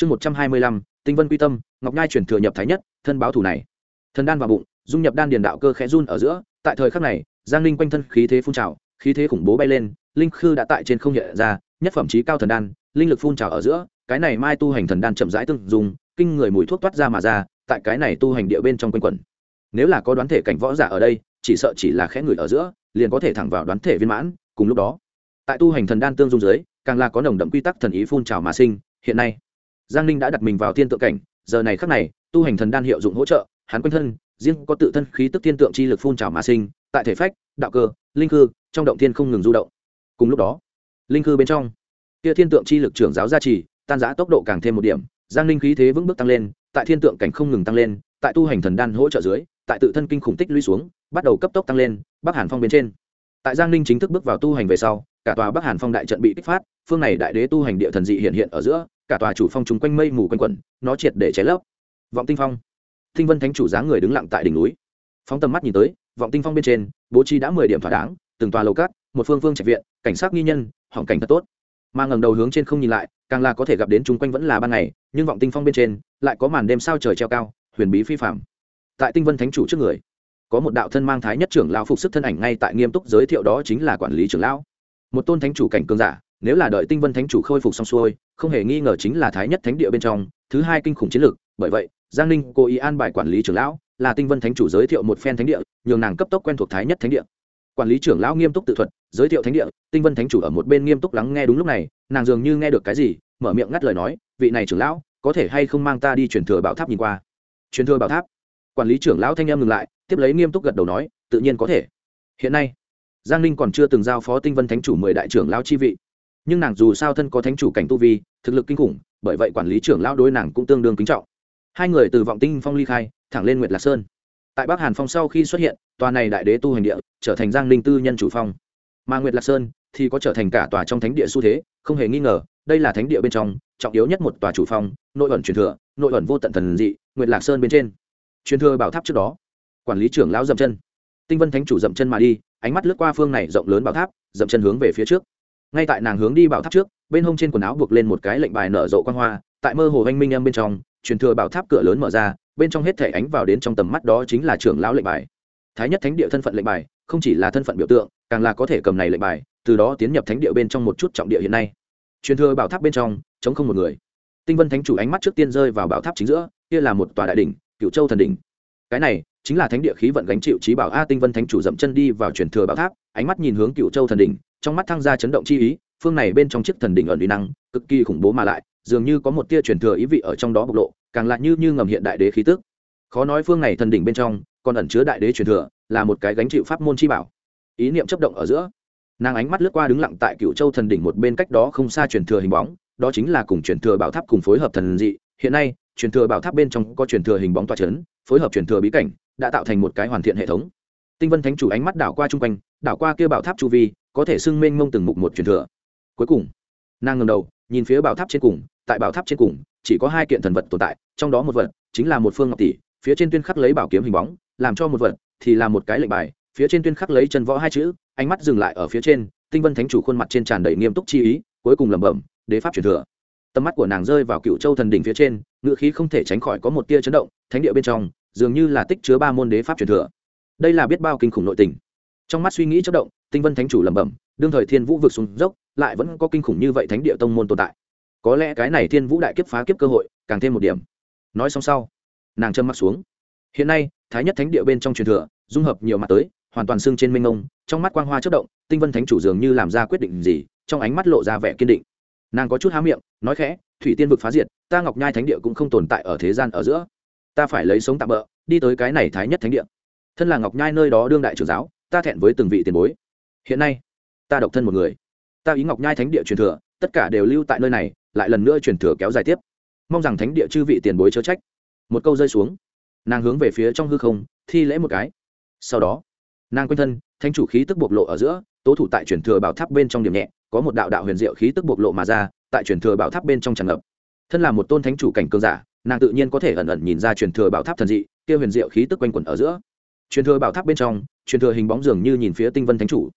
chương một trăm hai mươi lăm, tinh vân quy tâm, ngọc nhai chuyển thừa nhập thái nhất, thân báo thủ này. Thần đan vào bụng, dung nhập đan điền đạo cơ khẽ run ở giữa, tại thời khắc này, giang linh quanh thân khí thế phun trào, khí thế khủng bố bay lên, linh khư đã tại trên không hiện ra, nhất phẩm trí cao thần đan, linh lực phun trào ở giữa, cái này mai tu hành thần đan chậm rãi tương dùng kinh người mùi thuốc toát ra mà ra, tại cái này tu hành địa bên trong quanh quẩn. Nếu là có đoán thể cảnh võ giả ở đây, chỉ sợ chỉ là khẽ người ở giữa, liền có thể thẳng vào đoán thể viên mãn, cùng lúc đó, tại tu hành thần đan tương dung dưới, càng là có nồng đậm quy tắc thần ý phun trào mà sinh, hiện nay giang ninh đã đặt mình vào thiên tượng cảnh, giờ này khắc này, tu hành thần đan hiệu dụng hỗ trợ, hắn quanh thân, riêng có tự thân khí tức thiên tượng chi lực phun trào mà sinh, tại thể phách, đạo cơ, linh cư trong động thiên không ngừng du động. Cùng lúc đó, linh cư bên trong, kia thiên tượng chi lực trưởng giáo gia trì, tan giã tốc độ càng thêm một điểm, giang linh khí thế vững bước tăng lên, tại thiên tượng cảnh không ngừng tăng lên, tại tu hành thần đan hỗ trợ dưới, tại tự thân kinh khủng tích lũy xuống, bắt đầu cấp tốc tăng lên, bắc hàn phong bên trên. Tại giang ninh chính thức bước vào tu hành về sau, cả tòa bắc hàn phong đại trận bị kích phát, phương này đại đế tu hành địa thần dị hiện hiện ở giữa cả tòa chủ phong chúng quanh mây mù quanh quẩn, nó triệt để cháy lấp. Vọng tinh phong. Tinh vân thánh chủ dáng người đứng lặng tại đỉnh núi. Phóng tầm mắt nhìn tới, vọng tinh phong bên trên, bố trí đã mười điểm thỏa đáng, từng tòa lầu cát, một phương phương trạch viện, cảnh sát nghi nhân, hỏng cảnh thật tốt. Mà ngẩng đầu hướng trên không nhìn lại, càng là có thể gặp đến chung quanh vẫn là ban ngày, nhưng vọng tinh phong bên trên, lại có màn đêm sao trời treo cao, huyền bí phi phạm tại tinh vân thánh chủ trước người, có một đạo thân mang thái nhất trưởng lão phục sức thân ảnh ngay tại nghiêm túc giới thiệu đó chính là quản lý trưởng lão. Một tôn thánh chủ cảnh cường giả nếu là đợi tinh vân thánh chủ khôi phục xong xuôi, không hề nghi ngờ chính là thái nhất thánh địa bên trong, thứ hai kinh khủng chiến lược. Bởi vậy, giang ninh cố ý an bài quản lý trưởng lão, là tinh vân thánh chủ giới thiệu một phen thánh địa, nhường nàng cấp tốc quen thuộc thái nhất thánh địa. Quản lý trưởng lão nghiêm túc tự thuật, giới thiệu thánh địa, tinh vân thánh chủ ở một bên nghiêm túc lắng nghe đúng lúc này, nàng dường như nghe được cái gì, mở miệng ngắt lời nói, vị này trưởng lão, có thể hay không mang ta đi truyền thừa bảo tháp nhìn qua? Truyền thừa bảo tháp? Quản lý trưởng lão thanh em ngừng lại, tiếp lấy nghiêm túc gật đầu nói, tự nhiên có thể. Hiện nay, giang ninh còn chưa từng giao phó tinh vân thánh chủ mười đại trưởng lão chi vị nhưng nàng dù sao thân có thánh chủ cảnh tu vi, thực lực kinh khủng, bởi vậy quản lý trưởng lão đối nàng cũng tương đương kính trọng. Hai người từ vọng tinh phong ly khai, thẳng lên nguyệt lạc sơn. Tại bắc hàn phong sau khi xuất hiện, tòa này đại đế tu hành địa trở thành giang ninh tư nhân chủ phong. Mà nguyệt lạc sơn thì có trở thành cả tòa trong thánh địa xu thế, không hề nghi ngờ, đây là thánh địa bên trong, trọng yếu nhất một tòa chủ phong, nội ẩn truyền thừa, nội ẩn vô tận thần dị, nguyệt lạc sơn bên trên. Truyền thừa bảo tháp trước đó, quản lý trưởng lão dậm chân. Tinh vân thánh chủ dậm chân mà đi, ánh mắt lướt qua phương này rộng lớn bảo tháp, dậm chân hướng về phía trước ngay tại nàng hướng đi bảo tháp trước, bên hông trên quần áo buộc lên một cái lệnh bài nở rộ quan hoa, tại mơ hồ anh minh âm bên trong, truyền thừa bảo tháp cửa lớn mở ra, bên trong hết thể ánh vào đến trong tầm mắt đó chính là trưởng lão lệnh bài. Thái nhất thánh địa thân phận lệnh bài, không chỉ là thân phận biểu tượng, càng là có thể cầm này lệnh bài, từ đó tiến nhập thánh địa bên trong một chút trọng địa hiện nay. Truyền thừa bảo tháp bên trong, chống không một người. Tinh vân thánh chủ ánh mắt trước tiên rơi vào bảo tháp chính giữa, kia là một tòa đại đỉnh cựu châu thần đỉnh. Cái này, chính là thánh địa khí vận gánh chịu trí bảo a tinh vân thánh chủ dậm chân đi vào truyền thừa bảo tháp, ánh mắt nhìn hướng cựu châu thần đỉnh trong mắt thăng gia chấn động chi ý, phương này bên trong chiếc thần đỉnh ẩn uy năng, cực kỳ khủng bố mà lại, dường như có một tia truyền thừa ý vị ở trong đó bộc lộ, càng lại như như ngầm hiện đại đế khí tức. Khó nói phương này thần đỉnh bên trong, còn ẩn chứa đại đế truyền thừa, là một cái gánh chịu pháp môn chi bảo. Ý niệm chấp động ở giữa, nàng ánh mắt lướt qua đứng lặng tại cựu châu thần đỉnh một bên cách đó không xa truyền thừa hình bóng, đó chính là cùng truyền thừa bảo tháp cùng phối hợp thần dị. Hiện nay, truyền thừa bảo tháp bên trong có truyền thừa hình bóng toa c phối hợp truyền thừa bí cảnh, đã tạo thành một cái hoàn thiện hệ thống. Tinh vân thánh chủ ánh mắt đảo qua chung quanh đảo qua kia bảo tháp chu vi, có thể xưng mênh mông từng mục một truyền thừa. Cuối cùng, nàng ngầm đầu, nhìn phía bảo tháp trên cùng, tại bảo tháp trên cùng, chỉ có hai kiện thần vật tồn tại, trong đó một vật chính là một phương ngọc tỷ, phía trên tuyên khắc lấy bảo kiếm hình bóng, làm cho một vật thì là một cái lệnh bài, phía trên tuyên khắc lấy chân võ hai chữ, ánh mắt dừng lại ở phía trên, tinh vân thánh chủ khuôn mặt trên tràn đầy nghiêm túc chi ý, cuối cùng lẩm bẩm, đế pháp truyền thừa. Tầm mắt của nàng rơi vào cựu châu thần đỉnh phía trên ngự khí không thể tránh khỏi có một tia chấn động, thánh địa bên trong, dường như là tích chứa ba môn đế pháp truyền thừa. Đây là biết bao kinh khủng nội tình trong mắt suy nghĩ chất động, tinh vân thánh chủ lẩm bẩm, đương thời thiên vũ vực xuống dốc, lại vẫn có kinh khủng như vậy thánh địa tông môn tồn tại. Có lẽ cái này thiên vũ đại kiếp phá kiếp cơ hội, càng thêm một điểm. Nói xong sau, nàng châm mắt xuống. Hiện nay, thái nhất thánh địa bên trong truyền thừa, dung hợp nhiều mặt tới, hoàn toàn xương trên minh ông trong mắt quang hoa chất động, tinh vân thánh chủ dường như làm ra quyết định gì, trong ánh mắt lộ ra vẻ kiên định. Nàng có chút há miệng, nói khẽ, thủy tiên vực phá diệt, ta ngọc nhai thánh địa cũng không tồn tại ở thế gian ở giữa. Ta phải lấy sống tạm bỡ đi tới cái này thái nhất thánh địa. Thân là ngọc nhai nơi đó đương đại trưởng giáo ta thẹn với từng vị tiền bối. Hiện nay, ta độc thân một người. Ta ý ngọc nhai thánh địa truyền thừa, tất cả đều lưu tại nơi này, lại lần nữa truyền thừa kéo dài tiếp. Mong rằng thánh địa chư vị tiền bối chớ trách. Một câu rơi xuống. Nàng hướng về phía trong hư không, thi lễ một cái. Sau đó, nàng quanh thân thanh chủ khí tức bộc lộ ở giữa, tố thủ tại truyền thừa bảo tháp bên trong điểm nhẹ, có một đạo đạo huyền diệu khí tức bộc lộ mà ra, tại truyền thừa bảo tháp bên trong tràn ngập. Thân là một tôn thánh chủ cảnh cường giả, nàng tự nhiên có thể ẩn ẩn nhìn ra truyền thừa bảo tháp thần dị, kia huyền diệu khí tức quanh quẩn ở giữa. Truyền thừa bảo tháp bên trong truyền thừa hình bóng dường như nhìn phía tinh vân thánh chủ.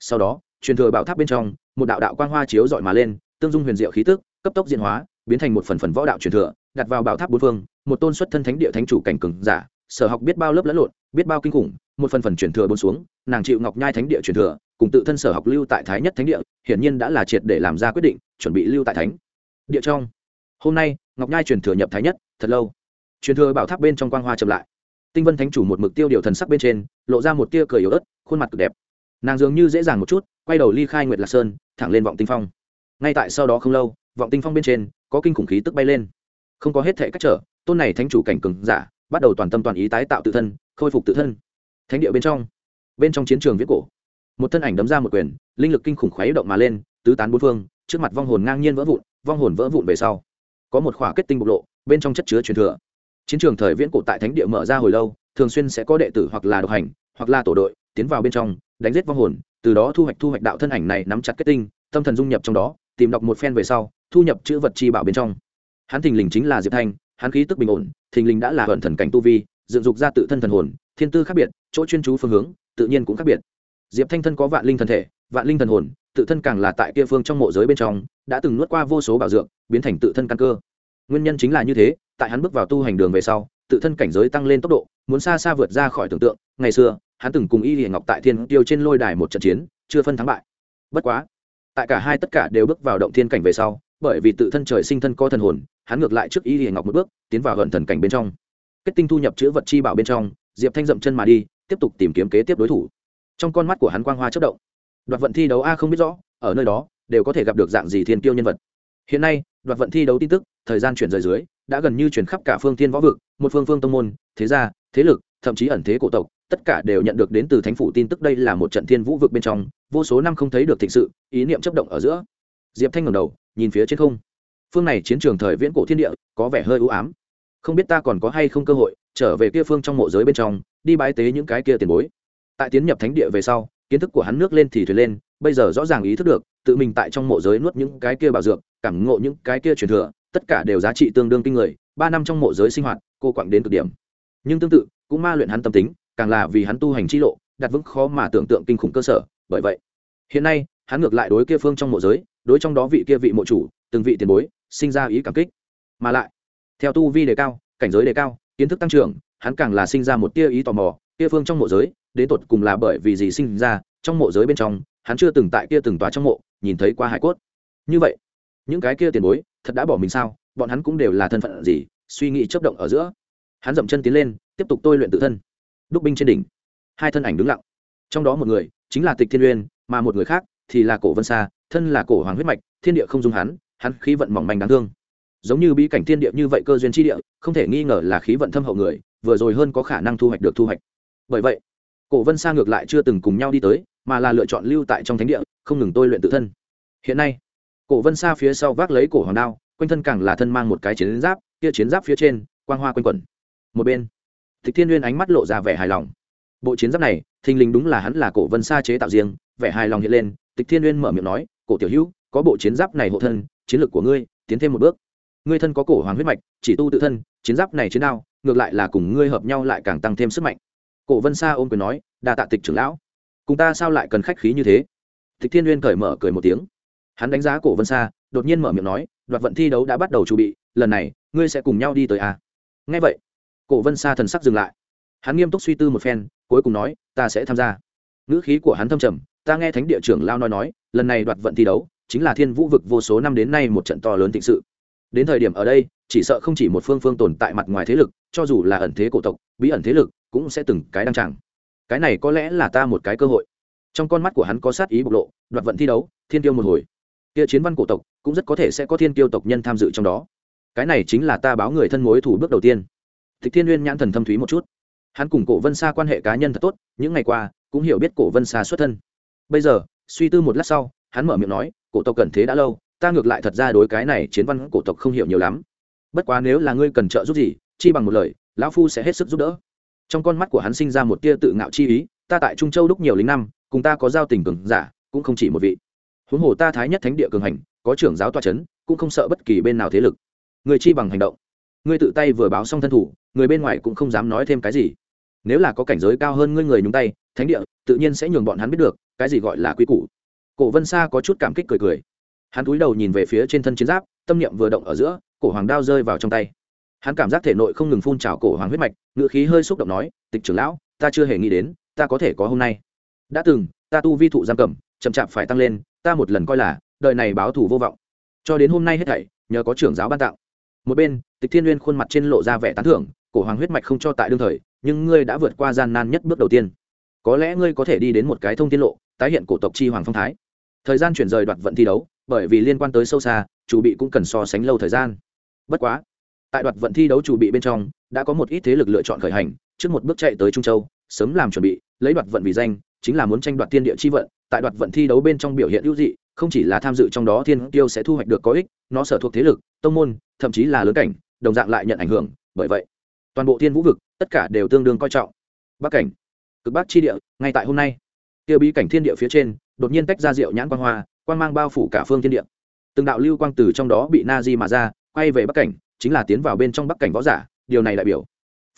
Sau đó, truyền thừa bảo tháp bên trong, một đạo đạo quang hoa chiếu dọi mà lên, tương dung huyền diệu khí tức, cấp tốc diễn hóa, biến thành một phần phần võ đạo truyền thừa, đặt vào bảo tháp bốn phương, một tôn xuất thân thánh địa thánh chủ cảnh cường giả, sở học biết bao lớp lẫn lộn, biết bao kinh khủng, một phần phần truyền thừa bốn xuống, nàng chịu ngọc nhai thánh địa truyền thừa, cùng tự thân sở học lưu tại thái nhất thánh địa, hiển nhiên đã là triệt để làm ra quyết định, chuẩn bị lưu tại thánh địa trong. Hôm nay, ngọc nhai truyền thừa nhập thái nhất, thật lâu. Truyền thừa bảo tháp bên trong quang hoa chậm lại tinh vân thánh chủ một mực tiêu điều thần sắc bên trên, lộ ra một tia cười yếu ớt, khuôn mặt cực đẹp. Nàng dường như dễ dàng một chút, quay đầu ly khai nguyệt lạc sơn, thẳng lên vọng tinh phong. Ngay tại sau đó không lâu, vọng tinh phong bên trên, có kinh khủng khí tức bay lên. Không có hết thể cách trở, tôn này thánh chủ cảnh cường giả, bắt đầu toàn tâm toàn ý tái tạo tự thân, khôi phục tự thân. Thánh địa bên trong bên trong chiến trường viết cổ, một thân ảnh đấm ra một quyền, linh lực kinh khủng khoáy động mà lên, tứ tán bốn phương, trước mặt vong hồn ngang nhiên vỡ vụn, vong hồn vỡ vụn về sau. Có một khỏa kết tinh bộc lộ, bên trong chất chứa truyền thừa chiến trường thời viễn cổ tại thánh địa mở ra hồi lâu, thường xuyên sẽ có đệ tử hoặc là độc hành, hoặc là tổ đội, tiến vào bên trong, đánh giết vong hồn, từ đó thu hoạch thu hoạch đạo thân ảnh này nắm chặt kết tinh, tâm thần dung nhập trong đó, tìm đọc một phen về sau, thu nhập chữ vật chi bảo bên trong. Hắn thình lình chính là diệp thanh, hắn khí tức bình ổn, thình lình đã là hận thần cảnh tu vi, dựng dục ra tự thân thần hồn, thiên tư khác biệt, chỗ chuyên chú phương hướng, tự nhiên cũng khác biệt. Diệp thanh thân có vạn linh thần thể, vạn linh thần hồn, tự thân càng là tại kia phương trong mộ giới bên trong, đã từng nuốt qua vô số bảo dược, biến thành tự thân căn cơ. Nguyên nhân chính là như thế tại hắn bước vào tu hành đường về sau, tự thân cảnh giới tăng lên tốc độ, muốn xa xa vượt ra khỏi tưởng tượng. Ngày xưa, hắn từng cùng y hiển ngọc tại thiên tiêu trên lôi đài một trận chiến, chưa phân thắng bại. Bất quá, tại cả hai tất cả đều bước vào động thiên cảnh về sau, bởi vì tự thân trời sinh thân có thần hồn, hắn ngược lại trước y hiển ngọc một bước, tiến vào hận thần cảnh bên trong. Kết tinh thu nhập chữ vật chi bảo bên trong, diệp thanh dậm chân mà đi, tiếp tục tìm kiếm kế tiếp đối thủ. Trong con mắt của hắn quang hoa chất động. Đoạt vận thi đấu a không biết rõ, ở nơi đó, đều có thể gặp được dạng gì thiên tiêu nhân vật. Hiện nay đoạt vận thi đấu tin tức, thời gian chuyển rời dưới, đã gần như chuyển khắp cả phương thiên võ vực, một phương phương tông môn, thế gia, thế lực, thậm chí ẩn thế cổ tộc, tất cả đều nhận được đến từ thánh phủ tin tức đây là một trận thiên vũ vực bên trong, vô số năm không thấy được thịnh sự, ý niệm chấp động ở giữa. Diệp thanh ngẩng đầu, nhìn phía trên không. Phương này chiến trường thời viễn cổ thiên địa, có vẻ hơi ưu ám. Không biết ta còn có hay không cơ hội, trở về kia phương trong mộ giới bên trong, đi bái tế những cái kia tiền bối. Tại tiến nhập thánh địa về sau, kiến thức của hắn nước lên thì thuyền lên, bây giờ rõ ràng ý thức được tự mình tại trong mộ giới nuốt những cái kia bảo dược, cảm ngộ những cái kia truyền thừa, tất cả đều giá trị tương đương kinh người, ba năm trong mộ giới sinh hoạt, cô quặng đến cực điểm. Nhưng tương tự, cũng ma luyện hắn tâm tính, càng là vì hắn tu hành chi lộ, đặt vững khó mà tưởng tượng kinh khủng cơ sở, bởi vậy, hiện nay, hắn ngược lại đối kia phương trong mộ giới, đối trong đó vị kia vị mộ chủ, từng vị tiền bối, sinh ra ý cảm kích. Mà lại, theo tu vi đề cao, cảnh giới đề cao, kiến thức tăng trưởng, hắn càng là sinh ra một tia ý tò mò kia phương trong mộ giới, đến tột cùng là bởi vì gì sinh ra, trong mộ giới bên trong, hắn chưa từng tại kia từng tòa trong mộ, nhìn thấy qua hải cốt. Như vậy, những cái kia tiền bối, thật đã bỏ mình sao? Bọn hắn cũng đều là thân phận gì? Suy nghĩ chấp động ở giữa. Hắn dậm chân tiến lên, tiếp tục tôi luyện tự thân. Đúc binh trên đỉnh. Hai thân ảnh đứng lặng. Trong đó một người, chính là tịch thiên uyên, mà một người khác thì là cổ vân sa, thân là cổ hoàng huyết mạch, thiên địa không dung hắn hắn khí vận mỏng manh đáng thương. Giống như bí cảnh thiên địa như vậy cơ duyên chi địa, không thể nghi ngờ là khí vận thâm hậu người, vừa rồi hơn có khả năng thu hoạch được thu hoạch bởi vậy, cổ vân sa ngược lại chưa từng cùng nhau đi tới, mà là lựa chọn lưu tại trong thánh địa, không ngừng tôi luyện tự thân. Hiện nay, cổ vân sa phía sau vác lấy cổ hoàng đao, quanh thân càng là thân mang một cái chiến giáp, kia chiến giáp phía trên, quang hoa quanh quẩn. Một bên tịch thiên n ánh mắt lộ ra vẻ hài lòng. Bộ chiến giáp này, thình lình đúng là hắn là cổ vân sa chế tạo riêng, vẻ hài lòng hiện lên tịch thiên n mở miệng nói, cổ tiểu hữu, có bộ chiến giáp này hộ thân, chiến lược của ngươi, tiến thêm một bước. Ngươi thân có cổ hoàng huyết mạch, chỉ tu tự thân, chiến giáp này chiến đao, ngược lại là cùng ngươi hợp nhau lại càng tăng thêm sức mạnh cổ vân sa ôm quyền nói, đa tạ tịch trưởng lão. Cùng ta sao lại cần khách khí như thế? Tịch thiên uyên cởi mở cười một tiếng. Hắn đánh giá cổ vân sa, đột nhiên mở miệng nói, đoạt vận thi đấu đã bắt đầu chuẩn bị, lần này, ngươi sẽ cùng nhau đi tới à? Nghe vậy, cổ vân sa thần sắc dừng lại. Hắn nghiêm túc suy tư một phen, cuối cùng nói, ta sẽ tham gia. Ngữ khí của hắn thâm trầm, ta nghe thánh địa trưởng lao nói nói, lần này đoạt vận thi đấu, chính là thiên vũ vực vô số năm đến nay một trận to lớn thịnh sự. Đến thời điểm ở đây, chỉ sợ không chỉ một phương phương tồn tại mặt ngoài thế lực, cho dù là ẩn thế cổ tộc, bí ẩn thế lực cũng sẽ từng cái đăng tràng. Cái này có lẽ là ta một cái cơ hội. Trong con mắt của hắn có sát ý bộc lộ, đoạt vận thi đấu, thiên tiêu một hồi. Kia chiến văn cổ tộc cũng rất có thể sẽ có thiên tiêu tộc nhân tham dự trong đó. Cái này chính là ta báo người thân mối thủ bước đầu tiên. Tịch thiên uyên nhãn thần thâm thúy một chút. Hắn cùng cổ vân sa quan hệ cá nhân thật tốt, những ngày qua cũng hiểu biết cổ vân sa xuất thân. Bây giờ, suy tư một lát sau, hắn mở miệng nói, cổ tộc cần thế đã lâu, ta ngược lại thật ra đối cái này chiến văn cổ tộc không hiểu nhiều lắm. Bất quá nếu là ngươi cần trợ giúp gì, chi bằng một lời, lão phu sẽ hết sức giúp đỡ trong con mắt của hắn sinh ra một tia tự ngạo chi ý, ta tại trung châu đúc nhiều lính năm, cùng ta có giao tình cường giả, cũng không chỉ một vị. Huống hồ ta thái nhất thánh địa cường hành, có trưởng giáo toa c h ấ n cũng không sợ bất kỳ bên nào thế lực. Người chi bằng hành động. Ngươi tự tay vừa báo xong thân thủ, người bên ngoài cũng không dám nói thêm cái gì. Nếu là có cảnh giới cao hơn ngươi người nhúng tay, thánh địa, tự nhiên sẽ nhường bọn hắn biết được, cái gì gọi là quy củ. Cổ vân sa có chút cảm kích cười cười. Hắn cúi đầu nhìn về phía trên thân chiến giáp, tâm niệm vừa động ở giữa, cổ hoàng đao rơi vào trong tay hắn cảm giác thể nội không ngừng phun trào cổ hoàng huyết mạch ngựa khí hơi xúc động nói, tịch trưởng lão, ta chưa hề nghĩ đến, ta có thể có hôm nay. Đã từng, ta tu vi thụ giam cầm, chậm chạp phải tăng lên, ta một lần coi là, đời này báo thù vô vọng. Cho đến hôm nay hết thảy, nhờ có trưởng giáo ban tặng. một bên, tịch thiên Uyên khuôn mặt trên lộ ra vẻ tán thưởng, cổ hoàng huyết mạch không cho tại đương thời, nhưng ngươi đã vượt qua gian nan nhất bước đầu tiên. Có lẽ ngươi có thể đi đến một cái thông tiên lộ, tái hiện cổ tộc chi hoàng phong thái. Thời gian chuyển rời đoạt vận thi đấu, bởi vì liên quan tới sâu xa, chủ bị cũng cần so sánh lâu thời gian. Bất quá tại đoạt vận thi đấu chủ bị bên trong, đã có một ít thế lực lựa chọn khởi hành, trước một bước chạy tới trung châu, sớm làm chuẩn bị, lấy đoạt vận vì danh, chính là muốn tranh đoạt Thiên địa chi vận. Tại đoạt vận thi đấu bên trong biểu hiện ưu dị, không chỉ là tham dự trong đó thiên tiêu sẽ thu hoạch được có ích, nó sở thuộc thế lực, tông môn, thậm chí là lớn cảnh, đồng dạng lại nhận ảnh hưởng. Bởi vậy, toàn bộ thiên vũ vực, tất cả đều tương đương coi trọng. Bắc cảnh, cực bắc chi địa, ngay tại hôm nay, tiêu bí cảnh thiên địa phía trên, đột nhiên tách ra rượu nhãn quang hoa, quang mang bao phủ cả phương thiên địa. Từng đạo lưu quang từ trong đó bị na di mà ra, quay về bắc cảnh chính là tiến vào bên trong bắc cảnh võ giả, điều này đại biểu,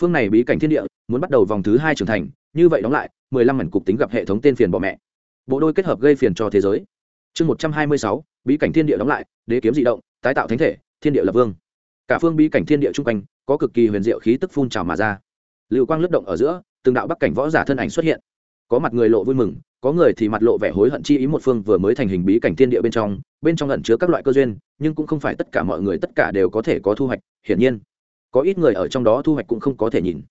phương này bí cảnh thiên địa, muốn bắt đầu vòng thứ hai trưởng thành, như vậy đóng lại, mười lăm mảnh cục tính gặp hệ thống tên phiền bọ mẹ. Bộ đôi kết hợp gây phiền cho thế giới. Chương một trăm hai mươi sáu, bí cảnh thiên địa đóng lại, đế kiếm dị động, tái tạo thánh thể, thiên địa lập vương. Cả phương bí cảnh thiên địa chung quanh, có cực kỳ huyền diệu khí tức phun trào mà ra. Lưu quang lướt động ở giữa, từng đạo bắc cảnh võ giả thân ảnh xuất hiện có mặt người lộ vui mừng, có người thì mặt lộ vẻ hối hận chi ý một phương vừa mới thành hình bí cảnh thiên địa bên trong bên trong ẩn chứa các loại cơ duyên, nhưng cũng không phải tất cả mọi người tất cả đều có thể có thu hoạch, hiển nhiên, có ít người ở trong đó thu hoạch cũng không có thể nhìn.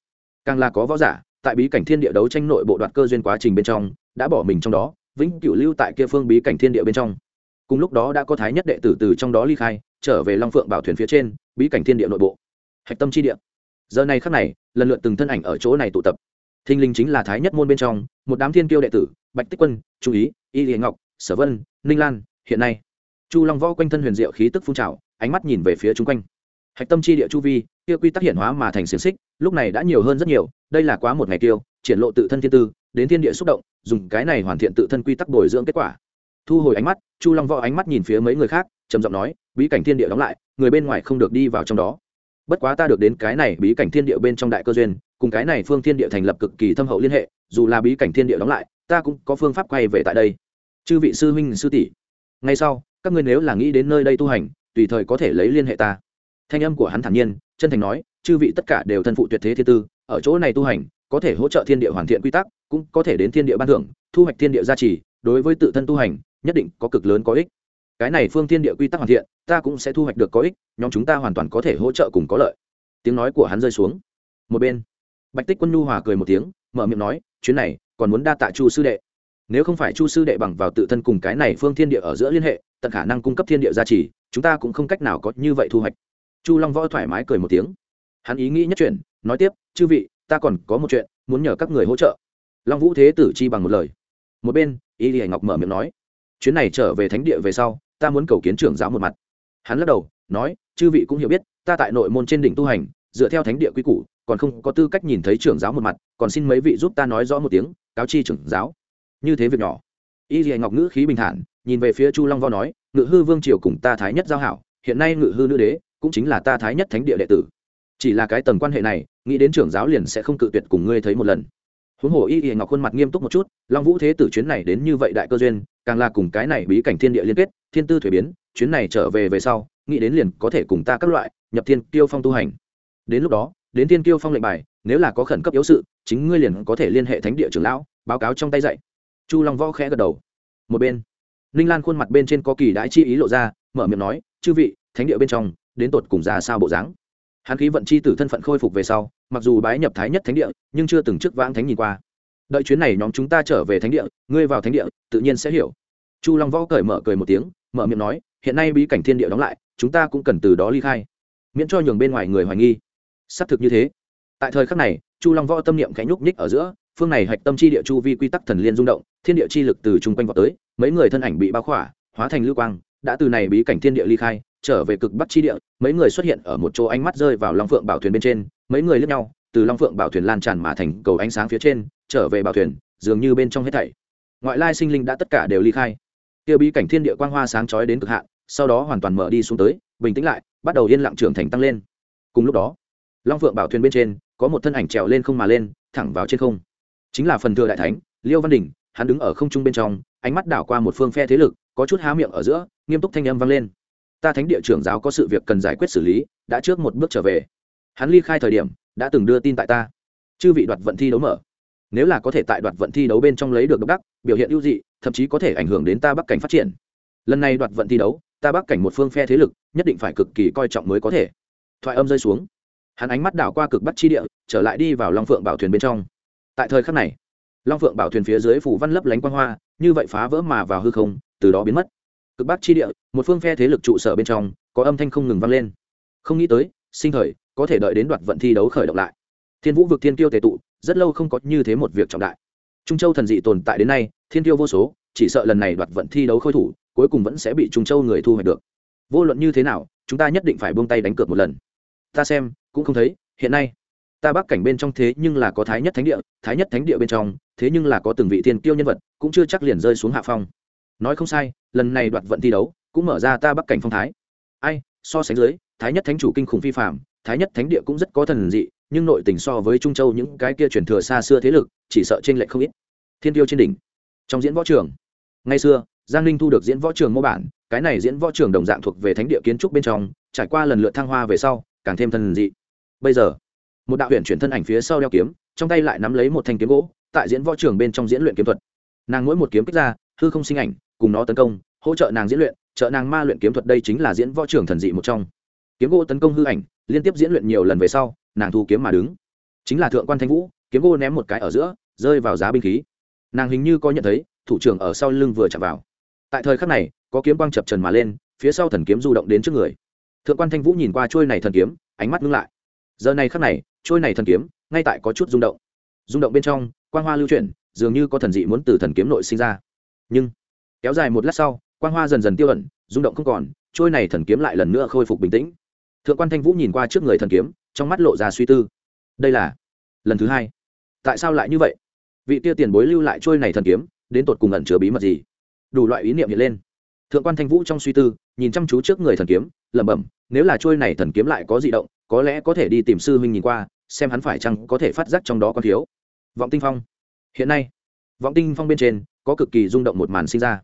Càng là có võ giả, tại bí cảnh thiên địa đấu tranh nội bộ đoạt cơ duyên quá trình bên trong, đã bỏ mình trong đó, vĩnh cửu lưu tại kia phương bí cảnh thiên địa bên trong. Cùng lúc đó đã có thái nhất đệ tử từ trong đó ly khai, trở về long phượng bảo thuyền phía trên, bí cảnh thiên địa nội bộ. Hạch tâm chi địa. Giờ này khắc này, lần lượt từng thân ảnh ở chỗ này tụ tập thinh linh chính là thái nhất môn bên trong, một đám thiên kiêu đệ tử, bạch tích quân chú ý, y hiền ngọc, sở vân, ninh lan, hiện nay. Chu long võ quanh thân huyền diệu khí tức phun trào, ánh mắt nhìn về phía chung quanh. Hạch tâm chi địa chu vi, kia quy tắc hiện hóa mà thành xiềng xích, lúc này đã nhiều hơn rất nhiều, đây là quá một ngày tiêu, triển lộ tự thân thiên tư, đến thiên địa xúc động, dùng cái này hoàn thiện tự thân quy tắc bồi dưỡng kết quả. Thu hồi ánh mắt, chu long võ ánh mắt nhìn phía mấy người khác, trầm giọng nói, bí cảnh thiên địa đóng lại, người bên ngoài không được đi vào trong đó. Bất quá ta được đến cái này bí cảnh thiên địa bên trong đại cơ duyên cùng cái này phương thiên địa thành lập cực kỳ thâm hậu liên hệ, dù là bí cảnh thiên địa đóng lại, ta cũng có phương pháp quay về tại đây. Chư vị sư huynh sư tỷ, ngay sau, các ngươi nếu là nghĩ đến nơi đây tu hành, tùy thời có thể lấy liên hệ ta. Thanh âm của hắn thản nhiên, chân thành nói, chư vị tất cả đều thân phụ tuyệt thế thiên tư, ở chỗ này tu hành, có thể hỗ trợ thiên địa hoàn thiện quy tắc, cũng có thể đến thiên địa ban thưởng, thu hoạch thiên địa gia trì, đối với tự thân tu hành, nhất định có cực lớn có ích. Cái này phương thiên địa quy tắc hoàn thiện, ta cũng sẽ thu hoạch được có ích, nhóm chúng ta hoàn toàn có thể hỗ trợ cùng có lợi. Tiếng nói của hắn rơi xuống. Một bên bạch tích quân nhu hòa cười một tiếng, mở miệng nói, chuyến này, còn muốn đa tạ chu sư đệ. Nếu không phải chu sư đệ bằng vào tự thân cùng cái này phương thiên địa ở giữa liên hệ, tận khả năng cung cấp thiên địa gia trì, chúng ta cũng không cách nào có như vậy thu hoạch. Chu long võ thoải mái cười một tiếng. Hắn ý nghĩ nhất chuyện nói tiếp, chư vị, ta còn có một chuyện, muốn nhờ các người hỗ trợ. Long vũ thế tử chi bằng một lời. Một bên, y lì ngọc mở miệng nói, chuyến này trở về thánh địa về sau, ta muốn cầu kiến trưởng giáo một mặt. Hắn lắc đầu, nói, chư vị cũng hiểu biết, ta tại nội môn trên đỉnh tu hành dựa theo thánh địa quy củ, còn không có tư cách nhìn thấy trưởng giáo một mặt, còn xin mấy vị giúp ta nói rõ một tiếng, cáo chi trưởng giáo. Như thế việc nhỏ. Y dì ngọc ngữ khí bình thản, nhìn về phía chu long vo nói, ngự hư vương triều cùng ta thái nhất giao hảo, hiện nay ngự hư nữ đế cũng chính là ta thái nhất thánh địa đệ tử. Chỉ là cái tầng quan hệ này, nghĩ đến trưởng giáo liền sẽ không cự tuyệt cùng ngươi thấy một lần. Huống hồ y y ngọc khuôn mặt nghiêm túc một chút, long vũ thế tử chuyến này đến như vậy đại cơ duyên, càng là cùng cái này bí cảnh thiên địa liên kết, thiên tư thuế biến, chuyến này trở về về sau, nghĩ đến liền có thể cùng ta các loại, nhập thiên tiêu phong tu hành đến lúc đó, đến tiên kiêu phong lệnh bài, nếu là có khẩn cấp yếu sự, chính ngươi liền có thể liên hệ thánh địa trưởng lão, báo cáo trong tay dạy. Chu long võ khẽ gật đầu. Một bên, ninh lan khuôn mặt bên trên có kỳ đãi chi ý lộ ra, mở miệng nói, chư vị, thánh địa bên trong, đến tột cùng ra sao bộ dáng? Hắn khí vận chi tử thân phận khôi phục về sau, mặc dù bái nhập thái nhất thánh địa, nhưng chưa từng trước vãng thánh nhìn qua. Đợi chuyến này nhóm chúng ta trở về thánh địa, ngươi vào thánh địa, tự nhiên sẽ hiểu. Chu long võ cởi mở cười một tiếng, mở miệng nói, hiện nay bí cảnh thiên địa đóng lại, chúng ta cũng cần từ đó ly khai. Miễn cho nhường bên ngoài người hoài nghi xác thực như thế. Tại thời khắc này, chu long võ tâm niệm khẽ nhúc nhích ở giữa, phương này hạch tâm chi địa chu vi quy tắc thần liên rung động, thiên địa chi lực từ chung quanh vào tới, mấy người thân ảnh bị bao khỏa, hóa thành lưu quang, đã từ này bí cảnh thiên địa ly khai, trở về cực bắc chi địa, mấy người xuất hiện ở một chỗ ánh mắt rơi vào long phượng bảo thuyền bên trên, mấy người lướt nhau, từ long phượng bảo thuyền lan tràn mà thành cầu ánh sáng phía trên, trở về bảo thuyền, dường như bên trong hết thảy. Ngoại lai sinh linh đã tất cả đều ly khai. Tiêu bí cảnh thiên địa quang hoa sáng chói đến cực hạn, sau đó hoàn toàn mở đi xuống tới, bình tĩnh lại, bắt đầu yên lặng trưởng thành tăng lên. Cùng lúc đó long phượng bảo thuyền bên trên, có một thân ảnh trèo lên không mà lên, thẳng vào trên không. Chính là phần thừa đại thánh, liêu văn đình hắn đứng ở không trung bên trong, ánh mắt đảo qua một phương phe thế lực, có chút há miệng ở giữa, nghiêm túc thanh âm vang lên. Ta thánh địa trưởng giáo có sự việc cần giải quyết xử lý, đã trước một bước trở về. Hắn ly khai thời điểm, đã từng đưa tin tại ta. Chư vị đoạt vận thi đấu mở. Nếu là có thể tại đoạt vận thi đấu bên trong lấy được độc đắc, biểu hiện ưu dị, thậm chí có thể ảnh hưởng đến ta bắc cảnh phát triển. Lần này đoạt vận thi đấu, ta bắc cảnh một phương phe thế lực, nhất định phải cực kỳ coi trọng mới có thể. Thoại âm rơi xuống hắn ánh mắt đảo qua cực bắc chi địa, trở lại đi vào long phượng bảo thuyền bên trong. Tại thời khắc này, long phượng bảo thuyền phía dưới phủ văn lấp lánh quang hoa, như vậy phá vỡ mà vào hư không, từ đó biến mất. Cực bắc chi địa, một phương phe thế lực trụ sở bên trong, có âm thanh không ngừng vang lên. Không nghĩ tới, sinh thời, có thể đợi đến đoạt vận thi đấu khởi động lại. Thiên vũ vực thiên Tiêu tề tụ, rất lâu không có như thế một việc trọng đại. Trung châu thần dị tồn tại đến nay, thiên Tiêu vô số, chỉ sợ lần này đoạt vận thi đấu khôi thủ, cuối cùng vẫn sẽ bị trung châu người thu hoạch được. Vô luận như thế nào, chúng ta nhất định phải buông tay đánh cược một lần ta xem, cũng không thấy, hiện nay, ta bắc cảnh bên trong thế nhưng là có thái nhất thánh địa, thái nhất thánh địa bên trong, thế nhưng là có từng vị thiên kiêu nhân vật, cũng chưa chắc liền rơi xuống hạ phong. Nói không sai, lần này đoạt vận thi đấu, cũng mở ra ta bắc cảnh phong thái. Ai, so sánh dưới, thái nhất thánh chủ kinh khủng phi phạm thái nhất thánh địa cũng rất có thần dị, nhưng nội tình so với trung châu những cái kia truyền thừa xa xưa thế lực, chỉ sợ trên lệch không ít. Thiên tiêu trên đỉnh, trong diễn võ trường. Ngày xưa, giang ninh thu được diễn võ trường mô bản, cái này diễn võ trường đồng dạng thuộc về thánh địa kiến trúc bên trong, trải qua lần lượt thăng hoa về sau càng thêm thần dị. Bây giờ, một đạo huyện chuyển thân ảnh phía sau đeo kiếm, trong tay lại nắm lấy một thanh kiếm gỗ, tại diễn võ trường bên trong diễn luyện kiếm thuật. Nàng mỗi một kiếm kích ra, hư không sinh ảnh, cùng nó tấn công, hỗ trợ nàng diễn luyện, trợ nàng ma luyện kiếm thuật đây chính là diễn võ trường thần dị một trong. Kiếm gỗ tấn công hư ảnh, liên tiếp diễn luyện nhiều lần về sau, nàng thu kiếm mà đứng. Chính là thượng quan thanh vũ, kiếm gỗ ném một cái ở giữa, rơi vào giá binh khí. Nàng hình như có nhận thấy, thủ trưởng ở sau lưng vừa chạm vào. Tại thời khắc này, có kiếm quang chập trần mà lên, phía sau thần kiếm du động đến trước người thượng quan thanh vũ nhìn qua trôi này thần kiếm, ánh mắt ngưng lại. Giờ này khắc này, trôi này thần kiếm, ngay tại có chút rung động. Rung động bên trong quan hoa lưu chuyển, dường như có thần dị muốn từ thần kiếm nội sinh ra. Nhưng, kéo dài một lát sau quan hoa dần dần tiêu ẩn, rung động không còn, trôi này thần kiếm lại lần nữa khôi phục bình tĩnh. Thượng quan thanh vũ nhìn qua trước người thần kiếm, trong mắt lộ ra suy tư. Đây là lần thứ hai. Tại sao lại như vậy? Vị tia tiền bối lưu lại trôi này thần kiếm, đến tột cùng ẩn chứa bí mật gì? Đủ loại ý niệm hiện lên thượng quan thanh vũ trong suy tư, nhìn chăm chú trước người thần kiếm, lẩm bẩm, nếu là trôi này thần kiếm lại có di động, có lẽ có thể đi tìm sư huynh nhìn qua, xem hắn phải chăng có thể phát giác trong đó còn thiếu. Vọng tinh phong. Hiện nay, vọng tinh phong bên trên, có cực kỳ rung động một màn sinh ra.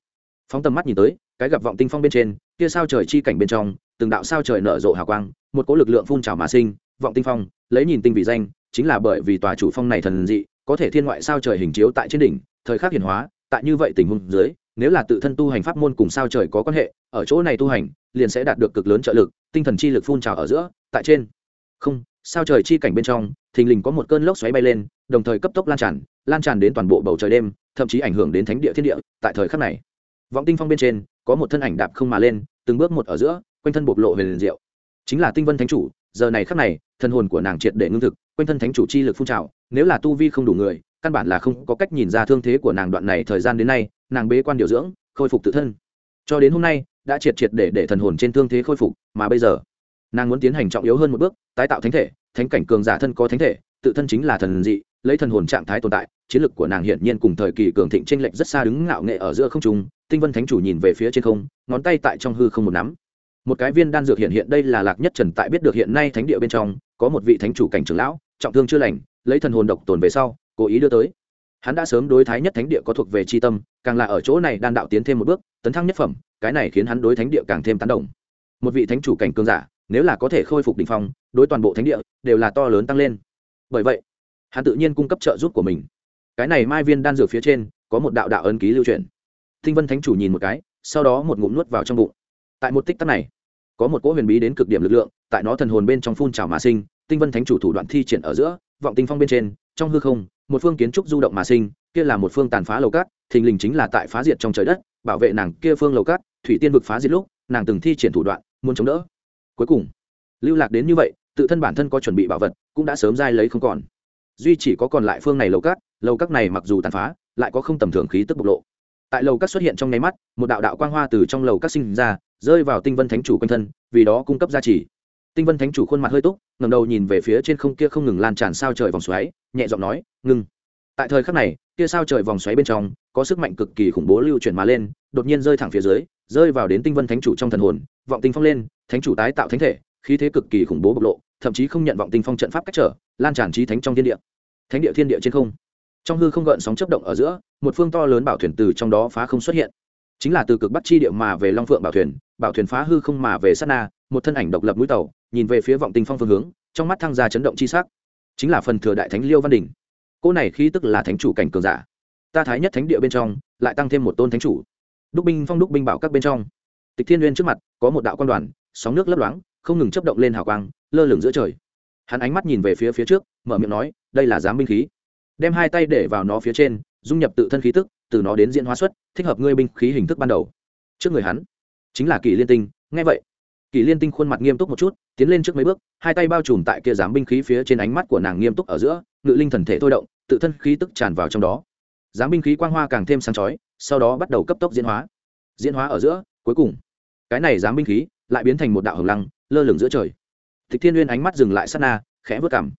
Phóng tầm mắt nhìn tới, cái gặp vọng tinh phong bên trên, kia sao trời chi cảnh bên trong, từng đạo sao trời nở rộ hào quang, một cỗ lực lượng phun trào mà sinh. Vọng tinh phong, lấy nhìn tinh vị danh, chính là bởi vì tòa chủ phong này thần dị, có thể thiên ngoại sao trời hình chiếu tại trên đỉnh, thời khắc hiển hóa, tại như vậy tình huống dưới nếu là tự thân tu hành pháp môn cùng sao trời có quan hệ, ở chỗ này tu hành, liền sẽ đạt được cực lớn trợ lực, tinh thần chi lực phun trào ở giữa, tại trên. Không, sao trời chi cảnh bên trong, thình lình có một cơn lốc xoáy bay lên, đồng thời cấp tốc lan tràn lan tràn đến toàn bộ bầu trời đêm, thậm chí ảnh hưởng đến thánh địa thiên địa, tại thời khắc này. Vọng tinh phong bên trên, có một thân ảnh đạp không mà lên, từng bước một ở giữa, quanh thân bộc lộ về liền diệu. Chính là tinh vân thánh chủ, giờ này khắc này, thân hồn của nàng triệt để ngưng thực, quanh thân thánh chủ chi lực phun trào, nếu là tu vi không đủ người, căn bản là không có cách nhìn ra thương thế của nàng đoạn này thời gian đến nay nàng bế quan điều dưỡng, khôi phục tự thân. Cho đến hôm nay, đã triệt triệt để để thần hồn trên thương thế khôi phục, mà bây giờ, nàng muốn tiến hành trọng yếu hơn một bước, tái tạo thánh thể, thánh cảnh cường giả thân có thánh thể, tự thân chính là thần dị, lấy thần hồn trạng thái tồn tại, chiến lực của nàng hiển nhiên cùng thời kỳ cường thịnh tranh lệch rất xa đứng ngạo nghệ ở giữa không trung, tinh vân thánh chủ nhìn về phía trên không, ngón tay tại trong hư không một nắm. Một cái viên đan dược hiện hiện đây là lạc nhất trần tại biết được hiện nay thánh địa bên trong, có một vị thánh chủ cảnh trưởng lão, trọng thương chưa lành, lấy thần hồn độc tồn về sau, cố ý đưa tới hắn đã sớm đối thái nhất thánh địa có thuộc về c tâm, càng là ở chỗ này đan đạo tiến thêm một bước, tấn thăng nhất phẩm, cái này khiến hắn đối thánh địa càng thêm tán đồng. Một vị thánh chủ cảnh cường giả, nếu là có thể khôi phục đ ỉ n h phong, đối toàn bộ thánh địa đều là to lớn tăng lên. Bởi vậy, hắn tự nhiên cung cấp trợ giúp của mình. Cái này mai viên đan dược phía trên có một đạo đạo ân ký lưu truyền. Thinh vân thánh chủ nhìn một cái, sau đó một ngụm nuốt vào trong bụng. Tại một tích tắc này, có một cỗ huyền bí đến cực điểm lực lượng, tại nó thần hồn bên trong phun trào mà sinh, tinh vân thánh chủ thủ đoạn thi triển ở giữa, vọng tinh phong bên trên, trong hư không một phương kiến trúc du động mà sinh, kia là một phương tàn phá lầu cát, thình lình chính là tại phá diệt trong trời đất, bảo vệ nàng kia phương lầu cát, thủy tiên vực phá diệt lúc, nàng từng thi triển thủ đoạn, muốn chống đỡ. Cuối cùng, lưu lạc đến như vậy, tự thân bản thân có chuẩn bị bảo vật, cũng đã sớm dai lấy không còn. Duy chỉ có còn lại phương này lầu cát lầu cát này mặc dù tàn phá, lại có không tầm thường khí tức bộc lộ. Tại lầu cát xuất hiện trong nháy mắt, một đạo đạo quang hoa từ trong lầu cát sinh ra, rơi vào tinh vân thánh chủ quanh thân, vì đó cung cấp gia trì tinh vân thánh chủ khuôn mặt hơi túc ngầm đầu nhìn về phía trên không kia không ngừng lan tràn sao trời vòng xoáy, nhẹ giọng nói, ngừng. tại thời khắc này, kia sao trời vòng xoáy bên trong, có sức mạnh cực kỳ khủng bố lưu chuyển mà lên, đột nhiên rơi thẳng phía dưới, rơi vào đến tinh vân thánh chủ trong thần hồn, vọng tinh phong lên, thánh chủ tái tạo thánh thể, khí thế cực kỳ khủng bố bộc lộ, thậm chí không nhận vọng tinh phong trận pháp cách trở, lan tràn trí thánh trong thiên địa. Thánh địa thiên địa trên không. Trong hư không gợn sóng chấp động ở giữa, một phương to lớn bảo thuyền từ trong đó phá không xuất hiện. Chính là từ cực bắc chi địa mà về long phượng bảo thuyền bảo thuyền phá hư không mà về sát na, một thân ảnh độc lập mũi tàu nhìn về phía vọng tinh phong phương hướng, trong mắt thăng gia chấn động chi sắc. Chính là phần thừa đại thánh liêu văn đình. Cô này khi tức là thánh chủ cảnh cường giả. Ta thái nhất thánh địa bên trong, lại tăng thêm một tôn thánh chủ. Đúc binh phong đúc binh bảo các bên trong. Tịch thiên nguyên trước mặt, có một đạo quan đoàn, sóng nước lấp loáng, không ngừng chấp động lên hào quang, lơ lửng giữa trời. Hắn ánh mắt nhìn về phía phía trước, mở miệng nói, đây là giám binh khí. Đem hai tay để vào nó phía trên, dung nhập tự thân khí tức, từ nó đến diễn hóa xuất, thích hợp ngươi binh khí hình thức ban đầu. Trước người hắn, chính là kỳ liên tinh, nghe vậy kỳ liên tinh khuôn mặt nghiêm túc một chút, tiến lên trước mấy bước, hai tay bao trùm tại kia giám binh khí phía trên ánh mắt của nàng nghiêm túc ở giữa, ngự linh thần thể thôi động, tự thân khí tức tràn vào trong đó. Giám binh khí quang hoa càng thêm sáng chói, sau đó bắt đầu cấp tốc diễn hóa. Diễn hóa ở giữa, cuối cùng, cái này giám binh khí lại biến thành một đạo hồng lăng, lơ lửng giữa trời. Tịch thiên uyên ánh mắt dừng lại sát na, khẽ vớt cảm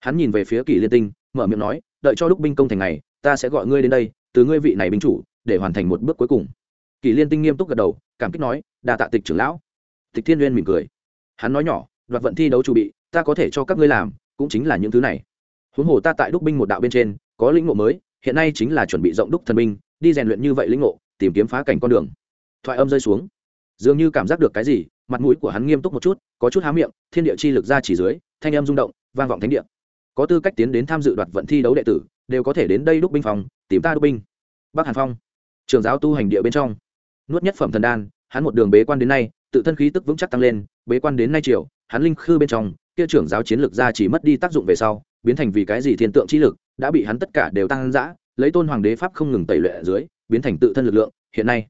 hắn nhìn về phía kỳ liên tinh, mở miệng nói, đợi cho lúc binh công thành ngày, ta sẽ gọi ngươi đến đây, từ ngươi vị này binh chủ, để hoàn thành một bước cuối cùng. Kỳ liên tinh nghiêm túc gật đầu, cảm kích nói, đa tạ tịch trưởng lão tịch thiên uyên mỉm cười. Hắn nói nhỏ, đoạt vận thi đấu chủ bị, ta có thể cho các ngươi làm, cũng chính là những thứ này. Huống hồ ta tại đúc binh một đạo bên trên, có lĩnh ngộ mới, hiện nay chính là chuẩn bị rộng đúc thần binh, đi rèn luyện như vậy lĩnh ngộ, tìm kiếm phá cảnh con đường. Thoại âm rơi xuống. Dường như cảm giác được cái gì, mặt mũi của hắn nghiêm túc một chút, có chút há miệng, thiên địa chi lực ra chỉ dưới, thanh âm rung động, vang vọng thánh địa. Có tư cách tiến đến tham dự đoạt vận thi đấu đệ tử, đều có thể đến đây đúc binh phòng, tìm ta đúc binh. Bắc hàn phong, trường giáo tu hành địa bên trong. Nuốt nhất phẩm thần đan hắn một đường bế quan đến nay, tự thân khí tức vững chắc tăng lên, bế quan đến nay chiều hắn linh khư bên trong, kia trưởng giáo chiến lực ra chỉ mất đi tác dụng về sau, biến thành vì cái gì thiên tượng chi lực, đã bị hắn tất cả đều tăng dã, lấy tôn hoàng đế pháp không ngừng tẩy luyện ở dưới, biến thành tự thân lực lượng, hiện nay,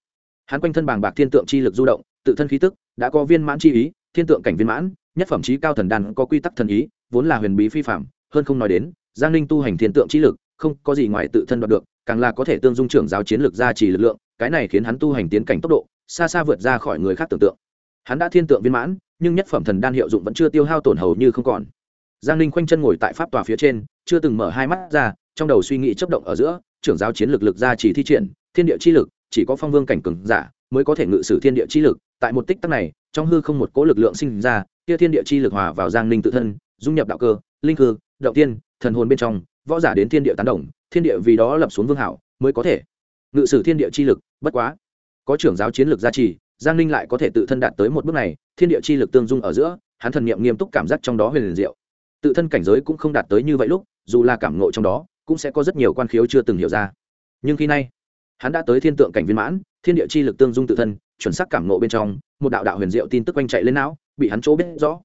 hắn quanh thân bàng bạc thiên tượng chi lực du động, tự thân khí tức, đã có viên mãn chi ý, thiên tượng cảnh viên mãn, nhất phẩm trí cao thần đan có quy tắc thần ý, vốn là huyền bí phi phạm hơn không nói đến, giang ninh tu hành thiên tượng chi lực, không có gì ngoài tự thân đoạt được, càng là có thể tương dung trưởng giáo chiến lược gia trì lực lượng, cái này khiến hắn tu hành tiến cảnh tốc độ xa xa vượt ra khỏi người khác tưởng tượng. Hắn đã thiên tượng viên mãn, nhưng nhất phẩm thần đan hiệu dụng vẫn chưa tiêu hao tổn hầu như không còn. Giang ninh khoanh chân ngồi tại pháp tòa phía trên, chưa từng mở hai mắt ra, trong đầu suy nghĩ chấp động ở giữa, trưởng giáo chiến lực lực ra chỉ thi triển, thiên địa chi lực, chỉ có phong vương cảnh cường giả mới có thể ngự sử thiên địa chi lực, tại một tích tắc này, trong hư không một cỗ lực lượng sinh ra, kia thiên địa chi lực hòa vào giang ninh tự thân, dung nhập đạo cơ, linh cơ, động tiên, thần hồn bên trong, võ giả đến thiên địa tán đồng, thiên địa vì đó lập xuống vương hảo mới có thể ngự sử thiên địa chi lực, bất quá có trưởng giáo chiến lược gia trì, giang ninh lại có thể tự thân đạt tới một bước này, thiên địa chi lực tương dung ở giữa, hắn thần niệm nghiêm túc cảm giác trong đó huyền liền diệu. Tự thân cảnh giới cũng không đạt tới như vậy lúc, dù là cảm ngộ trong đó, cũng sẽ có rất nhiều quan khiếu chưa từng hiểu ra. Nhưng khi nay, hắn đã tới thiên tượng cảnh viên mãn, thiên địa chi lực tương dung tự thân, chuẩn xác cảm ngộ bên trong, một đạo đạo huyền diệu tin tức quanh chạy lên não, bị hắn chỗ biết rõ.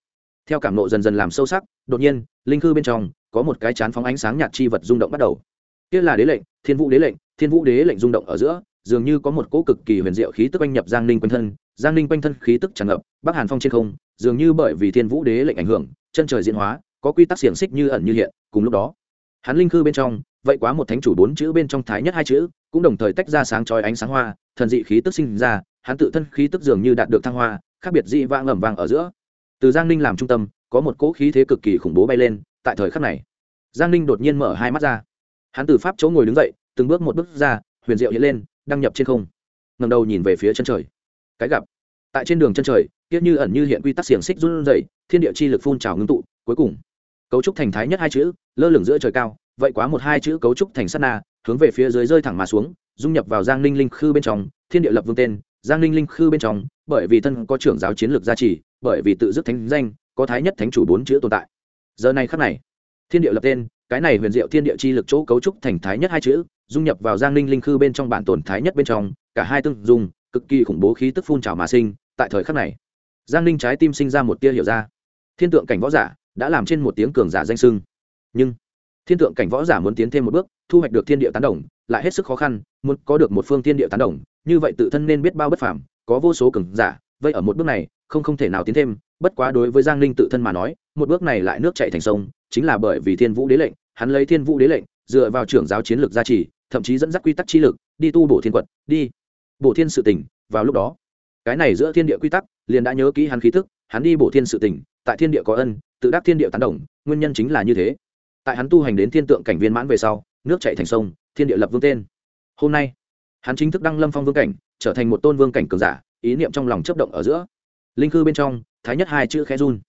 Theo cảm ngộ dần dần làm sâu sắc, đột nhiên, linh cư bên trong, có một cái chán phóng ánh sáng nhạt chi vật rung động bắt đầu. Kia là đế lệnh, thiên vũ đế lệnh, thiên vũ đế lệnh rung động ở giữa dường như có một cỗ cực kỳ huyền diệu khí tức quanh nhập giang ninh quanh thân, giang ninh quanh thân khí tức tràn ngập, bắc hàn phong trên không, dường như bởi vì thiên vũ đế lệnh ảnh hưởng, chân trời diễn hóa, có quy tắc xiềng xích như ẩn như hiện, cùng lúc đó hắn linh khư bên trong, vậy quá một thánh chủ bốn chữ bên trong thái nhất hai chữ, cũng đồng thời tách ra sáng chói ánh sáng hoa, thần dị khí tức sinh ra, hắn tự thân khí tức dường như đạt được thăng hoa, khác biệt dị vang ẩm vang ở giữa. Từ giang ninh làm trung tâm, có một cỗ khí thế cực kỳ khủng bố bay lên, tại thời khắc này, giang ninh đột nhiên mở hai mắt ra. Hắn từ pháp chỗ ngồi đứng dậy, từng bước một bước ra, huyền diệu hiện lên đăng nhập trên không. Ngầm đầu nhìn về phía chân trời. Cái gặp. Tại trên đường chân trời tiếc như ẩn như hiện quy tắc xiềng xích run rẩy, thiên địa chi lực phun trào ngưng tụ, cuối cùng, cấu trúc thành thái nhất hai chữ, lơ lửng giữa trời cao, vậy quá một hai chữ cấu trúc thành sát na, hướng về phía dưới rơi thẳng mà xuống, dung nhập vào giang ninh linh khư bên trong, thiên địa lập vương tên, giang ninh linh khư bên trong, bởi vì thân có trưởng giáo chiến lược gia trì, bởi vì tự dứt thánh danh, có thái nhất thánh chủ bốn chữ tồn tại. Giờ này khắc này, thiên địa lập tên, cái này huyền diệu thiên địa chi lực chỗ cấu trúc thành thái nhất hai chữ dung nhập vào giang ninh linh khư bên trong bản tồn thái nhất bên trong, cả hai tương dung, cực kỳ khủng bố khí tức phun trào mà sinh, tại thời khắc này, giang ninh trái tim sinh ra một tia hiểu ra. Thiên tượng cảnh võ giả đã làm trên một tiếng cường giả danh sưng. Nhưng, thiên tượng cảnh võ giả muốn tiến thêm một bước, thu hoạch được thiên địa tán đồng, lại hết sức khó khăn, muốn có được một phương thiên địa tán đồng, như vậy tự thân nên biết bao bất phàm, có vô số cường giả, vậy ở một bước này, không không thể nào tiến thêm, bất quá đối với giang ninh tự thân mà nói, một bước này lại nước chạy thành sông, chính là bởi vì thiên vũ đế lệnh, hắn lấy thiên vũ đế lệnh dựa vào trưởng giáo chiến lược gia trì, thậm chí dẫn dắt quy tắc chi lực, đi tu bổ thiên quật, đi bổ thiên sự tỉnh vào lúc đó. Cái này giữa thiên địa quy tắc, liền đã nhớ kỹ hắn khí thức hắn đi bổ thiên sự tỉnh tại thiên địa có ân, tự đắc thiên địa tán đồng, nguyên nhân chính là như thế. Tại hắn tu hành đến thiên tượng cảnh viên mãn về sau, nước chạy thành sông, thiên địa lập vương tên. Hôm nay, hắn chính thức đăng lâm phong vương cảnh, trở thành một tôn vương cảnh cường giả, ý niệm trong lòng chấp động ở giữa. Linh cư bên trong, thái nhất hai chữ khẽ run.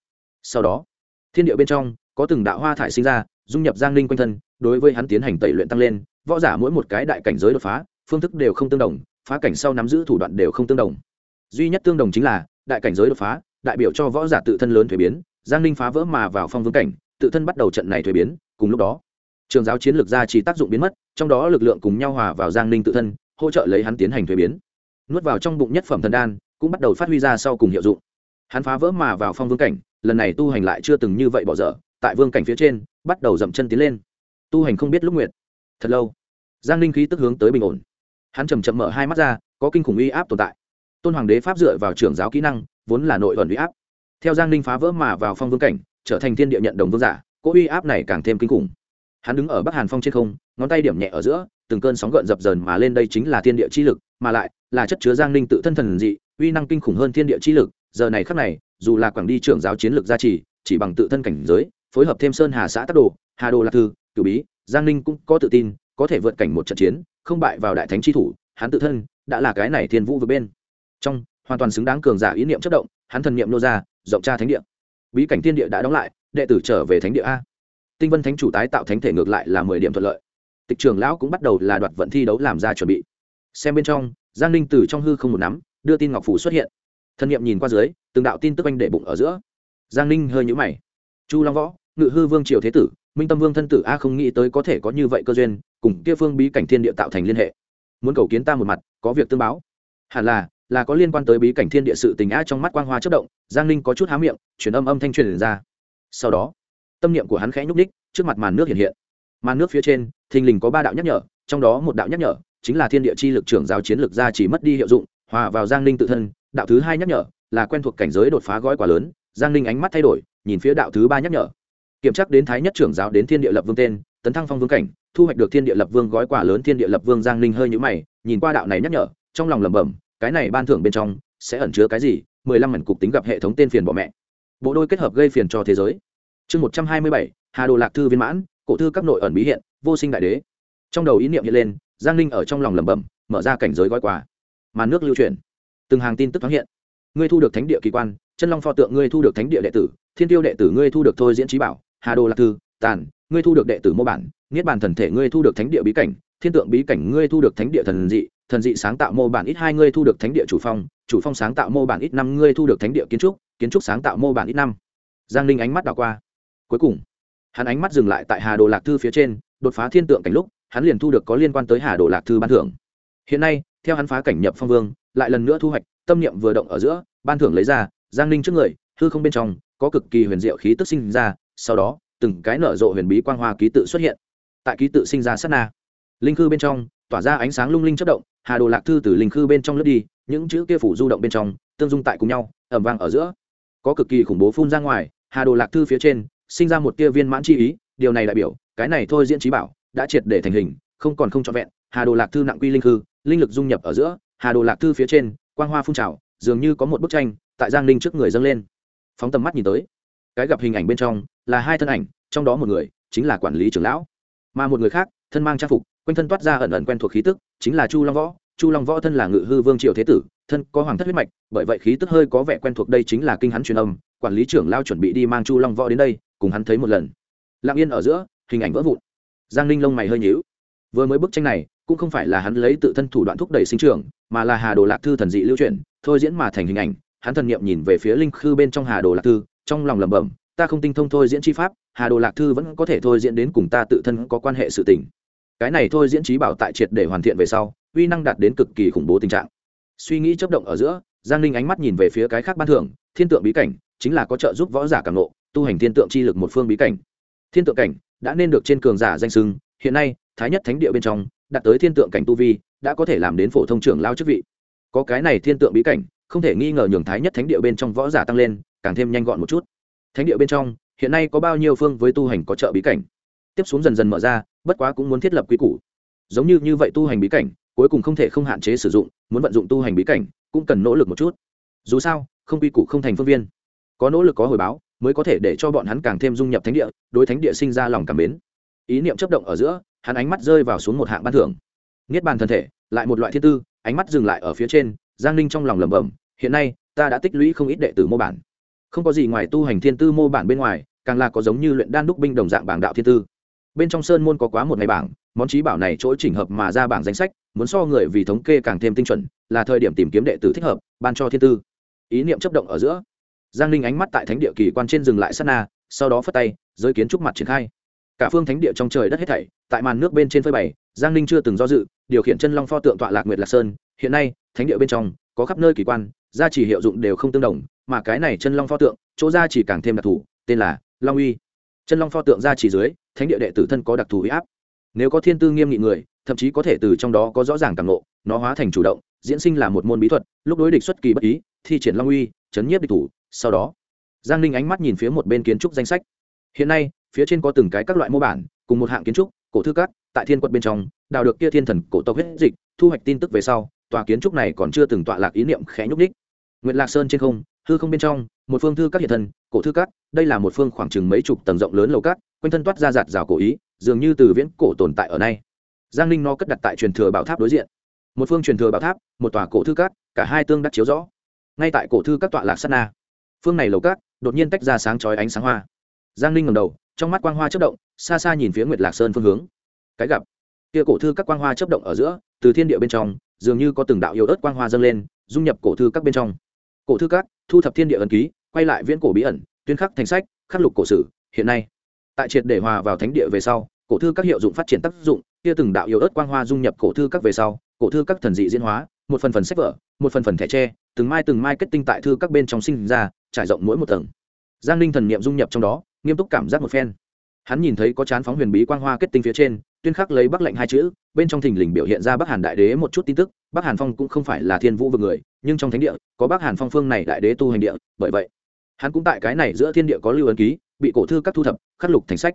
Sau đó, thiên địa bên trong, có từng đạo hoa thải sinh ra dung nhập giang linh quanh thân, đối với hắn tiến hành tẩy luyện tăng lên, võ giả mỗi một cái đại cảnh giới đột phá, phương thức đều không tương đồng, phá cảnh sau nắm giữ thủ đoạn đều không tương đồng. Duy nhất tương đồng chính là, đại cảnh giới đột phá, đại biểu cho võ giả tự thân lớn thuế biến, giang ninh phá vỡ mà vào phong vương cảnh, tự thân bắt đầu trận này thuế biến, cùng lúc đó, trường giáo chiến lược gia chỉ tác dụng biến mất, trong đó lực lượng cùng nhau hòa vào giang ninh tự thân, hỗ trợ lấy hắn tiến hành thuế biến. Nuốt vào trong bụng nhất phẩm thần đan, cũng bắt đầu phát huy ra sau cùng hiệu dụng. Hắn phá vỡ mà vào phong vương cảnh, lần này tu hành lại chưa từng như vậy bỏ dở tại vương cảnh phía trên, bắt đầu dậm chân tiến lên. Tu hành không biết lúc nguyện thật lâu, giang ninh khí tức hướng tới bình ổn. Hắn chầm chậm mở hai mắt ra, có kinh khủng uy áp tồn tại. Tôn hoàng đế pháp dựa vào trưởng giáo kỹ năng, vốn là nội ẩn uy áp. Theo giang ninh phá vỡ mà vào phong vương cảnh, trở thành thiên địa nhận đồng vương giả, cỗ uy áp này càng thêm kinh khủng. Hắn đứng ở bắc hàn phong trên không, ngón tay điểm nhẹ ở giữa, từng cơn sóng gợn dập dờn mà lên đây chính là thiên địa chi lực, mà lại là chất chứa giang ninh tự thân thần dị, uy năng kinh khủng hơn thiên địa chi lực. Giờ này khắc này, dù là quảng đi trưởng giáo chiến lược gia trì, chỉ bằng tự thân cảnh giới phối hợp thêm sơn hà xã tắc đồ, hà đồ lạc thư, cửu bí, giang ninh cũng có tự tin, có thể vượt cảnh một trận chiến, không bại vào đại thánh chi thủ, hắn tự thân đã là cái này thiên vũ với bên. Trong, hoàn toàn xứng đáng cường giả ý niệm chất động, hắn thần niệm nô ra, rộng tra thánh địa. Bí cảnh thiên địa đã đóng lại, đệ tử trở về thánh địa a. Tinh vân thánh chủ tái tạo thánh thể ngược lại là mười điểm thuận lợi. Tịch trường lão cũng bắt đầu là đoạt vận thi đấu làm ra chuẩn bị. Xem bên trong, giang ninh từ trong hư không một nắm, đưa tin ngọc phủ xuất hiện. Thân nhiệm nhìn qua dưới, từng đạo tin tức anh để bụng ở giữa. Giang ninh hơi nhũ mày. Chu long võ ngự hư vương triều thế tử, minh tâm vương thân tử a không nghĩ tới có thể có như vậy cơ duyên, cùng kia phương bí cảnh thiên địa tạo thành liên hệ. Muốn cầu kiến ta một mặt, có việc tương báo. Hẳn là là có liên quan tới bí cảnh thiên địa sự tình a trong mắt quang hoa chất động, giang ninh có chút há miệng, chuyển âm âm thanh truyền ra. Sau đó, tâm niệm của hắn khẽ nhúc đích trước mặt màn nước hiện hiện. Màn nước phía trên, thình lình có ba đạo nhắc nhở, trong đó một đạo nhắc nhở, chính là thiên địa chi lực trưởng giáo chiến lực ra chỉ mất đi hiệu dụng, hòa vào giang ninh tự thân. Đạo thứ hai nhắc nhở, là quen thuộc cảnh giới đột phá gói quả lớn, giang ninh ánh mắt thay đổi, nhìn phía đạo thứ ba nhắc nhở kiểm tra đến thái nhất trưởng giáo đến thiên địa lập vương tên, tấn thăng phong vương cảnh, thu hoạch được thiên địa lập vương gói quả lớn, thiên địa lập vương giang ninh hơi nhũ mày, nhìn qua đạo này nhắc nhở, trong lòng lẩm bẩm, cái này ban thưởng bên trong, sẽ ẩn chứa cái gì, mười lăm mảnh cục tính gặp hệ thống tên phiền bỏ mẹ. Bộ đôi kết hợp gây phiền cho thế giới. Chương một trăm hai mươi bảy, hà đồ lạc thư viên mãn, cổ thư các nội ẩn bí hiện, vô sinh đại đế. Trong đầu ý niệm hiện lên, giang ninh ở trong lòng lẩm bẩm, mở ra cảnh giới gói quà. Màn nước lưu truyền từng hàng tin tức thoáng hiện. Ngươi thu được thánh địa kỳ quan, chân long pho tượng ngươi thu được thánh địa đệ tử, thiên tiêu đệ tử ngươi thu được thôi diễn trí bảo hà đồ lạc thư, tàn, ngươi thu được đệ tử mô bản, niết bàn thần thể ngươi thu được thánh địa bí cảnh, thiên tượng bí cảnh ngươi thu được thánh địa thần dị thần dị sáng tạo mô bản ít hai ngươi thu được thánh địa chủ phong chủ phong sáng tạo mô bản ít năm ngươi thu được thánh địa kiến trúc kiến trúc sáng tạo mô bản ít năm. Giang ninh ánh mắt đảo qua. Cuối cùng, hắn ánh mắt dừng lại tại hà đồ lạc thư phía trên, đột phá thiên tượng cảnh lúc, hắn liền thu được có liên quan tới hà đồ lạc thư ban thưởng. Hiện nay, theo hắn phá cảnh nhập phong vương, lại lần nữa thu hoạch, tâm niệm vừa động ở giữa, ban thưởng lấy ra, giang ninh trước người, hư không bên trong, có cực kỳ huyền diệu khí tức sinh ra sau đó, từng cái nở rộ huyền bí quang hoa ký tự xuất hiện. Tại ký tự sinh ra sát na, linh khư bên trong, tỏa ra ánh sáng lung linh chất động, hà đồ lạc thư từ linh khư bên trong lướt đi, những chữ kia phủ du động bên trong, tương dung tại cùng nhau ẩm vang ở giữa. Có cực kỳ khủng bố phun ra ngoài, hà đồ lạc thư phía trên, sinh ra một tia viên mãn chi ý, điều này đại biểu, cái này thôi diễn trí bảo, đã triệt để thành hình, không còn không trọn vẹn. Hà đồ lạc thư nặng quy linh khư, linh lực dung nhập ở giữa, hà đồ lạc thư phía trên, quang hoa phun trào, dường như có một bức tranh, tại giang ninh trước người dâng lên. Phóng tầm mắt nhìn tới, cái gặp hình ảnh bên trong là hai thân ảnh, trong đó một người chính là quản lý trưởng lão, mà một người khác, thân mang trang phục, quanh thân toát ra ẩn ẩn quen thuộc khí tức, chính là chu long võ. Chu long võ thân là ngự hư vương triều thế tử, thân có hoàng thất huyết mạch, bởi vậy khí tức hơi có vẻ quen thuộc đây chính là kinh hắn truyền âm, quản lý trưởng lao chuẩn bị đi mang chu long võ đến đây, cùng hắn thấy một lần. Lặng yên ở giữa, hình ảnh vỡ vụn. Giang ninh lông mày hơi nhíu. Vừa mới bức tranh này, cũng không phải là hắn lấy tự thân thủ đoạn thúc đẩy sinh trưởng, mà là hà đồ lạc thư thần dị lưu truyền, thôi diễn mà thành hình ảnh. Hắn thần niệm nhìn về phía linh khư bên trong hà đồ lạc thư, trong lòng lẩm bẩm ta không tinh thông thôi diễn chi pháp, hà đồ lạc thư vẫn có thể thôi diễn đến cùng ta tự thân có quan hệ sự tình. Cái này thôi diễn trí bảo tại triệt để hoàn thiện về sau, uy năng đạt đến cực kỳ khủng bố tình trạng. Suy nghĩ chấp động ở giữa, giang ninh ánh mắt nhìn về phía cái khác ban thưởng, thiên tượng bí cảnh, chính là có trợ giúp võ giả càng nộ tu hành thiên tượng chi lực một phương bí cảnh. Thiên tượng cảnh đã nên được trên cường giả danh sưng hiện nay, thái nhất thánh địa bên trong, đạt tới thiên tượng cảnh tu vi, đã có thể làm đến phổ thông trưởng lao chức vị. Có cái này thiên tượng bí cảnh, không thể nghi ngờ nhường thái nhất thánh địa bên trong võ giả tăng lên, càng thêm nhanh gọn một chút thánh địa bên trong, hiện nay có bao nhiêu phương với tu hành có trợ bí cảnh? Tiếp xuống dần dần mở ra, bất quá cũng muốn thiết lập quy củ. Giống như như vậy tu hành bí cảnh, cuối cùng không thể không hạn chế sử dụng, muốn vận dụng tu hành bí cảnh, cũng cần nỗ lực một chút. Dù sao, không quy củ không thành phương viên. Có nỗ lực có hồi báo, mới có thể để cho bọn hắn càng thêm dung nhập thánh địa, đối thánh địa sinh ra lòng cảm mến. Ý niệm chấp động ở giữa, hắn ánh mắt rơi vào xuống một hạng ban thưởng. Niết bàn thân thể, lại một loại thiên tư, ánh mắt dừng lại ở phía trên, giang ninh trong lòng lẩm bẩm, hiện nay, ta đã tích lũy không ít đệ tử mô bản không có gì ngoài tu hành thiên tư mô bản bên ngoài, càng là có giống như luyện đan đúc binh đồng dạng bảng đạo thiên tư. Bên trong sơn môn có quá một ngày bảng, món trí bảo này chỗ chỉnh hợp mà ra bảng danh sách, muốn so người vì thống kê càng thêm tinh chuẩn, là thời điểm tìm kiếm đệ tử thích hợp, ban cho thiên tư. Ý niệm chấp động ở giữa. Giang ninh ánh mắt tại thánh địa kỳ quan trên dừng lại sát na, sau đó phất tay, giới kiến trúc mặt triển khai. Cả phương thánh địa trong trời đất hết thảy, tại màn nước bên trên phơi bày, giang ninh chưa từng do dự, điều khiển chân long pho tượng tọa lạc nguyệt lạc sơn, hiện nay, thánh địa bên trong, có khắp nơi kỳ quan gia chỉ hiệu dụng đều không tương đồng, mà cái này chân long pho tượng, chỗ gia chỉ càng thêm đặc thù, tên là long uy. Chân long pho tượng gia chỉ dưới, thánh địa đệ tử thân có đặc thù huy áp. Nếu có thiên tư nghiêm nghị người, thậm chí có thể từ trong đó có rõ ràng càng ngộ, nó hóa thành chủ động, diễn sinh là một môn bí thuật, lúc đối địch xuất kỳ bất ý, thi triển long uy, chấn nhiếp địch thủ, sau đó, giang ninh ánh mắt nhìn phía một bên kiến trúc danh sách. Hiện nay, phía trên có từng cái các loại mô bản, cùng một hạng kiến trúc, cổ thư cát tại thiên quận bên trong, đào được kia thiên thần cổ tộc huyết dịch, thu hoạch tin tức về sau, tòa kiến trúc này còn chưa từng tọa lạc ý niệm khẽ nhúc ních Nguyệt lạc sơn trên không, hư không bên trong, một phương thư các hiện thân, cổ thư các, đây là một phương khoảng chừng mấy chục tầng rộng lớn lầu các, quanh thân toát ra giạt rào cổ ý, dường như từ viễn cổ tồn tại ở nay. Giang Linh nó cất đặt tại truyền thừa bảo tháp đối diện. Một phương truyền thừa bảo tháp, một tòa cổ thư các, cả hai tương đắc chiếu rõ. Ngay tại cổ thư các tọa lạc sát na, phương này lầu các đột nhiên tách ra sáng chói ánh sáng hoa. Giang Linh ngẩng đầu, trong mắt quang hoa chớp động, xa xa nhìn phía nguyệt lạc sơn phương hướng. Cái gặp, kia cổ thư các quang hoa chớp động ở giữa, từ thiên địa bên trong, dường như có từng đạo yêu ớt quang hoa dâng lên, dung nhập cổ thư các bên trong cổ thư các, thu thập thiên địa ẩn ký, quay lại viễn cổ bí ẩn, tuyên khắc thành sách, khắc lục cổ sử, hiện nay. Tại triệt để hòa vào thánh địa về sau, cổ thư các hiệu dụng phát triển tác dụng, kia từng đạo yếu ớt quang hoa dung nhập cổ thư các về sau, cổ thư các thần dị diễn hóa, một phần phần sách vở, một phần phần thẻ tre, từng mai từng mai kết tinh tại thư các bên trong sinh ra, trải rộng mỗi một tầng. Giang ninh thần niệm dung nhập trong đó, nghiêm túc cảm giác một phen. Hắn nhìn thấy có chán phóng huyền bí quang hoa kết tinh phía trên tuyên khắc lấy bắc lệnh hai chữ, bên trong thình lình biểu hiện ra bắc hàn đại đế một chút tin tức, bắc hàn phong cũng không phải là thiên vũ vực người, nhưng trong thánh địa, có bắc hàn phong phương này đại đế tu hành địa, bởi vậy, hắn cũng tại cái này giữa thiên địa có lưu ấn ký, bị cổ thư các thu thập, khắc lục thành sách.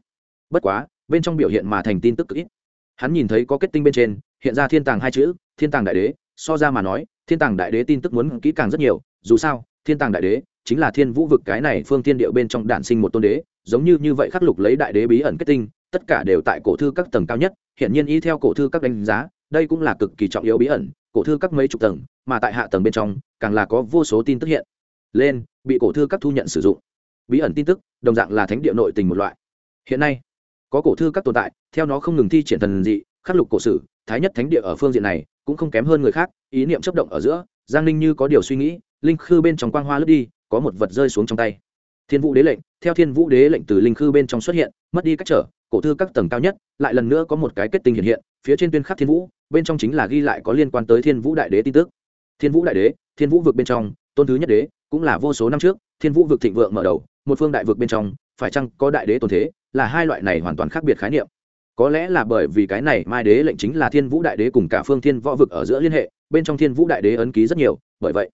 Bất quá, bên trong biểu hiện mà thành tin tức cực ít. Hắn nhìn thấy có kết tinh bên trên, hiện ra thiên tàng hai chữ, thiên tàng đại đế, so ra mà nói, thiên tàng đại đế tin tức muốn kỹ càng rất nhiều, dù sao, thiên tàng đại đế chính là thiên vũ vực cái này phương thiên điệu bên trong đản sinh một tôn đế, giống như như vậy khắc lục lấy đại đế bí ẩn kết tinh tất cả đều tại cổ thư các tầng cao nhất hiện nhiên y theo cổ thư các đánh giá, đây cũng là cực kỳ trọng yếu bí ẩn, cổ thư các mấy chục tầng, mà tại hạ tầng bên trong, càng là có vô số tin tức hiện. Lên, bị cổ thư các thu nhận sử dụng. Bí ẩn tin tức, đồng dạng là thánh địa nội tình một loại. Hiện nay, có cổ thư các tồn tại, theo nó không ngừng thi triển thần dị, khắc lục cổ sử, thái nhất thánh địa ở phương diện này, cũng không kém hơn người khác, ý niệm chấp động ở giữa, giang ninh như có điều suy nghĩ, linh khư bên trong quang hoa lướt đi, có một vật rơi xuống trong tay. Thiên vũ đế lệnh, theo thiên vũ đế lệnh từ linh khư bên trong xuất hiện, mất đi cách trở cổ thư các tầng cao nhất, lại lần nữa có một cái kết tinh hiện hiện, phía trên tuyên khắc thiên vũ, bên trong chính là ghi lại có liên quan tới thiên vũ đại đế tin tức. Thiên vũ đại đế, thiên vũ vực bên trong, tôn thứ nhất đế, cũng là vô số năm trước, thiên vũ vực thịnh vượng mở đầu, một phương đại vực bên trong, phải chăng có đại đế tồn thế, là hai loại này hoàn toàn khác biệt khái niệm. Có lẽ là bởi vì cái này mai đế lệnh chính là thiên vũ đại đế cùng cả phương thiên võ vực ở giữa liên hệ, bên trong thiên vũ đại đế ấn ký rất nhiều, bởi vậy,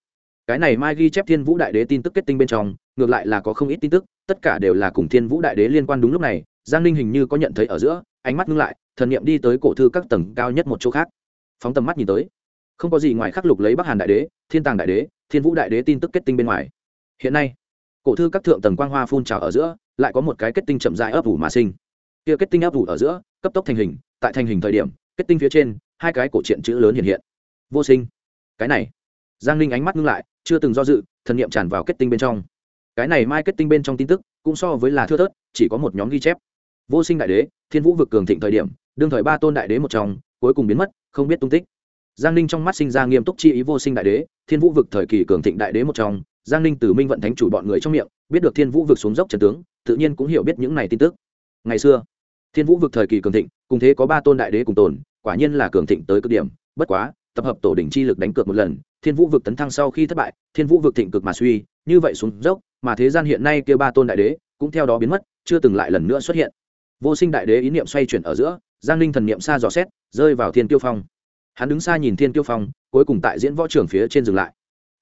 cái này mai ghi chép thiên vũ đại đế tin tức kết tinh bên trong, ngược lại là có không ít tin tức, tất cả đều là cùng thiên vũ đại đế liên quan đúng lúc này giang ninh hình như có nhận thấy ở giữa, ánh mắt ngưng lại, thần nghiệm đi tới cổ thư các tầng cao nhất một chỗ khác. Phóng tầm mắt nhìn tới, không có gì ngoài khắc lục lấy bắc hàn đại đế, thiên tàng đại đế, thiên vũ đại đế tin tức kết tinh bên ngoài. Hiện nay, cổ thư các thượng tầng quang hoa phun trào ở giữa, lại có một cái kết tinh chậm dại ấp ủ mà sinh. Kia kết tinh ấp ủ ở giữa, cấp tốc thành hình, tại thành hình thời điểm, kết tinh phía trên, hai cái cổ truyện chữ lớn hiện hiện. Vô sinh. Cái này, giang ninh ánh mắt ngưng lại, chưa từng do dự, thần nghiệm tràn vào kết tinh bên trong. Cái này mai kết tinh bên trong tin tức, cũng so với là thưa thớt, chỉ có một nhóm ghi chép vô sinh đại đế, thiên vũ vực cường thịnh thời điểm, đương thời ba tôn đại đế một trong, cuối cùng biến mất, không biết tung tích. Giang ninh trong mắt sinh ra nghiêm túc chi ý vô sinh đại đế, thiên vũ vực thời kỳ cường thịnh đại đế một trong, giang ninh từ minh vận thánh chủ bọn người trong miệng, biết được thiên vũ vực xuống dốc trần tướng, tự nhiên cũng hiểu biết những này tin tức. Ngày xưa, thiên vũ vực thời kỳ cường thịnh, cùng thế có ba tôn đại đế cùng tồn, quả nhiên là cường thịnh tới cực điểm. Bất quá, tập hợp tổ đỉnh chi lực đánh cược một lần, thiên vũ vực tấn thăng sau khi thất bại, thiên vũ vực thịnh cực mà suy, như vậy xuống dốc, mà thế gian hiện nay kêu ba tôn đại đế cũng theo đó biến mất, chưa từng lại lần nữa xuất hiện vô sinh đại đế ý niệm xoay chuyển ở giữa, giang ninh thần niệm xa dò xét, rơi vào thiên tiêu phong. Hắn đứng xa nhìn thiên tiêu phong, cuối cùng tại diễn võ trưởng phía trên dừng lại.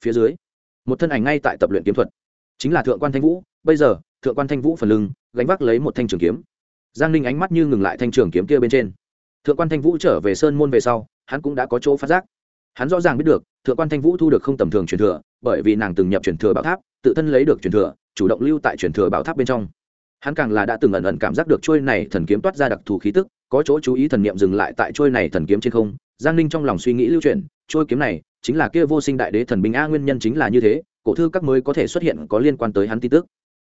Phía dưới, một thân ảnh ngay tại tập luyện kiếm thuật. Chính là thượng quan thanh vũ, bây giờ, thượng quan thanh vũ phần lưng, gánh vác lấy một thanh trường kiếm. Giang ninh ánh mắt như ngừng lại thanh trường kiếm kia bên trên. Thượng quan thanh vũ trở về sơn môn về sau, hắn cũng đã có chỗ phát giác. Hắn rõ ràng biết được, thượng quan thanh vũ thu được không tầm thường truyền thừa, bởi vì nàng từng nhập truyền thừa bảo tháp, tự thân lấy được truyền thừa, chủ động lưu tại truyền thừa bảo tháp bên trong hắn càng là đã từng ẩn ẩn cảm giác được trôi này thần kiếm toát ra đặc thù khí tức, có chỗ chú ý thần niệm dừng lại tại trôi này thần kiếm trên không, giang ninh trong lòng suy nghĩ lưu truyền trôi kiếm này chính là kia vô sinh đại đế thần binh a nguyên nhân chính là như thế, cổ thư các mới có thể xuất hiện có liên quan tới hắn tin tức.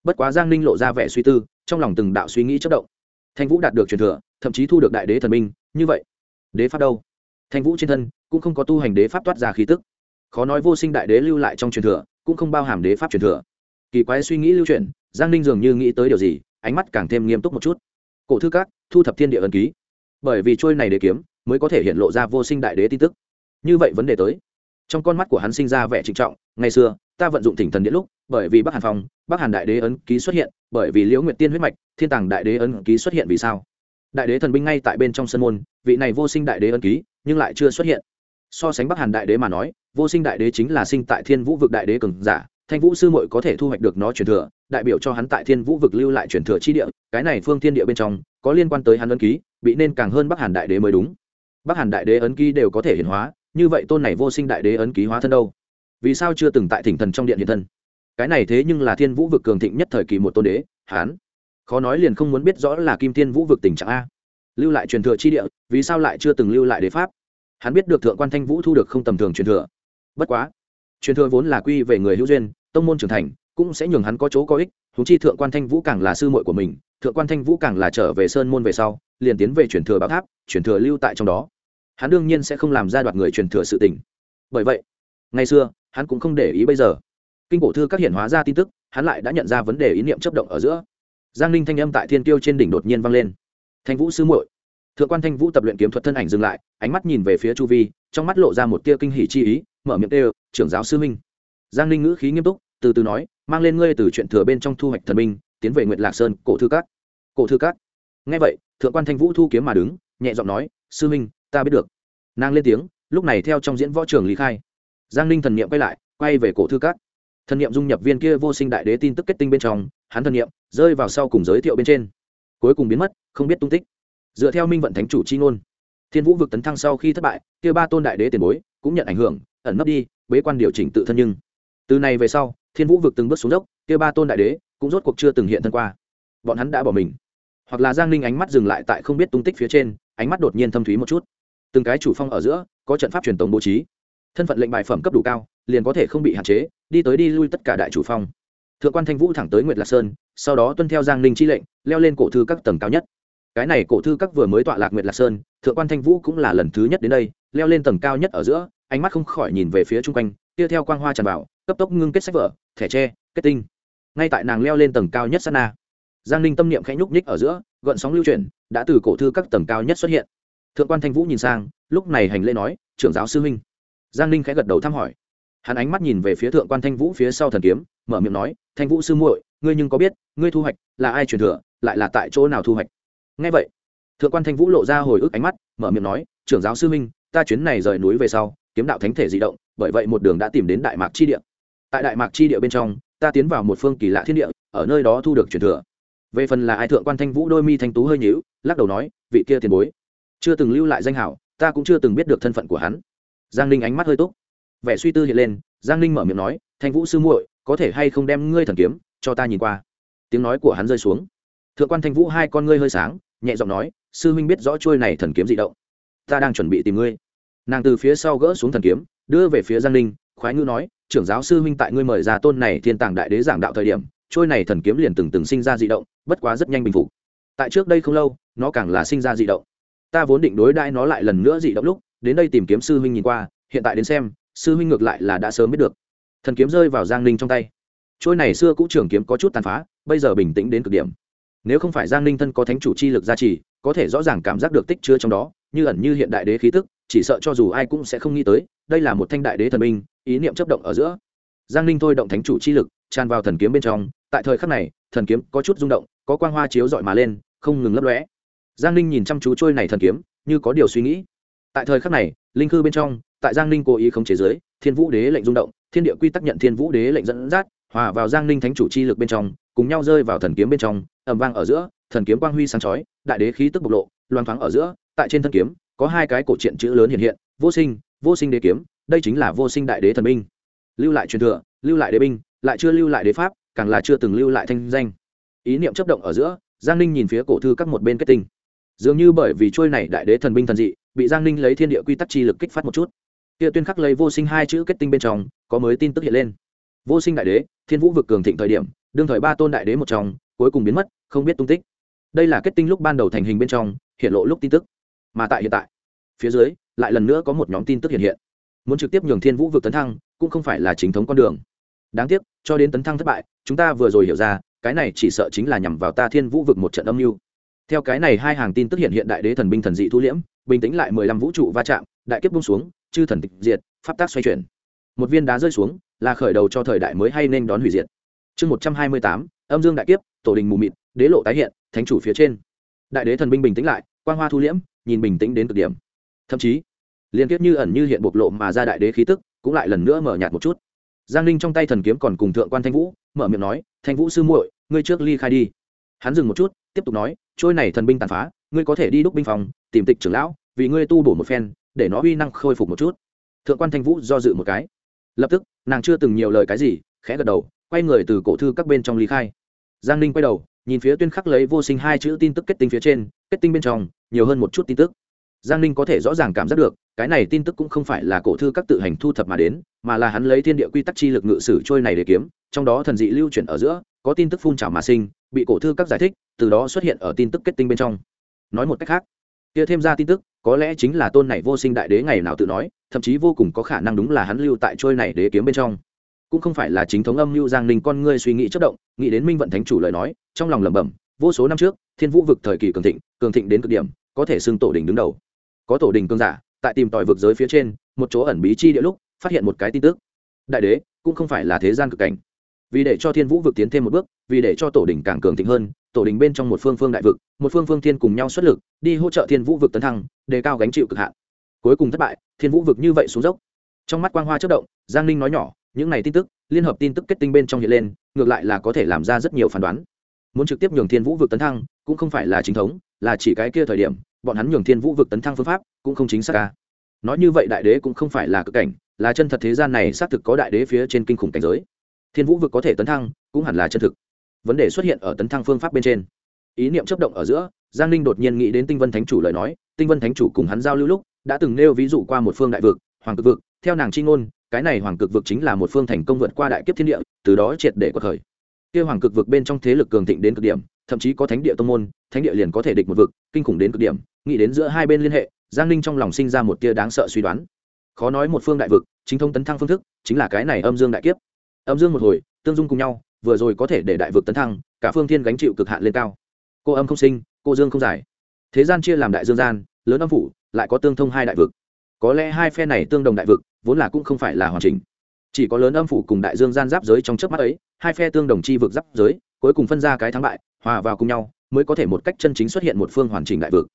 Bất quá giang ninh lộ ra vẻ suy tư, trong lòng từng đạo suy nghĩ chất động. Thanh vũ đạt được truyền thừa, thậm chí thu được đại đế thần binh, như vậy, đế pháp đâu? Thanh vũ trên thân cũng không có tu hành đế pháp toát ra khí tức. Khó nói vô sinh đại đế lưu lại trong truyền thừa, cũng không bao hàm đế pháp truyền thừa kỳ quái suy nghĩ lưu truyền giang ninh dường như nghĩ tới điều gì, ánh mắt càng thêm nghiêm túc một chút. Cổ thư các, thu thập thiên địa ân ký. Bởi vì trôi này để kiếm, mới có thể hiện lộ ra vô sinh đại đế tin tức. Như vậy vấn đề tới. Trong con mắt của hắn sinh ra vẻ trịnh trọng, ngày xưa, ta vận dụng thỉnh thần điện lúc, bởi vì bắc hàn phong, bắc hàn đại đế ấn ký xuất hiện, bởi vì liễu nguyệt tiên huyết mạch, thiên tàng đại đế ấn ký xuất hiện vì sao? Đại đế thần binh ngay tại bên trong sân môn, vị này vô sinh đại đế ấn ký, nhưng lại chưa xuất hiện. So sánh bắc hàn đại đế mà nói, vô sinh đại đế chính là sinh tại thiên vũ vực đại đế cường giả thanh vũ sư muội có thể thu hoạch được nó truyền thừa, đại biểu cho hắn tại thiên vũ vực lưu lại truyền thừa chi địa, cái này phương thiên địa bên trong, có liên quan tới hắn ấn ký, bị nên càng hơn bắc hàn đại đế mới đúng. Bắc hàn đại đế ấn ký đều có thể hiển hóa, như vậy tôn này vô sinh đại đế ấn ký hóa thân đâu? Vì sao chưa từng tại thỉnh thần trong điện hiện thân? Cái này thế nhưng là thiên vũ vực cường thịnh nhất thời kỳ một tôn đế hán khó nói liền không muốn biết rõ là kim thiên vũ vực tình trạng a. Lưu lại truyền thừa chi địa, vì sao lại chưa từng lưu lại đế pháp? Hắn biết được thượng quan thanh vũ thu được không tầm thường truyền thừa. Bất quá truyền thừa vốn là quy về người hữu duyên, tông môn trưởng thành, cũng sẽ nhường hắn có chỗ có ích thú chi thượng quan thanh vũ càng là sư muội của mình, thượng quan thanh vũ càng là trở về sơn môn về sau, liền tiến về truyền thừa bảo tháp, truyền thừa lưu tại trong đó. Hắn đương nhiên sẽ không làm ra đoạt người truyền thừa sự tình. Bởi vậy, ngày xưa, hắn cũng không để ý bây giờ. Kinh cổ thư các hiện hóa ra tin tức, hắn lại đã nhận ra vấn đề ý niệm chấp động ở giữa. Giang ninh thanh âm tại thiên tiêu trên đỉnh đột nhiên vang lên. Thanh vũ sư muội thượng quan thanh vũ tập luyện kiếm thuật thân ảnh dừng lại ánh mắt nhìn về phía chu vi trong mắt lộ ra một tia kinh hỉ chi ý mở miệng tê trưởng giáo sư minh. Giang ninh ngữ khí nghiêm túc từ từ nói mang lên ngươi từ chuyện thừa bên trong thu hoạch thần minh tiến về nguyệt lạc sơn cổ thư cát, cổ thư cát. ngay vậy thượng quan thanh vũ thu kiếm mà đứng nhẹ giọng nói sư minh ta biết được. Nàng lên tiếng lúc này theo trong diễn võ trường lý khai. Giang ninh thần n i ệ m quay lại quay về cổ thư cát, thần n i ệ m dung nhập viên kia vô sinh đại đế tin tức kết tinh bên trong hắn thần n i ệ m rơi vào sau cùng giới thiệu bên trên. Cuối cùng biến mất không biết tung tích dựa theo minh vận thánh chủ c h i ngôn. Thiên vũ vực tấn thăng sau khi thất bại, kia ba tôn đại đế tiền bối cũng nhận ảnh hưởng, ẩn nấp đi, bế quan điều chỉnh tự thân nhưng từ này về sau, thiên vũ vực từng bước xuống dốc, kia ba tôn đại đế cũng rốt cuộc chưa từng hiện thân qua. Bọn hắn đã bỏ mình. Hoặc là giang ninh ánh mắt dừng lại tại không biết tung tích phía trên, ánh mắt đột nhiên thâm thúy một chút. Từng cái chủ phong ở giữa, có trận pháp truyền tống bố trí. Thân phận lệnh bài phẩm cấp đủ cao, liền có thể không bị hạn chế, đi tới đi lui tất cả đại chủ phong. Thượng quan thanh vũ thẳng tới nguyệt lạc sơn, sau đó tuân theo giang ninh chi lệnh, leo lên cổ thư các tầng cao nhất cái này cổ thư các vừa mới tọa lạc nguyệt lạc sơn, thượng quan thanh vũ cũng là lần thứ nhất đến đây, leo lên tầng cao nhất ở giữa, ánh mắt không khỏi nhìn về phía chung quanh tia theo quang hoa tràn vào, cấp tốc ngưng kết sách vở, thẻ tre, kết tinh. Ngay tại nàng leo lên tầng cao nhất sana giang ninh tâm niệm khẽ nhúc nhích ở giữa, gợn sóng lưu chuyển, đã từ cổ thư các tầng cao nhất xuất hiện. Thượng quan thanh vũ nhìn sang, lúc này hành lễ nói, trưởng giáo sư huynh. Giang ninh khẽ gật đầu thăm hỏi. Hắn ánh mắt nhìn về phía thượng quan thanh vũ phía sau thần kiếm, mở miệng nói, thanh vũ sư muội, ngươi nhưng có biết, ngươi thu hoạch là ai truyền thừa, lại là tại chỗ nào thu hoạch? Ngay vậy, thượng quan thanh vũ lộ ra hồi ức ánh mắt, mở miệng nói, trưởng giáo sư minh ta chuyến này rời núi về sau, kiếm đạo thánh thể di động, bởi vậy một đường đã tìm đến đại mạc chi địa. Tại đại mạc chi địa bên trong, ta tiến vào một phương kỳ lạ thiên địa, ở nơi đó thu được truyền thừa. Về phần là ai thượng quan thanh vũ đôi mi thanh tú hơi nhíu, lắc đầu nói, vị kia tiền bối, chưa từng lưu lại danh hảo, ta cũng chưa từng biết được thân phận của hắn. Giang ninh ánh mắt hơi tốt vẻ suy tư hiện lên, giang ninh mở miệng nói, thanh vũ sư muội, có thể hay không đem ngươi thần kiếm cho ta nhìn qua? Tiếng nói của hắn rơi xuống thượng quan thanh vũ hai con ngươi hơi sáng, nhẹ giọng nói, sư huynh biết rõ trôi này thần kiếm dị động. Ta đang chuẩn bị tìm ngươi. Nàng từ phía sau gỡ xuống thần kiếm, đưa về phía giang ninh, khoái ngữ nói, trưởng giáo sư huynh tại ngươi mời ra tôn này thiên tàng đại đế giảng đạo thời điểm trôi này thần kiếm liền từng từng sinh ra dị động, bất quá rất nhanh bình phục. Tại trước đây không lâu, nó càng là sinh ra dị động. Ta vốn định đối đãi nó lại lần nữa dị động lúc, đến đây tìm kiếm sư huynh nhìn qua, hiện tại đến xem, sư huynh ngược lại là đã sớm biết được. Thần kiếm rơi vào giang ninh trong tay. Trôi này xưa cũ trưởng kiếm có chút tàn phá, bây giờ bình tĩnh đến cực điểm nếu không phải giang ninh thân có thánh chủ chi lực gia trì, có thể rõ ràng cảm giác được tích chứa trong đó, như ẩn như hiện đại đế khí tức, chỉ sợ cho dù ai cũng sẽ không nghĩ tới, đây là một thanh đại đế thần minh, ý niệm chấp động ở giữa. Giang ninh thôi động thánh chủ chi lực, tràn vào thần kiếm bên trong, tại thời khắc này, thần kiếm có chút rung động, có quang hoa chiếu dọi mà lên, không ngừng lấp lóe. Giang ninh nhìn chăm chú trôi này thần kiếm, như có điều suy nghĩ. Tại thời khắc này, linh khư bên trong, tại giang ninh cố ý khống chế giới thiên vũ đế lệnh rung động, thiên địa quy tắc nhận thiên vũ đế lệnh dẫn dắt hòa vào giang ninh thánh chủ chi lực bên trong, cùng nhau rơi vào thần kiếm bên trong ẩm vang ở giữa, thần kiếm quang huy sáng chói, đại đế khí tức bộc lộ, loang thoáng ở giữa, tại trên thân kiếm, có hai cái cổ truyện chữ lớn hiện hiện, vô sinh vô sinh đế kiếm đây chính là vô sinh đại đế thần binh lưu lại truyền thừa, lưu lại đế binh, lại chưa lưu lại đế pháp, càng là chưa từng lưu lại thanh danh. Ý niệm chấp động ở giữa, giang ninh nhìn phía cổ thư các một bên kết tinh. Dường như bởi vì trôi này đại đế thần binh thần dị, bị giang ninh lấy thiên địa quy tắc chi lực kích phát một chút. Kia tuyên khắc lấy vô sinh hai chữ kết tinh bên trong, có mới tin tức hiện lên vô sinh đại đế, thiên vũ vực cường thịnh thời điểm, đương thời ba tôn đại đế một trong, cuối cùng biến mất, không biết tung tích. Đây là kết tinh lúc ban đầu thành hình bên trong, hiện lộ lúc tin tức. Mà tại hiện tại, phía dưới, lại lần nữa có một nhóm tin tức hiện hiện. Muốn trực tiếp nhường thiên vũ vực tấn thăng, cũng không phải là chính thống con đường. Đáng tiếc, cho đến tấn thăng thất bại, chúng ta vừa rồi hiểu ra, cái này chỉ sợ chính là nhằm vào ta thiên vũ vực một trận âm mưu. Theo cái này hai hàng tin tức hiện hiện đại đế thần binh thần dị thu liễm, bình tĩnh lại mười lăm vũ trụ va chạm, đại kiếp bung xuống, chư thần tịch diệt, pháp tác xoay chuyển. Một viên đá rơi xuống là khởi đầu cho thời đại mới hay nên đón hủy diệt. Chương một trăm hai mươi tám, âm dương đại kiếp, tổ đình mù mịt, đế lộ tái hiện, thánh chủ phía trên. Đại đế thần binh bình tĩnh lại, quang hoa thu liễm, nhìn bình tĩnh đến cực điểm. Thậm chí, liên kết như ẩn như hiện bộc lộ mà ra đại đế khí tức, cũng lại lần nữa mở nhạt một chút. Giang ninh trong tay thần kiếm còn cùng thượng quan thanh vũ, mở miệng nói, thanh vũ sư muội, ngươi trước ly khai đi. Hắn dừng một chút, tiếp tục nói, trôi này thần binh tàn phá, ngươi có thể đi đúc binh phòng, tìm tịch trưởng lão, vì ngươi tu bổ một phen, để nó uy năng khôi phục một chút. Thượng quan thanh vũ do dự một cái lập tức, nàng chưa từng nhiều lời cái gì, khẽ gật đầu, quay người từ cổ thư các bên trong ly khai. Giang ninh quay đầu, nhìn phía tuyên khắc lấy vô sinh hai chữ tin tức kết tinh phía trên, kết tinh bên trong, nhiều hơn một chút tin tức. Giang ninh có thể rõ ràng cảm giác được, cái này tin tức cũng không phải là cổ thư các tự hành thu thập mà đến, mà là hắn lấy thiên địa quy tắc chi lực ngự sử trôi này để kiếm, trong đó thần dị lưu chuyển ở giữa, có tin tức phun trào mà sinh, bị cổ thư các giải thích, từ đó xuất hiện ở tin tức kết tinh bên trong. Nói một cách khác kia thêm ra tin tức, có lẽ chính là tôn này vô sinh đại đế ngày nào tự nói, thậm chí vô cùng có khả năng đúng là hắn lưu tại trôi này đế kiếm bên trong. Cũng không phải là chính thống âm mưu giang ninh con ngươi suy nghĩ chất động, nghĩ đến minh vận thánh chủ lời nói, trong lòng lẩm bẩm, vô số năm trước, thiên vũ vực thời kỳ cường thịnh cường thịnh đến cực điểm, có thể xưng tổ đình đứng đầu. Có tổ đình cương giả, tại tìm tòi vực giới phía trên, một chỗ ẩn bí chi địa lúc, phát hiện một cái tin tức. Đại đế, cũng không phải là thế gian cực cảnh. Vì để cho thiên vũ vực tiến thêm một bước, vì để cho tổ đình càng cường thịnh hơn tổ đình bên trong một phương phương đại vực, một phương phương thiên cùng nhau xuất lực, đi hỗ trợ thiên vũ vực tấn thăng, đề cao gánh chịu cực hạn. Cuối cùng thất bại, thiên vũ vực như vậy xuống dốc. Trong mắt quang hoa chất động, giang ninh nói nhỏ, những này tin tức, liên hợp tin tức kết tinh bên trong hiện lên, ngược lại là có thể làm ra rất nhiều phán đoán. Muốn trực tiếp nhường thiên vũ vực tấn thăng, cũng không phải là chính thống, là chỉ cái kia thời điểm, bọn hắn nhường thiên vũ vực tấn thăng phương pháp, cũng không chính xác ca nói như vậy đại đế cũng không phải là cực cảnh, là chân thật thế gian này xác thực có đại đế phía trên kinh khủng cảnh giới. Thiên vũ vực có thể tấn thăng, cũng hẳn là chân thực vấn đề xuất hiện ở tấn thăng phương pháp bên trên. Ý niệm chấp động ở giữa, giang ninh đột nhiên nghĩ đến tinh vân thánh chủ lời nói, tinh vân thánh chủ cùng hắn giao lưu lúc, đã từng nêu ví dụ qua một phương đại vực, hoàng cực vực, theo nàng c h i ngôn, cái này hoàng cực vực chính là một phương thành công vượt qua đại kiếp thiên địa, từ đó triệt để quật khởi. Kia hoàng cực vực bên trong thế lực cường thịnh đến cực điểm, thậm chí có thánh địa tông môn, thánh địa liền có thể địch một vực, kinh khủng đến cực điểm, nghĩ đến giữa hai bên liên hệ, giang ninh trong lòng sinh ra một tia đáng sợ suy đoán. Khó nói một phương đại vực, chính thông tấn thăng phương thức, chính là cái này âm dương đại kiếp. Âm dương một hồi, tương dung cùng nhau vừa rồi có thể để đại vực tấn thăng, cả phương thiên gánh chịu cực hạn lên cao. Cô âm không sinh, cô dương không giải. Thế gian chia làm đại dương gian, lớn âm phủ, lại có tương thông hai đại vực. Có lẽ hai phe này tương đồng đại vực, vốn là cũng không phải là hoàn chỉnh. Chỉ có lớn âm phủ cùng đại dương gian giáp giới trong trước mắt ấy, hai phe tương đồng chi vực giáp giới, cuối cùng phân ra cái thắng bại, hòa vào cùng nhau, mới có thể một cách chân chính xuất hiện một phương hoàn chỉnh đại vực.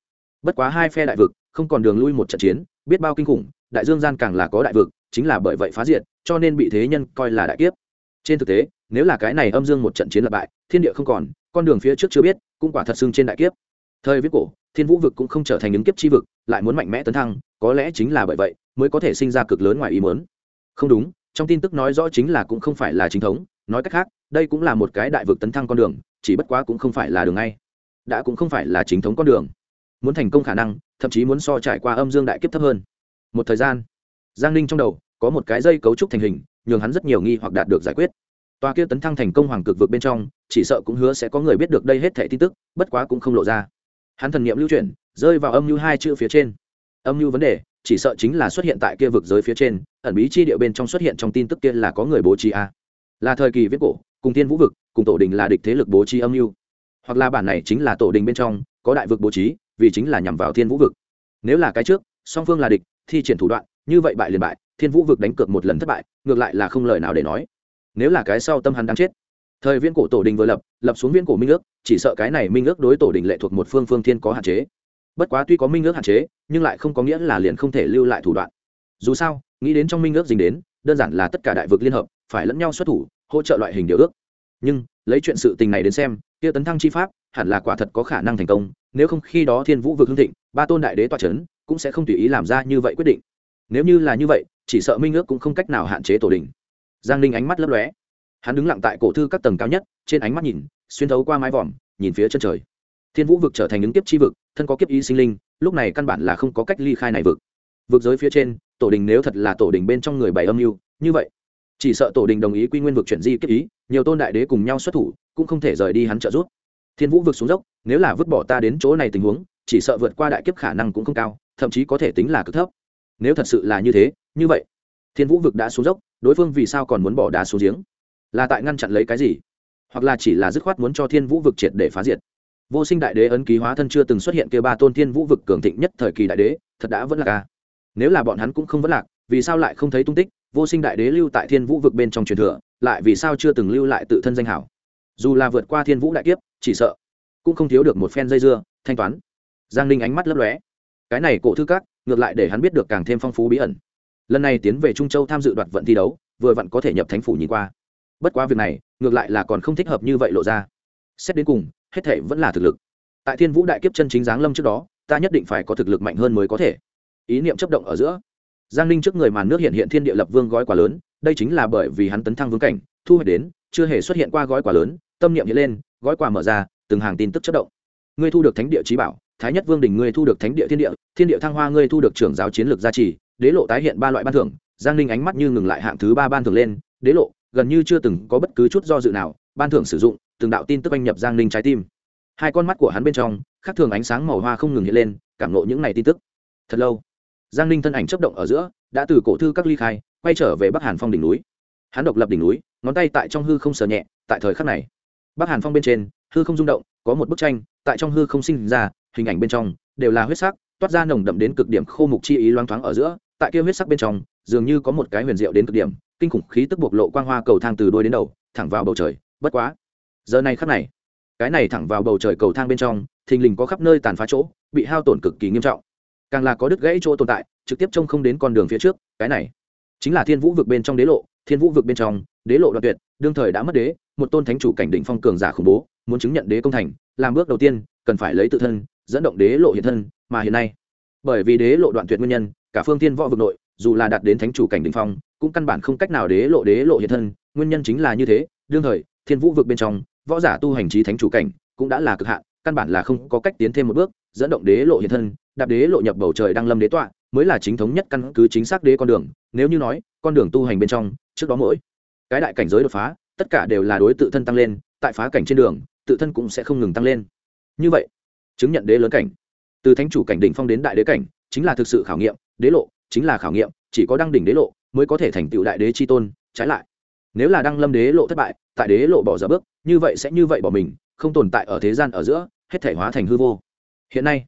Bất quá hai phe đại vực, không còn đường lui một trận chiến, biết bao kinh khủng, đại dương gian càng là có đại vực, chính là bởi vậy phá diệt, cho nên bị thế nhân coi là đại kiếp. Trên thực tế nếu là cái này âm dương một trận chiến lập bại, thiên địa không còn, con đường phía trước chưa biết, cũng quả thật xưng trên đại kiếp. Thời viết cổ, thiên vũ vực cũng không trở thành những kiếp chi vực, lại muốn mạnh mẽ tấn thăng, có lẽ chính là bởi vậy, mới có thể sinh ra cực lớn ngoài ý muốn. Không đúng, trong tin tức nói rõ chính là cũng không phải là chính thống, nói cách khác, đây cũng là một cái đại vực tấn thăng con đường, chỉ bất quá cũng không phải là đường ngay. Đã cũng không phải là chính thống con đường. Muốn thành công khả năng, thậm chí muốn so trải qua âm dương đại kiếp thấp hơn. Một thời gian, giang ninh trong đầu, có một cái dây cấu trúc thành hình, nhường hắn rất nhiều nghi hoặc đạt được giải quyết tòa kia tấn thăng thành công hoàng cực vực bên trong, chỉ sợ cũng hứa sẽ có người biết được đây hết thẻ tin tức, bất quá cũng không lộ ra. Hắn thần nghiệm lưu chuyển, rơi vào âm mưu hai chữ phía trên. Âm mưu vấn đề, chỉ sợ chính là xuất hiện tại kia vực giới phía trên, ẩn bí chi địa bên trong xuất hiện trong tin tức kia là có người bố trí a. Là thời kỳ viết cổ, cùng thiên vũ vực, cùng tổ đình là địch thế lực bố trí âm mưu hoặc là bản này chính là tổ đình bên trong, có đại vực bố trí, vì chính là nhằm vào thiên vũ vực. Nếu là cái trước, song phương là địch, thi triển thủ đoạn, như vậy bại liền bại, thiên vũ vực đánh cược một lần thất bại, ngược lại là không lời nào để nói nếu là cái sau tâm hắn đáng chết. Thời viễn cổ tổ đình vừa lập lập xuống viễn cổ minh ước, chỉ sợ cái này minh ước đối tổ đình lệ thuộc một phương phương thiên có hạn chế. Bất quá tuy có minh ước hạn chế, nhưng lại không có nghĩa là liền không thể lưu lại thủ đoạn. Dù sao, nghĩ đến trong minh ước dính đến, đơn giản là tất cả đại vực liên hợp, phải lẫn nhau xuất thủ, hỗ trợ loại hình điều ước. Nhưng, lấy chuyện sự tình này đến xem, kia tấn thăng chi pháp, hẳn là quả thật có khả năng thành công, nếu không khi đó thiên vũ vực hưng thịnh, ba tôn đại đế toa c h ấ n cũng sẽ không tùy ý làm ra như vậy quyết định. Nếu như là như vậy, chỉ sợ minh ước cũng không cách nào hạn chế tổ đình giang ninh ánh mắt lấp lóe. Hắn đứng lặng tại cổ thư các tầng cao nhất, trên ánh mắt nhìn, xuyên thấu qua mái vòm, nhìn phía chân trời. Thiên vũ vực trở thành ứng kiếp chi vực, thân có kiếp ý sinh linh, lúc này căn bản là không có cách ly khai này vực. Vực giới phía trên, tổ đình nếu thật là tổ đình bên trong người bày âm mưu, như vậy, chỉ sợ tổ đình đồng ý quy nguyên vực chuyển di kiếp ý, nhiều tôn đại đế cùng nhau xuất thủ, cũng không thể rời đi hắn trợ giúp. Thiên vũ vực xuống dốc, nếu là vứt bỏ ta đến chỗ này tình huống, chỉ sợ vượt qua đại kiếp khả năng cũng không cao, thậm chí có thể tính là cực thấp. Nếu thật sự là như thế, như vậy thiên vũ vực đã xuống dốc, đối phương vì sao còn muốn bỏ đá xuống giếng? Là tại ngăn chặn lấy cái gì? Hoặc là chỉ là dứt khoát muốn cho thiên vũ vực triệt để phá diệt? Vô sinh đại đế ấn ký hóa thân chưa từng xuất hiện kia ba tôn thiên vũ vực cường thịnh nhất thời kỳ đại đế, thật đã vẫn là ca. Nếu là bọn hắn cũng không vẫn lạc, vì sao lại không thấy tung tích? Vô sinh đại đế lưu tại thiên vũ vực bên trong truyền thừa, lại vì sao chưa từng lưu lại tự thân danh hảo? Dù là vượt qua thiên vũ đại kiếp, chỉ sợ cũng không thiếu được một phen dây dưa, thanh toán. Giang ninh ánh mắt lấp lóe. Cái này cổ thư các, ngược lại để hắn biết được càng thêm phong phú bí ẩn lần này tiến về trung châu tham dự đoạt vận thi đấu, vừa vặn có thể nhập thánh phủ nhìn qua. Bất quá việc này, ngược lại là còn không thích hợp như vậy lộ ra. Xét đến cùng, hết thể vẫn là thực lực. Tại thiên vũ đại kiếp chân chính giáng lâm trước đó, ta nhất định phải có thực lực mạnh hơn mới có thể. Ý niệm chấp động ở giữa. Giang ninh trước người màn nước hiện hiện thiên địa lập vương gói quả lớn, đây chính là bởi vì hắn tấn thăng vương cảnh, thu hoạch đến, chưa hề xuất hiện qua gói quả lớn, tâm niệm hiện lên, gói quả mở ra, từng hàng tin tức chất động. Ngươi thu được thánh địa trí bảo, thái nhất vương đình ngươi thu được thánh địa thiên địa thiên địa thăng hoa ngươi thu được trưởng giáo chiến lược gia trì đế lộ tái hiện ba loại ban thưởng, giang ninh ánh mắt như ngừng lại hạng thứ ba ban thưởng lên, đế lộ, gần như chưa từng có bất cứ chút do dự nào, ban thưởng sử dụng, từng đạo tin tức anh nhập giang ninh trái tim. Hai con mắt của hắn bên trong khác thường ánh sáng màu hoa không ngừng hiện lên, cảm lộ những n à y tin tức. Thật lâu, giang ninh thân ảnh chấp động ở giữa, đã từ cổ thư các ly khai, quay trở về bắc hàn phong đỉnh núi. Hắn độc lập đỉnh núi, ngón tay tại trong hư không sờ nhẹ, tại thời khắc này, bắc hàn phong bên trên, hư không rung động, có một bức tranh, tại trong hư không sinh ra, hình ảnh bên trong, đều là huyết sắc, toát ra nồng đậm đến cực điểm khô mục chi ý loang thoáng ở giữa tại kia huyết sắc bên trong, dường như có một cái huyền diệu đến cực điểm, kinh khủng khí tức bộc lộ quang hoa cầu thang từ đôi đến đầu, thẳng vào bầu trời, bất quá. Giờ này khắc này, cái này thẳng vào bầu trời cầu thang bên trong, thình lình có khắp nơi tàn phá chỗ, bị hao tổn cực kỳ nghiêm trọng. Càng là có đứt gãy chỗ tồn tại, trực tiếp trông không đến con đường phía trước, cái này chính là thiên vũ vực bên trong đế lộ. Thiên vũ vực bên trong, đế lộ đoạn tuyệt, đương thời đã mất đế, một tôn thánh chủ cảnh định phong cường giả khủng bố, muốn chứng nhận đế công thành, làm bước đầu tiên, cần phải lấy tự thân, dẫn động đế lộ hiện thân, mà hiện nay, bởi vì đế lộ đoạn tuyệt nguyên nhân cả phương thiên võ vực nội, dù là đạt đến thánh chủ cảnh định phong, cũng căn bản không cách nào đế lộ đế lộ hiện thân, nguyên nhân chính là như thế, đương thời, thiên vũ vực bên trong, võ giả tu hành trí thánh chủ cảnh cũng đã là cực hạn, căn bản là không có cách tiến thêm một bước, dẫn động đế lộ hiện thân, đạp đế lộ nhập bầu trời đang lâm đế tọa, mới là chính thống nhất căn cứ chính xác đế con đường, nếu như nói, con đường tu hành bên trong, trước đó mỗi cái đại cảnh giới đột phá, tất cả đều là đối tự thân tăng lên, tại phá cảnh trên đường, tự thân cũng sẽ không ngừng tăng lên. Như vậy, chứng nhận đế lớn cảnh, từ thánh chủ cảnh đỉnh phong đến đại đế cảnh, chính là thực sự khảo nghiệm đế lộ chính là khảo nghiệm, chỉ có đăng đỉnh đế lộ mới có thể thành tựu đại đế chi tôn, trái lại, nếu là đăng lâm đế lộ thất bại, tại đế lộ bỏ ra bước, như vậy sẽ như vậy bỏ mình, không tồn tại ở thế gian ở giữa, hết thể hóa thành hư vô. Hiện nay,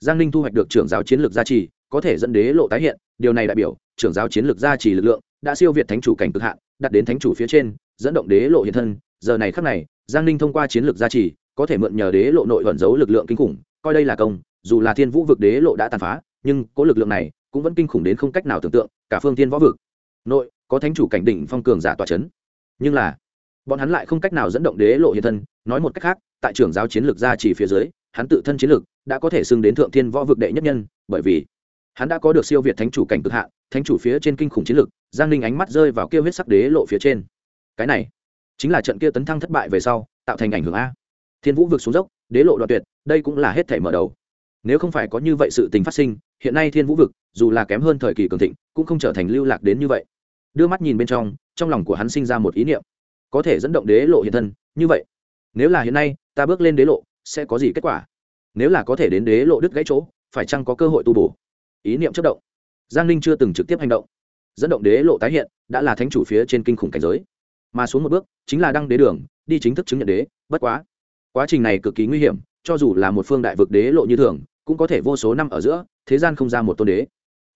giang ninh thu hoạch được trưởng giáo chiến lược gia trì, có thể dẫn đế lộ tái hiện, điều này đại biểu, trưởng giáo chiến lược gia trì lực lượng đã siêu việt thánh chủ cảnh cực hạn đặt đến thánh chủ phía trên, dẫn động đế lộ hiện thân. Giờ này khắc này, giang ninh thông qua chiến lược gia trì, có thể mượn nhờ đế lộ nội vận giấu lực lượng kinh khủng, coi đây là công, dù là thiên vũ vực đế lộ đã tàn phá, nhưng có lực lượng này cũng vẫn kinh khủng đến không cách nào tưởng tượng, cả phương tiên võ vực. Nội, có thánh chủ cảnh đỉnh phong cường giả tòa c h ấ n nhưng là, bọn hắn lại không cách nào dẫn động đế lộ hiện thân. Nói một cách khác, tại trưởng giáo chiến lược gia chỉ phía dưới, hắn tự thân chiến lược đã có thể xưng đến thượng thiên võ vực đệ nhất nhân, bởi vì hắn đã có được siêu việt thánh chủ cảnh cực hạ thánh chủ phía trên kinh khủng chiến lược, giang ninh ánh mắt rơi vào kia huyết sắc đế lộ phía trên. Cái này chính là trận kia tấn thăng thất bại về sau, tạo thành ảnh hưởng a. Thiên vũ vực xuống dốc, đế lộ đoạn tuyệt, đây cũng là hết thể mở đầu. Nếu không phải có như vậy sự tình phát sinh hiện nay thiên vũ vực, dù là kém hơn thời kỳ cường thịnh, cũng không trở thành lưu lạc đến như vậy. Đưa mắt nhìn bên trong trong lòng của hắn sinh ra một ý niệm. Có thể dẫn động đế lộ hiện thân, như vậy. Nếu là hiện nay, ta bước lên đế lộ, sẽ có gì kết quả? Nếu là có thể đến đế lộ đứt gãy chỗ, phải chăng có cơ hội tu bổ? Ý niệm chất động. Giang ninh chưa từng trực tiếp hành động. Dẫn động đế lộ tái hiện, đã là thánh chủ phía trên kinh khủng cảnh giới. Mà xuống một bước, chính là đăng đế đường, đi chính thức chứng nhận đế, bất quá. Quá trình này cực kỳ nguy hiểm, cho dù là một phương đại vực đế lộ như thường cũng có thể vô số năm ở giữa, thế gian không ra một tôn đế.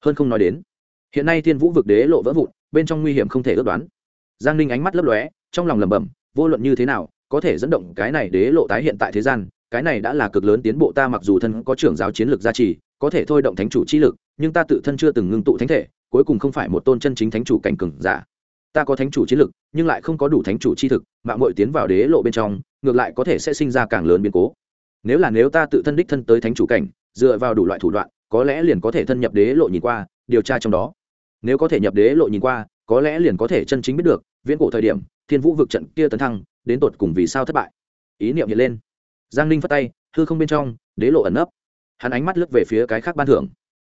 Hơn không nói đến, hiện nay thiên vũ vực đế lộ vỡ vụn, bên trong nguy hiểm không thể ước đoán. Giang ninh ánh mắt lấp lóe, trong lòng lẩm bẩm, vô luận như thế nào, có thể dẫn động cái này đế lộ tái hiện tại thế gian, cái này đã là cực lớn tiến bộ ta mặc dù thân có trưởng giáo chiến lược gia trì, có thể thôi động thánh chủ chi lực, nhưng ta tự thân chưa từng ngưng tụ thánh thể, cuối cùng không phải một tôn chân chính thánh chủ cảnh cừng giả. Ta có thánh chủ chiến lực, nhưng lại không có đủ thánh chủ chi thực mạng mội tiến vào đế lộ bên trong, ngược lại có thể sẽ sinh ra càng lớn biến cố nếu là nếu ta tự thân đích thân tới thánh chủ cảnh, dựa vào đủ loại thủ đoạn, có lẽ liền có thể thân nhập đế lộ nhìn qua, điều tra trong đó. Nếu có thể nhập đế lộ nhìn qua, có lẽ liền có thể chân chính biết được, viễn cổ thời điểm, thiên vũ vực trận kia tấn thăng, đến tột cùng vì sao thất bại. Ý niệm hiện lên. Giang ninh phất tay, hư không bên trong, đế lộ ẩn nấp. Hắn ánh mắt lướt về phía cái khác ban thưởng.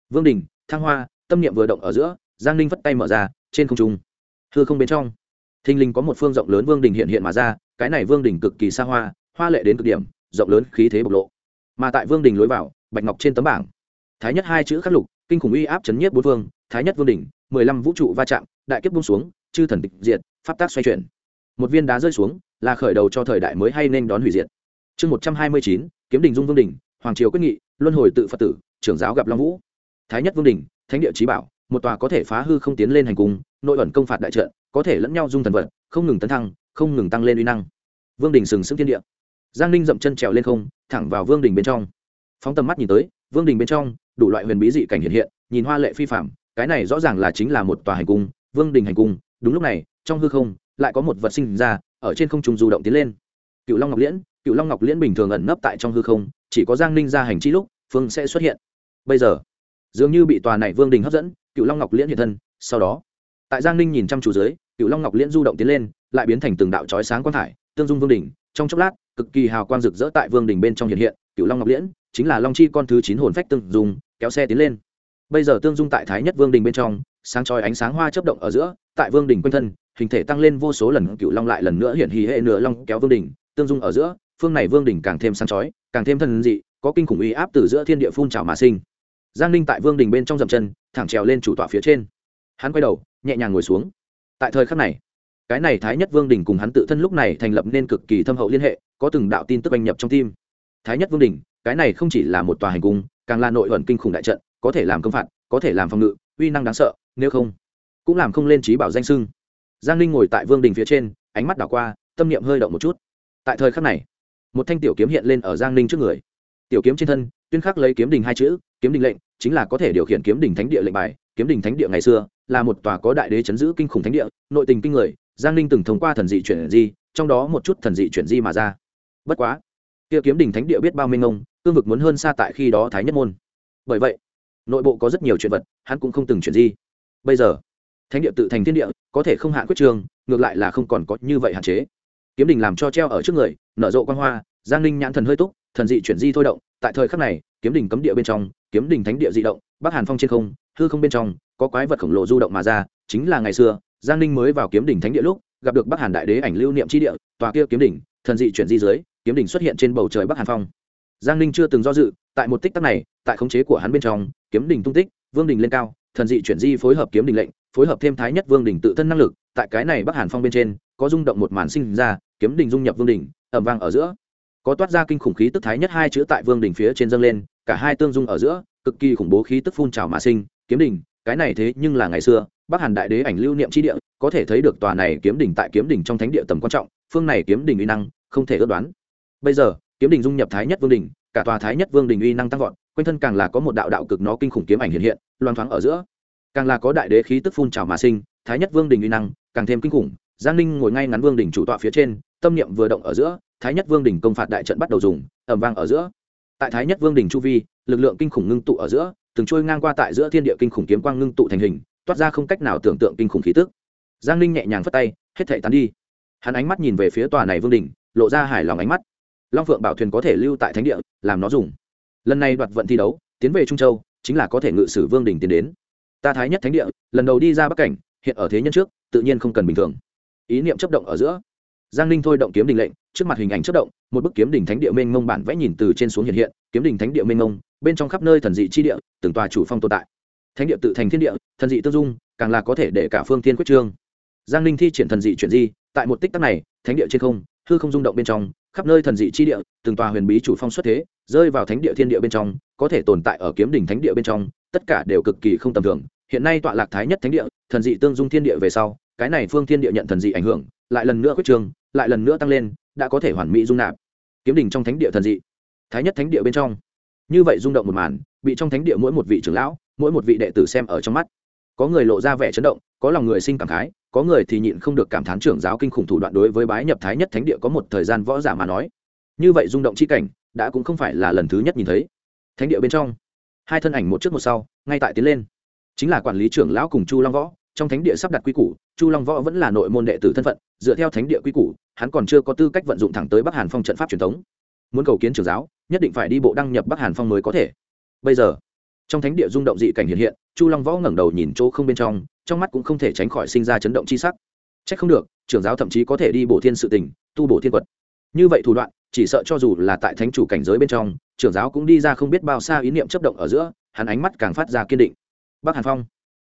Vương đình, thăng hoa, tâm niệm vừa động ở giữa, giang ninh phất tay mở ra, trên không trung. Hư không bên trong. Thình linh có một phương rộng lớn vương đình hiện hiện mà ra, cái này vương đình cực kỳ xa hoa hoa lệ đến cực điểm rộng lớn khí thế bộc lộ. Mà tại vương đình lối vào, bạch ngọc trên tấm bảng, thái nhất hai chữ khắc lục, kinh khủng uy áp chấn nhiếp bốn vương thái nhất vương đỉnh mười lăm vũ trụ va chạm, đại kiếp bung xuống, chư thần tịch diệt, pháp tác xoay chuyển. Một viên đá rơi xuống, là khởi đầu cho thời đại mới hay nên đón hủy diệt. Chương một trăm hai mươi chín, kiếm đình dung vương đình, hoàng triều quyết nghị, luân hồi tự phật tử, trưởng giáo gặp long vũ. Thái nhất vương đình, thánh địa trí bảo, một tòa có thể phá hư không tiến lên hành cung, nội ẩn công phạt đại trận, có thể lẫn nhau dung thần vật không ngừng tấn thăng, không ngừng tăng lên uy năng. Vương đình sừng sững thiên địa giang ninh dậm chân trèo lên không, thẳng vào vương đình bên trong. Phóng tầm mắt nhìn tới, vương đình bên trong, đủ loại huyền bí dị cảnh hiện hiện, nhìn hoa lệ phi phạm cái này rõ ràng là chính là một tòa hành cung, vương đình hành cung, đúng lúc này, trong hư không, lại có một vật sinh ra, ở trên không trung du động tiến lên. Cựu long ngọc liễn, cựu long ngọc liễn bình thường ẩn nấp tại trong hư không, chỉ có giang ninh ra hành chi lúc, phương sẽ xuất hiện. Bây giờ, dường như bị tòa này vương đình hấp dẫn, cựu long ngọc liễn hiện thân, sau đó, tại giang ninh nhìn chăm chú dưới, cựu long ngọc liễn du động tiến lên, lại biến thành từng đạo trói sáng quang thải, tương dung vương đình trong chốc lát, cực kỳ hào quang rực rỡ tại vương đình bên trong hiện hiện cựu long ngọc liễn, chính là long chi con thứ chín hồn phách tương dung, kéo xe tiến lên. Bây giờ tương dung tại thái nhất vương đình bên trong, sáng chói ánh sáng hoa chấp động ở giữa, tại vương đình quanh thân, hình thể tăng lên vô số lần cựu long lại lần nữa hiện hì hệ nửa long kéo vương đình, tương dung ở giữa, phương này vương đình càng thêm sáng chói, càng thêm thân dị, có kinh khủng uy áp từ giữa thiên địa phun trào mà sinh. Giang ninh tại vương đình bên trong dậm chân, thẳng trèo lên chủ tọa phía trên. Hắn quay đầu, nhẹ nhàng ngồi xuống. Tại thời khắc này cái này thái nhất vương đình cùng hắn tự thân lúc này thành lập nên cực kỳ thâm hậu liên hệ, có từng đạo tin tức anh nhập trong tim. Thái nhất vương đình, cái này không chỉ là một tòa hành cung, càng là nội ẩn kinh khủng đại trận, có thể làm công phạt, có thể làm phòng ngự, uy năng đáng sợ, nếu không, cũng làm không lên trí bảo danh sưng giang ninh ngồi tại vương đình phía trên, ánh mắt đảo qua, tâm niệm hơi động một chút. Tại thời khắc này, một thanh tiểu kiếm hiện lên ở giang ninh trước người. Tiểu kiếm trên thân, tuyên khắc lấy kiếm đình hai chữ, kiếm đình lệnh, chính là có thể điều khiển kiếm đình thánh địa lệnh bài. Kiếm đình thánh địa ngày xưa, là một tòa có đại đế chấn giữ kinh khủng thánh địa, nội tình kinh người giang ninh từng thông qua thần dị chuyển di, trong đó một chút thần dị chuyển di mà ra. Bất quá, kia kiếm đình thánh địa biết bao minh ông, cương vực muốn hơn xa tại khi đó thái nhất môn. Bởi vậy, nội bộ có rất nhiều chuyện vật, hắn cũng không từng chuyển di. Bây giờ, thánh địa tự thành thiên địa, có thể không hạn quyết trường, ngược lại là không còn có như vậy hạn chế. Kiếm đình làm cho treo ở trước người, nở rộ quan hoa, giang ninh nhãn thần hơi túc, thần dị chuyển di thôi động. Tại thời khắc này, kiếm đình cấm địa bên trong, kiếm đình thánh địa dị động, bắc hàn phong trên không, hư không bên trong, có quái vật khổng lồ du động mà ra, chính là ngày xưa giang ninh mới vào kiếm Đỉnh thánh địa lúc, gặp được bắc hàn đại đế ảnh lưu niệm chi địa, tòa kia kiếm đỉnh, thần dị chuyển di dưới, kiếm đỉnh xuất hiện trên bầu trời bắc hàn phong. Giang ninh chưa từng do dự, tại một tích tắc này, tại khống chế của hắn bên trong, kiếm đỉnh tung tích, vương đỉnh lên cao, thần dị chuyển di phối hợp kiếm đỉnh lệnh, phối hợp thêm thái nhất vương đỉnh tự thân năng lực, tại cái này bắc hàn phong bên trên, có rung động một màn sinh ra, kiếm đỉnh dung nhập vương đỉnh ẩm vang ở giữa. Có toát ra kinh khủng khí tức thái nhất hai chữ tại vương đỉnh phía trên dâng lên, cả hai tương dung ở giữa, cực kỳ khủng bố khí tức phun trào mà sinh, kiếm đỉnh, cái này thế nhưng là ngày xưa bắc hàn đại đế ảnh lưu niệm tri địa, có thể thấy được tòa này kiếm đỉnh tại kiếm đỉnh trong thánh địa tầm quan trọng, phương này kiếm đỉnh uy năng, không thể ước đoán. Bây giờ, kiếm đỉnh dung nhập thái nhất vương đỉnh, cả tòa thái nhất vương đỉnh uy năng tăng vọt, quanh thân càng là có một đạo đạo cực nó kinh khủng kiếm ảnh hiện hiện loan thoáng ở giữa. Càng là có đại đế khí tức phun trào mà sinh, thái nhất vương đỉnh uy năng càng thêm kinh khủng, giang ninh ngồi ngay ngắn vương đỉnh chủ tọa phía trên, tâm niệm vừa động ở giữa, thái nhất vương đỉnh công phạt đại trận bắt đầu dùng ẩm vang ở giữa. Tại thái nhất vương đỉnh chu vi, lực lượng kinh khủng ngưng tụ ở giữa, từng trôi ngang qua tại giữa thiên địa kinh khủng kiếm quang ngưng tụ thành hình toát ra không cách nào tưởng tượng kinh khủng khí tức. Giang ninh nhẹ nhàng phất tay, hết thể tán đi. Hắn ánh mắt nhìn về phía tòa này vương đỉnh lộ ra hài lòng ánh mắt. Long phượng bảo thuyền có thể lưu tại thánh địa, làm nó dùng. Lần này đoạt vận thi đấu, tiến về trung châu, chính là có thể ngự sử vương đỉnh tiến đến. Ta thái nhất thánh địa, lần đầu đi ra bắc cảnh, hiện ở thế nhân trước, tự nhiên không cần bình thường. Ý niệm chấp động ở giữa. Giang ninh thôi động kiếm đình lệnh, trước mặt hình ảnh chất động, một bức kiếm đỉnh thánh địa mênh mông bản vẽ nhìn từ trên xuống hiện hiện, kiếm đỉnh thánh địa mênh mông, bên trong khắp nơi thần dị chi địa, từng tòa chủ phong tồn tại thánh địa tự thành thiên địa, thần dị tương dung, càng là có thể để cả phương thiên quyết trương. Giang ninh thi triển thần dị chuyển di, tại một tích tắc này, thánh địa trên không, hư không rung động bên trong, khắp nơi thần dị chi địa, từng tòa huyền bí chủ phong xuất thế, rơi vào thánh địa thiên địa bên trong, có thể tồn tại ở kiếm đỉnh thánh địa bên trong, tất cả đều cực kỳ không tầm thường. Hiện nay tọa lạc thái nhất thánh địa, thần dị tương dung thiên địa về sau, cái này phương thiên địa nhận thần dị ảnh hưởng, lại lần nữa quyết trường lại lần nữa tăng lên, đã có thể hoàn mỹ dung nạp. Kiếm đỉnh trong thánh địa thần dị, thái nhất thánh địa bên trong. Như vậy rung động một màn, bị trong thánh địa mỗi một vị trưởng lão mỗi một vị đệ tử xem ở trong mắt. Có người lộ ra vẻ chấn động, có lòng người sinh cảm khái, có người thì nhịn không được cảm thán trưởng giáo kinh khủng thủ đoạn đối với bái nhập thái nhất thánh địa có một thời gian võ giả mà nói. Như vậy rung động chi cảnh, đã cũng không phải là lần thứ nhất nhìn thấy. Thánh địa bên trong, hai thân ảnh một trước một sau, ngay tại tiến lên. Chính là quản lý trưởng lão cùng chu long võ, trong thánh địa sắp đặt quy củ, chu long võ vẫn là nội môn đệ tử thân phận, dựa theo thánh địa quy củ, hắn còn chưa có tư cách vận dụng thẳng tới bắc hàn phong trận pháp truyền thống. Muốn cầu kiến trưởng giáo, nhất định phải đi bộ đăng nhập bắc hàn phong mới có thể. Bây giờ trong thánh địa rung động dị cảnh hiện hiện, chu long võ ngẩng đầu nhìn chỗ không bên trong trong mắt cũng không thể tránh khỏi sinh ra chấn động chi sắc. C h ắ c không được, trưởng giáo thậm chí có thể đi bổ thiên sự tình, tu bổ thiên quật. Như vậy thủ đoạn, chỉ sợ cho dù là tại thánh chủ cảnh giới bên trong, trưởng giáo cũng đi ra không biết bao xa ý niệm chấp động ở giữa, hắn ánh mắt càng phát ra kiên định. Bắc hàn phong.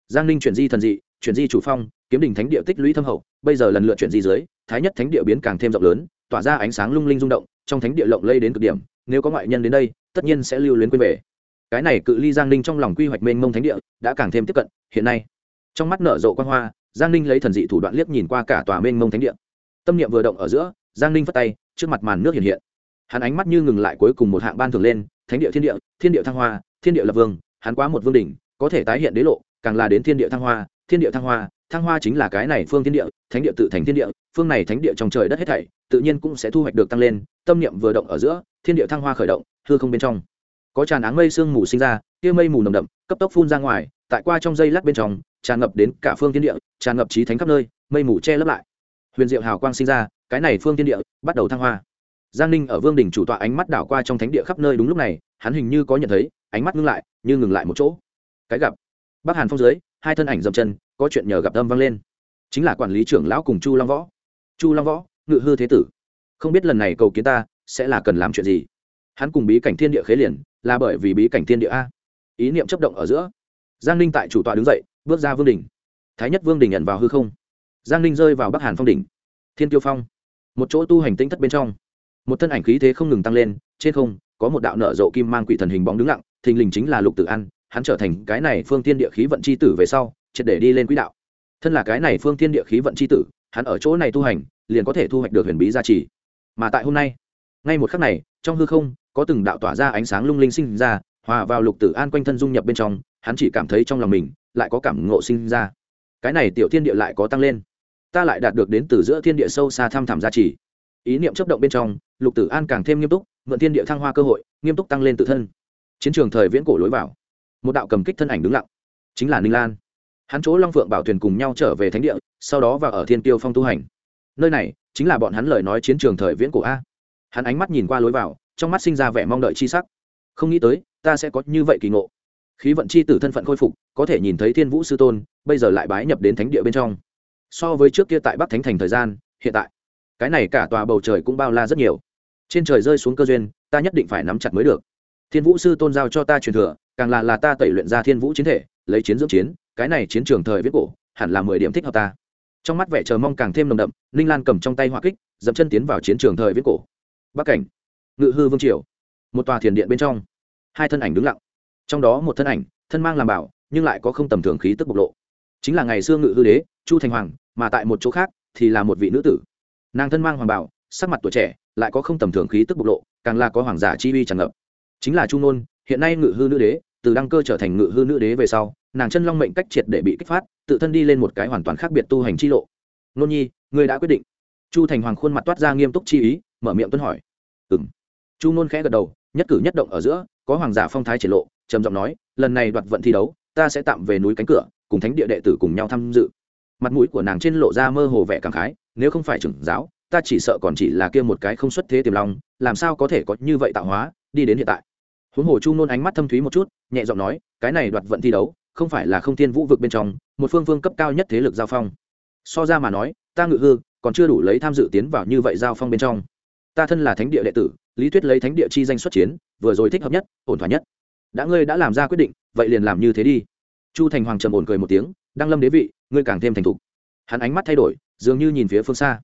Giang ninh chuyển di thần dị, chuyển di chủ phong, kiếm đình thánh địa tích lũy thâm hậu, bây giờ lần lượt chuyển di dưới, thái nhất thánh địa biến càng thêm rộng lớn, tỏa ra ánh sáng lung linh rung động, trong thánh địa lộng lây đến cực điểm, nếu có ngoại nhân đến đây, tất nhiên sẽ lưu luyến quên về cái này cự ly giang ninh trong lòng quy hoạch mênh mông thánh địa, đã càng thêm tiếp cận, hiện nay. Trong mắt nở rộ quan hoa, giang ninh lấy thần dị thủ đoạn liếc nhìn qua cả tòa mênh mông thánh địa. Tâm niệm vừa động ở giữa, giang ninh phất tay, trước mặt màn nước hiện hiện. Hắn ánh mắt như ngừng lại cuối cùng một hạng ban thường lên, thánh địa thiên địa thiên địa thăng hoa, thiên địa lập vương, hắn quá một vương đỉnh, có thể tái hiện đế lộ, càng là đến thiên địa thăng hoa, thiên địa thăng hoa thăng hoa chính là cái này phương thiên địa, thánh địa tự thành thiên địa, phương này thánh địa trong trời đất hết thảy, tự nhiên cũng sẽ thu hoạch được tăng lên, tâm niệm vừa động ở giữa, thiên địa thăng hoa khởi động, hư không bên trong có tràn áng mây sương mù sinh ra kia mây mù nồng đậm, cấp tốc phun ra ngoài, tại qua trong dây lát bên trong, tràn ngập đến cả phương thiên địa, tràn ngập trí thánh khắp nơi, mây mù che lấp lại. Huyền diệu hào quang sinh ra, cái này phương thiên địa bắt đầu thăng hoa. Giang ninh ở vương đình chủ tọa ánh mắt đảo qua trong thánh địa khắp nơi đúng lúc này, hắn hình như có nhận thấy, ánh mắt ngưng lại, như ngừng lại một chỗ. Cái gặp, bắc hàn phong dưới, hai thân ảnh dậm chân, có chuyện nhờ gặp âm vang lên. Chính là quản lý trưởng lão cùng chu long võ. Chu long võ, ngự hư thế tử. Không biết lần này cầu kiến ta, sẽ là cần làm chuyện gì? Hắn cùng bí cảnh thiên địa khế liền là bởi vì bí cảnh thiên địa a. Ý niệm chấp động ở giữa. Giang ninh tại chủ tọa đứng dậy, bước ra vương đình thái nhất vương đình nhận vào hư không. Giang ninh rơi vào bắc hàn phong đỉnh. Thiên tiêu phong. Một chỗ tu hành tinh thất bên trong. Một thân ảnh khí thế không ngừng tăng lên, trên không, có một đạo nở rộ kim mang quỷ thần hình bóng đứng lặng, thình lình chính là lục tử an, hắn trở thành cái này phương tiên địa khí vận c h i tử về sau, triệt để đi lên quỹ đạo. Thân là cái này phương tiên địa khí vận c h i tử, hắn ở chỗ này tu hành, liền có thể thu hoạch được huyền bí gia trì. Mà tại hôm nay, ngay một khắc này, trong hư không có từng đạo tỏa ra ánh sáng lung linh sinh ra, hòa vào lục tử an quanh thân dung nhập bên trong, hắn chỉ cảm thấy trong lòng mình lại có cảm ngộ sinh ra. Cái này tiểu thiên địa lại có tăng lên. Ta lại đạt được đến từ giữa thiên địa sâu xa thăm thẳm gia trì ý niệm chấp động bên trong, lục tử an càng thêm nghiêm túc, mượn thiên địa thăng hoa cơ hội, nghiêm túc tăng lên tự thân. Chiến trường thời viễn cổ lối vào. Một đạo cầm kích thân ảnh đứng lặng. Chính là ninh lan. Hắn chỗ long phượng bảo thuyền cùng nhau trở về thánh địa, sau đó vào ở thiên tiêu phong tu hành. Nơi này chính là bọn hắn lời nói chiến trường thời viễn cổ a. Hắn ánh mắt nhìn qua lối vào trong mắt sinh ra vẻ mong đợi chi sắc. Không nghĩ tới, ta sẽ có như vậy kỳ ngộ. Khí vận chi tử thân phận khôi phục, có thể nhìn thấy thiên vũ sư tôn, bây giờ lại bái nhập đến thánh địa bên trong. So với trước kia tại bắc thánh thành thời gian, hiện tại, cái này cả tòa bầu trời cũng bao la rất nhiều. Trên trời rơi xuống cơ duyên, ta nhất định phải nắm chặt mới được. Thiên vũ sư tôn giao cho ta truyền thừa, càng là là ta tẩy luyện ra thiên vũ chiến thể, lấy chiến dưỡng chiến, cái này chiến trường thời viết cổ, hẳn là mười điểm thích hợp ta. Trong mắt vẻ chờ mong càng thêm nồng đậm, ninh lan cầm trong tay hoa kích dẫm chân tiến vào chiến trường thời viết cổ. Bắc cảnh ngự hư vương triều. Một tòa thiền điện bên trong, hai thân ảnh đứng lặng. Trong đó một thân ảnh, thân mang làm bảo, nhưng lại có không tầm thường khí tức bộc lộ. Chính là ngày xưa ngự hư đế, chu thành hoàng, mà tại một chỗ khác thì là một vị nữ tử. Nàng thân mang hoàng bảo, sắc mặt tuổi trẻ, lại có không tầm thường khí tức bộc lộ, càng là có hoàng giả chi uy tràn ngập. Chính là trung nôn, hiện nay ngự hư nữ đế, từ đăng cơ trở thành ngự hư nữ đế về sau, nàng chân long mệnh cách triệt để bị kích phát, tự thân đi lên một cái hoàn toàn khác biệt tu hành chi lộ. Nôn nhi, ngươi đã quyết định. Chu thành hoàng khuôn mặt toát ra nghiêm túc chi ý, mở miệng tuân hỏi. Ừ m chu nôn khẽ gật đầu, nhất cử nhất động ở giữa, có hoàng giả phong thái triển lộ, trầm giọng nói, lần này đoạt vận thi đấu, ta sẽ tạm về núi cánh cửa, cùng thánh địa đệ tử cùng nhau tham dự. Mặt mũi của nàng trên lộ ra mơ hồ vẻ cảm khái, nếu không phải trưởng giáo, ta chỉ sợ còn chỉ là kia một cái không xuất thế tiềm long, làm sao có thể có như vậy tạo hóa, đi đến hiện tại. Huống hồ chu nôn ánh mắt thâm thúy một chút, nhẹ giọng nói, cái này đoạt vận thi đấu, không phải là không thiên vũ vực bên trong, một phương phương cấp cao nhất thế lực giao phong. So ra mà nói, ta ngự hư, còn chưa đủ lấy tham dự tiến vào như vậy giao phong bên trong. Ta thân là thánh địa đệ tử lý thuyết lấy thánh địa chi danh xuất chiến, vừa rồi thích hợp nhất, ổn thỏa nhất. Đã ngươi đã làm ra quyết định, vậy liền làm như thế đi. Chu thành hoàng trầm ổn cười một tiếng đang lâm đế vị, ngươi càng thêm thành thục. Hắn ánh mắt thay đổi, dường như nhìn phía phương xa.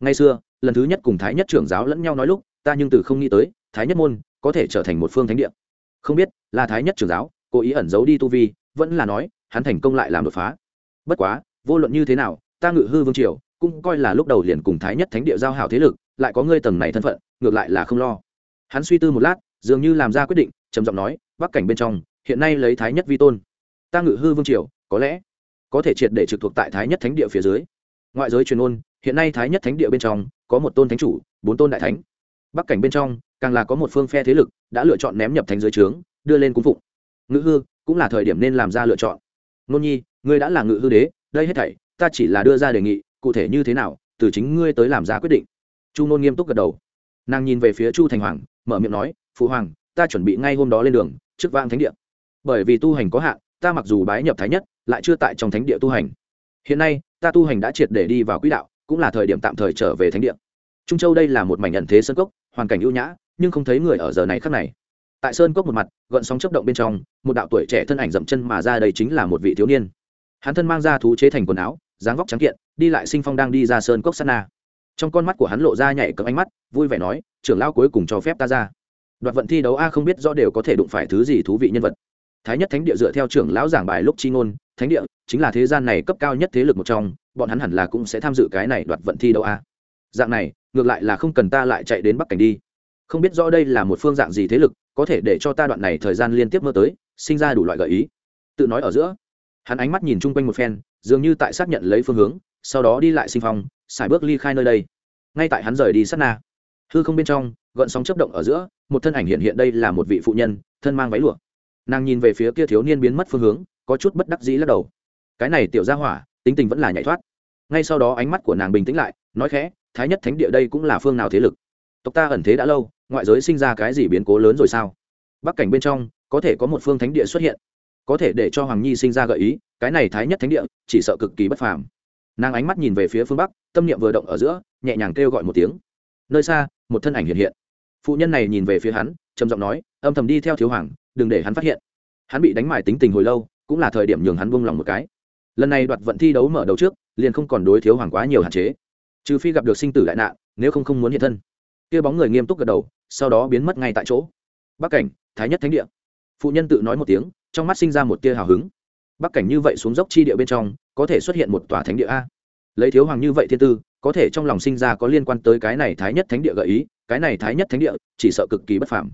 Ngay xưa, lần thứ nhất cùng thái nhất trưởng giáo lẫn nhau nói lúc, ta nhưng từ không nghĩ tới, thái nhất môn có thể trở thành một phương thánh địa. Không biết, là thái nhất trưởng giáo, cố ý ẩn giấu đi tu vi, vẫn là nói, hắn thành công lại làm đột phá. Bất quá, vô luận như thế nào, ta ngự hư vương triều, cũng coi là lúc đầu liền cùng thái nhất thánh địa giao hảo thế lực lại có ngươi tầng này thân phận, ngược lại là không lo. Hắn suy tư một lát, dường như làm ra quyết định, trầm giọng nói, bắc cảnh bên trong, hiện nay lấy thái nhất vi tôn. Ta ngự hư vương triều, có lẽ có thể triệt để trực thuộc tại thái nhất thánh địa phía dưới. Ngoại giới truyền ôn hiện nay thái nhất thánh địa bên trong, có một tôn thánh chủ, bốn tôn đại thánh. Bắc cảnh bên trong, càng là có một phương phe thế lực đã lựa chọn ném nhập thành dưới trướng, đưa lên cung phụng. Ngự hư cũng là thời điểm nên làm ra lựa chọn. Nôn nhi, ngươi đã là ngự hư đế, đây hết thảy, ta chỉ là đưa ra đề nghị, cụ thể như thế nào, từ chính ngươi tới làm ra quyết định chu nôn nghiêm túc gật đầu. Nàng nhìn về phía chu thành hoàng, mở miệng nói, phụ hoàng, ta chuẩn bị ngay hôm đó lên đường, trước vang thánh địa. Bởi vì tu hành có hạn, ta mặc dù bái nhập thái nhất, lại chưa tại trong thánh địa tu hành. Hiện nay, ta tu hành đã triệt để đi vào quỹ đạo, cũng là thời điểm tạm thời trở về thánh địa. Trung châu đây là một mảnh nhận thế sân cốc, hoàn cảnh ưu nhã, nhưng không thấy người ở giờ này khác này. Tại sơn cốc một mặt, gợn sóng chấp động bên trong, một đạo tuổi trẻ thân ảnh dậm chân mà ra đây chính là một vị thiếu niên. Hắn thân mang ra thú chế thành quần áo, dáng vóc trắng kiện, đi lại sinh phong đang đi ra sơn cốc sana trong con mắt của hắn lộ ra nhảy cấm ánh mắt, vui vẻ nói, trưởng lao cuối cùng cho phép ta ra. Đoạt vận thi đấu a không biết rõ đều có thể đụng phải thứ gì thú vị nhân vật. Thái nhất thánh địa dựa theo trưởng lão giảng bài lúc chi ngôn, thánh địa chính là thế gian này cấp cao nhất thế lực một trong, bọn hắn hẳn là cũng sẽ tham dự cái này đoạt vận thi đấu a. Dạng này, ngược lại là không cần ta lại chạy đến bắc cảnh đi. Không biết rõ đây là một phương dạng gì thế lực, có thể để cho ta đoạn này thời gian liên tiếp mơ tới, sinh ra đủ loại gợi ý. Tự nói ở giữa, hắn ánh mắt nhìn chung quanh một phen, dường như tại xác nhận lấy phương hướng sau đó đi lại sinh phong, xài bước ly khai nơi đây. Ngay tại hắn rời đi sát na, hư không bên trong, gợn sóng chấp động ở giữa, một thân ảnh hiện hiện đây là một vị phụ nhân, thân mang váy lụa. Nàng nhìn về phía kia thiếu niên biến mất phương hướng, có chút bất đắc dĩ lắc đầu. Cái này tiểu ra hỏa, tính tình vẫn là nhảy thoát. Ngay sau đó ánh mắt của nàng bình tĩnh lại, nói khẽ, thái nhất thánh địa đây cũng là phương nào thế lực? Tộc ta ẩn thế đã lâu, ngoại giới sinh ra cái gì biến cố lớn rồi sao? Bắc cảnh bên trong, có thể có một phương thánh địa xuất hiện, có thể để cho hoàng nhi sinh ra gợi ý, cái này thái nhất thánh địa, chỉ sợ cực kỳ bất phàm nàng ánh mắt nhìn về phía phương bắc, tâm niệm vừa động ở giữa, nhẹ nhàng kêu gọi một tiếng. Nơi xa, một thân ảnh hiện hiện. Phụ nhân này nhìn về phía hắn, trầm giọng nói, âm thầm đi theo thiếu hoàng, đừng để hắn phát hiện. Hắn bị đánh mải tính tình hồi lâu, cũng là thời điểm nhường hắn buông lòng một cái. Lần này đoạt vận thi đấu mở đầu trước, liền không còn đối thiếu hoàng quá nhiều hạn chế. Trừ phi gặp được sinh tử đại nạn, nếu không không muốn hiện thân. Kia bóng người nghiêm túc gật đầu, sau đó biến mất ngay tại chỗ. Bắc cảnh, thái nhất thánh địa. Phụ nhân tự nói một tiếng, trong mắt sinh ra một tia hào hứng bắc cảnh như vậy xuống dốc chi địa bên trong, có thể xuất hiện một tòa thánh địa a. Lấy thiếu hoàng như vậy thiên tư, có thể trong lòng sinh ra có liên quan tới cái này thái nhất thánh địa gợi ý, cái này thái nhất thánh địa, chỉ sợ cực kỳ bất phàm.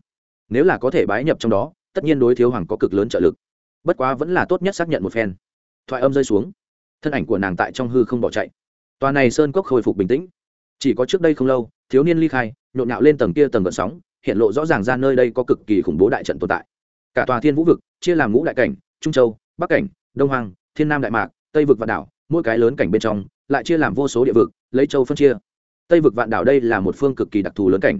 Nếu là có thể bái nhập trong đó, tất nhiên đối thiếu hoàng có cực lớn trợ lực. Bất quá vẫn là tốt nhất xác nhận một phen. Thoại âm rơi xuống. Thân ảnh của nàng tại trong hư không bỏ chạy. Tòa này sơn cốc khôi phục bình tĩnh. Chỉ có trước đây không lâu, thiếu niên ly khai, nhộn nhạo lên tầng kia tầng gợn sóng, hiện lộ rõ ràng ra nơi đây có cực kỳ khủng bố đại trận tồn tại. Cả tòa thiên vũ vực, chia làm ngũ đại cảnh, trung châu bắc cảnh, đông hoàng thiên nam đại mạc, tây vực và đảo, mỗi cái lớn cảnh bên trong, lại chia làm vô số địa vực, lấy châu phân chia. Tây vực vạn đảo đây là một phương cực kỳ đặc thù lớn cảnh.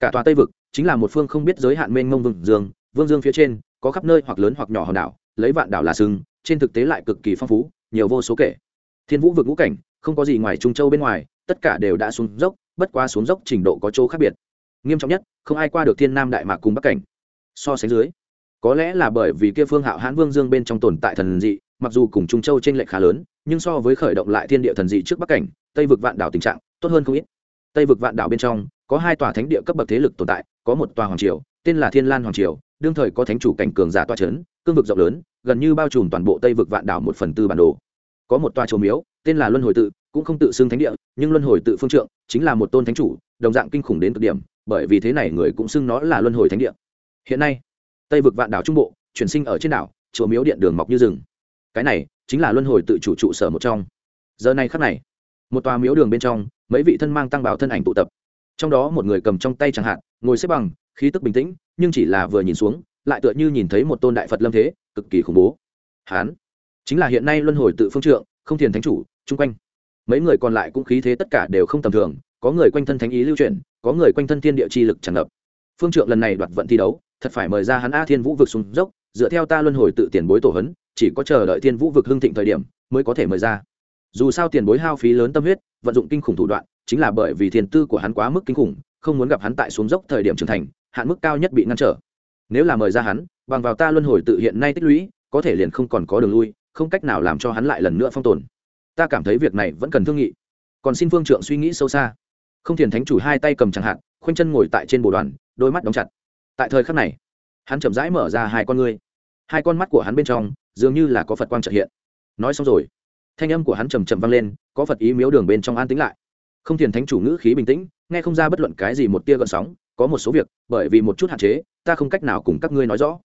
Cả tòa tây vực chính là một phương không biết giới hạn mênh mông vương dương vương dương phía trên có khắp nơi hoặc lớn hoặc nhỏ hòn đảo, lấy vạn đảo là sừng, trên thực tế lại cực kỳ phong phú, nhiều vô số kể. Thiên vũ vực ngũ cảnh, không có gì ngoài trung châu bên ngoài, tất cả đều đã xuống dốc, bất quá xuống dốc trình độ có chỗ khác biệt. Nghiêm trọng nhất, không ai qua được thiên nam đại mạc cùng bắc cảnh. So sánh dưới có lẽ là bởi vì kia phương hạo hãn vương dương bên trong tồn tại thần dị, mặc dù cùng trung châu t r ê n lệch khá lớn, nhưng so với khởi động lại thiên địa thần dị trước bắc cảnh, tây vực vạn đảo tình trạng, tốt hơn không ít. Tây vực vạn đảo bên trong, có hai tòa thánh địa cấp bậc thế lực tồn tại, có một tòa hoàng triều, tên là thiên lan hoàng triều, đương thời có thánh chủ cảnh cường giả toa c h ấ n cương vực rộng lớn, gần như bao trùm toàn bộ tây vực vạn đảo một phần tư bản đồ. Có một tòa trầu miếu, tên là luân hồi tự, cũng không tự xưng thánh địa, nhưng luân hồi tự phương trượng, chính là một tôn thánh chủ, đồng dạng kinh khủng đến cực điểm, bởi vì thế này người cũng xưng nó là luân hồi thánh địa. Hiện nay tây vực vạn đảo trung bộ, chuyển sinh ở trên đảo, chùa miếu điện đường mọc như rừng. Cái này chính là luân hồi tự chủ trụ sở một trong. Giờ này khắc này, một tòa miếu đường bên trong, mấy vị thân mang tăng bảo thân ảnh tụ tập. Trong đó một người cầm trong tay chẳng hạn, ngồi xếp bằng, khí tức bình tĩnh, nhưng chỉ là vừa nhìn xuống, lại tựa như nhìn thấy một tôn đại phật lâm thế, cực kỳ khủng bố. Hán, chính là hiện nay luân hồi tự phương trượng, không thiền thánh chủ, chung quanh. Mấy người còn lại cũng khí thế tất cả đều không tầm thường, có người quanh thân thánh ý lưu truyền có người quanh thân thiên địa chi lực tràn ngập. Phương trượng lần này đoạt vận thi đấu thật phải mời ra hắn a thiên vũ vực xuống dốc, dựa theo ta luân hồi tự tiền bối tổ hấn chỉ có chờ đợi thiên vũ vực hưng thịnh thời điểm mới có thể mời ra. Dù sao tiền bối hao phí lớn tâm huyết, vận dụng kinh khủng thủ đoạn, chính là bởi vì thiền tư của hắn quá mức kinh khủng, không muốn gặp hắn tại xuống dốc thời điểm trưởng thành, hạn mức cao nhất bị ngăn trở. Nếu là mời ra hắn, bằng vào ta luân hồi tự hiện nay tích lũy, có thể liền không còn có đường lui, không cách nào làm cho hắn lại lần nữa phong tồn. Ta cảm thấy việc này vẫn cần thương nghị. Còn xin phương trượng suy nghĩ sâu xa. Không thiền thánh chủ hai tay cầm chẳng hạn, khoanh chân ngồi tại trên bồ đoàn, đôi mắt đóng chặt tại thời khắc này, hắn chậm rãi mở ra hai con ngươi. Hai con mắt của hắn bên trong dường như là có phật quang trợ hiện. Nói xong rồi, thanh âm của hắn trầm trầm vang lên, có phật ý miếu đường bên trong an tính lại. Không thiền thánh chủ ngữ khí bình tĩnh, nghe không ra bất luận cái gì một tia gợn sóng, có một số việc, bởi vì một chút hạn chế, ta không cách nào cùng các ngươi nói rõ.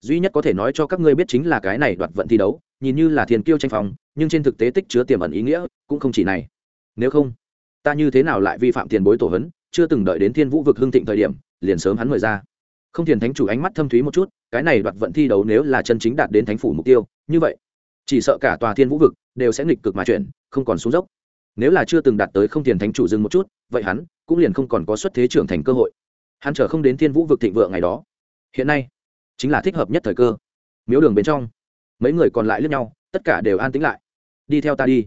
Duy nhất có thể nói cho các ngươi biết chính là cái này đoạt vận thi đấu, nhìn như là thiền kiêu tranh phòng nhưng trên thực tế tích chứa tiềm ẩn ý nghĩa cũng không chỉ này. Nếu không, ta như thế nào lại vi phạm tiền bối tổ hấn chưa từng đợi đến thiên vũ vực hưng thịnh thời điểm, liền sớm hắn mời ra không thiền thánh chủ ánh mắt thâm thúy một chút, cái này đoạt vận thi đấu nếu là chân chính đạt đến thánh phủ mục tiêu, như vậy, chỉ sợ cả tòa thiên vũ vực đều sẽ nghịch cực mà chuyển, không còn xuống dốc. Nếu là chưa từng đạt tới không thiền thánh chủ dừng một chút, vậy hắn cũng liền không còn có xuất thế trưởng thành cơ hội. Hắn chờ không đến thiên vũ vực thịnh vượng ngày đó. Hiện nay, chính là thích hợp nhất thời cơ. Miếu đường bên trong, mấy người còn lại lướt nhau, tất cả đều an tĩnh lại. Đi theo ta đi.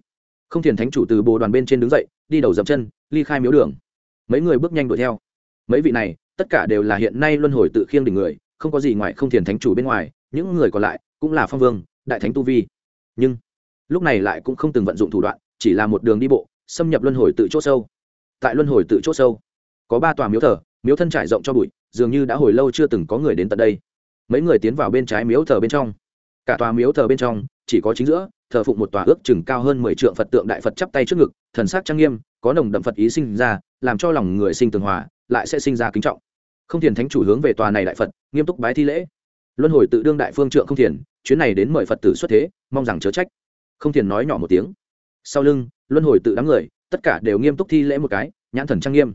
Không thiền thánh chủ từ bồ đoàn bên trên đứng dậy, đi đầu dậm chân, ly khai miếu đường. Mấy người bước nhanh đuổi theo. Mấy vị này tất cả đều là hiện nay luân hồi tự khiêng đỉnh người, không có gì ngoài không thiền thánh chủ bên ngoài, những người còn lại cũng là phong vương, đại thánh tu vi. Nhưng, lúc này lại cũng không từng vận dụng thủ đoạn, chỉ là một đường đi bộ, xâm nhập luân hồi tự chỗ sâu. Tại luân hồi tự chỗ sâu, có ba tòa miếu thờ, miếu thân trải rộng cho bụi, dường như đã hồi lâu chưa từng có người đến tận đây. Mấy người tiến vào bên trái miếu thờ bên trong. Cả tòa miếu thờ bên trong, chỉ có chính giữa, thờ phụng một tòa ước chừng cao hơn mười trượng phật tượng đại phật chắp tay trước ngực, thần sắc trang nghiêm, có nồng đậm phật ý sinh ra, làm cho lòng người sinh tường hòa, lại sẽ sinh ra kính trọng không thiền thánh chủ hướng về tòa này đại phật, nghiêm túc bái thi lễ. Luân hồi tự đương đại phương trượng không thiền, chuyến này đến mời phật tử xuất thế, mong rằng chớ trách. Không thiền nói nhỏ một tiếng. Sau lưng, luân hồi tự đám người, tất cả đều nghiêm túc thi lễ một cái, nhãn thần trang nghiêm.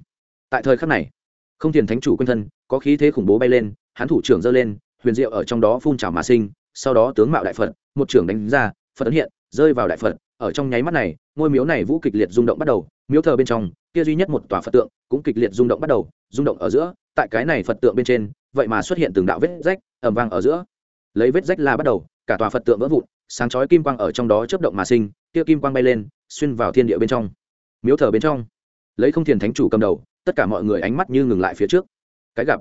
Tại thời khắc này, không thiền thánh chủ quanh thân, có khí thế khủng bố bay lên hắn thủ trưởng giơ lên, huyền diệu ở trong đó phun trào mà sinh, sau đó tướng mạo đại phật, một trưởng đánh ra, phật ấn hiện, rơi vào đại phật, ở trong nháy mắt này, ngôi miếu này vũ kịch liệt rung động bắt đầu, miếu thờ bên trong kia duy nhất một tòa phật tượng cũng kịch liệt rung động bắt đầu, rung động ở giữa, tại cái này phật tượng bên trên, vậy mà xuất hiện từng đạo vết rách ẩm vang ở giữa. Lấy vết rách la bắt đầu, cả tòa phật tượng vỡ vụn, sáng chói kim quang ở trong đó chớp động mà sinh, kia kim quang bay lên, xuyên vào thiên địa bên trong. Miếu thờ bên trong. Lấy không thiền thánh chủ cầm đầu, tất cả mọi người ánh mắt như ngừng lại phía trước. Cái gặp,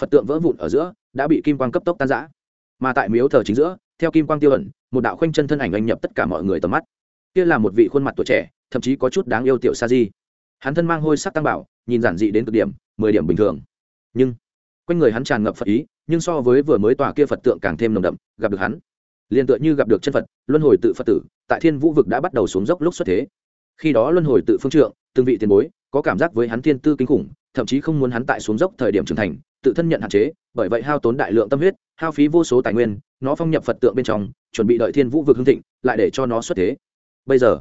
phật tượng vỡ vụn ở giữa, đã bị kim quang cấp tốc tan rã. Mà tại miếu thờ chính giữa, theo kim quang tiêu ẩn, một đạo khoanh chân thân ảnh anh nhập tất cả mọi người tầm mắt. Kia là một vị khuôn mặt tuổi trẻ, thậm chí có chút đáng yêu tiểu sa di hắn thân mang hôi sắc tăng bảo, nhìn giản dị đến cực điểm, mười điểm bình thường. Nhưng, quanh người hắn tràn ngập phật ý, nhưng so với vừa mới tòa kia phật tượng càng thêm nồng đậm, gặp được hắn. Liền tựa như gặp được chân phật, luân hồi tự phật tử, tại thiên vũ vực đã bắt đầu xuống dốc lúc xuất thế. Khi đó luân hồi tự phương trượng, từng vị tiền bối, có cảm giác với hắn thiên tư kinh khủng, thậm chí không muốn hắn tại xuống dốc thời điểm trưởng thành, tự thân nhận hạn chế, bởi vậy hao tốn đại lượng tâm huyết, hao phí vô số tài nguyên, nó phong nhập phật tượng bên trong, chuẩn bị đợi thiên vũ vực hưng thịnh, lại để cho nó xuất thế. Bây giờ,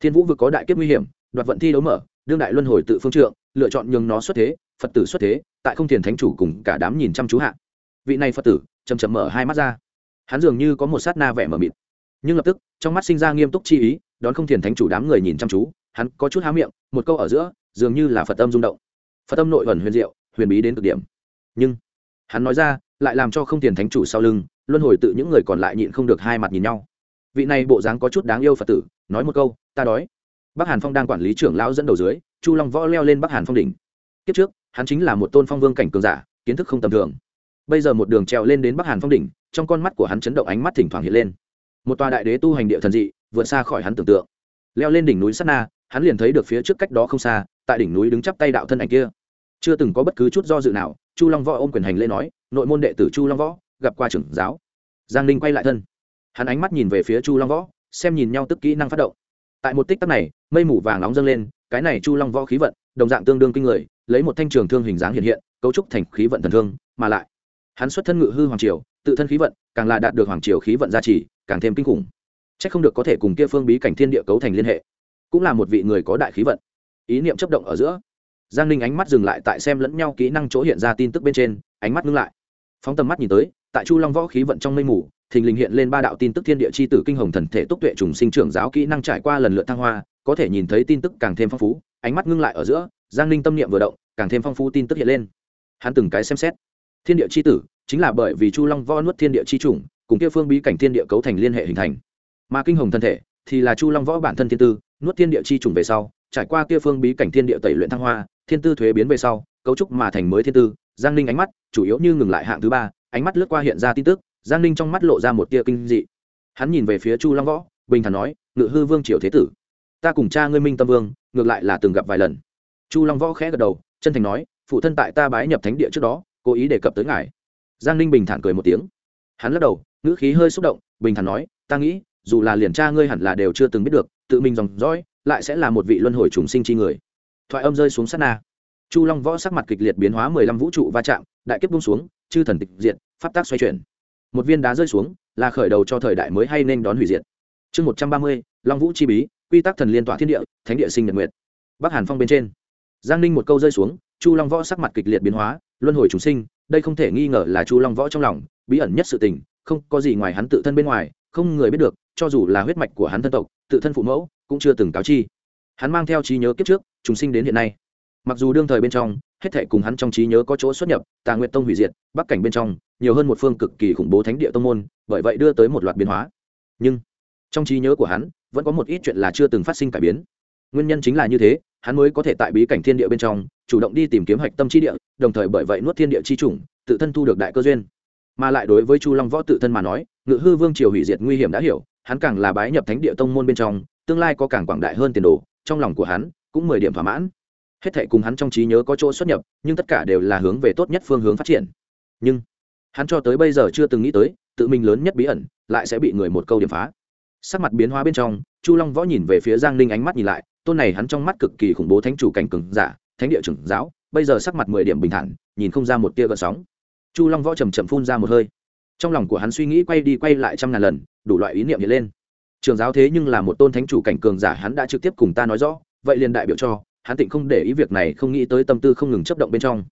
thiên vũ vực có đại kiếp nguy hiểm, đoạt vận thi đấu mở đương đại luân hồi tự phương trượng, lựa chọn nhường nó xuất thế, phật tử xuất thế, tại không thiền thánh chủ cùng cả đám nhìn chăm chú hạ. Vị này phật tử chầm chậm mở hai mắt ra. Hắn dường như có một sát na vẻ mờ mịt. Nhưng lập tức, trong mắt sinh ra nghiêm túc chi ý, đón không thiền thánh chủ đám người nhìn chăm chú, hắn có chút há miệng, một câu ở giữa, dường như là phật âm rung động. Phật âm nội ẩn huyền diệu, huyền bí đến cực điểm. Nhưng, hắn nói ra, lại làm cho không tiền thánh chủ sau lưng, luân hồi tự những người còn lại nhịn không được hai mặt nhìn nhau. Vị này bộ dáng có chút đáng yêu phật tử, nói một câu, ta đói bắc hàn phong đang quản lý trưởng lão dẫn đầu dưới, chu long võ leo lên bắc hàn phong đỉnh. Kiếp trước, hắn chính là một tôn phong vương cảnh cường giả, kiến thức không tầm thường. Bây giờ một đường trèo lên đến bắc hàn phong đỉnh, trong con mắt của hắn chấn động ánh mắt thỉnh thoảng hiện lên. Một tòa đại đế tu hành địa thần dị, vượt xa khỏi hắn tưởng tượng. Leo lên đỉnh núi sát na, hắn liền thấy được phía trước cách đó không xa, tại đỉnh núi đứng chắp tay đạo thân ảnh kia. Chưa từng có bất cứ chút do dự nào, chu long võ ôm quyền hành lễ nói, nội môn đệ tử chu long võ, gặp qua trưởng giáo. Giang ninh quay lại thân. Hắn ánh mắt nhìn về phía chu long võ, xem nhìn nhau tức kỹ năng phát động tại một tích tắc này, mây mù vàng nóng dâng lên, cái này chu long võ khí vận, đồng dạng tương đương kinh người, lấy một thanh trường thương hình dáng hiện hiện, cấu trúc thành khí vận thần thương, mà lại, hắn xuất thân ngự hư hoàng triều, tự thân khí vận, càng là đạt được hoàng triều khí vận gia trì, càng thêm kinh khủng. C h ắ c không được có thể cùng kia phương bí cảnh thiên địa cấu thành liên hệ. Cũng là một vị người có đại khí vận. Ý niệm chấp động ở giữa, giang ninh ánh mắt dừng lại tại xem lẫn nhau kỹ năng chỗ hiện ra tin tức bên trên, ánh mắt ngưng lại. Phóng tầm mắt nhìn tới, tại chu long võ khí vận trong mây mù thình lình hiện lên ba đạo tin tức thiên địa c h i tử kinh hồng thần thể túc tuệ trùng sinh trưởng giáo kỹ năng trải qua lần lượt thăng hoa, có thể nhìn thấy tin tức càng thêm phong phú, ánh mắt ngưng lại ở giữa, giang ninh tâm niệm vừa động, càng thêm phong phú tin tức hiện lên. Hắn từng cái xem xét. Thiên địa c h i tử chính là bởi vì chu long võ nuốt thiên địa c h i chủng, cùng kia phương bí cảnh thiên địa cấu thành liên hệ hình thành. Mà kinh hồng thần thể thì là chu long võ bản thân thiên tư, nuốt thiên địa c h i chủng về sau, trải qua kia phương bí cảnh thiên địa tẩy luyện thăng hoa, thiên tư thuế biến về sau, cấu trúc mà thành mới thiên tư. Giang ninh ánh mắt chủ yếu như ngừng lại hạng thứ ba, ánh mắt lướt qua hiện ra tin tức giang ninh trong mắt lộ ra một tia kinh dị. Hắn nhìn về phía chu long võ bình thản nói ngự hư vương triều thế tử ta cùng cha ngươi minh tâm vương ngược lại là từng gặp vài lần. Chu long võ khẽ gật đầu chân thành nói phụ thân tại ta bái nhập thánh địa trước đó cố ý đề cập tới ngài. Giang ninh bình thản cười một tiếng. Hắn lắc đầu ngữ khí hơi xúc động bình thản nói ta nghĩ dù là liền cha ngươi hẳn là đều chưa từng biết được tự mình dòng dõi lại sẽ là một vị luân hồi trùng sinh chi người. Thoại âm rơi xuống sát na. Chu long võ sắc mặt kịch liệt biến hóa mười lăm vũ trụ va chạm đại kiếp bung xuống chư thần tịch diện, pháp tác xoay chuyển một viên đá rơi xuống, là khởi đầu cho thời đại mới hay nên đón hủy diệt. Chương một trăm ba mươi, long vũ chi bí, quy tắc thần liên tỏa thiên địa, thánh địa sinh nhật nguyệt. Bắc hàn phong bên trên. Giang ninh một câu rơi xuống, chu long võ sắc mặt kịch liệt biến hóa, luân hồi chúng sinh, đây không thể nghi ngờ là chu long võ trong lòng, bí ẩn nhất sự tình, không có gì ngoài hắn tự thân bên ngoài, không người biết được, cho dù là huyết mạch của hắn thân tộc, tự thân phụ mẫu, cũng chưa từng cáo chi. Hắn mang theo trí nhớ kiếp trước chúng sinh đến hiện nay mặc dù đương thời bên trong, hết thể cùng hắn trong trí nhớ có chỗ xuất nhập, tà nguyện tông hủy diệt, bắc cảnh bên trong, nhiều hơn một phương cực kỳ khủng bố thánh địa tông môn, bởi vậy đưa tới một loạt biến hóa. Nhưng, trong trí nhớ của hắn, vẫn có một ít chuyện là chưa từng phát sinh cải biến. Nguyên nhân chính là như thế, hắn mới có thể tại bí cảnh thiên địa bên trong, chủ động đi tìm kiếm hạch tâm trí địa, đồng thời bởi vậy nuốt thiên địa chi chủng, tự thân thu được đại cơ duyên. Mà lại đối với chu long võ tự thân mà nói, ngự hư vương triều hủy diệt nguy hiểm đã hiểu, hắn càng là bái nhập thánh địa tông môn bên trong, tương lai có càng quảng đại hơn tiền đồ, trong lòng của hắn cũng mười điểm thỏa mãn hết thệ cùng hắn trong trí nhớ có chỗ xuất nhập, nhưng tất cả đều là hướng về tốt nhất phương hướng phát triển. Nhưng, hắn cho tới bây giờ chưa từng nghĩ tới, tự mình lớn nhất bí ẩn, lại sẽ bị người một câu điểm phá. Sắc mặt biến hóa bên trong, chu long võ nhìn về phía giang ninh ánh mắt nhìn lại, tôn này hắn trong mắt cực kỳ khủng bố thánh chủ cảnh cường giả, thánh địa trưởng giáo, bây giờ sắc mặt mười điểm bình thản, nhìn không ra một tia gợn sóng. Chu long võ chầm chậm phun ra một hơi. Trong lòng của hắn suy nghĩ quay đi quay lại trăm ngàn lần, đủ loại ý niệm hiện lên. Trường giáo thế nhưng là một tôn thánh chủ cảnh cường giả, hắn đã trực tiếp cùng ta nói rõ, vậy liền đại biểu cho hắn tịnh không để ý việc này, không nghĩ tới tâm tư không ngừng chấp động bên trong.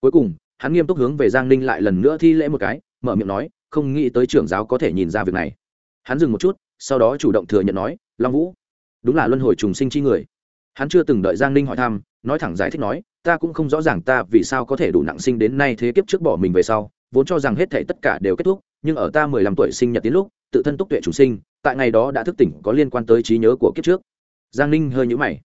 Cuối cùng, hắn nghiêm túc hướng về giang ninh lại lần nữa thi lễ một cái, mở miệng nói, không nghĩ tới trưởng giáo có thể nhìn ra việc này. Hắn dừng một chút, sau đó chủ động thừa nhận nói, long vũ, đúng là luân hồi trùng sinh chi người. Hắn chưa từng đợi giang ninh hỏi thăm, nói thẳng giải thích nói, ta cũng không rõ ràng ta vì sao có thể đủ nặng sinh đến nay thế kiếp trước bỏ mình về sau, vốn cho rằng hết thể tất cả đều kết thúc, nhưng ở ta mười lăm tuổi sinh nhật đến lúc, tự thân túc tuệ trùng sinh, tại ngày đó đã thức tỉnh có liên quan tới trí nhớ của kiếp trước. Giang ninh hơi nhũ mày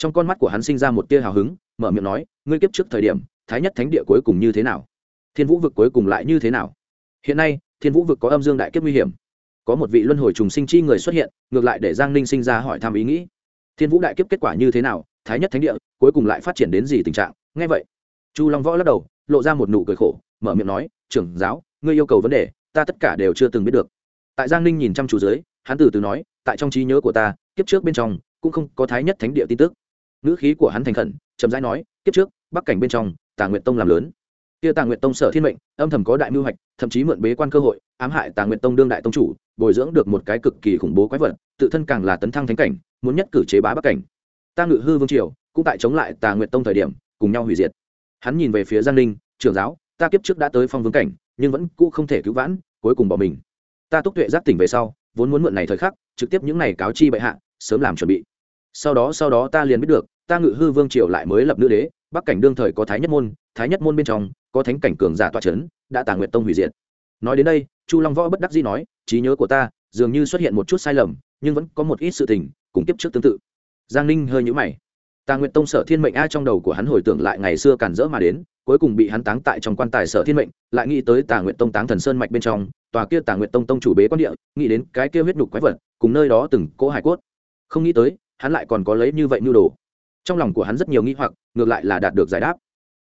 trong con mắt của hắn sinh ra một tia hào hứng, mở miệng nói, ngươi kiếp trước thời điểm, thái nhất thánh địa cuối cùng như thế nào? Thiên vũ vực cuối cùng lại như thế nào? Hiện nay, thiên vũ vực có âm dương đại kiếp nguy hiểm. Có một vị luân hồi trùng sinh chi người xuất hiện, ngược lại để giang ninh sinh ra hỏi thăm ý nghĩ. Thiên vũ đại kiếp kết quả như thế nào? Thái nhất thánh địa cuối cùng lại phát triển đến gì tình trạng? Ngay vậy, chu long võ lắc đầu, lộ ra một nụ cười khổ, mở miệng nói, trưởng giáo, ngươi yêu cầu vấn đề, ta tất cả đều chưa từng biết được. Tại giang ninh nhìn chăm chú dưới, hắn từ từ nói, tại trong trí nhớ của ta, kiếp trước bên trong, cũng không có thái nhất thánh địa tin tức ngữ khí của hắn thành khẩn, chậm rãi nói, kiếp trước, bắc cảnh bên trong, tà nguyện tông làm lớn. Kia tà nguyện tông sở thiên mệnh, âm thầm có đại mưu hoạch, thậm chí mượn bế quan cơ hội, ám hại tà nguyện tông đương đại tông chủ, bồi dưỡng được một cái cực kỳ khủng bố quái vật, tự thân càng là tấn thăng thánh cảnh, muốn nhất cử chế bá bắc cảnh. Ta ngự hư vương triều cũng tại chống lại tà nguyện tông thời điểm, cùng nhau hủy diệt. Hắn nhìn về phía giang ninh, trưởng giáo, ta kiếp trước đã tới phong vương cảnh, nhưng vẫn cũ không thể cứu vãn, cuối cùng bỏ mình. Ta túc tuệ giác tỉnh về sau, vốn muốn mượn này thời khắc, trực tiếp những này cáo chi bệ hạ, sớm làm chuẩn bị sau đó sau đó ta liền biết được, ta ngự hư vương triều lại mới lập nữ đế, bắc cảnh đương thời có thái nhất môn, thái nhất môn bên trong, có thánh cảnh cường giả toa c h ấ n đã tà nguyện tông hủy diệt. Nói đến đây, chu long võ bất đắc dĩ nói, trí nhớ của ta, dường như xuất hiện một chút sai lầm, nhưng vẫn có một ít sự tình, cùng tiếp trước tương tự. Giang ninh hơi nhũ mày. Tà nguyện tông sở thiên mệnh a trong đầu của hắn hồi tưởng lại ngày xưa cản rỡ mà đến, cuối cùng bị hắn táng tại trong quan tài sở thiên mệnh, lại nghĩ tới tà nguyện tông táng thần sơn mạch bên trong, tòa kia tà nguyện tông tông chủ bế quan địa, nghĩ đến cái kia huyết nhục quái vật, cùng nơi đó từng cỗ hải cốt. Không nghĩ tới hắn lại còn có lấy như vậy nhu đồ. Trong lòng của hắn rất nhiều nghi hoặc, ngược lại là đạt được giải đáp.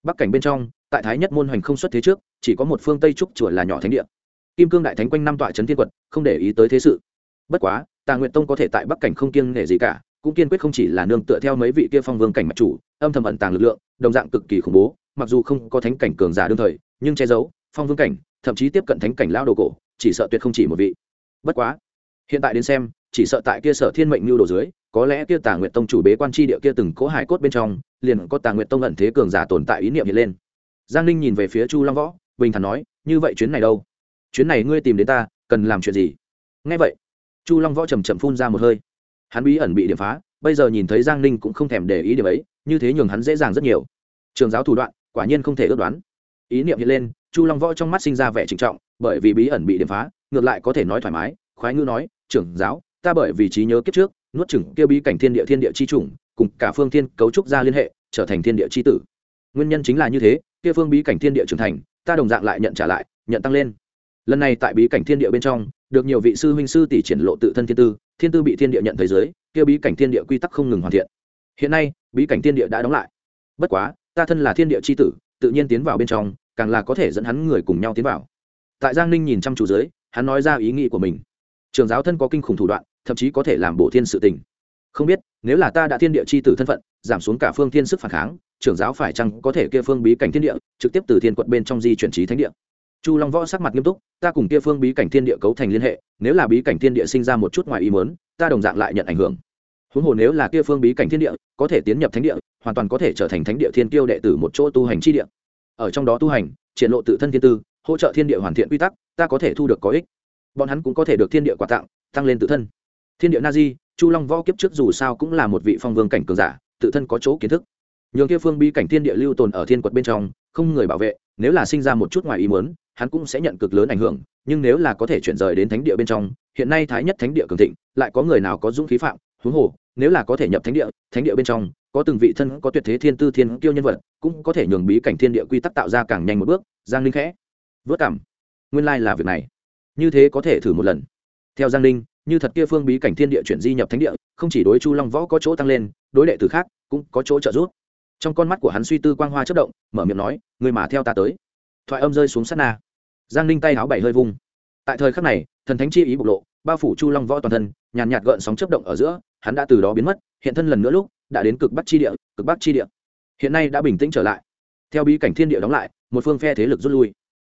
Bắc cảnh bên trong, tại thái nhất môn hoành không xuất thế trước, chỉ có một phương tây trúc chùa là nhỏ thánh địa. Kim cương đại thánh quanh năm tọa trấn thiên quật không để ý tới thế sự. Bất quá, tà nguyện tông có thể tại bắc cảnh không kiêng nể gì cả, cũng kiên quyết không chỉ là nương tựa theo mấy vị kia phong vương cảnh mạch chủ, âm thầm ẩn tàng lực lượng, đồng dạng cực kỳ khủng bố, mặc dù không có thánh cảnh cường giả đương thời, nhưng che giấu, phong vương cảnh, thậm chí tiếp cận thánh cảnh lao đồ cổ, chỉ sợ tuyệt không chỉ một vị. Bất quá, hiện tại đến xem chỉ sợ tại kia sở thiên mệnh lưu đồ dưới, có lẽ kia tà nguyệt tông chủ bế quan tri địa kia từng cố hải cốt bên trong, liền có tà nguyệt tông ẩn thế cường giả tồn tại ý niệm hiện lên. Giang ninh nhìn về phía chu long võ, bình thản nói, như vậy chuyến này đâu? Chuyến này ngươi tìm đến ta, cần làm chuyện gì? Ngay vậy, chu long võ chầm chậm phun ra một hơi. Hắn bí ẩn bị điểm phá, bây giờ nhìn thấy giang ninh cũng không thèm để ý điểm ấy, như thế nhường hắn dễ dàng rất nhiều. Trường giáo thủ đoạn, quả nhiên không thể ước đoán. Ý niệm hiện lên, chu long võ trong mắt sinh ra vẻ trịnh trọng, bởi vì bí ẩn bị điểm phá, ngược lại có thể nói thoải mái, khoái ngữ nói, trưởng giáo ta bởi vì trí nhớ kiếp trước, nuốt chửng kia bí cảnh thiên địa thiên địa chi chủng, cùng cả phương thiên cấu trúc ra liên hệ, trở thành thiên địa chi tử. Nguyên nhân chính là như thế, kia phương bí cảnh thiên địa trưởng thành, ta đồng dạng lại nhận trả lại, nhận tăng lên. Lần này tại bí cảnh thiên địa bên trong, được nhiều vị sư huynh sư tỷ triển lộ tự thân thiên tư thiên tư bị thiên địa nhận thấy giới kia bí cảnh thiên địa quy tắc không ngừng hoàn thiện. Hiện nay, bí cảnh thiên địa đã đóng lại. Bất quá, ta thân là thiên địa chi tử, tự nhiên tiến vào bên trong, càng là có thể dẫn hắn người cùng nhau tiến vào. Tại giang ninh nhìn chăm chú giới hắn nói ra ý nghĩ của mình. Trường giáo thân có kinh khủng thủ đoạn thậm chí có thể làm bổ thiên sự tình. Không biết, nếu là ta đã thiên địa c h i tử thân phận, giảm xuống cả phương thiên sức phản kháng, trưởng giáo phải chăng có thể kia phương bí cảnh thiên địa, trực tiếp từ thiên quận bên trong di chuyển trí thánh địa? Chu long võ sắc mặt nghiêm túc, ta cùng kia phương bí cảnh thiên địa cấu thành liên hệ, nếu là bí cảnh thiên địa sinh ra một chút ngoài ý mớn ta đồng dạng lại nhận ảnh hưởng. Huống hồ nếu là kia phương bí cảnh thiên địa, có thể tiến nhập thánh địa, hoàn toàn có thể trở thành thánh địa thiên tiêu đệ tử một chỗ tu hành chi địa. Ở trong đó tu hành, triển lộ tự thân thiên tư, hỗ trợ thiên địa hoàn thiện quy tắc, ta có thể thu được có ích. Bọn hắn cũng có thể được thiên địa quà tặng, tăng lên tự thân thiên địa na di chu long võ kiếp trước dù sao cũng là một vị phong vương cảnh cường giả, tự thân có chỗ kiến thức. Nhường kia phương bi cảnh thiên địa lưu tồn ở thiên quật bên trong, không người bảo vệ, nếu là sinh ra một chút ngoài ý muốn, hắn cũng sẽ nhận cực lớn ảnh hưởng, nhưng nếu là có thể chuyển rời đến thánh địa bên trong, hiện nay thái nhất thánh địa cường thịnh, lại có người nào có dũng khí phạm, huống hồ, nếu là có thể nhập thánh địa thánh địa bên trong, có từng vị thân, có tuyệt thế thiên tư thiên kiêu nhân vật, cũng có thể nhường bí cảnh thiên địa quy tắc tạo ra càng nhanh một bước, giang linh khẽ. Vớt cảm. Nguyên lai là việc này. Như thế có thể thử một lần. Theo giang Linh như thật kia phương bí cảnh thiên địa chuyển di nhập thánh địa, không chỉ đối chu long võ có chỗ tăng lên, đối đệ tử khác cũng có chỗ trợ giúp. Trong con mắt của hắn suy tư quang hoa chất động, mở miệng nói, người mà theo ta tới. Thoại âm rơi xuống sát na. Giang ninh tay áo bảy hơi vung. Tại thời khắc này, thần thánh chi ý bộc lộ, bao phủ chu long võ toàn thân, nhàn nhạt gợn sóng chấp động ở giữa, hắn đã từ đó biến mất, hiện thân lần nữa lúc, đã đến cực bắc chi địa, cực bắc chi địa. Hiện nay đã bình tĩnh trở lại. Theo bí cảnh thiên địa đóng lại, một phương phe thế lực rút lui.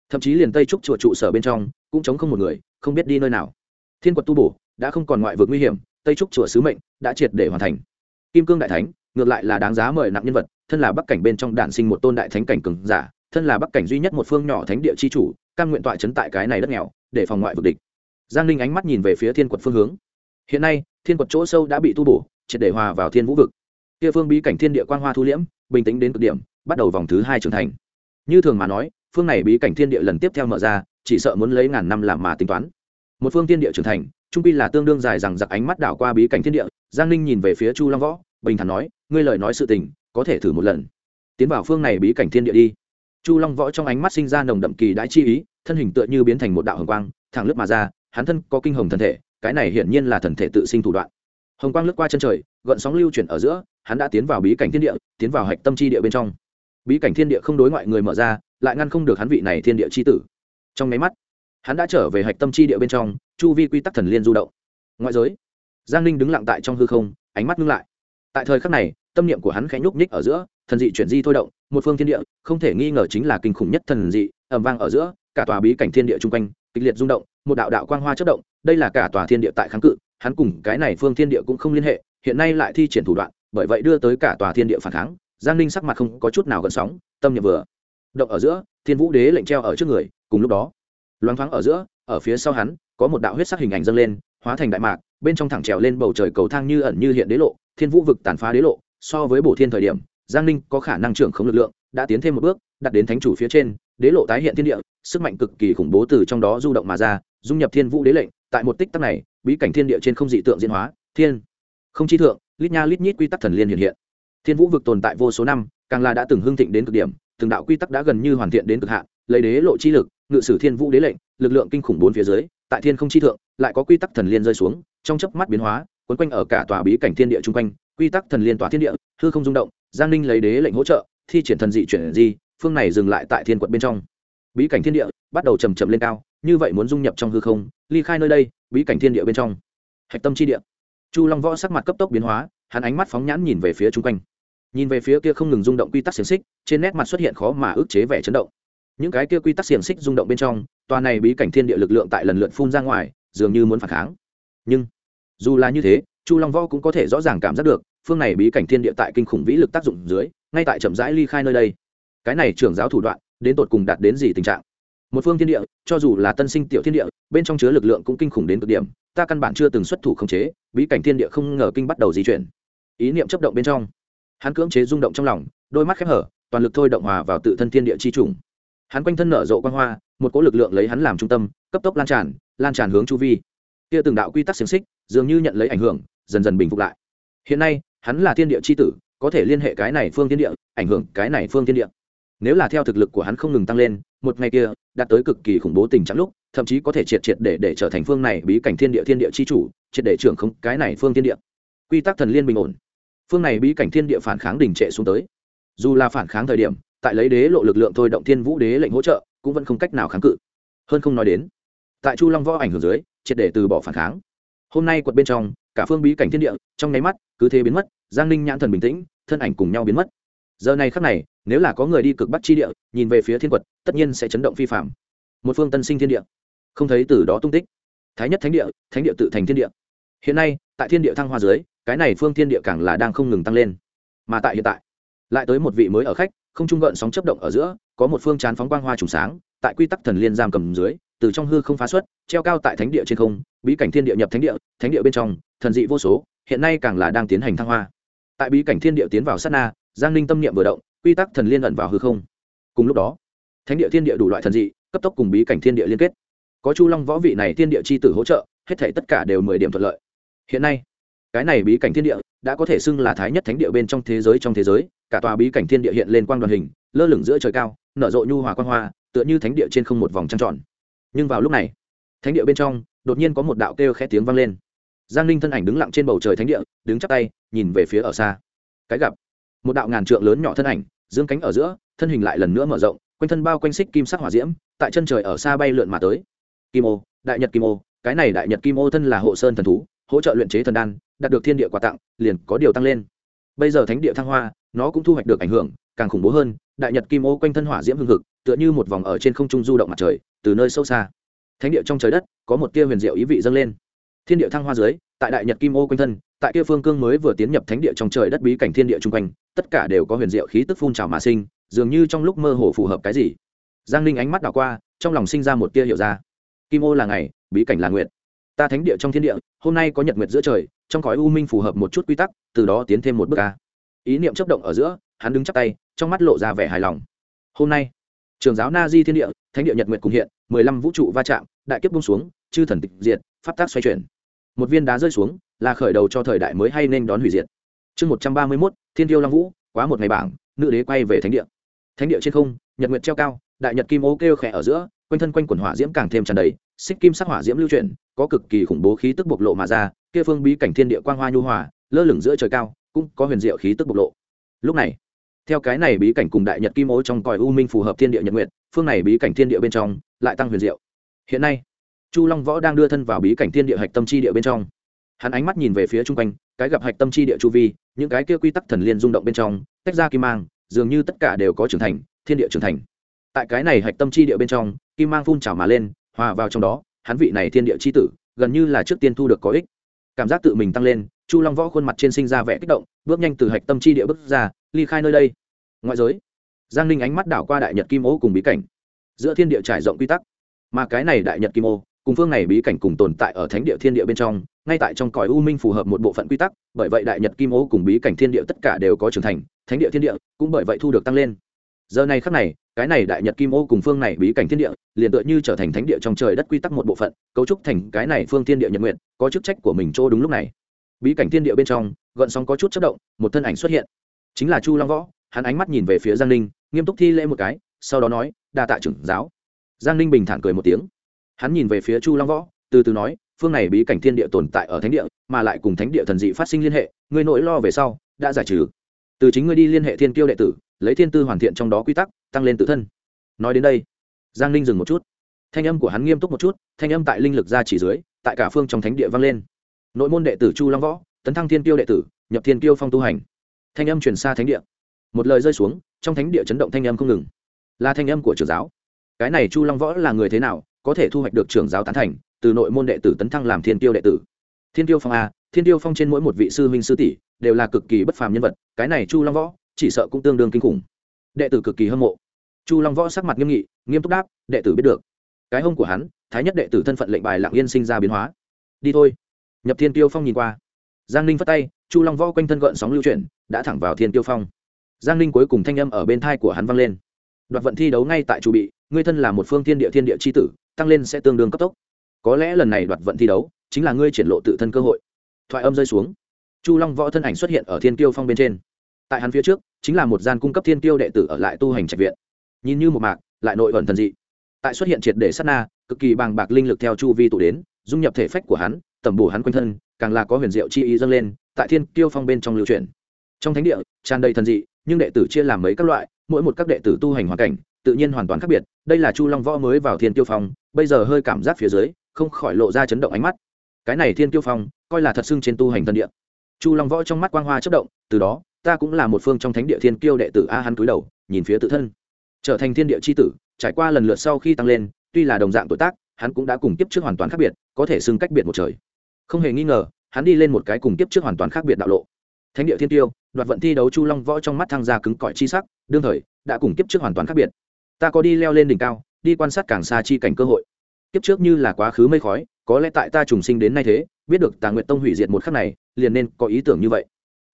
Thậm chí liền tây trúc chùa trụ sở bên trong, cũng chống không một người, không biết đi nơi nào. Thiên quật tu bổ đã không còn ngoại vực nguy hiểm, tây trúc chùa sứ mệnh đã triệt để hoàn thành. Kim cương đại thánh, ngược lại là đáng giá mời nặng nhân vật, thân là bắc cảnh bên trong đản sinh một tôn đại thánh cảnh cường giả, thân là bắc cảnh duy nhất một phương nhỏ thánh địa chi chủ căn nguyện tọa chấn tại cái này đất nghèo, để phòng ngoại vực địch. Giang ninh ánh mắt nhìn về phía thiên quật phương hướng. Hiện nay, thiên quật chỗ sâu đã bị tu bổ, triệt để hòa vào thiên vũ vực. Kia phương bí cảnh thiên địa quan hoa thu liễm, bình tĩnh đến cực điểm, bắt đầu vòng thứ hai trưởng thành. Như thường mà nói, phương này bí cảnh thiên địa lần tiếp theo mở ra, chỉ sợ muốn lấy ngàn năm làm mà tính toán. Một phương thiên địa trưởng thành trung pi là tương đương dài rằng giặc ánh mắt đảo qua bí cảnh thiên địa, giang ninh nhìn về phía chu long võ, bình thản nói, ngươi lời nói sự tình, có thể thử một lần. Tiến vào phương này bí cảnh thiên địa đi. Chu long võ trong ánh mắt sinh ra nồng đậm kỳ đãi chi ý, thân hình tựa như biến thành một đạo hồng quang, thẳng lướt mà ra, hắn thân có kinh hồng thần thể, cái này hiển nhiên là thần thể tự sinh thủ đoạn. Hồng quang lướt qua chân trời, gợn sóng lưu chuyển ở giữa, hắn đã tiến vào bí cảnh thiên địa, tiến vào hạch tâm chi địa bên trong. Bí cảnh thiên địa không đối ngoại người mở ra, lại ngăn không được hắn vị này thiên địa c h i tử. Trong nháy mắt hắn đã trở về hạch tâm chi địa bên trong, chu vi quy tắc thần liên du động. Ngoại giới, giang ninh đứng lặng tại trong hư không, ánh mắt ngưng lại. Tại thời khắc này, tâm niệm của hắn khẽ nhúc nhích ở giữa, thần dị chuyển di thôi động, một phương thiên địa, không thể nghi ngờ chính là kinh khủng nhất thần dị ẩm vang ở giữa, cả tòa bí cảnh thiên địa chung quanh, kịch liệt rung động, một đạo đạo quang hoa chất động, đây là cả tòa thiên địa tại kháng cự, hắn cùng cái này phương thiên địa cũng không liên hệ, hiện nay lại thi triển thủ đoạn, bởi vậy đưa tới cả tòa thiên địa phản kháng, giang ninh sắc mặt không có chút nào gần sóng, tâm niệm vừa động ở giữa, thiên vũ đế lệnh treo ở trước người, cùng lúc đó loáng thoáng ở giữa, ở phía sau hắn, có một đạo huyết sắc hình ảnh dâng lên, hóa thành đại mạc, bên trong thẳng trèo lên bầu trời cầu thang như ẩn như hiện đế lộ, thiên vũ vực tàn phá đế lộ, so với bổ thiên thời điểm, giang ninh có khả năng trưởng không lực lượng, đã tiến thêm một bước, đặt đến thánh chủ phía trên, đế lộ tái hiện thiên địa, sức mạnh cực kỳ khủng bố từ trong đó du động mà ra, dung nhập thiên vũ đế lệnh, tại một tích tắc này, bí cảnh thiên địa trên không dị tượng diễn hóa, thiên, không chi thượng, lít nha lít nhít quy tắc thần liên hiện hiện. Thiên vũ vực tồn tại vô số năm, càng là đã từng hưng thịnh đến cực điểm, từng đạo quy tắc đã gần như hoàn thiện đến cực hạn, lấy đế lộ chi lực ngự sử thiên vũ đế lệnh, lực lượng kinh khủng bốn phía dưới, tại thiên không chi thượng, lại có quy tắc thần liên rơi xuống, trong chớp mắt biến hóa, quấn quanh ở cả tòa bí cảnh thiên địa chung quanh, quy tắc thần liên tỏa thiên địa, hư không rung động, giang ninh lấy đế lệnh hỗ trợ, thi triển thần dị chuyển di, phương này dừng lại tại thiên quận bên trong. Bí cảnh thiên địa bắt đầu chầm chậm lên cao, như vậy muốn dung nhập trong hư không, ly khai nơi đây, bí cảnh thiên địa bên trong. Hạch tâm chi địa. Chu long võ sắc mặt cấp tốc biến hóa, hắn ánh mắt phóng nhãn nhìn về phía chung quanh. Nhìn về phía kia không ngừng rung động quy tắc xiềng xích, trên nét mặt xuất hiện khó mà ức chế vẻ chấn động những cái kia quy tắc xiềng xích rung động bên trong, tòa này bí cảnh thiên địa lực lượng tại lần lượt phun ra ngoài, dường như muốn phản kháng. Nhưng, dù là như thế, chu long võ cũng có thể rõ ràng cảm giác được, phương này bí cảnh thiên địa tại kinh khủng vĩ lực tác dụng dưới, ngay tại chậm rãi ly khai nơi đây. Cái này trưởng giáo thủ đoạn, đến tột cùng đạt đến gì tình trạng? Một phương thiên địa, cho dù là tân sinh tiểu thiên địa, bên trong chứa lực lượng cũng kinh khủng đến cực điểm, ta căn bản chưa từng xuất thủ khống chế, bí cảnh thiên địa không ngờ kinh bắt đầu di chuyển. Ý niệm chấp động bên trong, hắn cưỡng chế rung động trong lòng, đôi mắt khép hở, toàn lực thôi động hòa vào tự thân thiên địa chi trùng hắn quanh thân nở rộ quan hoa, một cỗ lực lượng lấy hắn làm trung tâm, cấp tốc lan tràn lan tràn hướng chu vi. Kia từng đạo quy tắc xiềng xích dường như nhận lấy ảnh hưởng, dần dần bình phục lại. Hiện nay, hắn là thiên địa c h i tử, có thể liên hệ cái này phương thiên địa, ảnh hưởng cái này phương thiên địa. Nếu là theo thực lực của hắn không ngừng tăng lên, một ngày kia, đạt tới cực kỳ khủng bố tình trạng lúc, thậm chí có thể triệt triệt để để trở thành phương này bí cảnh thiên địa thiên địa c h i chủ, triệt để trưởng không cái này phương thiên địa. Quy tắc thần liên bình ổn. Phương này bí cảnh thiên địa phản kháng đình trệ xuống tới. Dù là phản kháng thời điểm tại lấy đế lộ lực lượng thôi động thiên vũ đế lệnh hỗ trợ, cũng vẫn không cách nào kháng cự. Hơn không nói đến, tại chu long võ ảnh hưởng dưới, triệt để từ bỏ phản kháng. Hôm nay quật bên trong, cả phương bí cảnh thiên địa, trong nháy mắt, cứ thế biến mất, giang ninh nhãn thần bình tĩnh, thân ảnh cùng nhau biến mất. Giờ này khắc này, nếu là có người đi cực bắc chi địa, nhìn về phía thiên quật, tất nhiên sẽ chấn động phi phạm. Một phương tân sinh thiên địa. Không thấy từ đó tung tích. Thái nhất thánh địa thánh địa tự thành thiên địa. Hiện nay, tại thiên địa thăng hoa dưới, cái này phương thiên địa càng là đang không ngừng tăng lên. Mà tại hiện tại, lại tới một vị mới ở khách không trung gợn sóng chấp động ở giữa, có một phương chán phóng quang hoa trùng sáng, tại quy tắc thần liên giam cầm dưới, từ trong hư không phá xuất, treo cao tại thánh địa trên không, bí cảnh thiên địa nhập thánh địa thánh địa bên trong, thần dị vô số, hiện nay càng là đang tiến hành thăng hoa. Tại bí cảnh thiên địa tiến vào sát na, giang ninh tâm niệm vừa động, quy tắc thần liên ẩn vào hư không. Cùng lúc đó, thánh địa thiên địa đủ loại thần dị, cấp tốc cùng bí cảnh thiên địa liên kết. Có chu long võ vị này thiên địa c h i tử hỗ trợ, hết thể tất cả đều mười điểm thuận lợi. Hiện nay, cái này bí cảnh thiên địa đã có thể xưng là thái nhất thánh địa bên trong thế giới trong thế giới cả tòa bí cảnh thiên địa hiện lên quang đoàn hình, lơ lửng giữa trời cao, nở rộ nhu hòa quan hoa, tựa như thánh địa trên không một vòng trăng tròn. Nhưng vào lúc này, thánh địa bên trong, đột nhiên có một đạo kêu khẽ tiếng vang lên. Giang ninh thân ảnh đứng lặng trên bầu trời thánh địa, đứng chắp tay, nhìn về phía ở xa. Cái gặp, một đạo ngàn trượng lớn nhỏ thân ảnh, dương cánh ở giữa, thân hình lại lần nữa mở rộng, quanh thân bao quanh xích kim sắc hỏa diễm, tại chân trời ở xa bay lượn mà tới. Kim ô, đại nhật kim ô, cái này đại nhật kim ô thân là hộ sơn thần thú, hỗ trợ luyện chế thần đan, đạt được thiên địa quà tặng, liền có điều tăng lên. Bây giờ thánh địa thăng hoa nó cũng thu hoạch được ảnh hưởng, càng khủng bố hơn, đại nhật kim ô quanh thân hỏa diễm hương thực tựa như một vòng ở trên không trung du động mặt trời, từ nơi sâu xa. Thánh địa trong trời đất, có một tia huyền diệu ý vị dâng lên. Thiên địa thăng hoa dưới, tại đại nhật kim ô quanh thân, tại kia phương cương mới vừa tiến nhập thánh địa trong trời đất bí cảnh thiên địa chung quanh, tất cả đều có huyền diệu khí tức phun trào mà sinh, dường như trong lúc mơ hồ phù hợp cái gì. Giang ninh ánh mắt đảo qua, trong lòng sinh ra một tia hiểu ra. Kim ô là ngày, bí cảnh là nguyện ta thánh địa trong thiên địa, hôm nay có nhật nguyệt giữa trời, trong cõi u minh phù hợp một chút quy tắc, từ đó tiến thêm một bước ca ý niệm chấp động ở giữa, hắn đứng chắp tay, trong mắt lộ ra vẻ hài lòng. Hôm nay, trường giáo na di thiên địa, thánh địa nhật nguyệt cùng hiện, mười lăm vũ trụ va chạm, đại kiếp bung xuống, chư thần tịch diệt, pháp tác xoay chuyển. Một viên đá rơi xuống, là khởi đầu cho thời đại mới hay nên đón hủy diệt. Chương một trăm ba mươi mốt, thiên tiêu long vũ, quá một ngày bảng, nữ đế quay về thánh địa. Thánh địa trên không, nhật nguyệt treo cao, đại nhật kim ô kêu khẽ ở giữa, quanh thân quanh quần hỏa diễm càng thêm tràn đầy, xích kim sắc hỏa diễm lưu chuyển, có cực kỳ khủng bố khí tức bộc lộ mà ra, kia phương bí cảnh thiên địa quang hoa nhu hòa, lơ lửng giữa trời cao cũng có huyền diệu khí tức bộc lộ. Lúc này, theo cái này bí cảnh cùng đại nhật kim ố trong còi u minh phù hợp thiên địa nhật nguyệt, phương này bí cảnh thiên địa bên trong lại tăng huyền diệu. Hiện nay, chu long võ đang đưa thân vào bí cảnh thiên địa hạch tâm chi địa bên trong. Hắn ánh mắt nhìn về phía chung quanh, cái gặp hạch tâm chi địa chu vi, những cái kia quy tắc thần liên rung động bên trong, tách ra kim mang, dường như tất cả đều có trưởng thành, thiên địa trưởng thành. Tại cái này hạch tâm chi địa bên trong, kim mang phun trào mà lên, hòa vào trong đó, hắn vị này thiên địa chi tử, gần như là trước tiên thu được có ích. Cảm giác tự mình tăng lên chu long võ khuôn mặt trên sinh ra vẻ kích động, bước nhanh từ hạch tâm chi địa bước ra, ly khai nơi đây. Ngoại giới, giang ninh ánh mắt đảo qua đại nhật kim ô cùng bí cảnh. Giữa thiên địa trải rộng quy tắc, mà cái này đại nhật kim ô cùng phương này bí cảnh cùng tồn tại ở thánh địa thiên địa bên trong, ngay tại trong cõi u minh phù hợp một bộ phận quy tắc, bởi vậy đại nhật kim ô cùng bí cảnh thiên địa tất cả đều có trưởng thành, thánh địa thiên địa cũng bởi vậy thu được tăng lên. Giờ này khắc này, cái này đại nhật kim ô cùng phương này bí cảnh thiên địa liền tựa như trở thành thánh địa trong trời đất quy tắc một bộ phận, cấu trúc thành cái này phương thiên địa nhật nguyện, có chức trách của mình chỗ đúng lúc này bí cảnh thiên địa bên trong, gợn sóng có chút chất động, một thân ảnh xuất hiện. Chính là chu long võ, hắn ánh mắt nhìn về phía giang ninh, nghiêm túc thi lễ một cái, sau đó nói, đa tạ trưởng giáo. Giang ninh bình thản cười một tiếng. Hắn nhìn về phía chu long võ, từ từ nói, phương này bí cảnh thiên địa tồn tại ở thánh địa, mà lại cùng thánh địa thần dị phát sinh liên hệ, ngươi nỗi lo về sau, đã giải trừ. Từ chính ngươi đi liên hệ thiên kiêu đệ tử, lấy thiên tư hoàn thiện trong đó quy tắc, tăng lên tự thân. Nói đến đây, giang ninh dừng một chút. Thanh âm của hắn nghiêm túc một chút, thanh âm tại linh lực ra chỉ dưới, tại cả phương trong thánh địa vang lên nội môn đệ tử chu long võ, tấn thăng thiên tiêu đệ tử, nhập thiên tiêu phong tu hành. Thanh âm truyền xa thánh địa. Một lời rơi xuống, trong thánh địa chấn động thanh âm không ngừng. Là thanh âm của trưởng giáo. Cái này chu long võ là người thế nào, có thể thu hoạch được trưởng giáo tán thành, từ nội môn đệ tử tấn thăng làm thiên tiêu đệ tử? Thiên tiêu phong a, thiên tiêu phong trên mỗi một vị sư huynh sư tỷ đều là cực kỳ bất phàm nhân vật, cái này chu long võ, chỉ sợ cũng tương đương kinh khủng. Đệ tử cực kỳ hâm mộ. Chu long võ sắc mặt nghiêm nghị, nghiêm túc đáp, đệ tử biết được. Cái hông của hắn, thái nhất đệ tử thân phận lệnh bài lạng yên sinh ra biến hóa. Đi thôi nhập thiên tiêu phong nhìn qua. Giang ninh phất tay, chu long võ quanh thân gợn sóng lưu chuyển, đã thẳng vào thiên tiêu phong. Giang ninh cuối cùng thanh âm ở bên thai của hắn vang lên. Đoạt vận thi đấu ngay tại chủ bị, ngươi thân là một phương thiên địa thiên địa c h i tử, tăng lên sẽ tương đương cấp tốc. Có lẽ lần này đoạt vận thi đấu, chính là ngươi triển lộ tự thân cơ hội. Thoại âm rơi xuống. Chu long võ thân ảnh xuất hiện ở thiên tiêu phong bên trên. Tại hắn phía trước, chính là một gian cung cấp thiên tiêu đệ tử ở lại tu hành trạch viện. Nhìn như một mạc, lại nội ẩn thần dị. Tại xuất hiện triệt để sát na, cực kỳ bàng bạc linh lực theo chu vi tụ đến, dung nhập thể phách của hắn tẩm bổ hắn quanh thân, càng là có huyền diệu chi ý dâng lên, tại thiên tiêu phong bên trong lưu truyền. Trong thánh địa, tràn đầy thần dị, nhưng đệ tử chia làm mấy các loại, mỗi một các đệ tử tu hành hoàn cảnh, tự nhiên hoàn toàn khác biệt. Đây là chu long võ mới vào thiên tiêu phong, bây giờ hơi cảm giác phía dưới, không khỏi lộ ra chấn động ánh mắt. Cái này thiên tiêu phong, coi là thật xưng trên tu hành tân địa. Chu long võ trong mắt quang hoa chất động, từ đó, ta cũng là một phương trong thánh địa thiên kiêu đệ tử a hắn cúi đầu, nhìn phía tự thân. Trở thành thiên địa c h i tử, trải qua lần lượt sau khi tăng lên, tuy là đồng dạng tuổi tác, hắn cũng đã cùng tiếp trước hoàn toàn khác biệt, có thể xưng cách biệt một trời không hề nghi ngờ, hắn đi lên một cái cùng kiếp trước hoàn toàn khác biệt đạo lộ. Thánh địa thiên tiêu, đoạt vận thi đấu chu long võ trong mắt thăng ra cứng cỏi chi sắc, đương thời, đã cùng kiếp trước hoàn toàn khác biệt. Ta có đi leo lên đỉnh cao, đi quan sát càng xa chi cảnh cơ hội. Kiếp trước như là quá khứ mây khói, có lẽ tại ta trùng sinh đến nay thế, biết được tà nguyện tông hủy diệt một khắc này, liền nên có ý tưởng như vậy.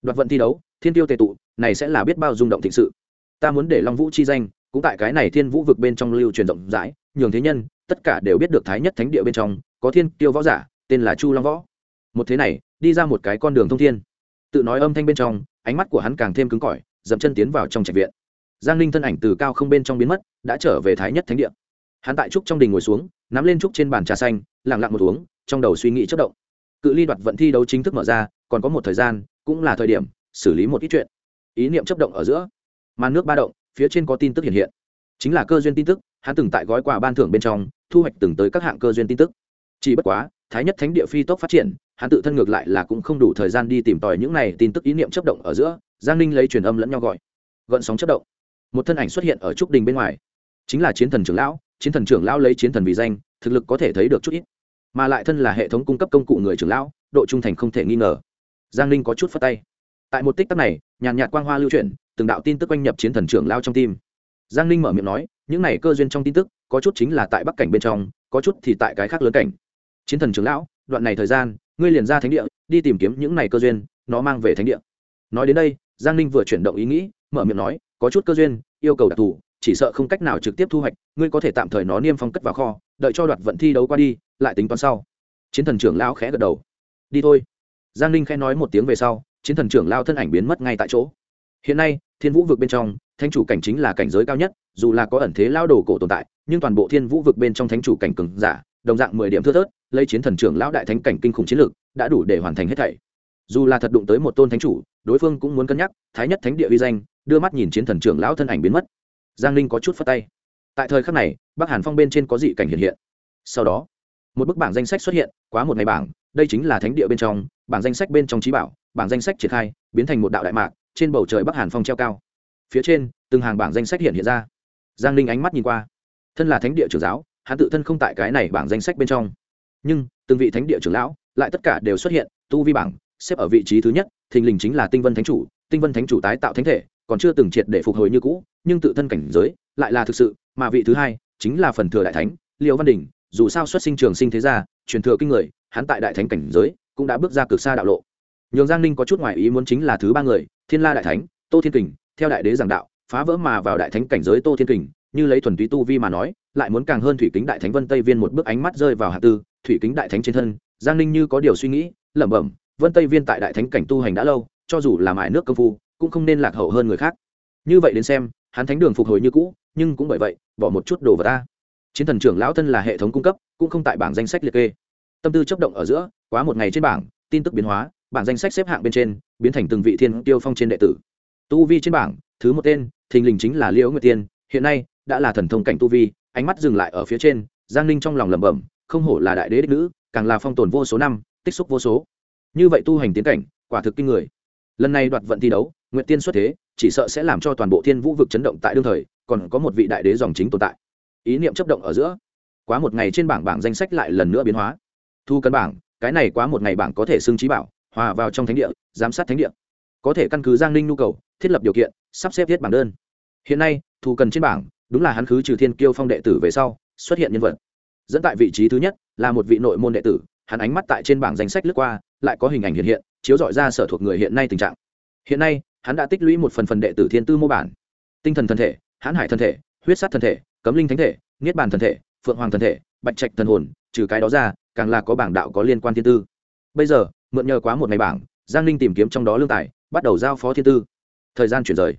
Đoạt vận thi đấu, thiên tiêu tề tụ, này sẽ là biết bao rung động thịnh sự. Ta muốn để long vũ chi danh, cũng tại cái này thiên vũ vực bên trong lưu truyền rộng rãi, nhường thế nhân, tất cả đều biết được thái nhất thánh địa bên trong, có thiên tiêu võ giả tên là chu long võ. Một thế này, đi ra một cái con đường thông thiên. Tự nói âm thanh bên trong, ánh mắt của hắn càng thêm cứng cỏi, dậm chân tiến vào trong trạch viện. Giang ninh thân ảnh từ cao không bên trong biến mất, đã trở về thái nhất thánh địa. Hắn tại trúc trong đình ngồi xuống, nắm lên trúc trên bàn trà xanh lẳng lặng một uống, trong đầu suy nghĩ chất động. Cự ly đoạt vận thi đấu chính thức mở ra, còn có một thời gian, cũng là thời điểm, xử lý một ít chuyện. Ý niệm chất động ở giữa. Màn nước ba động, phía trên có tin tức hiện hiện. Chính là cơ duyên tin tức, hắn từng tại gói quà ban thưởng bên trong, thu hoạch từng tới các hạng cơ duyên tin tức. Chỉ bất quá thái nhất thánh địa phi tốc phát triển, hắn tự thân ngược lại là cũng không đủ thời gian đi tìm tòi những này tin tức ý niệm chấp động ở giữa, giang ninh lấy truyền âm lẫn nhau gọi. Gợn sóng chấp động. Một thân ảnh xuất hiện ở trúc đình bên ngoài. Chính là chiến thần trưởng lão, chiến thần trưởng lão lấy chiến thần vì danh, thực lực có thể thấy được chút ít. Mà lại thân là hệ thống cung cấp công cụ người trưởng lão, độ trung thành không thể nghi ngờ. Giang ninh có chút phất tay. Tại một tích tắc này, nhàn nhạt quang hoa lưu chuyển, từng đạo tin tức oanh nhập chiến thần trưởng lao trong tim. Giang ninh mở miệng nói, những này cơ duyên trong tin tức, có chút chính là tại bắc cảnh bên trong, có chút thì tại cái khác lớn cảnh chiến thần trưởng lão, đoạn này thời gian, ngươi liền ra thánh địa, đi tìm kiếm những này cơ duyên, nó mang về thánh địa. Nói đến đây, giang ninh vừa chuyển động ý nghĩ, mở miệng nói, có chút cơ duyên, yêu cầu đặc thù, chỉ sợ không cách nào trực tiếp thu hoạch, ngươi có thể tạm thời nó niêm phong cất vào kho, đợi cho đoạt vận thi đấu qua đi, lại tính toán sau. Chiến thần trưởng lão khẽ gật đầu. Đi thôi. Giang ninh khẽ nói một tiếng về sau, chiến thần trưởng lao thân ảnh biến mất ngay tại chỗ. Hiện nay, thiên vũ vực bên trong, thánh chủ cảnh chính là cảnh giới cao nhất, dù là có ẩn thế lao đồ cổ tồn tại, nhưng toàn bộ thiên vũ vực bên trong thánh chủ cảnh cường giả đồng dạng mười điểm thưa thớt, lấy chiến thần trưởng lão đại thánh cảnh kinh khủng chiến lược đã đủ để hoàn thành hết thảy. Dù là thật đụng tới một tôn thánh chủ, đối phương cũng muốn cân nhắc, thái nhất thánh địa uy danh, đưa mắt nhìn chiến thần trưởng lão thân ảnh biến mất. Giang linh có chút phất tay. Tại thời khắc này, bắc hàn phong bên trên có dị cảnh hiện hiện. Sau đó, một bức bảng danh sách xuất hiện, quá một ngày bảng, đây chính là thánh địa bên trong, bảng danh sách bên trong trí bảo, bảng danh sách triển khai, biến thành một đạo đại mạc, trên bầu trời bắc hàn phong treo cao. Phía trên, từng hàng bảng danh sách hiện hiện ra. Giang linh ánh mắt nhìn qua. Thân là thánh địa trưởng giáo hắn tự thân không tại cái này bảng danh sách bên trong. Nhưng, từng vị thánh địa trưởng lão, lại tất cả đều xuất hiện, tu vi bảng, xếp ở vị trí thứ nhất, thình lình chính là tinh vân thánh chủ, tinh vân thánh chủ tái tạo thánh thể, còn chưa từng triệt để phục hồi như cũ, nhưng tự thân cảnh giới lại là thực sự, mà vị thứ hai chính là phần thừa đại thánh, liêu văn đình, dù sao xuất sinh trường sinh thế gia, truyền thừa kinh người, hắn tại đại thánh cảnh giới cũng đã bước ra cực xa đạo lộ. Nhường giang ninh có chút ngoại ý muốn chính là thứ ba người, thiên la đại thánh, tô thiên kình, theo đại đế giảng đạo, phá vỡ mà vào đại thánh cảnh giới tô thiên kình như lấy thuần túy tu vi mà nói, lại muốn càng hơn thủy kính đại thánh vân tây viên một bước ánh mắt rơi vào hạ tư, thủy kính đại thánh trên thân, giang ninh như có điều suy nghĩ, lẩm bẩm, vân tây viên tại đại thánh cảnh tu hành đã lâu, cho dù là mải nước công phu, cũng không nên lạc hậu hơn người khác. Như vậy đến xem, hắn thánh đường phục hồi như cũ, nhưng cũng bởi vậy, bỏ một chút đồ vào ta. Chiến thần trưởng lão thân là hệ thống cung cấp, cũng không tại bảng danh sách liệt kê. Tâm tư chấp động ở giữa, quá một ngày trên bảng, tin tức biến hóa, bảng danh sách xếp hạng bên trên, biến thành từng vị thiên tiêu phong trên đệ tử. Tu vi trên bảng, thứ một tên, thình lình chính là liễu nguyệt tiên hiện nay, đã là thần thông cảnh tu vi, ánh mắt dừng lại ở phía trên, giang ninh trong lòng lẩm bẩm, không hổ là đại đế đích nữ, càng là phong tồn vô số năm, tích xúc vô số. Như vậy tu hành tiến cảnh, quả thực kinh người. Lần này đoạt vận thi đấu, nguyệt tiên xuất thế, chỉ sợ sẽ làm cho toàn bộ thiên vũ vực chấn động tại đương thời, còn có một vị đại đế dòng chính tồn tại. Ý niệm chấp động ở giữa. Quá một ngày trên bảng bảng danh sách lại lần nữa biến hóa. Thu cân bảng, cái này quá một ngày bảng có thể xưng trí bảo, hòa vào trong thánh địa, giám sát thánh địa. Có thể căn cứ giang ninh nhu cầu, thiết lập điều kiện, sắp xếp thiết bảng đơn hiện nay thu cần trên bảng, đúng là hắn khứ trừ thiên kiêu phong đệ tử về sau, xuất hiện nhân vật. Dẫn tại vị trí thứ nhất, là một vị nội môn đệ tử, hắn ánh mắt tại trên bảng danh sách lướt qua, lại có hình ảnh hiện hiện, chiếu dọi ra sở thuộc người hiện nay tình trạng. Hiện nay, hắn đã tích lũy một phần phần đệ tử thiên tư mô bản. Tinh thần thân thể, hãn hải thân thể, huyết sát thân thể, cấm linh thánh thể, niết bàn thân thể, phượng hoàng thân thể, bạch trạch thần hồn, trừ cái đó ra, càng là có bảng đạo có liên quan thiên tư. Bây giờ, mượn nhờ quá một ngày bảng, giang ninh tìm kiếm trong đó lương tài, bắt đầu giao phó thiên tư. Thời gian chuyển rời.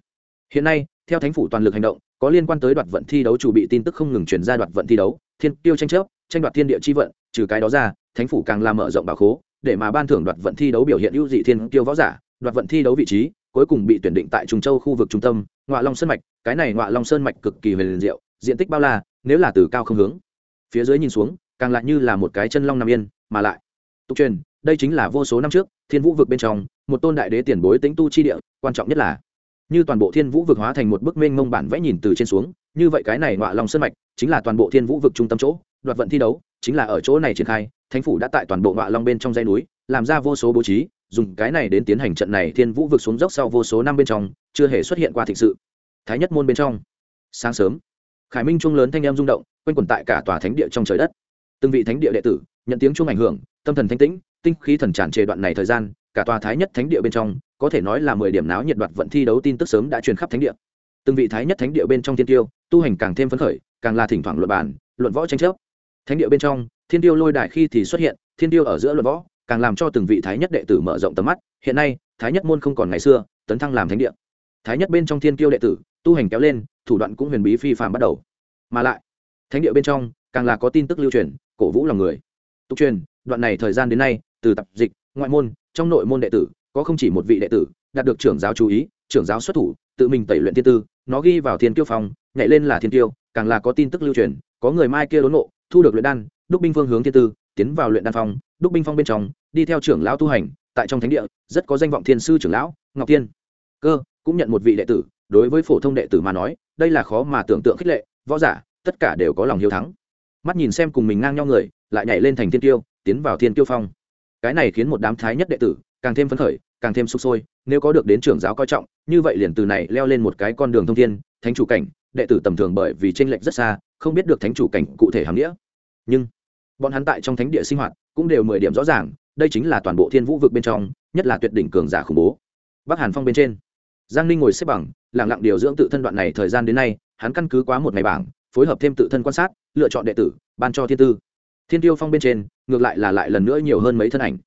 Hiện nay theo thánh phủ toàn lực hành động, có liên quan tới đoạt vận thi đấu chủ bị tin tức không ngừng chuyển ra đoạt vận thi đấu, thiên tiêu tranh chấp, tranh đoạt thiên địa chi vận, trừ cái đó ra, thánh phủ càng làm mở rộng bảo khố, để mà ban thưởng đoạt vận thi đấu biểu hiện ưu dị thiên tiêu võ giả, đoạt vận thi đấu vị trí, cuối cùng bị tuyển định tại trung châu khu vực trung tâm ngoại long sơn mạch. Cái này ngoại long sơn mạch cực kỳ huyền diệu, diện tích bao la, nếu là từ cao không hướng. Phía dưới nhìn xuống, càng lại như là một cái chân long nằm yên, mà lại. Tục truyền, đây chính là vô số năm trước, thiên vũ vực bên trong, một tôn đại đế tiền bối tính tu chi địa, quan trọng nhất là như toàn bộ thiên vũ vực hóa thành một bức mênh mông bản vẽ nhìn từ trên xuống, như vậy cái này ngọa lòng sơn mạch chính là toàn bộ thiên vũ vực trung tâm chỗ, đoạt vận thi đấu, chính là ở chỗ này triển khai, thánh phủ đã tại toàn bộ ngọa long bên trong dãy núi, làm ra vô số bố trí, dùng cái này đến tiến hành trận này thiên vũ vực xuống dốc sau vô số năm bên trong, chưa hề xuất hiện qua thịnh sự. Thái nhất môn bên trong. Sáng sớm, khải minh chuông lớn thanh em rung động, quanh quẩn tại cả tòa thánh địa trong trời đất. Từng vị thánh địa đệ tử, nhận tiếng chuông ảnh hưởng, tâm thần thanh tĩnh, tinh khí thần tràn trề đoạn này thời gian cả tòa thái nhất thánh địa bên trong, có thể nói là mười điểm náo nhiệt đoạt vận thi đấu tin tức sớm đã truyền khắp thánh địa. Từng vị thái nhất thánh địa bên trong thiên tiêu, tu hành càng thêm phấn khởi, càng là thỉnh thoảng luận bản luận võ tranh chấp. Thánh địa bên trong, thiên tiêu lôi đại khi thì xuất hiện, thiên tiêu ở giữa luận võ, càng làm cho từng vị thái nhất đệ tử mở rộng tầm mắt. Hiện nay, thái nhất môn không còn ngày xưa, tấn thăng làm thánh địa. Thái nhất bên trong thiên tiêu đệ tử, tu hành kéo lên, thủ đoạn cũng huyền bí phi phàm bắt đầu. Mà lại, thánh địa bên trong, càng là có tin tức lưu truyền, cổ vũ lòng người. Tục truyền, đoạn này thời gian đến nay, từ tập dịch, ngoại môn trong nội môn đệ tử có không chỉ một vị đệ tử đạt được trưởng giáo chú ý trưởng giáo xuất thủ tự mình tẩy luyện thiên tư nó ghi vào thiên tiêu phong nhảy lên là thiên tiêu, càng là có tin tức lưu truyền có người mai kia đốn ngộ thu được luyện đan đúc binh phương hướng thiên tư tiến vào luyện đan phong đúc binh phong bên trong đi theo trưởng lão tu hành tại trong thánh địa rất có danh vọng thiên sư trưởng lão ngọc tiên cơ cũng nhận một vị đệ tử đối với phổ thông đệ tử mà nói đây là khó mà tưởng tượng khích lệ võ giả tất cả đều có lòng hiếu thắng. Mắt nhìn xem cùng mình ngang nhau người lại nhảy lên thành thiên tiêu tiến vào thiên tiêu phong cái này khiến một đám thái nhất đệ tử càng thêm phấn khởi, càng thêm sục sôi, nếu có được đến trưởng giáo coi trọng, như vậy liền từ này leo lên một cái con đường thông thiên, thánh chủ cảnh, đệ tử tầm thường bởi vì tranh lệch rất xa, không biết được thánh chủ cảnh cụ thể hàm nghĩa. Nhưng, bọn hắn tại trong thánh địa sinh hoạt cũng đều mười điểm rõ ràng, đây chính là toàn bộ thiên vũ vực bên trong, nhất là tuyệt đỉnh cường giả khủng bố. Bắc hàn phong bên trên, giang ninh ngồi xếp bằng lẳng lặng điều dưỡng tự thân đoạn này thời gian đến nay, hắn căn cứ quá một ngày bảng, phối hợp thêm tự thân quan sát, lựa chọn đệ tử, ban cho thiên tư thiên tiêu phong bên trên, ngược lại là lại lần nữa nhiều hơn mấy thân ảnh.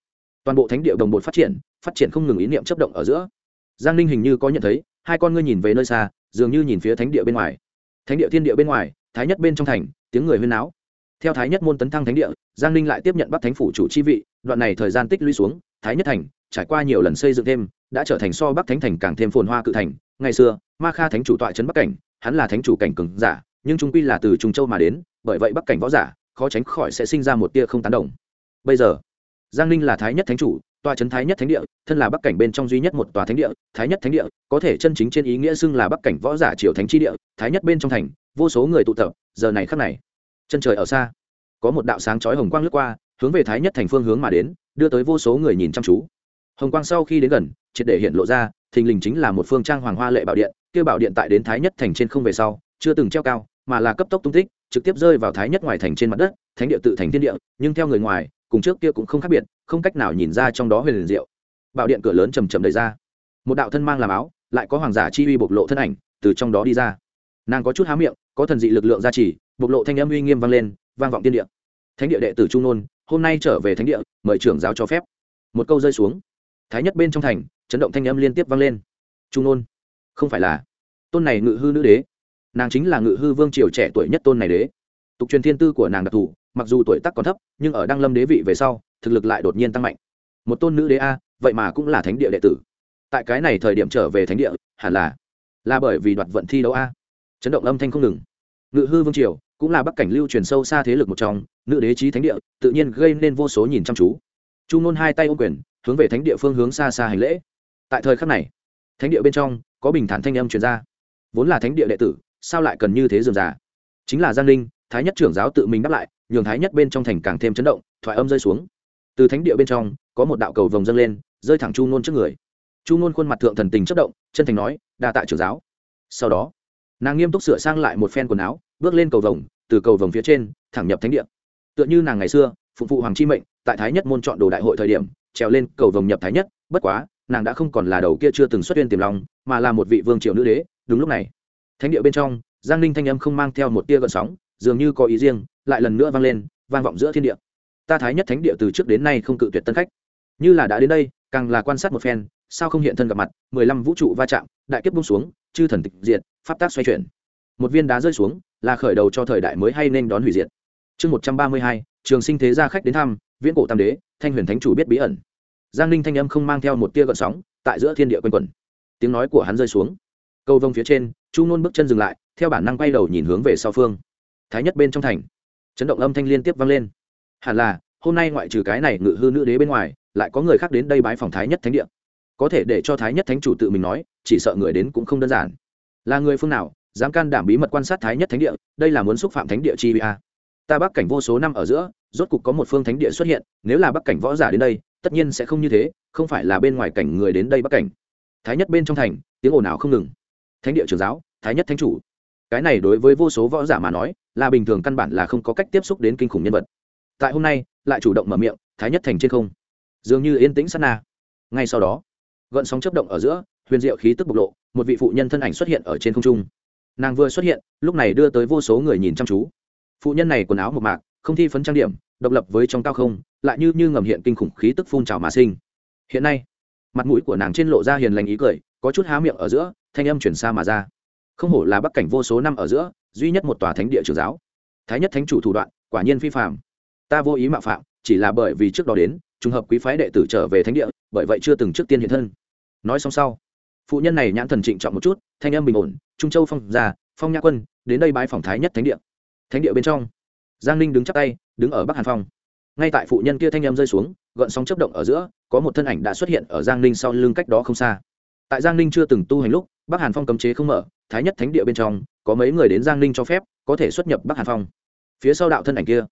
Toàn bộ thánh địa đồng bột phát triển phát triển không ngừng ý niệm chấp động ở giữa. Giang ninh hình như có nhận thấy, hai con ngươi nhìn về nơi xa, dường như nhìn phía thánh địa bên ngoài. Thánh địa thiên địa bên ngoài, thái nhất bên trong thành, tiếng người huyên náo. Theo thái nhất môn tấn thăng thánh địa, giang ninh lại tiếp nhận bắt thánh phủ chủ chi vị, đoạn này thời gian tích lũy xuống, thái nhất thành, trải qua nhiều lần xây dựng thêm, đã trở thành so bắc thánh thành càng thêm phồn hoa cự thành. Ngày xưa, ma kha thánh chủ tọa trấn bắc cảnh, hắn là thánh chủ cảnh cường giả, nhưng trung quy là từ trung châu mà đến, bởi vậy bắc cảnh võ giả khó tránh khỏi sẽ sinh ra một tia không tán đồng. Bây giờ, giang ninh là thái nhất thánh chủ, tòa trấn thái nhất thánh địa, thân là bắc cảnh bên trong duy nhất một tòa thánh địa, thái nhất thánh địa, có thể chân chính trên ý nghĩa xưng là bắc cảnh võ giả triều thánh tri địa, thái nhất bên trong thành, vô số người tụ tập, giờ này khắc này, chân trời ở xa, có một đạo sáng chói hồng quang lướt qua, hướng về thái nhất thành phương hướng mà đến, đưa tới vô số người nhìn chăm chú. Hồng quang sau khi đến gần, triệt để hiện lộ ra, thình lình chính là một phương trang hoàng hoa lệ bảo điện kêu bảo điện tại đến thái nhất thành trên không về sau, chưa từng treo cao, mà là cấp tốc tung tích trực tiếp rơi vào thái nhất ngoài thành trên mặt đất, thánh địa tự thành thiên địa, nhưng theo người ngoài, cùng trước kia cũng không khác biệt, không cách nào nhìn ra trong đó huyền liền diệu. Bảo điện cửa lớn chầm chầm đầy ra. Một đạo thân mang làm áo, lại có hoàng giả chi uy bộc lộ thân ảnh, từ trong đó đi ra. Nàng có chút há miệng, có thần dị lực lượng gia trì, bộc lộ thanh âm uy nghiêm vang lên, vang vọng tiên địa. Thánh địa đệ tử trung nôn, hôm nay trở về thánh địa, mời trưởng giáo cho phép. Một câu rơi xuống. Thái nhất bên trong thành, chấn động thanh âm liên tiếp vang lên. Trung nôn, không phải là. Tôn này ngự hư nữ đế nàng chính là ngự hư vương triều trẻ tuổi nhất tôn này đế. Tục truyền thiên tư của nàng đặc thù, mặc dù tuổi tác còn thấp, nhưng ở đăng lâm đế vị về sau, thực lực lại đột nhiên tăng mạnh. Một tôn nữ đế a, vậy mà cũng là thánh địa đệ tử. Tại cái này thời điểm trở về thánh địa, hẳn là là bởi vì đoạt vận thi đấu a. Chấn động âm thanh không ngừng. Ngự hư vương triều cũng là bắc cảnh lưu truyền sâu xa thế lực một trong, nữ đế trí thánh địa, tự nhiên gây nên vô số nhìn chăm chú. Chu ngôn hai tay ô quyền, hướng về thánh địa phương hướng xa xa hành lễ. Tại thời khắc này, thánh địa bên trong có bình thản thanh âm truyền ra. Vốn là thánh địa đệ tử sao lại cần như thế dườm già? Chính là giang ninh thái nhất trưởng giáo tự mình đáp lại, nhường thái nhất bên trong thành càng thêm chấn động, thoại âm rơi xuống. Từ thánh địa bên trong, có một đạo cầu vồng dâng lên, rơi thẳng chu ngôn trước người. Chu ngôn khuôn mặt thượng thần tình chất động, chân thành nói, đa tạ trưởng giáo. Sau đó, nàng nghiêm túc sửa sang lại một phen quần áo, bước lên cầu vồng, từ cầu vồng phía trên, thẳng nhập thánh địa. Tựa như nàng ngày xưa, phụng phụ hoàng chi mệnh, tại thái nhất môn chọn đồ đại hội thời điểm, trèo lên cầu vồng nhập thái nhất, bất quá, nàng đã không còn là đầu kia chưa từng xuất hiện tiềm lòng mà là một vị vương triều nữ đế, đúng lúc này thánh địa bên trong, giang ninh thanh âm không mang theo một tia gợn sóng, dường như có ý riêng, lại lần nữa vang lên, vang vọng giữa thiên địa. Ta thái nhất thánh địa từ trước đến nay không cự tuyệt tân khách. Như là đã đến đây, càng là quan sát một phen, sao không hiện thân gặp mặt, mười lăm vũ trụ va chạm, đại kiếp bung xuống, chư thần tịch diệt, pháp tác xoay chuyển. Một viên đá rơi xuống, là khởi đầu cho thời đại mới hay nên đón hủy diệt. Chương một trăm ba mươi hai, trường sinh thế gia khách đến thăm, viễn cổ tam đế, thanh huyền thánh chủ biết bí ẩn. Giang ninh thanh âm không mang theo một tia gợn sóng, tại giữa thiên địa quanh quẩn. Tiếng nói của hắn rơi xuống. Câu vông phía trên chu ngôn bước chân dừng lại, theo bản năng quay đầu nhìn hướng về sau phương. Thái nhất bên trong thành, chấn động âm thanh liên tiếp vang lên. Hẳn là, hôm nay ngoại trừ cái này ngự hư nữ đế bên ngoài, lại có người khác đến đây bái phòng thái nhất thánh địa. Có thể để cho thái nhất thánh chủ tự mình nói, chỉ sợ người đến cũng không đơn giản. Là người phương nào, dám can đảm bí mật quan sát thái nhất thánh địa, đây là muốn xúc phạm thánh địa chi bia ta bắc cảnh vô số năm ở giữa, rốt cục có một phương thánh địa xuất hiện, nếu là bắc cảnh võ giả đến đây, tất nhiên sẽ không như thế, không phải là bên ngoài cảnh người đến đây bắc cảnh. Thái nhất bên trong thành, tiếng ồn ào không ngừng thánh địa trưởng giáo, thái nhất thánh chủ. Cái này đối với vô số võ giả mà nói, là bình thường căn bản là không có cách tiếp xúc đến kinh khủng nhân vật. Tại hôm nay, lại chủ động mở miệng, thái nhất thành trên không. Dường như yên tĩnh sát na. Ngay sau đó, gợn sóng chấp động ở giữa, huyền diệu khí tức bộc lộ, một vị phụ nhân thân ảnh xuất hiện ở trên không trung. Nàng vừa xuất hiện, lúc này đưa tới vô số người nhìn chăm chú. Phụ nhân này quần áo một mạc, không thi phấn trang điểm, độc lập với trong cao không, lại như như ngầm hiện kinh khủng khí tức phun trào mà sinh. Hiện nay, mặt mũi của nàng trên lộ ra hiền lành ý cười, có chút há miệng ở giữa thanh âm chuyển xa mà ra. Không hổ là bắc cảnh vô số năm ở giữa, duy nhất một tòa thánh địa trường giáo. Thái nhất thánh chủ thủ đoạn, quả nhiên phi phạm ta vô ý mạo phạm, chỉ là bởi vì trước đó đến, trùng hợp quý phái đệ tử trở về thánh địa, bởi vậy chưa từng trước tiên hiện thân. Nói xong sau, phụ nhân này nhãn thần trịnh trọng một chút, thanh âm bình ổn, trung châu phong già phong nhã quân, đến đây bãi phòng thái nhất thánh địa. Thánh địa bên trong, giang ninh đứng chắp tay, đứng ở bắc hàn phong. Ngay tại phụ nhân kia thanh âm rơi xuống, gợn sóng chấp động ở giữa, có một thân ảnh đã xuất hiện ở giang ninh sau lưng cách đó không xa. Tại giang ninh chưa từng tu hành lúc bắc hàn phong cấm chế không mở, thái nhất thánh địa bên trong, có mấy người đến giang ninh cho phép, có thể xuất nhập bắc hàn phong. Phía sau đạo thân ảnh kia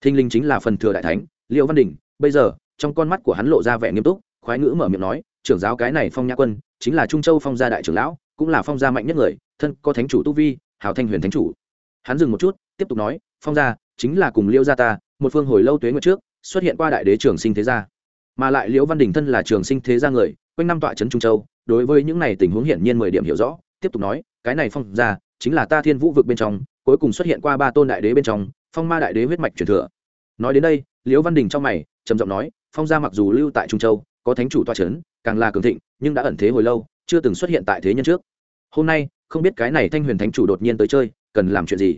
thinh linh chính là phần thừa đại thánh liệu văn đình. Bây giờ, trong con mắt của hắn lộ ra vẻ nghiêm túc, khoái ngữ mở miệng nói, trưởng giáo cái này phong nhã quân, chính là trung châu phong gia đại trưởng lão, cũng là phong gia mạnh nhất người, thân có thánh chủ tu vi, hào thanh huyền thánh chủ. Hắn dừng một chút, tiếp tục nói, phong gia, chính là cùng liêu gia ta, một phương hồi lâu tuế nguyệt trước, xuất hiện qua đại đế trường sinh thế gia. Mà lại liễu văn đình thân là trường sinh thế gia người, quanh năm tọa trấn trung châu đối với những này tình huống hiển nhiên mười điểm hiểu rõ, tiếp tục nói, cái này phong gia chính là ta thiên vũ vực bên trong, cuối cùng xuất hiện qua ba tôn đại đế bên trong, phong ma đại đế huyết mạch truyền thừa. Nói đến đây, liễu văn đình trong mày, trầm giọng nói, phong gia mặc dù lưu tại trung châu, có thánh chủ toa c h ấ n càng là cường thịnh, nhưng đã ẩn thế hồi lâu, chưa từng xuất hiện tại thế nhân trước. Hôm nay, không biết cái này thanh huyền thánh chủ đột nhiên tới chơi, cần làm chuyện gì?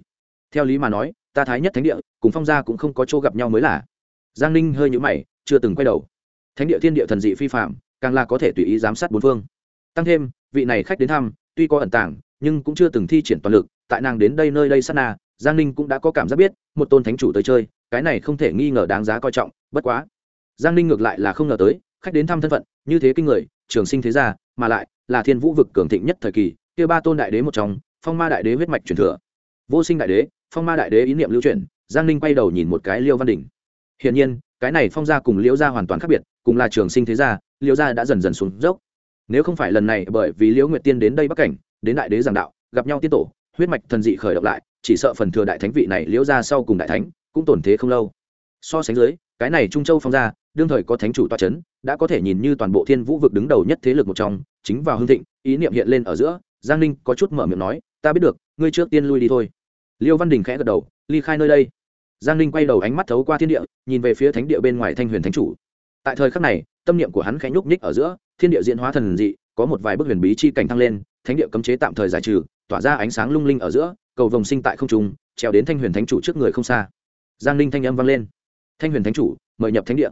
Theo lý mà nói, ta thái nhất thánh địa, cùng phong gia cũng không có chỗ gặp nhau mới là. Giang ninh hơi nhũ mày, chưa từng quay đầu. Thánh địa thiên địa thần dị phi phạm càng là có thể tùy ý giám sát bốn phương tăng thêm, vị này khách đến thăm, tuy có ẩn tàng, nhưng cũng chưa từng thi triển toàn lực, tại nàng đến đây nơi đây sát na, giang ninh cũng đã có cảm giác biết, một tôn thánh chủ tới chơi, cái này không thể nghi ngờ đáng giá coi trọng, bất quá. Giang ninh ngược lại là không ngờ tới, khách đến thăm thân phận, như thế kinh người, trường sinh thế gia, mà lại là thiên vũ vực cường thịnh nhất thời kỳ, kia ba tôn đại đế một trong, phong ma đại đế huyết mạch truyền thừa. Vô sinh đại đế, phong ma đại đế ý niệm lưu truyền giang ninh quay đầu nhìn một cái liêu văn đình. Hiển nhiên, cái này phong gia cùng liễu gia hoàn toàn khác biệt, cùng là trường sinh thế gia, liễu gia đã dần dần xuống dốc nếu không phải lần này bởi vì liễu nguyệt tiên đến đây bắc cảnh, đến đại đế giảng đạo, gặp nhau tiên tổ, huyết mạch thần dị khởi động lại, chỉ sợ phần thừa đại thánh vị này liễu gia sau cùng đại thánh cũng tổn thế không lâu. So sánh dưới, cái này trung châu phong ra đương thời có thánh chủ toa c h ấ n đã có thể nhìn như toàn bộ thiên vũ vực đứng đầu nhất thế lực một trong, chính vào hương thịnh, ý niệm hiện lên ở giữa, giang ninh có chút mở miệng nói, ta biết được, ngươi trước tiên lui đi thôi. Liêu văn đình khẽ gật đầu, ly khai nơi đây. Giang ninh quay đầu ánh mắt thấu qua thiên địa, nhìn về phía thánh địa bên ngoài thanh huyền thánh chủ. Tại thời khắc này, tâm niệm của hắn khẽ nhúc nhích ở giữa thiên địa diễn hóa thần dị có một vài bức huyền bí chi cảnh thăng lên thánh địa cấm chế tạm thời giải trừ tỏa ra ánh sáng lung linh ở giữa cầu vồng sinh tại không trung trèo đến thanh huyền thánh chủ trước người không xa. Giang ninh thanh âm vang lên. Thanh huyền thánh chủ mời nhập thánh địa.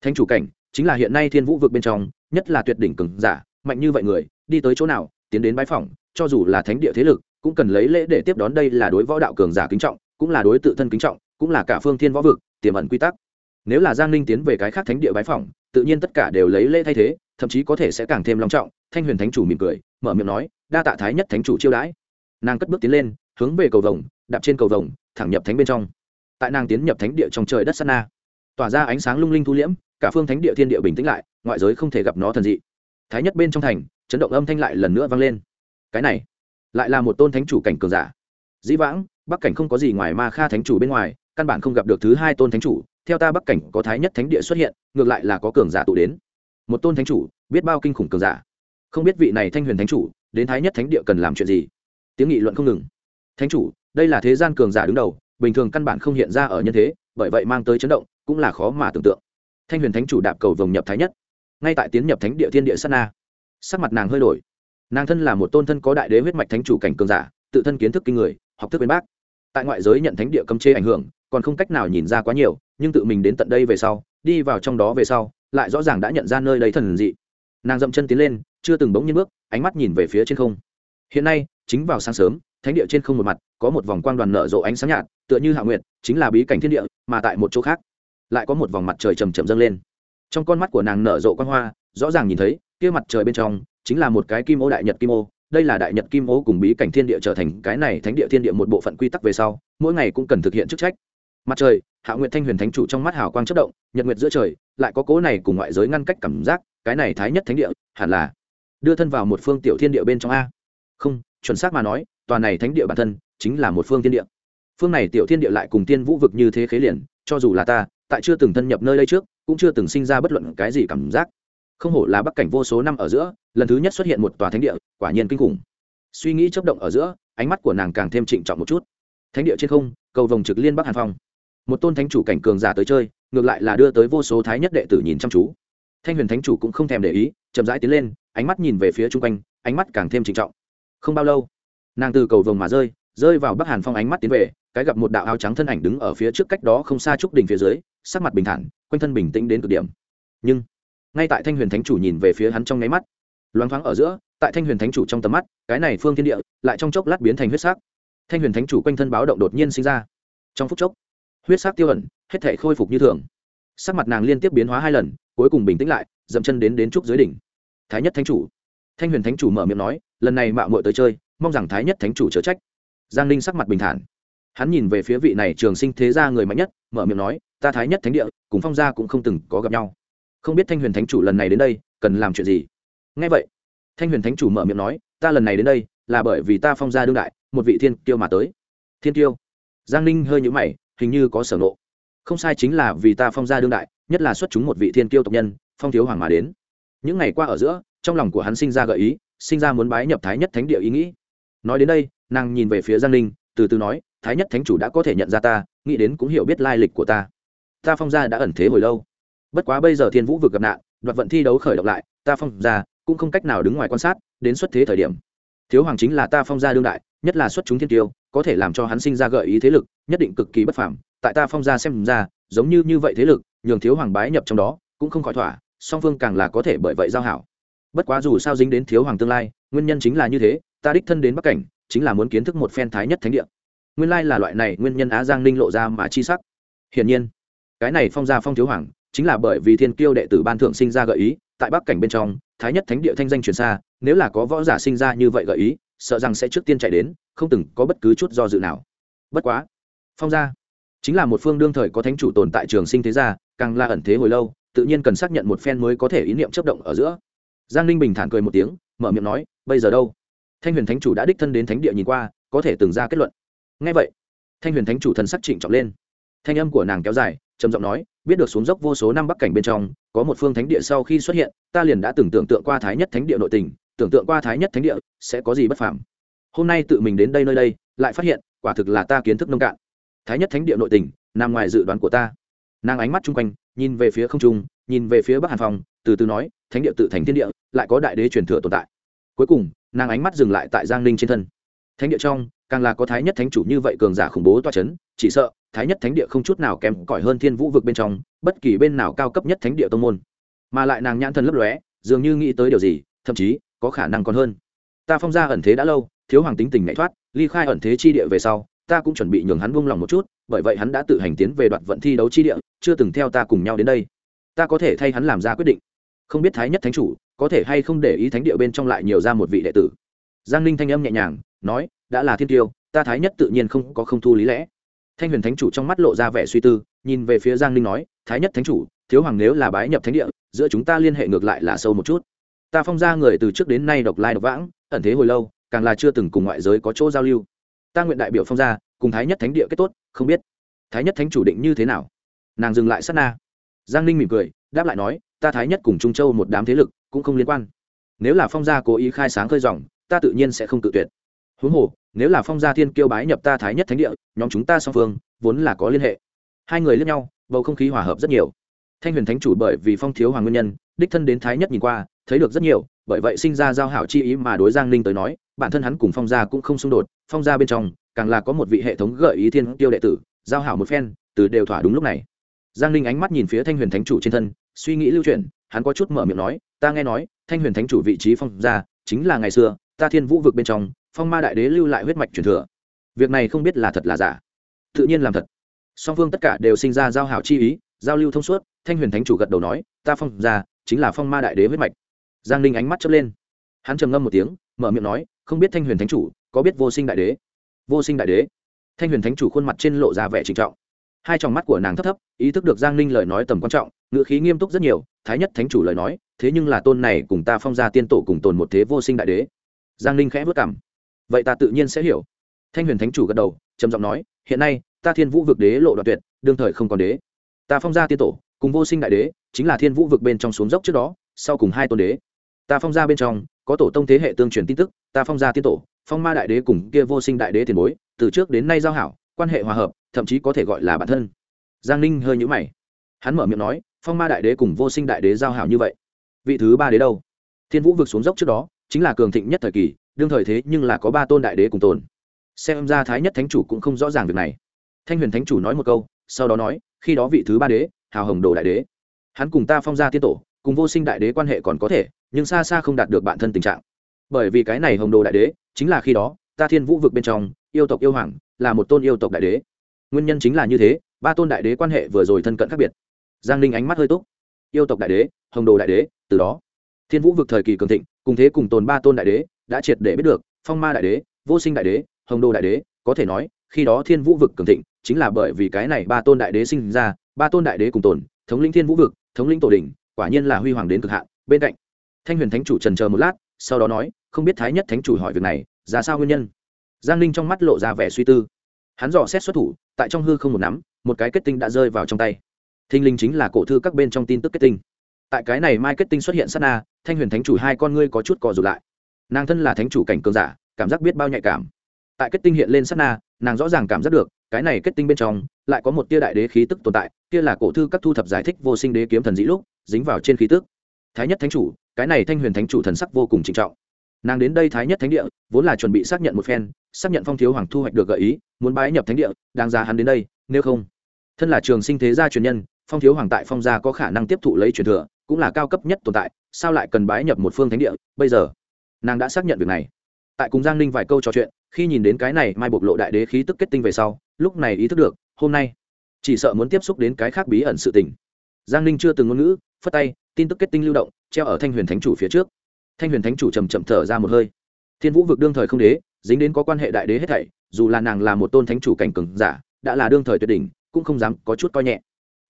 Thánh chủ cảnh chính là hiện nay thiên vũ vực bên trong nhất là tuyệt đỉnh cường giả mạnh như vậy người đi tới chỗ nào tiến đến bãi phỏng, cho dù là thánh địa thế lực cũng cần lấy lễ để tiếp đón đây là đối võ đạo cường giả kính trọng cũng là đối tự thân kính trọng cũng là cả phương thiên võ vực tiềm ẩn quy tắc. Nếu là giang ninh tiến về cái khác thánh địa bái phỏng tự nhiên tất cả đều lấy lễ thay thế thậm chí có thể sẽ càng thêm long trọng, thanh huyền thánh chủ mỉm cười, mở miệng nói, đa tạ thái nhất thánh chủ chiêu đãi. Nàng cất bước tiến lên, hướng về cầu vồng, đạp trên cầu vồng, thẳng nhập thánh bên trong. Tại nàng tiến nhập thánh địa trong trời đất sana tỏa ra ánh sáng lung linh thu liễm, cả phương thánh địa thiên địa bình tĩnh lại, ngoại giới không thể gặp nó thần dị. Thái nhất bên trong thành, chấn động âm thanh lại lần nữa vang lên. Cái này, lại là một tôn thánh chủ cảnh cường giả. Dĩ vãng, bắc cảnh không có gì ngoài ma kha thánh chủ bên ngoài, căn bản không gặp được thứ hai tôn thánh chủ. Theo ta bắc cảnh có thái nhất thánh địa xuất hiện, ngược lại là có cường giả tụ đến một tôn thánh chủ, biết bao kinh khủng cường giả. Không biết vị này thanh huyền thánh chủ, đến thái nhất thánh địa cần làm chuyện gì? Tiếng nghị luận không ngừng. Thánh chủ, đây là thế gian cường giả đứng đầu, bình thường căn bản không hiện ra ở nhân thế, bởi vậy mang tới chấn động, cũng là khó mà tưởng tượng. Thanh huyền thánh chủ đạp cầu vồng nhập thái nhất. Ngay tại tiến nhập thánh địa thiên địa sát na, sắc mặt nàng hơi đổi. Nàng thân là một tôn thân có đại đế huyết mạch thánh chủ cảnh cường giả, tự thân kiến thức kinh người, học thức bên bác. Tại ngoại giới nhận thánh địa cấm chế ảnh hưởng, còn không cách nào nhìn ra quá nhiều, nhưng tự mình đến tận đây về sau, đi vào trong đó về sau lại rõ ràng đã nhận ra nơi đây thần dị. Nàng dậm chân tiến lên, chưa từng bỗng nhiên bước, ánh mắt nhìn về phía trên không. Hiện nay, chính vào sáng sớm, thánh địa trên không một mặt, có một vòng quang đoàn nở rộ ánh sáng nhạt, tựa như hạ nguyệt, chính là bí cảnh thiên địa, mà tại một chỗ khác, lại có một vòng mặt trời trầm trầm dâng lên. Trong con mắt của nàng nở rộ quang hoa, rõ ràng nhìn thấy, kia mặt trời bên trong, chính là một cái kim ô đại nhật kim ô, đây là đại nhật kim ô cùng bí cảnh thiên địa trở thành cái này thánh địa thiên địa một bộ phận quy tắc về sau, mỗi ngày cũng cần thực hiện chức trách mặt trời, hạ nguyệt thanh huyền thánh chủ trong mắt hào quang chất động, nhật nguyệt giữa trời, lại có cố này cùng ngoại giới ngăn cách cảm giác, cái này thái nhất thánh địa, hẳn là đưa thân vào một phương tiểu thiên địa bên trong a. Không, chuẩn xác mà nói tòa này thánh địa bản thân chính là một phương thiên địa. Phương này tiểu thiên địa lại cùng tiên vũ vực như thế khế liền, cho dù là ta, tại chưa từng thân nhập nơi đây trước, cũng chưa từng sinh ra bất luận cái gì cảm giác. Không hổ là bắc cảnh vô số năm ở giữa, lần thứ nhất xuất hiện một tòa thánh địa, quả nhiên kinh khủng. Suy nghĩ chấp động ở giữa, ánh mắt của nàng càng thêm trịnh trọng một chút. Thánh địa trên không, cầu vồng trực liên bắc hàn phong một tôn thánh chủ cảnh cường giả tới chơi, ngược lại là đưa tới vô số thái nhất đệ tử nhìn chăm chú. Thanh huyền thánh chủ cũng không thèm để ý, chậm rãi tiến lên, ánh mắt nhìn về phía chung quanh, ánh mắt càng thêm trịnh trọng. Không bao lâu, nàng từ cầu vồng mà rơi rơi vào bắc hàn phong ánh mắt tiến về, cái gặp một đạo áo trắng thân ảnh đứng ở phía trước cách đó không xa trúc đỉnh phía dưới, sắc mặt bình thản, quanh thân bình tĩnh đến cực điểm. Nhưng, ngay tại thanh huyền thánh chủ nhìn về phía hắn trong nháy mắt, loáng thoáng ở giữa, tại thanh huyền thánh chủ trong tầm mắt, cái này phương thiên địa lại trong chốc lát biến thành huyết sắc. Thanh huyền thánh chủ quanh thân báo động đột nhiên sinh ra. Trong phút chốc huyết sắc tiêu ẩn, hết thể khôi phục như thường. Sắc mặt nàng liên tiếp biến hóa hai lần, cuối cùng bình tĩnh lại, dậm chân đến đến trúc dưới đỉnh. Thái nhất thánh chủ. Thanh huyền thánh chủ mở miệng nói, lần này mạo muội tới chơi, mong rằng thái nhất thánh chủ chớ trách. Giang ninh sắc mặt bình thản. Hắn nhìn về phía vị này trường sinh thế gia người mạnh nhất, mở miệng nói, ta thái nhất thánh địa, cùng phong gia cũng không từng có gặp nhau. Không biết thanh huyền thánh chủ lần này đến đây, cần làm chuyện gì? Ngay vậy, thanh huyền thánh chủ mở miệng nói, ta lần này đến đây, là bởi vì ta phong gia đương đại, một vị thiên kiêu mà tới. Thiên kiêu? Giang ninh hơi nhũ mày hình như có sở nộ không sai chính là vì ta phong gia đương đại, nhất là xuất chúng một vị thiên kiêu tộc nhân, phong thiếu hoàng mà đến. Những ngày qua ở giữa, trong lòng của hắn sinh ra gợi ý, sinh ra muốn bái nhập thái nhất thánh địa ý nghĩ. Nói đến đây, nàng nhìn về phía giang ninh, từ từ nói, thái nhất thánh chủ đã có thể nhận ra ta, nghĩ đến cũng hiểu biết lai lịch của ta. Ta phong gia đã ẩn thế hồi lâu. Bất quá bây giờ thiên vũ vực gặp nạn, đoạt vận thi đấu khởi động lại, ta phong gia cũng không cách nào đứng ngoài quan sát, đến xuất thế thời điểm. Thiếu hoàng chính là ta phong gia đương đại, nhất là xuất chúng thiên tiêu có thể làm cho hắn sinh ra gợi ý thế lực, nhất định cực kỳ bất phàm. Tại ta phong gia xem ra, giống như như vậy thế lực, nhường thiếu hoàng bái nhập trong đó, cũng không khỏi thỏa, song phương càng là có thể bởi vậy giao hảo. Bất quá dù sao dính đến thiếu hoàng tương lai, nguyên nhân chính là như thế, ta đích thân đến bắc cảnh, chính là muốn kiến thức một phen thái nhất thánh địa. Nguyên lai là loại này nguyên nhân á giang ninh lộ ra mà chi sắc. Hiển nhiên, cái này phong gia phong thiếu hoàng, chính là bởi vì thiên kiêu đệ tử ban thượng sinh ra gợi ý, tại bắc cảnh bên trong, thái nhất thánh địa thanh danh truyền xa, nếu là có võ giả sinh ra như vậy gợi ý sợ rằng sẽ trước tiên chạy đến, không từng có bất cứ chút do dự nào. Bất quá, phong gia chính là một phương đương thời có thánh chủ tồn tại trường sinh thế gia, càng là ẩn thế hồi lâu, tự nhiên cần xác nhận một phen mới có thể ý niệm chấp động ở giữa. Giang ninh bình thản cười một tiếng, mở miệng nói, bây giờ đâu? Thanh huyền thánh chủ đã đích thân đến thánh địa nhìn qua, có thể từng ra kết luận. Ngay vậy, thanh huyền thánh chủ thần sắc trịnh trọng lên. Thanh âm của nàng kéo dài, trầm giọng nói, biết được xuống dốc vô số năm bắc cảnh bên trong, có một phương thánh địa sau khi xuất hiện, ta liền đã từng tưởng tượng qua thái nhất thánh địa nội tình tưởng tượng qua thái nhất thánh địa, sẽ có gì bất phàm. Hôm nay tự mình đến đây nơi đây, lại phát hiện, quả thực là ta kiến thức nông cạn. Thái nhất thánh địa nội tình nằm ngoài dự đoán của ta. Nàng ánh mắt chung quanh, nhìn về phía không trung, nhìn về phía bắc hàn phòng từ từ nói, thánh địa tự thành thiên địa, lại có đại đế truyền thừa tồn tại. Cuối cùng, nàng ánh mắt dừng lại tại giang ninh trên thân. Thánh địa trong, càng là có thái nhất thánh chủ như vậy cường giả khủng bố toa c h ấ n chỉ sợ, thái nhất thánh địa không chút nào kém cỏi hơn thiên vũ vực bên trong, bất kỳ bên nào cao cấp nhất thánh địa tông môn. Mà lại nàng nhãn thân lấp lóe, dường như nghĩ tới điều gì, thậm chí có khả năng còn hơn. Ta phong ra ẩn thế đã lâu, thiếu hoàng tính tình nhảy thoát, ly khai ẩn thế chi địa về sau, ta cũng chuẩn bị nhường hắn buông lòng một chút, bởi vậy hắn đã tự hành tiến về đoạt vận thi đấu chi địa, chưa từng theo ta cùng nhau đến đây. Ta có thể thay hắn làm ra quyết định. Không biết thái nhất thánh chủ có thể hay không để ý thánh địa bên trong lại nhiều ra một vị đệ tử. Giang ninh thanh âm nhẹ nhàng, nói, đã là thiên tiêu, ta thái nhất tự nhiên không có không thu lý lẽ. Thanh huyền thánh chủ trong mắt lộ ra vẻ suy tư, nhìn về phía giang ninh nói, thái nhất thánh chủ, thiếu hoàng nếu là bái nhập thánh địa, giữa chúng ta liên hệ ngược lại là sâu một chút ta phong ra người từ trước đến nay độc lai độc vãng, ẩn thế hồi lâu, càng là chưa từng cùng ngoại giới có chỗ giao lưu. Ta nguyện đại biểu phong gia, cùng thái nhất thánh địa kết tốt, không biết. Thái nhất thánh chủ định như thế nào? Nàng dừng lại sát na. Giang ninh mỉm cười, đáp lại nói, ta thái nhất cùng trung châu một đám thế lực, cũng không liên quan. Nếu là phong gia cố ý khai sáng khơi dòng, ta tự nhiên sẽ không tự tuyệt. Huống hồ, nếu là phong gia thiên kiêu bái nhập ta thái nhất thánh địa, nhóm chúng ta song phương, vốn là có liên hệ. Hai người lướt nhau, bầu không khí hòa hợp rất nhiều. Thanh huyền thánh chủ bởi vì phong thiếu hoàng nguyên nhân, đích thân đến thái nhất nhìn qua thấy được rất nhiều, bởi vậy sinh ra giao hảo chi ý mà đối giang ninh tới nói, bản thân hắn cùng phong gia cũng không xung đột, phong gia bên trong, càng là có một vị hệ thống gợi ý thiên tiêu đệ tử, giao hảo một phen, từ đều thỏa đúng lúc này. Giang ninh ánh mắt nhìn phía thanh huyền thánh chủ trên thân, suy nghĩ lưu truyền hắn có chút mở miệng nói, ta nghe nói, thanh huyền thánh chủ vị trí phong gia chính là ngày xưa, ta thiên vũ vực bên trong, phong ma đại đế lưu lại huyết mạch truyền thừa. Việc này không biết là thật là giả. Tự nhiên làm thật. Song phương tất cả đều sinh ra giao hảo chi ý, giao lưu thông suốt, thanh huyền thánh chủ gật đầu nói, ta phong gia chính là phong ma đại đế huyết mạch giang ninh ánh mắt chớp lên. Hắn trầm ngâm một tiếng, mở miệng nói, không biết thanh huyền thánh chủ có biết vô sinh đại đế? Vô sinh đại đế? Thanh huyền thánh chủ khuôn mặt trên lộ ra vẻ trịnh trọng. Hai tròng mắt của nàng thấp thấp, ý thức được giang ninh lời nói tầm quan trọng, ngữ khí nghiêm túc rất nhiều, thái nhất thánh chủ lời nói, thế nhưng là tôn này cùng ta phong ra tiên tổ cùng tồn một thế vô sinh đại đế. Giang ninh khẽ vất cảm vậy ta tự nhiên sẽ hiểu. Thanh huyền thánh chủ gật đầu, trầm giọng nói, hiện nay, ta thiên vũ vực đế lộ đoạn tuyệt, đương thời không còn đế. Ta phong gia tiên tổ, cùng vô sinh đại đế, chính là thiên vũ vực bên trong xuống dốc trước đó, sau cùng hai tôn đế ta phong gia bên trong, có tổ tông thế hệ tương truyền tin tức, ta phong gia tiên tổ, phong ma đại đế cùng kia vô sinh đại đế tiền bối, từ trước đến nay giao hảo, quan hệ hòa hợp, thậm chí có thể gọi là bản thân. Giang ninh hơi nhũ mày. Hắn mở miệng nói, phong ma đại đế cùng vô sinh đại đế giao hảo như vậy, vị thứ ba đế đâu? Thiên vũ vượt xuống dốc trước đó, chính là cường thịnh nhất thời kỳ, đương thời thế nhưng là có ba tôn đại đế cùng tồn xem ra thái nhất thánh chủ cũng không rõ ràng việc này. Thanh huyền thánh chủ nói một câu, sau đó nói, khi đó vị thứ ba đế, hào hồng đồ đại đế. Hắn cùng ta phong gia tiên tổ, cùng vô sinh đại đế quan hệ còn có thể nhưng xa xa không đạt được bản thân tình trạng. Bởi vì cái này hồng đồ đại đế chính là khi đó ta thiên vũ vực bên trong yêu tộc yêu hoàng là một tôn yêu tộc đại đế. Nguyên nhân chính là như thế ba tôn đại đế quan hệ vừa rồi thân cận khác biệt. Giang ninh ánh mắt hơi tốt, yêu tộc đại đế hồng đồ đại đế từ đó. Thiên vũ vực thời kỳ cường thịnh cùng thế cùng tồn ba tôn đại đế đã triệt để biết được phong ma đại đế vô sinh đại đế hồng đồ đại đế có thể nói khi đó thiên vũ vực cường thịnh chính là bởi vì cái này ba tôn đại đế sinh ra ba tôn đại đế cùng tồn thống lĩnh thiên vũ vực thống lĩnh tổ đình quả nhiên là huy hoàng đến cực hạn bên cạnh thanh huyền thánh chủ trần chờ một lát, sau đó nói, không biết thái nhất thánh chủ hỏi việc này, ra sao nguyên nhân? Giang ninh trong mắt lộ ra vẻ suy tư. Hắn dò xét xuất thủ, tại trong hư không một nắm, một cái kết tinh đã rơi vào trong tay. Thinh linh chính là cổ thư các bên trong tin tức kết tinh. Tại cái này mai kết tinh xuất hiện sát na, thanh huyền thánh chủ hai con ngươi có chút cò rụt lại. Nàng thân là thánh chủ cảnh cường giả, cảm giác biết bao nhạy cảm. Tại kết tinh hiện lên sát na, nàng rõ ràng cảm giác được, cái này kết tinh bên trong, lại có một tia đại đế khí tức tồn tại, kia là cổ thư các thu thập giải thích vô sinh đế kiếm thần dĩ lúc, dính vào trên khí tức. Thái nhất thánh chủ cái này thanh huyền thánh chủ thần sắc vô cùng trịnh trọng. Nàng đến đây thái nhất thánh địa, vốn là chuẩn bị xác nhận một phen, xác nhận phong thiếu hoàng thu hoạch được gợi ý, muốn bái nhập thánh địa đang ra hắn đến đây, nếu không, thân là trường sinh thế gia truyền nhân, phong thiếu hoàng tại phong gia có khả năng tiếp thụ lấy truyền thừa, cũng là cao cấp nhất tồn tại, sao lại cần bái nhập một phương thánh địa? Bây giờ, nàng đã xác nhận việc này. Tại cùng giang ninh vài câu trò chuyện, khi nhìn đến cái này mai bộc lộ đại đế khí tức kết tinh về sau, lúc này ý thức được, hôm nay, chỉ sợ muốn tiếp xúc đến cái khác bí ẩn sự tình giang ninh chưa từng ngôn ngữ, phất tay, tin tức kết tinh lưu động, treo ở thanh huyền thánh chủ phía trước. Thanh huyền thánh chủ trầm chậm thở ra một hơi. Thiên vũ vực đương thời không đế, dính đến có quan hệ đại đế hết thảy, dù là nàng là một tôn thánh chủ cảnh cường giả, đã là đương thời tuyệt đỉnh, cũng không dám có chút coi nhẹ.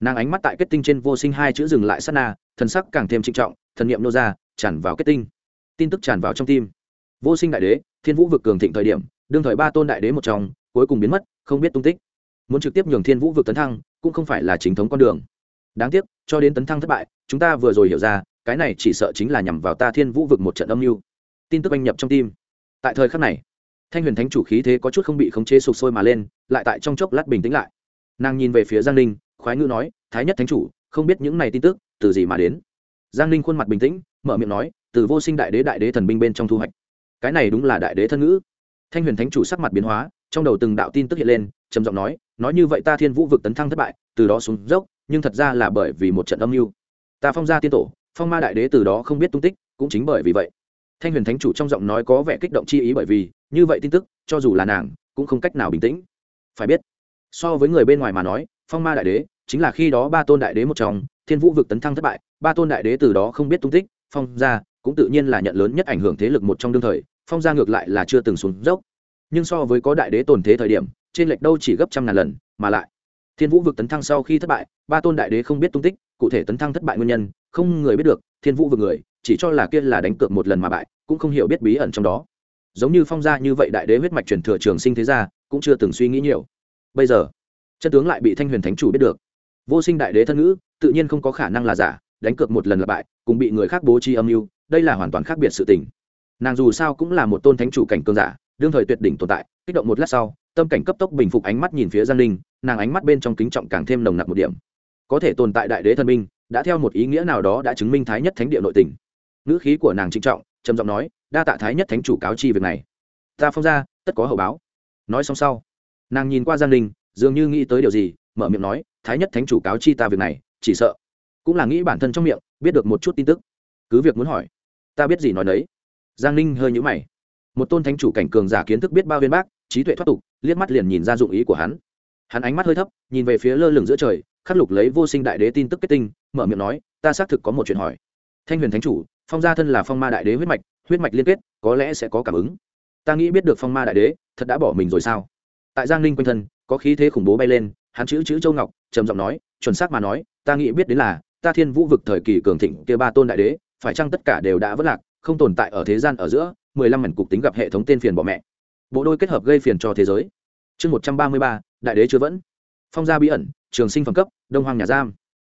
Nàng ánh mắt tại kết tinh trên vô sinh hai chữ dừng lại sát na, thần sắc càng thêm trịnh trọng, thần niệm nô ra, tràn vào kết tinh. Tin tức tràn vào trong tim. Vô sinh đại đế, thiên vũ vực cường thịnh thời điểm, đương thời ba tôn đại đế một trong, cuối cùng biến mất, không biết tung tích. Muốn trực tiếp nhường thiên vũ vực tấn thăng, cũng không phải là chính thống con đường đáng tiếc, cho đến tấn thăng thất bại, chúng ta vừa rồi hiểu ra, cái này chỉ sợ chính là nhằm vào ta thiên vũ vực một trận âm mưu. Tin tức anh nhập trong tim. Tại thời khắc này, thanh huyền thánh chủ khí thế có chút không bị khống chế sụp sôi mà lên, lại tại trong chốc lát bình tĩnh lại. Nàng nhìn về phía giang ninh khoái ngữ nói, thái nhất thánh chủ, không biết những này tin tức, từ gì mà đến? Giang ninh khuôn mặt bình tĩnh, mở miệng nói, từ vô sinh đại đế đại đế thần binh bên trong thu hoạch. Cái này đúng là đại đế thân ngữ. Thanh huyền thánh chủ sắc mặt biến hóa, trong đầu từng đạo tin tức hiện lên, trầm giọng nói nói như vậy ta thiên vũ vực tấn thăng thất bại, từ đó xuống dốc nhưng thật ra là bởi vì một trận âm mưu. Ta phong gia tiên tổ, phong ma đại đế từ đó không biết tung tích, cũng chính bởi vì vậy. Thanh huyền thánh chủ trong giọng nói có vẻ kích động chi ý bởi vì, như vậy tin tức, cho dù là nàng, cũng không cách nào bình tĩnh. Phải biết, so với người bên ngoài mà nói, phong ma đại đế, chính là khi đó ba tôn đại đế một trong, thiên vũ vực tấn thăng thất bại, ba tôn đại đế từ đó không biết tung tích, phong gia cũng tự nhiên là nhận lớn nhất ảnh hưởng thế lực một trong đương thời, phong gia ngược lại là chưa từng xuống dốc. Nhưng so với có đại đế tồn thế thời điểm, trên lệch đâu chỉ gấp trăm ngàn lần, mà lại thiên vũ vực tấn thăng sau khi thất bại, ba tôn đại đế không biết tung tích, cụ thể tấn thăng thất bại nguyên nhân, không người biết được, thiên vũ vực người, chỉ cho là kia là đánh cược một lần mà bại, cũng không hiểu biết bí ẩn trong đó. Giống như phong gia như vậy đại đế huyết mạch truyền thừa trường sinh thế gia, cũng chưa từng suy nghĩ nhiều. Bây giờ, chân tướng lại bị thanh huyền thánh chủ biết được. Vô sinh đại đế thân ngữ, tự nhiên không có khả năng là giả, đánh cược một lần là bại, cùng bị người khác bố trí âm mưu, đây là hoàn toàn khác biệt sự tình. Nàng dù sao cũng là một tôn thánh chủ cảnh cường giả đương thời tuyệt đỉnh tồn tại, kích động một lát sau, tâm cảnh cấp tốc bình phục ánh mắt nhìn phía giang linh, nàng ánh mắt bên trong kính trọng càng thêm nồng nặc một điểm. Có thể tồn tại đại đế thần minh, đã theo một ý nghĩa nào đó đã chứng minh thái nhất thánh địa nội tình. Ngữ khí của nàng trinh trọng, trầm giọng nói, đa tạ thái nhất thánh chủ cáo chi việc này. Ta phong ra, tất có hậu báo. Nói xong sau, nàng nhìn qua giang linh, dường như nghĩ tới điều gì, mở miệng nói, thái nhất thánh chủ cáo chi ta việc này, chỉ sợ cũng là nghĩ bản thân trong miệng, biết được một chút tin tức. Cứ việc muốn hỏi, ta biết gì nói đấy. Giang ninh hơi nhũ mày một tôn thánh chủ cảnh cường giả kiến thức biết bao viên bác, trí tuệ thoát tục, liếc mắt liền nhìn ra dụng ý của hắn. Hắn ánh mắt hơi thấp, nhìn về phía lơ lửng giữa trời, khắc lục lấy vô sinh đại đế tin tức kết tinh, mở miệng nói, ta xác thực có một chuyện hỏi. Thanh huyền thánh chủ, phong gia thân là phong ma đại đế huyết mạch huyết mạch liên kết, có lẽ sẽ có cảm ứng. Ta nghĩ biết được phong ma đại đế, thật đã bỏ mình rồi sao? Tại giang ninh quanh thân, có khí thế khủng bố bay lên, hắn chữ chữ châu ngọc, trầm giọng nói, chuẩn xác mà nói, ta nghĩ biết đến là, ta thiên vũ vực thời kỳ cường thịnh kia ba tôn đại đế, phải chăng tất cả đều đã vất lạc, không tồn tại ở thế gian ở giữa mười lăm mảnh cục tính gặp hệ thống tên phiền bỏ mẹ. Bộ đôi kết hợp gây phiền cho thế giới. Chương một trăm ba mươi ba, đại đế chưa vẫn. Phong gia bí ẩn, trường sinh phẩm cấp, đông hoàng nhà giam.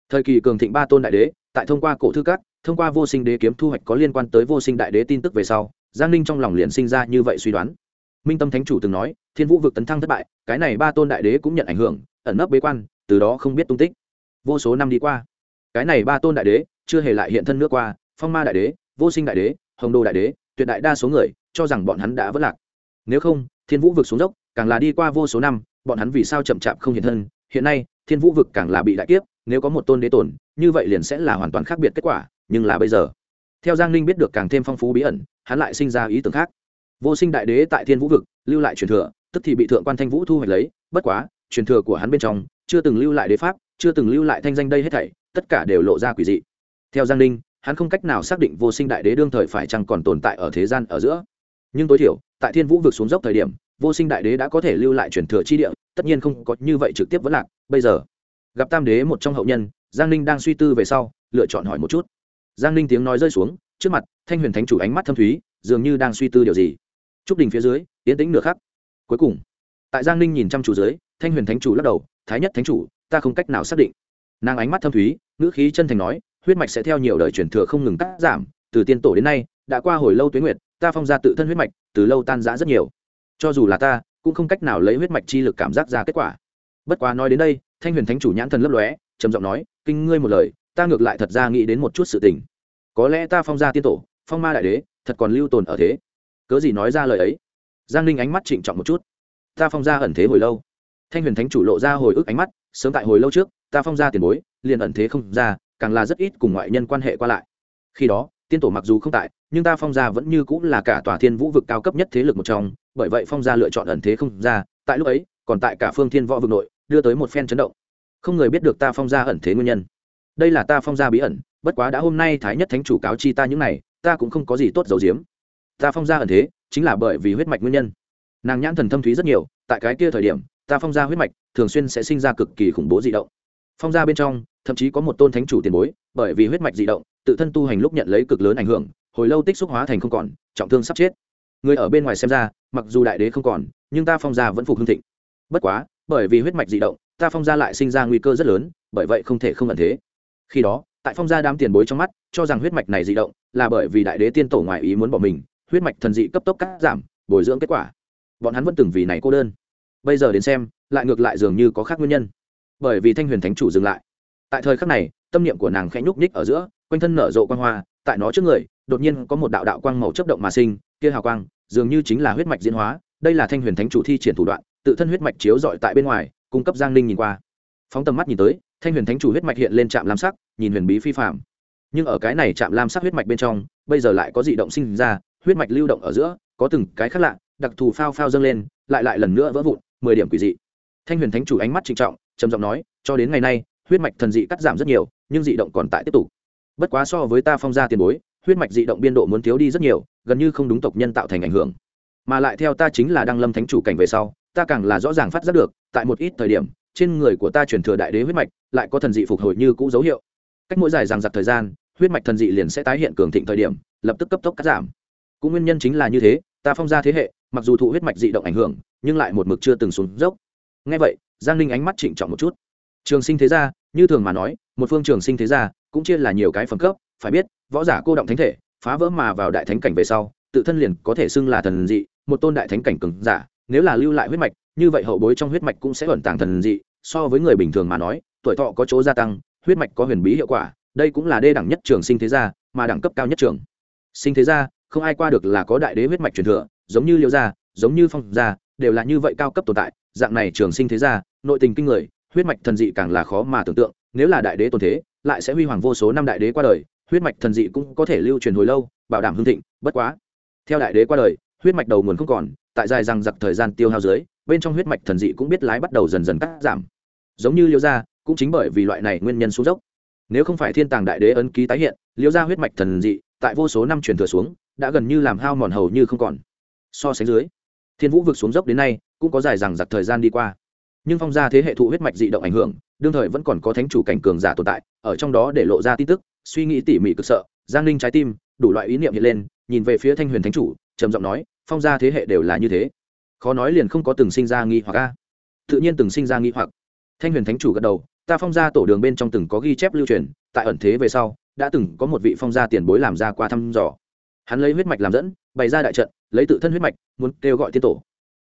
Thời kỳ cường thịnh ba tôn đại đế, tại thông qua cổ thư các, thông qua vô sinh đế kiếm thu hoạch có liên quan tới vô sinh đại đế tin tức về sau, giang ninh trong lòng liền sinh ra như vậy suy đoán. Minh tâm thánh chủ từng nói, thiên vũ vực tấn thăng thất bại, cái này ba tôn đại đế cũng nhận ảnh hưởng, ẩn nấp bế quan, từ đó không biết tung tích. Vô số năm đi qua, cái này ba tôn đại đế chưa hề lại hiện thân nước qua, phong ma đại đế, vô sinh đại đế, hồng đô đại đế tuyệt đại đa số người cho rằng bọn hắn đã vất lạc. Nếu không, thiên vũ vực xuống dốc, càng là đi qua vô số năm, bọn hắn vì sao chậm chạp không hiện thân? Hiện nay, thiên vũ vực càng là bị đại kiếp, nếu có một tôn đế tổn như vậy liền sẽ là hoàn toàn khác biệt kết quả, nhưng là bây giờ, theo giang ninh biết được càng thêm phong phú bí ẩn, hắn lại sinh ra ý tưởng khác. Vô sinh đại đế tại thiên vũ vực, lưu lại truyền thừa, tức thì bị thượng quan thanh vũ thu hoạch lấy, bất quá, truyền thừa của hắn bên trong, chưa từng lưu lại đế pháp, chưa từng lưu lại thanh danh đây hết thảy, tất cả đều lộ ra quỷ dị. Theo giang ninh hắn không cách nào xác định vô sinh đại đế đương thời phải chăng còn tồn tại ở thế gian ở giữa. Nhưng tối thiểu, tại thiên vũ vực xuống dốc thời điểm, vô sinh đại đế đã có thể lưu lại truyền thừa chi địa, tất nhiên không có như vậy trực tiếp vẫn lạc. Bây giờ, gặp tam đế một trong hậu nhân, giang ninh đang suy tư về sau, lựa chọn hỏi một chút. Giang ninh tiếng nói rơi xuống, trước mặt, thanh huyền thánh chủ ánh mắt thâm thúy, dường như đang suy tư điều gì. Trúc đình phía dưới tiến tĩnh nửa khắc. Cuối cùng, tại giang ninh nhìn chăm chủ dưới, thanh huyền thánh chủ lắc đầu, thái nhất thánh chủ, ta không cách nào xác định. Nàng ánh mắt thâm thúy, ngữ khí chân thành nói huyết mạch sẽ theo nhiều đời truyền thừa không ngừng cắt giảm, từ tiên tổ đến nay, đã qua hồi lâu tuyến nguyệt, ta phong ra tự thân huyết mạch, từ lâu tan rã rất nhiều. Cho dù là ta, cũng không cách nào lấy huyết mạch chi lực cảm giác ra kết quả. Bất quá nói đến đây, thanh huyền thánh chủ nhãn thần lấp lóe, trầm giọng nói, kinh ngươi một lời, ta ngược lại thật ra nghĩ đến một chút sự tình. Có lẽ ta phong ra tiên tổ, phong ma đại đế, thật còn lưu tồn ở thế. Cớ gì nói ra lời ấy? Giang ninh ánh mắt trịnh trọng một chút. Ta phong ra ẩn thế hồi lâu. Thanh huyền thánh chủ lộ ra hồi ức ánh mắt, sớm tại hồi lâu trước, ta phong ra tiền bối, liền ẩn thế không ra càng là rất ít cùng ngoại nhân quan hệ qua lại. Khi đó, tiên tổ mặc dù không tại, nhưng ta phong gia vẫn như cũng là cả tòa thiên vũ vực cao cấp nhất thế lực một trong, bởi vậy phong gia lựa chọn ẩn thế không ra, tại lúc ấy, còn tại cả phương thiên võ vực nội, đưa tới một phen chấn động. Không người biết được ta phong gia ẩn thế nguyên nhân. Đây là ta phong gia bí ẩn, bất quá đã hôm nay thái nhất thánh chủ cáo chi ta những này, ta cũng không có gì tốt dầu diếm ta phong gia ẩn thế, chính là bởi vì huyết mạch nguyên nhân. Nàng nhãn thần thâm thúy rất nhiều, tại cái kia thời điểm, ta phong gia huyết mạch thường xuyên sẽ sinh ra cực kỳ khủng bố dị động. Phong gia bên trong thậm chí có một tôn thánh chủ tiền bối, bởi vì huyết mạch dị động, tự thân tu hành lúc nhận lấy cực lớn ảnh hưởng, hồi lâu tích xúc hóa thành không còn, trọng thương sắp chết. Người ở bên ngoài xem ra, mặc dù đại đế không còn, nhưng ta phong gia vẫn phục hưng thịnh. Bất quá, bởi vì huyết mạch dị động, ta phong gia lại sinh ra nguy cơ rất lớn, bởi vậy không thể không ẩn thế. Khi đó, tại phong gia đám tiền bối trong mắt, cho rằng huyết mạch này dị động là bởi vì đại đế tiên tổ ngoại ý muốn bỏ mình, huyết mạch thần dị cấp tốc cắt giảm, bồi dưỡng kết quả. Bọn hắn vẫn từng vì này cô đơn. Bây giờ đến xem, lại ngược lại dường như có khác nguyên nhân. Bởi vì thanh huyền thánh chủ dừng lại tại thời khắc này, tâm niệm của nàng khẽ nhúc nhích ở giữa, quanh thân nở rộ quang hoa, tại nó trước người, đột nhiên có một đạo đạo quang màu chấp động mà sinh, kia hào quang, dường như chính là huyết mạch diễn hóa, đây là thanh huyền thánh chủ thi triển thủ đoạn, tự thân huyết mạch chiếu dọi tại bên ngoài, cung cấp giang ninh nhìn qua. Phóng tầm mắt nhìn tới, thanh huyền thánh chủ huyết mạch hiện lên trạm lam sắc, nhìn huyền bí phi phạm nhưng ở cái này trạm lam sắc huyết mạch bên trong, bây giờ lại có dị động sinh ra, huyết mạch lưu động ở giữa, có từng cái khác lạ, đặc thù phao phao dâng lên, lại lại lần nữa vỡ vụn, mười điểm quỷ dị. Thanh huyền thánh chủ ánh mắt trịnh trọng, trầm giọng nói, cho đến ngày nay huyết mạch thần dị cắt giảm rất nhiều, nhưng dị động còn tại tiếp tục. Bất quá so với ta phong gia tiền bối, huyết mạch dị động biên độ muốn thiếu đi rất nhiều, gần như không đúng tộc nhân tạo thành ảnh hưởng. Mà lại theo ta chính là đăng lâm thánh chủ cảnh về sau, ta càng là rõ ràng phát giác được, tại một ít thời điểm, trên người của ta chuyển thừa đại đế huyết mạch, lại có thần dị phục hồi như cũ dấu hiệu. Cách mỗi dài rằng giặc thời gian, huyết mạch thần dị liền sẽ tái hiện cường thịnh thời điểm, lập tức cấp tốc cắt giảm. Cũng nguyên nhân chính là như thế, ta phong ra thế hệ, mặc dù thụ huyết mạch dị động ảnh hưởng, nhưng lại một mực chưa từng xuống dốc. Ngay vậy, giang ninh ánh mắt trịnh trọng một chút trường sinh thế gia, như thường mà nói, một phương trường sinh thế gia cũng chia là nhiều cái phẩm cấp, phải biết, võ giả cô động thánh thể, phá vỡ mà vào đại thánh cảnh về sau, tự thân liền có thể xưng là thần dị, một tôn đại thánh cảnh cường giả, nếu là lưu lại huyết mạch, như vậy hậu bối trong huyết mạch cũng sẽ ẩn tàng thần dị, so với người bình thường mà nói, tuổi thọ có chỗ gia tăng, huyết mạch có huyền bí hiệu quả, đây cũng là đê đẳng nhất trường sinh thế gia, mà đẳng cấp cao nhất trường sinh thế gia, không ai qua được là có đại đế huyết mạch truyền thừa, giống như liêu gia, giống như phong gia, đều là như vậy cao cấp tồn tại, dạng này trường sinh thế gia, nội tình kinh người huyết mạch thần dị càng là khó mà tưởng tượng, nếu là đại đế tồn thế, lại sẽ huy hoàng vô số năm đại đế qua đời, huyết mạch thần dị cũng có thể lưu truyền hồi lâu, bảo đảm hương thịnh, bất quá. Theo đại đế qua đời, huyết mạch đầu nguồn không còn, tại dài rằng giặc thời gian tiêu hao dưới, bên trong huyết mạch thần dị cũng biết lái bắt đầu dần dần cắt giảm. Giống như liêu gia, cũng chính bởi vì loại này nguyên nhân xuống dốc. Nếu không phải thiên tàng đại đế ấn ký tái hiện liêu gia huyết mạch thần dị, tại vô số năm truyền thừa xuống, đã gần như làm hao mòn hầu như không còn. So sánh dưới, thiên vũ vực xuống dốc đến nay, cũng có dài rằng giặc thời gian đi qua nhưng phong gia thế hệ thụ huyết mạch dị động ảnh hưởng, đương thời vẫn còn có thánh chủ cảnh cường giả tồn tại, ở trong đó để lộ ra tin tức, suy nghĩ tỉ mỉ cực sợ, giang ninh trái tim, đủ loại ý niệm hiện lên, nhìn về phía thanh huyền thánh chủ, trầm giọng nói, phong gia thế hệ đều là như thế. Khó nói liền không có từng sinh ra nghi hoặc a. Tự nhiên từng sinh ra nghi hoặc. Thanh huyền thánh chủ gật đầu, ta phong gia tổ đường bên trong từng có ghi chép lưu truyền, tại ẩn thế về sau, đã từng có một vị phong gia tiền bối làm ra qua thăm dò. Hắn lấy huyết mạch làm dẫn, bày ra đại trận, lấy tự thân huyết mạch, muốn kêu gọi tiên tổ.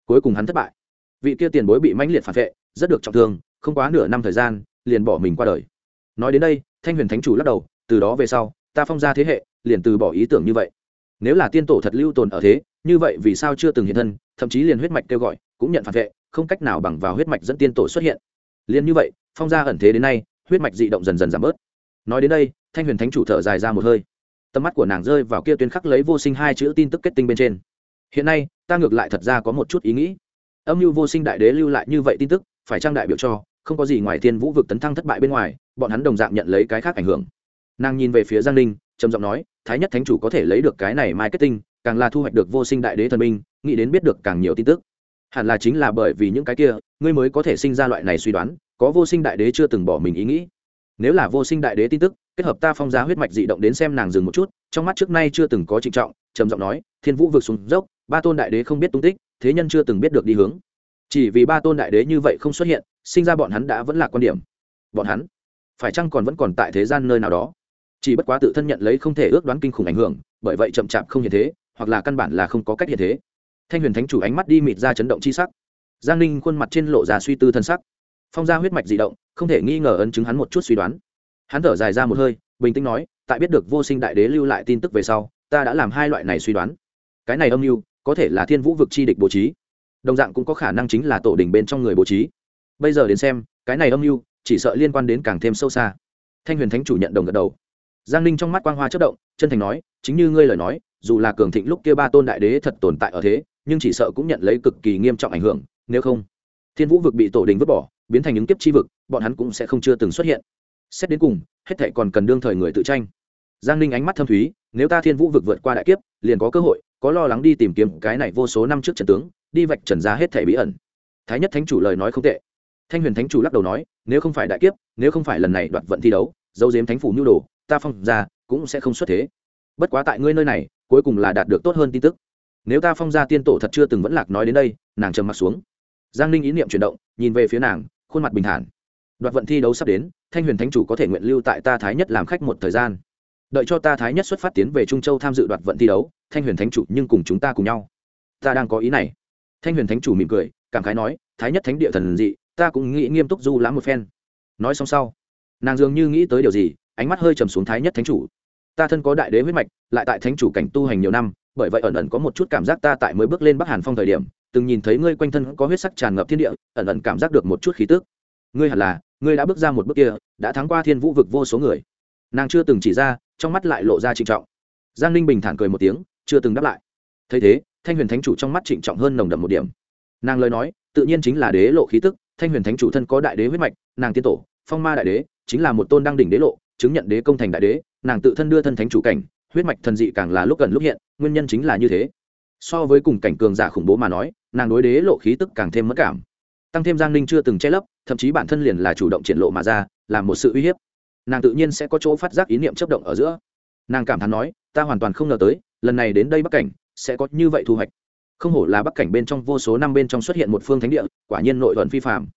Cuối cùng hắn thất bại vị kia tiền bối bị mãnh liệt phản vệ, rất được trọng thương, không quá nửa năm thời gian, liền bỏ mình qua đời. Nói đến đây, thanh huyền thánh chủ lắc đầu, từ đó về sau, ta phong ra thế hệ, liền từ bỏ ý tưởng như vậy. Nếu là tiên tổ thật lưu tồn ở thế, như vậy vì sao chưa từng hiện thân, thậm chí liền huyết mạch kêu gọi, cũng nhận phản vệ, không cách nào bằng vào huyết mạch dẫn tiên tổ xuất hiện. Liền như vậy, phong gia ẩn thế đến nay, huyết mạch dị động dần dần giảm bớt. Nói đến đây, thanh huyền thánh chủ thở dài ra một hơi. Tầm mắt của nàng rơi vào kia tuyến khắc lấy vô sinh hai chữ tin tức kết tinh bên trên. Hiện nay, ta ngược lại thật ra có một chút ý nghĩ âm mưu vô sinh đại đế lưu lại như vậy tin tức, phải trang đại biểu cho, không có gì ngoài thiên vũ vực tấn thăng thất bại bên ngoài, bọn hắn đồng dạng nhận lấy cái khác ảnh hưởng. Nàng nhìn về phía giang ninh, trầm giọng nói, thái nhất thánh chủ có thể lấy được cái này marketing, càng là thu hoạch được vô sinh đại đế thần minh, nghĩ đến biết được càng nhiều tin tức. Hẳn là chính là bởi vì những cái kia, ngươi mới có thể sinh ra loại này suy đoán, có vô sinh đại đế chưa từng bỏ mình ý nghĩ. Nếu là vô sinh đại đế tin tức, kết hợp ta phong giá huyết mạch dị động đến xem nàng dừng một chút, trong mắt trước nay chưa từng có trịnh trọng, trầm giọng nói, thiên vũ vực xuống dốc, ba tôn đại đế không biết tung tích thế nhân chưa từng biết được đi hướng. Chỉ vì ba tôn đại đế như vậy không xuất hiện, sinh ra bọn hắn đã vẫn là quan điểm. Bọn hắn phải chăng còn vẫn còn tại thế gian nơi nào đó? Chỉ bất quá tự thân nhận lấy không thể ước đoán kinh khủng ảnh hưởng, bởi vậy chậm chạp không hiện thế, hoặc là căn bản là không có cách hiện thế. Thanh huyền thánh chủ ánh mắt đi mịt ra chấn động chi sắc. Giang ninh khuôn mặt trên lộ ra suy tư thân sắc. Phong ra huyết mạch dị động, không thể nghi ngờ ấn chứng hắn một chút suy đoán. Hắn thở dài ra một hơi, bình tĩnh nói, tại biết được vô sinh đại đế lưu lại tin tức về sau, ta đã làm hai loại này suy đoán. Cái này âm mưu có thể là thiên vũ vực chi địch bố trí. Đồng dạng cũng có khả năng chính là tổ đình bên trong người bố trí. Bây giờ đến xem, cái này âm mưu chỉ sợ liên quan đến càng thêm sâu xa. Thanh huyền thánh chủ nhận đồng gật đầu. Giang ninh trong mắt quang hoa chất động, chân thành nói, chính như ngươi lời nói, dù là cường thịnh lúc kia ba tôn đại đế thật tồn tại ở thế, nhưng chỉ sợ cũng nhận lấy cực kỳ nghiêm trọng ảnh hưởng, nếu không, thiên vũ vực bị tổ đình vứt bỏ, biến thành những kiếp chi vực, bọn hắn cũng sẽ không chưa từng xuất hiện. Xét đến cùng, hết thệ còn cần đương thời người tự tranh. Giang ninh ánh mắt thâm thúy, nếu ta thiên vũ vực vượt qua đại kiếp, liền có cơ hội có lo lắng đi tìm kiếm cái này vô số năm trước trần tướng, đi vạch trần ra hết thảy bí ẩn. Thái nhất thánh chủ lời nói không tệ. Thanh huyền thánh chủ lắc đầu nói, nếu không phải đại kiếp, nếu không phải lần này đoạt vận thi đấu, dấu diếm thánh phủ nhu đồ, ta phong ra, cũng sẽ không xuất thế. Bất quá tại ngươi nơi này, cuối cùng là đạt được tốt hơn tin tức. Nếu ta phong ra tiên tổ thật chưa từng vẫn lạc nói đến đây, nàng trầm m ặ t xuống. Giang ninh ý niệm chuyển động, nhìn về phía nàng, khuôn mặt bình thản. Đoạt vận thi đấu sắp đến, thanh huyền thánh chủ có thể nguyện lưu tại ta thái nhất làm khách một thời gian đợi cho ta thái nhất xuất phát tiến về trung châu tham dự đoạt vận thi đấu, thanh huyền thánh chủ nhưng cùng chúng ta cùng nhau. Ta đang có ý này. Thanh huyền thánh chủ mỉm cười, cảm khái nói, thái nhất thánh địa thần dị, ta cũng nghĩ nghiêm túc du lãm một phen. Nói xong sau, nàng dường như nghĩ tới điều gì, ánh mắt hơi trầm xuống thái nhất thánh chủ. Ta thân có đại đế huyết mạch, lại tại thánh chủ cảnh tu hành nhiều năm, bởi vậy ẩn ẩn có một chút cảm giác ta tại mới bước lên bắc hàn phong thời điểm, từng nhìn thấy ngươi quanh thân có huyết sắc tràn ngập thiên địa, ẩn ẩn cảm giác được một chút khí tức. Ngươi hẳn là, ngươi đã bước ra một bước kia, đã thắng qua thiên vũ vực vô số người. Nàng chưa từng chỉ ra trong mắt lại lộ ra trịnh trọng. Giang ninh bình thản cười một tiếng, chưa từng đáp lại. Thấy thế, thanh huyền thánh chủ trong mắt trịnh trọng hơn nồng đậm một điểm. Nàng lời nói, tự nhiên chính là đế lộ khí tức, thanh huyền thánh chủ thân có đại đế huyết mạch, nàng tiên tổ, phong ma đại đế, chính là một tôn đăng đỉnh đế lộ, chứng nhận đế công thành đại đế, nàng tự thân đưa thân thánh chủ cảnh, huyết mạch thần dị càng là lúc gần lúc hiện, nguyên nhân chính là như thế. So với cùng cảnh cường giả khủng bố mà nói, nàng đối đế lộ khí tức càng thêm mất cảm. Tăng thêm giang ninh chưa từng che lấp, thậm chí bản thân liền là chủ động triển lộ mà ra làm một sự uy hiếp nàng tự nhiên sẽ có chỗ phát giác ý niệm chấp động ở giữa. Nàng cảm thán nói, ta hoàn toàn không ngờ tới, lần này đến đây bắc cảnh, sẽ có như vậy thu hoạch. Không hổ là bắc cảnh bên trong vô số năm bên trong xuất hiện một phương thánh địa, quả nhiên nội thuận phi phạm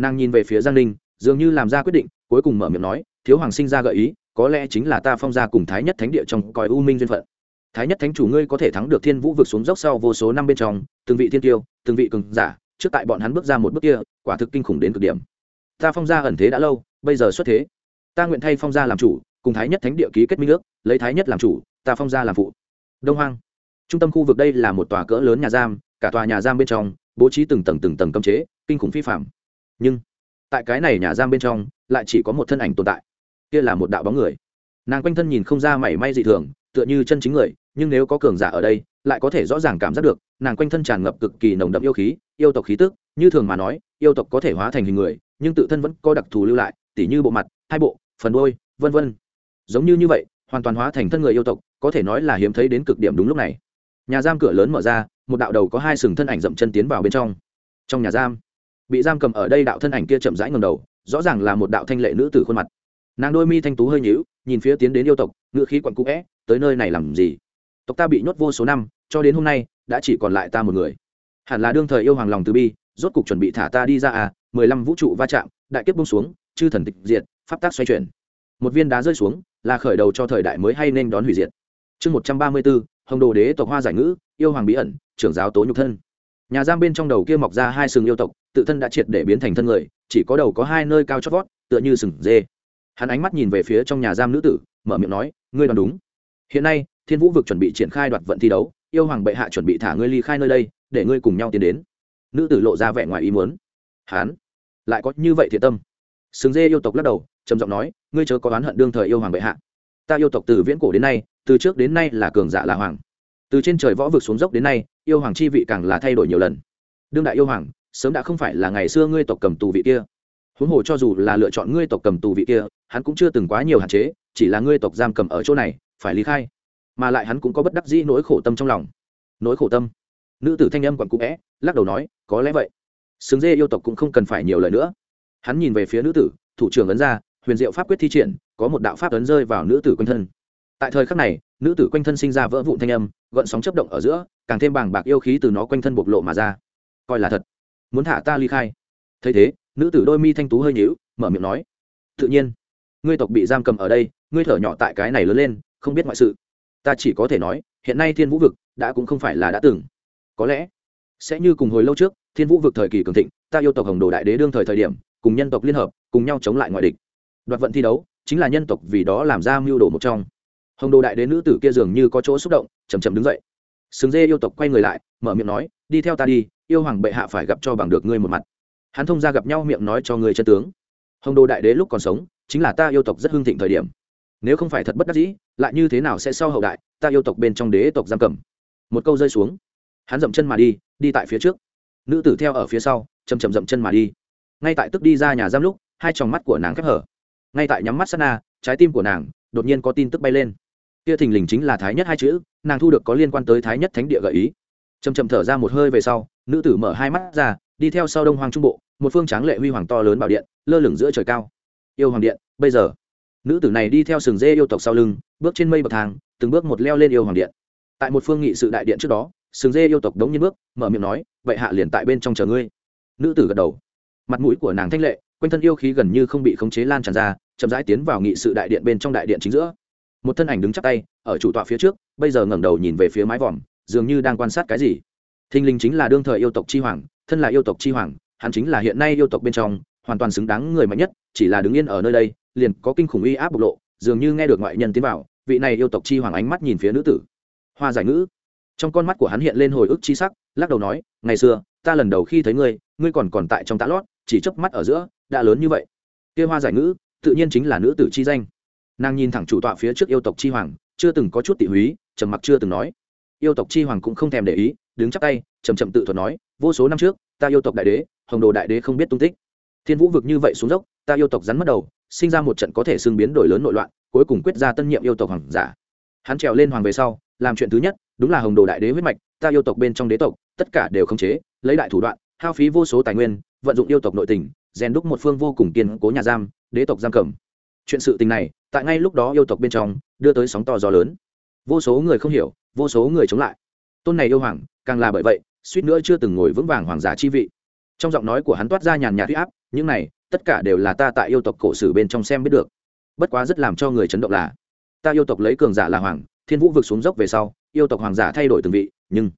nàng nhìn về phía giang ninh, dường như làm ra quyết định, cuối cùng mở miệng nói, thiếu hoàng sinh ra gợi ý, có lẽ chính là ta phong gia cùng thái nhất thánh địa trong còi u minh duyên phận. Thái nhất thánh chủ ngươi có thể thắng được thiên vũ vực xuống dốc sau vô số năm bên trong, từng vị thiên tiêu từng vị cường giả, trước tại bọn hắn bước ra một bước kia, quả thực kinh khủng đến cực điểm. Ta phong gia ẩn thế đã lâu, bây giờ xuất thế ta nguyện thay phong gia làm chủ, cùng thái nhất thánh địa ký kết minh ước, lấy thái nhất làm chủ, ta phong gia làm phụ. Đông hoang. Trung tâm khu vực đây là một tòa cỡ lớn nhà giam, cả tòa nhà giam bên trong, bố trí từng tầng từng tầng cấm chế, kinh khủng phi phạm. Nhưng, tại cái này nhà giam bên trong, lại chỉ có một thân ảnh tồn tại. Kia là một đạo bóng người. Nàng quanh thân nhìn không ra mảy may dị thường, tựa như chân chính người, nhưng nếu có cường giả ở đây, lại có thể rõ ràng cảm giác được, nàng quanh thân tràn ngập cực kỳ nồng đậm yêu khí, yêu tộc khí tức, như thường mà nói, yêu tộc có thể hóa thành hình người, nhưng tự thân vẫn có đặc thù lưu lại, tỉ như bộ mặt, hai bộ phần đôi vân vân. Giống như như vậy, hoàn toàn hóa thành thân người yêu tộc, có thể nói là hiếm thấy đến cực điểm đúng lúc này. Nhà giam cửa lớn mở ra, một đạo đầu có hai sừng thân ảnh dậm chân tiến vào bên trong. Trong nhà giam, bị giam cầm ở đây đạo thân ảnh kia chậm rãi ngầm đầu, rõ ràng là một đạo thanh lệ nữ tử khuôn mặt. Nàng đôi mi thanh tú hơi nhíu, nhìn phía tiến đến yêu tộc ngự khí quặn cũ vẽ tới nơi này làm gì? Tộc ta bị nhốt vô số năm, cho đến hôm nay, đã chỉ còn lại ta một người. Hẳn là đương thời yêu hoàng lòng từ bi, rốt cục chuẩn bị thả ta đi ra à mười lăm vũ trụ va chạm, đại kiếp bông xuống, chư thần tịch diệt pháp tác xoay chuyển. Một viên đá rơi xuống, là khởi đầu cho thời đại mới hay nên đón hủy diệt. Chương một trăm ba mươi bốn, hồng đồ đế tộc hoa giải ngữ, yêu hoàng bí ẩn, trưởng giáo tố nhục thân. Nhà giam bên trong đầu kia mọc ra hai sừng yêu tộc, tự thân đã triệt để biến thành thân người, chỉ có đầu có hai nơi cao chót vót, tựa như sừng dê. Hắn ánh mắt nhìn về phía trong nhà giam nữ tử, mở miệng nói, ngươi đoán đúng. Hiện nay, thiên vũ vực chuẩn bị triển khai đoạt vận thi đấu, yêu hoàng bệ hạ chuẩn bị thả ngươi ly khai nơi đây, để ngươi cùng nhau tiến đến. Nữ tử lộ ra vẻ ngoài ý muốn. Hán lại có như vậy thiện tâm. Sừng dê yêu tộc lắc đầu trầm giọng nói, ngươi chớ có oán hận đương thời yêu hoàng bệ hạ. Ta yêu tộc từ viễn cổ đến nay, từ trước đến nay là cường giả là hoàng. Từ trên trời võ vực xuống dốc đến nay, yêu hoàng chi vị càng là thay đổi nhiều lần. Đương đại yêu hoàng, sớm đã không phải là ngày xưa ngươi tộc cầm tù vị kia. Huống hồ cho dù là lựa chọn ngươi tộc cầm tù vị kia, hắn cũng chưa từng quá nhiều hạn chế, chỉ là ngươi tộc giam cầm ở chỗ này, phải lý khai. Mà lại hắn cũng có bất đắc dĩ nỗi khổ tâm trong lòng. Nỗi khổ tâm? Nữ tử thanh âm còn cụ vẽ lắc đầu nói, có lẽ vậy. Sướng dê yêu tộc cũng không cần phải nhiều lời nữa. Hắn nhìn về phía nữ tử, thủ trưởng ấn ra huyền diệu pháp quyết thi triển, có một đạo pháp ấn rơi vào nữ tử quanh thân. Tại thời khắc này, nữ tử quanh thân sinh ra vỡ vụn thanh âm, gợn sóng chấp động ở giữa, càng thêm bàng bạc yêu khí từ nó quanh thân bộc lộ mà ra. Coi là thật. Muốn thả ta ly khai. Thấy thế, nữ tử đôi mi thanh tú hơi nhíu, mở miệng nói, tự nhiên. Ngươi tộc bị giam cầm ở đây, ngươi thở nhỏ tại cái này lớn lên, không biết ngoại sự. Ta chỉ có thể nói, hiện nay thiên vũ vực đã cũng không phải là đã từng. Có lẽ sẽ như cùng hồi lâu trước, thiên vũ vực thời kỳ cường thịnh, ta yêu tộc hồng đồ đại đế đương thời thời điểm, cùng nhân tộc liên hợp, cùng nhau chống lại ngoại địch đoạt vận thi đấu, chính là nhân tộc vì đó làm ra mưu đồ một trong. Hồng đồ đại đế nữ tử kia dường như có chỗ xúc động chầm chầm đứng dậy. Sừng dê yêu tộc quay người lại, mở miệng nói, đi theo ta đi, yêu hoàng bệ hạ phải gặp cho bằng được ngươi một mặt. Hắn thông ra gặp nhau miệng nói cho người chân tướng. Hồng đồ đại đế lúc còn sống, chính là ta yêu tộc rất hưng thịnh thời điểm. Nếu không phải thật bất đắc dĩ, lại như thế nào sẽ sau hậu đại, ta yêu tộc bên trong đế tộc giam cầm. Một câu rơi xuống. Hắn dậm chân mà đi đi tại phía trước. Nữ tử theo ở phía sau chầm chầm dậm chân mà đi. Ngay tại tức đi ra nhà giam lúc, hai tròng mắt của nàng khép hở ngay tại nhắm mắt sát na, trái tim của nàng đột nhiên có tin tức bay lên. Kia thình lình chính là thái nhất hai chữ, nàng thu được có liên quan tới thái nhất thánh địa gợi ý. Chầm chầm thở ra một hơi về sau, nữ tử mở hai mắt ra, đi theo sau đông hoàng trung bộ, một phương tráng lệ huy hoàng to lớn bảo điện, lơ lửng giữa trời cao. Yêu hoàng điện, bây giờ. Nữ tử này đi theo sừng dê yêu tộc sau lưng, bước trên mây bậc thang, từng bước một leo lên yêu hoàng điện. Tại một phương nghị sự đại điện trước đó, sừng dê yêu tộc đống nhiên bước, mở miệng nói vậy hạ liền tại bên trong chờ ngươi. Nữ tử gật đầu. Mặt mũi của nàng thanh lệ, quanh thân yêu khí gần như không bị khống chế lan tràn ra chậm rãi tiến vào nghị sự đại điện bên trong đại điện chính giữa. Một thân ảnh đứng chắp tay, ở chủ tọa phía trước, bây giờ ngẩng đầu nhìn về phía mái vòm, dường như đang quan sát cái gì. Thinh linh chính là đương thời yêu tộc chi hoàng, thân là yêu tộc chi hoàng, hắn chính là hiện nay yêu tộc bên trong, hoàn toàn xứng đáng người mạnh nhất, chỉ là đứng yên ở nơi đây, liền có kinh khủng uy áp bộc lộ, dường như nghe được ngoại nhân tiến vào, vị này yêu tộc chi hoàng ánh mắt nhìn phía nữ tử. Hoa giải ngữ. Trong con mắt của hắn hiện lên hồi ức chi sắc, lắc đầu nói, ngày xưa, ta lần đầu khi thấy ngươi ngươi còn còn tại trong tã lót, chỉ chớp mắt ở giữa, đã lớn như vậy. Kia hoa giải ngữ tự nhiên chính là nữ tử chi danh. Nàng nhìn thẳng chủ tọa phía trước yêu tộc chi hoàng, chưa từng có chút tị húy, trầm mặc chưa từng nói. Yêu tộc chi hoàng cũng không thèm để ý, đứng chắp tay chầm chậm tự thuật nói, vô số năm trước, ta yêu tộc đại đế, hồng đồ đại đế không biết tung tích. Thiên vũ vực như vậy xuống dốc, ta yêu tộc rắn mất đầu, sinh ra một trận có thể xưng biến đổi lớn nội loạn, cuối cùng quyết ra tân nhiệm yêu tộc hoàng giả. Hắn trèo lên hoàng về sau, làm chuyện thứ nhất, đúng là hồng đồ đại đế huyết mạch, ta yêu tộc bên trong đế tộc, tất cả đều khống chế, lấy đại thủ đoạn, hao phí vô số tài nguyên, vận dụng yêu tộc nội tình, rèn đúc một phương vô cùng kiên cố nhà giam đế tộc giam cầm. Chuyện sự tình này, tại ngay lúc đó yêu tộc bên trong, đưa tới sóng to gió lớn. Vô số người không hiểu, vô số người chống lại. Tôn này yêu hoàng, càng là bởi vậy, suýt nữa chưa từng ngồi vững vàng hoàng giả chi vị. Trong giọng nói của hắn toát ra nhàn nhạt huy áp, những này, tất cả đều là ta tại yêu tộc cổ sử bên trong xem biết được. Bất quá rất làm cho người chấn động là, ta yêu tộc lấy cường giả là hoàng, thiên vũ vực xuống dốc về sau, yêu tộc hoàng giả thay đổi từng vị, nhưng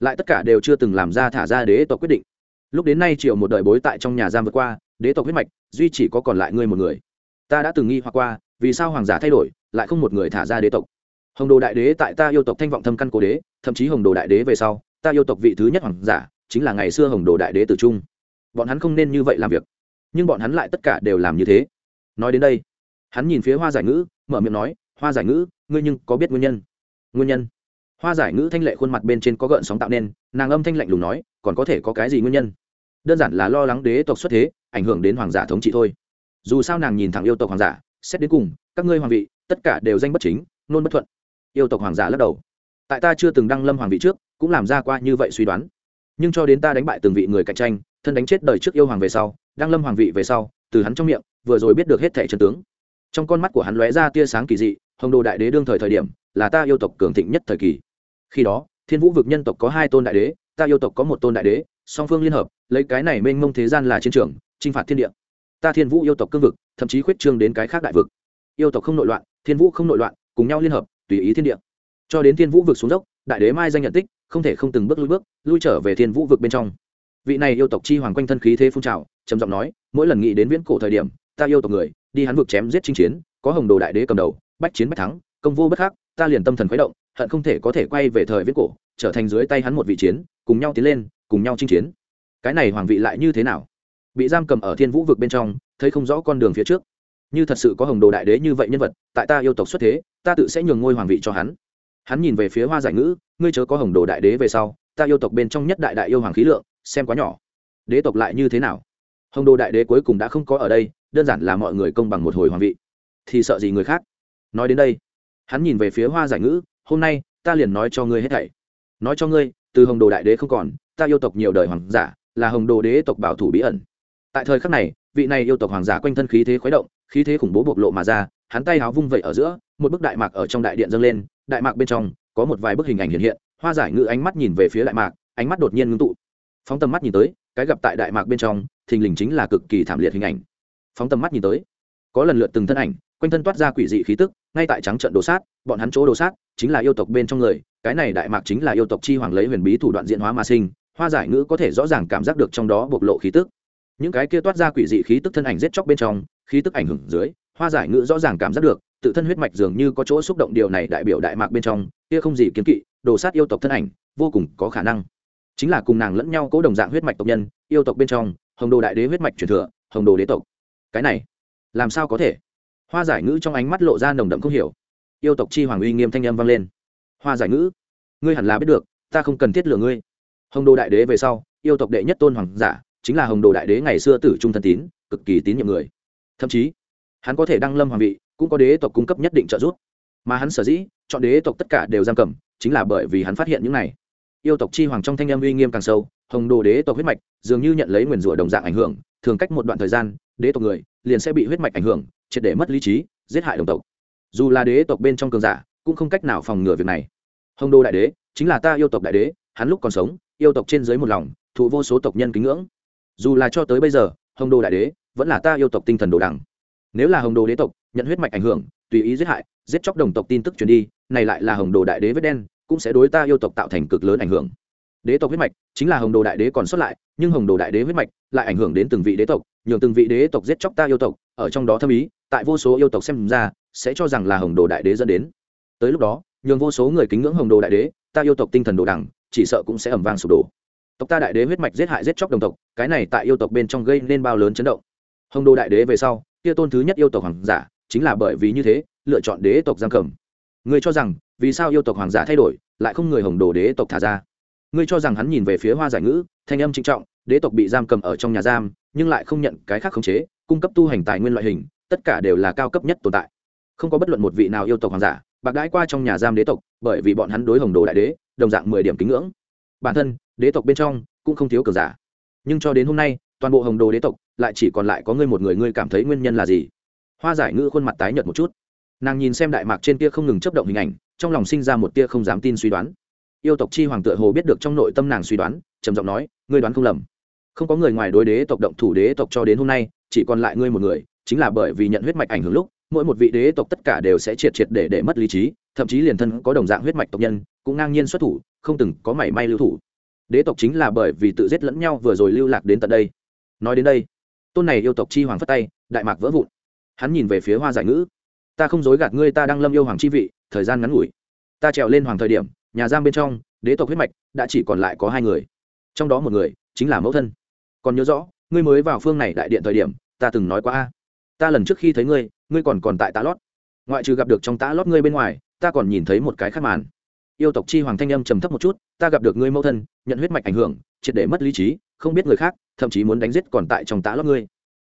lại tất cả đều chưa từng làm ra thả ra đế tộc quyết định. Lúc đến nay triệu một đời bối tại trong nhà giam vượt qua đế tộc huyết mạch, duy chỉ có còn lại ngươi một người. Ta đã từng nghi hoặc qua, vì sao hoàng giả thay đổi, lại không một người thả ra đế tộc? Hồng đồ đại đế tại ta yêu tộc thanh vọng thâm căn cố đế, thậm chí hồng đồ đại đế về sau, ta yêu tộc vị thứ nhất hoàng giả, chính là ngày xưa hồng đồ đại đế tử trung. Bọn hắn không nên như vậy làm việc. Nhưng bọn hắn lại tất cả đều làm như thế. Nói đến đây, hắn nhìn phía hoa giải ngữ, mở miệng nói, hoa giải ngữ, ngươi nhưng có biết nguyên nhân? Nguyên nhân? Hoa giải ngữ thanh lệ khuôn mặt bên trên có gợn sóng tạo nên, nàng âm thanh lạnh lùng nói, còn có thể có cái gì nguyên nhân? Đơn giản là lo lắng đế tộc xuất thế ảnh hưởng đến hoàng giả thống trị thôi. Dù sao nàng nhìn thẳng yêu tộc hoàng giả, xét đến cùng, các ngươi hoàng vị, tất cả đều danh bất chính, nôn bất thuận. Yêu tộc hoàng giả lắc đầu. Tại ta chưa từng đăng lâm hoàng vị trước, cũng làm ra qua như vậy suy đoán. Nhưng cho đến ta đánh bại từng vị người cạnh tranh, thân đánh chết đời trước yêu hoàng về sau, đăng lâm hoàng vị về sau, từ hắn trong miệng, vừa rồi biết được hết thẻ chân tướng. Trong con mắt của hắn lóe ra tia sáng kỳ dị, hồng đồ đại đế đương thời thời điểm, là ta yêu tộc cường thịnh nhất thời kỳ. Khi đó, thiên vũ vực nhân tộc có hai tôn đại đế, ta yêu tộc có một tôn đại đế, song phương liên hợp, lấy cái này mênh mông thế gian là chiến trường chinh phạt thiên địa. Ta thiên vũ yêu tộc cương vực, thậm chí khuyết trương đến cái khác đại vực. Yêu tộc không nội loạn, thiên vũ không nội loạn, cùng nhau liên hợp, tùy ý thiên địa. Cho đến thiên vũ vực xuống dốc, đại đế mai danh nhận tích, không thể không từng bước lui bước, lui trở về thiên vũ vực bên trong. Vị này yêu tộc chi hoàng quanh thân khí thế phun trào, trầm giọng nói, mỗi lần nghĩ đến viễn cổ thời điểm, ta yêu tộc người, đi hắn vực chém giết chinh chiến, có hồng đồ đại đế cầm đầu, bách chiến bách thắng, công vô bất khắc, ta liền tâm thần khuấy động, hận không thể có thể quay về thời viễn cổ, trở thành dưới tay hắn một vị chiến, cùng nhau tiến lên, cùng nhau chinh chiến. Cái này hoàng vị lại như thế nào? Bị giam cầm ở thiên vũ vực bên trong, thấy không rõ con đường phía trước. Như thật sự có hồng đồ đại đế như vậy nhân vật, tại ta yêu tộc xuất thế, ta tự sẽ nhường ngôi hoàng vị cho hắn. Hắn nhìn về phía hoa giải ngữ, ngươi chớ có hồng đồ đại đế về sau, ta yêu tộc bên trong nhất đại đại yêu hoàng khí lượng, xem quá nhỏ. Đế tộc lại như thế nào? Hồng đồ đại đế cuối cùng đã không có ở đây, đơn giản là mọi người công bằng một hồi hoàng vị. Thì sợ gì người khác? Nói đến đây, hắn nhìn về phía hoa giải ngữ, hôm nay, ta liền nói cho ngươi hết thảy. Nói cho ngươi, từ hồng đồ đại đế không còn, ta yêu tộc nhiều đời hoàng giả, là hồng đồ đế tộc bảo thủ bí ẩn tại thời khắc này, vị này yêu tộc hoàng giả quanh thân khí thế khuấy động, khí thế khủng bố bộc lộ mà ra, hắn tay háo vung vẩy ở giữa, một bức đại mạc ở trong đại điện dâng lên, đại mạc bên trong có một vài bức hình ảnh hiện hiện, hoa giải ngự ánh mắt nhìn về phía đại mạc, ánh mắt đột nhiên ngưng tụ. Phóng tầm mắt nhìn tới, cái gặp tại đại mạc bên trong, thình lình chính là cực kỳ thảm liệt hình ảnh. Phóng tầm mắt nhìn tới, có lần lượt từng thân ảnh, quanh thân toát ra quỷ dị khí tức, ngay tại trắng trận đồ sát, bọn hắn chỗ đồ sát chính là yêu tộc bên trong người, cái này đại mạc chính là yêu tộc chi hoàng lấy huyền bí thủ đoạn diễn hóa mà sinh, hoa giải ngữ có thể rõ ràng cảm giác được trong đó bộc lộ khí tức những cái kia toát ra quỷ dị khí tức thân ảnh giết chóc bên trong, khí tức ảnh hưởng dưới, hoa giải ngữ rõ ràng cảm giác được, tự thân huyết mạch dường như có chỗ xúc động điều này đại biểu đại mạc bên trong, kia không gì kiến kỵ, đồ sát yêu tộc thân ảnh, vô cùng có khả năng. Chính là cùng nàng lẫn nhau cố đồng dạng huyết mạch tộc nhân, yêu tộc bên trong, hồng đồ đại đế huyết mạch truyền thừa, hồng đồ đế tộc. Cái này, làm sao có thể? Hoa giải ngữ trong ánh mắt lộ ra nồng đậm không hiểu. Yêu tộc chi hoàng uy nghiêm thanh âm vang lên. Hoa giải ngữ, ngươi hẳn là biết được, ta không cần thiết lừa ngươi. Hồng đồ đại đế về sau, yêu tộc đệ nhất tôn hoàng giả chính là hồng đồ đại đế ngày xưa tử trung thân tín, cực kỳ tín nhiệm người. Thậm chí, hắn có thể đăng lâm hoàng vị, cũng có đế tộc cung cấp nhất định trợ giúp. Mà hắn sở dĩ, chọn đế tộc tất cả đều giam cầm, chính là bởi vì hắn phát hiện những này. Yêu tộc chi hoàng trong thanh âm uy nghiêm càng sâu, hồng đồ đế tộc huyết mạch dường như nhận lấy nguyền rủa đồng dạng ảnh hưởng, thường cách một đoạn thời gian, đế tộc người liền sẽ bị huyết mạch ảnh hưởng, triệt để mất lý trí, giết hại đồng tộc. Dù là đế tộc bên trong cường giả, cũng không cách nào phòng ngừa việc này. Hồng đồ đại đế, chính là ta yêu tộc đại đế, hắn lúc còn sống, yêu tộc trên dưới một lòng, thụ vô số tộc nhân kính ngưỡng dù là cho tới bây giờ, hồng đồ đại đế vẫn là ta yêu tộc tinh thần đồ đẳng nếu là hồng đồ đế tộc, nhận huyết mạch ảnh hưởng, tùy ý giết hại, giết chóc đồng tộc tin tức truyền đi, này lại là hồng đồ đại đế vết đen, cũng sẽ đối ta yêu tộc tạo thành cực lớn ảnh hưởng. Đế tộc huyết mạch chính là hồng đồ đại đế còn xuất lại, nhưng hồng đồ đại đế huyết mạch lại ảnh hưởng đến từng vị đế tộc, nhường từng vị đế tộc giết chóc ta yêu tộc, ở trong đó thâm ý, tại vô số yêu tộc xem ra, sẽ cho rằng là hồng đồ đại đế dẫn đến. Tới lúc đó, nhường vô số người kính ngưỡng hồng đồ đại đế, ta yêu tộc tinh thần đồ đẳng chỉ sợ cũng sẽ ẩm vang sụp đổ tộc ta đại đế huyết mạch giết hại giết chóc đồng tộc, cái này tại yêu tộc bên trong gây nên bao lớn chấn động. Hồng đồ đại đế về sau, kia tôn thứ nhất yêu tộc hoàng giả, chính là bởi vì như thế, lựa chọn đế tộc giam cầm. Người cho rằng, vì sao yêu tộc hoàng giả thay đổi, lại không người hồng đồ đế tộc thả ra? Ngươi cho rằng hắn nhìn về phía hoa giải ngữ, thanh âm trinh trọng, đế tộc bị giam cầm ở trong nhà giam, nhưng lại không nhận cái khác khống chế, cung cấp tu hành tài nguyên loại hình, tất cả đều là cao cấp nhất tồn tại. Không có bất luận một vị nào yêu tộc hoàng giả, bạc đãi qua trong nhà giam đế tộc, bởi vì bọn hắn đối hồng đồ đại đế, đồng dạng mười điểm kính ngưỡng. Bản thân đế tộc bên trong cũng không thiếu cường giả. Nhưng cho đến hôm nay, toàn bộ hồng đồ đế tộc lại chỉ còn lại có ngươi một người, ngươi cảm thấy nguyên nhân là gì? Hoa giải ngữ khuôn mặt tái nhợt một chút. Nàng nhìn xem đại mạc trên kia không ngừng chấp động hình ảnh, trong lòng sinh ra một tia không dám tin suy đoán. Yêu tộc chi hoàng tựa hồ biết được trong nội tâm nàng suy đoán, trầm giọng nói, ngươi đoán không lầm. Không có người ngoài đối đế tộc động thủ đế tộc cho đến hôm nay, chỉ còn lại ngươi một người, chính là bởi vì nhận huyết mạch ảnh hưởng lúc, mỗi một vị đế tộc tất cả đều sẽ triệt triệt để để mất lý trí, thậm chí liền thân có đồng dạng huyết mạch tộc nhân, cũng ngang nhiên xuất thủ, không từng có mảy may lưu thủ đế tộc chính là bởi vì tự giết lẫn nhau vừa rồi lưu lạc đến tận đây. Nói đến đây, tôn này yêu tộc chi hoàng phất tay, đại mạc vỡ vụn. Hắn nhìn về phía hoa giải ngữ. Ta không dối gạt ngươi, ta đang lâm yêu hoàng chi vị, thời gian ngắn ngủi. Ta trèo lên hoàng thời điểm, nhà giam bên trong, đế tộc huyết mạch đã chỉ còn lại có hai người. Trong đó một người chính là mẫu thân. Còn nhớ rõ, ngươi mới vào phương này đại điện thời điểm, ta từng nói qua a. Ta lần trước khi thấy ngươi ngươi còn còn tại tá lót. Ngoại trừ gặp được trong tá lót ngươi bên ngoài, ta còn nhìn thấy một cái khác màn yêu tộc chi hoàng thanh âm trầm thấp một chút, ta gặp được ngươi mẫu thân, nhận huyết mạch ảnh hưởng, triệt để mất lý trí, không biết người khác, thậm chí muốn đánh giết còn tại trong tá lót ngươi.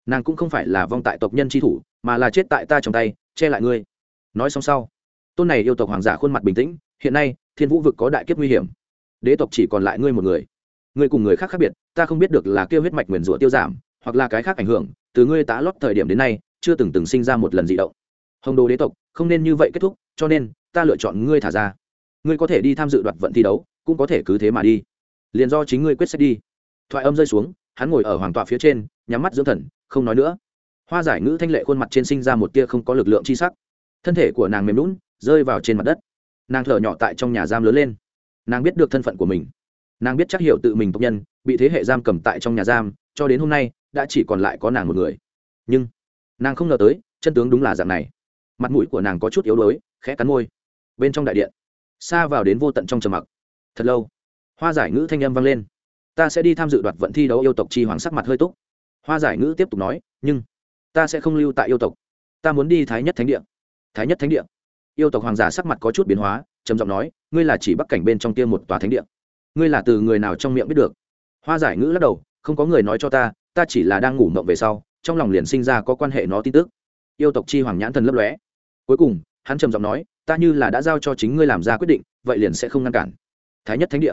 Nàng cũng không phải là vong tại tộc nhân chi thủ, mà là chết tại ta trong tay, che lại ngươi. Nói xong sau, tôn này yêu tộc hoàng giả khuôn mặt bình tĩnh, hiện nay, thiên vũ vực có đại kiếp nguy hiểm. Đế tộc chỉ còn lại ngươi một người. Ngươi cùng người khác khác biệt, ta không biết được là kêu huyết mạch nguyền rủa tiêu giảm, hoặc là cái khác ảnh hưởng, từ ngươi tá lót thời điểm đến nay, chưa từng từng sinh ra một lần dị động. Hồng đồ đế tộc, không nên như vậy kết thúc, cho nên, ta lựa chọn ngươi thả ra ngươi có thể đi tham dự đoạt vận thi đấu, cũng có thể cứ thế mà đi. Liền do chính ngươi quyết sách đi. Thoại âm rơi xuống, hắn ngồi ở hoàng tọa phía trên, nhắm mắt dưỡng thần, không nói nữa. Hoa giải ngữ thanh lệ khuôn mặt trên sinh ra một tia không có lực lượng chi sắc. Thân thể của nàng mềm lún rơi vào trên mặt đất. Nàng thở nhỏ tại trong nhà giam lớn lên. Nàng biết được thân phận của mình. Nàng biết chắc hiểu tự mình tộc nhân, bị thế hệ giam cầm tại trong nhà giam, cho đến hôm nay, đã chỉ còn lại có nàng một người. Nhưng, nàng không ngờ tới, chân tướng đúng là dạng này. Mặt mũi của nàng có chút yếu đuối, khẽ cắn môi. Bên trong đại điện xa vào đến vô tận trong trầm mặc. Thật lâu, hoa giải ngữ thanh âm vang lên. Ta sẽ đi tham dự đoạt vận thi đấu yêu tộc chi hoàng sắc mặt hơi túc. Hoa giải ngữ tiếp tục nói, nhưng ta sẽ không lưu tại yêu tộc. Ta muốn đi thái nhất thánh địa. Thái nhất thánh địa? Yêu tộc hoàng giả sắc mặt có chút biến hóa, trầm giọng nói, ngươi là chỉ bắc cảnh bên trong tiên một tòa thánh địa. Ngươi là từ người nào trong miệng biết được? Hoa giải ngữ lắc đầu, không có người nói cho ta ta chỉ là đang ngủ mộng về sau, trong lòng liền sinh ra có quan hệ nó tin tức. Yêu tộc chi hoàng nhãn thần lấp lóe. Cuối cùng, hắn trầm giọng nói ta như là đã giao cho chính ngươi làm ra quyết định vậy liền sẽ không ngăn cản. Thái nhất thánh địa.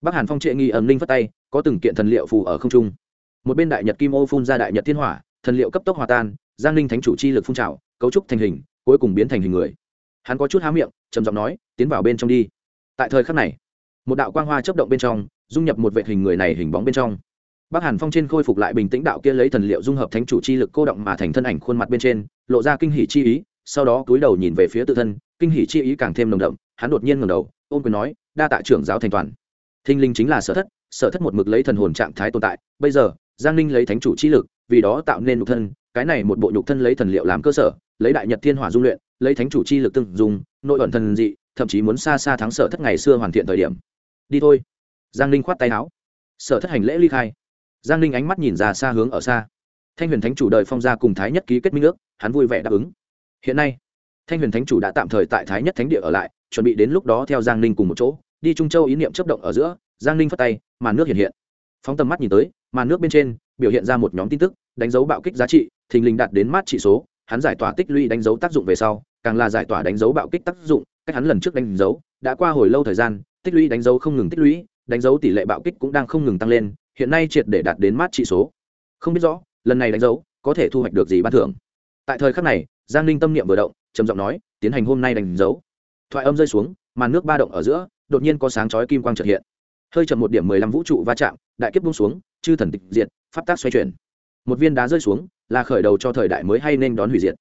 Bắc hàn phong trệ nghi ẩm linh phất tay có từng kiện thần liệu phù ở không trung. Một bên đại nhật kim ô phun ra đại nhật thiên hỏa thần liệu cấp tốc hòa tan giang linh thánh chủ chi lực phun trào cấu trúc thành hình cuối cùng biến thành hình người. Hắn có chút há miệng trầm giọng nói tiến vào bên trong đi. Tại thời khắc này một đạo quang hoa chấp động bên trong dung nhập một vệ hình người này hình bóng bên trong. Bắc Hàn Phong trên khôi phục lại bình tĩnh đạo kia lấy thần liệu dung hợp thánh chủ chi lực cô động mà thành thân ảnh khuôn mặt bên trên, lộ ra kinh hỉ chi ý, sau đó cúi đầu nhìn về phía tự thân, kinh hỉ chi ý càng thêm nồng đậm, hắn đột nhiên ngẩng đầu, ôm quyền nói, đa tạ trưởng giáo thành toàn. Thinh linh chính là sở thất, sở thất một mực lấy thần hồn trạng thái tồn tại, bây giờ, Giang Linh lấy thánh chủ chi lực, vì đó tạo nên nhục thân, cái này một bộ nhục thân lấy thần liệu làm cơ sở, lấy đại nhật thiên hỏa dung luyện, lấy thánh chủ chi lực tương dùng, nội ẩn thần dị, thậm chí muốn xa xa thắng sở thất ngày xưa hoàn thiện thời điểm. Đi thôi. Giang Linh khoát tay áo. Sở thất hành lễ ly khai giang ninh ánh mắt nhìn ra xa hướng ở xa thanh huyền thánh chủ đời phong gia cùng thái nhất ký kết minh ước hắn vui vẻ đáp ứng hiện nay thanh huyền thánh chủ đã tạm thời tại thái nhất thánh địa ở lại, chuẩn bị đến lúc đó theo giang ninh cùng một chỗ, đi trung châu ý niệm chấp động ở giữa, giang ninh phất tay, màn nước hiện hiện. Phóng tầm mắt nhìn tới, màn nước bên trên, biểu hiện ra một nhóm tin tức, đánh dấu bạo kích giá trị, thình lình đạt đến mát trị số, hắn giải tỏa tích lũy đánh dấu tác dụng về sau, càng là giải tỏa đánh dấu bạo kích tác dụng, cách hắn lần trước đánh dấu, đã qua hồi lâu thời gian, tích lũy đánh dấu không ngừng tích lũy, đánh dấu tỷ lệ bạo kích cũng đang không ngừng tăng lên, hiện nay triệt để đạt đến mát trị số. Không biết rõ, lần này đánh dấu có thể thu hoạch được gì ban thưởng. Tại thời khắc này, giang ninh tâm niệm vừa động trầm giọng nói, tiến hành hôm nay đánh dấu. Thoại âm rơi xuống, màn nước ba động ở giữa, đột nhiên có sáng chói kim quang trợt hiện. Hơi chậm một điểm mười lăm vũ trụ va chạm, đại kiếp bung xuống, chư thần tịch diệt, pháp tác xoay chuyển. Một viên đá rơi xuống, là khởi đầu cho thời đại mới hay nên đón hủy diệt.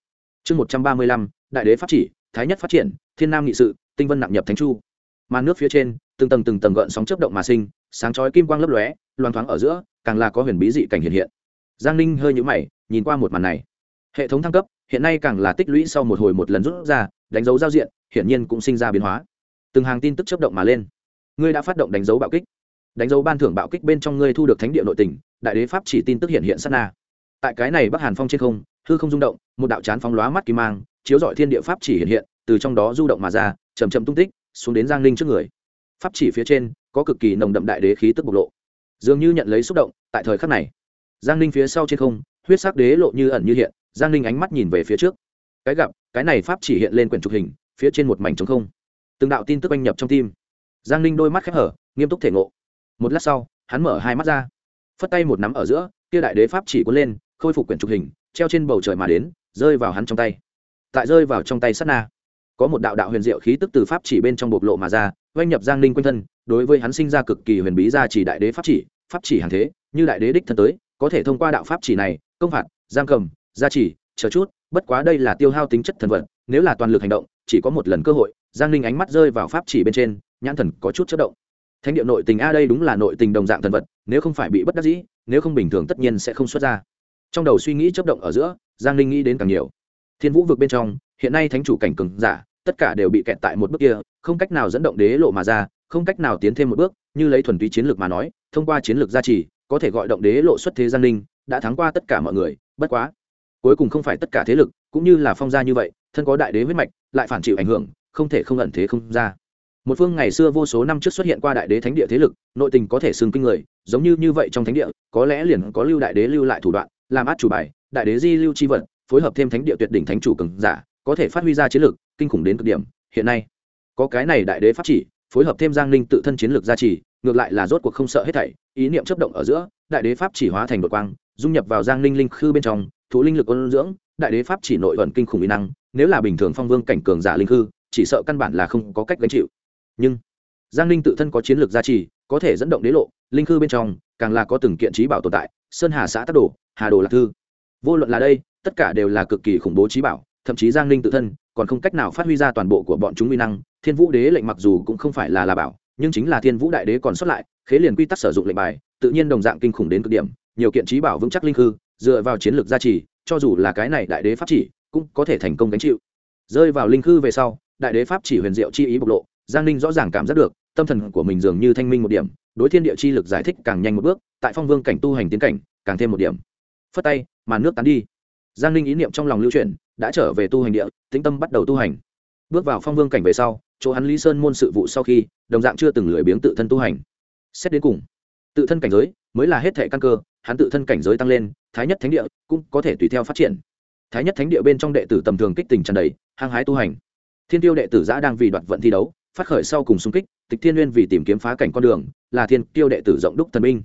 Chương một trăm ba mươi lăm, đại đế pháp chỉ, thái nhất phát triển, thiên nam nghị sự, tinh vân nặng nhập thánh chu. Màn nước phía trên, từng tầng từng tầng gợn sóng chấp động mà sinh, sáng chói kim quang lấp lóe, loang thoáng ở giữa, càng là có huyền bí dị cảnh hiện hiện. Giang ninh hơi nhũ mày, nhìn qua một màn này. Hệ thống thăng cấp hiện nay càng là tích lũy sau một hồi một lần rút ra, đánh dấu giao diện, hiển nhiên cũng sinh ra biến hóa. Từng hàng tin tức chấp động mà lên. Ngươi đã phát động đánh dấu bạo kích. Đánh dấu ban thưởng bạo kích bên trong ngươi thu được thánh địa nội tỉnh đại đế pháp chỉ tin tức hiện hiện sát na. Tại cái này bắc hàn phong trên không, hư không rung động, một đạo chán phóng lóa mắt kim mang, chiếu dọi thiên địa pháp chỉ hiện hiện, từ trong đó du động mà ra chầm chậm tung tích, xuống đến giang ninh trước người. Pháp chỉ phía trên, có cực kỳ nồng đậm đại đế khí tức bộc lộ. Dường như nhận lấy xúc động, tại thời khắc này, giang ninh phía sau trên không, huyết sắc đế lộ như ẩn như hiện giang ninh ánh mắt nhìn về phía trước. Cái gặp, cái này pháp chỉ hiện lên quyển trục hình, phía trên một mảnh trống không. Từng đạo tin tức oanh nhập trong tim. Giang ninh đôi mắt khép hở, nghiêm túc thể ngộ. Một lát sau, hắn mở hai mắt ra. Phất tay một nắm ở giữa, kia đại đế pháp chỉ cuốn lên, khôi phục quyển trục hình, treo trên bầu trời mà đến, rơi vào hắn trong tay. Tại rơi vào trong tay sắt na, có một đạo đạo huyền diệu khí tức từ pháp chỉ bên trong bộc lộ mà ra, oanh nhập giang ninh quanh thân, đối với hắn sinh ra cực kỳ huyền bí gia chỉ đại đế pháp chỉ pháp chỉ hàng thế, như đại đế đích thân tới, có thể thông qua đạo pháp chỉ này, công phạt, giam cầm gia chỉ chờ chút, bất quá đây là tiêu hao tính chất thần vật, nếu là toàn lực hành động, chỉ có một lần cơ hội, giang ninh ánh mắt rơi vào pháp chỉ bên trên, nhãn thần có chút chất động. Thánh địa nội tình a đây đúng là nội tình đồng dạng thần vật, nếu không phải bị bất đắc dĩ, nếu không bình thường tất nhiên sẽ không xuất ra. Trong đầu suy nghĩ chấp động ở giữa, giang ninh nghĩ đến càng nhiều. Thiên vũ vực bên trong, hiện nay thánh chủ cảnh cường giả, tất cả đều bị kẹt tại một bước kia, không cách nào dẫn động đế lộ mà ra, không cách nào tiến thêm một bước, như lấy thuần túy chiến lược mà nói, thông qua chiến lược gia trì, có thể gọi động đế lộ xuất thế giang ninh, đã thắng qua tất cả mọi người, bất quá cuối cùng không phải tất cả thế lực, cũng như là phong gia như vậy, thân có đại đế huyết mạch, lại phản chịu ảnh hưởng, không thể không ẩn thế không ra. Một phương ngày xưa vô số năm trước xuất hiện qua đại đế thánh địa thế lực, nội tình có thể xưng kinh người, giống như như vậy trong thánh địa, có lẽ liền có lưu đại đế lưu lại thủ đoạn, làm át chủ bài, đại đế di lưu chi vật, phối hợp thêm thánh địa tuyệt đỉnh thánh chủ cường giả, có thể phát huy ra chiến lược kinh khủng đến cực điểm, hiện nay, có cái này đại đế pháp chỉ, phối hợp thêm giang ninh tự thân chiến lược gia trì, ngược lại là rốt cuộc không sợ hết thảy, ý niệm chấp động ở giữa, đại đế pháp chỉ hóa thành đột quang, dung nhập vào giang ninh linh khư bên trong thụ linh lực ôn dưỡng đại đế pháp chỉ nội ẩn kinh khủng mỹ năng nếu là bình thường phong vương cảnh cường giả linh hư, chỉ sợ căn bản là không có cách gánh chịu. Nhưng giang ninh tự thân có chiến lược gia trì có thể dẫn động đế lộ linh hư bên trong càng là có từng kiện trí bảo tồn tại sơn hà xã tắc đồ hà đồ lạc thư. Vô luận là đây tất cả đều là cực kỳ khủng bố trí bảo thậm chí giang ninh tự thân còn không cách nào phát huy ra toàn bộ của bọn chúng uy năng thiên vũ đế lệnh mặc dù cũng không phải là là bảo nhưng chính là thiên vũ đại đế còn xuất lại khế liền quy tắc sử dụng lệnh bài tự nhiên đồng dạng kinh khủng đến cực điểm nhiều kiện trí bảo vững chắc linh hư dựa vào chiến lược gia trì, cho dù là cái này đại đế pháp chỉ, cũng có thể thành công gánh chịu. Rơi vào linh khư về sau, đại đế pháp chỉ huyền diệu chi ý bộc lộ, giang ninh rõ ràng cảm giác được, tâm thần của mình dường như thanh minh một điểm, đối thiên địa chi lực giải thích càng nhanh một bước, tại phong vương cảnh tu hành tiến cảnh, càng thêm một điểm. Phất tay mà nước tán đi. Giang ninh ý niệm trong lòng lưu truyền đã trở về tu hành địa, tĩnh tâm bắt đầu tu hành. Bước vào phong vương cảnh về sau, chỗ hắn lý sơn môn sự vụ sau khi, đồng dạng chưa từng lười biếng tự thân tu hành. Xét đến cùng, tự thân cảnh giới mới là hết thể căn cơ hắn tự thân cảnh giới tăng lên, thái nhất thánh địa cũng có thể tùy theo phát triển. Thái nhất thánh địa bên trong đệ tử tầm thường kích tình tràn đầy, hăng hái tu hành. Thiên tiêu đệ tử giã đang vì đoạt vận thi đấu, phát khởi sau cùng xung kích, tịch thiên nguyên vì tìm kiếm phá cảnh con đường, là thiên tiêu đệ tử rộng đúc thần binh.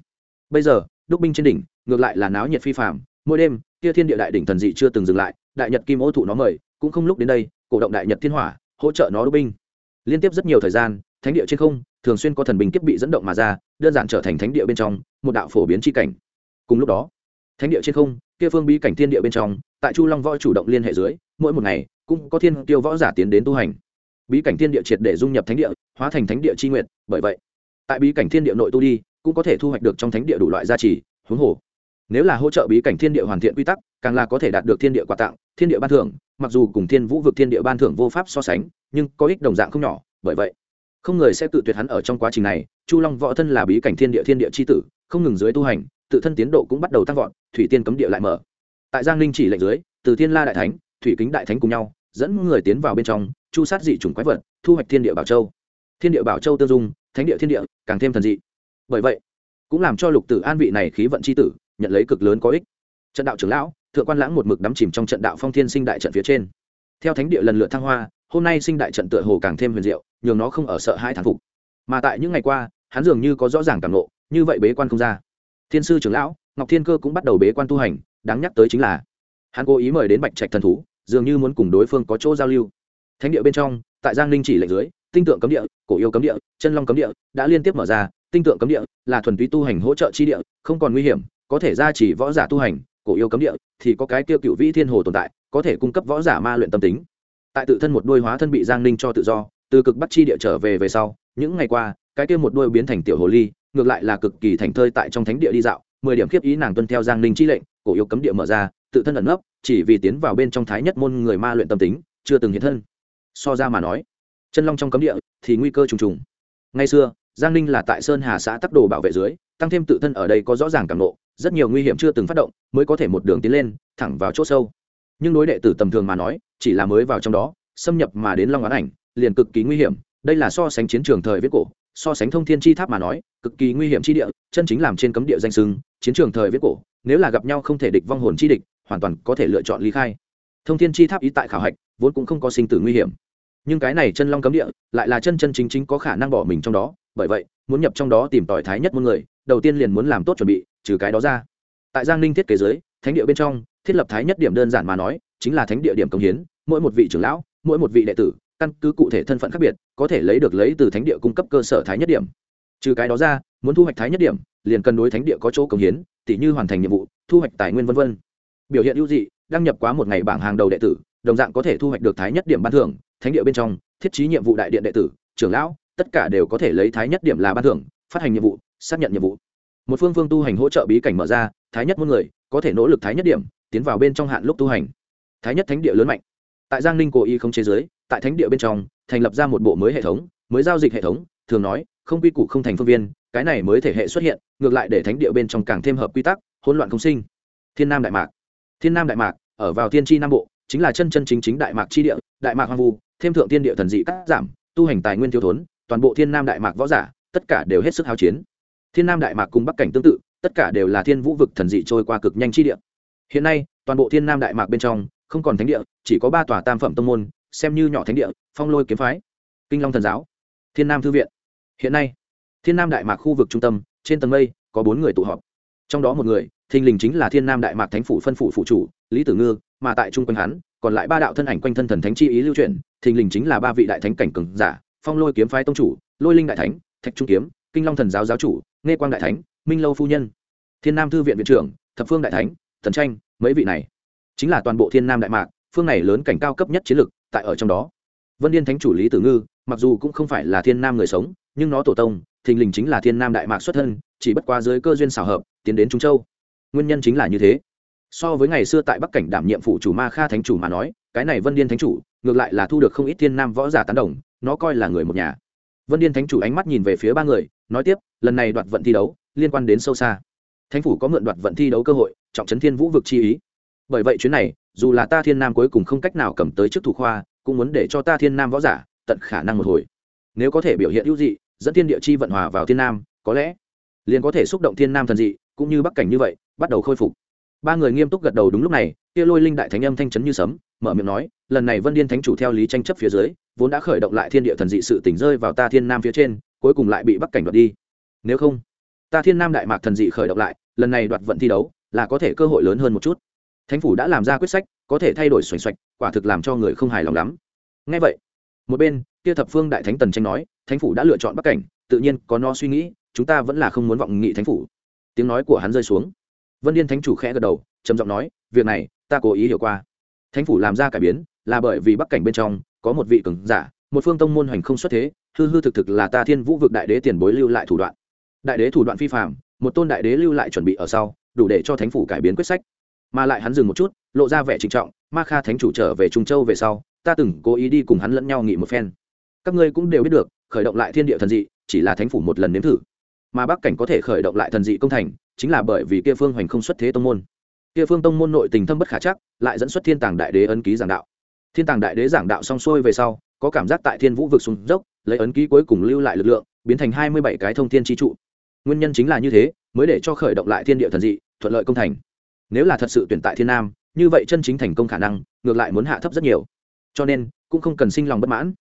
Bây giờ, đúc binh trên đỉnh, ngược lại là náo nhiệt phi phạm mỗi đêm kia thiên địa đại đỉnh thần dị chưa từng dừng lại, đại nhật kim ô thụ nó mời, cũng không lúc đến đây, cổ động đại nhật thiên hỏa, hỗ trợ nó đúc binh. Liên tiếp rất nhiều thời gian, thánh địa trên không, thường xuyên có thần binh kiếp bị dẫn động mà ra, đơn giản trở thành thánh địa bên trong, một đạo phổ biến chi cảnh cùng lúc đó, thánh địa trên không, kia phương bí cảnh thiên địa bên trong, tại chu long võ chủ động liên hệ dưới, mỗi một ngày, cũng có thiên tiêu võ giả tiến đến tu hành. Bí cảnh thiên địa triệt để dung nhập thánh địa, hóa thành thánh địa c h i nguyện bởi vậy, tại bí cảnh thiên địa nội tu đi, cũng có thể thu hoạch được trong thánh địa đủ loại gia trì, huống hồ. Nếu là hỗ trợ bí cảnh thiên địa hoàn thiện quy tắc, càng là có thể đạt được thiên địa quà tặng, thiên địa ban thưởng, mặc dù cùng thiên vũ vực thiên địa ban thưởng vô pháp so sánh, nhưng có ích đồng dạng không nhỏ, bởi vậy, không người sẽ tự tuyệt hắn ở trong quá trình này, chu long võ thân là bí cảnh thiên địa thiên địa c h i tử, không ngừng dưới tu hành tự thân tiến độ cũng bắt đầu tăng vọt, thủy tiên cấm địa lại mở. Tại giang ninh chỉ lệnh dưới, từ thiên la đại thánh, thủy kính đại thánh cùng nhau, dẫn người tiến vào bên trong, chu sát dị chủng quái vật, thu hoạch thiên địa bảo châu. Thiên địa bảo châu tương dung, thánh địa thiên địa, càng thêm thần dị. Bởi vậy, cũng làm cho lục tử an vị này khí vận c h i tử, nhận lấy cực lớn có ích. Trận đạo trưởng lão, thượng quan lãng một mực đắm chìm trong trận đạo phong thiên sinh đại trận phía trên. Theo thánh địa lần lượt thăng hoa, hôm nay sinh đại trận tựa hồ càng thêm huyền diệu, nhường nó không ở sợ hai thán phục. Mà tại những ngày qua, hắn dường như có rõ ràng cảm lộ như vậy bế quan không ra thiên sư trưởng lão, ngọc thiên cơ cũng bắt đầu bế quan tu hành, đáng nhắc tới chính là, hắn cố ý mời đến bạch trạch thần thú, dường như muốn cùng đối phương có chỗ giao lưu. Thánh địa bên trong, tại giang ninh chỉ lệnh dưới, tinh tượng cấm địa, cổ yêu cấm địa, chân long cấm địa đã liên tiếp mở ra. Tinh tượng cấm địa là thuần túy tu hành hỗ trợ chi địa, không còn nguy hiểm, có thể ra chỉ võ giả tu hành. Cổ yêu cấm địa thì có cái tiêu cựu vĩ thiên hồ tồn tại, có thể cung cấp võ giả ma luyện tâm tính. Tại tự thân một đôi hóa thân bị giang ninh cho tự do, từ cực bắt chi địa trở về về sau, những ngày qua, cái kia một đôi biến thành tiểu hồ ly ngược lại là cực kỳ thành thơi tại trong thánh địa đi dạo, mười điểm khiếp ý nàng tuân theo giang ninh chi lệnh, cổ yêu cấm địa mở ra, tự thân ẩn nấp, chỉ vì tiến vào bên trong thái nhất môn người ma luyện tâm tính, chưa từng hiện thân. So ra mà nói, chân long trong cấm địa thì nguy cơ trùng trùng. Ngay xưa, giang ninh là tại sơn hà xã tắc đồ bảo vệ dưới, tăng thêm tự thân ở đây có rõ ràng cảm nộ, rất nhiều nguy hiểm chưa từng phát động, mới có thể một đường tiến lên, thẳng vào chỗ sâu. Nhưng đối đệ tử tầm thường mà nói, chỉ là mới vào trong đó, xâm nhập mà đến long oán ảnh, liền cực kỳ nguy hiểm, đây là so sánh chiến trường thời viết cổ so sánh thông thiên chi tháp mà nói, cực kỳ nguy hiểm chi địa, chân chính làm trên cấm địa danh sưng chiến trường thời viết cổ, nếu là gặp nhau không thể địch vong hồn chi địch, hoàn toàn có thể lựa chọn ly khai. Thông thiên chi tháp ý tại khảo hạch, vốn cũng không có sinh tử nguy hiểm. Nhưng cái này chân long cấm địa, lại là chân chân chính chính có khả năng bỏ mình trong đó, bởi vậy, muốn nhập trong đó tìm tòi thái nhất một người, đầu tiên liền muốn làm tốt chuẩn bị, trừ cái đó ra. Tại giang ninh thiết kế giới thánh địa bên trong, thiết lập thái nhất điểm đơn giản mà nói, chính là thánh địa điểm công hiến, mỗi một vị trưởng lão, mỗi một vị đệ tử căn cứ cụ thể thân phận khác biệt, có thể lấy được lấy từ thánh địa cung cấp cơ sở thái nhất điểm. Trừ cái đó ra, muốn thu hoạch thái nhất điểm, liền cần đối thánh địa có chỗ cống hiến, tỉ như hoàn thành nhiệm vụ, thu hoạch tài nguyên v v biểu hiện ưu dị, đăng nhập quá một ngày bảng hàng đầu đệ tử, đồng dạng có thể thu hoạch được thái nhất điểm ban thưởng, thánh địa bên trong, thiết trí nhiệm vụ đại điện đệ tử, trưởng lão, tất cả đều có thể lấy thái nhất điểm là ban thưởng, phát hành nhiệm vụ, xác nhận nhiệm vụ. Một phương phương tu hành hỗ trợ bí cảnh mở ra, thái nhất muôn người, có thể nỗ lực thái nhất điểm, tiến vào bên trong hạn lúc tu hành. Thái nhất thánh địa lớn mạnh. Tại giang ninh cố ý không chế giới tại thánh địa bên trong, thành lập ra một bộ mới hệ thống, mới giao dịch hệ thống, thường nói, không quy củ không thành phương viên, cái này mới thể hệ xuất hiện, ngược lại để thánh địa bên trong càng thêm hợp quy tắc, hỗn loạn không sinh. Thiên nam đại mạc. Thiên nam đại mạc, ở vào thiên tri nam bộ, chính là chân chân chính chính đại mạc chi địa, đại mạc hoang vu, thêm thượng thiên địa thần dị cắt giảm, tu hành tài nguyên thiếu thốn, toàn bộ thiên nam đại mạc võ giả, tất cả đều hết sức hao chiến. Thiên nam đại mạc cùng bắc cảnh tương tự, tất cả đều là thiên vũ vực thần dị trôi qua cực nhanh chi địa. Hiện nay, toàn bộ thiên nam đại mạc bên trong, không còn thánh địa, chỉ có ba tòa tam phẩm tông môn xem như nhỏ thánh địa, phong lôi kiếm phái. Kinh long thần giáo, thiên nam thư viện. Hiện nay, thiên nam đại mạc khu vực trung tâm, trên tầng mây, có bốn người tụ họp. Trong đó một người, thình lình chính là thiên nam đại mạc thánh phủ phân phủ phụ chủ, lý tử ngư, mà tại trung quanh hắn, còn lại ba đạo thân ảnh quanh thân thần thánh chi ý lưu truyền, thình lình chính là ba vị đại thánh cảnh cường giả, phong lôi kiếm phái tông chủ, lôi linh đại thánh, thạch trung kiếm, kinh long thần giáo giáo chủ, nghe quang đại thánh, minh lâu phu nhân. Thiên nam thư viện viện trưởng, thập phương đại thánh, thần tranh, mấy vị này. Chính là toàn bộ thiên nam đại mạc, phương này lớn cảnh cao cấp nhất chiến lược tại ở trong đó. Vân điên thánh chủ lý tử ngư, mặc dù cũng không phải là thiên nam người sống, nhưng nó tổ tông, thình lình chính là thiên nam đại mạc xuất thân, chỉ bất qua dưới cơ duyên xảo hợp, tiến đến trung châu. Nguyên nhân chính là như thế. So với ngày xưa tại bắc cảnh đảm nhiệm phụ chủ ma kha thánh chủ mà nói, cái này vân điên thánh chủ, ngược lại là thu được không ít thiên nam võ giả tán đồng, nó coi là người một nhà. Vân điên thánh chủ ánh mắt nhìn về phía ba người, nói tiếp, lần này đoạt vận thi đấu, liên quan đến sâu xa. Thánh phủ có mượn đoạt vận thi đấu cơ hội, trọng trấn thiên vũ vực chi ý. Bởi vậy chuyến này dù là ta thiên nam cuối cùng không cách nào cầm tới chức thủ khoa, cũng muốn để cho ta thiên nam võ giả tận khả năng một hồi. Nếu có thể biểu hiện ưu dị, dẫn thiên địa chi vận hòa vào thiên nam, có lẽ liền có thể xúc động thiên nam thần dị, cũng như bắc cảnh như vậy, bắt đầu khôi phục. Ba người nghiêm túc gật đầu đúng lúc này, kia lôi linh đại thánh âm thanh chấn như sấm, mở miệng nói, lần này vân điên thánh chủ theo lý tranh chấp phía dưới, vốn đã khởi động lại thiên địa thần dị sự tỉnh rơi vào ta thiên nam phía trên, cuối cùng lại bị bắc cảnh đoạt đi. Nếu không, ta thiên nam đại mạc thần dị khởi động lại, lần này đoạt vận thi đấu, là có thể cơ hội lớn hơn một chút thánh phủ đã làm ra quyết sách, có thể thay đổi xoành xoạch, quả thực làm cho người không hài lòng lắm. Ngay vậy, một bên, kia thập phương đại thánh tần tranh nói, thánh phủ đã lựa chọn bắc cảnh, tự nhiên có nó suy nghĩ, chúng ta vẫn là không muốn vọng nghị thánh phủ. Tiếng nói của hắn rơi xuống. Vân điên thánh chủ khẽ gật đầu, trầm giọng nói, việc này, ta cố ý hiểu qua. Thánh phủ làm ra cải biến, là bởi vì bắc cảnh bên trong, có một vị cường giả, một phương tông môn hoành không xuất thế, hư hư thực thực là ta thiên vũ vực đại đế tiền bối lưu lại thủ đoạn. Đại đế thủ đoạn phi phạm một tôn đại đế lưu lại chuẩn bị ở sau, đủ để cho thánh phủ cải biến quyết sách mà lại hắn dừng một chút, lộ ra vẻ trịnh trọng, ma kha thánh chủ trở về trung châu về sau, ta từng cố ý đi cùng hắn lẫn nhau nghị một phen. Các ngươi cũng đều biết được, khởi động lại thiên địa thần dị, chỉ là thánh phủ một lần nếm thử. Mà bắc cảnh có thể khởi động lại thần dị công thành, chính là bởi vì kia phương hoành không xuất thế tông môn. Kia phương tông môn nội tình thâm bất khả chắc, lại dẫn xuất thiên tàng đại đế ấn ký giảng đạo. Thiên tàng đại đế giảng đạo xong xuôi về sau, có cảm giác tại thiên vũ vực xuống dốc, lấy ấn ký cuối cùng lưu lại lực lượng, biến thành hai mươi bảy cái thông thiên tri trụ. Nguyên nhân chính là như thế, mới để cho khởi động lại thiên địa thần dị, thuận lợi công thành nếu là thật sự tuyển tại thiên nam, như vậy chân chính thành công khả năng, ngược lại muốn hạ thấp rất nhiều. Cho nên, cũng không cần sinh lòng bất mãn.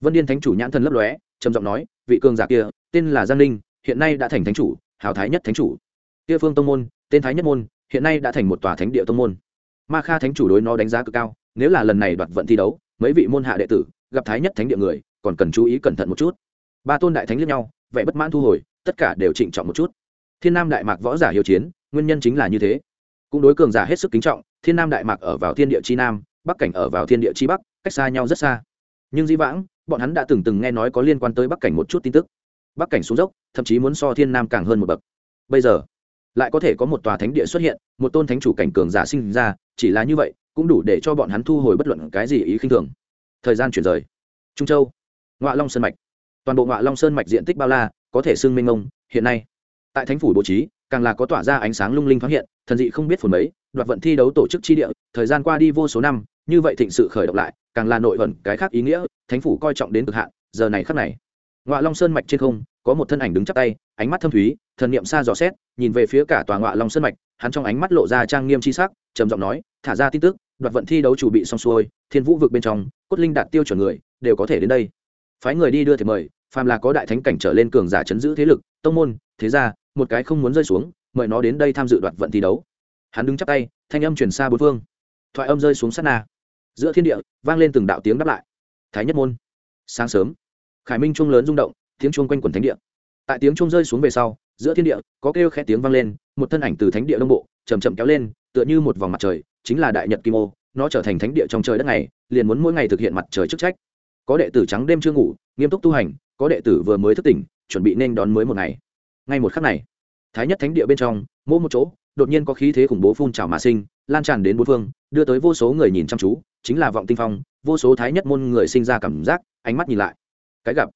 Vân điên thánh chủ nhãn thần lấp lóe, trầm giọng nói, vị cường giả kia, tên là giang ninh, hiện nay đã thành thánh chủ, hào thái nhất thánh chủ. Kia phương tông môn, tên thái nhất môn, hiện nay đã thành một tòa thánh địa tông môn. Ma kha thánh chủ đối nó đánh giá cực cao, nếu là lần này đoạt vận thi đấu, mấy vị môn hạ đệ tử, gặp thái nhất thánh địa người, còn cần chú ý cẩn thận một chút. Ba tôn đại thánh lẫn nhau, vẻ bất mãn thu hồi, tất cả đều trịnh trọng một chút. Thiên nam đại mạc võ giả hiếu chiến, nguyên nhân chính là như thế cũng đối cường giả hết sức kính trọng, thiên nam đại mạc ở vào thiên địa chi nam, bắc cảnh ở vào thiên địa chi bắc, cách xa nhau rất xa. Nhưng di vãng, bọn hắn đã từng từng nghe nói có liên quan tới bắc cảnh một chút tin tức. Bắc cảnh xuống dốc, thậm chí muốn so thiên nam càng hơn một bậc. Bây giờ, lại có thể có một tòa thánh địa xuất hiện, một tôn thánh chủ cảnh cường giả sinh ra, chỉ là như vậy, cũng đủ để cho bọn hắn thu hồi bất luận cái gì ý khinh thường. Thời gian chuyển rời. Trung châu. Ngoạ long sơn mạch. Toàn bộ ngoạ long sơn mạch diện tích bao la, có thể xưng minh ông hiện nay. Tại thánh phủ bố trí càng là có tỏa ra ánh sáng lung linh thoáng hiện, thần dị không biết phồn mấy, đoạt vận thi đấu tổ chức chi địa, thời gian qua đi vô số năm, như vậy thịnh sự khởi động lại, càng là nội vận cái khác ý nghĩa, thánh phủ coi trọng đến cực hạn, giờ này khắc này ngoại long sơn mạch trên không, có một thân ảnh đứng chắp tay, ánh mắt thâm thúy, thần niệm xa dò xét, nhìn về phía cả tòa ngoại long sơn mạch, hắn trong ánh mắt lộ ra trang nghiêm chi sắc, trầm giọng nói, thả ra tin tức, đoạt vận thi đấu chủ bị xong xuôi, thiên vũ vực bên trong, cốt linh đạt tiêu chuẩn người, đều có thể đến đây phái người đi đưa thì mời, phàm là có đại thánh cảnh trở lên cường giả chấn giữ thế lực, tông môn, thế gia một cái không muốn rơi xuống, mời nó đến đây tham dự đoạt vận thi đấu. Hắn đứng chắp tay, thanh âm chuyển xa bốn phương. Thoại âm rơi xuống sát na. Giữa thiên địa, vang lên từng đạo tiếng đáp lại. Thái nhất môn. Sáng sớm, khải minh chuông lớn rung động, tiếng chuông quanh quần thánh địa. Tại tiếng chuông rơi xuống về sau, giữa thiên địa, có kêu khẽ tiếng vang lên, một thân ảnh từ thánh địa đông bộ chầm chậm kéo lên, tựa như một vòng mặt trời, chính là đại nhật kim ô, nó trở thành thánh địa trong trời đất này, liền muốn mỗi ngày thực hiện mặt trời chức trách. Có đệ tử trắng đêm chưa ngủ, nghiêm túc tu hành, có đệ tử vừa mới thức tỉnh, chuẩn bị nên đón mới một ngày ngay một khắc này, thái nhất thánh địa bên trong, mỗi một chỗ, đột nhiên có khí thế khủng bố phun trào mà sinh, lan tràn đến bốn phương, đưa tới vô số người nhìn chăm chú, chính là vọng tinh phong, vô số thái nhất môn người sinh ra cảm giác, ánh mắt nhìn lại. Cái gặp,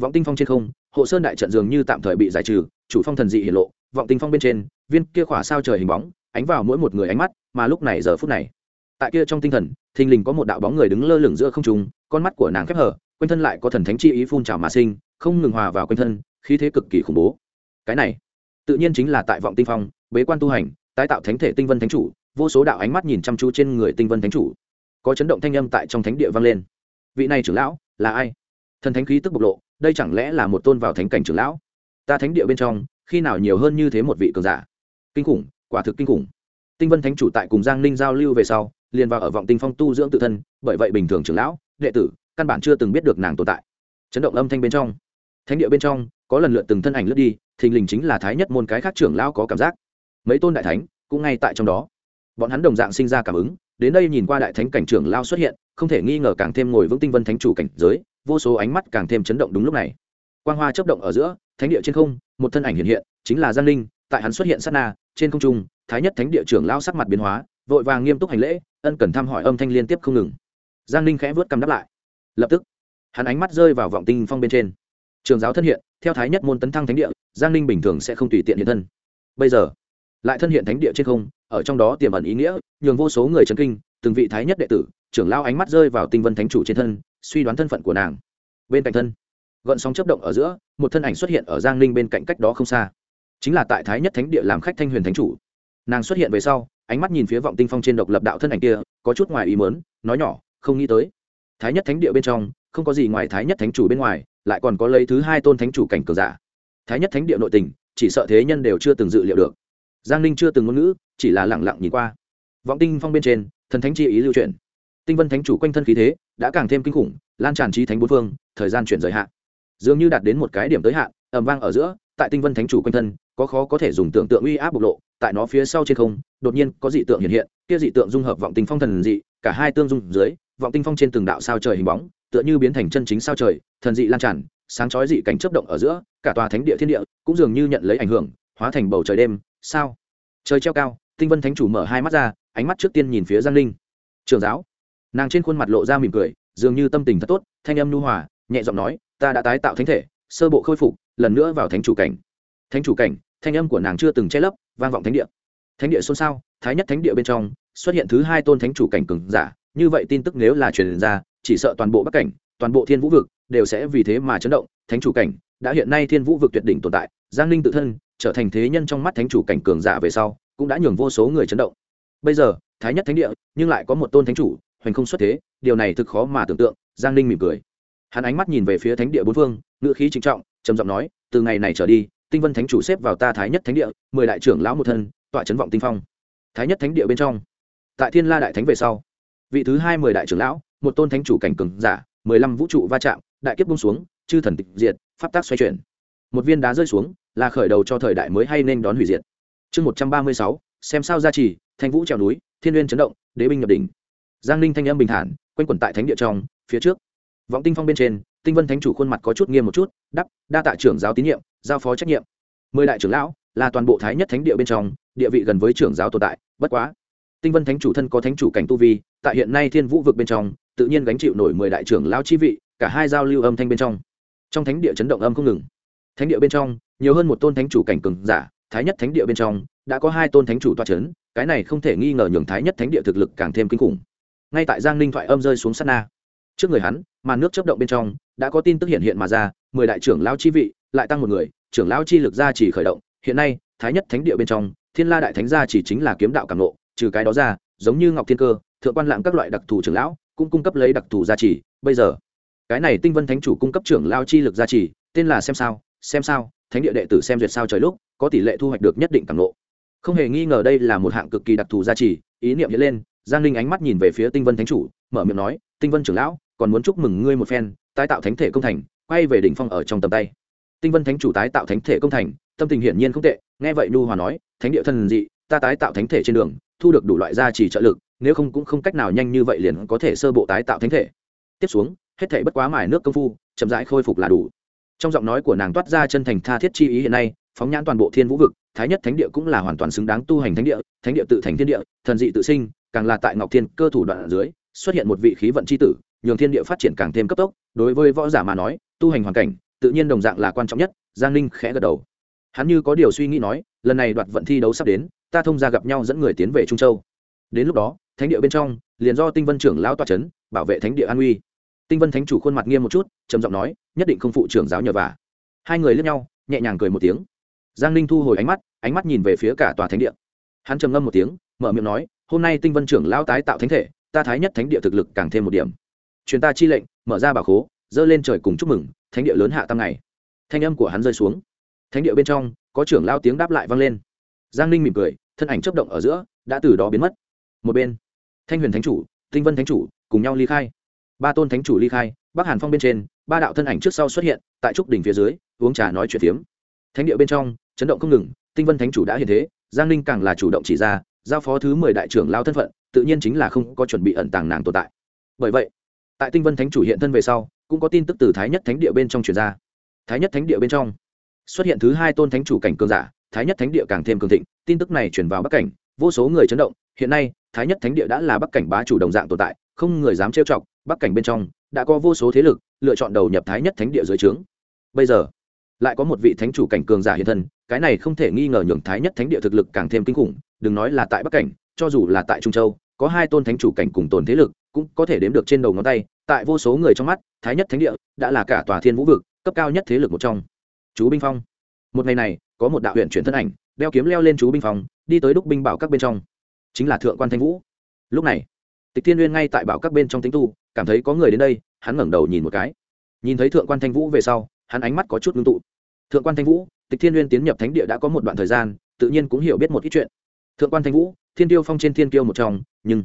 vọng tinh phong trên không, hộ sơn đại trận dường như tạm thời bị giải trừ, chủ phong thần dị hiển lộ, vọng tinh phong bên trên, viên kia khỏa sao trời hình bóng, ánh vào mỗi một người ánh mắt, mà lúc này giờ phút này, tại kia trong tinh thần, thình lình có một đạo bóng người đứng lơ lửng giữa không trung, con mắt của nàng khép hở, quanh thân lại có thần thánh chi ý phun trào mà sinh, không ngừng hòa vào quanh thân, khí thế cực kỳ khủng bố cái này tự nhiên chính là tại vọng tinh phong, bế quan tu hành, tái tạo thánh thể tinh vân thánh chủ, vô số đạo ánh mắt nhìn chăm chú trên người tinh vân thánh chủ. Có chấn động thanh âm tại trong thánh địa vang lên. Vị này trưởng lão, là ai? Thần thánh khí tức bộc lộ, đây chẳng lẽ là một tôn vào thánh cảnh trưởng lão? Ta thánh địa bên trong, khi nào nhiều hơn như thế một vị cường giả? Kinh khủng, quả thực kinh khủng. Tinh vân thánh chủ tại cùng giang ninh giao lưu về sau, liền vào ở vọng tinh phong tu dưỡng tự thân, bởi vậy bình thường trưởng lão, đệ tử, căn bản chưa từng biết được nàng tồn tại. Chấn động âm thanh bên trong. Thánh địa bên trong, có lần lượt từng thân ảnh lướt đi thình lình chính là thái nhất môn cái khác trưởng lão có cảm giác. Mấy tôn đại thánh cũng ngay tại trong đó. Bọn hắn đồng dạng sinh ra cảm ứng, đến đây nhìn qua đại thánh cảnh trưởng lao xuất hiện, không thể nghi ngờ càng thêm ngồi vững tinh vân thánh chủ cảnh giới, vô số ánh mắt càng thêm chấn động đúng lúc này. Quang hoa chấp động ở giữa, thánh địa trên không, một thân ảnh hiện hiện, chính là giang linh tại hắn xuất hiện sát na, trên không trung, thái nhất thánh địa trưởng lao sắc mặt biến hóa, vội vàng nghiêm túc hành lễ, ân cần thăm hỏi âm thanh liên tiếp không ngừng. Giang linh khẽ vớt cầm đáp lại. Lập tức, hắn ánh mắt rơi vào vọng tinh phong bên trên trường giáo thân hiện, theo thái nhất môn tấn thăng thánh địa, giang ninh bình thường sẽ không tùy tiện hiện thân. Bây giờ, lại thân hiện thánh địa trên không, ở trong đó tiềm ẩn ý nghĩa, nhường vô số người chấn kinh, từng vị thái nhất đệ tử, trưởng lao ánh mắt rơi vào tinh vân thánh chủ trên thân, suy đoán thân phận của nàng. Bên cạnh thân, gợn sóng chấp động ở giữa, một thân ảnh xuất hiện ở giang ninh bên cạnh cách đó không xa. Chính là tại thái nhất thánh địa làm khách thanh huyền thánh chủ. Nàng xuất hiện về sau, ánh mắt nhìn phía vọng tinh phong trên độc lập đạo thân ảnh kia, có chút ngoài ý mớn nói nhỏ, không nghĩ tới thái nhất thánh địa bên trong, không có gì ngoài thái nhất thánh chủ bên ngoài, lại còn có lấy thứ hai tôn thánh chủ cảnh cường giả. Thái nhất thánh địa nội tình, chỉ sợ thế nhân đều chưa từng dự liệu được. Giang ninh chưa từng ngôn ngữ, chỉ là lẳng lặng nhìn qua. Vọng tinh phong bên trên, thần thánh chi ý lưu truyền. Tinh vân thánh chủ quanh thân khí thế, đã càng thêm kinh khủng, lan tràn trí thánh bốn phương, thời gian chuyển giới hạn dường như đạt đến một cái điểm tới hạn ẩm vang ở giữa, tại tinh vân thánh chủ quanh thân, có khó có thể dùng tưởng tượng uy áp bộc lộ, tại nó phía sau trên không, đột nhiên có dị tượng hiện hiện, kia dị tượng dung hợp vọng tinh phong thần dị, cả hai tương dung dưới vọng tinh phong trên từng đạo sao trời hình bóng, tựa như biến thành chân chính sao trời, thần dị lan tràn, sáng chói dị cảnh chấp động ở giữa, cả tòa thánh địa thiên địa cũng dường như nhận lấy ảnh hưởng, hóa thành bầu trời đêm, sao? Trời treo cao, tinh vân thánh chủ mở hai mắt ra, ánh mắt trước tiên nhìn phía giang linh. Trường giáo. Nàng trên khuôn mặt lộ ra mỉm cười, dường như tâm tình thật tốt, thanh âm nhu hòa, nhẹ giọng nói, ta đã tái tạo thánh thể, sơ bộ khôi phục, lần nữa vào thánh chủ cảnh. Thánh chủ cảnh, thanh âm của nàng chưa từng che lấp, vang vọng thánh địa. Thánh địa xôn xao, thái nhất thánh địa bên trong, xuất hiện thứ hai tôn thánh chủ cảnh cường giả như vậy tin tức nếu là truyền ra, chỉ sợ toàn bộ bắc cảnh, toàn bộ thiên vũ vực đều sẽ vì thế mà chấn động. Thánh chủ cảnh, đã hiện nay thiên vũ vực tuyệt đỉnh tồn tại, giang ninh tự thân trở thành thế nhân trong mắt thánh chủ cảnh cường giả về sau, cũng đã nhường vô số người chấn động. Bây giờ, thái nhất thánh địa, nhưng lại có một tôn thánh chủ, hoành không xuất thế, điều này thực khó mà tưởng tượng, giang ninh mỉm cười. Hắn ánh mắt nhìn về phía thánh địa bốn phương, ngữ khí trịnh trọng, trầm giọng nói, từ ngày này trở đi, tinh vân thánh chủ xếp vào ta thái nhất thánh địa, mười đại trưởng lão một thân, tọa chấn vọng tinh phong. Thái nhất thánh địa bên trong, tại thiên la đại thánh về sau vị thứ hai mười đại trưởng lão, một tôn thánh chủ cảnh cường giả, mười lăm vũ trụ va chạm, đại kiếp bung xuống, chư thần tịch diệt, pháp tác xoay chuyển. Một viên đá rơi xuống, là khởi đầu cho thời đại mới hay nên đón hủy diệt. Chương một trăm ba mươi sáu, xem sao gia trì thanh vũ trèo núi, thiên n chấn động, đế binh nhập đỉnh. Giang ninh thanh âm bình thản, quanh quẩn tại thánh địa trong, phía trước. Vọng tinh phong bên trên, tinh vân thánh chủ khuôn mặt có chút nghiêm một chút, đắp, đa tạ trưởng giáo tín nhiệm, giao phó trách nhiệm. Mười đại trưởng lão, là toàn bộ thái nhất thánh địa bên trong, địa vị gần với trưởng giáo tồn tại, bất quá. Tinh vân thánh chủ thân có thánh chủ cảnh tu vi tại hiện nay thiên vũ vực bên trong, tự nhiên gánh chịu nổi mười đại trưởng lão chi vị, cả hai giao lưu âm thanh bên trong. Trong thánh địa chấn động âm không ngừng. Thánh địa bên trong, nhiều hơn một tôn thánh chủ cảnh cường giả, thái nhất thánh địa bên trong, đã có hai tôn thánh chủ toa c h ấ n cái này không thể nghi ngờ nhường thái nhất thánh địa thực lực càng thêm kinh khủng. Ngay tại giang ninh thoại âm rơi xuống sát na, trước người hắn, màn nước chấp động bên trong, đã có tin tức hiện hiện mà ra, mười đại trưởng lao chi vị, lại tăng một người, trưởng lao chi lực gia chỉ khởi động, hiện nay, thái nhất thánh địa bên trong, thiên la đại thánh gia chỉ chính là kiếm đạo cảm nộ trừ cái đó ra, giống như ngọc thiên cơ thượng quan lạng các loại đặc thù trưởng lão, cũng cung cấp lấy đặc thù gia trì. Bây giờ, cái này tinh vân thánh chủ cung cấp trưởng lao chi lực gia trì, tên là xem sao xem sao, thánh địa đệ tử xem duyệt sao trời lúc, có tỷ lệ thu hoạch được nhất định càng lộ. Không hề nghi ngờ đây là một hạng cực kỳ đặc thù gia trì, ý niệm hiện lên, giang linh ánh mắt nhìn về phía tinh vân thánh chủ, mở miệng nói, tinh vân trưởng lão, còn muốn chúc mừng ngươi một phen, tái tạo thánh thể công thành, quay về đỉnh phong ở trong tầm tay. Tinh vân thánh chủ tái tạo thánh thể công thành, tâm tình hiển nhiên không tệ, nghe vậy nu hòa nói, thánh địa thần dị, ta tái tạo thánh thể trên đường, thu được đủ loại gia trì trợ lực nếu không cũng không cách nào nhanh như vậy liền có thể sơ bộ tái tạo thánh thể. Tiếp xuống, hết thể bất quá mài nước công phu, chậm rãi khôi phục là đủ. Trong giọng nói của nàng toát ra chân thành tha thiết chi ý hiện nay, phóng nhãn toàn bộ thiên vũ vực, thái nhất thánh địa cũng là hoàn toàn xứng đáng tu hành thánh địa thánh địa tự thành thiên địa, thần dị tự sinh, càng là tại ngọc thiên cơ thủ đoạn ở dưới, xuất hiện một vị khí vận c h i tử, nhường thiên địa phát triển càng thêm cấp tốc, đối với võ giả mà nói, tu hành hoàn cảnh, tự nhiên đồng dạng là quan trọng nhất, giang ninh khẽ gật đầu. Hắn như có điều suy nghĩ nói, lần này đoạt vận thi đấu sắp đến, ta thông ra gặp nhau dẫn người tiến về trung châu đến lúc đó, thánh địa bên trong, liền do tinh vân trưởng lão toa c h ấ n bảo vệ thánh địa an uy. Tinh vân thánh chủ khuôn mặt nghiêm một chút, trầm giọng nói, nhất định không phụ trưởng giáo nhờ vả. Hai người lướt nhau, nhẹ nhàng cười một tiếng. Giang ninh thu hồi ánh mắt ánh mắt nhìn về phía cả tòa thánh địa. Hắn trầm ngâm một tiếng, mở miệng nói, hôm nay tinh vân trưởng lão tái tạo thánh thể, ta thái nhất thánh địa thực lực càng thêm một điểm. Truyền ta chi lệnh, mở ra bà khố, dơ lên trời cùng chúc mừng, thánh địa lớn hạ tăng ngày. Thanh âm của hắn rơi xuống. Thánh địa bên trong, có trưởng lao tiếng đáp lại vang lên. Giang ninh mỉm cười, thân ảnh chấp động ở giữa, đã từ đó biến mất một bên. Thanh huyền thánh chủ, tinh vân thánh chủ, cùng nhau ly khai. Ba tôn thánh chủ ly khai, bắc hàn phong bên trên, ba đạo thân ảnh trước sau xuất hiện, tại trúc đỉnh phía dưới, uống trà nói chuyện phiếm. Thánh địa bên trong, chấn động không ngừng, tinh vân thánh chủ đã hiện thế, giang ninh càng là chủ động chỉ ra, giao phó thứ mười đại trưởng lao thân phận, tự nhiên chính là không có chuẩn bị ẩn tàng nàng tồn tại. Bởi vậy, tại tinh vân thánh chủ hiện thân về sau, cũng có tin tức từ thái nhất thánh địa bên trong truyền ra. Thái nhất thánh địa bên trong, xuất hiện thứ hai tôn thánh chủ cảnh cường giả, thái nhất thánh địa càng thêm cường thịnh, tin tức này truyền vào bắc cảnh, vô số người chấn động hiện nay, thái nhất thánh địa đã là bắc cảnh bá chủ đồng dạng tồn tại, không người dám trêu chọc, bắc cảnh bên trong đã có vô số thế lực lựa chọn đầu nhập thái nhất thánh địa dưới trướng. Bây giờ, lại có một vị thánh chủ cảnh cường giả hiện thân, cái này không thể nghi ngờ nhường thái nhất thánh địa thực lực càng thêm kinh khủng, đừng nói là tại bắc cảnh, cho dù là tại trung châu, có hai tôn thánh chủ cảnh cùng tồn thế lực cũng có thể đếm được trên đầu ngón tay, tại vô số người trong mắt, thái nhất thánh địa đã là cả tòa thiên vũ vực, cấp cao nhất thế lực một trong. Chú binh phong. Một ngày này, có một đạo huyện chuyển thân ảnh, đeo kiếm leo lên chú binh phong, đi tới đúc binh bảo các bên trong chính là thượng quan thanh vũ lúc này tịch thiên uyên ngay tại bảo các bên trong tính tu cảm thấy có người đến đây hắn ngẩng đầu nhìn một cái nhìn thấy thượng quan thanh vũ về sau hắn ánh mắt có chút ngưng tụ thượng quan thanh vũ tịch thiên uyên tiến nhập thánh địa đã có một đoạn thời gian tự nhiên cũng hiểu biết một ít chuyện thượng quan thanh vũ thiên tiêu phong trên thiên tiêu một trong nhưng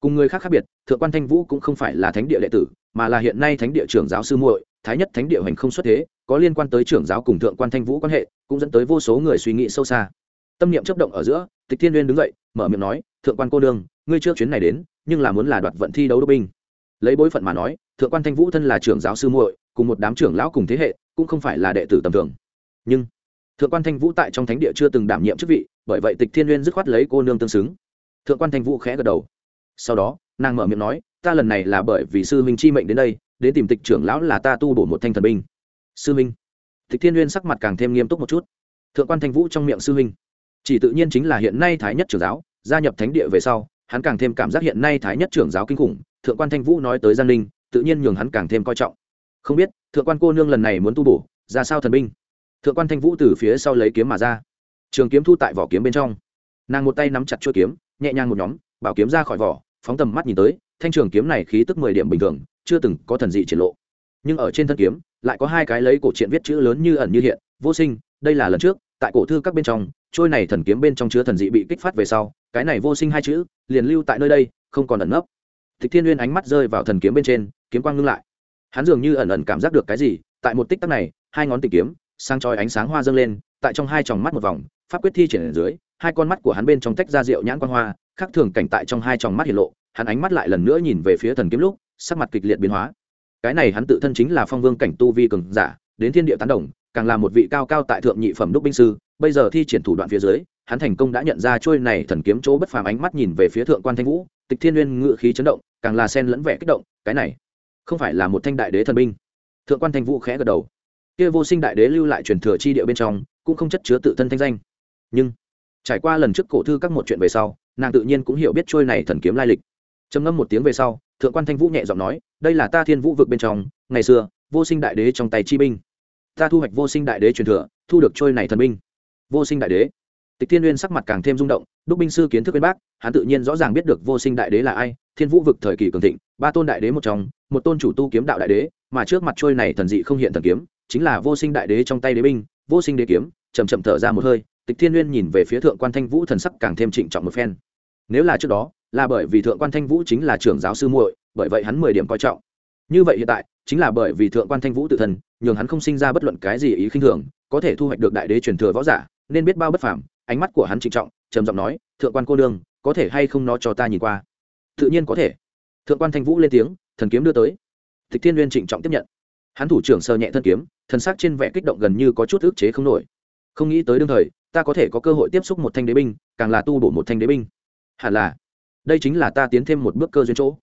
cùng người khác khác biệt thượng quan thanh vũ cũng không phải là thánh địa đệ tử mà là hiện nay thánh địa trưởng giáo sư muội thái nhất thánh địa hành không xuất thế có liên quan tới trưởng giáo cùng thượng quan thanh vũ quan hệ cũng dẫn tới vô số người suy nghĩ sâu xa tâm niệm chấp động ở giữa tịch thiên uyên đứng dậy mở miệng nói, thượng quan cô đương ngươi trước chuyến này đến, nhưng là muốn là đoạt vận thi đấu đô binh. Lấy bối phận mà nói, thượng quan thanh vũ thân là trưởng giáo sư muội, cùng một đám trưởng lão cùng thế hệ, cũng không phải là đệ tử tầm thường. Nhưng, thượng quan thanh vũ tại trong thánh địa chưa từng đảm nhiệm chức vị, bởi vậy tịch thiên n g u y ê n dứt khoát lấy cô nương tương xứng. Thượng quan thanh vũ khẽ gật đầu. Sau đó, nàng mở miệng nói, ta lần này là bởi vì sư minh chi mệnh đến đây, đến tìm tịch trưởng lão là ta tu bổ một thanh thần binh. Sư minh tịch thiên n g u y ê n sắc mặt càng thêm nghiêm túc một chút. Thượng quan thanh vũ trong miệng sư minh chỉ tự nhiên chính là hiện nay thái nhất trưởng giáo gia nhập thánh địa về sau, hắn càng thêm cảm giác hiện nay thái nhất trưởng giáo kinh khủng, thượng quan thanh vũ nói tới giang linh, tự nhiên nhường hắn càng thêm coi trọng. Không biết, thượng quan cô nương lần này muốn tu bổ, ra sao thần binh? Thượng quan thanh vũ từ phía sau lấy kiếm mà ra. Trường kiếm thu tại vỏ kiếm bên trong. Nàng một tay nắm chặt chuôi kiếm, nhẹ nhàng một nhóm, bảo kiếm ra khỏi vỏ, phóng tầm mắt nhìn tới, thanh trường kiếm này khí tức mười điểm bình thường, chưa từng có thần dị triển lộ. Nhưng ở trên thân kiếm, lại có hai cái lấy cổ truyện viết chữ lớn như ẩn như hiện, vô sinh, đây là lần trước tại cổ thư các bên trong, trôi này thần kiếm bên trong chứa thần dị bị kích phát về sau, cái này vô sinh hai chữ, liền lưu tại nơi đây, không còn ẩn nấp. Tịch thiên uyên ánh mắt rơi vào thần kiếm bên trên, kiếm quang ngưng lại. Hắn dường như ẩn ẩn cảm giác được cái gì, tại một tích tắc này, hai ngón tìm kiếm sang trói ánh sáng hoa dâng lên, tại trong hai tròng mắt một vòng, pháp quyết thi triển ở dưới, hai con mắt của hắn bên trong tách ra rượu nhãn quan hoa, khác thường cảnh tại trong hai tròng mắt hiện lộ, hắn ánh mắt lại lần nữa nhìn về phía thần kiếm lúc, sắc mặt kịch liệt biến hóa. Cái này hắn tự thân chính là phong vương cảnh tu vi cường giả, đến thiên địa tán đồng càng là một vị cao cao tại thượng nhị phẩm đúc binh sư, bây giờ thi triển thủ đoạn phía dưới, hắn thành công đã nhận ra trôi này thần kiếm chỗ bất phàm ánh mắt nhìn về phía thượng quan thanh vũ, tịch thiên uyên ngự khí chấn động, càng là sen lẫn vẻ kích động, cái này không phải là một thanh đại đế thần binh. Thượng quan thanh vũ khẽ gật đầu. Kia vô sinh đại đế lưu lại truyền thừa chi địa bên trong, cũng không chất chứa tự thân thanh danh. Nhưng, trải qua lần trước cổ thư các một chuyện về sau, nàng tự nhiên cũng hiểu biết trôi này thần kiếm lai lịch. Trầm ngâm một tiếng về sau, thượng quan thanh vũ nhẹ giọng nói, đây là ta thiên vũ vực bên trong, ngày xưa, vô sinh đại đế trong tay chi binh ta thu hoạch vô sinh đại đế truyền thừa, thu được trôi này thần binh. Vô sinh đại đế. Tịch thiên uyên sắc mặt càng thêm rung động, đúc binh sư kiến thức bên bác, hắn tự nhiên rõ ràng biết được vô sinh đại đế là ai, thiên vũ vực thời kỳ cường thịnh, ba tôn đại đế một trong, một tôn chủ tu kiếm đạo đại đế, mà trước mặt trôi này thần dị không hiện thần kiếm, chính là vô sinh đại đế trong tay đế binh, vô sinh đế kiếm chầm chậm thở ra một hơi, tịch thiên uyên nhìn về phía thượng quan thanh vũ thần sắc càng thêm trịnh trọng một phen. Nếu là trước đó, là bởi vì thượng quan thanh vũ chính là trưởng giáo sư muội, bởi vậy hắn mười điểm coi trọng. Như vậy hiện tại chính là bởi vì thượng quan thanh vũ tự thân, nhường hắn không sinh ra bất luận cái gì ý khinh thường, có thể thu hoạch được đại đế truyền thừa võ giả, nên biết bao bất phàm, ánh mắt của hắn trịnh trọng, trầm giọng nói, thượng quan cô đương có thể hay không nó cho ta nhìn qua? Tự nhiên có thể. Thượng quan thanh vũ lên tiếng, thần kiếm đưa tới. Tịch thiên n trịnh trọng tiếp nhận. Hắn thủ trưởng sờ nhẹ thân kiếm thần sắc trên vẻ kích động gần như có chút ức chế không nổi. Không nghĩ tới đương thời, ta có thể có cơ hội tiếp xúc một thanh đế binh, càng là tu bổ một thanh đế binh. Hẳn là, đây chính là ta tiến thêm một bước cơ duyên chỗ.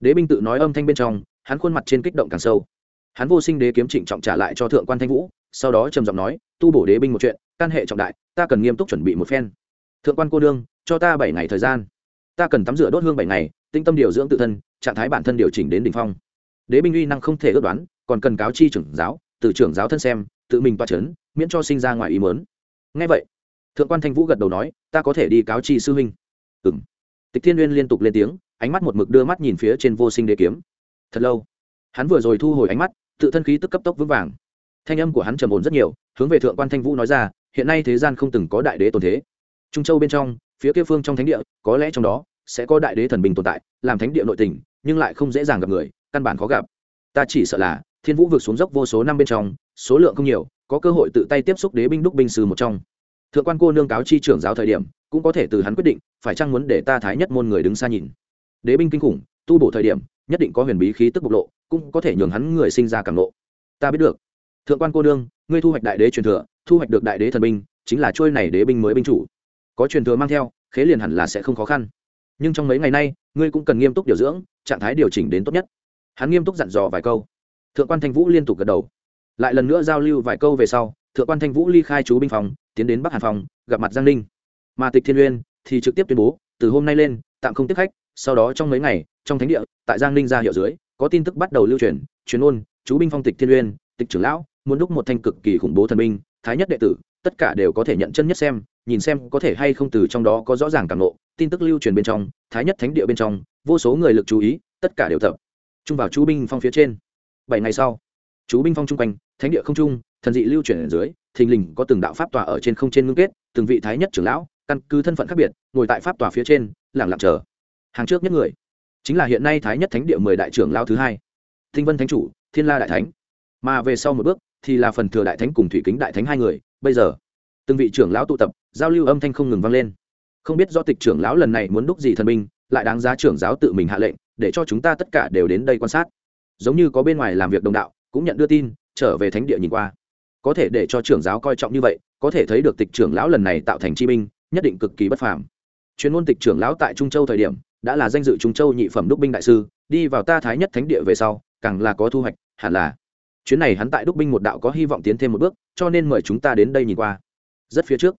Đế binh tự nói âm thanh bên trong hắn khuôn mặt trên kích động càng sâu. Hắn vô sinh đế kiếm trịnh trọng trả lại cho thượng quan thanh vũ, sau đó trầm giọng nói, tu bổ đế binh một chuyện căn hệ trọng đại, ta cần nghiêm túc chuẩn bị một phen. Thượng quan cô đương, cho ta bảy ngày thời gian. Ta cần tắm rửa đốt hương bảy ngày, tinh tâm điều dưỡng tự thân, trạng thái bản thân điều chỉnh đến đ ỉ n h phong. Đế binh uy năng không thể ước đoán, còn cần cáo chi trưởng giáo, từ trưởng giáo thân xem, tự mình toa c h ấ n miễn cho sinh ra ngoài ý mớn ngay vậy, thượng quan thanh vũ gật đầu nói, ta có thể đi cáo chi sư huynh. Ừ m tịch thiên uyên liên tục lên tiếng, ánh mắt một mực đưa mắt nhìn phía trên vô sinh đế kiếm thật lâu. Hắn vừa rồi thu hồi ánh mắt, tự thân khí tức cấp tốc vững vàng. Thanh âm của hắn trầm ổn rất nhiều, hướng về thượng quan thanh vũ nói ra, hiện nay thế gian không từng có đại đế tồn thế. Trung châu bên trong, phía kia phương trong thánh địa, có lẽ trong đó, sẽ có đại đế thần bình tồn tại, làm thánh địa nội tình, nhưng lại không dễ dàng gặp người, căn bản khó gặp. Ta chỉ sợ là, thiên vũ vượt xuống dốc vô số năm bên trong, số lượng không nhiều, có cơ hội tự tay tiếp xúc đế binh đúc binh sư một trong. Thượng quan cô nương cáo chi trưởng giáo thời điểm, cũng có thể từ hắn quyết định, phải chăng muốn để ta thái nhất môn người đứng xa nhìn. Đế binh kinh khủng, tu bổ thời điểm nhất định có huyền bí khí tức bộc lộ, cũng có thể nhường hắn người sinh ra cảm lộ ta biết được. Thượng quan cô nương, ngươi thu hoạch đại đế truyền thừa, thu hoạch được đại đế thần binh, chính là trôi này đế binh mới binh chủ. Có truyền thừa mang theo, khế liền hẳn là sẽ không khó khăn. Nhưng trong mấy ngày nay, ngươi cũng cần nghiêm túc điều dưỡng, trạng thái điều chỉnh đến tốt nhất. Hắn nghiêm túc dặn dò vài câu. Thượng quan thanh vũ liên tục gật đầu. Lại lần nữa giao lưu vài câu về sau, thượng quan thanh vũ ly khai chú binh phòng, tiến đến bắc hàn phòng, gặp mặt giang ninh. Mà tịch thiên uyên thì trực tiếp tuyên bố, từ hôm nay lên, tạm không tiếp khách, sau đó trong mấy ngày trong thánh địa, tại giang ninh gia hiệu dưới, có tin tức bắt đầu lưu truyền truyền ôn, chú binh phong tịch thiên uyên, tịch trưởng lão, muốn đúc một thanh cực kỳ khủng bố thần binh, thái nhất đệ tử, tất cả đều có thể nhận chân nhất xem, nhìn xem có thể hay không từ trong đó có rõ ràng cảm nộ. Tin tức lưu truyền bên trong, thái nhất thánh địa bên trong, vô số người lực chú ý, tất cả đều tập trung vào chú binh phong phía trên. Bảy ngày sau, chú binh phong chung quanh, thánh địa không trung, thần dị lưu truyền ở dưới, thình lình có từng đạo pháp tòa ở trên không trên ngưng kết, từng vị thái nhất trưởng lão, căn cứ thân phận khác biệt, ngồi tại pháp tòa phía trên lẳng lặng chờ hàng trước nhất người chính là hiện nay thái nhất thánh địa mười đại trưởng lao thứ hai, thinh vân thánh chủ, thiên la đại thánh. Mà về sau một bước, thì là phần thừa đại thánh cùng thủy kính đại thánh hai người, bây giờ, từng vị trưởng lão tụ tập, giao lưu âm thanh không ngừng vang lên. Không biết do tịch trưởng lão lần này muốn đúc gì thần minh lại đáng giá trưởng giáo tự mình hạ lệnh, để cho chúng ta tất cả đều đến đây quan sát. Giống như có bên ngoài làm việc đồng đạo, cũng nhận đưa tin, trở về thánh địa nhìn qua. Có thể để cho trưởng giáo coi trọng như vậy, có thể thấy được tịch trưởng lão lần này tạo thành chi binh, nhất định cực kỳ bất phàm. Chuyên môn tịch trưởng lão tại trung châu thời điểm đã là danh dự trung châu nhị phẩm đúc binh đại sư, đi vào ta thái nhất thánh địa về sau, càng là có thu hoạch, hẳn là. Chuyến này hắn tại đúc binh một đạo có hy vọng tiến thêm một bước, cho nên mời chúng ta đến đây nhìn qua. Rất phía trước,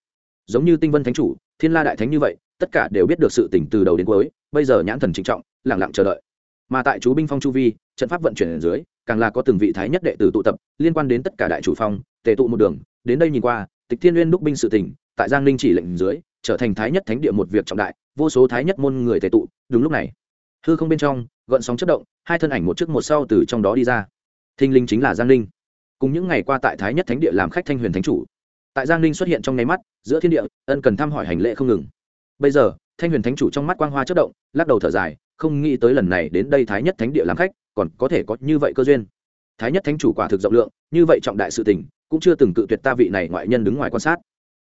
giống như tinh vân thánh chủ, thiên la đại thánh như vậy, tất cả đều biết được sự tỉnh từ đầu đến cuối, bây giờ nhãn thần trịnh trọng lẳng lặng chờ đợi. Mà tại chú binh phong chu vi, trận pháp vận chuyển ở dưới, càng là có từng vị thái nhất đệ tử tụ tập, liên quan đến tất cả đại chủ phong, tề tụ một đường, đến đây nhìn qua, tịch thiên uyên đúc binh sự tỉnh, tại giang ninh chỉ lệnh dưới, trở thành thái nhất thánh địa một việc trọng đại vô số thái nhất môn người tề tụ, đúng lúc này, hư không bên trong, gợn sóng chất động, hai thân ảnh một trước một sau từ trong đó đi ra. Thinh linh chính là giang Linh. cùng những ngày qua tại thái nhất thánh địa làm khách thanh huyền thánh chủ. Tại giang Linh xuất hiện trong nháy mắt, giữa thiên địa, ân cần thăm hỏi hành lễ không ngừng. Bây giờ, thanh huyền thánh chủ trong mắt quang hoa chất động, lắc đầu thở dài, không nghĩ tới lần này đến đây thái nhất thánh địa làm khách, còn có thể có như vậy cơ duyên. Thái nhất thánh chủ quả thực rộng lượng, như vậy trọng đại sự tình, cũng chưa từng cự tuyệt ta vị này ngoại nhân đứng ngoài quan sát.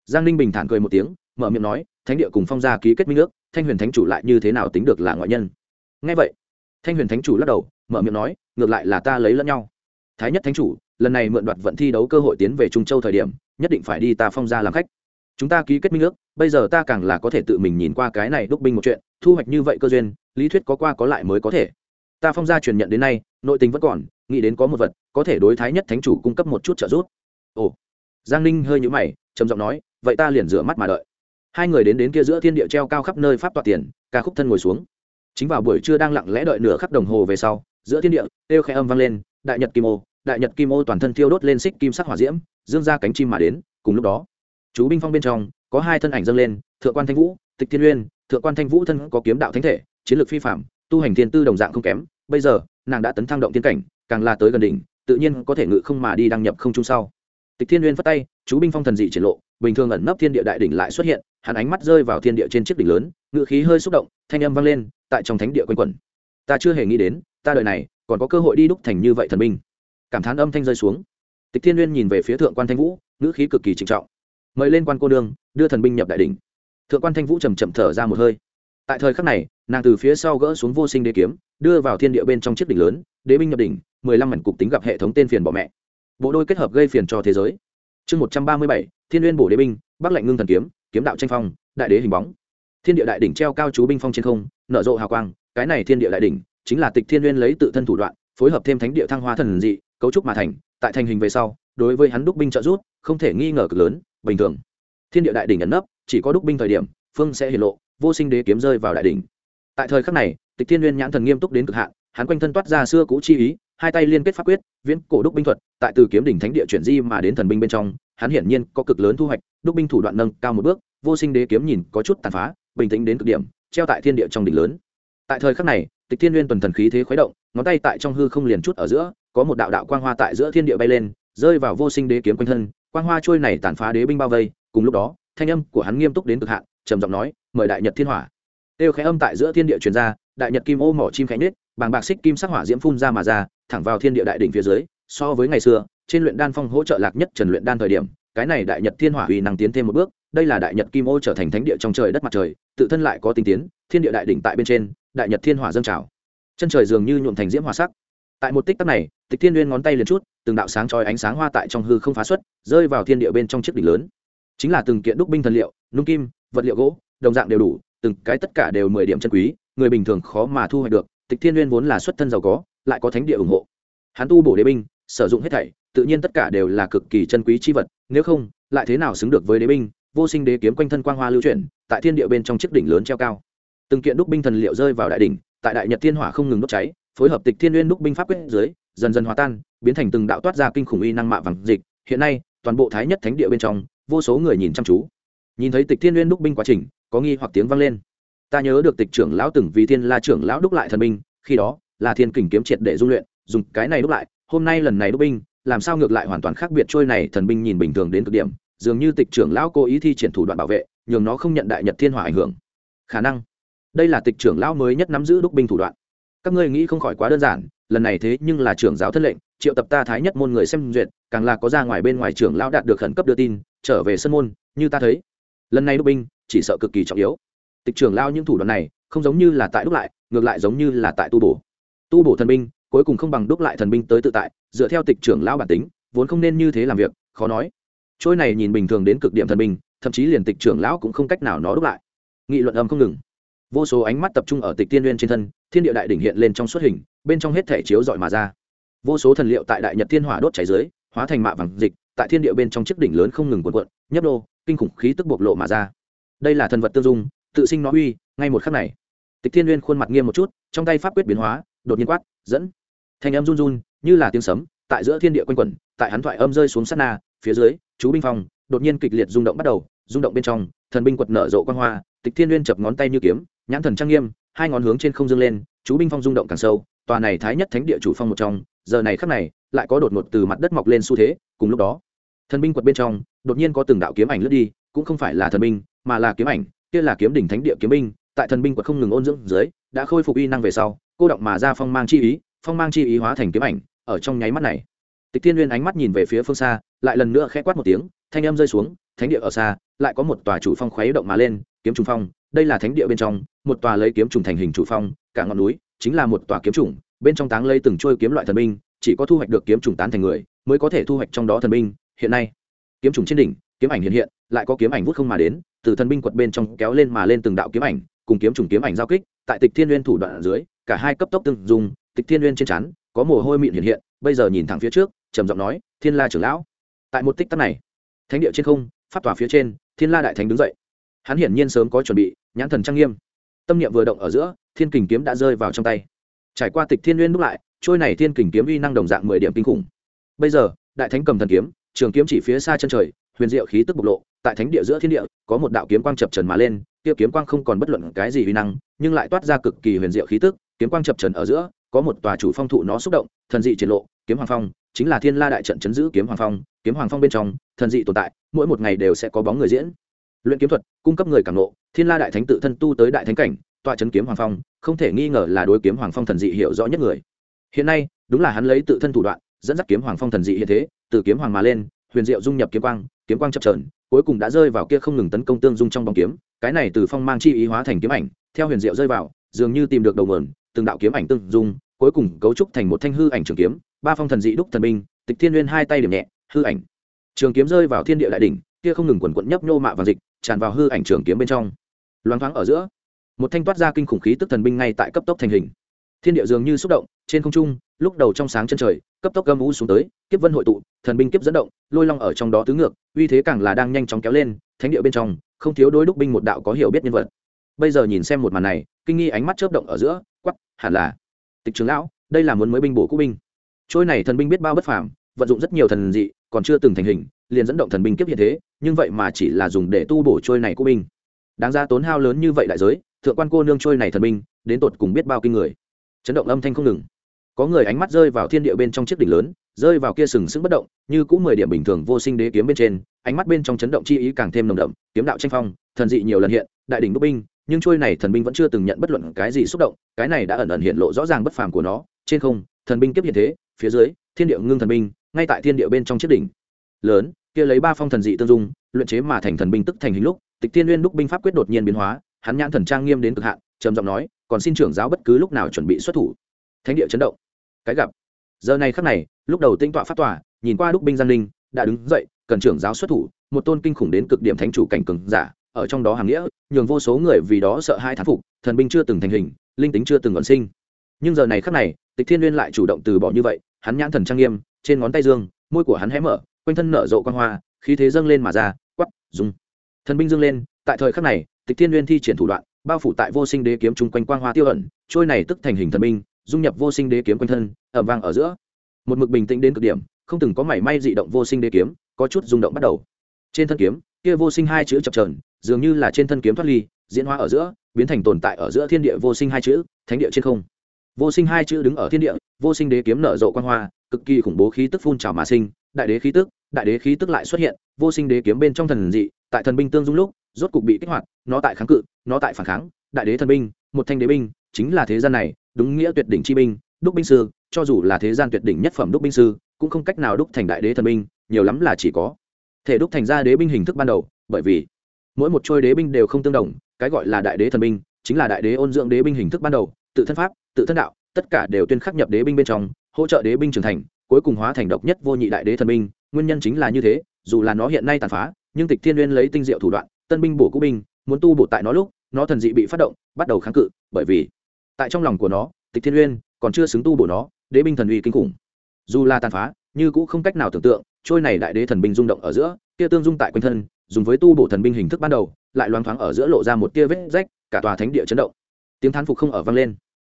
Giang ninh bình thản cười một tiếng, mở miệng nói, thánh địa cùng phong gia ký kết minh ước thanh huyền thánh chủ lại như thế nào tính được là ngoại nhân? Ngay vậy, thanh huyền thánh chủ lắc đầu, mở miệng nói, ngược lại là ta lấy lẫn nhau. Thái nhất thánh chủ, lần này mượn đoạt vận thi đấu cơ hội tiến về trung châu thời điểm, nhất định phải đi ta phong gia làm khách. Chúng ta ký kết minh ước, bây giờ ta càng là có thể tự mình nhìn qua cái này đúc binh một chuyện, thu hoạch như vậy cơ duyên, lý thuyết có qua có lại mới có thể. Ta phong gia truyền nhận đến nay, nội tình vẫn còn, nghĩ đến có một vật, có thể đối thái nhất thánh chủ cung cấp một chút trợ giúp. Ồ, giang ninh hơi nhũ mày, trầm giọng nói, vậy ta liền rửa mắt mà đợi hai người đến đến kia giữa thiên địa treo cao khắp nơi pháp tọa tiền, ca khúc thân ngồi xuống. Chính vào buổi trưa đang lặng lẽ đợi nửa khắc đồng hồ về sau, giữa thiên địa, kêu khẽ âm vang lên, đại nhật kim ô, đại nhật kim ô toàn thân thiêu đốt lên xích kim sắc hỏa diễm, dương ra cánh chim mà đến, cùng lúc đó, chú binh phong bên trong, có hai thân ảnh dâng lên, thượng quan thanh vũ, tịch thiên uyên, thượng quan thanh vũ thân có kiếm đạo thánh thể, chiến lược phi phạm tu hành thiên tư đồng dạng không kém, bây giờ, nàng đã tấn thăng động tiên cảnh, càng là tới gần đỉnh, tự nhiên có thể ngự không mà đi đăng nhập không chung sau tịch thiên uyên phất tay chú binh phong thần dị triển lộ bình thường ẩn nấp thiên địa đại đỉnh lại xuất hiện hắn ánh mắt rơi vào thiên địa trên chiếc đỉnh lớn ngự khí hơi xúc động thanh âm vang lên tại trong thánh địa quanh quẩn. Ta chưa hề nghĩ đến ta đời này còn có cơ hội đi đúc thành như vậy thần binh. Cảm thán âm thanh rơi xuống. Tịch thiên uyên nhìn về phía thượng quan thanh vũ ngữ khí cực kỳ trịnh trọng. Mời lên quan cô đường, đưa thần binh nhập đại đỉnh. Thượng quan thanh vũ chậm chậm thở ra một hơi. Tại thời khắc này nàng từ phía sau gỡ xuống vô sinh đế kiếm đưa vào thiên địa bên trong chiếc đỉnh lớn đế binh nhập đỉnh mười lăm mảnh cục tính gặp hệ thống tên phiền bỏ mẹ bộ đôi kết hợp gây phiền cho thế giới. Chương một trăm ba mươi bảy, thiên uyên bổ đế binh, bắc lạnh ngưng thần kiếm kiếm đạo tranh phong, đại đế hình bóng. Thiên địa đại đỉnh treo cao chú binh phong trên không, nở rộ hào quang, cái này thiên địa đại đỉnh chính là tịch thiên uyên lấy tự thân thủ đoạn, phối hợp thêm thánh địa thăng hoa thần dị, cấu trúc mà thành, tại thành hình về sau, đối với hắn đúc binh trợ rút không thể nghi ngờ cực lớn, bình thường. Thiên địa đại đỉnh ẩn nấp, chỉ có đúc binh thời điểm, phương sẽ hiển lộ, vô sinh đế kiếm rơi vào đại đỉnh. Tại thời khắc này, tịch thiên uyên nhãn thần nghiêm túc đến cực hạn, hắn quanh thân toát ra xưa cũ chi ý hai tay liên kết pháp quyết, viễn cổ đúc binh thuật, tại từ kiếm đỉnh thánh địa chuyển di mà đến thần binh bên trong, hắn hiển nhiên có cực lớn thu hoạch, đúc binh thủ đoạn nâng cao một bước, vô sinh đế kiếm nhìn có chút tàn phá, bình tĩnh đến cực điểm, treo tại thiên địa trong đỉnh lớn. Tại thời khắc này, tịch thiên nguyên tuần thần khí thế khuấy động, ngón tay tại trong hư không liền chút ở giữa, có một đạo đạo quang hoa tại giữa thiên địa bay lên, rơi vào vô sinh đế kiếm quanh thân, quang hoa trôi này tàn phá đế binh bao vây, cùng lúc đó, thanh âm của hắn nghiêm túc đến cực hạn, trầm giọng nói, mời đại nhật thiên hỏa. Tiêu khẽ âm tại giữa thiên địa truyền ra, đại nhật kim ô mỏ chim khẽ nết bàng bạc xích kim sắc hỏa diễm phun ra mà ra, thẳng vào thiên địa đại đỉnh phía dưới, so với ngày xưa, trên luyện đan phong hỗ trợ lạc nhất trần luyện đan thời điểm, cái này đại nhật thiên hỏa uy năng tiến thêm một bước, đây là đại nhật kim ô trở thành thánh địa trong trời đất mặt trời, tự thân lại có tinh tiến, thiên địa đại đỉnh tại bên trên, đại nhật thiên hỏa dâng trào. Chân trời dường như nhuộm thành diễm hỏa sắc. Tại một tích tắc này, tịch thiên liên ngón tay liền chút, từng đạo sáng trói ánh sáng hoa tại trong hư không phá xuất, rơi vào thiên địa bên trong chiếc đỉnh lớn. Chính là từng kiện đúc binh thần liệu, nung kim, vật liệu gỗ, đồng dạng đều đủ, từng cái tất cả đều mười điểm chân quý, người bình thường khó mà thu hoạch được tịch thiên nguyên vốn là xuất thân giàu có, lại có thánh địa ủng hộ. Hắn tu bổ đế binh, sử dụng hết thảy, tự nhiên tất cả đều là cực kỳ chân quý chi vật, nếu không, lại thế nào xứng được với đế binh? Vô sinh đế kiếm quanh thân quang hoa lưu chuyển, tại thiên địa bên trong chiếc đỉnh lớn treo cao. Từng kiện đúc binh thần liệu rơi vào đại đỉnh, tại đại nhật thiên hỏa không ngừng đốt cháy, phối hợp tịch thiên nguyên đúc binh pháp quyết dưới, dần dần hòa tan, biến thành từng đạo toát ra kinh khủng uy năng mạ vàng dịch. Hiện nay, toàn bộ thái nhất thánh địa bên trong, vô số người nhìn chăm chú. Nhìn thấy tịch thiên nguyên đúc binh quá trình, có nghi hoặc tiếng vang lên ta nhớ được tịch trưởng lão từng vì thiên la trưởng lão đúc lại thần binh, khi đó, là thiên kình kiếm triệt để dung luyện, dùng cái này đúc lại, hôm nay lần này đúc binh, làm sao ngược lại hoàn toàn khác biệt trôi này, thần binh nhìn bình thường đến cực điểm, dường như tịch trưởng lão cố ý thi triển thủ đoạn bảo vệ, nhường nó không nhận đại nhật thiên hỏa ảnh hưởng. Khả năng, đây là tịch trưởng lão mới nhất nắm giữ đúc binh thủ đoạn. Các ngươi nghĩ không khỏi quá đơn giản, lần này thế nhưng là trưởng giáo thân lệnh, triệu tập ta thái nhất môn người xem duyệt, càng là có ra ngoài bên ngoài trưởng lão đạt được khẩn cấp đưa tin, trở về sân môn, như ta thấy. Lần này đúc binh, chỉ sợ cực kỳ trọng yếu tịch trưởng lao những thủ đoạn này không giống như là tại đúc lại, ngược lại giống như là tại tu bổ. Tu bổ thần binh, cuối cùng không bằng đúc lại thần binh tới tự tại, dựa theo tịch trưởng lao bản tính, vốn không nên như thế làm việc, khó nói. Trôi này nhìn bình thường đến cực điểm thần binh, thậm chí liền tịch trưởng lão cũng không cách nào nó đúc lại. Nghị luận âm không ngừng. Vô số ánh mắt tập trung ở tịch tiên nguyên trên thân, thiên địa đại đỉnh hiện lên trong xuất hình, bên trong hết thể chiếu dọi mà ra. Vô số thần liệu tại đại nhật thiên hỏa đốt cháy dưới, hóa thành mạ vàng dịch, tại thiên địa bên trong chiếc đỉnh lớn không ngừng cuộn cuộn, nhấp đô kinh khủng khí tức bộc lộ mà ra. Đây là thần vật tương dung tự sinh nó uy, ngay một khắc này. Tịch thiên uyên khuôn mặt nghiêm một chút, trong tay pháp quyết biến hóa, đột nhiên quát, dẫn. Thành âm run run, như là tiếng sấm, tại giữa thiên địa quanh quẩn, tại hắn thoại âm rơi xuống sát na, phía dưới, chú binh phong đột nhiên kịch liệt rung động bắt đầu, rung động bên trong, thần binh quật nở rộ quan hoa, tịch thiên uyên chập ngón tay như kiếm, nhãn thần trang nghiêm, hai ngón hướng trên không dương lên, chú binh phong rung động càng sâu, tòa này thái nhất thánh địa chủ phong một trong, giờ này khắc này, lại có đột ngột từ mặt đất mọc lên xu thế, cùng lúc đó, thần binh quật bên trong, đột nhiên có từng đạo kiếm ảnh lướt đi, cũng không phải là thần binh, mà là kiếm ảnh kia là kiếm đỉnh thánh địa kiếm binh, tại thần binh quật không ngừng ôn dưỡng dưới, đã khôi phục uy năng về sau, cô động mà ra phong mang chi ý, phong mang chi ý hóa thành kiếm ảnh, ở trong nháy mắt này. Tịch thiên nguyên ánh mắt nhìn về phía phương xa, lại lần nữa khẽ quát một tiếng, thanh âm rơi xuống, thánh địa ở xa, lại có một tòa chủ phong khuấy động mà lên, kiếm trùng phong, đây là thánh địa bên trong, một tòa lấy kiếm trùng thành hình chủ phong, cả ngọn núi chính là một tòa kiếm trùng, bên trong táng lây từng trôi kiếm loại thần binh, chỉ có thu hoạch được kiếm trùng tán thành người, mới có thể thu hoạch trong đó thần binh. Hiện nay, kiếm trùng trên đỉnh, kiếm ảnh hiện hiện, lại có kiếm ảnh vút không mà đến từ thần binh quật bên trong kéo lên mà lên từng đạo kiếm ảnh, cùng kiếm trùng kiếm ảnh giao kích, tại tịch thiên nguyên thủ đoạn ở dưới, cả hai cấp tốc từng dùng tịch thiên nguyên trên chắn có mồ hôi mịn hiện hiện, bây giờ nhìn thẳng phía trước, trầm giọng nói, thiên la trưởng lão. Tại một tích tắc này, thánh địa trên không phát tỏa phía trên, thiên la đại thánh đứng dậy. Hắn hiển nhiên sớm có chuẩn bị, nhãn thần trang nghiêm. Tâm niệm vừa động ở giữa, thiên kình kiếm đã rơi vào trong tay. Trải qua tịch thiên nguyên đúc lại, trôi này thiên kình kiếm uy năng đồng dạng mười điểm kinh khủng. Bây giờ, đại thánh cầm thần kiếm, trường kiếm chỉ phía xa chân trời huyền diệu khí tức bộc lộ, tại thánh địa giữa thiên địa, có một đạo kiếm quang chập trần mà lên, kia kiếm quang không còn bất luận cái gì uy năng, nhưng lại toát ra cực kỳ huyền diệu khí tức, kiếm quang chập trần ở giữa, có một tòa chủ phong thụ nó xúc động, thần dị triển lộ, kiếm hoàng phong, chính là thiên la đại trận chấn giữ kiếm hoàng phong, kiếm hoàng phong bên trong, thần dị tồn tại, mỗi một ngày đều sẽ có bóng người diễn. Luyện kiếm thuật, cung cấp người cảm nộ thiên la đại thánh tự thân tu tới đại thánh cảnh tọa chấn kiếm hoàng phong, không thể nghi ngờ là đối kiếm hoàng phong thần dị hiểu rõ nhất người. Hiện nay, đúng là hắn lấy tự thân thủ đoạn, dẫn dắt kiếm hoàng phong thần dị hiện thế, từ kiếm hoàng mà lên, huyền diệu dung nhập kiếm quang kiếm quang chập trờn cuối cùng đã rơi vào kia không ngừng tấn công tương dung trong bóng kiếm. Cái này từ phong mang chi ý hóa thành kiếm ảnh, theo huyền diệu rơi vào, dường như tìm được đầu mườn từng đạo kiếm ảnh tương dung, cuối cùng cấu trúc thành một thanh hư ảnh trường kiếm. Ba phong thần dị đúc thần binh, tịch thiên nguyên hai tay điểm nhẹ, hư ảnh. Trường kiếm rơi vào thiên địa đại đỉnh, kia không ngừng quần quận nhấp nhô mạ và dịch, tràn vào hư ảnh trường kiếm bên trong. Loáng thoáng ở giữa, một thanh toát ra kinh khủng khí tức thần binh ngay tại cấp tốc thành hình. Thiên địa dường như xúc động, trên không trung, lúc đầu trong sáng chân trời cấp tốc gâm u xuống tới, kiếp vân hội tụ, thần binh kiếp dẫn động, lôi long ở trong đó tứ ngược, uy thế càng là đang nhanh chóng kéo lên, thánh địa bên trong, không thiếu đối đúc binh một đạo có hiểu biết nhân vật. Bây giờ nhìn xem một màn này, kinh nghi ánh mắt chớp động ở giữa quắp hẳn là tịch trưởng lão, đây là muốn mới binh bổ cũ binh. Trôi này thần binh biết bao bất phàm, vận dụng rất nhiều thần dị, còn chưa từng thành hình, liền dẫn động thần binh kiếp hiện thế, nhưng vậy mà chỉ là dùng để tu bổ trôi này cũ binh. Đáng ra tốn hao lớn như vậy đại giới, thượng quan cô nương trôi này thần binh, đến tột cùng biết bao kinh người. Chấn động âm thanh không ngừng có người ánh mắt rơi vào thiên địa bên trong chiếc đỉnh lớn, rơi vào kia sừng sững bất động, như cũng mười điểm bình thường vô sinh đế kiếm bên trên, ánh mắt bên trong chấn động chi ý càng thêm nồng đậm, kiếm đạo tranh phong, thần dị nhiều lần hiện, đại đỉnh đúc binh, nhưng trôi này thần binh vẫn chưa từng nhận bất luận cái gì xúc động, cái này đã ẩn ẩn hiện lộ rõ ràng bất phàm của nó, trên không, thần binh kiếp hiện thế, phía dưới, thiên địa ngưng thần binh, ngay tại thiên địa bên trong chiếc đỉnh lớn, kia lấy ba phong thần dị tương dung, luyện chế mà thành thần binh tức thành hình lúc, tịch tiên nguyên đúc binh pháp quyết đột nhiên biến hóa, hắn nhãn thần trang nghiêm đến cực hạn, trầm giọng nói, còn xin trưởng giáo bất cứ lúc nào chuẩn bị xuất thủ. Thánh địa chấn động cái gặp. Giờ này khắc này, lúc đầu tinh tọa phát tỏa nhìn qua đúc binh giang linh đã đứng dậy, cần trưởng giáo xuất thủ, một tôn kinh khủng đến cực điểm thánh chủ cảnh cường giả, ở trong đó hàng nghĩa, nhường vô số người vì đó sợ hai thán phục, thần binh chưa từng thành hình, linh tính chưa từng còn sinh. Nhưng giờ này khắc này, tịch thiên liên lại chủ động từ bỏ như vậy, hắn nhãn thần trang nghiêm, trên ngón tay dương, môi của hắn hé mở, quanh thân nở rộ quan hoa, khí thế dâng lên mà ra quắp dùng thần binh dâng lên, tại thời khắc này, tịch thiên nguyên thi triển thủ đoạn, bao phủ tại vô sinh đế kiếm chung quanh quang hoa tiêu ẩn, trôi này tức thành hình thần binh dung nhập vô sinh đế kiếm quanh thân, ẩm vang ở giữa. Một mực bình tĩnh đến cực điểm, không từng có mảy may dị động vô sinh đế kiếm, có chút rung động bắt đầu. Trên thân kiếm, kia vô sinh hai chữ chập trờn dường như là trên thân kiếm thoát ly, diễn hóa ở giữa, biến thành tồn tại ở giữa thiên địa vô sinh hai chữ, thánh địa trên không. Vô sinh hai chữ đứng ở thiên địa, vô sinh đế kiếm nở rộ quan hoa, cực kỳ khủng bố khí tức phun trào mà sinh, đại đế khí tức, đại đế khí tức lại xuất hiện, vô sinh đế kiếm bên trong thần dị, tại thần binh tương dung lúc, rốt cục bị kích hoạt, nó tại kháng cự, nó tại phản kháng, đại đế thần binh, một thanh đế binh, chính là thế gian này đúng nghĩa tuyệt đỉnh chi binh, đúc binh sư, cho dù là thế gian tuyệt đỉnh nhất phẩm đúc binh sư, cũng không cách nào đúc thành đại đế thần binh, nhiều lắm là chỉ có thể đúc thành ra đế binh hình thức ban đầu, bởi vì mỗi một trôi đế binh đều không tương đồng, cái gọi là đại đế thần binh chính là đại đế ôn dưỡng đế binh hình thức ban đầu, tự thân pháp, tự thân đạo, tất cả đều tuyên khắc nhập đế binh bên trong, hỗ trợ đế binh trưởng thành, cuối cùng hóa thành độc nhất vô nhị đại đế thần binh, nguyên nhân chính là như thế, dù là nó hiện nay tàn phá, nhưng tịch thiên n lấy tinh diệu thủ đoạn, tân binh bổ cũ binh, muốn tu bổ tại nó lúc, nó thần dị bị phát động, bắt đầu kháng cự, bởi vì tại trong lòng của nó, tịch thiên uyên còn chưa xứng tu bổ nó, đế binh thần uy kinh khủng. Dù là tàn phá, như cũng không cách nào tưởng tượng, trôi này đại đế thần binh rung động ở giữa, kia tương dung tại quanh thân, dùng với tu bổ thần binh hình thức ban đầu, lại loáng thoáng ở giữa lộ ra một tia vết rách, cả tòa thánh địa chấn động. Tiếng thán phục không ở vang lên.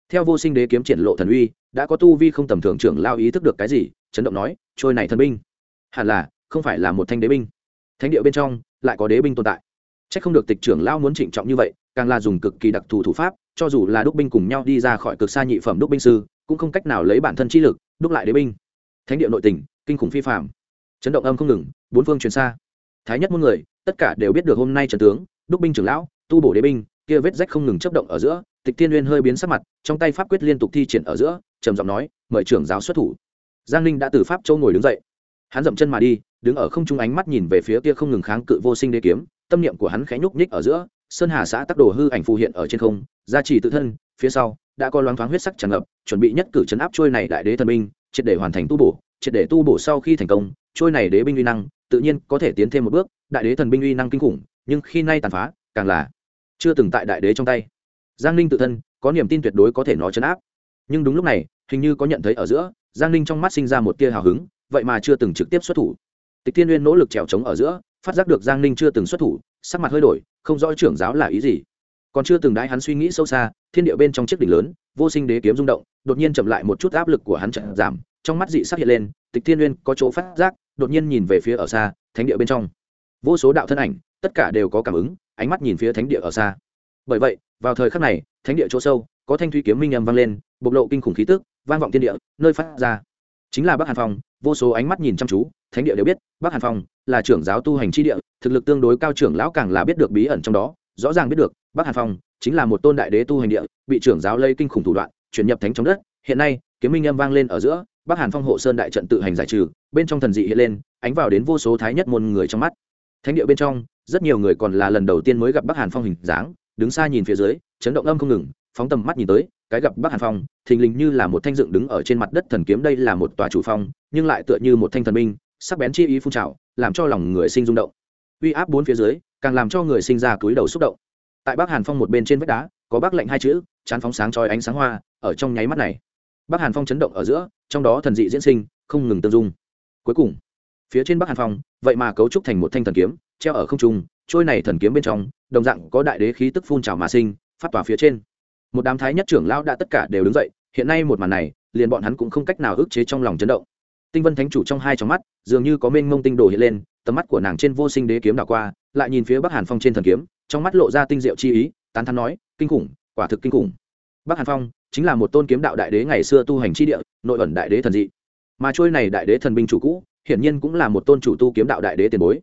Theo vô sinh đế kiếm triển lộ thần uy, đã có tu vi không tầm thường trưởng lao ý thức được cái gì, chấn động nói, trôi này thần binh, hẳn là không phải là một thanh đế binh. Thánh địa bên trong lại có đế binh tồn tại. C h ắ c không được tịch trưởng lao muốn trịnh trọng như vậy, càng là dùng cực kỳ đặc thù thủ pháp cho dù là đúc binh cùng nhau đi ra khỏi cực xa nhị phẩm đúc binh sư, cũng không cách nào lấy bản thân chi lực đúc lại đế binh. Thánh địa nội tình, kinh khủng phi phạm chấn động âm không ngừng, bốn phương truyền xa. Thái nhất muôn người, tất cả đều biết được hôm nay trần tướng, đúc binh trưởng lão, tu bổ đế binh, kia vết rách không ngừng chấp động ở giữa, tịch tiên uyên hơi biến sắc mặt, trong tay pháp quyết liên tục thi triển ở giữa, trầm giọng nói, mời trưởng giáo xuất thủ. Giang ninh đã từ pháp châu ngồi đứng dậy. Hắn dậm chân mà đi, đứng ở không trung ánh mắt nhìn về phía kia không ngừng kháng cự vô sinh đế kiếm, tâm niệm của hắn khẽ nhúc nhích ở giữa sơn hà xã tắc đồ hư ảnh phù hiện ở trên không, gia trì tự thân, phía sau, đã có loáng thoáng huyết sắc tràn ngập, chuẩn bị nhất cử chấn áp trôi này đại đế thần binh, triệt để hoàn thành tu bổ, triệt để tu bổ sau khi thành công, trôi này đế binh uy năng, tự nhiên có thể tiến thêm một bước, đại đế thần binh uy năng kinh khủng, nhưng khi nay tàn phá, càng là chưa từng tại đại đế trong tay. Giang ninh tự thân, có niềm tin tuyệt đối có thể nó chấn áp. Nhưng đúng lúc này, hình như có nhận thấy ở giữa, giang ninh trong mắt sinh ra một tia hào hứng, vậy mà chưa từng trực tiếp xuất thủ. Tịch tiên uyên nỗ lực trèo trống ở giữa, phát giác được giang ninh chưa từng xuất thủ sắc mặt hơi đổi, không rõ trưởng giáo là ý gì. Còn chưa từng đái hắn suy nghĩ sâu xa, thiên địa bên trong chiếc đỉnh lớn, vô sinh đế kiếm rung động, đột nhiên chậm lại một chút áp lực của hắn chậm giảm, trong mắt dị sắc hiện lên, tịch thiên uyên có chỗ phát giác, đột nhiên nhìn về phía ở xa, thánh địa bên trong. Vô số đạo thân ảnh, tất cả đều có cảm ứng, ánh mắt nhìn phía thánh địa ở xa. Bởi vậy, vào thời khắc này, thánh địa chỗ sâu, có thanh thủy kiếm minh âm vang lên, bộc lộ kinh khủng khí tức, vang vọng thiên địa, nơi phát ra chính là bắc hàn phong, vô số ánh mắt nhìn chăm chú, thánh địa đều biết, bắc hàn phong là trưởng giáo tu hành chi địa, thực lực tương đối cao trưởng lão càng là biết được bí ẩn trong đó, rõ ràng biết được, bắc hàn phong chính là một tôn đại đế tu hành địa, bị trưởng giáo lây kinh khủng thủ đoạn, chuyển nhập thánh trong đất. Hiện nay, kiếm minh âm vang lên ở giữa, bắc hàn phong hộ sơn đại trận tự hành giải trừ, bên trong thần dị hiện lên, ánh vào đến vô số thái nhất môn người trong mắt. Thánh địa bên trong, rất nhiều người còn là lần đầu tiên mới gặp bắc hàn phong hình dáng, đứng xa nhìn phía dưới, chấn động âm không ngừng phóng tầm mắt nhìn tới, cái gặp bắc hàn phong, thình lình như là một thanh dựng đứng ở trên mặt đất thần kiếm đây là một tòa chủ phong, nhưng lại tựa như một thanh thần minh sắc bén chi ý phun trào, làm cho lòng người sinh rung động. Uy áp bốn phía dưới, càng làm cho người sinh ra túi đầu xúc động. Tại bắc hàn phong một bên trên vách đá, có bắc lệnh hai chữ, chán phóng sáng trói ánh sáng hoa, ở trong nháy mắt này, bắc hàn phong chấn động ở giữa, trong đó thần dị diễn sinh, không ngừng tương dung. Cuối cùng, phía trên bắc hàn phong, vậy mà cấu trúc thành một thanh thần kiếm, treo ở không trung, trôi này thần kiếm bên trong, đồng dạng có đại đế khí tức phun trào mà sinh, phát tỏa phía trên một đám thái nhất trưởng lão đã tất cả đều đứng dậy, hiện nay một màn này, liền bọn hắn cũng không cách nào ức chế trong lòng chấn động. Tinh vân thánh chủ trong hai trong mắt, dường như có mênh mông tinh đồ hiện lên, tầm mắt của nàng trên vô sinh đế kiếm đảo qua, lại nhìn phía bắc hàn phong trên thần kiếm, trong mắt lộ ra tinh diệu chi ý, tán thắn nói, kinh khủng, quả thực kinh khủng. Bắc hàn phong chính là một tôn kiếm đạo đại đế ngày xưa tu hành chi địa, nội ẩn đại đế thần dị. Mà trôi này đại đế thần binh chủ cũ, hiển nhiên cũng là một tôn chủ tu kiếm đạo đại đế tiền bối.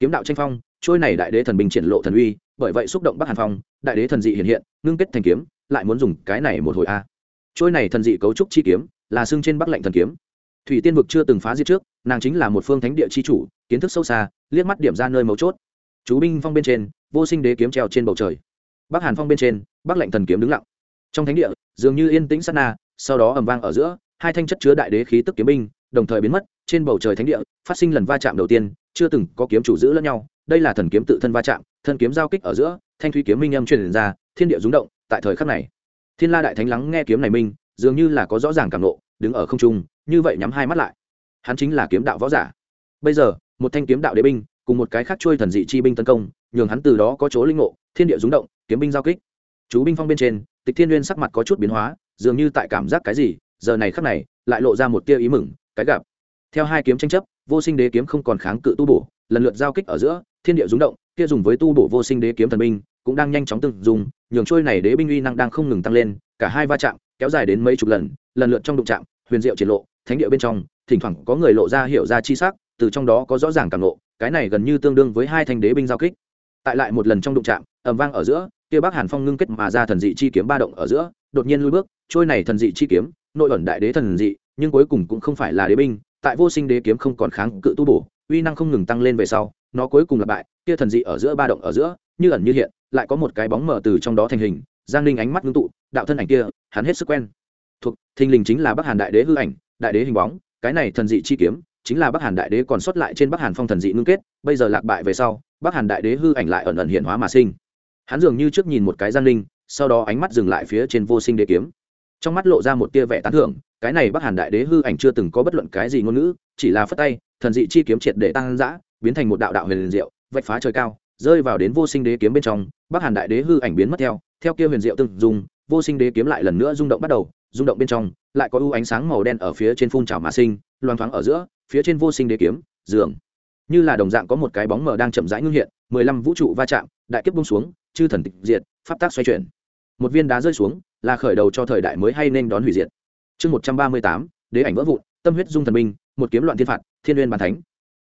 Kiếm đạo tranh phong, trôi này đại đế thần binh triển lộ thần uy, bởi vậy xúc động bắc hàn phong, đại đế thần dị hiện hiện, ngưng kết thành kiếm lại muốn dùng cái này một hồi a. Trôi này thần dị cấu trúc chi kiếm, là xưng trên bắc lệnh thần kiếm. Thủy tiên vực chưa từng phá diệt trước, nàng chính là một phương thánh địa chi chủ, kiến thức sâu xa, liếc mắt điểm ra nơi mấu chốt. Chú binh phong bên trên, vô sinh đế kiếm treo trên bầu trời. Bắc hàn phong bên trên, bắc lệnh thần kiếm đứng lặng. Trong thánh địa, dường như yên tĩnh sát na, sau đó ầm vang ở giữa, hai thanh chất chứa đại đế khí tức kiếm binh, đồng thời biến mất, trên bầu trời thánh địa, phát sinh lần va chạm đầu tiên, chưa từng có kiếm chủ giữ lẫn nhau. Đây là thần kiếm tự thân va chạm, thân kiếm giao kích ở giữa, thanh thủy kiếm minh âm truyền ra, thiên địa rúng động tại thời khắc này. Thiên la đại thánh lắng nghe kiếm này minh dường như là có rõ ràng cảm nộ đứng ở không trung, như vậy nhắm hai mắt lại. Hắn chính là kiếm đạo võ giả. Bây giờ, một thanh kiếm đạo đế binh, cùng một cái khác trôi thần dị chi binh tấn công, nhường hắn từ đó có chỗ linh ngộ, thiên địa rúng động, kiếm binh giao kích. Chú binh phong bên trên, tịch thiên nguyên sắc mặt có chút biến hóa, dường như tại cảm giác cái gì, giờ này khắc này, lại lộ ra một tia ý mừng, cái gặp. Theo hai kiếm tranh chấp, vô sinh đế kiếm không còn kháng cự tu bổ, lần lượt giao kích ở giữa, thiên địa rúng động, kia dùng với tu bổ vô sinh đế kiếm thần binh cũng đang nhanh chóng từng dùng, nhường trôi này đế binh uy năng đang không ngừng tăng lên, cả hai va chạm kéo dài đến mấy chục lần lần lượt trong đụng chạm, huyền diệu triển lộ, thánh địa bên trong, thỉnh thoảng có người lộ ra hiểu ra chi sắc, từ trong đó có rõ ràng cảm lộ cái này gần như tương đương với hai thanh đế binh giao kích. Tại lại một lần trong đụng chạm, ầm vang ở giữa, kia bác hàn phong ngưng kết mà ra thần dị chi kiếm ba động ở giữa, đột nhiên lui bước, trôi này thần dị chi kiếm, nội ẩn đại đế thần dị, nhưng cuối cùng cũng không phải là đế binh, tại vô sinh đế kiếm không còn kháng cự tu bổ, uy năng không ngừng tăng lên về sau, nó cuối cùng là bại, kia thần dị ở giữa ba động ở giữa, như ẩn như hiện lại có một cái bóng mở từ trong đó thành hình, giang ninh ánh mắt ngưng tụ, đạo thân ảnh kia, hắn hết sức quen. Thuộc, thình lình chính là bắc hàn đại đế hư ảnh, đại đế hình bóng, cái này thần dị chi kiếm, chính là bắc hàn đại đế còn xuất lại trên bắc hàn phong thần dị ngưng kết, bây giờ lạc bại về sau, bắc hàn đại đế hư ảnh lại ẩn ẩn hiện hóa mà sinh. Hắn dường như trước nhìn một cái giang ninh, sau đó ánh mắt dừng lại phía trên vô sinh đế kiếm. Trong mắt lộ ra một tia vẻ tán thưởng, cái này bắc hàn đại đế hư ảnh chưa từng có bất luận cái gì ngôn ngữ, chỉ là phất tay, thần dị chi kiếm triệt để tăng giã biến thành một đạo đạo huyền diệu, vạch phá trời cao rơi vào đến vô sinh đế kiếm bên trong, bắc hàn đại đế hư ảnh biến mất theo theo kia huyền diệu từng dùng vô sinh đế kiếm lại lần nữa rung động bắt đầu, rung động bên trong, lại có ưu ánh sáng màu đen ở phía trên phun trào mà sinh loan thoáng ở giữa, phía trên vô sinh đế kiếm, dường như là đồng dạng có một cái bóng mờ đang chậm rãi ngưng hiện, mười lăm vũ trụ va chạm, đại kiếp bung xuống, chư thần tịch diệt, pháp tác xoay chuyển. Một viên đá rơi xuống, là khởi đầu cho thời đại mới hay nên đón hủy diệt. Chương một trăm ba mươi tám, đế ảnh vỡ vụn, tâm huyết dung thần minh, một kiếm loạn thiên phạt, thiên uyên bàn thánh.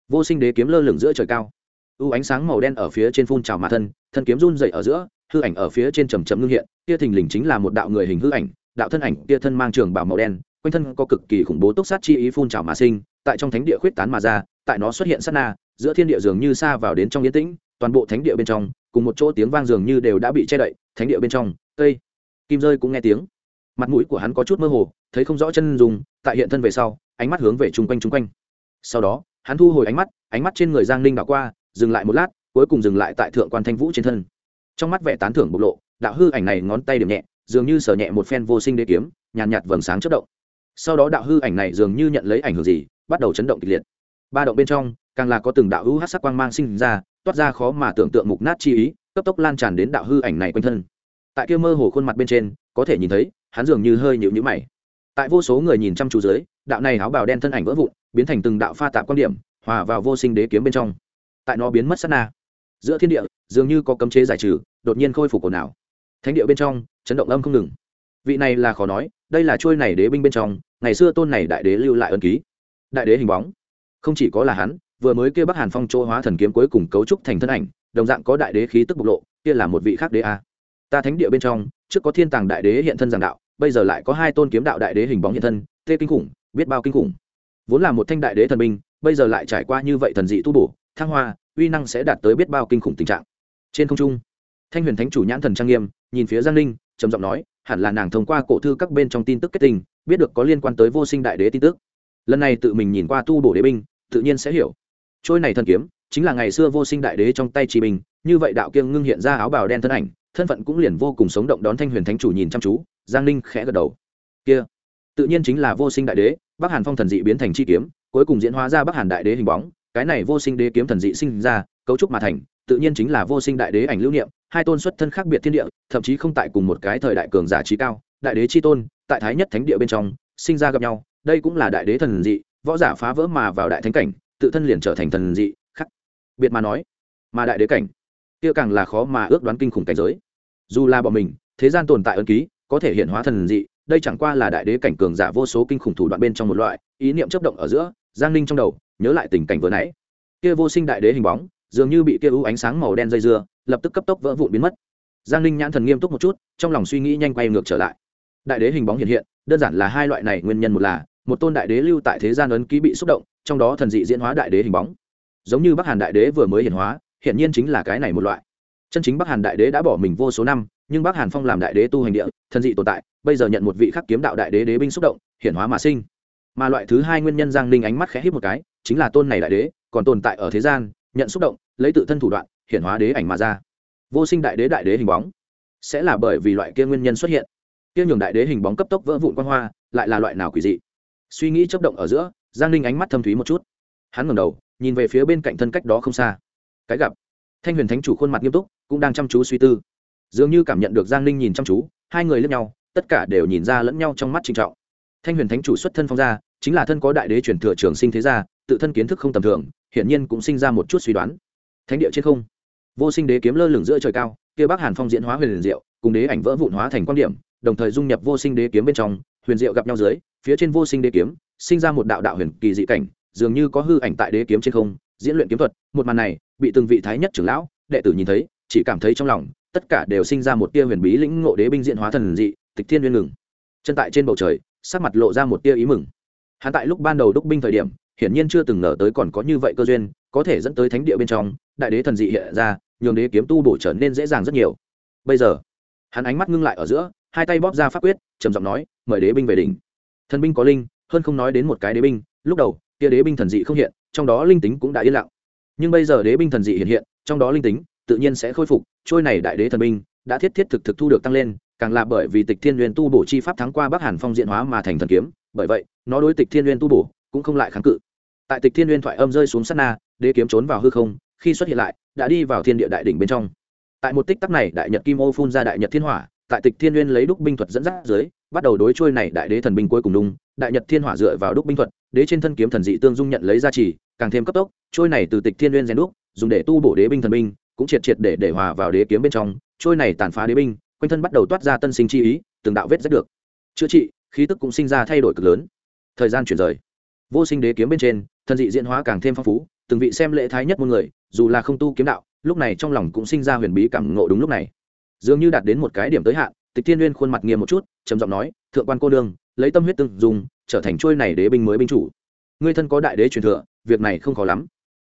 Vô sinh đế kiếm lơ lửng giữa trời cao ưu ánh sáng màu đen ở phía trên phun trào mà thân thân kiếm run dậy ở giữa, hư ảnh ở phía trên trầm trầm ngưng hiện, kia thình lình chính là một đạo người hình hư ảnh, đạo thân ảnh kia thân mang trường bảo màu đen, quanh thân có cực kỳ khủng bố túc sát chi ý phun trào mà sinh, tại trong thánh địa khuyết tán mà ra, tại nó xuất hiện sát na, giữa thiên địa dường như xa vào đến trong yên tĩnh, toàn bộ thánh địa bên trong, cùng một chỗ tiếng vang dường như đều đã bị che đậy, thánh địa bên trong cây kim rơi cũng nghe tiếng. Mặt mũi của hắn có chút mơ hồ, thấy không rõ chân dùng tại hiện thân về sau, ánh mắt hướng về chung quanh chung quanh. Sau đó, hắn thu hồi ánh mắt ánh mắt trên người giang ninh đảo qua dừng lại một lát cuối cùng dừng lại tại thượng quan thanh vũ trên thân. Trong mắt vẻ tán thưởng bộc lộ đạo hư ảnh này ngón tay điểm nhẹ dường như sở nhẹ một phen vô sinh đế kiếm nhàn nhạt, nhạt vầng sáng chất động. Sau đó đạo hư ảnh này dường như nhận lấy ảnh hưởng gì bắt đầu chấn động kịch liệt. Ba động bên trong càng là có từng đạo hữu hát sắc quang mang sinh ra toát ra khó mà tưởng tượng mục nát chi ý cấp tốc lan tràn đến đạo hư ảnh này quanh thân. Tại kia mơ hồ khuôn mặt bên trên có thể nhìn thấy hắn dường như hơi nhịu nhữ mày. Tại vô số người nhìn chăm chú dưới đạo này áo bào đen thân ảnh vỡ vụn biến thành từng đạo pha tạp quan điểm hòa vào vô sinh đế kiếm bên trong tại nó biến mất sát na. Giữa thiên địa, dường như có cấm chế giải trừ, đột nhiên khôi phục ồn ào. Thánh địa bên trong, chấn động âm không ngừng. Vị này là khó nói, đây là trôi này đế binh bên trong, ngày xưa tôn này đại đế lưu lại ân ký. Đại đế hình bóng. Không chỉ có là hắn, vừa mới kia bắc hàn phong chỗ hóa thần kiếm cuối cùng cấu trúc thành thân ảnh, đồng dạng có đại đế khí tức bộc lộ, kia là một vị khác đế a. Ta thánh địa bên trong, trước có thiên tàng đại đế hiện thân giảng đạo, bây giờ lại có hai tôn kiếm đạo đại đế hình bóng hiện thân tê kinh khủng, biết bao kinh khủng. Vốn là một thanh đại đế thần binh, bây giờ lại trải qua như vậy thần dị tu bổ thăng hoa, uy năng sẽ đạt tới biết bao kinh khủng tình trạng. Trên không trung, thanh huyền thánh chủ nhãn thần trang nghiêm, nhìn phía giang ninh, trầm giọng nói, hẳn là nàng thông qua cổ thư các bên trong tin tức kết tình, biết được có liên quan tới vô sinh đại đế tin tức. Lần này tự mình nhìn qua tu bổ đế binh, tự nhiên sẽ hiểu. Trôi này thần kiếm, chính là ngày xưa vô sinh đại đế trong tay chỉ bình, như vậy đạo kiêng ngưng hiện ra áo bào đen thân ảnh, thân phận cũng liền vô cùng sống động đón thanh huyền thánh chủ nhìn chăm chú. Giang ninh khẽ gật đầu. Kia, tự nhiên chính là vô sinh đại đế, bắc hàn phong thần dị biến thành chi kiếm, cuối cùng diễn hóa ra bắc hàn đại đế hình bóng cái này vô sinh đế kiếm thần dị sinh ra, cấu trúc mà thành, tự nhiên chính là vô sinh đại đế ảnh lưu niệm, hai tôn xuất thân khác biệt thiên địa, thậm chí không tại cùng một cái thời đại cường giả trí cao, đại đế chi tôn, tại thái nhất thánh địa bên trong, sinh ra gặp nhau, đây cũng là đại đế thần dị, võ giả phá vỡ mà vào đại thánh cảnh, tự thân liền trở thành thần dị khắc biệt mà nói, mà đại đế cảnh, kia càng là khó mà ước đoán kinh khủng cảnh giới. Dù là bọn mình, thế gian tồn tại ân ký, có thể hiện hóa thần dị, đây chẳng qua là đại đế cảnh cường giả vô số kinh khủng thủ đoạn bên trong một loại, ý niệm chấp động ở giữa giang ninh trong đầu, nhớ lại tình cảnh vừa nãy. Kia vô sinh đại đế hình bóng, dường như bị kia ưu ánh sáng màu đen dây dưa, lập tức cấp tốc vỡ vụn biến mất. Giang ninh nhãn thần nghiêm túc một chút, trong lòng suy nghĩ nhanh quay ngược trở lại. Đại đế hình bóng hiện hiện, đơn giản là hai loại này nguyên nhân một là, một tôn đại đế lưu tại thế gian ấn ký bị xúc động, trong đó thần dị diễn hóa đại đế hình bóng. Giống như bắc hàn đại đế vừa mới hiện hóa hiện nhiên chính là cái này một loại. Chân chính bắc hàn đại đế đã bỏ mình vô số năm, nhưng bắc hàn phong làm đại đế tu hành địa, thần dị tồn tại, bây giờ nhận một vị khắc kiếm đạo đại đế đế binh xúc động hiện hóa mà sinh mà loại thứ hai nguyên nhân giang ninh ánh mắt khẽ hít một cái, chính là tôn này đại đế còn tồn tại ở thế gian, nhận xúc động, lấy tự thân thủ đoạn hiện hóa đế ảnh mà ra. Vô sinh đại đế đại đế hình bóng, sẽ là bởi vì loại kia nguyên nhân xuất hiện. Kia nhường đại đế hình bóng cấp tốc vỡ vụn quan hoa, lại là loại nào quỷ dị? Suy nghĩ chấp động ở giữa, giang ninh ánh mắt thâm thúy một chút. Hắn ngẩng đầu, nhìn về phía bên cạnh thân cách đó không xa. Cái gặp, thanh huyền thánh chủ khuôn mặt nghiêm túc, cũng đang chăm chú suy tư. Dường như cảm nhận được giang ninh nhìn chăm chú, hai người lẫn nhau, tất cả đều nhìn ra lẫn nhau trong mắt trinh trọng thanh huyền thánh chủ xuất thân phong gia, chính là thân có đại đế truyền thừa trường sinh thế gia, tự thân kiến thức không tầm thường, hiển nhiên cũng sinh ra một chút suy đoán. Thánh địa trên không, vô sinh đế kiếm lơ lửng giữa trời cao, kia bắc hàn phong diễn hóa huyền liền diệu, cùng đế ảnh vỡ vụn hóa thành quan điểm, đồng thời dung nhập vô sinh đế kiếm bên trong, huyền diệu gặp nhau dưới, phía trên vô sinh đế kiếm, sinh ra một đạo đạo huyền kỳ dị cảnh, dường như có hư ảnh tại đế kiếm trên không, diễn luyện kiếm thuật, một màn này, bị từng vị thái nhất trưởng lão, đệ tử nhìn thấy, chỉ cảm thấy trong lòng, tất cả đều sinh ra một tia huyền bí lĩnh ngộ đế binh diễn hóa thần dị, tịch thiên nguyên ngừng. Chân tại trên bầu trời sắc mặt lộ ra một tia ý mừng. Hắn tại lúc ban đầu đúc binh thời điểm, hiển nhiên chưa từng ngờ tới còn có như vậy cơ duyên, có thể dẫn tới thánh địa bên trong, đại đế thần dị hiện ra, nhường đế kiếm tu bổ trở nên dễ dàng rất nhiều. Bây giờ, hắn ánh mắt ngưng lại ở giữa, hai tay bóp ra pháp quyết, trầm giọng nói, mời đế binh về đỉnh. Thần binh có linh, hơn không nói đến một cái đế binh, lúc đầu tia đế binh thần dị không hiện, trong đó linh tính cũng đã yên lặng. Nhưng bây giờ đế binh thần dị hiện hiện, trong đó linh tính tự nhiên sẽ khôi phục, trôi này đại đế thần binh đã thiết thiết thực thực thu được tăng lên càng là bởi vì tịch thiên liên tu bổ chi pháp thắng qua bắc hàn phong diện hóa mà thành thần kiếm, bởi vậy, nó đối tịch thiên liên tu bổ cũng không lại kháng cự. Tại tịch thiên liên thoại âm rơi xuống sát na, đế kiếm trốn vào hư không, khi xuất hiện lại, đã đi vào thiên địa đại đỉnh bên trong. Tại một tích tắc này, đại nhật kim ô phun ra đại nhật thiên hỏa, tại tịch thiên liên lấy đúc binh thuật dẫn dắt dưới, bắt đầu đối trôi này đại đế thần binh cuối cùng đung, đại nhật thiên hỏa dựa vào đúc binh thuật, đế trên thân kiếm thần dị tương dung nhận lấy ra trì, càng thêm cấp tốc, trôi này từ tịch thiên liên rèn đúc, dùng để tu bổ đế binh thần binh, cũng triệt triệt để để hòa vào đế kiếm bên trong, trôi này tàn phá đế binh quanh thân bắt đầu toát ra tân sinh chi ý, từng đạo vết rất được. Chữa trị, khí tức cũng sinh ra thay đổi cực lớn. Thời gian chuyển rời. Vô sinh đế kiếm bên trên, thần dị diễn hóa càng thêm phong phú, từng vị xem lễ thái nhất muôn người, dù là không tu kiếm đạo, lúc này trong lòng cũng sinh ra huyền bí cảm ngộ đúng lúc này. Dường như đạt đến một cái điểm tới hạn, tịch thiên uyên khuôn mặt nghiêm một chút, trầm giọng nói, thượng quan cô đương lấy tâm huyết tương dùng, trở thành trôi này đế binh mới binh chủ. Ngươi thân có đại đế truyền thừa, việc này không khó lắm.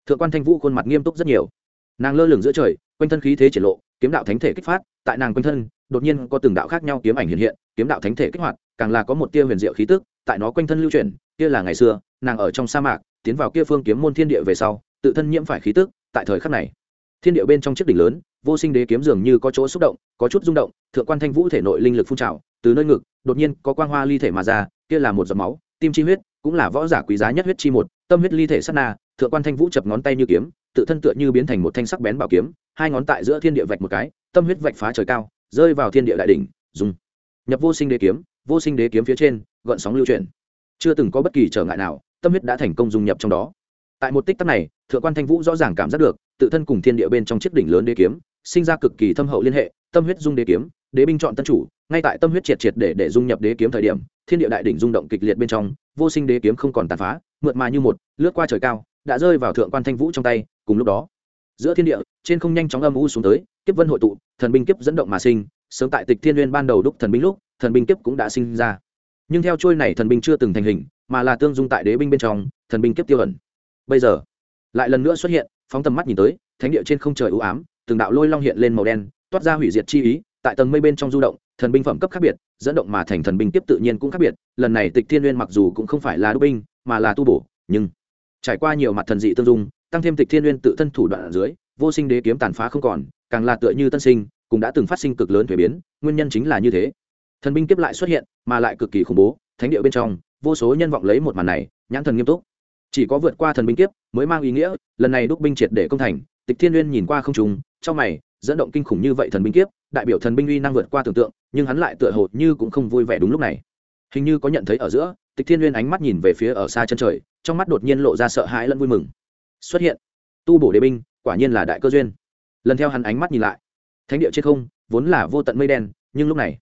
Thượng quan thanh vũ khuôn mặt nghiêm túc rất nhiều. Nàng lơ lửng giữa trời, quanh thân khí thế triển lộ, kiếm đạo thánh thể kích phát, tại nàng quanh thân đột nhiên có từng đạo khác nhau kiếm ảnh hiện hiện, kiếm đạo thánh thể kích hoạt, càng là có một tia huyền diệu khí tức, tại nó quanh thân lưu truyền kia là ngày xưa, nàng ở trong sa mạc, tiến vào kia phương kiếm môn thiên địa về sau, tự thân nhiễm phải khí tức, tại thời khắc này, thiên địa bên trong chiếc đỉnh lớn, vô sinh đế kiếm dường như có chỗ xúc động, có chút rung động, thượng quan thanh vũ thể nội linh lực phun trào, từ nơi ngực, đột nhiên có quang hoa ly thể mà ra, kia là một giọt máu, tim chi huyết, cũng là võ giả quý giá nhất huyết chi một, tâm huyết ly thể sát na, thượng quan thanh vũ chập ngón tay như kiếm, tự thân tựa như biến thành một thanh sắc bén bảo kiếm, hai ngón tại giữa thiên địa vạch một cái, tâm huyết vạch phá trời cao rơi vào thiên địa đại đỉnh, dùng. Nhập vô sinh đế kiếm, vô sinh đế kiếm phía trên gợn sóng lưu chuyển. Chưa từng có bất kỳ trở ngại nào, tâm huyết đã thành công dung nhập trong đó. Tại một tích tắc này, thượng quan thanh vũ rõ ràng cảm giác được, tự thân cùng thiên địa bên trong chiếc đỉnh lớn đế kiếm, sinh ra cực kỳ thâm hậu liên hệ, tâm huyết dung đế kiếm, đế binh chọn tân chủ, ngay tại tâm huyết triệt triệt để để dung nhập đế kiếm thời điểm, thiên địa đại đỉnh rung động kịch liệt bên trong, vô sinh đế kiếm không còn tàn phá, mượt mà như một, lướt qua trời cao, đã rơi vào thượng quan thanh vũ trong tay, cùng lúc đó, giữa thiên địa, trên không nhanh chóng âm u xuống tới kiếp vân hội tụ, thần binh kiếp dẫn động mà sinh, sớm tại tịch thiên Nguyên ban đầu đúc thần binh lúc, thần binh kiếp cũng đã sinh ra. Nhưng theo trôi này thần binh chưa từng thành hình, mà là tương dung tại đế binh bên trong, thần binh kiếp tiêu ẩn. Bây giờ, lại lần nữa xuất hiện, phóng tầm mắt nhìn tới, thánh địa trên không trời ưu ám, từng đạo lôi long hiện lên màu đen, toát ra hủy diệt chi ý, tại tầng mây bên trong du động, thần binh phẩm cấp khác biệt, dẫn động mà thành thần binh tiếp tự nhiên cũng khác biệt, lần này tịch thiên n mặc dù cũng không phải là đúc binh, mà là tu bổ, nhưng trải qua nhiều mặt thần dị tương dung, tăng thêm tịch thiên n tự thân thủ đoạn ở dưới vô sinh đế kiếm tàn phá không còn, càng là tựa như tân sinh, cũng đã từng phát sinh cực lớn thuế biến, nguyên nhân chính là như thế. Thần binh kiếp lại xuất hiện, mà lại cực kỳ khủng bố, thánh địa bên trong, vô số nhân vọng lấy một màn này, nhãn thần nghiêm túc. Chỉ có vượt qua thần binh kiếp mới mang ý nghĩa, lần này đúc binh triệt để công thành, tịch thiên uyên nhìn qua không trùng, trong mày, dẫn động kinh khủng như vậy thần binh kiếp, đại biểu thần binh uy năng vượt qua tưởng tượng, nhưng hắn lại tựa hồ như cũng không vui vẻ đúng lúc này. Hình như có nhận thấy ở giữa, tịch thiên uyên ánh mắt nhìn về phía ở xa chân trời, trong mắt đột nhiên lộ ra sợ hãi lẫn vui mừng. Xuất hiện. Tu bổ đế binh quả nhiên là đại cơ duyên. Lần theo hắn ánh mắt nhìn lại, thánh địa trên không vốn là vô tận mây đen, nhưng lúc này,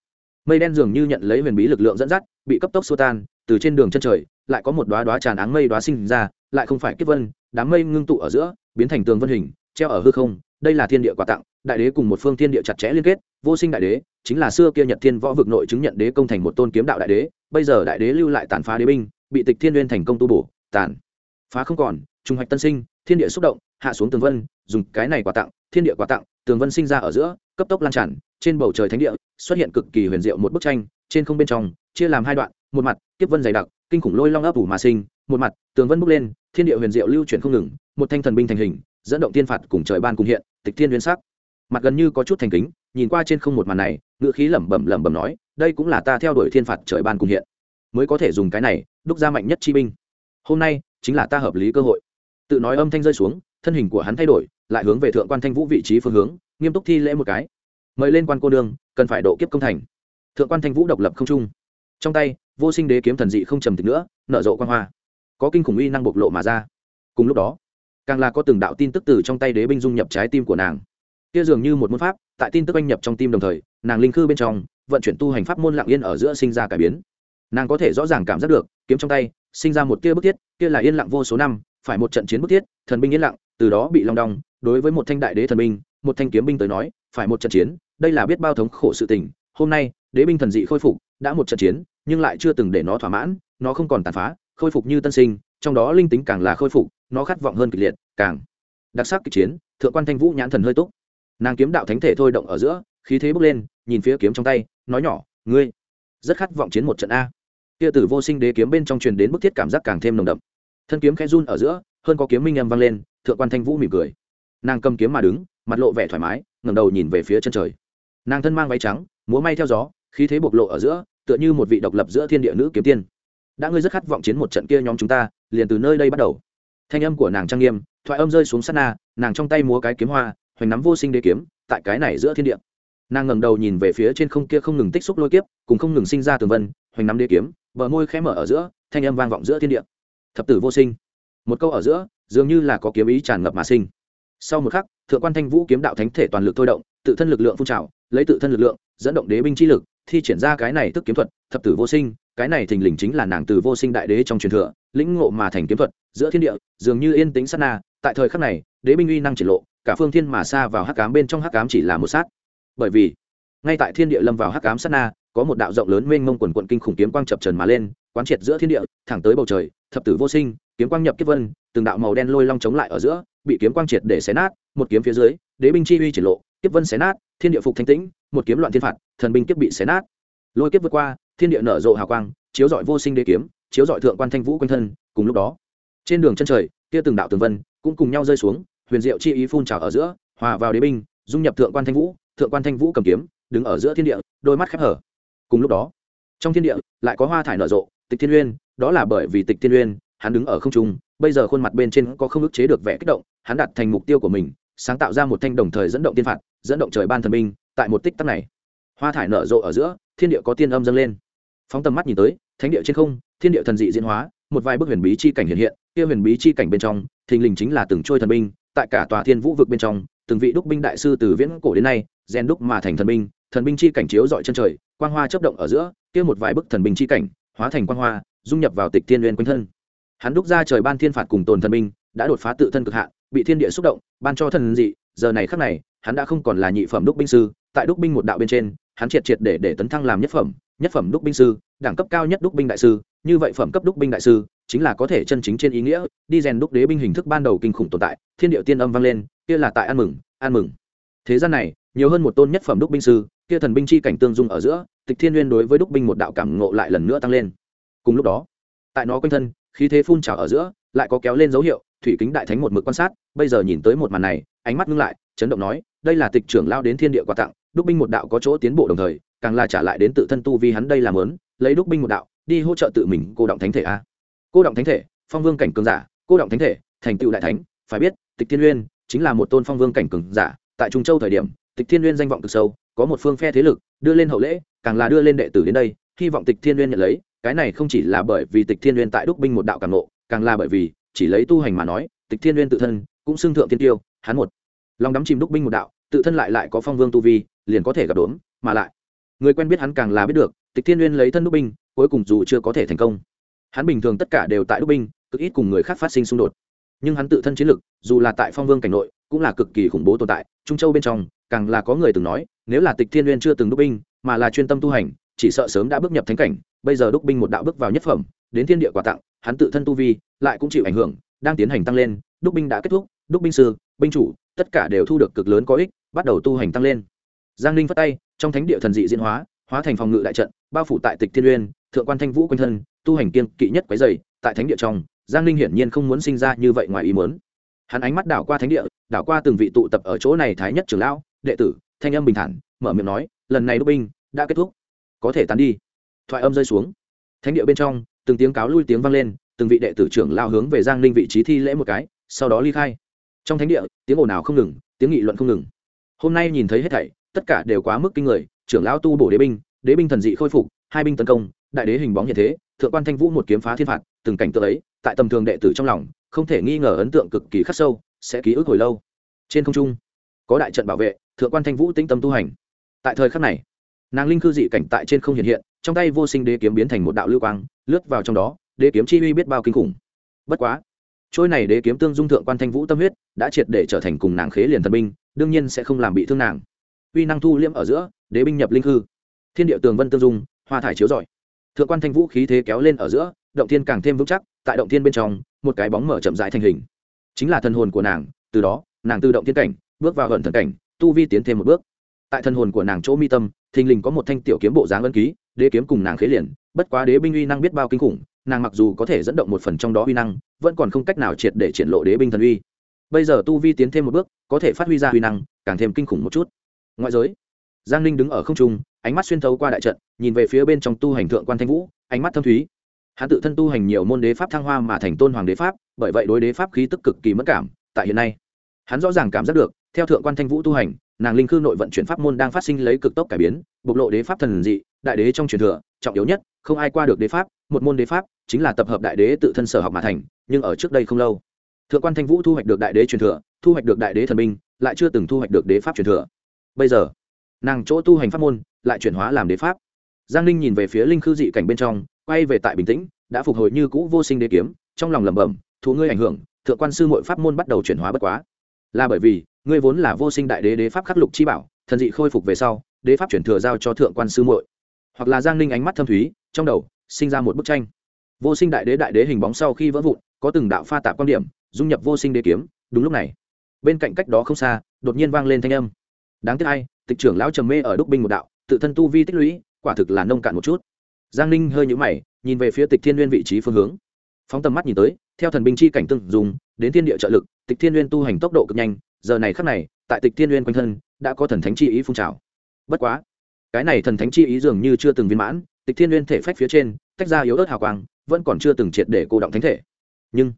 mây đen dường như nhận lấy huyền bí lực lượng dẫn dắt, bị cấp tốc xô tan, từ trên đường chân trời lại có một đoá đoá tràn áng mây đoá sinh ra, lại không phải kiếp vân, đám mây ngưng tụ ở giữa, biến thành tường vân hình, treo ở hư không, đây là thiên địa quà tặng, đại đế cùng một phương thiên địa chặt chẽ liên kết, vô sinh đại đế, chính là xưa kia nhật thiên võ vực nội chứng nhận đế công thành một tôn kiếm đạo đại đế, bây giờ đại đế lưu lại tàn phá đế binh, bị tịch thiên liên thành công tu bổ, tàn phá không còn trung hoạch tân sinh thiên địa xúc động, hạ xuống tường vân, dùng cái này quà tặng, thiên địa quà tặng, tường vân sinh ra ở giữa, cấp tốc lan tràn, trên bầu trời thánh địa, xuất hiện cực kỳ huyền diệu một bức tranh, trên không bên trong, chia làm hai đoạn, một mặt tiếp vân dày đặc, kinh khủng lôi long ấp ủ mà sinh, một mặt, tường vân bốc lên, thiên địa huyền diệu lưu chuyển không ngừng, một thanh thần binh thành hình, dẫn động tiên phạt cùng trời ban cùng hiện, tịch thiên huyền sắc. Mặt gần như có chút thành kính, nhìn qua trên không một màn này, ngữ khí lẩm bẩm lẩm bẩm nói, đây cũng là ta theo đuổi thiên phạt trời ban cùng hiện, mới có thể dùng cái này, đúc ra mạnh nhất chi binh. Hôm nay, chính là ta hợp lý cơ hội tự nói âm thanh rơi xuống, thân hình của hắn thay đổi, lại hướng về thượng quan thanh vũ vị trí phương hướng, nghiêm túc thi lễ một cái. Mời lên quan cô đương cần phải độ kiếp công thành. Thượng quan thanh vũ độc lập không trung. Trong tay, vô sinh đế kiếm thần dị không trầm tịch nữa, nở rộ quan hoa. Có kinh khủng uy năng bộc lộ mà ra. Cùng lúc đó, càng là có từng đạo tin tức từ trong tay đế binh dung nhập trái tim của nàng. Kia dường như một môn pháp, tại tin tức anh nhập trong tim đồng thời, nàng linh khư bên trong, vận chuyển tu hành pháp môn lặng yên ở giữa sinh ra cải biến. Nàng có thể rõ ràng cảm giác được, kiếm trong tay, sinh ra một kia bức thiết, kia là yên lặng vô số năm phải một trận chiến bức thiết, thần binh yên lặng, từ đó bị long đong, đối với một thanh đại đế thần binh, một thanh kiếm binh tới nói, phải một trận chiến, đây là biết bao thống khổ sự tình, hôm nay, đế binh thần dị khôi phục, đã một trận chiến, nhưng lại chưa từng để nó thỏa mãn, nó không còn tàn phá, khôi phục như tân sinh, trong đó linh tính càng là khôi phục, nó khát vọng hơn kịch liệt, càng đặc sắc kịch chiến, thượng quan thanh vũ nhãn thần hơi túc. Nàng kiếm đạo thánh thể thôi động ở giữa, khí thế bước lên, nhìn phía kiếm trong tay, nói nhỏ, ngươi, rất khát vọng chiến một trận a. Kia tử vô sinh đế kiếm bên trong truyền đến bức thiết cảm giác càng thêm nồng đậm thân kiếm khẽ run ở giữa, hơn có kiếm minh âm vang lên, thượng quan thanh vũ mỉm cười. Nàng cầm kiếm mà đứng, mặt lộ vẻ thoải mái, ngẩng đầu nhìn về phía chân trời. Nàng thân mang váy trắng, múa may theo gió, khí thế bộc lộ ở giữa, tựa như một vị độc lập giữa thiên địa nữ kiếm tiên. Đã ngươi rất khát vọng chiến một trận kia nhóm chúng ta, liền từ nơi đây bắt đầu. Thanh âm của nàng trang nghiêm, thoại âm rơi xuống sát na, nàng trong tay múa cái kiếm hoa, hoành nắm vô sinh đế kiếm, tại cái này giữa thiên địa. Nàng ngẩng đầu nhìn về phía trên không kia không ngừng tích xúc lôi kiếp, cùng không ngừng sinh ra tường vân, hoành nắm đế kiếm, bờ môi khẽ mở ở giữa, thanh âm vang vọng giữa thiên địa thập tử vô sinh. Một câu ở giữa, dường như là có kiếm ý tràn ngập mà sinh. Sau một khắc, thượng quan thanh vũ kiếm đạo thánh thể toàn lực thôi động, tự thân lực lượng phun trào, lấy tự thân lực lượng, dẫn động đế binh chi lực, thi triển ra cái này tức kiếm thuật, thập tử vô sinh, cái này thình lình chính là nàng từ vô sinh đại đế trong truyền thừa, lĩnh ngộ mà thành kiếm thuật, giữa thiên địa, dường như yên tĩnh sát na, tại thời khắc này, đế binh uy năng triển lộ, cả phương thiên mà xa vào hắc cám bên trong hắc cám chỉ là một sát. Bởi vì, ngay tại thiên địa lâm vào hắc cám sát na, có một đạo rộng lớn mênh mông quần quận kinh khủng kiếm quang chập trần mà lên quán triệt giữa thiên địa, thẳng tới bầu trời, thập tử vô sinh, kiếm quang nhập kiếp vân, từng đạo màu đen lôi long chống lại ở giữa, bị kiếm quang triệt để xé nát, một kiếm phía dưới, đế binh chi uy triển lộ, kiếp vân xé nát, thiên địa phục thanh tĩnh, một kiếm loạn thiên phạt, thần binh kiếp bị xé nát. Lôi kiếp vượt qua, thiên địa nở rộ hào quang, chiếu dọi vô sinh đế kiếm, chiếu dọi thượng quan thanh vũ quanh thân, cùng lúc đó, trên đường chân trời, kia từng đạo tường vân cũng cùng nhau rơi xuống, huyền diệu chi ý phun trào ở giữa, hòa vào đế binh, dung nhập thượng quan thanh vũ, thượng quan thanh vũ cầm kiếm, đứng ở giữa thiên địa, đôi mắt khép hở. Cùng lúc đó, trong thiên địa, lại có hoa thải nở rộ tịch thiên uyên, đó là bởi vì tịch thiên uyên, hắn đứng ở không trung, bây giờ khuôn mặt bên trên có không ức chế được vẻ kích động, hắn đặt thành mục tiêu của mình, sáng tạo ra một thanh đồng thời dẫn động tiên phạt, dẫn động trời ban thần minh. tại một tích tắc này hoa thải nở rộ ở giữa, thiên địa có tiên âm dâng lên phóng tầm mắt nhìn tới, thánh địa trên không, thiên địa thần dị diễn hóa, một vài bức huyền bí chi cảnh hiện hiện, kia huyền bí chi cảnh bên trong, thình lình chính là từng trôi thần binh, tại cả tòa thiên vũ vực bên trong, từng vị đúc binh đại sư từ viễn cổ đến nay, rèn đúc mà thành thần binh thần binh chi cảnh chiếu dọi chân trời, quang hoa chấp động ở giữa, kia một vài bức thần binh chi cảnh hóa thành quan hoa dung nhập vào tịch thiên liên quanh thân. Hắn đúc ra trời ban thiên phạt cùng tồn thần minh, đã đột phá tự thân cực hạn bị thiên địa xúc động ban cho thần dị. Giờ này khắc này hắn đã không còn là nhị phẩm đúc binh sư. Tại đúc binh một đạo bên trên hắn triệt triệt để để tấn thăng làm nhất phẩm nhất phẩm đúc binh sư đẳng cấp cao nhất đúc binh đại sư. Như vậy phẩm cấp đúc binh đại sư chính là có thể chân chính trên ý nghĩa đi rèn đúc đế binh hình thức ban đầu kinh khủng tồn tại. Thiên điệu tiên âm vang lên kia là tại ăn mừng ăn mừng. Thế gian này nhiều hơn một tôn nhất phẩm đúc binh sư kia thần binh chi cảnh tương dung ở giữa, tịch thiên nguyên đối với đúc binh một đạo cảm ngộ lại lần nữa tăng lên. Cùng lúc đó, tại nó quanh thân, khí thế phun trào ở giữa, lại có kéo lên dấu hiệu, thủy kính đại thánh một mực quan sát, bây giờ nhìn tới một màn này, ánh mắt ngưng lại, chấn động nói, đây là tịch trưởng lao đến thiên địa quà tặng, đúc binh một đạo có chỗ tiến bộ đồng thời, càng là trả lại đến tự thân tu vì hắn đây làm lớn lấy đúc binh một đạo, đi hỗ trợ tự mình cô động thánh thể a. Cô động thánh thể, phong vương cảnh cường giả, cô động thánh thể, thành tựu đại thánh, phải biết, tịch thiên uyên chính là một tôn phong vương cảnh cường giả, tại trung châu thời điểm, tịch thiên uyên danh vọng cực sâu có một phương phe thế lực, đưa lên hậu lễ, càng là đưa lên đệ tử đến đây, hy vọng tịch thiên uyên nhận lấy. Cái này không chỉ là bởi vì tịch thiên uyên tại đúc binh một đạo càng nộ càng là bởi vì chỉ lấy tu hành mà nói, tịch thiên uyên tự thân cũng xưng thượng tiên tiêu, hắn một. Lòng đắm chìm đúc binh một đạo, tự thân lại lại có phong vương tu vi, liền có thể gặp đốn, mà lại. Người quen biết hắn càng là biết được, tịch thiên uyên lấy thân đúc binh, cuối cùng dù chưa có thể thành công. Hắn bình thường tất cả đều tại đúc binh, cực ít cùng người khác phát sinh xung đột. Nhưng hắn tự thân chiến lực, dù là tại phong vương cảnh nội, cũng là cực kỳ khủng bố tồn tại, trung châu bên trong càng là có người từng nói, nếu là tịch thiên uyên chưa từng đúc binh, mà là chuyên tâm tu hành, chỉ sợ sớm đã bước nhập thánh cảnh, bây giờ đúc binh một đạo bước vào nhất phẩm, đến thiên địa quà tặng, hắn tự thân tu vi, lại cũng chịu ảnh hưởng, đang tiến hành tăng lên, đúc binh đã kết thúc, đúc binh sư, binh chủ, tất cả đều thu được cực lớn có ích, bắt đầu tu hành tăng lên. Giang ninh phát tay, trong thánh địa thần dị diễn hóa hóa thành phòng ngự đại trận, bao phủ tại tịch thiên uyên thượng quan thanh vũ quanh thân, tu hành kiên kỵ nhất quấy dày tại thánh địa trong, giang ninh hiển nhiên không muốn sinh ra như vậy ngoài ý muốn. Hắn ánh mắt đảo qua thánh địa, đảo qua từng vị tụ tập ở chỗ này thái nhất trưởng lão đệ tử, thanh âm bình thản, mở miệng nói, lần này đúc binh đã kết thúc. Có thể tán đi. Thoại âm rơi xuống. Thánh địa bên trong, từng tiếng cáo lui tiếng vang lên, từng vị đệ tử trưởng lao hướng về giang ninh vị trí thi lễ một cái, sau đó ly khai. Trong thánh địa, tiếng ồn ào không ngừng, tiếng nghị luận không ngừng. Hôm nay nhìn thấy hết thảy, tất cả đều quá mức kinh người, trưởng lão tu bổ đế binh đế binh thần dị khôi phục, hai binh tấn công, đại đế hình bóng như thế, thượng quan thanh vũ một kiếm phá thiên phạt, từng cảnh tượng ấy, tại tầm thường đệ tử trong lòng, không thể nghi ngờ ấn tượng cực kỳ khắc sâu, sẽ ký ức hồi lâu. Trên không trung, có đại trận bảo vệ thượng quan thanh vũ tĩnh tâm tu hành. Tại thời khắc này, nàng linh cư dị cảnh tại trên không hiện hiện, trong tay vô sinh đế kiếm biến thành một đạo lưu quang, lướt vào trong đó, đế kiếm chi uy biết bao kinh khủng. Bất quá, trôi này đế kiếm tương dung thượng quan thanh vũ tâm huyết, đã triệt để trở thành cùng nàng khế liền thần binh, đương nhiên sẽ không làm bị thương nàng. Uy năng thu liễm ở giữa, đế binh nhập linh hư thiên địa tường vân tương dung, hoa thải chiếu rọi. Thượng quan thanh vũ khí thế kéo lên ở giữa, động thiên càng thêm vững chắc, tại động thiên bên trong, một cái bóng mở chậm rãi thành hình. Chính là thần hồn của nàng, từ đó, nàng tự động thiên cảnh, bước vào gần thần cảnh tu vi tiến thêm một bước. Tại thần hồn của nàng chỗ mi tâm, thình lình có một thanh tiểu kiếm bộ dáng ân ký, đế kiếm cùng nàng khế liền, bất quá đế binh uy năng biết bao kinh khủng, nàng mặc dù có thể dẫn động một phần trong đó uy năng, vẫn còn không cách nào triệt để triển lộ đế binh thần uy. Bây giờ tu vi tiến thêm một bước, có thể phát huy ra uy năng, càng thêm kinh khủng một chút. Ngoại giới, giang ninh đứng ở không trung, ánh mắt xuyên thấu qua đại trận, nhìn về phía bên trong tu hành thượng quan thanh vũ, ánh mắt thâm thúy. Hắn tự thân tu hành nhiều môn đế pháp thăng hoa mà thành tôn hoàng đế pháp, bởi vậy đối đế pháp khí tức cực kỳ mất cảm, tại hiện nay, hắn rõ ràng cảm giác được theo thượng quan thanh vũ tu hành nàng linh khư nội vận chuyển pháp môn đang phát sinh lấy cực tốc cải biến bộc lộ đế pháp thần dị đại đế trong truyền thừa trọng yếu nhất không ai qua được đế pháp một môn đế pháp chính là tập hợp đại đế tự thân sở học mà thành nhưng ở trước đây không lâu. Thượng quan thanh vũ thu hoạch được đại đế truyền thừa thu hoạch được đại đế thần minh, lại chưa từng thu hoạch được đế pháp truyền thừa. Bây giờ nàng chỗ tu hành pháp môn lại chuyển hóa làm đế pháp. Giang ninh nhìn về phía linh khư dị cảnh bên trong quay về tại bình tĩnh đã phục hồi như cũ vô sinh đế kiếm trong lòng lẩm bẩm thú ngươi ảnh hưởng thượng quan sư mội pháp môn bắt đầu chuyển hóa bất quá. Là bởi vì ngươi vốn là vô sinh đại đế đế pháp khắc lục chi bảo, thần dị khôi phục về sau, đế pháp chuyển thừa giao cho thượng quan sư muội. Hoặc là giang ninh ánh mắt thâm thúy, trong đầu sinh ra một bức tranh. Vô sinh đại đế đại đế hình bóng sau khi vỡ vụn, có từng đạo pha tạp quan điểm, dung nhập vô sinh đế kiếm, đúng lúc này, bên cạnh cách đó không xa, đột nhiên vang lên thanh âm. Đáng tiếc hay tịch trưởng lão trầm mê ở đúc binh một đạo, tự thân tu vi tích lũy, quả thực là nông cạn một chút. Giang ninh hơi nhũ mày, nhìn về phía tịch thiên n vị trí phương hướng. Phóng tầm mắt nhìn tới, theo thần binh chi cảnh tương dùng, đến thiên địa trợ lực, tịch thiên n tu hành tốc độ cực nhanh giờ này khắc này, tại tịch thiên uyên quanh thân, đã có thần thánh chi ý phun trào. Bất quá, cái này thần thánh chi ý dường như chưa từng viên mãn, tịch thiên uyên thể phách phía trên, tách ra yếu ớt hào quang, vẫn còn chưa từng triệt để cô động thánh thể. Nhưng,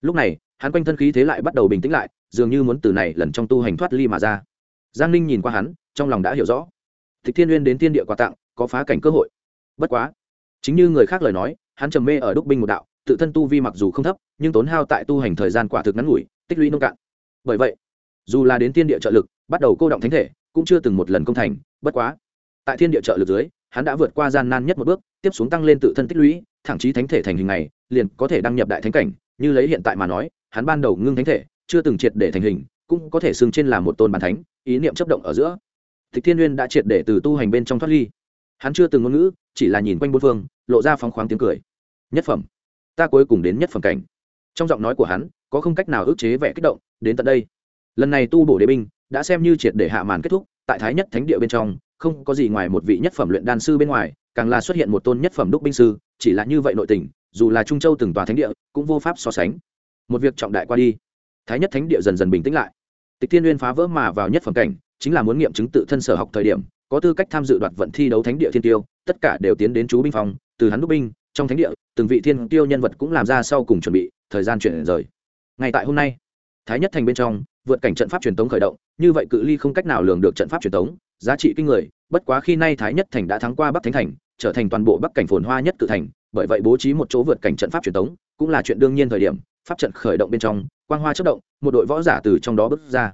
lúc này, hắn quanh thân khí thế lại bắt đầu bình tĩnh lại, dường như muốn từ này lần trong tu hành thoát ly mà ra. Giang ninh nhìn qua hắn, trong lòng đã hiểu rõ. Tịch thiên uyên đến thiên địa quà tặng, có phá cảnh cơ hội. Bất quá, chính như người khác lời nói, hắn trầm mê ở đúc binh một đạo, tự thân tu vi mặc dù không thấp, nhưng tốn hao tại tu hành thời gian quả thực ngắn ngủi, tích lũy nông cạn. Bởi vậy dù là đến thiên địa trợ lực, bắt đầu cô động thánh thể, cũng chưa từng một lần công thành, bất quá, tại thiên địa trợ lực dưới, hắn đã vượt qua gian nan nhất một bước, tiếp xuống tăng lên tự thân tích lũy, thẳng chí thánh thể thành hình này, liền có thể đăng nhập đại thánh cảnh, như lấy hiện tại mà nói, hắn ban đầu ngưng thánh thể, chưa từng triệt để thành hình, cũng có thể xưng trên là một tôn bản thánh, ý niệm chấp động ở giữa. Thích thiên nguyên đã triệt để từ tu hành bên trong thoát ly. Hắn chưa từng ngôn ngữ, chỉ là nhìn quanh bốn phương, lộ ra phóng khoáng tiếng cười. Nhất phẩm. Ta cuối cùng đến nhất phẩm cảnh. Trong giọng nói của hắn, có không cách nào ức chế vẻ kích động, đến tận đây lần này tu bổ đế binh, đã xem như triệt để hạ màn kết thúc, tại thái nhất thánh địa bên trong, không có gì ngoài một vị nhất phẩm luyện đan sư bên ngoài, càng là xuất hiện một tôn nhất phẩm đúc binh sư, chỉ là như vậy nội tình, dù là trung châu từng tòa thánh địa, cũng vô pháp so sánh. Một việc trọng đại qua đi. Thái nhất thánh địa dần dần bình tĩnh lại. Tịch thiên uyên phá vỡ mà vào nhất phẩm cảnh, chính là muốn nghiệm chứng tự thân sở học thời điểm, có tư cách tham dự đoạt vận thi đấu thánh địa thiên tiêu, tất cả đều tiến đến chú binh phòng, từ hắn đúc binh, trong thánh địa, từng vị thiên tiêu nhân vật cũng làm ra sau cùng chuẩn bị, thời gian chuyển rời. Ngay tại hôm nay thái nhất thành bên trong, vượt cảnh trận pháp truyền tống khởi động, như vậy cự ly không cách nào lường được trận pháp truyền tống, giá trị kinh người, bất quá khi nay thái nhất thành đã thắng qua bắc thánh thành, trở thành toàn bộ bắc cảnh phồn hoa nhất cự thành, bởi vậy bố trí một chỗ vượt cảnh trận pháp truyền tống, cũng là chuyện đương nhiên thời điểm, pháp trận khởi động bên trong, quang hoa chất động, một đội võ giả từ trong đó bước ra.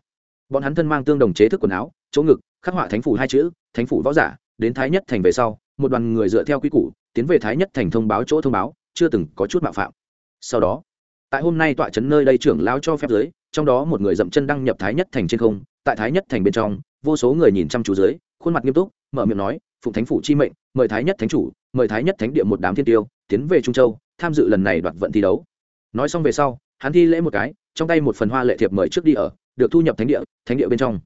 Bọn hắn thân mang tương đồng chế thức quần áo, chỗ ngực, khắc họa thánh phủ hai chữ, thánh phủ võ giả, đến thái nhất thành về sau, một đoàn người dựa theo quy củ, tiến về thái nhất thành thông báo chỗ thông báo, chưa từng có chút mạo phạm. Sau đó, tại hôm nay tọa trấn nơi đây trưởng lao cho phép giới trong đó một người dậm chân đăng nhập thái nhất thành trên không, tại thái nhất thành bên trong, vô số người nhìn chăm chú dưới, khuôn mặt nghiêm túc, mở miệng nói, phụng thánh phủ chi mệnh, mời thái nhất thánh chủ, mời thái nhất thánh địa một đám thiên tiêu, tiến về trung châu, tham dự lần này đoạt vận thi đấu. Nói xong về sau, hắn thi lễ một cái, trong tay một phần hoa lệ thiệp mời trước đi ở, được thu nhập thánh địa thánh địa bên trong.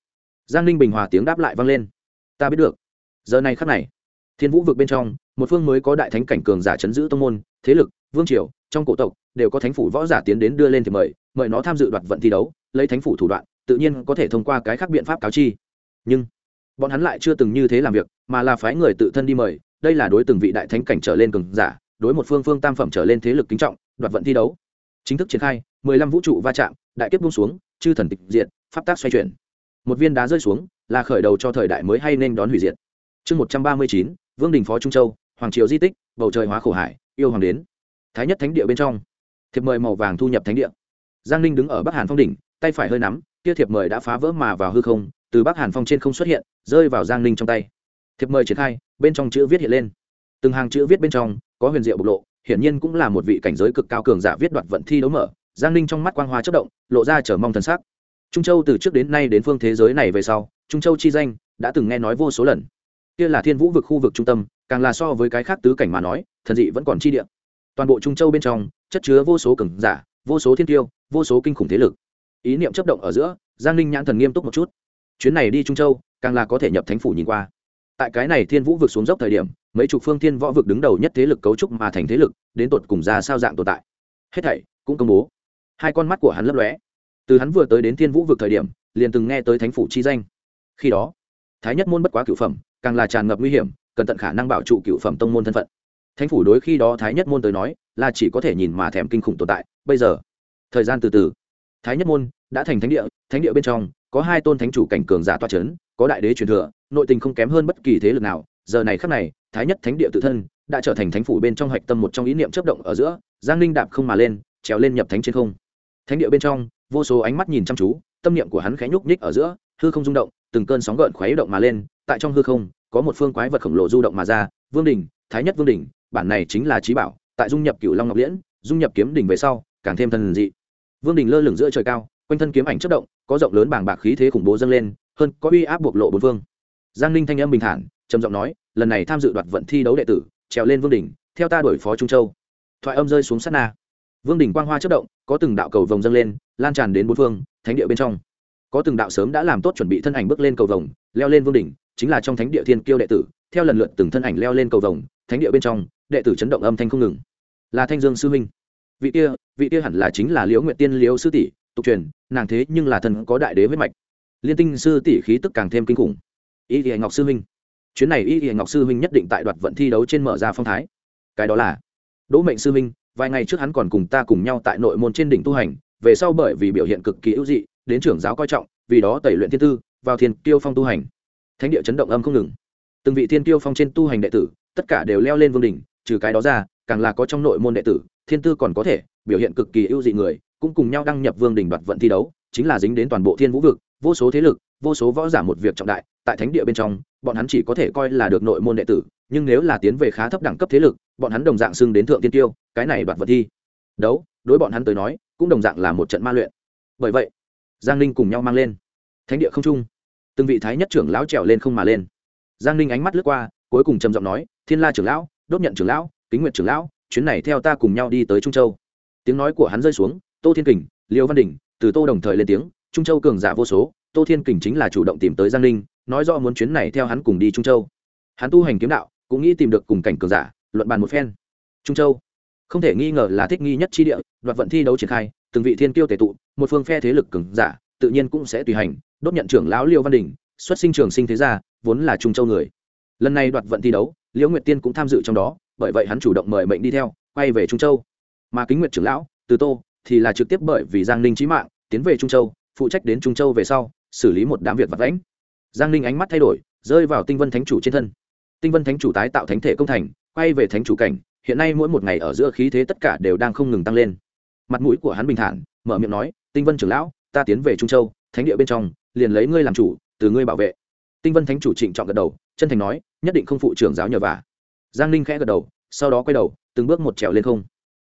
Giang ninh bình hòa tiếng đáp lại vang lên. Ta biết được. Giờ này khắc này, thiên vũ vực bên trong, một phương mới có đại thánh cảnh cường giả chấn giữ tông môn, thế lực, vương triều, trong cổ tộc, đều có thánh phủ võ giả tiến đến đưa lên thiệp mời mời nó tham dự đoạt vận thi đấu, lấy thánh phủ thủ đoạn, tự nhiên có thể thông qua cái khác biện pháp cáo chi. Nhưng, bọn hắn lại chưa từng như thế làm việc, mà là phái người tự thân đi mời, đây là đối từng vị đại thánh cảnh trở lên cường giả, đối một phương phương tam phẩm trở lên thế lực kính trọng, đoạt vận thi đấu. Chính thức triển khai, mười lăm vũ trụ va chạm, đại kiếp bung xuống, chư thần tịch diệt, pháp tác xoay chuyển. Một viên đá rơi xuống, là khởi đầu cho thời đại mới hay nên đón hủy diệt. Chương một trăm ba mươi chín, vương đình phó trung châu, hoàng triều di tích, bầu trời hóa khổ hải, yêu hoàng đến. Thái nhất thánh địa bên trong. Thiệp mời màu vàng thu nhập thánh địa giang ninh đứng ở bắc hàn phong đỉnh, tay phải hơi nắm, kia thiệp mời đã phá vỡ mà vào hư không, từ bắc hàn phong trên không xuất hiện, rơi vào giang ninh trong tay. Thiệp mời triển khai, bên trong chữ viết hiện lên. Từng hàng chữ viết bên trong, có huyền diệu bộc lộ, hiển nhiên cũng là một vị cảnh giới cực cao cường giả viết đoạt vận thi đấu mở. Giang ninh trong mắt quang hoa chất động, lộ ra chờ mong thần sắc. Trung châu từ trước đến nay đến phương thế giới này về sau, trung châu chi danh đã từng nghe nói vô số lần. Kia là thiên vũ vực khu vực trung tâm, càng là so với cái khác tứ cảnh mà nói, thần dị vẫn còn chi địa. Toàn bộ trung châu bên trong, chất chứa vô số cường giả, vô số thiên tiêu vô số kinh khủng thế lực. Ý niệm chấp động ở giữa, giang ninh nhãn thần nghiêm túc một chút. Chuyến này đi trung châu, càng là có thể nhập thánh phủ nhìn qua. Tại cái này thiên vũ vực xuống dốc thời điểm, mấy chục phương thiên võ vực đứng đầu nhất thế lực cấu trúc mà thành thế lực, đến tột cùng ra sao dạng tồn tại. Hết thảy cũng công bố. Hai con mắt của hắn lấp lóe. Từ hắn vừa tới đến thiên vũ vực thời điểm, liền từng nghe tới thánh phủ chi danh. Khi đó, thái nhất môn bất quá cựu phẩm, càng là tràn ngập nguy hiểm cần tận khả năng bảo trụ cựu phẩm tông môn thân phận. Thánh phủ đối khi đó thái nhất môn tới nói, là chỉ có thể nhìn mà thèm kinh khủng tồn tại. Bây giờ thời gian từ từ. Thái nhất môn đã thành thánh địa thánh địa bên trong có hai tôn thánh chủ cảnh cường giả toa c h ấ n có đại đế truyền thừa, nội tình không kém hơn bất kỳ thế lực nào. Giờ này khắc này, thái nhất thánh địa tự thân đã trở thành thánh phủ bên trong hạch tâm một trong ý niệm chấp động ở giữa, giang ninh đạp không mà lên, trèo lên nhập thánh trên không. Thánh địa bên trong, vô số ánh mắt nhìn chăm chú, tâm niệm của hắn khẽ nhúc nhích ở giữa, hư không rung động, từng cơn sóng gợn khuấy động mà lên, tại trong hư không, có một phương quái vật khổng lồ du động mà ra, vương đình, thái nhất vương đình, bản này chính là trí bảo, tại dung nhập cựu long ngọc liễn, dung nhập kiếm đỉnh về sau, càng thêm thần dị vương đình lơ lửng giữa trời cao, quanh thân kiếm ảnh chất động, có rộng lớn bảng bạc khí thế khủng bố dâng lên, hơn có uy áp bộc lộ bốn phương. Giang ninh thanh âm bình thản, trầm giọng nói, lần này tham dự đoạt vận thi đấu đệ tử, trèo lên vương đình, theo ta đổi phó trung châu. Thoại âm rơi xuống sát na. Vương đình quang hoa chất động, có từng đạo cầu vồng dâng lên, lan tràn đến bốn phương, thánh địa bên trong. Có từng đạo sớm đã làm tốt chuẩn bị thân ảnh bước lên cầu vồng, leo lên vương đỉnh chính là trong thánh địa thiên kiêu đệ tử, theo lần lượt từng thân ảnh leo lên cầu vồng, thánh địa bên trong, đệ tử chấn động âm thanh không ngừng. Là thanh dương sư huynh. Vị kia vị kia hẳn là chính là liễu nguyện tiên liễu sư tỷ, tục truyền, nàng thế nhưng là thần có đại đế huyết mạch. Liên tinh sư tỷ khí tức càng thêm kinh khủng. Y thì ngọc sư huynh. Chuyến này y thì ngọc sư huynh nhất định tại đoạt vận thi đấu trên mở ra phong thái. Cái đó là, đỗ mệnh sư huynh, vài ngày trước hắn còn cùng ta cùng nhau tại nội môn trên đỉnh tu hành, về sau bởi vì biểu hiện cực kỳ ưu dị, đến trưởng giáo coi trọng, vì đó tẩy luyện thiên tư, vào thiên tiêu phong tu hành. Thánh địa chấn động âm không ngừng. Từng vị thiên tiêu phong trên tu hành đệ tử, tất cả đều leo lên vương đỉnh, trừ cái đó ra càng là có trong nội môn đệ tử, thiên tư còn có thể, biểu hiện cực kỳ ưu dị người, cũng cùng nhau đăng nhập vương đình đoạt vận thi đấu, chính là dính đến toàn bộ thiên vũ vực, vô số thế lực, vô số võ giả một việc trọng đại, tại thánh địa bên trong, bọn hắn chỉ có thể coi là được nội môn đệ tử, nhưng nếu là tiến về khá thấp đẳng cấp thế lực, bọn hắn đồng dạng xưng đến thượng tiên tiêu, cái này đoạt vận thi đấu, đối bọn hắn tới nói, cũng đồng dạng là một trận ma luyện. Bởi vậy, giang ninh cùng nhau mang lên. Thánh địa không trung, từng vị thái nhất trưởng lão trèo lên không mà lên. Giang ninh ánh mắt lướt qua, cuối cùng trầm giọng nói, thiên la trưởng lão, đốt nhận trưởng lão kính Nguyệt trưởng lão, chuyến này theo ta cùng nhau đi tới trung châu. Tiếng nói của hắn rơi xuống, tô thiên kình, liêu văn đình, từ tô đồng thời lên tiếng, trung châu cường giả vô số, tô thiên kình chính là chủ động tìm tới giang ninh, nói rõ muốn chuyến này theo hắn cùng đi trung châu. Hắn tu hành kiếm đạo, cũng nghĩ tìm được cùng cảnh cường giả, luận bàn một phen. Trung châu. Không thể nghi ngờ là thích nghi nhất chi địa, đoạt vận thi đấu triển khai, từng vị thiên kiêu tề tụ, một phương phe thế lực cường giả, tự nhiên cũng sẽ tùy hành, đốt nhận trưởng lão liêu văn đình, xuất sinh trường sinh thế gia, vốn là trung châu người. Lần này đoạt vận thi đấu liễu nguyệt tiên cũng tham dự trong đó bởi vậy hắn chủ động mời mệnh đi theo, quay về trung châu. Mà kính nguyệt trưởng lão, từ tô, thì là trực tiếp bởi vì giang ninh trí mạng, tiến về trung châu, phụ trách đến trung châu về sau, xử lý một đám việc vật lãnh giang ninh ánh mắt thay đổi, rơi vào tinh vân thánh chủ trên thân. Tinh vân thánh chủ tái tạo thánh thể công thành, quay về thánh chủ cảnh, hiện nay mỗi một ngày ở giữa khí thế tất cả đều đang không ngừng tăng lên. Mặt mũi của hắn bình thản, mở miệng nói, tinh vân trưởng lão, ta tiến về trung châu, thánh địa bên trong, liền lấy ngươi làm chủ, từ ngươi bảo vệ. Tinh vân thánh chủ trịnh chọn gật đầu, chân thành nói, nhất định không phụ trưởng giáo nhờ vả giang ninh khẽ gật đầu, sau đó quay đầu, từng bước một trèo lên không.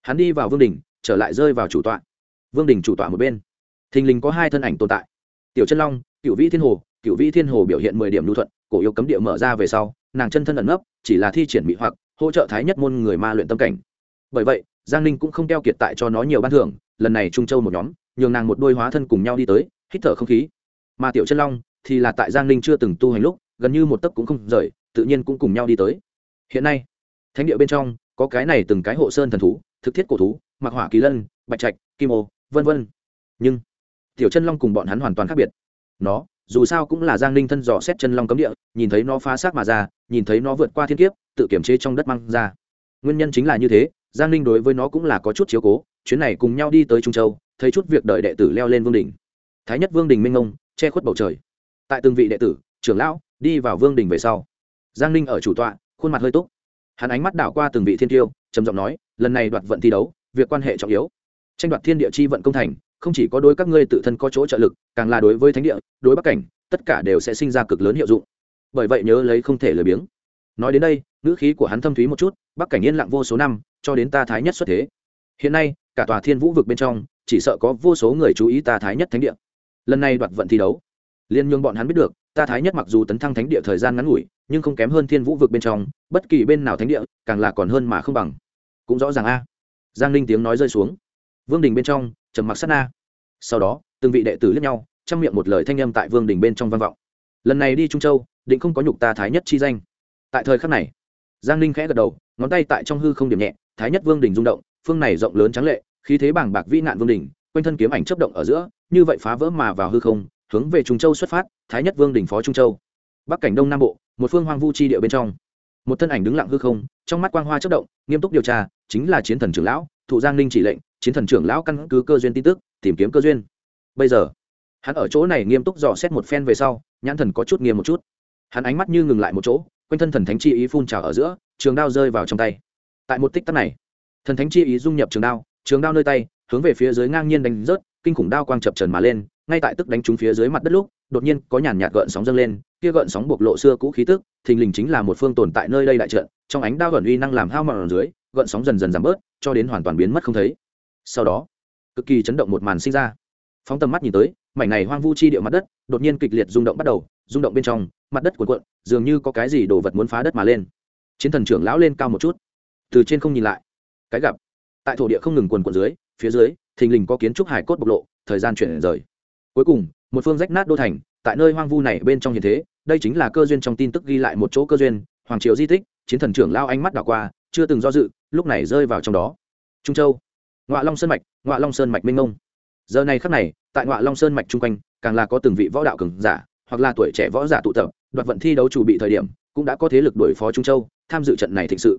Hắn đi vào vương đình trở lại rơi vào chủ tọa. Vương đình chủ tọa một bên. Thình lình có hai thân ảnh tồn tại. Tiểu chân long cựu vĩ thiên hồ cựu vĩ thiên hồ biểu hiện mười điểm lưu thuận, cổ yêu cấm địa mở ra về sau, nàng chân thân ẩn nấp, chỉ là thi triển mỹ hoặc, hỗ trợ thái nhất môn người ma luyện tâm cảnh. Bởi vậy, giang ninh cũng không keo kiệt tại cho nó nhiều ban thưởng, lần này trung châu một nhóm, nhường nàng một đôi hóa thân cùng nhau đi tới, hít thở không khí. Mà tiểu chân long thì là tại giang ninh chưa từng tu hành lúc, gần như một tấc cũng không rời, tự nhiên cũng cùng nhau đi tới hiện nay, thánh địa bên trong có cái này từng cái hộ sơn thần thú, thực thiết cổ thú mặc hỏa kỳ lân, bạch trạch, kim ô, vân vân. Nhưng, tiểu chân long cùng bọn hắn hoàn toàn khác biệt. Nó, dù sao cũng là giang ninh thân dò xét chân long cấm địa, nhìn thấy nó phá xác mà ra, nhìn thấy nó vượt qua thiên kiếp, tự kiểm chế trong đất mang ra. Nguyên nhân chính là như thế, giang ninh đối với nó cũng là có chút chiếu cố, chuyến này cùng nhau đi tới trung châu, thấy chút việc đợi đệ tử leo lên vương đình thái nhất vương đình minh ông che khuất bầu trời. Tại từng vị đệ tử, trưởng lão, đi vào vương đình về sau. Giang ninh ở chủ tọa khuôn mặt hơi tốt, hắn ánh mắt đảo qua từng vị thiên tiêu trầm giọng nói lần này đoạt vận thi đấu việc quan hệ trọng yếu. Tranh đoạt thiên địa chi vận công thành không chỉ có đối các ngươi tự thân có chỗ trợ lực càng là đối với thánh địa đối bắc cảnh tất cả đều sẽ sinh ra cực lớn hiệu dụng. Bởi vậy nhớ lấy không thể lười biếng. Nói đến đây ngữ khí của hắn thâm thúy một chút bắc cảnh yên lặng vô số năm cho đến ta thái nhất xuất thế. Hiện nay cả tòa thiên vũ vực bên trong chỉ sợ có vô số người chú ý ta thái nhất thánh địa. Lần này đoạt vận thi đấu. Liên nhung bọn hắn biết được ta thái nhất mặc dù tấn thăng thánh địa thời gian ngắn ngủi nhưng không kém hơn thiên vũ vực bên trong, bất kỳ bên nào thánh địa, càng là còn hơn mà không bằng. Cũng rõ ràng a. Giang linh tiếng nói rơi xuống. Vương đình bên trong, trầm mặc sát na. Sau đó, từng vị đệ tử lẫn nhau, chăm miệng một lời thanh âm tại vương đình bên trong vang vọng. Lần này đi trung châu, định không có nhục ta thái nhất chi danh. Tại thời khắc này, giang ninh khẽ gật đầu, ngón tay tại trong hư không điểm nhẹ, thái nhất vương đình rung động, phương này rộng lớn trắng lệ, khí thế bảng bạc vĩ nạn vương đình, quanh thân kiếm ảnh chấp động ở giữa, như vậy phá vỡ mà vào hư không, hướng về trung châu xuất phát, thái nhất vương đình phó trung châu. Bắc cảnh đông nam bộ một phương hoang vu chi địa bên trong. Một thân ảnh đứng lặng hư không, trong mắt quang hoa chất động, nghiêm túc điều tra, chính là chiến thần trưởng lão, thụ giang ninh chỉ lệnh, chiến thần trưởng lão căn cứ cơ duyên tin tức, tìm kiếm cơ duyên. Bây giờ, hắn ở chỗ này nghiêm túc dò xét một phen về sau, nhãn thần có chút nghiêm một chút. Hắn ánh mắt như ngừng lại một chỗ, quanh thân thần thánh chi ý phun trào ở giữa, trường đao rơi vào trong tay. Tại một tích tắc này, thần thánh chi ý dung nhập trường đao trường đao nơi tay, hướng về phía dưới ngang nhiên đánh rớt, kinh khủng đao quang chập trần mà lên, ngay tại tức đánh trúng phía dưới mặt đất lúc, đột nhiên có nhàn nhạt gợn sóng dâng lên kia gợn sóng bộc lộ xưa cũ khí tức, thình lình chính là một phương tồn tại nơi đây đại trận, trong ánh đao gần uy năng làm hao mòn dưới, gợn sóng dần dần giảm bớt, cho đến hoàn toàn biến mất không thấy. Sau đó, cực kỳ chấn động một màn sinh ra. Phóng tầm mắt nhìn tới, mảnh này hoang vu chi địa mặt đất, đột nhiên kịch liệt rung động bắt đầu, rung động bên trong, mặt đất cuộn cuộn, dường như có cái gì đồ vật muốn phá đất mà lên. Chiến thần trưởng lão lên cao một chút, từ trên không nhìn lại, cái gặp, tại thổ địa không ngừng quần cuộn dưới, phía dưới, thình lình có kiến trúc hải cốt bộc lộ, thời gian chuyển rời. Cuối cùng, một phương rách nát đô thành tại nơi hoang vu này bên trong hiện thế, đây chính là cơ duyên trong tin tức ghi lại một chỗ cơ duyên, hoàng triều di tích, chiến thần trưởng lao ánh mắt đảo qua, chưa từng do dự, lúc này rơi vào trong đó. Trung châu ngoại long sơn mạch ngoại long sơn mạch minh ngông giờ này khắc này, tại ngoại long sơn mạch chung quanh, càng là có từng vị võ đạo cường giả, hoặc là tuổi trẻ võ giả tụ tập, đoạt vận thi đấu chủ bị thời điểm, cũng đã có thế lực đổi phó trung châu, tham dự trận này thịnh sự.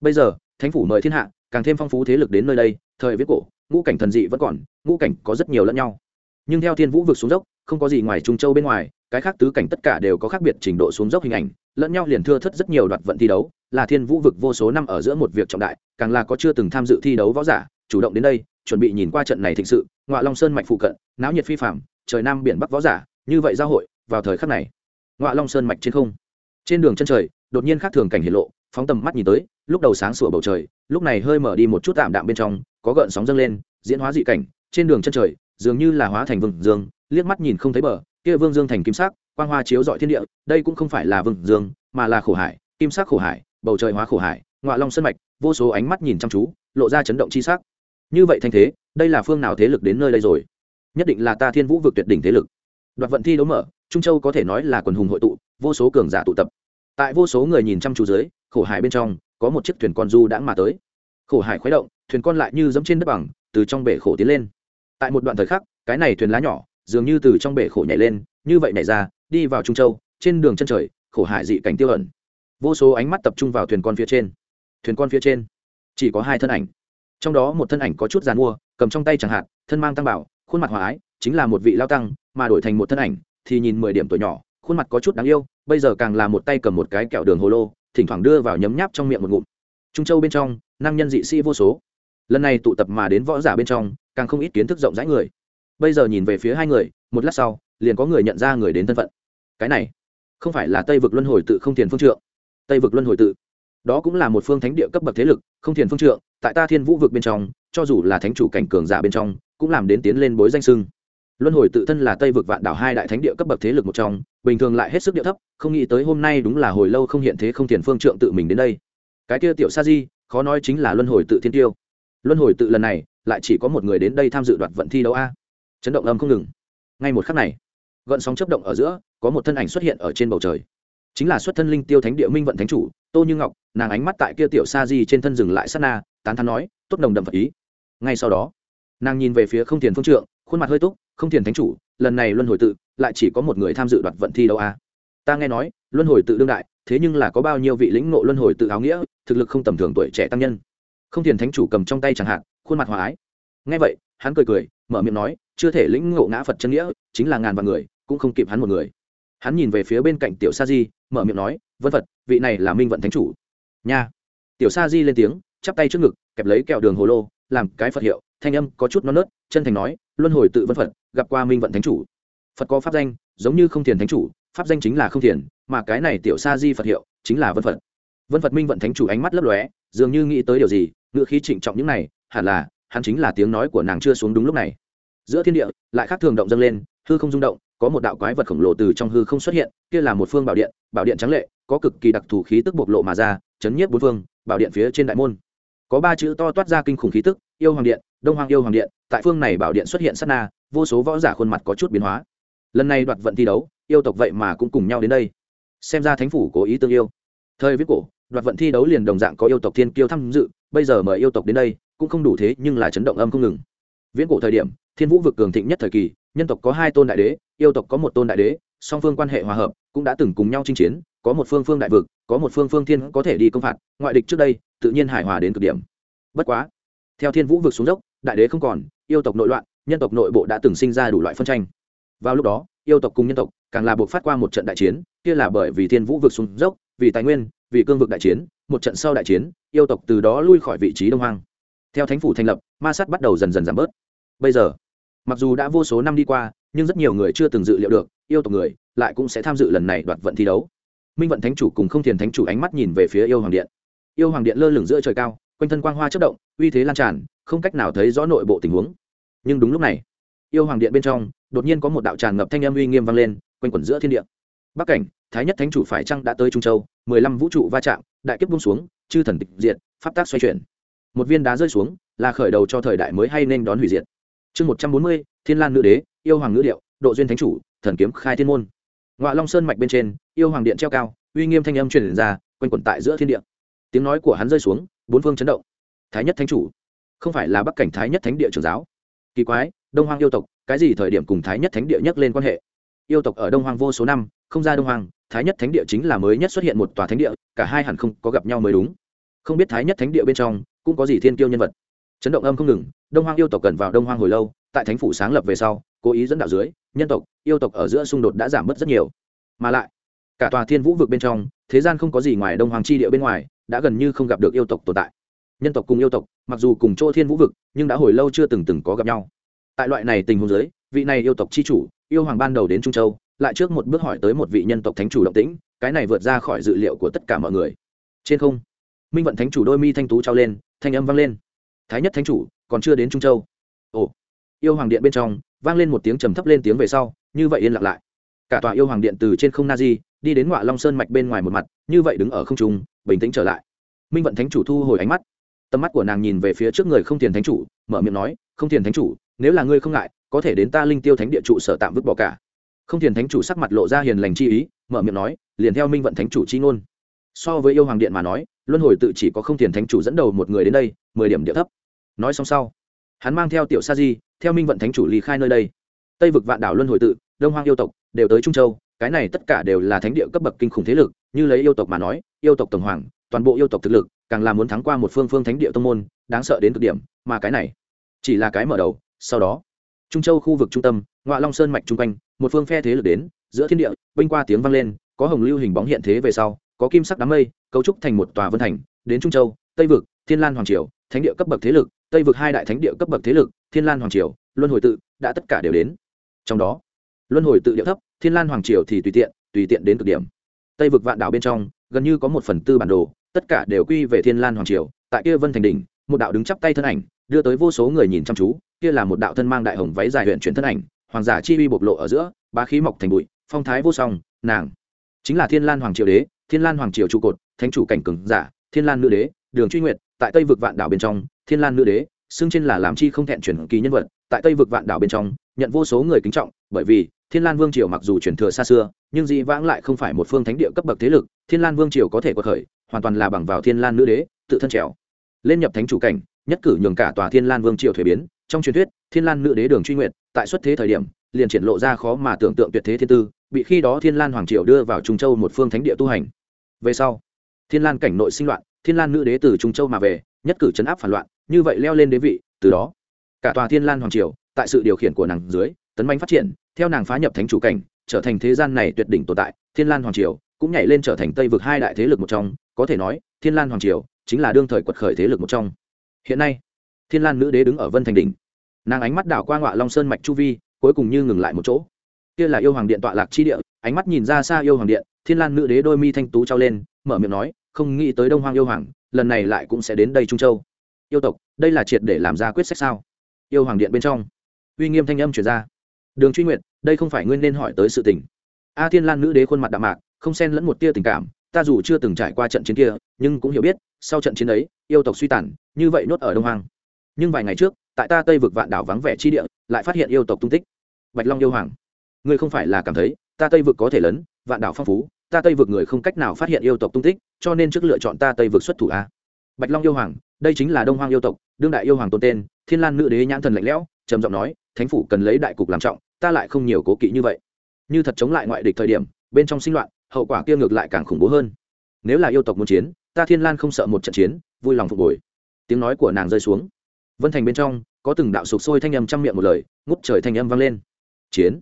Bây giờ, thánh phủ mời thiên hạ, càng thêm phong phú thế lực đến nơi đây, thời viết cổ, ngũ cảnh thần dị vẫn còn, ngũ cảnh có rất nhiều lẫn nhau nhưng theo thiên vũ vực xuống dốc, không có gì ngoài trung châu bên ngoài, cái khác tứ cảnh tất cả đều có khác biệt trình độ xuống dốc hình ảnh, lẫn nhau liền thưa thất rất nhiều đoạt vận thi đấu, là thiên vũ vực vô số năm ở giữa một việc trọng đại, càng là có chưa từng tham dự thi đấu võ giả, chủ động đến đây, chuẩn bị nhìn qua trận này thịnh sự ngoại long sơn mạch phụ cận, náo nhiệt phi phạm trời nam biển bắc võ giả, như vậy giao hội, vào thời khắc này ngoại long sơn mạch trên không. Trên đường chân trời, đột nhiên khác thường cảnh hiện lộ, phóng tầm mắt nhìn tới, lúc đầu sáng sủa bầu trời, lúc này hơi mở đi một chút tạm đạm bên trong, có gợn sóng dâng lên, diễn hóa dị cảnh, trên đường chân trời dường như là hóa thành vương dương, liếc mắt nhìn không thấy bờ, kia vương dương thành kim sắc, quang hoa chiếu dọi thiên địa, đây cũng không phải là vương dương, mà là khổ hải, kim sắc khổ hải, bầu trời hóa khổ hải ngoại long sơn mạch, vô số ánh mắt nhìn chăm chú, lộ ra chấn động chi sắc. Như vậy thanh thế, đây là phương nào thế lực đến nơi đây rồi? Nhất định là ta thiên vũ vực tuyệt đỉnh thế lực. Đoạt vận thi đấu mở, trung châu có thể nói là quần hùng hội tụ, vô số cường giả tụ tập. Tại vô số người nhìn chăm chú dưới, khổ hải bên trong, có một chiếc thuyền con du đã mà tới. Khổ hải khuấy động, thuyền con lại như dẫm trên đất bằng, từ trong bể khổ tiến lên tại một đoạn thời khắc, cái này thuyền lá nhỏ dường như từ trong bể khổ nhảy lên, như vậy nhảy ra, đi vào trung châu, trên đường chân trời, khổ hại dị cảnh tiêu ẩn. Vô số ánh mắt tập trung vào thuyền con phía trên. Thuyền con phía trên, chỉ có hai thân ảnh. Trong đó một thân ảnh có chút g mua cầm trong tay chẳng hạn, thân mang tăng bảo, khuôn mặt hòa ái, chính là một vị lao tăng, mà đổi thành một thân ảnh thì nhìn mười điểm tuổi nhỏ, khuôn mặt có chút đáng yêu, bây giờ càng là một tay cầm một cái kẹo đường hồ lô, thỉnh thoảng đưa vào nhấm nháp trong miệng một ngụm. Trung châu bên trong, năng nhân dị sĩ vô số. Lần này tụ tập mà đến võ giả bên trong càng không ít kiến thức rộng rãi người. Bây giờ nhìn về phía hai người, một lát sau, liền có người nhận ra người đến thân phận. Cái này, không phải là tây vực luân hồi tự không thiền phương trượng. Tây vực luân hồi tự, đó cũng là một phương thánh địa cấp bậc thế lực, không thiền phương trượng, tại ta thiên vũ vực bên trong, cho dù là thánh chủ cảnh cường giả bên trong, cũng làm đến tiến lên bối danh sưng luân hồi tự thân là tây vực vạn đảo hai đại thánh địa cấp bậc thế lực một trong, bình thường lại hết sức địa thấp, không nghĩ tới hôm nay đúng là hồi lâu không hiện thế không thiền phương trượng tự mình đến đây. Cái kia tiểu sa di, khó nói chính là luân hồi tự thiên tiêu. Luân hồi tự lần này lại chỉ có một người đến đây tham dự đoạt vận thi đấu a. Chấn động âm không ngừng. Ngay một khắc này, gợn sóng chấp động ở giữa, có một thân ảnh xuất hiện ở trên bầu trời. Chính là xuất thân linh tiêu thánh địa minh vận thánh chủ, tô như ngọc, nàng ánh mắt tại kia tiểu sa di trên thân dừng lại sát na, tán thán nói, tốt nồng đậm phật ý. Ngay sau đó, nàng nhìn về phía không thiền phương trượng, khuôn mặt hơi túc, không thiền thánh chủ, lần này luân hồi tự lại chỉ có một người tham dự đoạt vận thi đấu a. Ta nghe nói, luân hồi tự đương đại, thế nhưng là có bao nhiêu vị lĩnh ngộ luân hồi tự áo nghĩa, thực lực không tầm thường tuổi trẻ tăng nhân. Không thiền thánh chủ cầm trong tay chẳng hạn khuôn mặt hòa ái. Ngay vậy, hắn cười cười, mở miệng nói, chưa thể lĩnh ngộ ngã phật chân nghĩa, chính là ngàn vạn người, cũng không kịp hắn một người. Hắn nhìn về phía bên cạnh tiểu sa di, mở miệng nói, vân phật, vị này là minh vận thánh chủ. Nha. Tiểu sa di lên tiếng, chắp tay trước ngực, kẹp lấy kẹo đường hồ lô, làm cái phật hiệu, thanh âm có chút non nớt, chân thành nói, luân hồi tự vân phật, gặp qua minh vận thánh chủ. Phật có pháp danh, giống như không thiền thánh chủ, pháp danh chính là không thiền, mà cái này tiểu sa di phật hiệu chính là vân phật. Vân phật minh vận thánh chủ ánh mắt lấp lóe, dường như nghĩ tới điều gì ngựa khí trịnh trọng những này, hẳn là, hắn chính là tiếng nói của nàng chưa xuống đúng lúc này. Giữa thiên địa, lại khác thường động dâng lên, hư không rung động, có một đạo quái vật khổng lồ từ trong hư không xuất hiện, kia là một phương bảo điện bảo điện trắng lệ, có cực kỳ đặc thù khí tức bộc lộ mà ra, chấn nhiếp bốn phương, bảo điện phía trên đại môn. Có ba chữ to toát ra kinh khủng khí tức, yêu hoàng điện, đông hoàng yêu hoàng điện, tại phương này bảo điện xuất hiện sát na, vô số võ giả khuôn mặt có chút biến hóa. Lần này đoạt vận thi đấu, yêu tộc vậy mà cũng cùng nhau đến đây. Xem ra thánh phủ cố ý tương yêu. Thời viết cổ đoạt vận thi đấu liền đồng dạng có yêu tộc thiên kiêu tham dự, bây giờ mời yêu tộc đến đây, cũng không đủ thế nhưng là chấn động âm không ngừng. Viễn cổ thời điểm, thiên vũ vực cường thịnh nhất thời kỳ, nhân tộc có hai tôn đại đế, yêu tộc có một tôn đại đế, song phương quan hệ hòa hợp, cũng đã từng cùng nhau chinh chiến, có một phương phương đại vực, có một phương phương thiên có thể đi công phạt, ngoại địch trước đây, tự nhiên hài hòa đến cực điểm. Bất quá, theo thiên vũ vực xuống dốc, đại đế không còn, yêu tộc nội loạn, nhân tộc nội bộ đã từng sinh ra đủ loại phân tranh. Vào lúc đó, yêu tộc cùng nhân tộc càng là buộc phát qua một trận đại chiến, kia là bởi vì thiên vũ vực xuống dốc, vì tài nguyên vì cương vực đại chiến, một trận sau đại chiến, yêu tộc từ đó lui khỏi vị trí đông hoang. Theo thánh phủ thành lập, ma sát bắt đầu dần dần giảm bớt. Bây giờ, mặc dù đã vô số năm đi qua, nhưng rất nhiều người chưa từng dự liệu được, yêu tộc người lại cũng sẽ tham dự lần này đoạt vận thi đấu. Minh vận thánh chủ cùng không thiền thánh chủ ánh mắt nhìn về phía yêu hoàng điện. Yêu hoàng điện lơ lửng giữa trời cao, quanh thân quang hoa chất động, uy thế lan tràn, không cách nào thấy rõ nội bộ tình huống. Nhưng đúng lúc này, yêu hoàng điện bên trong, đột nhiên có một đạo tràn ngập thanh âm uy nghiêm vang lên, quanh quẩn giữa thiên địa bắc cảnh, thái nhất thánh chủ phải chăng đã tới trung châu? mười lăm vũ trụ va chạm, đại kiếp bung xuống, chư thần tịch diệt, pháp tác xoay chuyển. Một viên đá rơi xuống, là khởi đầu cho thời đại mới hay nên đón hủy diệt. Chương một trăm bốn mươi, thiên lan nữ đế, yêu hoàng nữ điệu, độ duyên thánh chủ, thần kiếm khai thiên môn. Ngoại long sơn mạch bên trên, yêu hoàng điện treo cao, uy nghiêm thanh âm truyền ra, quanh quẩn tại giữa thiên địa. Tiếng nói của hắn rơi xuống, bốn phương chấn động. Thái nhất thánh chủ, không phải là bắc cảnh thái nhất thánh địa trường giáo? Kỳ quái, đông hoang yêu tộc, cái gì thời điểm cùng thái nhất thánh địa nhắc lên quan hệ? Yêu tộc ở đông hoang vô số năm, không ra đông hoang, thái nhất thánh địa chính là mới nhất xuất hiện một tòa thánh địa, cả hai hẳn không có gặp nhau mới đúng. Không biết thái nhất thánh địa bên trong, cũng có gì thiên kiêu nhân vật. Chấn động âm không ngừng, đông hoang yêu tộc cần vào đông hoang hồi lâu, tại thánh phủ sáng lập về sau, cố ý dẫn đạo dưới, nhân tộc, yêu tộc ở giữa xung đột đã giảm mất rất nhiều. Mà lại, cả tòa thiên vũ vực bên trong, thế gian không có gì ngoài đông hoàng chi địa bên ngoài, đã gần như không gặp được yêu tộc tồn tại. Nhân tộc cùng yêu tộc, mặc dù cùng chỗ thiên vũ vực, nhưng đã hồi lâu chưa từng từng có gặp nhau. Tại loại này tình huống giới vị này yêu tộc chi chủ yêu hoàng ban đầu đến trung châu, lại trước một bước hỏi tới một vị nhân tộc thánh chủ động tĩnh, cái này vượt ra khỏi dự liệu của tất cả mọi người. Trên không, minh vận thánh chủ đôi mi thanh tú trao lên, thanh âm vang lên. Thái nhất thánh chủ, còn chưa đến trung châu. Ồ. Yêu hoàng điện bên trong, vang lên một tiếng trầm thấp lên tiếng về sau, như vậy yên lặng lại. Cả tòa yêu hoàng điện từ trên không na di, đi đến ngoại long sơn mạch bên ngoài một mặt, như vậy đứng ở không trung, bình tĩnh trở lại. Minh vận thánh chủ thu hồi ánh mắt. Tầm mắt của nàng nhìn về phía trước người không tiền thánh chủ, mở miệng nói, không tiền thánh chủ, nếu là ngươi không ngại có thể đến ta linh tiêu thánh địa trụ sở tạm vứt bỏ cả. Không tiền thánh chủ sắc mặt lộ ra hiền lành chi ý, mở miệng nói, liền theo minh vận thánh chủ chi ngôn. So với yêu hoàng điện mà nói, luân hồi tự chỉ có không tiền thánh chủ dẫn đầu một người đến đây, mười điểm địa thấp. Nói xong sau, hắn mang theo tiểu sa di, theo minh vận thánh chủ ly khai nơi đây. Tây vực vạn đảo luân hồi tự, đông hoang yêu tộc, đều tới trung châu, cái này tất cả đều là thánh địa cấp bậc kinh khủng thế lực, như lấy yêu tộc mà nói, yêu tộc tổng hoàng, toàn bộ yêu tộc thực lực, càng là muốn thắng qua một phương phương thánh địa tông môn, đáng sợ đến cực điểm, mà cái này, chỉ là cái mở đầu, sau đó trung châu khu vực trung tâm ngoại long sơn mạch chung quanh, một phương phe thế lực đến, giữa thiên địa vinh qua tiếng vang lên, có hồng lưu hình bóng hiện thế về sau, có kim sắc đám mây, cấu trúc thành một tòa vân thành, đến trung châu, tây vực, thiên lan hoàng triều, thánh địa cấp bậc thế lực, tây vực hai đại thánh địa cấp bậc thế lực, thiên lan hoàng triều, luân hồi tự, đã tất cả đều đến. Trong đó, luân hồi tự địa thấp, thiên lan hoàng triều thì tùy tiện tùy tiện đến cực điểm. Tây vực vạn đảo bên trong, gần như có một phần tư bản đồ, tất cả đều quy về thiên lan hoàng triều, tại kia vân thành đỉnh, một đạo đứng chắp tay thân ảnh đưa tới vô số người nhìn chăm chú, kia là một đạo thân mang đại hồng váy dài huyện chuyển thân ảnh, hoàng giả chi uy bộc lộ ở giữa, bá khí mọc thành bụi, phong thái vô song, nàng chính là thiên lan hoàng triều đế, thiên lan hoàng triều trụ cột, thánh chủ cảnh cường giả, thiên lan nữ đế, đường truy nguyệt, tại tây vực vạn đảo bên trong, thiên lan nữ đế, xưng trên là làm chi không thẹn chuyển kỳ nhân vật, tại tây vực vạn đảo bên trong, nhận vô số người kính trọng, bởi vì thiên lan vương triều mặc dù truyền thừa xa xưa, nhưng dị vãng lại không phải một phương thánh địa cấp bậc thế lực, thiên lan vương triều có thể quật khởi, hoàn toàn là bằng vào thiên lan nữ đế, tự thân trèo lên nhập thánh chủ cảnh nhất cử nhường cả tòa thiên lan vương triều thuế biến. Trong truyền thuyết, thiên lan nữ đế đường truy nguyện tại xuất thế thời điểm, liền triển lộ ra khó mà tưởng tượng tuyệt thế thiên tư, bị khi đó thiên lan hoàng triều đưa vào trung châu một phương thánh địa tu hành. Về sau, thiên lan cảnh nội sinh loạn, thiên lan nữ đế từ trung châu mà về, nhất cử chấn áp phản loạn, như vậy leo lên đế vị, từ đó, cả tòa thiên lan hoàng triều, tại sự điều khiển của nàng dưới, tấn manh phát triển, theo nàng phá nhập thánh chủ cảnh, trở thành thế gian này tuyệt đỉnh tồn tại. Thiên lan hoàng triều cũng nhảy lên trở thành tây vực hai đại thế lực một trong, có thể nói, thiên lan hoàng triều chính là đương thời quật khởi thế lực một trong hiện nay, thiên lan nữ đế đứng ở vân thành đỉnh. Nàng ánh mắt đảo qua ngọa long sơn mạch chu vi, cuối cùng như ngừng lại một chỗ. Kia là yêu hoàng điện tọa lạc chi địa, ánh mắt nhìn ra xa yêu hoàng điện, thiên lan nữ đế đôi mi thanh tú trao lên, mở miệng nói, không nghĩ tới đông hoàng yêu hoàng, lần này lại cũng sẽ đến đây trung châu. Yêu tộc, đây là triệt để làm ra quyết sách sao? Yêu hoàng điện bên trong, uy nghiêm thanh âm chuyển ra. Đường truy nguyện đây không phải nguyên nên hỏi tới sự tình. A thiên lan nữ đế khuôn mặt đạm mạc, không xen lẫn một tia tình cảm ta dù chưa từng trải qua trận chiến kia, nhưng cũng hiểu biết, sau trận chiến ấy, yêu tộc suy tàn, như vậy nốt ở đông hoang. nhưng vài ngày trước, tại ta tây vực vạn đảo vắng vẻ chi địa, lại phát hiện yêu tộc tung tích. Bạch long yêu hoàng, ngươi không phải là cảm thấy, ta tây vực có thể lớn, vạn đảo phong phú, ta tây vực người không cách nào phát hiện yêu tộc tung tích, cho nên trước lựa chọn ta tây vực xuất thủ a. Bạch long yêu hoàng, đây chính là đông hoang yêu tộc, đương đại yêu hoàng tôn tên, thiên lan nữ đế nhãn thần lạnh lẽo, trầm giọng nói, thánh phủ cần lấy đại cục làm trọng, ta lại không nhiều cố kỵ như vậy. Như thật chống lại ngoại địch thời điểm, bên trong sinh loạn hậu quả kia ngược lại càng khủng bố hơn. Nếu là yêu tộc muốn chiến, ta thiên lan không sợ một trận chiến, vui lòng phục hồi. Tiếng nói của nàng rơi xuống. Vân thành bên trong, có từng đạo sục sôi thanh âm trăm miệng một lời, ngút trời thanh âm vang lên. Chiến.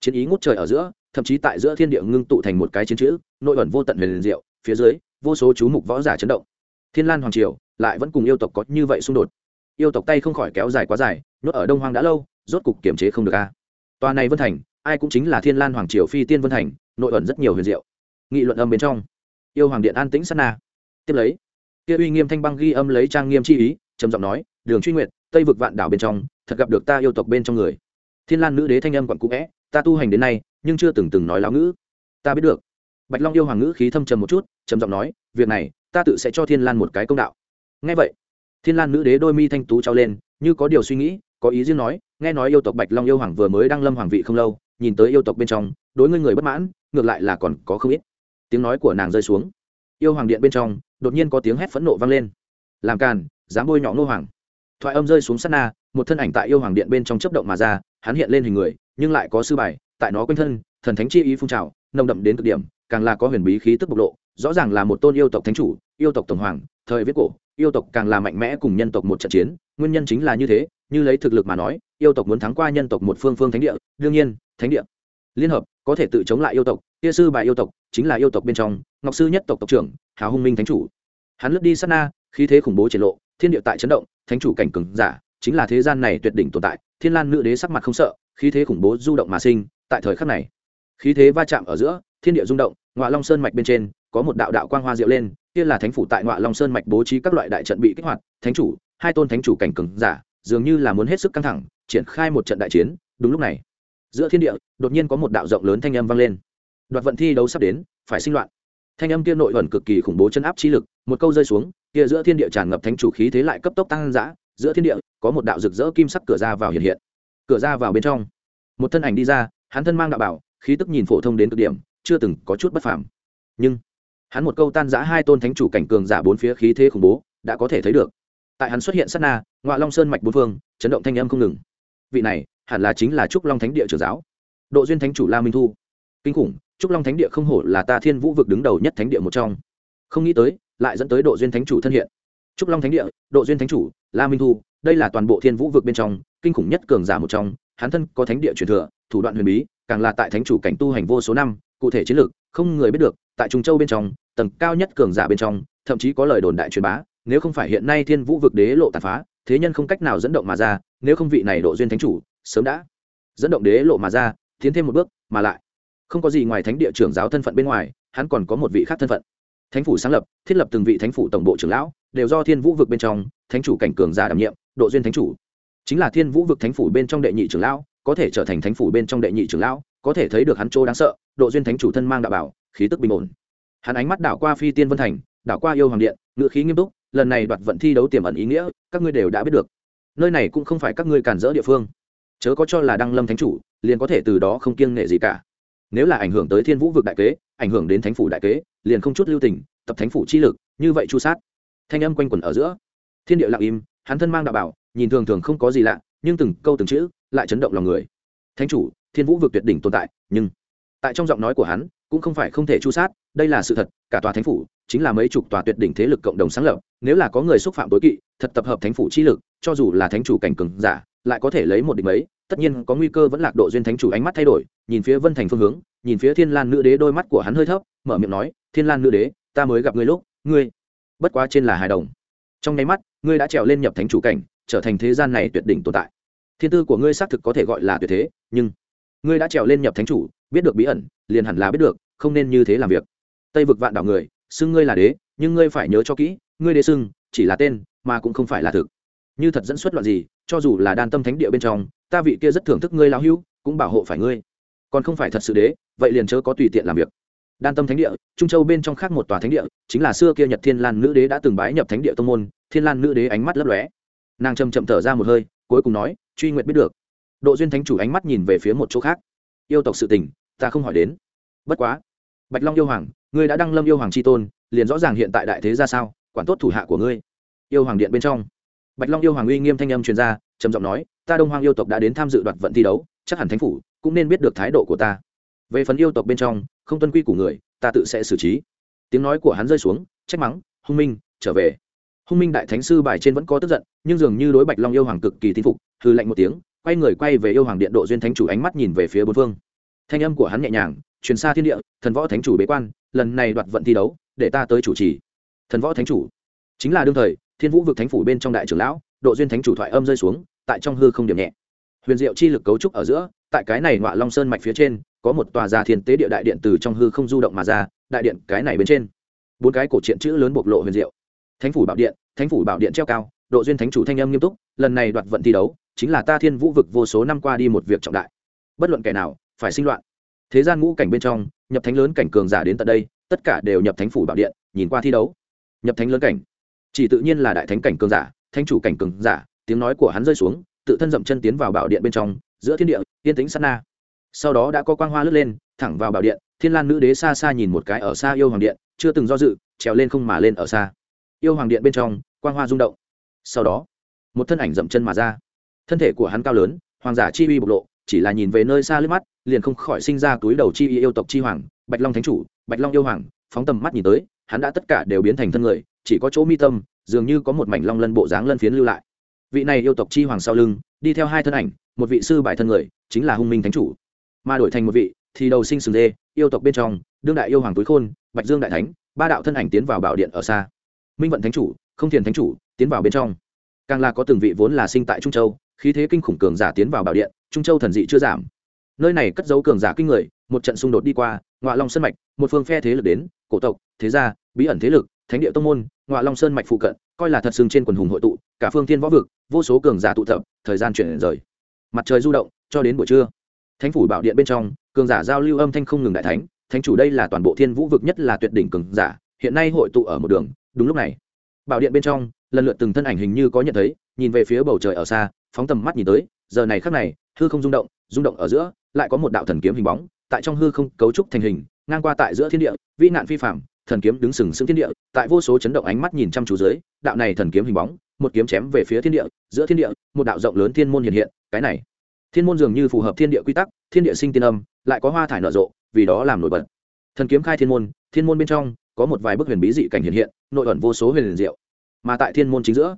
Chiến ý ngút trời ở giữa, thậm chí tại giữa thiên địa ngưng tụ thành một cái chiến chữ, nội ẩn vô tận huyền diệu, phía dưới, vô số chú mục võ giả chấn động. Thiên lan hoàng triều lại vẫn cùng yêu tộc có như vậy xung đột. Yêu tộc tay không khỏi kéo dài quá dài, nhốt ở đông hoang đã lâu, rốt cục kiềm chế không được a. Tòa này vân thành, ai cũng chính là thiên lan hoàng triều phi tiên vân thành nội ẩn rất nhiều huyền diệu. Nghị luận âm bên trong, yêu hoàng điện an tĩnh sát na. Tiếp lấy, kia uy nghiêm thanh băng ghi âm lấy trang nghiêm chi ý, trầm giọng nói, đường truy nguyện tây vực vạn đảo bên trong, thật gặp được ta yêu tộc bên trong người. Thiên lan nữ đế thanh âm quặn cũ vẽ ta tu hành đến nay, nhưng chưa từng từng nói láo ngữ. Ta biết được. Bạch long yêu hoàng ngữ khí thâm trầm một chút, trầm giọng nói, việc này, ta tự sẽ cho thiên lan một cái công đạo. Ngay vậy, thiên lan nữ đế đôi mi thanh tú trao lên, như có điều suy nghĩ, có ý riêng nói, nghe nói yêu tộc bạch long yêu hoàng vừa mới đăng lâm hoàng vị không lâu, nhìn tới yêu tộc bên trong, đối ngươi người bất mãn ngược lại là còn có không ít. Tiếng nói của nàng rơi xuống. Yêu hoàng điện bên trong, đột nhiên có tiếng hét phẫn nộ vang lên. Làm càn, dám bôi nhọ ngô hoàng. Thoại âm rơi xuống sát na, một thân ảnh tại yêu hoàng điện bên trong chấp động mà ra, hắn hiện lên hình người, nhưng lại có sư bài, tại nó quanh thân, thần thánh chi ý phun trào, nồng đậm đến cực điểm, càng là có huyền bí khí tức bộc lộ, rõ ràng là một tôn yêu tộc thánh chủ, yêu tộc tổng hoàng, thời viết cổ, yêu tộc càng là mạnh mẽ cùng nhân tộc một trận chiến, nguyên nhân chính là như thế, như lấy thực lực mà nói, yêu tộc muốn thắng qua nhân tộc một phương phương thánh địa, đương nhiên, thánh địa liên hợp có thể tự chống lại yêu tộc, kia sư bài yêu tộc chính là yêu tộc bên trong, ngọc sư nhất tộc tộc trưởng, hào hung minh thánh chủ. Hắn lướt đi sát na, khí thế khủng bố triển lộ, thiên địa tại chấn động, thánh chủ cảnh cường giả, chính là thế gian này tuyệt đỉnh tồn tại, thiên lan nữ đế sắc mặt không sợ, khí thế khủng bố du động mà sinh, tại thời khắc này, khí thế va chạm ở giữa, thiên địa rung động ngoại long sơn mạch bên trên, có một đạo đạo quang hoa diệu lên, kia là thánh phủ tại ngoại long sơn mạch bố trí các loại đại trận bị kích hoạt, thánh chủ, hai tôn thánh chủ cảnh cường giả, dường như là muốn hết sức căng thẳng, triển khai một trận đại chiến, đúng lúc này giữa thiên địa, đột nhiên có một đạo rộng lớn thanh âm vang lên. Đoạt vận thi đấu sắp đến, phải sinh loạn. Thanh âm kia nội ẩn cực kỳ khủng bố chân áp chi lực, một câu rơi xuống, kia giữa thiên địa tràn ngập thánh chủ khí thế lại cấp tốc tăng dã, giữa thiên địa, có một đạo rực rỡ kim sắc cửa ra vào hiện hiện. Cửa ra vào bên trong, một thân ảnh đi ra, hắn thân mang đạo bảo, khí tức nhìn phổ thông đến cực điểm, chưa từng có chút bất phàm. Nhưng, hắn một câu tan giã hai tôn thánh chủ cảnh cường giả bốn phía khí thế khủng bố, đã có thể thấy được. Tại hắn xuất hiện sát na ngoại long sơn mạch bốn phương, chấn động thanh âm không ngừng vị này hẳn là chính là trúc long thánh địa trưởng giáo. Độ duyên thánh chủ la minh thu. Kinh khủng, trúc long thánh địa không hổ là ta thiên vũ vực đứng đầu nhất thánh địa một trong. Không nghĩ tới, lại dẫn tới độ duyên thánh chủ thân hiện. Trúc long thánh địa, độ duyên thánh chủ, la minh thu, đây là toàn bộ thiên vũ vực bên trong, kinh khủng nhất cường giả một trong. Hắn thân có thánh địa truyền thừa, thủ đoạn huyền bí, càng là tại thánh chủ cảnh tu hành vô số năm, cụ thể chiến lược, không người biết được, tại trung châu bên trong, tầng cao nhất cường giả bên trong, thậm chí có lời đồn đại truyền bá, nếu không phải hiện nay thiên vũ vực đế lộ tàn phá thế nhân không cách nào dẫn động mà ra, nếu không vị này độ duyên thánh chủ, sớm đã dẫn động đế lộ mà ra, tiến thêm một bước, mà lại không có gì ngoài thánh địa trưởng giáo thân phận bên ngoài, hắn còn có một vị khác thân phận. Thánh phủ sáng lập, thiết lập từng vị thánh phủ tổng bộ trưởng lão, đều do thiên vũ vực bên trong, thánh chủ cảnh cường giả đảm nhiệm, độ duyên thánh chủ. Chính là thiên vũ vực thánh phủ bên trong đệ nhị trưởng lão, có thể trở thành thánh phủ bên trong đệ nhị trưởng lão, có thể thấy được hắn chỗ đáng sợ, độ duyên thánh chủ thân mang đạo bảo, khí tức bình ổn. Hắn ánh mắt đảo qua phi tiên vân thành, đảo qua yêu hoàng điện ngự khí nghiêm túc lần này đoạt vận thi đấu tiềm ẩn ý nghĩa, các ngươi đều đã biết được. Nơi này cũng không phải các ngươi cản rỡ địa phương. Chớ có cho là đăng lâm thánh chủ, liền có thể từ đó không kiêng nghệ gì cả. Nếu là ảnh hưởng tới thiên vũ vực đại kế, ảnh hưởng đến thánh phủ đại kế, liền không chút lưu tình, tập thánh phủ chi lực, như vậy chu sát. Thanh âm quanh quẩn ở giữa. Thiên địa lặng im, hắn thân mang đạo bảo, nhìn thường thường không có gì lạ, nhưng từng câu từng chữ lại chấn động lòng người. Thánh chủ, thiên vũ vực tuyệt đỉnh tồn tại, nhưng, tại trong giọng nói của hắn cũng không phải không thể chu sát, đây là sự thật, cả tòa thánh phủ chính là mấy chục tòa tuyệt đỉnh thế lực cộng đồng sáng lập, nếu là có người xúc phạm tối kỵ, thật tập hợp thánh phủ chi lực, cho dù là thánh chủ cảnh cường giả, lại có thể lấy một địch mấy, tất nhiên có nguy cơ vẫn lạc độ duyên thánh chủ ánh mắt thay đổi, nhìn phía vân thành phương hướng, nhìn phía thiên lan nữ đế đôi mắt của hắn hơi thấp, mở miệng nói, thiên lan nữ đế, ta mới gặp ngươi lúc, ngươi, bất quá trên là hài đồng. Trong nháy mắt, ngươi đã trèo lên nhập thánh chủ cảnh, trở thành thế gian này tuyệt đỉnh tồn tại. Thiên tư của ngươi xác thực có thể gọi là tuyệt thế, nhưng ngươi đã trèo lên nhập thánh chủ, biết được bí ẩn, liền hẳn là biết được, không nên như thế làm việc. Tây vực vạn đảo người, xưng ngươi là đế, nhưng ngươi phải nhớ cho kỹ, ngươi đế xưng, chỉ là tên, mà cũng không phải là thực. Như thật dẫn xuất loạn gì, cho dù là đan tâm thánh địa bên trong, ta vị kia rất thưởng thức ngươi lao hưu cũng bảo hộ phải ngươi. Còn không phải thật sự đế, vậy liền chớ có tùy tiện làm việc. Đan tâm thánh địa, trung châu bên trong khác một tòa thánh địa, chính là xưa kia nhật thiên lan nữ đế đã từng bái nhập thánh địa tông môn, thiên lan nữ đế ánh mắt lấp lóe. Nàng chầm chậm thở ra một hơi, cuối cùng nói, truy nguyện biết được độ duyên thánh chủ ánh mắt nhìn về phía một chỗ khác. Yêu tộc sự tình, ta không hỏi đến. Bất quá, bạch long yêu hoàng, ngươi đã đăng lâm yêu hoàng c tôn, liền rõ ràng hiện tại đại thế ra sao, quản tốt thủ hạ của ngươi. Yêu hoàng điện bên trong, bạch long yêu hoàng uy nghiêm thanh âm truyền ra, trầm giọng nói, ta đông hoàng yêu tộc đã đến tham dự đoạt vận thi đấu, chắc hẳn thánh phủ cũng nên biết được thái độ của ta. Về phần yêu tộc bên trong, không tuân quy của người, ta tự sẽ xử trí. Tiếng nói của hắn rơi xuống, trách mắng, hung minh, trở về. Hung minh đại thánh sư bài trên vẫn có tức giận, nhưng dường như đối bạch long yêu hoàng cực kỳ tin phục hư lạnh một tiếng quay người quay về yêu hoàng điện độ duyên thánh chủ ánh mắt nhìn về phía bốn phương. Thanh âm của hắn nhẹ nhàng, truyền xa thiên địa, thần võ thánh chủ bế quan, lần này đoạt vận thi đấu, để ta tới chủ trì. Thần võ thánh chủ. Chính là đương thời, thiên vũ vực thánh phủ bên trong đại trưởng lão, độ duyên thánh chủ thoại âm rơi xuống, tại trong hư không điểm nhẹ. Huyền diệu chi lực cấu trúc ở giữa, tại cái này ngọa long sơn mạch phía trên, có một tòa già thiên tế địa đại điện từ trong hư không du động mà ra, đại điện cái này bên trên. Bốn cái cổ truyện chữ lớn bộc lộ huyền diệu. Thánh phủ bảo điện, thánh phủ bảo điện treo cao, độ duyên thánh chủ thanh âm nghiêm túc, lần này đoạt vận thi đấu chính là ta thiên vũ vực vô số năm qua đi một việc trọng đại. Bất luận kẻ nào, phải sinh loạn. Thế gian ngũ cảnh bên trong, nhập thánh lớn cảnh cường giả đến tận đây, tất cả đều nhập thánh phủ bảo điện, nhìn qua thi đấu. Nhập thánh lớn cảnh. Chỉ tự nhiên là đại thánh cảnh cường giả, thánh chủ cảnh cường giả, tiếng nói của hắn rơi xuống, tự thân dậm chân tiến vào bảo điện bên trong, giữa thiên địa, yên tĩnh sát na. Sau đó đã có quang hoa lướt lên, thẳng vào bảo điện, thiên lan nữ đế xa xa nhìn một cái ở xa yêu hoàng điện, chưa từng do dự, trèo lên không mà lên ở xa. Yêu hoàng điện bên trong, quang hoa rung động. Sau đó, một thân ảnh dậm chân mà ra thân thể của hắn cao lớn, hoàng giả chi uy bộc lộ, chỉ là nhìn về nơi xa lướt mắt, liền không khỏi sinh ra túi đầu chi uy yêu tộc chi hoàng, bạch long thánh chủ, bạch long yêu hoàng, phóng tầm mắt nhìn tới, hắn đã tất cả đều biến thành thân người, chỉ có chỗ mi tâm, dường như có một mảnh long lân bộ dáng lân phiến lưu lại. Vị này yêu tộc chi hoàng sau lưng, đi theo hai thân ảnh, một vị sư bài thân người, chính là hung minh thánh chủ. Mà đổi thành một vị, thì đầu sinh sừng dê, yêu tộc bên trong, đương đại yêu hoàng túi khôn, bạch dương đại thánh, ba đạo thân ảnh tiến vào bảo điện ở xa. Minh vận thánh chủ, không thiền thánh chủ, tiến vào bên trong. Càng là có từng vị vốn là sinh tại trung châu khí thế kinh khủng cường giả tiến vào bảo điện, trung châu thần dị chưa giảm. Nơi này cất dấu cường giả kinh người, một trận xung đột đi qua ngoại long sơn mạch, một phương phe thế lực đến, cổ tộc, thế gia, bí ẩn thế lực, thánh địa tông môn ngoại long sơn mạch phụ cận, coi là thật sừng trên quần hùng hội tụ, cả phương thiên võ vực, vô số cường giả tụ tập, thời gian chuyển rời. Mặt trời du động, cho đến buổi trưa. Thánh phủ bảo điện bên trong, cường giả giao lưu âm thanh không ngừng đại thánh thánh chủ đây là toàn bộ thiên vũ vực nhất là tuyệt đỉnh cường giả, hiện nay hội tụ ở một đường, đúng lúc này. Bảo điện bên trong, lần lượt từng thân ảnh hình như có nhận thấy, nhìn về phía bầu trời ở xa phóng tầm mắt nhìn tới, giờ này khắc này, hư không rung động rung động ở giữa, lại có một đạo thần kiếm hình bóng, tại trong hư không cấu trúc thành hình, ngang qua tại giữa thiên địa vi nạn phi phạm thần kiếm đứng sừng sững thiên địa, tại vô số chấn động ánh mắt nhìn chăm chú dưới, đạo này thần kiếm hình bóng, một kiếm chém về phía thiên địa, giữa thiên địa, một đạo rộng lớn thiên môn hiện hiện, cái này, thiên môn dường như phù hợp thiên địa quy tắc, thiên địa sinh tiên âm, lại có hoa thải nở rộ, vì đó làm nổi bật. Thần kiếm khai thiên môn thiên môn bên trong, có một vài bức huyền bí dị cảnh hiện hiện, nội ẩn vô số huyền liền diệu, mà tại thiên môn chính giữa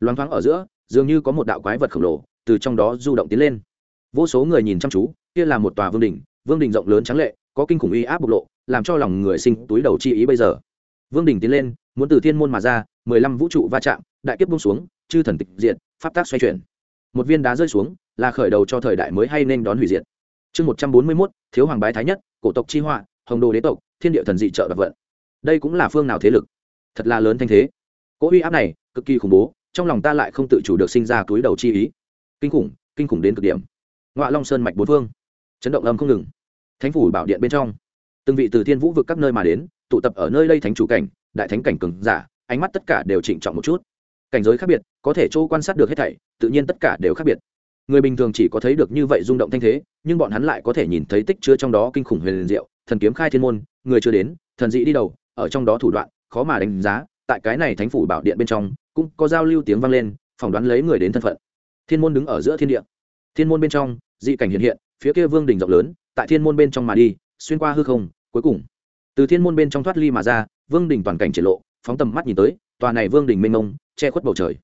loáng thoáng ở giữa dường như có một đạo quái vật khổng lồ từ trong đó du động tiến lên. Vô số người nhìn chăm chú, kia là một tòa vương đình vương đình rộng lớn trắng lệ, có kinh khủng uy áp bộc lộ, làm cho lòng người sinh túi đầu chi ý bây giờ. Vương đình tiến lên, muốn từ thiên môn mà ra, mười lăm vũ trụ va chạm, đại kiếp bung xuống, chư thần tịch diện pháp tác xoay chuyển. Một viên đá rơi xuống, là khởi đầu cho thời đại mới hay nên đón hủy diệt. Chương một trăm bốn mươi mốt, thiếu hoàng bái thái nhất, cổ tộc chi họa, hồng đồ đế tộc, thiên địa thần dị trợ đặc vận. Đây cũng là phương nào thế lực? Thật là lớn thanh thế. Cỗ uy áp này cực kỳ khủng bố trong lòng ta lại không tự chủ được sinh ra túi đầu chi ý. Kinh khủng kinh khủng đến cực điểm. Ngoạ long sơn mạch bốn phương, chấn động âm không ngừng. Thánh phủ bảo điện bên trong, từng vị từ thiên vũ vực các nơi mà đến, tụ tập ở nơi đây thánh chủ cảnh, đại thánh cảnh cường giả, ánh mắt tất cả đều trịnh trọng một chút. Cảnh giới khác biệt, có thể chỗ quan sát được hết thảy, tự nhiên tất cả đều khác biệt. Người bình thường chỉ có thấy được như vậy rung động thanh thế, nhưng bọn hắn lại có thể nhìn thấy tích chứa trong đó kinh khủng huyền diệu, thần kiếm khai thiên môn, người chưa đến, thần dị đi đầu, ở trong đó thủ đoạn, khó mà đánh giá, tại cái này thánh phủ bảo điện bên trong cũng có giao lưu tiếng vang lên, phỏng đoán lấy người đến thân phận. Thiên môn đứng ở giữa thiên địa. Thiên môn bên trong, dị cảnh hiện hiện, phía kia vương đỉnh rộng lớn, tại thiên môn bên trong mà đi, xuyên qua hư không, cuối cùng. Từ thiên môn bên trong thoát ly mà ra, vương đình toàn cảnh triển lộ, phóng tầm mắt nhìn tới, tòa này vương đình mênh mông, che khuất bầu trời.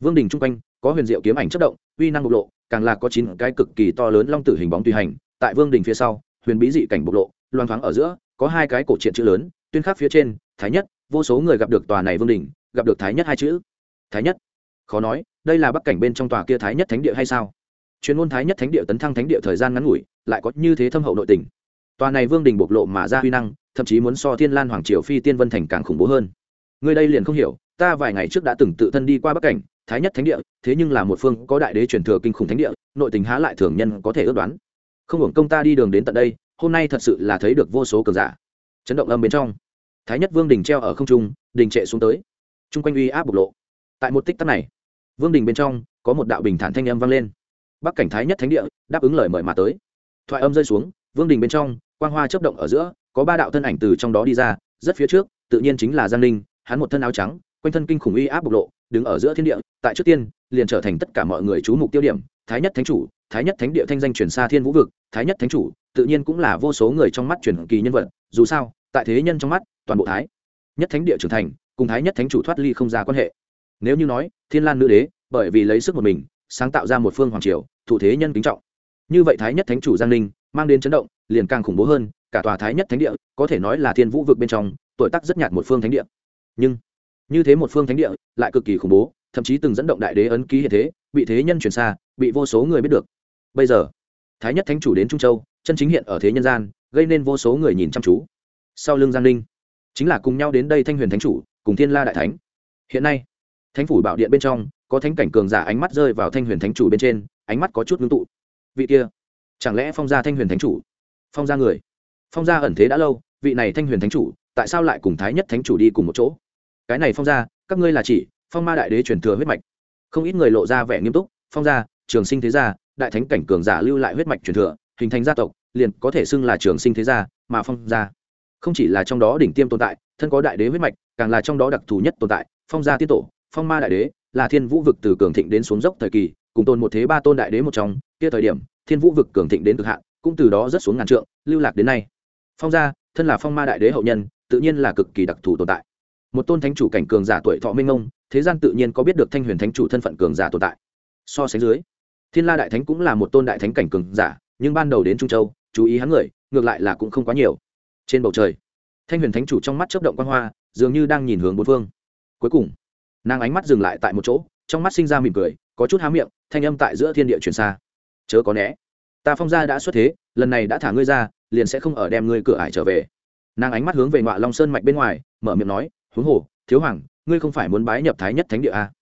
Vương đình chung quanh, có huyền diệu kiếm ảnh chất động, uy năng bộc lộ, càng là có chín cái cực kỳ to lớn long tử hình bóng tùy hành, tại vương đình phía sau, huyền bí dị cảnh bộc lộ loan thoáng ở giữa, có hai cái cổ truyện chữ lớn, tuyên khắc phía trên, thái nhất, vô số người gặp được tòa này vương đình gặp được thái nhất hai chữ thái nhất. Khó nói, đây là bắc cảnh bên trong tòa kia thái nhất thánh địa hay sao? Chuyên môn thái nhất thánh địa tấn thăng thánh địa thời gian ngắn ngủi, lại có như thế thâm hậu nội tình. Tòa này vương đình bộc lộ mà ra huy năng, thậm chí muốn so thiên lan hoàng triều phi tiên vân thành càng khủng bố hơn. Người đây liền không hiểu, ta vài ngày trước đã từng tự thân đi qua bắc cảnh, thái nhất thánh địa, thế nhưng là một phương có đại đế truyền thừa kinh khủng thánh địa, nội tình há lại thường nhân có thể ước đoán. Không hưởng công ta đi đường đến tận đây, hôm nay thật sự là thấy được vô số cường giả. Chấn động âm bên trong, thái nhất vương đình treo ở không trung, đình trệ xuống tới. Chung quanh uy áp bộc lộ tại một tích tắc này, vương đình bên trong có một đạo bình thản thanh âm vang lên. Bắc cảnh thái nhất thánh địa, đáp ứng lời mời mà tới. Thoại âm rơi xuống, vương đình bên trong, quang hoa chấp động ở giữa, có ba đạo thân ảnh từ trong đó đi ra, rất phía trước, tự nhiên chính là giang ninh, hắn một thân áo trắng, quanh thân kinh khủng uy áp bộc lộ, đứng ở giữa thiên địa, tại trước tiên, liền trở thành tất cả mọi người chú mục tiêu điểm, thái nhất thánh chủ, thái nhất thánh địa thanh danh truyền xa thiên vũ vực, thái nhất thánh chủ, tự nhiên cũng là vô số người trong mắt truyền kỳ nhân vật, dù sao, tại thế nhân trong mắt, toàn bộ thái nhất thánh địa trưởng thành, cùng thái nhất thánh chủ thoát ly không ra quan hệ nếu như nói, thiên lan nữ đế, bởi vì lấy sức một mình, sáng tạo ra một phương hoàng triều, thủ thế nhân kính trọng. Như vậy thái nhất thánh chủ giang ninh, mang đến chấn động, liền càng khủng bố hơn, cả tòa thái nhất thánh địa, có thể nói là thiên vũ vực bên trong, tuổi tác rất nhạt một phương thánh địa. Nhưng, như thế một phương thánh địa, lại cực kỳ khủng bố, thậm chí từng dẫn động đại đế ấn ký hiện thế, bị thế nhân truyền xa, bị vô số người biết được. Bây giờ, thái nhất thánh chủ đến trung châu, chân chính hiện ở thế nhân gian, gây nên vô số người nhìn chăm chú. Sau lưng giang ninh, chính là cùng nhau đến đây thanh huyền thánh chủ, cùng thiên la đại thánh. Hiện nay thánh phủ bảo điện bên trong, có thánh cảnh cường giả ánh mắt rơi vào thanh huyền thánh chủ bên trên, ánh mắt có chút ngưng tụ. Vị kia, chẳng lẽ phong gia thanh huyền thánh chủ? Phong gia người. Phong gia ẩn thế đã lâu, vị này thanh huyền thánh chủ, tại sao lại cùng thái nhất thánh chủ đi cùng một chỗ? Cái này phong gia, các ngươi là chỉ, phong ma đại đế truyền thừa huyết mạch. Không ít người lộ ra vẻ nghiêm túc, phong gia, trường sinh thế gia, đại thánh cảnh cường giả lưu lại huyết mạch truyền thừa, hình thành gia tộc, liền có thể xưng là trường sinh thế gia, mà phong gia không chỉ là trong đó đỉnh tiêm tồn tại, thân có đại đế huyết mạch, càng là trong đó đặc thù nhất tồn tại, phong gia tiết tổ phong ma đại đế, là thiên vũ vực từ cường thịnh đến xuống dốc thời kỳ, cùng tôn một thế ba tôn đại đế một trong, kia thời điểm, thiên vũ vực cường thịnh đến cực hạn, cũng từ đó rất xuống ngàn trượng, lưu lạc đến nay. Phong gia, thân là phong ma đại đế hậu nhân, tự nhiên là cực kỳ đặc thù tồn tại. Một tôn thánh chủ cảnh cường giả tuổi thọ minh ông thế gian tự nhiên có biết được thanh huyền thánh chủ thân phận cường giả tồn tại. So sánh dưới, thiên la đại thánh cũng là một tôn đại thánh cảnh cường giả, nhưng ban đầu đến trung châu, chú ý hắn người, ngược lại là cũng không quá nhiều. Trên bầu trời, thanh huyền thánh chủ trong mắt chớp động quan hoa, dường như đang nhìn hướng bốn phương. Cuối cùng nàng ánh mắt dừng lại tại một chỗ, trong mắt sinh ra mỉm cười, có chút há miệng, thanh âm tại giữa thiên địa truyền xa. Chớ có né. Ta phong gia đã xuất thế, lần này đã thả ngươi ra, liền sẽ không ở đem ngươi cửa ải trở về. Nàng ánh mắt hướng về ngọa long sơn mạch bên ngoài, mở miệng nói, huống hồ, thiếu hoàng, ngươi không phải muốn bái nhập thái nhất thánh địa à?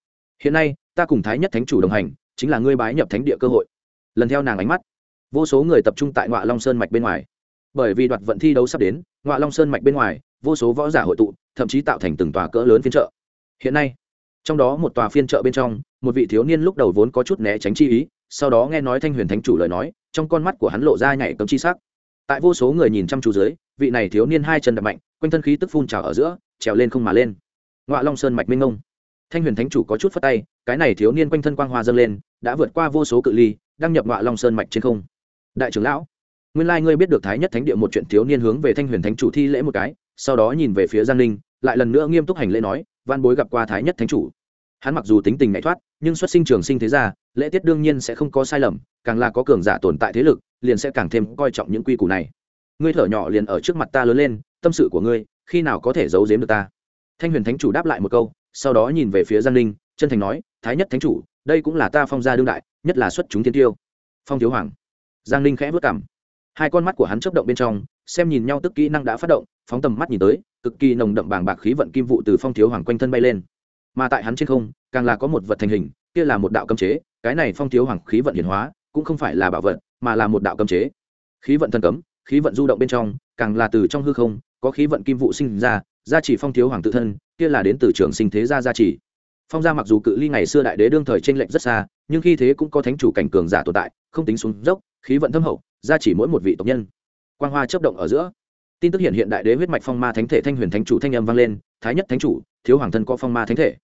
hiện nay, ta cùng thái nhất thánh chủ đồng hành, chính là ngươi bái nhập thánh địa cơ hội. Lần theo nàng ánh mắt, vô số người tập trung tại ngọa long sơn mạch bên ngoài. Bởi vì đoạt vận thi đấu sắp đến, ngọa long sơn mạch bên ngoài, vô số võ giả hội tụ, thậm chí tạo thành từng tòa cỡ lớn phiên chợ. Hiện nay trong đó một tòa phiên chợ bên trong, một vị thiếu niên lúc đầu vốn có chút né tránh chi ý, sau đó nghe nói thanh huyền thánh chủ lời nói, trong con mắt của hắn lộ ra nhảy cấm chi sắc. Tại vô số người nhìn chăm chú dưới, vị này thiếu niên hai chân đập mạnh, quanh thân khí tức phun trào ở giữa, trèo lên không mà lên. Ngọa long sơn mạch minh ngông thanh huyền thánh chủ có chút phất tay, cái này thiếu niên quanh thân quang hoa dâng lên, đã vượt qua vô số cự ly, đăng nhập ngọa long sơn mạch trên không. Đại trưởng lão, nguyên lai ngươi biết được thái nhất thánh địa một chuyện thiếu niên hướng về thanh huyền thánh chủ thi lễ một cái, sau đó nhìn về phía giang ninh, lại lần nữa nghiêm túc hành lễ nói văn bối gặp qua thái nhất thánh chủ. Hắn mặc dù tính tình nhảy thoát, nhưng xuất sinh trường sinh thế gia, lễ tiết đương nhiên sẽ không có sai lầm, càng là có cường giả tồn tại thế lực, liền sẽ càng thêm coi trọng những quy củ này. Ngươi thở nhỏ liền ở trước mặt ta lớn lên, tâm sự của ngươi, khi nào có thể giấu giếm được ta? Thanh huyền thánh chủ đáp lại một câu, sau đó nhìn về phía giang ninh, chân thành nói, thái nhất thánh chủ, đây cũng là ta phong gia đương đại, nhất là xuất chúng thiên tiêu. Phong thiếu hoàng. Giang ninh khẽ vất cảm hai con mắt của hắn chấp động bên trong, xem nhìn nhau tức kỹ năng đã phát động, phóng tầm mắt nhìn tới cực kỳ nồng đậm bàng bạc khí vận kim vụ từ phong thiếu hoàng quanh thân bay lên. Mà tại hắn trên không, càng là có một vật thành hình, kia là một đạo cấm chế, cái này phong thiếu hoàng khí vận hiển hóa, cũng không phải là bảo vật, mà là một đạo cấm chế. Khí vận thân cấm, khí vận du động bên trong, càng là từ trong hư không, có khí vận kim vụ sinh ra, gia chỉ phong thiếu hoàng tự thân, kia là đến từ trường sinh thế gia gia chỉ phong gia mặc dù cự ly ngày xưa đại đế đương thời tranh lệch rất xa, nhưng khi thế cũng có thánh chủ cảnh cường giả tồn tại, không tính xuống dốc, khí vận thâm hậu, gia chỉ mỗi một vị tộc nhân. Quang hoa chấp động ở giữa tin tức hiện hiện đại đế huyết mạch phong ma thánh thể thanh huyền thánh chủ thanh âm vang lên, thái nhất thánh chủ, thiếu hoàng thân có phong ma thánh thể.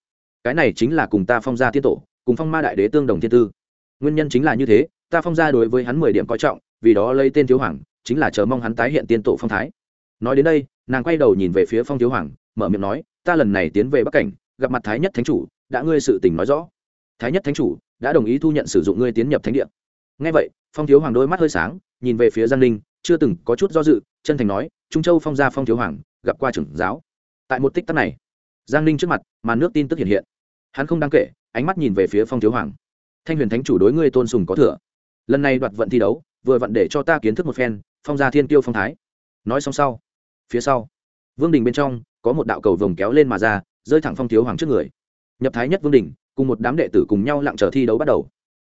Cái này chính là cùng ta phong gia tiên tổ, cùng phong ma đại đế tương đồng thiên tư. Nguyên nhân chính là như thế, ta phong gia đối với hắn mười điểm coi trọng, vì đó lấy tên thiếu hoàng, chính là chờ mong hắn tái hiện tiên tổ phong thái. Nói đến đây, nàng quay đầu nhìn về phía phong thiếu hoàng, mở miệng nói, ta lần này tiến về bắc cảnh, gặp mặt thái nhất thánh chủ, đã ngươi sự tình nói rõ. Thái nhất thánh chủ, đã đồng ý thu nhận sử dụng ngươi tiến nhập thánh địa. Ngay vậy, phong thiếu hoàng đôi mắt hơi sáng, nhìn về phía giang ninh, chưa từng có chút do dự, chân thành nói trung châu phong gia phong thiếu hoàng, gặp qua trưởng giáo. Tại một tích tắc này, giang ninh trước mặt, màn nước tin tức hiện hiện. Hắn không đáng kể, ánh mắt nhìn về phía phong thiếu hoàng. Thanh huyền thánh chủ đối ngươi tôn sùng có thừa. Lần này đoạt vận thi đấu, vừa vặn để cho ta kiến thức một phen, phong gia thiên tiêu phong thái. Nói xong sau, phía sau, vương đình bên trong, có một đạo cầu vồng kéo lên mà ra, rơi thẳng phong thiếu hoàng trước người. Nhập thái nhất vương đình, cùng một đám đệ tử cùng nhau lặng chờ thi đấu bắt đầu.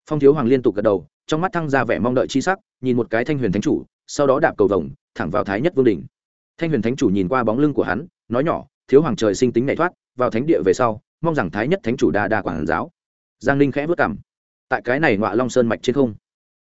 Phong thiếu hoàng liên tục gật đầu, trong mắt thăng ra vẻ mong đợi chi sắc, nhìn một cái thanh huyền thánh chủ, sau đó đạp cầu vồng thẳng vào thái nhất vương đình. Thanh huyền thánh chủ nhìn qua bóng lưng của hắn, nói nhỏ, thiếu hoàng trời sinh tính này thoát, vào thánh địa về sau, mong rằng thái nhất thánh chủ đa đa quản giáo. Giang Ninh khẽ vất cảm tại cái này ngọa long sơn mạch trên không,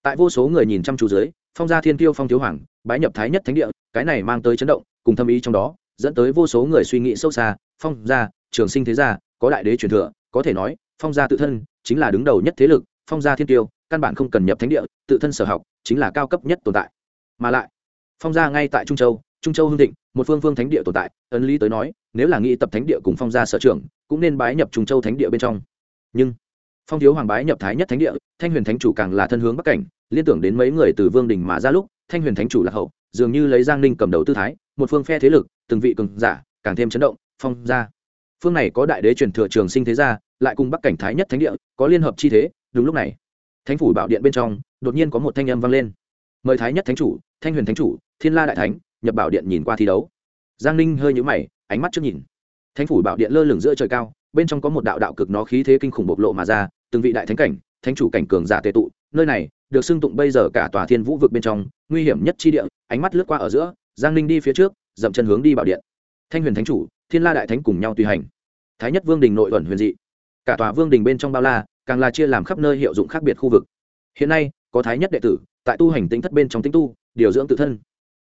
tại vô số người nhìn chăm chú dưới, phong gia thiên tiêu phong thiếu hoàng, bái nhập thái nhất thánh địa, cái này mang tới chấn động, cùng thâm ý trong đó, dẫn tới vô số người suy nghĩ sâu xa, phong gia, trường sinh thế gia, có đại đế truyền thừa, có thể nói, phong gia tự thân chính là đứng đầu nhất thế lực, phong gia thiên tiêu căn bản không cần nhập thánh địa, tự thân sở học, chính là cao cấp nhất tồn tại. Mà lại phong gia ngay tại trung châu trung châu hương thịnh, một phương phương thánh địa tồn tại, ấn lý tới nói, nếu là nghĩ tập thánh địa cùng phong gia sở trưởng, cũng nên bái nhập trung châu thánh địa bên trong. Nhưng, phong thiếu hoàng bái nhập thái nhất thánh địa, thanh huyền thánh chủ càng là thân hướng bắc cảnh, liên tưởng đến mấy người từ vương đình mà ra lúc, thanh huyền thánh chủ lạc hậu, dường như lấy giang ninh cầm đầu tư thái, một phương phe thế lực, từng vị cường giả, càng thêm chấn động, phong gia phương này có đại đế truyền thừa trường sinh thế gia, lại cùng bắc cảnh thái nhất thánh địa, có liên hợp chi thế, đúng lúc này, thánh phủ bảo điện bên trong, đột nhiên có một thanh âm vang lên. Mời thái nhất thánh chủ thanh huyền thánh chủ, thiên la đại thánh, nhập bảo điện nhìn qua thi đấu. Giang ninh hơi nhũ mày, ánh mắt trước nhìn. Thánh phủ bảo điện lơ lửng giữa trời cao, bên trong có một đạo đạo cực nó khí thế kinh khủng bộc lộ mà ra, từng vị đại thánh cảnh, thánh chủ cảnh cường giả tệ tụ, nơi này được xưng tụng bây giờ cả tòa thiên vũ vực bên trong nguy hiểm nhất chi địa, ánh mắt lướt qua ở giữa, giang ninh đi phía trước, dậm chân hướng đi bảo điện. Thanh huyền thánh chủ, thiên la đại thánh cùng nhau tùy hành. Thái nhất vương đình nội ẩn huyền dị. Cả tòa vương đình bên trong bao la, càng là chia làm khắp nơi hiệu dụng khác biệt khu vực. Hiện nay, có thái nhất đệ tử, tại tu hành tính thất bên trong tính tu điều dưỡng tự thân.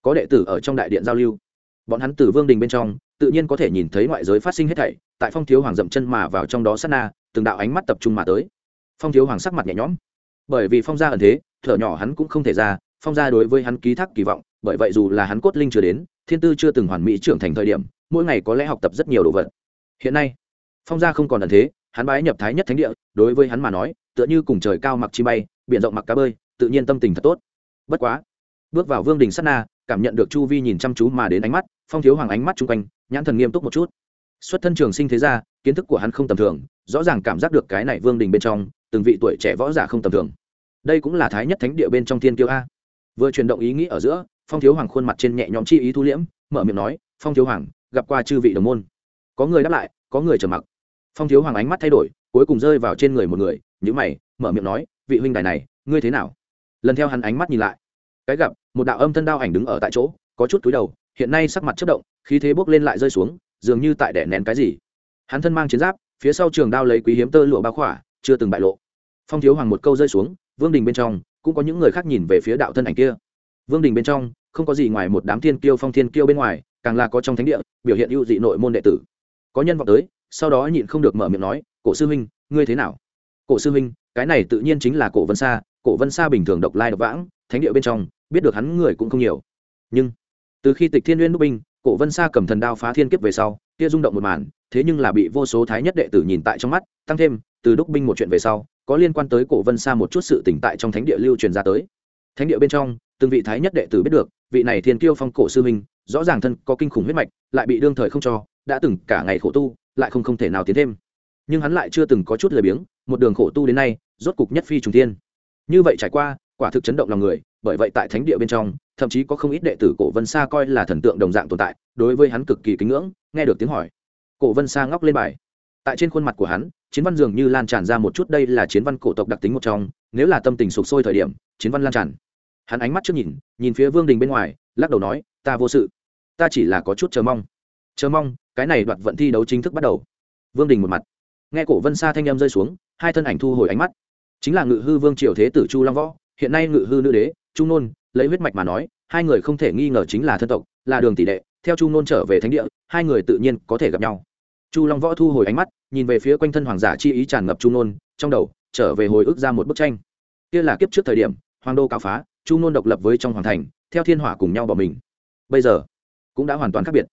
Có đệ tử ở trong đại điện giao lưu. Bọn hắn từ vương đình bên trong, tự nhiên có thể nhìn thấy ngoại giới phát sinh hết thảy, tại phong thiếu hoàng dậm chân mà vào trong đó sát na, từng đạo ánh mắt tập trung mà tới. Phong thiếu hoàng sắc mặt nhẹ nhõm. Bởi vì phong gia ẩn thế, thở nhỏ hắn cũng không thể ra, phong gia đối với hắn ký thác kỳ vọng, bởi vậy dù là hắn cốt linh chưa đến, thiên tư chưa từng hoàn mỹ trưởng thành thời điểm, mỗi ngày có lẽ học tập rất nhiều đồ vật. Hiện nay, phong gia không còn ẩn thế, hắn bái nhập thái nhất thánh địa, đối với hắn mà nói, tựa như cùng trời cao mặc chi bay, biển rộng mặc cá bơi, tự nhiên tâm tình thật tốt. Bất quá bước vào vương đình sát na, cảm nhận được chu vi nhìn chăm chú mà đến ánh mắt, phong thiếu hoàng ánh mắt chung quanh, nhãn thần nghiêm túc một chút. Xuất thân trường sinh thế gia, kiến thức của hắn không tầm thường, rõ ràng cảm giác được cái này vương đình bên trong, từng vị tuổi trẻ võ giả không tầm thường. Đây cũng là thái nhất thánh địa bên trong thiên kiêu a. Vừa chuyển động ý nghĩ ở giữa, phong thiếu hoàng khuôn mặt trên nhẹ nhõm chi ý thu liễm, mở miệng nói, phong thiếu hoàng, gặp qua chư vị đồng môn. Có người đáp lại, có người trầm mặc. Phong thiếu hoàng ánh mắt thay đổi, cuối cùng rơi vào trên người một người nhữ mày, mở miệng nói, vị huynh đài này, ngươi thế nào? Lần theo hắn ánh mắt nhìn lại cái gặp, một đạo âm thân đao ảnh đứng ở tại chỗ, có chút túi đầu, hiện nay sắc mặt chất động, khí thế bốc lên lại rơi xuống, dường như tại đẻ nén cái gì. Hắn thân mang chiến giáp, phía sau trường đao lấy quý hiếm tơ lụa bao khỏa, chưa từng bại lộ. Phong thiếu hoàng một câu rơi xuống, vương đình bên trong, cũng có những người khác nhìn về phía đạo thân ảnh kia. Vương đình bên trong, không có gì ngoài một đám thiên kiêu phong thiên kiêu bên ngoài, càng là có trong thánh địa, biểu hiện ưu dị nội môn đệ tử. Có nhân vọng tới, sau đó nhịn không được mở miệng nói, cổ sư huynh, ngươi thế nào? Cổ sư huynh, cái này tự nhiên chính là cổ vân sa, cổ vân sa bình thường độc lai độc vãng, thánh địa bên trong biết được hắn người cũng không nhiều. Nhưng, từ khi tịch thiên nguyên đúc binh, cổ vân sa cầm thần đao phá thiên kiếp về sau, kia rung động một màn, thế nhưng là bị vô số thái nhất đệ tử nhìn tại trong mắt, tăng thêm, từ đúc binh một chuyện về sau, có liên quan tới cổ vân sa một chút sự tỉnh tại trong thánh địa lưu truyền ra tới. Thánh địa bên trong, từng vị thái nhất đệ tử biết được, vị này thiên kiêu phong cổ sư huynh, rõ ràng thân có kinh khủng huyết mạch, lại bị đương thời không cho, đã từng cả ngày khổ tu, lại không không thể nào tiến thêm. Nhưng hắn lại chưa từng có chút lười biếng, một đường khổ tu đến nay, rốt cục nhất phi trùng tiên như vậy trải qua quả thực chấn động lòng người, bởi vậy tại thánh địa bên trong, thậm chí có không ít đệ tử cổ vân sa coi là thần tượng đồng dạng tồn tại, đối với hắn cực kỳ kính ngưỡng, nghe được tiếng hỏi. Cổ vân sa ngóc lên bài. Tại trên khuôn mặt của hắn, chiến văn dường như lan tràn ra một chút đây là chiến văn cổ tộc đặc tính một trong, nếu là tâm tình sụp sôi thời điểm, chiến văn lan tràn. Hắn ánh mắt trước nhìn nhìn phía vương đình bên ngoài, lắc đầu nói, ta vô sự. Ta chỉ là có chút chờ mong. Chờ mong? Cái này đoạt vận thi đấu chính thức bắt đầu. Vương đình một mặt. Nghe cổ vân sa thanh em rơi xuống, hai thân ảnh thu hồi ánh mắt. Chính là ngự hư vương triều thế tử chu long võ hiện nay ngự hư nữ đế, chu nôn, lấy huyết mạch mà nói, hai người không thể nghi ngờ chính là thân tộc, là đường tỷ đệ, theo chu nôn trở về thánh địa, hai người tự nhiên có thể gặp nhau. Chu long võ thu hồi ánh mắt, nhìn về phía quanh thân hoàng giả chi ý tràn ngập chu nôn, trong đầu trở về hồi ức ra một bức tranh. Kia là kiếp trước thời điểm, hoàng đô cao phá, chu nôn độc lập với trong hoàng thành, theo thiên hỏa cùng nhau bỏ mình. Bây giờ, cũng đã hoàn toàn khác biệt.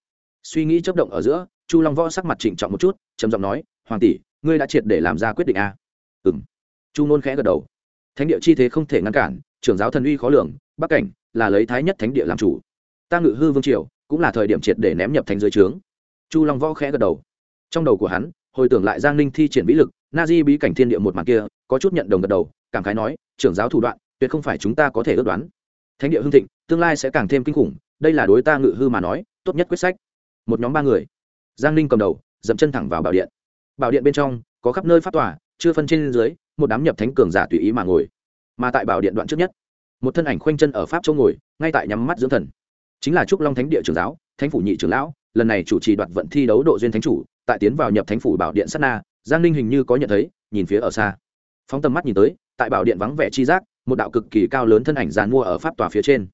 Suy nghĩ chấp động ở giữa, chu long võ sắc mặt trịnh trọng một chút, trầm giọng nói, hoàng tỷ, ngươi đã triệt để làm ra quyết định a à? ừ m chu nôn khẽ gật đầu thánh địa chi thế không thể ngăn cản, trưởng giáo thần uy khó lường, bắc cảnh là lấy thái nhất thánh địa làm chủ. Ta ngự hư vương triều cũng là thời điểm triệt để ném nhập thành dưới trướng. Chu long võ khẽ gật đầu. Trong đầu của hắn, hồi tưởng lại giang ninh thi triển vĩ lực, na di bí cảnh thiên địa một mặt kia, có chút nhận đồng gật đầu, cảm khái nói, trưởng giáo thủ đoạn, tuyệt không phải chúng ta có thể ước đoán. Thánh địa hưng thịnh, tương lai sẽ càng thêm kinh khủng, đây là đối ta ngự hư mà nói, tốt nhất quyết sách. Một nhóm ba người. Giang ninh cầm đầu, dậm chân thẳng vào bảo điện. Bảo điện bên trong, có khắp nơi phát tỏa chưa phân trên dưới một đám nhập thánh cường giả tùy ý mà ngồi. Mà tại bảo điện đoạn trước nhất, một thân ảnh khoanh chân ở pháp châu ngồi, ngay tại nhắm mắt dưỡng thần. Chính là trúc long thánh địa trưởng giáo, thánh phủ nhị trưởng lão, lần này chủ trì đoạt vận thi đấu độ duyên thánh chủ, tại tiến vào nhập thánh phủ bảo điện sát na, giang ninh hình như có nhận thấy, nhìn phía ở xa. Phóng tầm mắt nhìn tới, tại bảo điện vắng vẻ chi giác, một đạo cực kỳ cao lớn thân ảnh giàn mua ở pháp tòa phía trên.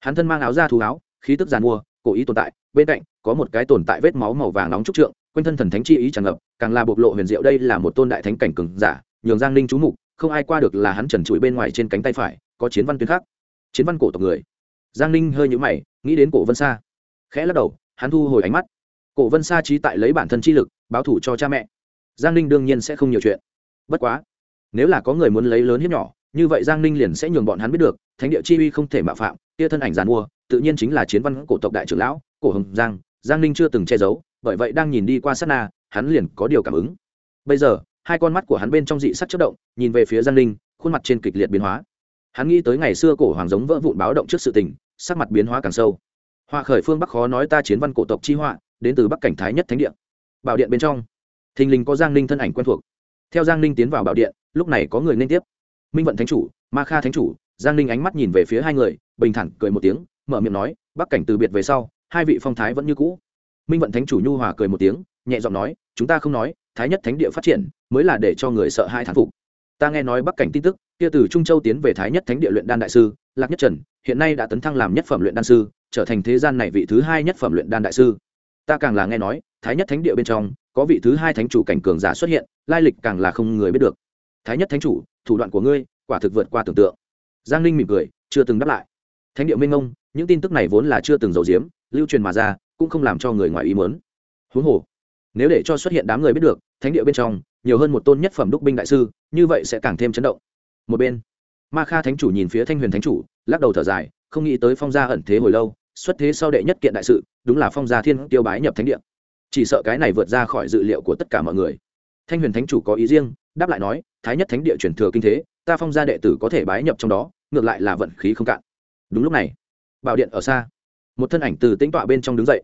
Hắn thân mang áo da thú áo, khí tức giàn mua cố ý tồn tại, bên cạnh có một cái tồn tại vết máu màu vàng nóng trúc trượng, quanh thân thần thánh chi ý tràn ngập, càng là bộc lộ huyền diệu, đây là một tôn đại thánh cảnh cường giả nhường giang ninh chú mục, không ai qua được là hắn trần trụi bên ngoài trên cánh tay phải, có chiến văn tuyến khác. Chiến văn cổ tộc người. Giang ninh hơi nhũ mày, nghĩ đến cổ vân sa. Khẽ lắc đầu, hắn thu hồi ánh mắt. Cổ vân sa trí tại lấy bản thân chi lực, báo thủ cho cha mẹ. Giang ninh đương nhiên sẽ không nhiều chuyện. Bất quá, nếu là có người muốn lấy lớn hiếp nhỏ, như vậy giang ninh liền sẽ nhường bọn hắn biết được, thánh địa chi uy không thể mạo phạm, kia thân ảnh giàn mua, tự nhiên chính là chiến văn cổ tộc đại trưởng lão, cổ hồng giang. Giang ninh chưa từng che giấu, bởi vậy đang nhìn đi qua sát na, hắn liền có điều cảm ứng. Bây giờ hai con mắt của hắn bên trong dị sắc chất động nhìn về phía giang Linh, khuôn mặt trên kịch liệt biến hóa. Hắn nghĩ tới ngày xưa cổ hoàng giống vỡ vụn báo động trước sự tình sắc mặt biến hóa càng sâu. Họa khởi phương bắc khó nói ta chiến văn cổ tộc chi họa đến từ bắc cảnh thái nhất thánh điện bảo điện bên trong thình lình có giang ninh thân ảnh quen thuộc. Theo giang ninh tiến vào bảo điện lúc này có người nên tiếp. Minh vận thánh chủ ma kha thánh chủ giang ninh ánh mắt nhìn về phía hai người bình thản cười một tiếng mở miệng nói bắc cảnh từ biệt về sau hai vị phong thái vẫn như cũ. Minh vận thánh chủ nhu hòa cười một tiếng nhẹ giọng nói chúng ta không nói thái nhất thánh địa phát triển, mới là để cho người sợ hai thán phục. Ta nghe nói bắc cảnh tin tức, kia từ trung châu tiến về thái nhất thánh địa luyện đan đại sư, lạc nhất trần, hiện nay đã tấn thăng làm nhất phẩm luyện đan sư, trở thành thế gian này vị thứ hai nhất phẩm luyện đan đại sư. Ta càng là nghe nói, thái nhất thánh địa bên trong, có vị thứ hai thánh chủ cảnh cường giả xuất hiện, lai lịch càng là không người biết được. Thái nhất thánh chủ, thủ đoạn của ngươi, quả thực vượt qua tưởng tượng. Giang ninh mỉm cười, chưa từng đáp lại. Thánh địa minh ông những tin tức này vốn là chưa từng giấu diếm lưu truyền mà ra, cũng không làm cho người ngoài ý muốn. Huống hồ nếu để cho xuất hiện đám người biết được, thánh địa bên trong, nhiều hơn một tôn nhất phẩm đúc binh đại sư, như vậy sẽ càng thêm chấn động. Một bên, ma kha thánh chủ nhìn phía thanh huyền thánh chủ, lắc đầu thở dài, không nghĩ tới phong gia ẩn thế hồi lâu, xuất thế sau đệ nhất kiện đại sự, đúng là phong gia thiên tiêu bái nhập thánh địa. Chỉ sợ cái này vượt ra khỏi dự liệu của tất cả mọi người. Thanh huyền thánh chủ có ý riêng, đáp lại nói, thái nhất thánh địa truyền thừa kinh thế, ta phong gia đệ tử có thể bái nhập trong đó, ngược lại là vận khí không cạn. Đúng lúc này, bảo điện ở xa, một thân ảnh từ tĩnh tọa bên trong đứng dậy.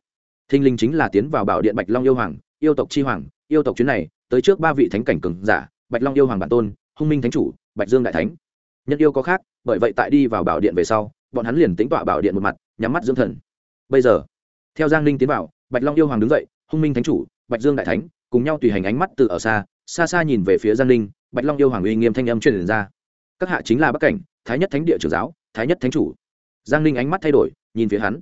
Thinh linh chính là tiến vào bảo điện bạch long yêu hoàng yêu tộc chi hoàng, yêu tộc chuyến này, tới trước ba vị thánh cảnh cường giả, bạch long yêu hoàng bản tôn, hung minh thánh chủ, bạch dương đại thánh. Nhân yêu có khác, bởi vậy tại đi vào bảo điện về sau, bọn hắn liền tính tọa bảo điện một mặt, nhắm mắt dưỡng thần. Bây giờ, theo giang ninh tiến vào, bạch long yêu hoàng đứng dậy, hung minh thánh chủ, bạch dương đại thánh, cùng nhau tùy hành ánh mắt từ ở xa xa xa nhìn về phía giang ninh, bạch long yêu hoàng uy nghiêm thanh âm truyền ra. Các hạ chính là bắc cảnh, thái nhất thánh địa trưởng giáo, thái nhất thánh chủ. Giang ninh ánh mắt thay đổi, nhìn phía hắn.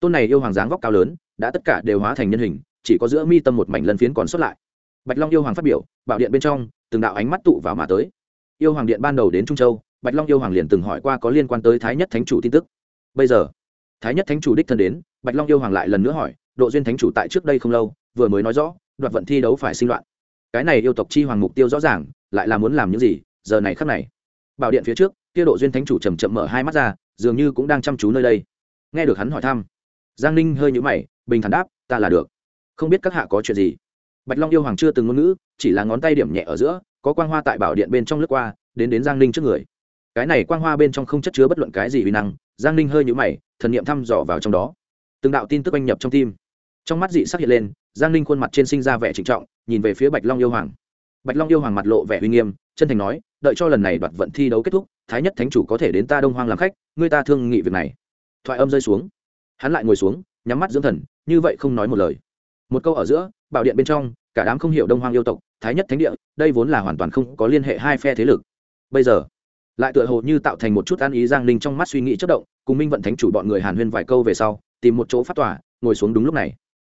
Tôn này yêu hoàng dáng vóc cao lớn, đã tất cả đều hóa thành nhân hình chỉ có giữa mi tâm một mảnh lân phiến còn xuất lại. Bạch long yêu hoàng phát biểu, bảo điện bên trong, từng đạo ánh mắt tụ vào mà tới. Yêu hoàng điện ban đầu đến trung châu, bạch long yêu hoàng liền từng hỏi qua có liên quan tới thái nhất thánh chủ tin tức. Bây giờ, thái nhất thánh chủ đích thân đến, bạch long yêu hoàng lại lần nữa hỏi, độ duyên thánh chủ tại trước đây không lâu, vừa mới nói rõ, đoạt vận thi đấu phải sinh loạn. Cái này yêu tộc chi hoàng mục tiêu rõ ràng, lại là muốn làm những gì, giờ này khắc này. Bảo điện phía trước, kia độ duyên thánh chủ chầm chậm mở hai mắt ra, dường như cũng đang chăm chú nơi đây. Nghe được hắn hỏi thăm, giang ninh hơi nhũ mày, bình thản đáp, ta là được không biết các hạ có chuyện gì? Bạch long yêu hoàng chưa từng ngôn ngữ, chỉ là ngón tay điểm nhẹ ở giữa, có quang hoa tại bảo điện bên trong lướt qua, đến đến giang ninh trước người. Cái này quang hoa bên trong không chất chứa bất luận cái gì uy năng, giang ninh hơi nhũ mày, thần nghiệm thăm dò vào trong đó. Từng đạo tin tức oanh nhập trong tim. Trong mắt dị sắc hiện lên, giang ninh khuôn mặt trên sinh ra vẻ trịnh trọng, nhìn về phía bạch long yêu hoàng. Bạch long yêu hoàng mặt lộ vẻ uy nghiêm, chân thành nói, đợi cho lần này đoạt vận thi đấu kết thúc, thái nhất thánh chủ có thể đến ta đông hoang làm khách người ta thương nghị việc này. Thoại âm rơi xuống. Hắn lại ngồi xuống, nhắm mắt dưỡng thần, như vậy không nói một lời một câu ở giữa, bảo điện bên trong, cả đám không hiểu đông hoang yêu tộc, thái nhất thánh địa, đây vốn là hoàn toàn không có liên hệ hai phe thế lực. Bây giờ, lại tựa hồ như tạo thành một chút an ý giang ninh trong mắt suy nghĩ chất động, cùng minh vận thánh chủ bọn người hàn huyên vài câu về sau, tìm một chỗ phát tỏa ngồi xuống đúng lúc này.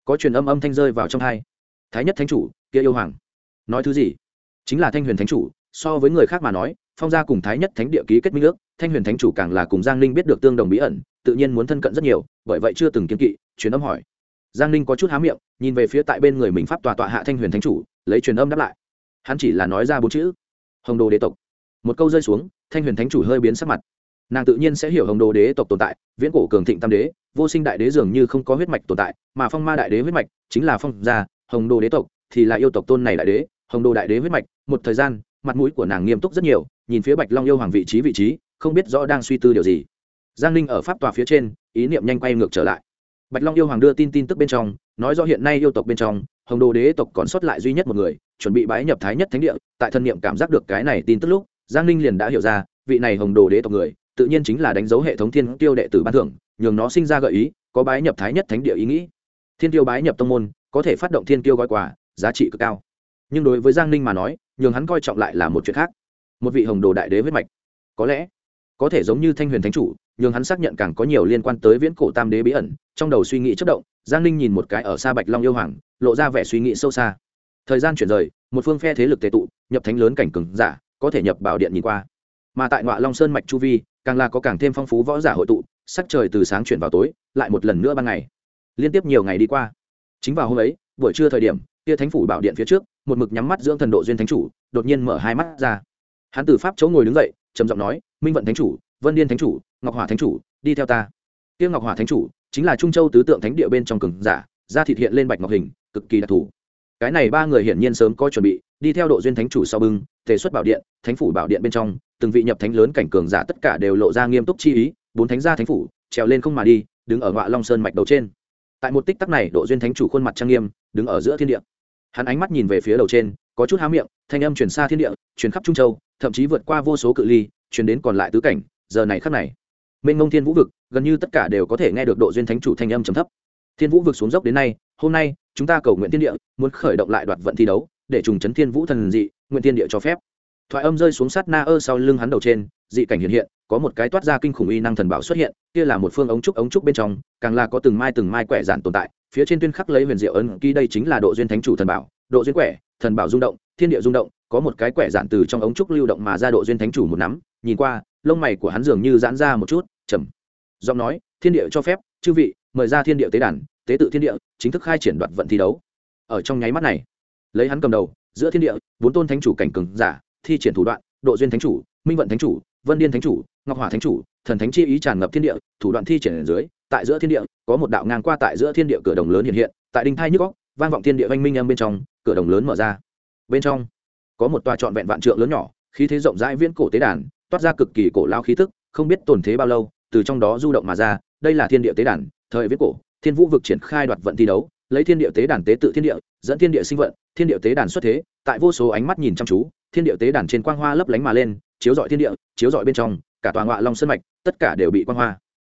Có truyền âm âm thanh rơi vào trong hai. Thái nhất thánh chủ, kia yêu hoàng. Nói thứ gì? Chính là thanh huyền thánh chủ, so với người khác mà nói, phong gia cùng thái nhất thánh địa ký kết minh ước, thanh huyền thánh chủ càng là cùng giang ninh biết được tương đồng bí ẩn, tự nhiên muốn thân cận rất nhiều, bởi vậy chưa từng kiên kỵ, truyền âm hỏi giang ninh có chút há miệng, nhìn về phía tại bên người mình pháp tòa tọa hạ thanh huyền thánh chủ, lấy truyền âm đáp lại. Hắn chỉ là nói ra bốn chữ, hồng đồ đế tộc. Một câu rơi xuống, thanh huyền thánh chủ hơi biến sắc mặt. Nàng tự nhiên sẽ hiểu hồng đồ đế tộc tồn tại, viễn cổ cường thịnh tam đế, vô sinh đại đế dường như không có huyết mạch tồn tại, mà phong ma đại đế huyết mạch chính là phong gia, hồng đồ đế tộc thì là yêu tộc tôn này đại đế, hồng đồ đại đế huyết mạch, một thời gian, mặt mũi của nàng nghiêm túc rất nhiều, nhìn phía bạch long yêu hoàng vị trí vị trí, không biết rõ đang suy tư điều gì. Giang ninh ở pháp tòa phía trên, ý niệm nhanh quay ngược trở lại bạch long yêu hoàng đưa tin tin tức bên trong, nói rõ hiện nay yêu tộc bên trong, hồng đồ đế tộc còn sót lại duy nhất một người, chuẩn bị bái nhập thái nhất thánh địa. Tại thân niệm cảm giác được cái này tin tức lúc, giang ninh liền đã hiểu ra, vị này hồng đồ đế tộc người, tự nhiên chính là đánh dấu hệ thống thiên tiêu đệ tử ban thưởng, nhường nó sinh ra gợi ý, có bái nhập thái nhất thánh địa ý nghĩ. Thiên tiêu bái nhập tông môn, có thể phát động thiên tiêu gói quà, giá trị cực cao. Nhưng đối với giang ninh mà nói, nhường hắn coi trọng lại là một chuyện khác. Một vị hồng đồ đại đế huyết mạch. Có lẽ có thể giống như thanh huyền thánh chủ, nhưng hắn xác nhận càng có nhiều liên quan tới viễn cổ tam đế bí ẩn, trong đầu suy nghĩ chất động, giang ninh nhìn một cái ở xa bạch long yêu hoàng, lộ ra vẻ suy nghĩ sâu xa. Thời gian chuyển rời, một phương phe thế lực tệ tụ, nhập thánh lớn cảnh cừng giả, có thể nhập bảo điện nhìn qua. Mà tại ngoại long sơn mạch chu vi, càng là có càng thêm phong phú võ giả hội tụ, sắc trời từ sáng chuyển vào tối, lại một lần nữa ban ngày. Liên tiếp nhiều ngày đi qua. Chính vào hôm ấy, buổi trưa thời điểm, tia thánh phủ bảo điện phía trước, một mực nhắm mắt dưỡng thần độ duyên thánh chủ, đột nhiên mở hai mắt ra. Hắn từ pháp chỗ ngồi đứng dậy trầm giọng nói, minh vận thánh chủ, vân điên thánh chủ, ngọc hỏa thánh chủ, đi theo ta. Tiêu ngọc hỏa thánh chủ chính là trung châu tứ tượng thánh địa bên trong cường giả, da thịt hiện lên bạch ngọc hình, cực kỳ đặc thù. Cái này ba người hiển nhiên sớm có chuẩn bị, đi theo độ duyên thánh chủ sau bưng thể xuất bảo điện, thánh phủ bảo điện bên trong, từng vị nhập thánh lớn cảnh cường giả tất cả đều lộ ra nghiêm túc chi ý, bốn thánh gia thánh phủ, trèo lên không mà đi, đứng ở ngọa long sơn mạch đầu trên. Tại một tích tắc này, độ duyên thánh chủ khuôn mặt trang nghiêm, đứng ở giữa thiên địa. Hắn ánh mắt nhìn về phía đầu trên, có chút há miệng, thanh âm truyền xa thiên địa, truyền khắp trung châu thậm chí vượt qua vô số cự ly truyền đến còn lại tứ cảnh, giờ này khắc này, mênh ngông thiên vũ vực, gần như tất cả đều có thể nghe được độ duyên thánh chủ thanh âm trầm thấp. Thiên vũ vực xuống dốc đến nay, hôm nay, chúng ta cầu nguyện thiên địa, muốn khởi động lại đoạt vận thi đấu, để trùng chấn thiên vũ thần dị, nguyện thiên địa cho phép. Thoại âm rơi xuống sát na ơ sau lưng hắn đầu trên, dị cảnh hiện hiện, có một cái toát ra kinh khủng uy năng thần bảo xuất hiện, kia là một phương ống trúc ống trúc bên trong, càng là có từng mai từng mai quẻ giản tồn tại, phía trên tuyên khắc lấy huyền diệu ấn ký đây chính là độ duyên thánh chủ thần bảo, độ duyên quẻ, thần bảo rung động, thiên địa rung động có một cái quẻ giản từ trong ống trúc lưu động mà ra độ duyên thánh chủ một nắm, nhìn qua, lông mày của hắn dường như giãn ra một chút, trầm. Giọng nói, thiên địa cho phép, chư vị, mời ra thiên địa tế đàn, tế tự thiên địa, chính thức khai triển đoạt vận thi đấu. Ở trong nháy mắt này, lấy hắn cầm đầu, giữa thiên địa, bốn tôn thánh chủ cảnh cường giả, thi triển thủ đoạn, độ duyên thánh chủ, minh vận thánh chủ, vân điên thánh chủ, ngọc hỏa thánh chủ, thần thánh chi ý tràn ngập thiên địa, thủ đoạn thi triển ở dưới, tại giữa thiên địa, có một đạo ngang qua tại giữa thiên địa cửa đồng lớn hiện hiện, tại đinh thai nhức góc vang vọng thiên địa văn minh âm bên trong, cửa đồng lớn mở ra. Bên trong có một tòa trọn vẹn vạn trượng lớn nhỏ, khí thế rộng rãi viễn cổ tế đàn, toát ra cực kỳ cổ lao khí tức, không biết tồn thế bao lâu, từ trong đó du động mà ra, đây là thiên địa tế đàn, thời viễn cổ, thiên vũ vực triển khai đoạt vận thi đấu, lấy thiên địa tế đàn tế tự thiên địa, dẫn thiên địa sinh vận, thiên địa tế đàn xuất thế, tại vô số ánh mắt nhìn chăm chú, thiên địa tế đàn trên quang hoa lấp lánh mà lên, chiếu rọi thiên địa, chiếu rọi bên trong, cả tòa ngọa long sơn mạch, tất cả đều bị quang hoa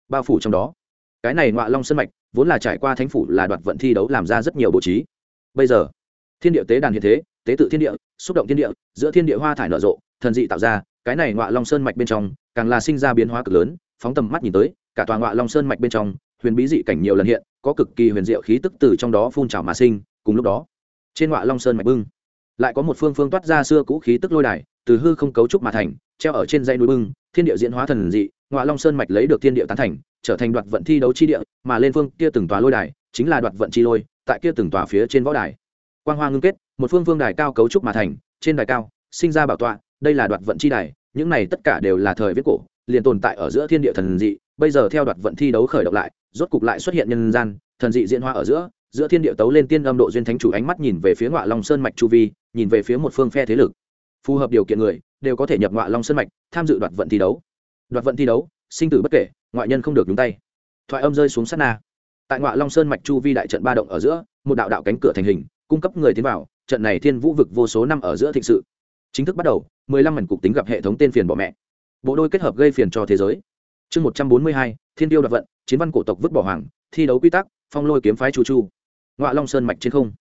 bao phủ trong đó. Cái này ngọa long sơn mạch, vốn là trải qua thánh phủ là đoạt vận thi đấu làm ra rất nhiều bố trí. Bây giờ, thiên địa tế đàn hiện thế tế tự thiên địa, xúc động thiên địa, giữa thiên địa hoa thải nở rộ, thần dị tạo ra, cái này ngọa long sơn mạch bên trong, càng là sinh ra biến hóa cực lớn, phóng tầm mắt nhìn tới, cả toàn ngọa long sơn mạch bên trong, huyền bí dị cảnh nhiều lần hiện, có cực kỳ huyền diệu khí tức từ trong đó phun trào mà sinh, cùng lúc đó, trên ngọa long sơn mạch bưng, lại có một phương phương toát ra xưa cũ khí tức lôi đài, từ hư không cấu trúc mà thành, treo ở trên dãy núi bưng, thiên địa diễn hóa thần dị, ngọa long sơn mạch lấy được thiên địa tán thành, trở thành đoạt vận thi đấu chi địa, mà lên phương kia từng tòa lôi đài, chính là đoạt vận chi lôi, tại kia từng tòa phía trên võ đài quang hoa ngưng kết, một phương vương đài cao cấu trúc mà thành, trên đài cao, sinh ra bảo tọa, đây là đoạt vận chi đài, những này tất cả đều là thời viết cổ, liền tồn tại ở giữa thiên địa thần dị, bây giờ theo đoạt vận thi đấu khởi động lại, rốt cục lại xuất hiện nhân gian, thần dị diễn hóa ở giữa giữa thiên địa tấu lên tiên âm độ duyên thánh chủ ánh mắt nhìn về phía ngọa long sơn mạch chu vi, nhìn về phía một phương phe thế lực. Phù hợp điều kiện người, đều có thể nhập ngọa long sơn mạch, tham dự đoạt vận thi đấu. Đoạt vận thi đấu, sinh tử bất kể, ngoại nhân không được nhúng tay. Thoại âm rơi xuống sát na. Tại ngọa long sơn mạch chu vi đại trận ba động ở giữa, một đạo đạo cánh cửa thành hình cung cấp người tiến vào, trận này thiên vũ vực vô số năm ở giữa thịnh sự. Chính thức bắt đầu, mười lăm mảnh cục tính gặp hệ thống tên phiền bỏ mẹ. Bộ đôi kết hợp gây phiền cho thế giới. Chương một trăm bốn mươi hai, thiên tiêu đoạt vận, chiến văn cổ tộc vứt bỏ hoàng, thi đấu quy tắc, phong lôi kiếm phái chu chu. Ngoạ long sơn mạch trên không.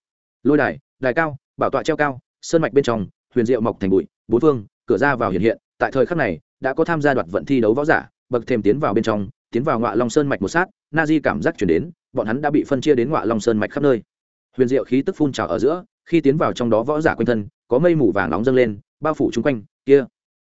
Lôi đài đài cao, bảo tọa treo cao, sơn mạch bên trong, huyền diệu mọc thành bụi, bốn phương, cửa ra vào hiện hiện. Tại thời khắc này, đã có tham gia đoạt vận thi đấu võ giả, bậc thêm tiến vào bên trong, tiến vào ngọa long sơn mạch một sát, na di cảm giác chuyển đến, bọn hắn đã bị phân chia đến ngọa long sơn mạch khắp nơi huyền diệu khí tức phun trào ở giữa, khi tiến vào trong đó võ giả quanh thân, có mây mù vàng nóng dâng lên, bao phủ chung quanh, kia.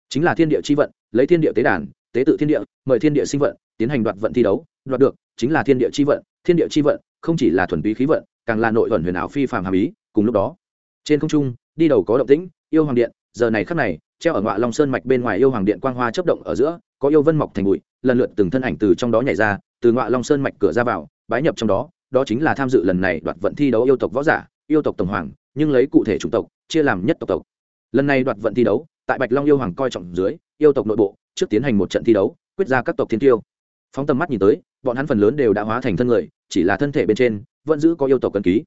Chính là thiên địa chi vận, lấy thiên địa tế đàn, tế tự thiên địa, mời thiên địa sinh vận, tiến hành đoạt vận thi đấu, đoạt được, chính là thiên địa chi vận, thiên địa chi vận, không chỉ là thuần túy khí vận, càng là nội vận huyền ảo phi phàm hàm ý, cùng lúc đó, trên không trung, đi đầu có động tĩnh, yêu hoàng điện, giờ này khắc này, treo ở ngọa long sơn mạch bên ngoài yêu hoàng điện quang hoa chấp động ở giữa, có yêu vân mọc thành bụi, lần lượt từng thân ảnh từ trong đó nhảy ra, từ ngọa long sơn mạch cửa ra vào, bái nhập trong đó đó chính là tham dự lần này đoạt vận thi đấu yêu tộc võ giả, yêu tộc tổng hoàng, nhưng lấy cụ thể chủng tộc, chia làm nhất tộc tộc. Lần này đoạt vận thi đấu, tại bạch long yêu hoàng coi trọng dưới, yêu tộc nội bộ trước tiến hành một trận thi đấu, quyết ra các tộc thiên tiêu. Phóng tầm mắt nhìn tới, bọn hắn phần lớn đều đã hóa thành thân người, chỉ là thân thể bên trên vẫn giữ có yêu tộc cần ký.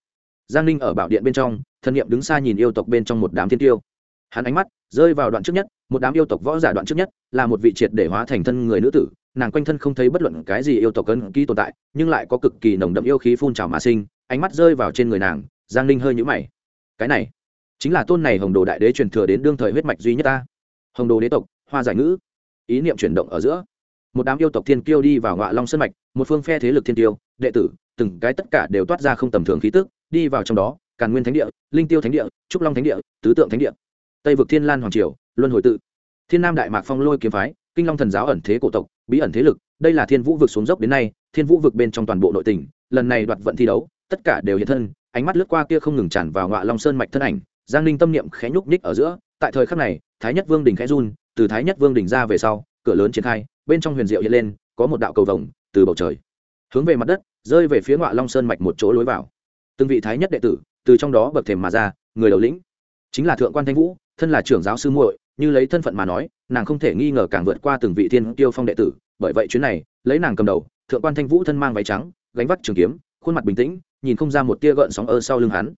Giang ninh ở bảo điện bên trong, thân nhiệm đứng xa nhìn yêu tộc bên trong một đám thiên tiêu. Hắn ánh mắt rơi vào đoạn trước nhất, một đám yêu tộc võ giả đoạn trước nhất, là một vị triệt để hóa thành thân người nữ tử nàng quanh thân không thấy bất luận cái gì yêu tộc cân ký tồn tại, nhưng lại có cực kỳ nồng đậm yêu khí phun trào mà sinh, ánh mắt rơi vào trên người nàng, giang ninh hơi nhũ mày. Cái này, chính là tôn này hồng đồ đại đế truyền thừa đến đương thời huyết mạch duy nhất ta. Hồng đồ đế tộc, hoa giải ngữ. Ý niệm chuyển động ở giữa. Một đám yêu tộc thiên kiêu đi vào ngọa long sân mạch, một phương phe thế lực thiên tiêu, đệ tử, từng cái tất cả đều toát ra không tầm thường khí tức, đi vào trong đó, càn nguyên thánh địa, linh tiêu thánh địa, trúc long thánh địa, tứ tượng thánh địa. Tây vực thiên lan hoàng triều, luân hồi tự. Thiên nam đại mạc phong lôi kiếm phái kinh long thần giáo ẩn thế cổ tộc, bí ẩn thế lực, đây là thiên vũ vực xuống dốc đến nay, thiên vũ vực bên trong toàn bộ nội tỉnh lần này đoạt vận thi đấu, tất cả đều hiện thân, ánh mắt lướt qua kia không ngừng tràn vào ngọa long sơn mạch thân ảnh, giang ninh tâm niệm khẽ nhúc ních ở giữa, tại thời khắc này, thái nhất vương đình khẽ run, từ thái nhất vương đình ra về sau, cửa lớn triển khai, bên trong huyền diệu hiện lên, có một đạo cầu vồng, từ bầu trời, hướng về mặt đất, rơi về phía ngọa long sơn mạch một chỗ lối vào. Từng vị thái nhất đệ tử, từ trong đó bậc thềm mà ra, người đầu lĩnh, chính là thượng quan thanh vũ, thân là trưởng giáo sư muội, như lấy thân phận mà nói nàng không thể nghi ngờ càng vượt qua từng vị thiên tiêu phong đệ tử, bởi vậy chuyến này, lấy nàng cầm đầu, thượng quan thanh vũ thân mang váy trắng, gánh vắt trường kiếm, khuôn mặt bình tĩnh, nhìn không ra một tia gợn sóng ơ sau lưng hắn.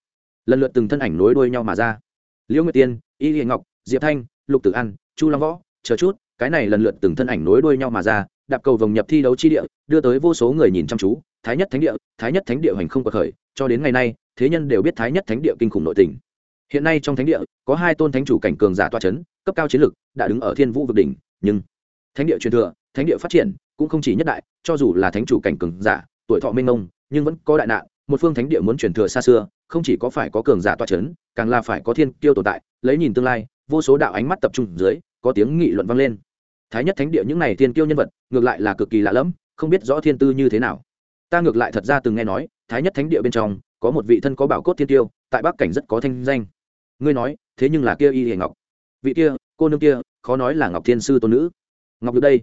Lần lượt từng thân ảnh nối đuôi nhau mà ra. Liễu nguyệt tiên, y hiền ngọc, diệp thanh, lục tử an, chu long võ, chờ chút, cái này lần lượt từng thân ảnh nối đuôi nhau mà ra, đạp cầu vòng nhập thi đấu chi địa, đưa tới vô số người nhìn chăm chú, thái nhất thánh địa, thái nhất thánh địa hành không cuộc khởi, cho đến ngày nay, thế nhân đều biết thái nhất thánh địa kinh khủng nội tình hiện nay trong thánh địa, có hai tôn thánh chủ cảnh cường giả toa c h ấ n cấp cao chiến lực, đã đứng ở thiên vũ vực đỉnh, nhưng thánh địa truyền thừa, thánh địa phát triển cũng không chỉ nhất đại, cho dù là thánh chủ cảnh cường giả, tuổi thọ minh ông nhưng vẫn có đại nạn. Một phương thánh địa muốn truyền thừa xa xưa, không chỉ có phải có cường giả toa c h ấ n càng là phải có thiên tiêu tồn tại, lấy nhìn tương lai, vô số đạo ánh mắt tập trung dưới, có tiếng nghị luận vang lên. Thái nhất thánh địa những này thiên tiêu nhân vật, ngược lại là cực kỳ lạ lẫm, không biết rõ thiên tư như thế nào. Ta ngược lại thật ra từng nghe nói, thái nhất thánh địa bên trong, có một vị thân có bảo cốt thiên tiêu tại bắc cảnh rất có thanh danh ngươi nói, thế nhưng là kia y hiền ngọc. Vị kia, cô nương kia, khó nói là ngọc thiên sư tôn nữ. Ngọc được đây.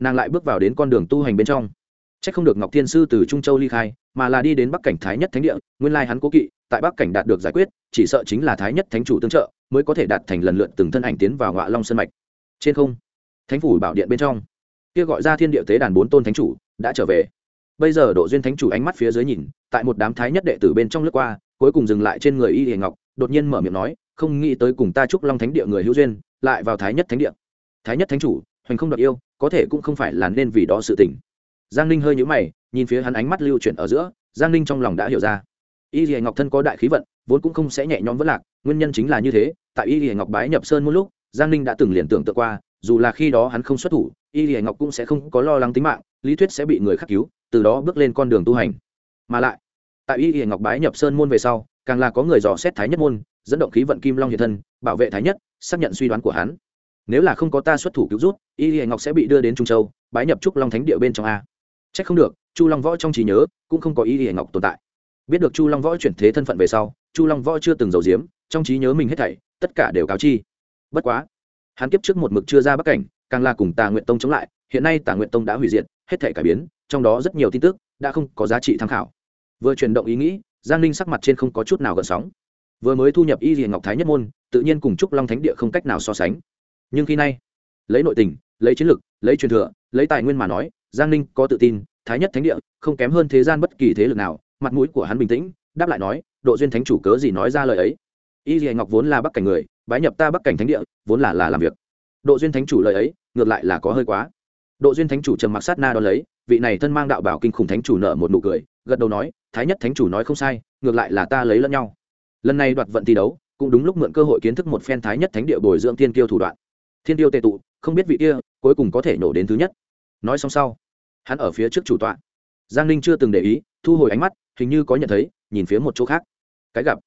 Nàng lại bước vào đến con đường tu hành bên trong. C h ắ c không được ngọc thiên sư từ trung châu ly khai, mà là đi đến bắc cảnh thái nhất thánh địa, nguyên lai hắn cố kỵ, tại bắc cảnh đạt được giải quyết, chỉ sợ chính là thái nhất thánh chủ tương trợ, mới có thể đạt thành lần lượt từng thân ảnh tiến vào ngọa long sân mạch. Trên không, thánh phủ bảo điện bên trong, kia gọi ra thiên địa tế đàn bốn tôn thánh chủ, đã trở về. Bây giờ độ duyên thánh chủ ánh mắt phía dưới nhìn, tại một đám thái nhất đệ tử bên trong lướt qua, cuối cùng dừng lại trên người y hiền ngọc đột nhiên mở miệng nói, không nghĩ tới cùng ta chúc long thánh địa người hữu duyên, lại vào thái nhất thánh địa. Thái nhất thánh chủ, hoành không đoạt yêu, có thể cũng không phải là nên vì đó sự tình. Giang ninh hơi nhũ mày, nhìn phía hắn ánh mắt lưu chuyển ở giữa, giang ninh trong lòng đã hiểu ra. Y hiền ngọc thân có đại khí vận, vốn cũng không sẽ nhẹ nhõm vất lạc, nguyên nhân chính là như thế, tại y hiền ngọc bái nhập sơn một lúc, giang ninh đã từng liền tưởng tượng qua, dù là khi đó hắn không xuất thủ, y lìa ngọc cũng sẽ không có lo lắng tính mạng, lý thuyết sẽ bị người khắc cứu, từ đó bước lên con đường tu hành. Mà lại, tại y lìa ngọc bái nhập sơn môn về sau càng là có người dò xét thái nhất môn, dẫn động khí vận kim long hiện thân, bảo vệ thái nhất, xác nhận suy đoán của hắn. Nếu là không có ta xuất thủ cứu rút y hệ ngọc sẽ bị đưa đến trung châu, bái nhập trúc long thánh địa bên trong a. C h ắ c không được, chu long võ trong trí nhớ, cũng không có y hệ ngọc tồn tại. Biết được chu long võ chuyển thế thân phận về sau, chu long võ chưa từng giàu diếm trong trí nhớ mình hết thảy, tất cả đều cáo chi. Bất quá, hắn kiếp trước một mực chưa ra bắc cảnh, càng là cùng tà nguyện tông chống lại, hiện nay tà nguyện tông đã hủy diệt, hết thể cải biến, trong đó rất nhiều tin tức, đã không có giá trị tham khảo. Vừa chuyển động ý nghĩ giang ninh sắc mặt trên không có chút nào gợn sóng. Vừa mới thu nhập y diện ngọc thái nhất môn, tự nhiên cùng trúc long thánh địa không cách nào so sánh. Nhưng khi nay, lấy nội tình, lấy chiến lược lấy truyền thừa, lấy tài nguyên mà nói, giang ninh có tự tin, thái nhất thánh địa không kém hơn thế gian bất kỳ thế lực nào, mặt mũi của hắn bình tĩnh, đáp lại nói, độ duyên thánh chủ cớ gì nói ra lời ấy? Y diện ngọc vốn là bắc cảnh người, bái nhập ta bắc cảnh thánh địa, vốn là là làm việc. Độ duyên thánh chủ lời ấy, ngược lại là có hơi quá. Độ duyên thánh chủ trầm mặc sát na đ ó lấy, vị này thân mang đạo bảo kinh khủng thánh chủ nợ một nụ cười gật đầu nói, thái nhất thánh chủ nói không sai, ngược lại là ta lấy lẫn nhau. Lần này đoạt vận thi đấu, cũng đúng lúc mượn cơ hội kiến thức một phen thái nhất thánh địa bồi dưỡng thiên kiêu thủ đoạn. Thiên tiêu tệ tụ, không biết vị kia, cuối cùng có thể nổ đến thứ nhất. Nói xong sau, hắn ở phía trước chủ tọa. Giang ninh chưa từng để ý, thu hồi ánh mắt, hình như có nhận thấy, nhìn phía một chỗ khác. Cái gặp.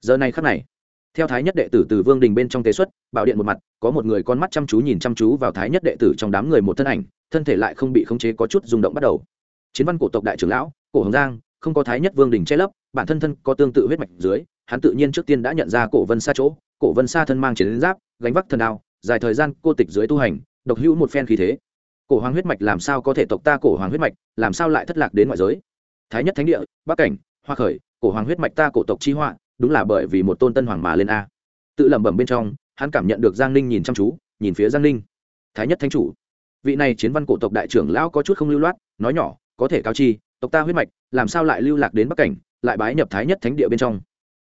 Giờ này khắc này, theo thái nhất đệ tử từ vương đình bên trong tế xuất, bảo điện một mặt, có một người con mắt chăm chú nhìn chăm chú vào thái nhất đệ tử trong đám người một thân ảnh, thân thể lại không bị khống chế có chút rung động bắt đầu chiến văn cổ tộc đại trưởng lão, cổ hồng giang, không có thái nhất vương đình che lấp, bản thân thân có tương tự huyết mạch dưới, hắn tự nhiên trước tiên đã nhận ra cổ vân xa chỗ, cổ vân xa thân mang chiến giáp, gánh vác thần đao, dài thời gian cô tịch dưới tu hành, độc hữu một phen khí thế. Cổ hoàng huyết mạch làm sao có thể tộc ta cổ hoàng huyết mạch, làm sao lại thất lạc đến ngoại giới? Thái nhất thánh địa, bắc cảnh, hoa khởi, cổ hoàng huyết mạch ta cổ tộc chi họa, đúng là bởi vì một tôn tân hoàng mà lên a. Tự lẩm bẩm bên trong, hắn cảm nhận được giang ninh nhìn chăm chú, nhìn phía giang ninh. Thái nhất thánh chủ, vị này chiến văn cổ tộc đại trưởng lão có chút không lưu loát, nói nhỏ có thể cáo chi, tộc ta huyết mạch, làm sao lại lưu lạc đến bắc cảnh, lại bái nhập thái nhất thánh địa bên trong?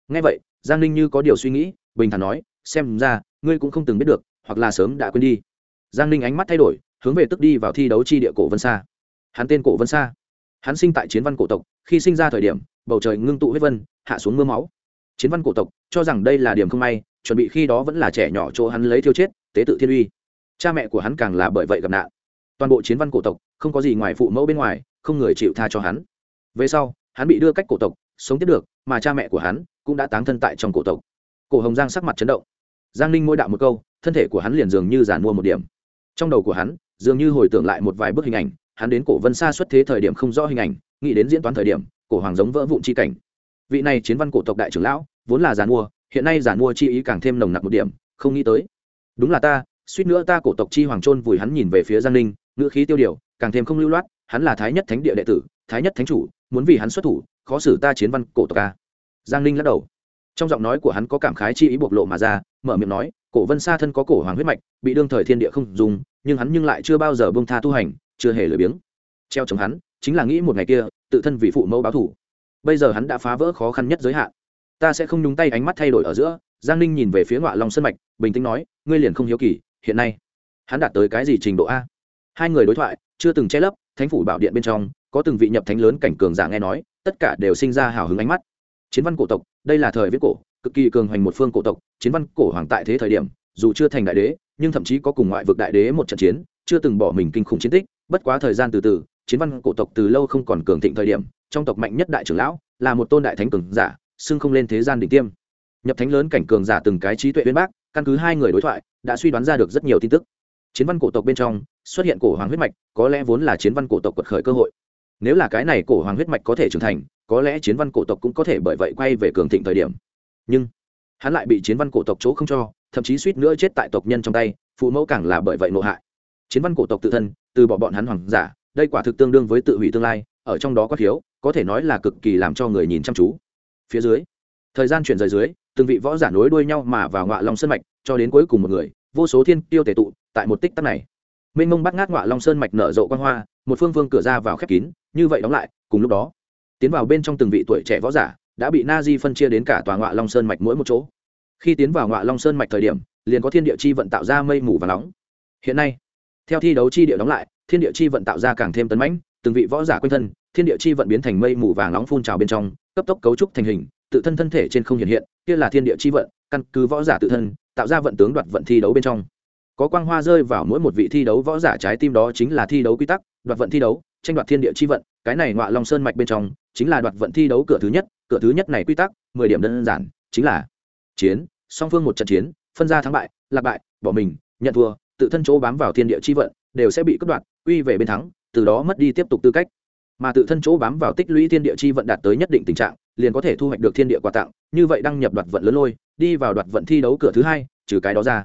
Ngay vậy, giang ninh như có điều suy nghĩ, bình thản nói, xem ra, ngươi cũng không từng biết được, hoặc là sớm đã quên đi. Giang ninh ánh mắt thay đổi, hướng về tức đi vào thi đấu chi địa cổ vân sa hắn tên cổ vân sa hắn sinh tại chiến văn cổ tộc, khi sinh ra thời điểm, bầu trời ngưng tụ huyết vân, hạ xuống mưa máu. Chiến văn cổ tộc, cho rằng đây là điểm không may, chuẩn bị khi đó vẫn là trẻ nhỏ chỗ hắn lấy thiêu chết, tế tự thiên uy. Cha mẹ của hắn càng là bởi vậy gặp nạn toàn bộ chiến văn cổ tộc, không có gì ngoài phụ mẫu bên ngoài, không người chịu tha cho hắn. Về sau, hắn bị đưa cách cổ tộc, sống tiếp được, mà cha mẹ của hắn cũng đã táng thân tại trong cổ tộc. Cổ hồng giang sắc mặt chấn động. Giang ninh mỗi đạo một câu, thân thể của hắn liền dường như giàn mua một điểm. Trong đầu của hắn, dường như hồi tưởng lại một vài bức hình ảnh, hắn đến cổ vân xa xuất thế thời điểm không rõ hình ảnh, nghĩ đến diễn toán thời điểm, cổ hoàng giống vỡ vụn chi cảnh. Vị này chiến văn cổ tộc đại trưởng lão, vốn là giàn mua, hiện nay giàn mua chi ý càng thêm nồng nặc một điểm, không nghĩ tới. Đúng là ta, suýt nữa ta cổ tộc chi hoàng trôn vùi hắn nhìn về phía giang ninh ngữ khí tiêu điều, càng thêm không lưu loát, hắn là thái nhất thánh địa đệ tử, thái nhất thánh chủ, muốn vì hắn xuất thủ, khó xử ta chiến văn cổ tộc ca giang ninh lắc đầu. Trong giọng nói của hắn có cảm khái chi ý bộc lộ mà ra, mở miệng nói, cổ vân sa thân có cổ hoàng huyết mạch, bị đương thời thiên địa không dùng, nhưng hắn nhưng lại chưa bao giờ bông tha tu hành, chưa hề lười biếng. Treo chống hắn, chính là nghĩ một ngày kia, tự thân vì phụ mẫu báo thủ bây giờ hắn đã phá vỡ khó khăn nhất giới hạn. Ta sẽ không nhúng tay ánh mắt thay đổi ở giữa, giang ninh nhìn về phía Ngọa long sân mạch, bình tĩnh nói, ngươi liền không hiếu kỳ, hiện nay, hắn đạt tới cái gì trình độ a? Hai người đối thoại, chưa từng che lấp, thánh phủ bảo điện bên trong, có từng vị nhập thánh lớn cảnh cường giả nghe nói, tất cả đều sinh ra hào hứng ánh mắt. Chiến văn cổ tộc, đây là thời viết cổ, cực kỳ cường hoành một phương cổ tộc, chiến văn cổ hoàng tại thế thời điểm, dù chưa thành đại đế, nhưng thậm chí có cùng ngoại vực đại đế một trận chiến, chưa từng bỏ mình kinh khủng chiến tích, bất quá thời gian từ từ, chiến văn cổ tộc từ lâu không còn cường thịnh thời điểm, trong tộc mạnh nhất đại trưởng lão, là một tôn đại thánh cường giả, xưng không lên thế gian đỉnh tiêm. Nhập thánh lớn cảnh cường giả từng cái trí tuệ bên bác, căn cứ hai người đối thoại, đã suy đoán ra được rất nhiều tin tức. Chiến văn cổ tộc bên trong xuất hiện cổ hoàng huyết mạch, có lẽ vốn là chiến văn cổ tộc quật khởi cơ hội. Nếu là cái này cổ hoàng huyết mạch có thể trưởng thành, có lẽ chiến văn cổ tộc cũng có thể bởi vậy quay về cường thịnh thời điểm. Nhưng, hắn lại bị chiến văn cổ tộc chỗ không cho, thậm chí suýt nữa chết tại tộc nhân trong tay, phụ mẫu càng là bởi vậy nộ hại. Chiến văn cổ tộc tự thân, từ bỏ bọn hắn hoàng giả, đây quả thực tương đương với tự hủy tương lai, ở trong đó có thiếu, có thể nói là cực kỳ làm cho người nhìn chăm chú. Phía dưới, thời gian chuyển rời dưới, từng vị võ giả nối đuôi nhau mà vào ngọa long sơn mạch, cho đến cuối cùng một người, vô số thiên tiêu tề tụ, tại một tích tắc này mênh mông bắt ngát ngọa long sơn mạch nở rộ quan hoa, một phương vương cửa ra vào khép kín, như vậy đóng lại, cùng lúc đó, tiến vào bên trong từng vị tuổi trẻ võ giả, đã bị na di phân chia đến cả tòa ngọa long sơn mạch mỗi một chỗ. Khi tiến vào ngọa long sơn mạch thời điểm, liền có thiên địa chi vận tạo ra mây mù và nóng. Hiện nay, theo thi đấu chi địa đóng lại, thiên địa chi vận tạo ra càng thêm tấn mãnh, từng vị võ giả quanh thân, thiên địa chi vận biến thành mây mù vàng nóng phun trào bên trong, cấp tốc cấu trúc thành hình, tự thân thân thể trên không hiện hiện, kia là thiên địa chi vận, căn cứ võ giả tự thân, tạo ra vận tướng đoạt vận thi đấu bên trong có quang hoa rơi vào mỗi một vị thi đấu võ giả trái tim đó chính là thi đấu quy tắc, đoạt vận thi đấu, tranh đoạt thiên địa chi vận. Cái này ngọa long sơn mạch bên trong chính là đoạt vận thi đấu cửa thứ nhất, cửa thứ nhất này quy tắc, mười điểm đơn giản, chính là chiến, song phương một trận chiến, phân ra thắng bại, lạc bại, bỏ mình, nhận thua, tự thân chỗ bám vào thiên địa chi vận, đều sẽ bị cất đoạt, quy về bên thắng, từ đó mất đi tiếp tục tư cách. Mà tự thân chỗ bám vào tích lũy thiên địa chi vận đạt tới nhất định tình trạng, liền có thể thu hoạch được thiên địa quà tặng, như vậy đăng nhập đoạt vận lớn lôi, đi vào đoạt vận thi đấu cửa thứ hai, trừ cái đó ra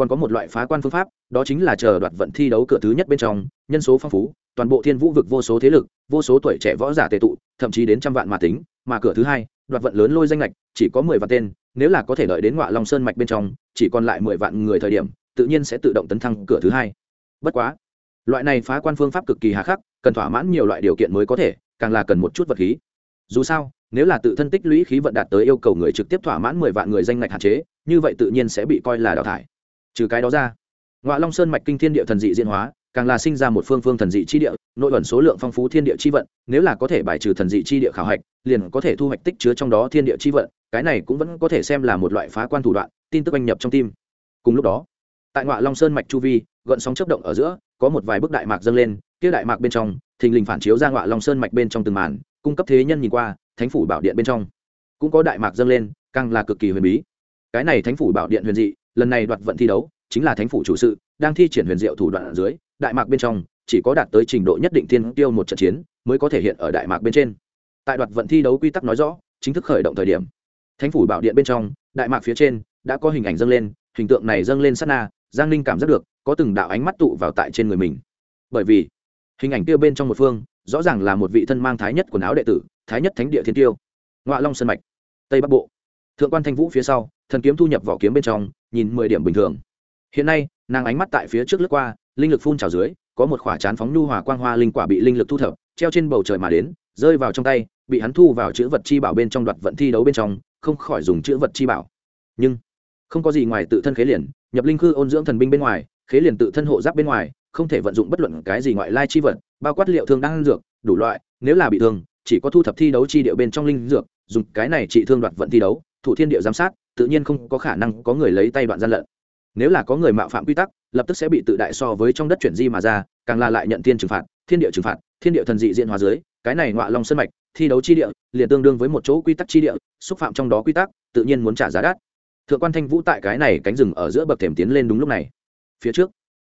còn có một loại phá quan phương pháp, đó chính là chờ đoạt vận thi đấu cửa thứ nhất bên trong, nhân số phong phú, toàn bộ thiên vũ vực vô số thế lực, vô số tuổi trẻ võ giả tệ tụ, thậm chí đến trăm vạn mà tính, mà cửa thứ hai, đoạt vận lớn lôi danh lệch chỉ có mười vạn tên, nếu là có thể đợi đến ngọa long sơn mạch bên trong, chỉ còn lại mười vạn người thời điểm, tự nhiên sẽ tự động tấn thăng cửa thứ hai. Bất quá, loại này phá quan phương pháp cực kỳ hà khắc, cần thỏa mãn nhiều loại điều kiện mới có thể, càng là cần một chút vật khí. Dù sao, nếu là tự thân tích lũy khí vận đạt tới yêu cầu người trực tiếp thỏa mãn mười vạn người danh ngạch hạn chế, như vậy tự nhiên sẽ bị coi là đào thải trừ cái đó ra ngoại long sơn mạch kinh thiên địa thần dị diễn hóa, càng là sinh ra một phương phương thần dị chi địa, nội ẩn số lượng phong phú thiên địa chi vận, nếu là có thể bài trừ thần dị chi địa khảo hạch, liền có thể thu hoạch tích chứa trong đó thiên địa chi vận, cái này cũng vẫn có thể xem là một loại phá quan thủ đoạn, tin tức anh nhập trong tim. Cùng lúc đó, tại ngoại long sơn mạch chu vi, gợn sóng chớp động ở giữa, có một vài bức đại mạc dâng lên, kia đại mạc bên trong, thình lình phản chiếu ra ngoại long sơn mạch bên trong từng màn, cung cấp thế nhân nhìn qua, thánh phủ bảo điện bên trong cũng có đại mạc dâng lên, càng là cực kỳ huyền bí. Cái này thánh phủ bảo điện huyền dị lần này đoạt vận thi đấu chính là thánh phủ chủ sự, đang thi triển huyền diệu thủ đoạn ở dưới, đại mạc bên trong, chỉ có đạt tới trình độ nhất định thiên tiêu một trận chiến mới có thể hiện ở đại mạc bên trên. Tại đoạt vận thi đấu quy tắc nói rõ, chính thức khởi động thời điểm, thánh phủ bảo điện bên trong, đại mạc phía trên đã có hình ảnh dâng lên, hình tượng này dâng lên sát na, giang ninh cảm giác được có từng đạo ánh mắt tụ vào tại trên người mình. Bởi vì, hình ảnh kia bên trong một phương, rõ ràng là một vị thân mang thái nhất quần áo đệ tử, thái nhất thánh địa thiên tiêu. Ngoại long sơn mạch, tây bắc bộ. Thượng quan thanh vũ phía sau, thần kiếm thu nhập vỏ kiếm bên trong nhìn mười điểm bình thường. Hiện nay, nàng ánh mắt tại phía trước lướt qua, linh lực phun trào dưới, có một khỏa chán phóng nhu hòa quang hoa linh quả bị linh lực thu thập, treo trên bầu trời mà đến, rơi vào trong tay, bị hắn thu vào chữ vật chi bảo bên trong đoạt vận thi đấu bên trong, không khỏi dùng chữ vật chi bảo. Nhưng, không có gì ngoài tự thân khế liền, nhập linh khư ôn dưỡng thần binh bên ngoài, khế liền tự thân hộ giáp bên ngoài, không thể vận dụng bất luận cái gì ngoại lai chi vật, bao quát liệu thương đang dược, đủ loại, nếu là bị thương, chỉ có thu thập thi đấu chi điệu bên trong linh dược dùng cái này trị thương đoạt vận thi đấu, thủ thiên địa giám sát, tự nhiên không có khả năng có người lấy tay đoạn gian lận. Nếu là có người mạo phạm quy tắc, lập tức sẽ bị tự đại so với trong đất chuyển di mà ra, càng là lại nhận thiên trừng phạt, thiên địa trừng phạt, thiên địa thần dị diện hóa dưới, cái này ngọa long sân mạch, thi đấu chi địa, liền tương đương với một chỗ quy tắc chi địa, xúc phạm trong đó quy tắc, tự nhiên muốn trả giá đắt. Thượng quan thanh vũ tại cái này cánh rừng ở giữa bậc thềm tiến lên đúng lúc này. Phía trước,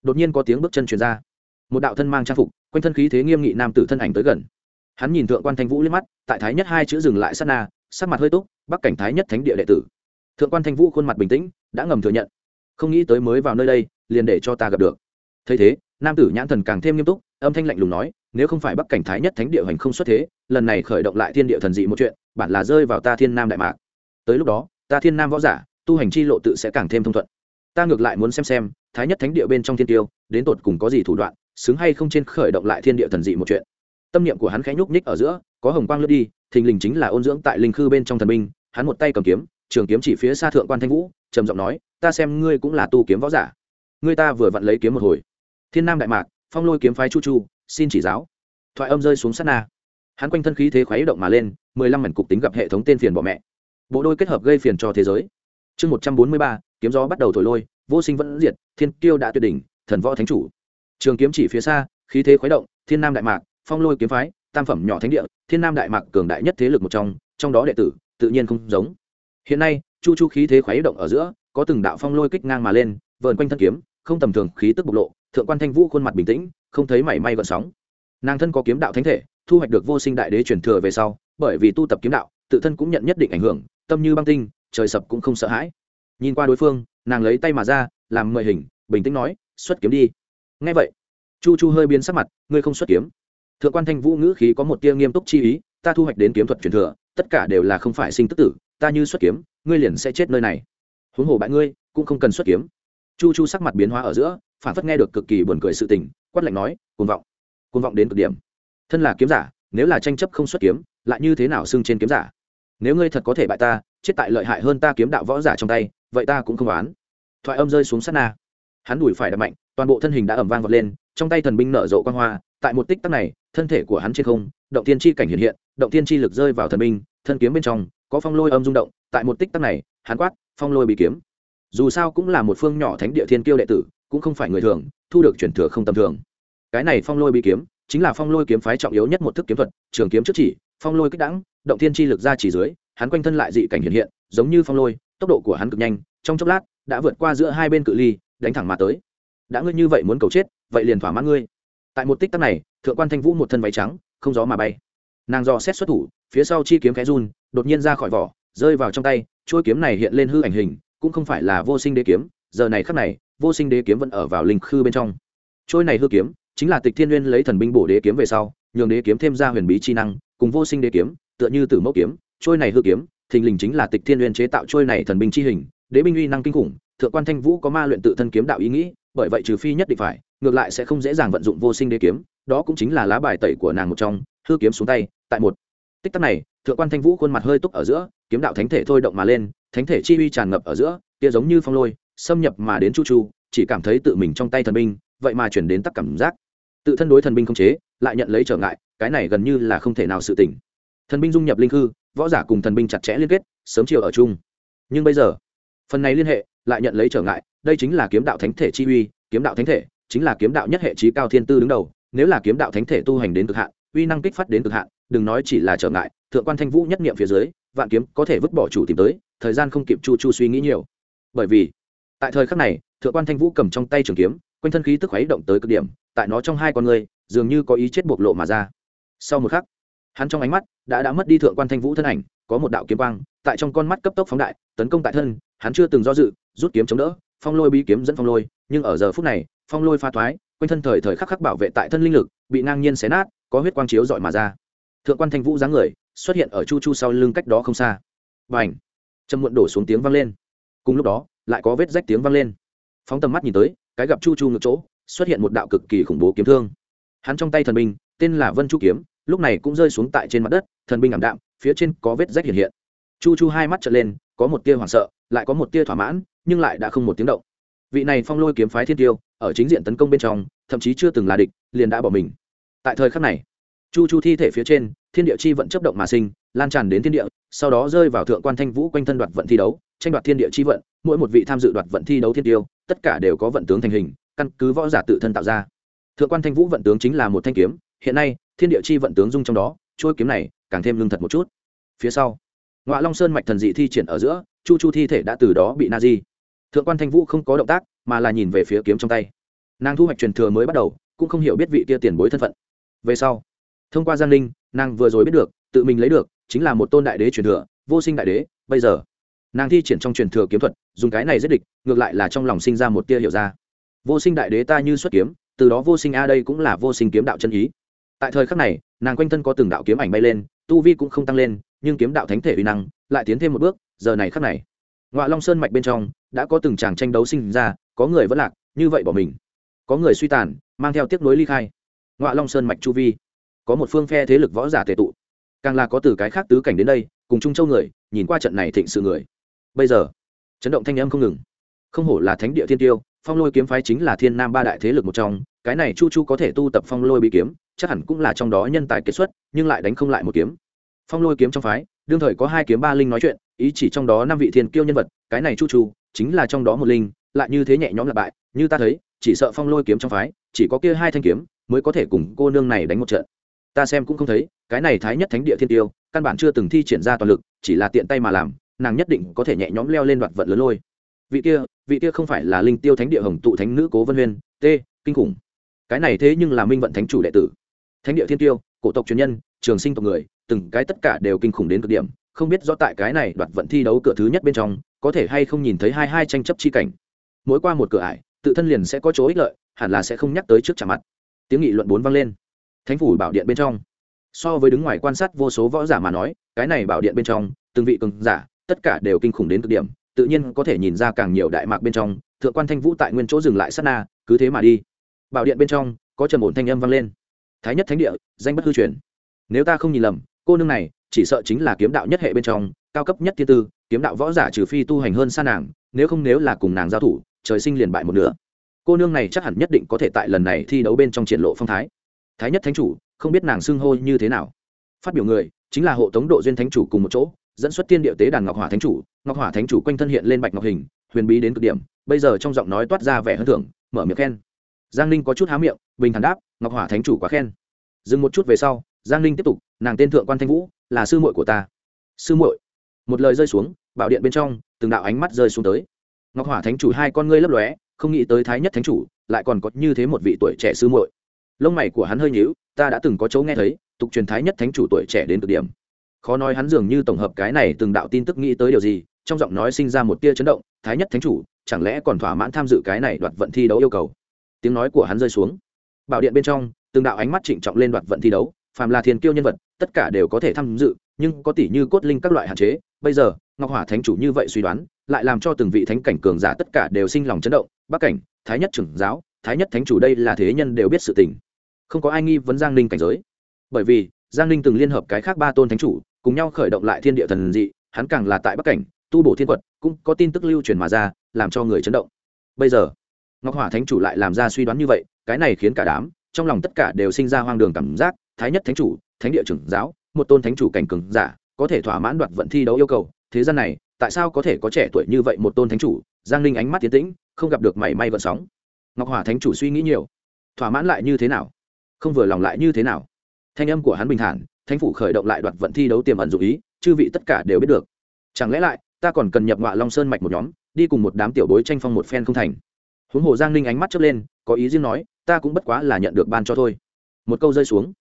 đột nhiên có tiếng bước chân truyền ra. Một đạo thân mang trang phục, quanh thân khí thế nghiêm nghị nam tử thân ảnh tới gần hắn nhìn thượng quan thanh vũ liếc mắt, tại thái nhất hai chữ dừng lại sát na sát mặt hơi túc, bắc cảnh thái nhất thánh địa đệ tử. Thượng quan thanh vũ khuôn mặt bình tĩnh, đã ngầm thừa nhận. Không nghĩ tới mới vào nơi đây, liền để cho ta gặp được. Thấy thế, nam tử nhãn thần càng thêm nghiêm túc, âm thanh lạnh lùng nói, nếu không phải bắc cảnh thái nhất thánh địa hành không xuất thế, lần này khởi động lại thiên địa thần dị một chuyện, bản là rơi vào ta thiên nam đại mạc. Tới lúc đó, ta thiên nam võ giả, tu hành chi lộ tự sẽ càng thêm thông thuận. Ta ngược lại muốn xem xem, thái nhất thánh địa bên trong thiên tiêu, đến tột cùng có gì thủ đoạn, xứng hay không trên khởi động lại thiên địa thần dị một chuyện tâm niệm của hắn khẽ nhúc nhích ở giữa, có hồng quang lướt đi, thình lình chính là ôn dưỡng tại linh khư bên trong thần binh, hắn một tay cầm kiếm, trường kiếm chỉ phía xa thượng quan thanh vũ, trầm giọng nói, ta xem ngươi cũng là tu kiếm võ giả. Ngươi ta vừa vặn lấy kiếm một hồi. Thiên nam đại mạc, phong lôi kiếm phái chu chu, xin chỉ giáo. Thoại âm rơi xuống sát na. Hắn quanh thân khí thế khoái động mà lên, mười lăm mảnh cục tính gặp hệ thống tên phiền bỏ mẹ. Bộ đôi kết hợp gây phiền cho thế giới. Chương một trăm bốn mươi ba, kiếm gió bắt đầu thổi lôi, vô sinh vẫn diệt, thiên kiêu đã tuyệt đỉnh, thần võ thánh chủ. Trường kiếm chỉ phía xa, khí thế khuấy động, thiên nam đại mạc phong lôi kiếm phái, tam phẩm nhỏ thánh địa, thiên nam đại mạc cường đại nhất thế lực một trong trong đó đệ tử, tự nhiên không giống. Hiện nay, chu chu khí thế khuấy động ở giữa, có từng đạo phong lôi kích ngang mà lên, vờn quanh thân kiếm, không tầm thường khí tức bộc lộ, thượng quan thanh vũ khuôn mặt bình tĩnh, không thấy mảy may gợn sóng. Nàng thân có kiếm đạo thánh thể, thu hoạch được vô sinh đại đế truyền thừa về sau, bởi vì tu tập kiếm đạo, tự thân cũng nhận nhất định ảnh hưởng, tâm như băng tinh, trời sập cũng không sợ hãi. Nhìn qua đối phương, nàng lấy tay mà ra, làm mời hình, bình tĩnh nói, xuất kiếm đi. Ngay vậy, chu chu hơi biến sắc mặt, ngươi không xuất kiếm? Thượng quan thanh vũ ngữ khí có một tia nghiêm túc chi ý, ta thu hoạch đến kiếm thuật truyền thừa, tất cả đều là không phải sinh tức tử, ta như xuất kiếm, ngươi liền sẽ chết nơi này. Huống hồ bại ngươi, cũng không cần xuất kiếm. Chu chu sắc mặt biến hóa ở giữa, phản phất nghe được cực kỳ buồn cười sự tình, quát lạnh nói, cuồng vọng cuồng vọng đến cực điểm. Thân là kiếm giả, nếu là tranh chấp không xuất kiếm, lại như thế nào xưng trên kiếm giả? Nếu ngươi thật có thể bại ta, chết tại lợi hại hơn ta kiếm đạo võ giả trong tay, vậy ta cũng không oán. Thoại âm rơi xuống sát na. Hắn đùi phải đập mạnh, toàn bộ thân hình đã ẩm vang vọt lên, trong tay thần binh nở rộ quan hoa, tại một tích tắc này thân thể của hắn trên không động tiên chi cảnh hiện hiện động tiên chi lực rơi vào thần minh, thân kiếm bên trong có phong lôi âm rung động tại một tích tắc này hắn quát phong lôi bị kiếm. Dù sao cũng là một phương nhỏ thánh địa thiên kiêu đệ tử cũng không phải người thường thu được chuyển thừa không tầm thường. Cái này phong lôi bị kiếm chính là phong lôi kiếm phái trọng yếu nhất một thức kiếm thuật trường kiếm trước chỉ phong lôi kích đẳng động thiên chi lực ra chỉ dưới hắn quanh thân lại dị cảnh hiện hiện giống như phong lôi tốc độ của hắn cực nhanh trong chốc lát đã vượt qua giữa hai bên cự ly đánh thẳng mà tới. Đã ngươi như vậy muốn cầu chết vậy liền thỏa mãn ngươi tại một tích tắc này, thượng quan thanh vũ một thân váy trắng, không gió mà bay. Nàng dò xét xuất thủ, phía sau chi kiếm cái run, đột nhiên ra khỏi vỏ, rơi vào trong tay, chuôi kiếm này hiện lên hư ảnh hình, cũng không phải là vô sinh đế kiếm, giờ này khắc này, vô sinh đế kiếm vẫn ở vào linh khư bên trong. Trôi này hư kiếm, chính là tịch thiên nguyên lấy thần binh bổ đế kiếm về sau, nhường đế kiếm thêm ra huyền bí chi năng, cùng vô sinh đế kiếm, tựa như tử mẫu kiếm. Trôi này hư kiếm, thình lình chính là tịch thiên nguyên chế tạo trôi này thần binh chi hình, đế binh uy năng kinh khủng, thượng quan thanh vũ có ma luyện tự thân kiếm đạo ý nghĩ, bởi vậy trừ phi nhất định phải ngược lại sẽ không dễ dàng vận dụng vô sinh đế kiếm, đó cũng chính là lá bài tẩy của nàng một trong, hư kiếm xuống tay, tại một. Tích tắc này, thượng quan thanh vũ khuôn mặt hơi túc ở giữa, kiếm đạo thánh thể thôi động mà lên, thánh thể chi uy tràn ngập ở giữa, kia giống như phong lôi, xâm nhập mà đến chu chu, chỉ cảm thấy tự mình trong tay thần binh, vậy mà chuyển đến tắc cảm giác. Tự thân đối thần binh không chế, lại nhận lấy trở ngại, cái này gần như là không thể nào sự tỉnh. Thần binh dung nhập linh hư võ giả cùng thần binh chặt chẽ liên kết, sớm chiều ở chung. Nhưng bây giờ, phần này liên hệ, lại nhận lấy trở ngại, đây chính là kiếm đạo thánh thể chi uy, kiếm đạo thánh thể chính là kiếm đạo nhất hệ trí cao thiên tư đứng đầu, nếu là kiếm đạo thánh thể tu hành đến cực hạn, uy năng kích phát đến cực hạn, đừng nói chỉ là trở ngại, thượng quan thanh vũ nhất niệm phía dưới, vạn kiếm có thể vứt bỏ chủ tìm tới, thời gian không kịp chu chu suy nghĩ nhiều. Bởi vì, tại thời khắc này, thượng quan thanh vũ cầm trong tay trường kiếm, quanh thân khí tức khuấy động tới cực điểm, tại nó trong hai con người, dường như có ý chết bộc lộ mà ra. Sau một khắc, hắn trong ánh mắt đã đã mất đi thượng quan thanh vũ thân ảnh, có một đạo kiếm quang, tại trong con mắt cấp tốc phóng đại, tấn công tại thân, hắn chưa từng do dự, rút kiếm chống đỡ phong lôi bí kiếm dẫn phong lôi, nhưng ở giờ phút này, phong lôi pha thoái, quanh thân thời thời khắc khắc bảo vệ tại thân linh lực, bị ngang nhiên xé nát, có huyết quang chiếu dọi mà ra. Thượng quan thanh vũ dáng người, xuất hiện ở chu chu sau lưng cách đó không xa. Và ảnh châm muộn đổ xuống tiếng vang lên. Cùng lúc đó, lại có vết rách tiếng vang lên. Phóng tầm mắt nhìn tới, cái gặp chu chu ngược chỗ, xuất hiện một đạo cực kỳ khủng bố kiếm thương. Hắn trong tay thần binh, tên là vân chu kiếm, lúc này cũng rơi xuống tại trên mặt đất, thần binh ảm đạm, phía trên có vết rách hiện hiện. Chu chu hai mắt trở lên, có một tia hoảng sợ, lại có một tia thỏa mãn nhưng lại đã không một tiếng động. Vị này phong lôi kiếm phái thiên tiêu, ở chính diện tấn công bên trong, thậm chí chưa từng là địch, liền đã bỏ mình. Tại thời khắc này, chu chu thi thể phía trên, thiên địa chi vận chấp động mà sinh, lan tràn đến thiên địa, sau đó rơi vào thượng quan thanh vũ quanh thân đoạt vận thi đấu, tranh đoạt thiên địa chi vận, mỗi một vị tham dự đoạt vận thi đấu thiên tiêu, tất cả đều có vận tướng thành hình, căn cứ võ giả tự thân tạo ra. Thượng quan thanh vũ vận tướng chính là một thanh kiếm, hiện nay, thiên địa chi vận tướng dung trong đó trôi kiếm này càng thêm lương thật một chút. Phía sau ngoại long sơn mạch thần dị thi triển ở giữa, chu chu thi thể đã từ đó bị na di thượng quan thanh vũ không có động tác, mà là nhìn về phía kiếm trong tay. Nàng thu hoạch truyền thừa mới bắt đầu, cũng không hiểu biết vị kia tiền bối thân phận. Về sau, thông qua giang linh, nàng vừa rồi biết được, tự mình lấy được, chính là một tôn đại đế truyền thừa, vô sinh đại đế, bây giờ, nàng thi triển trong truyền thừa kiếm thuật, dùng cái này giết địch, ngược lại là trong lòng sinh ra một tia hiểu ra. Vô sinh đại đế ta như xuất kiếm, từ đó vô sinh a đây cũng là vô sinh kiếm đạo chân ý. Tại thời khắc này, nàng quanh thân có từng đạo kiếm ảnh bay lên, tu vi cũng không tăng lên, nhưng kiếm đạo thánh thể uy năng lại tiến thêm một bước, giờ này khắc này ngoại long sơn mạch bên trong đã có từng tràng tranh đấu sinh ra, có người vẫn lạc, như vậy bỏ mình. Có người suy tàn, mang theo tiếc nối ly khai. Ngoạ long sơn mạch chu vi. Có một phương phe thế lực võ giả tệ tụ. Càng là có từ cái khác tứ cảnh đến đây, cùng chung châu người, nhìn qua trận này thịnh sự người. Bây giờ, chấn động thanh âm không ngừng. Không hổ là thánh địa thiên tiêu, phong lôi kiếm phái chính là thiên nam ba đại thế lực một trong, cái này chu chu có thể tu tập phong lôi bị kiếm, chắc hẳn cũng là trong đó nhân tài kết xuất, nhưng lại đánh không lại một kiếm. Phong lôi kiếm trong phái, đương thời có hai kiếm ba linh nói chuyện ý chỉ trong đó năm vị thiên kiêu nhân vật, cái này chu chu, chính là trong đó một linh, lại như thế nhẹ nhõm lặp bại, như ta thấy, chỉ sợ phong lôi kiếm trong phái, chỉ có kia hai thanh kiếm mới có thể cùng cô nương này đánh một trận. Ta xem cũng không thấy, cái này thái nhất thánh địa thiên tiêu, căn bản chưa từng thi triển ra toàn lực, chỉ là tiện tay mà làm, nàng nhất định có thể nhẹ nhõm leo lên đoạt vận lớn lôi. Vị kia vị kia không phải là linh tiêu thánh địa hồng tụ thánh nữ cố vân huyên t kinh khủng. Cái này thế nhưng là minh vận thánh chủ đệ tử. Thánh địa thiên tiêu, cổ tộc truyền nhân, trường sinh tộc người, từng cái tất cả đều kinh khủng đến cực điểm không biết rõ tại cái này đoạt vận thi đấu cửa thứ nhất bên trong, có thể hay không nhìn thấy hai hai tranh chấp chi cảnh. Mỗi qua một cửa ải, tự thân liền sẽ có chỗ ích lợi, hẳn là sẽ không nhắc tới trước trả mặt. Tiếng nghị luận bốn vang lên. Thánh phủ bảo điện bên trong. So với đứng ngoài quan sát vô số võ giả mà nói, cái này bảo điện bên trong, từng vị cường giả, tất cả đều kinh khủng đến cực điểm, tự nhiên có thể nhìn ra càng nhiều đại mạc bên trong, thượng quan thanh vũ tại nguyên chỗ dừng lại sát na, cứ thế mà đi. Bảo điện bên trong, có trầm ổn thanh âm vang lên. Thái nhất thánh địa, danh bất hư truyền. Nếu ta không nhìn lầm, cô nương này chỉ sợ chính là kiếm đạo nhất hệ bên trong, cao cấp nhất thiên tư, kiếm đạo võ giả trừ phi tu hành hơn xa nàng, nếu không nếu là cùng nàng giao thủ, trời sinh liền bại một nửa. Cô nương này chắc hẳn nhất định có thể tại lần này thi đấu bên trong triển lộ phong thái. Thái nhất thánh chủ, không biết nàng xưng hô như thế nào. Phát biểu người, chính là hộ tống độ duyên thánh chủ cùng một chỗ, dẫn xuất tiên địa tế đàn ngọc hỏa thánh chủ. Ngọc hỏa thánh chủ quanh thân hiện lên bạch ngọc hình, huyền bí đến cực điểm, bây giờ trong giọng nói toát ra vẻ hơn thưởng, mở miệng khen. Giang ninh có chút há miệng, bình thản đáp, ngọc hỏa thánh chủ quá khen. Dừng một chút về sau, giang ninh tiếp tục nàng tên thượng quan thanh vũ, là sư muội của ta. Sư muội. Một lời rơi xuống, bảo điện bên trong, từng đạo ánh mắt rơi xuống tới. Ngọc hỏa thánh chủ hai con ngươi lấp lóe, không nghĩ tới thái nhất thánh chủ, lại còn có như thế một vị tuổi trẻ sư muội. Lông mày của hắn hơi nhíu, ta đã từng có chỗ nghe thấy, tục truyền thái nhất thánh chủ tuổi trẻ đến cực điểm. Khó nói hắn dường như tổng hợp cái này từng đạo tin tức nghĩ tới điều gì, trong giọng nói sinh ra một tia chấn động, thái nhất thánh chủ, chẳng lẽ còn thỏa mãn tham dự cái này đoạt vận thi đấu yêu cầu? Tiếng nói của hắn rơi xuống. Bảo điện bên trong, từng đạo ánh mắt trịnh trọng lên đoạt vận thi đấu phàm là thiên kiêu nhân vật, tất cả đều có thể tham dự, nhưng có tỷ như cốt linh các loại hạn chế, bây giờ, ngọc hỏa thánh chủ như vậy suy đoán, lại làm cho từng vị thánh cảnh cường giả tất cả đều sinh lòng chấn động, bắc cảnh, thái nhất trưởng giáo, thái nhất thánh chủ đây là thế nhân đều biết sự tình. Không có ai nghi vấn giang ninh cảnh giới. Bởi vì, giang ninh từng liên hợp cái khác ba tôn thánh chủ, cùng nhau khởi động lại thiên địa thần dị, hắn càng là tại bắc cảnh, tu bổ thiên quật, cũng có tin tức lưu truyền mà ra, làm cho người chấn động. Bây giờ, ngọc hỏa thánh chủ lại làm ra suy đoán như vậy, cái này khiến cả đám, trong lòng tất cả đều sinh ra hoang đường cảm giác thái nhất thánh chủ, thánh địa trưởng giáo, một tôn thánh chủ cảnh cường giả, có thể thỏa mãn đoạt vận thi đấu yêu cầu. Thế gian này, tại sao có thể có trẻ tuổi như vậy một tôn thánh chủ? Giang ninh ánh mắt tiến tĩnh, không gặp được mảy may vận sóng. Ngọc hỏa thánh chủ suy nghĩ nhiều. Thỏa mãn lại như thế nào? Không vừa lòng lại như thế nào? Thanh âm của hắn bình thản, thánh phủ khởi động lại đoạt vận thi đấu tiềm ẩn dụ ý, chư vị tất cả đều biết được. Chẳng lẽ lại, ta còn cần nhập ngọa long sơn mạch một nhóm, đi cùng một đám tiểu bối tranh phong một phen không thành? Huống hồ giang ninh ánh mắt chớp lên, có ý riêng nói, ta cũng bất quá là nhận được ban cho thôi. Một câu rơi xuống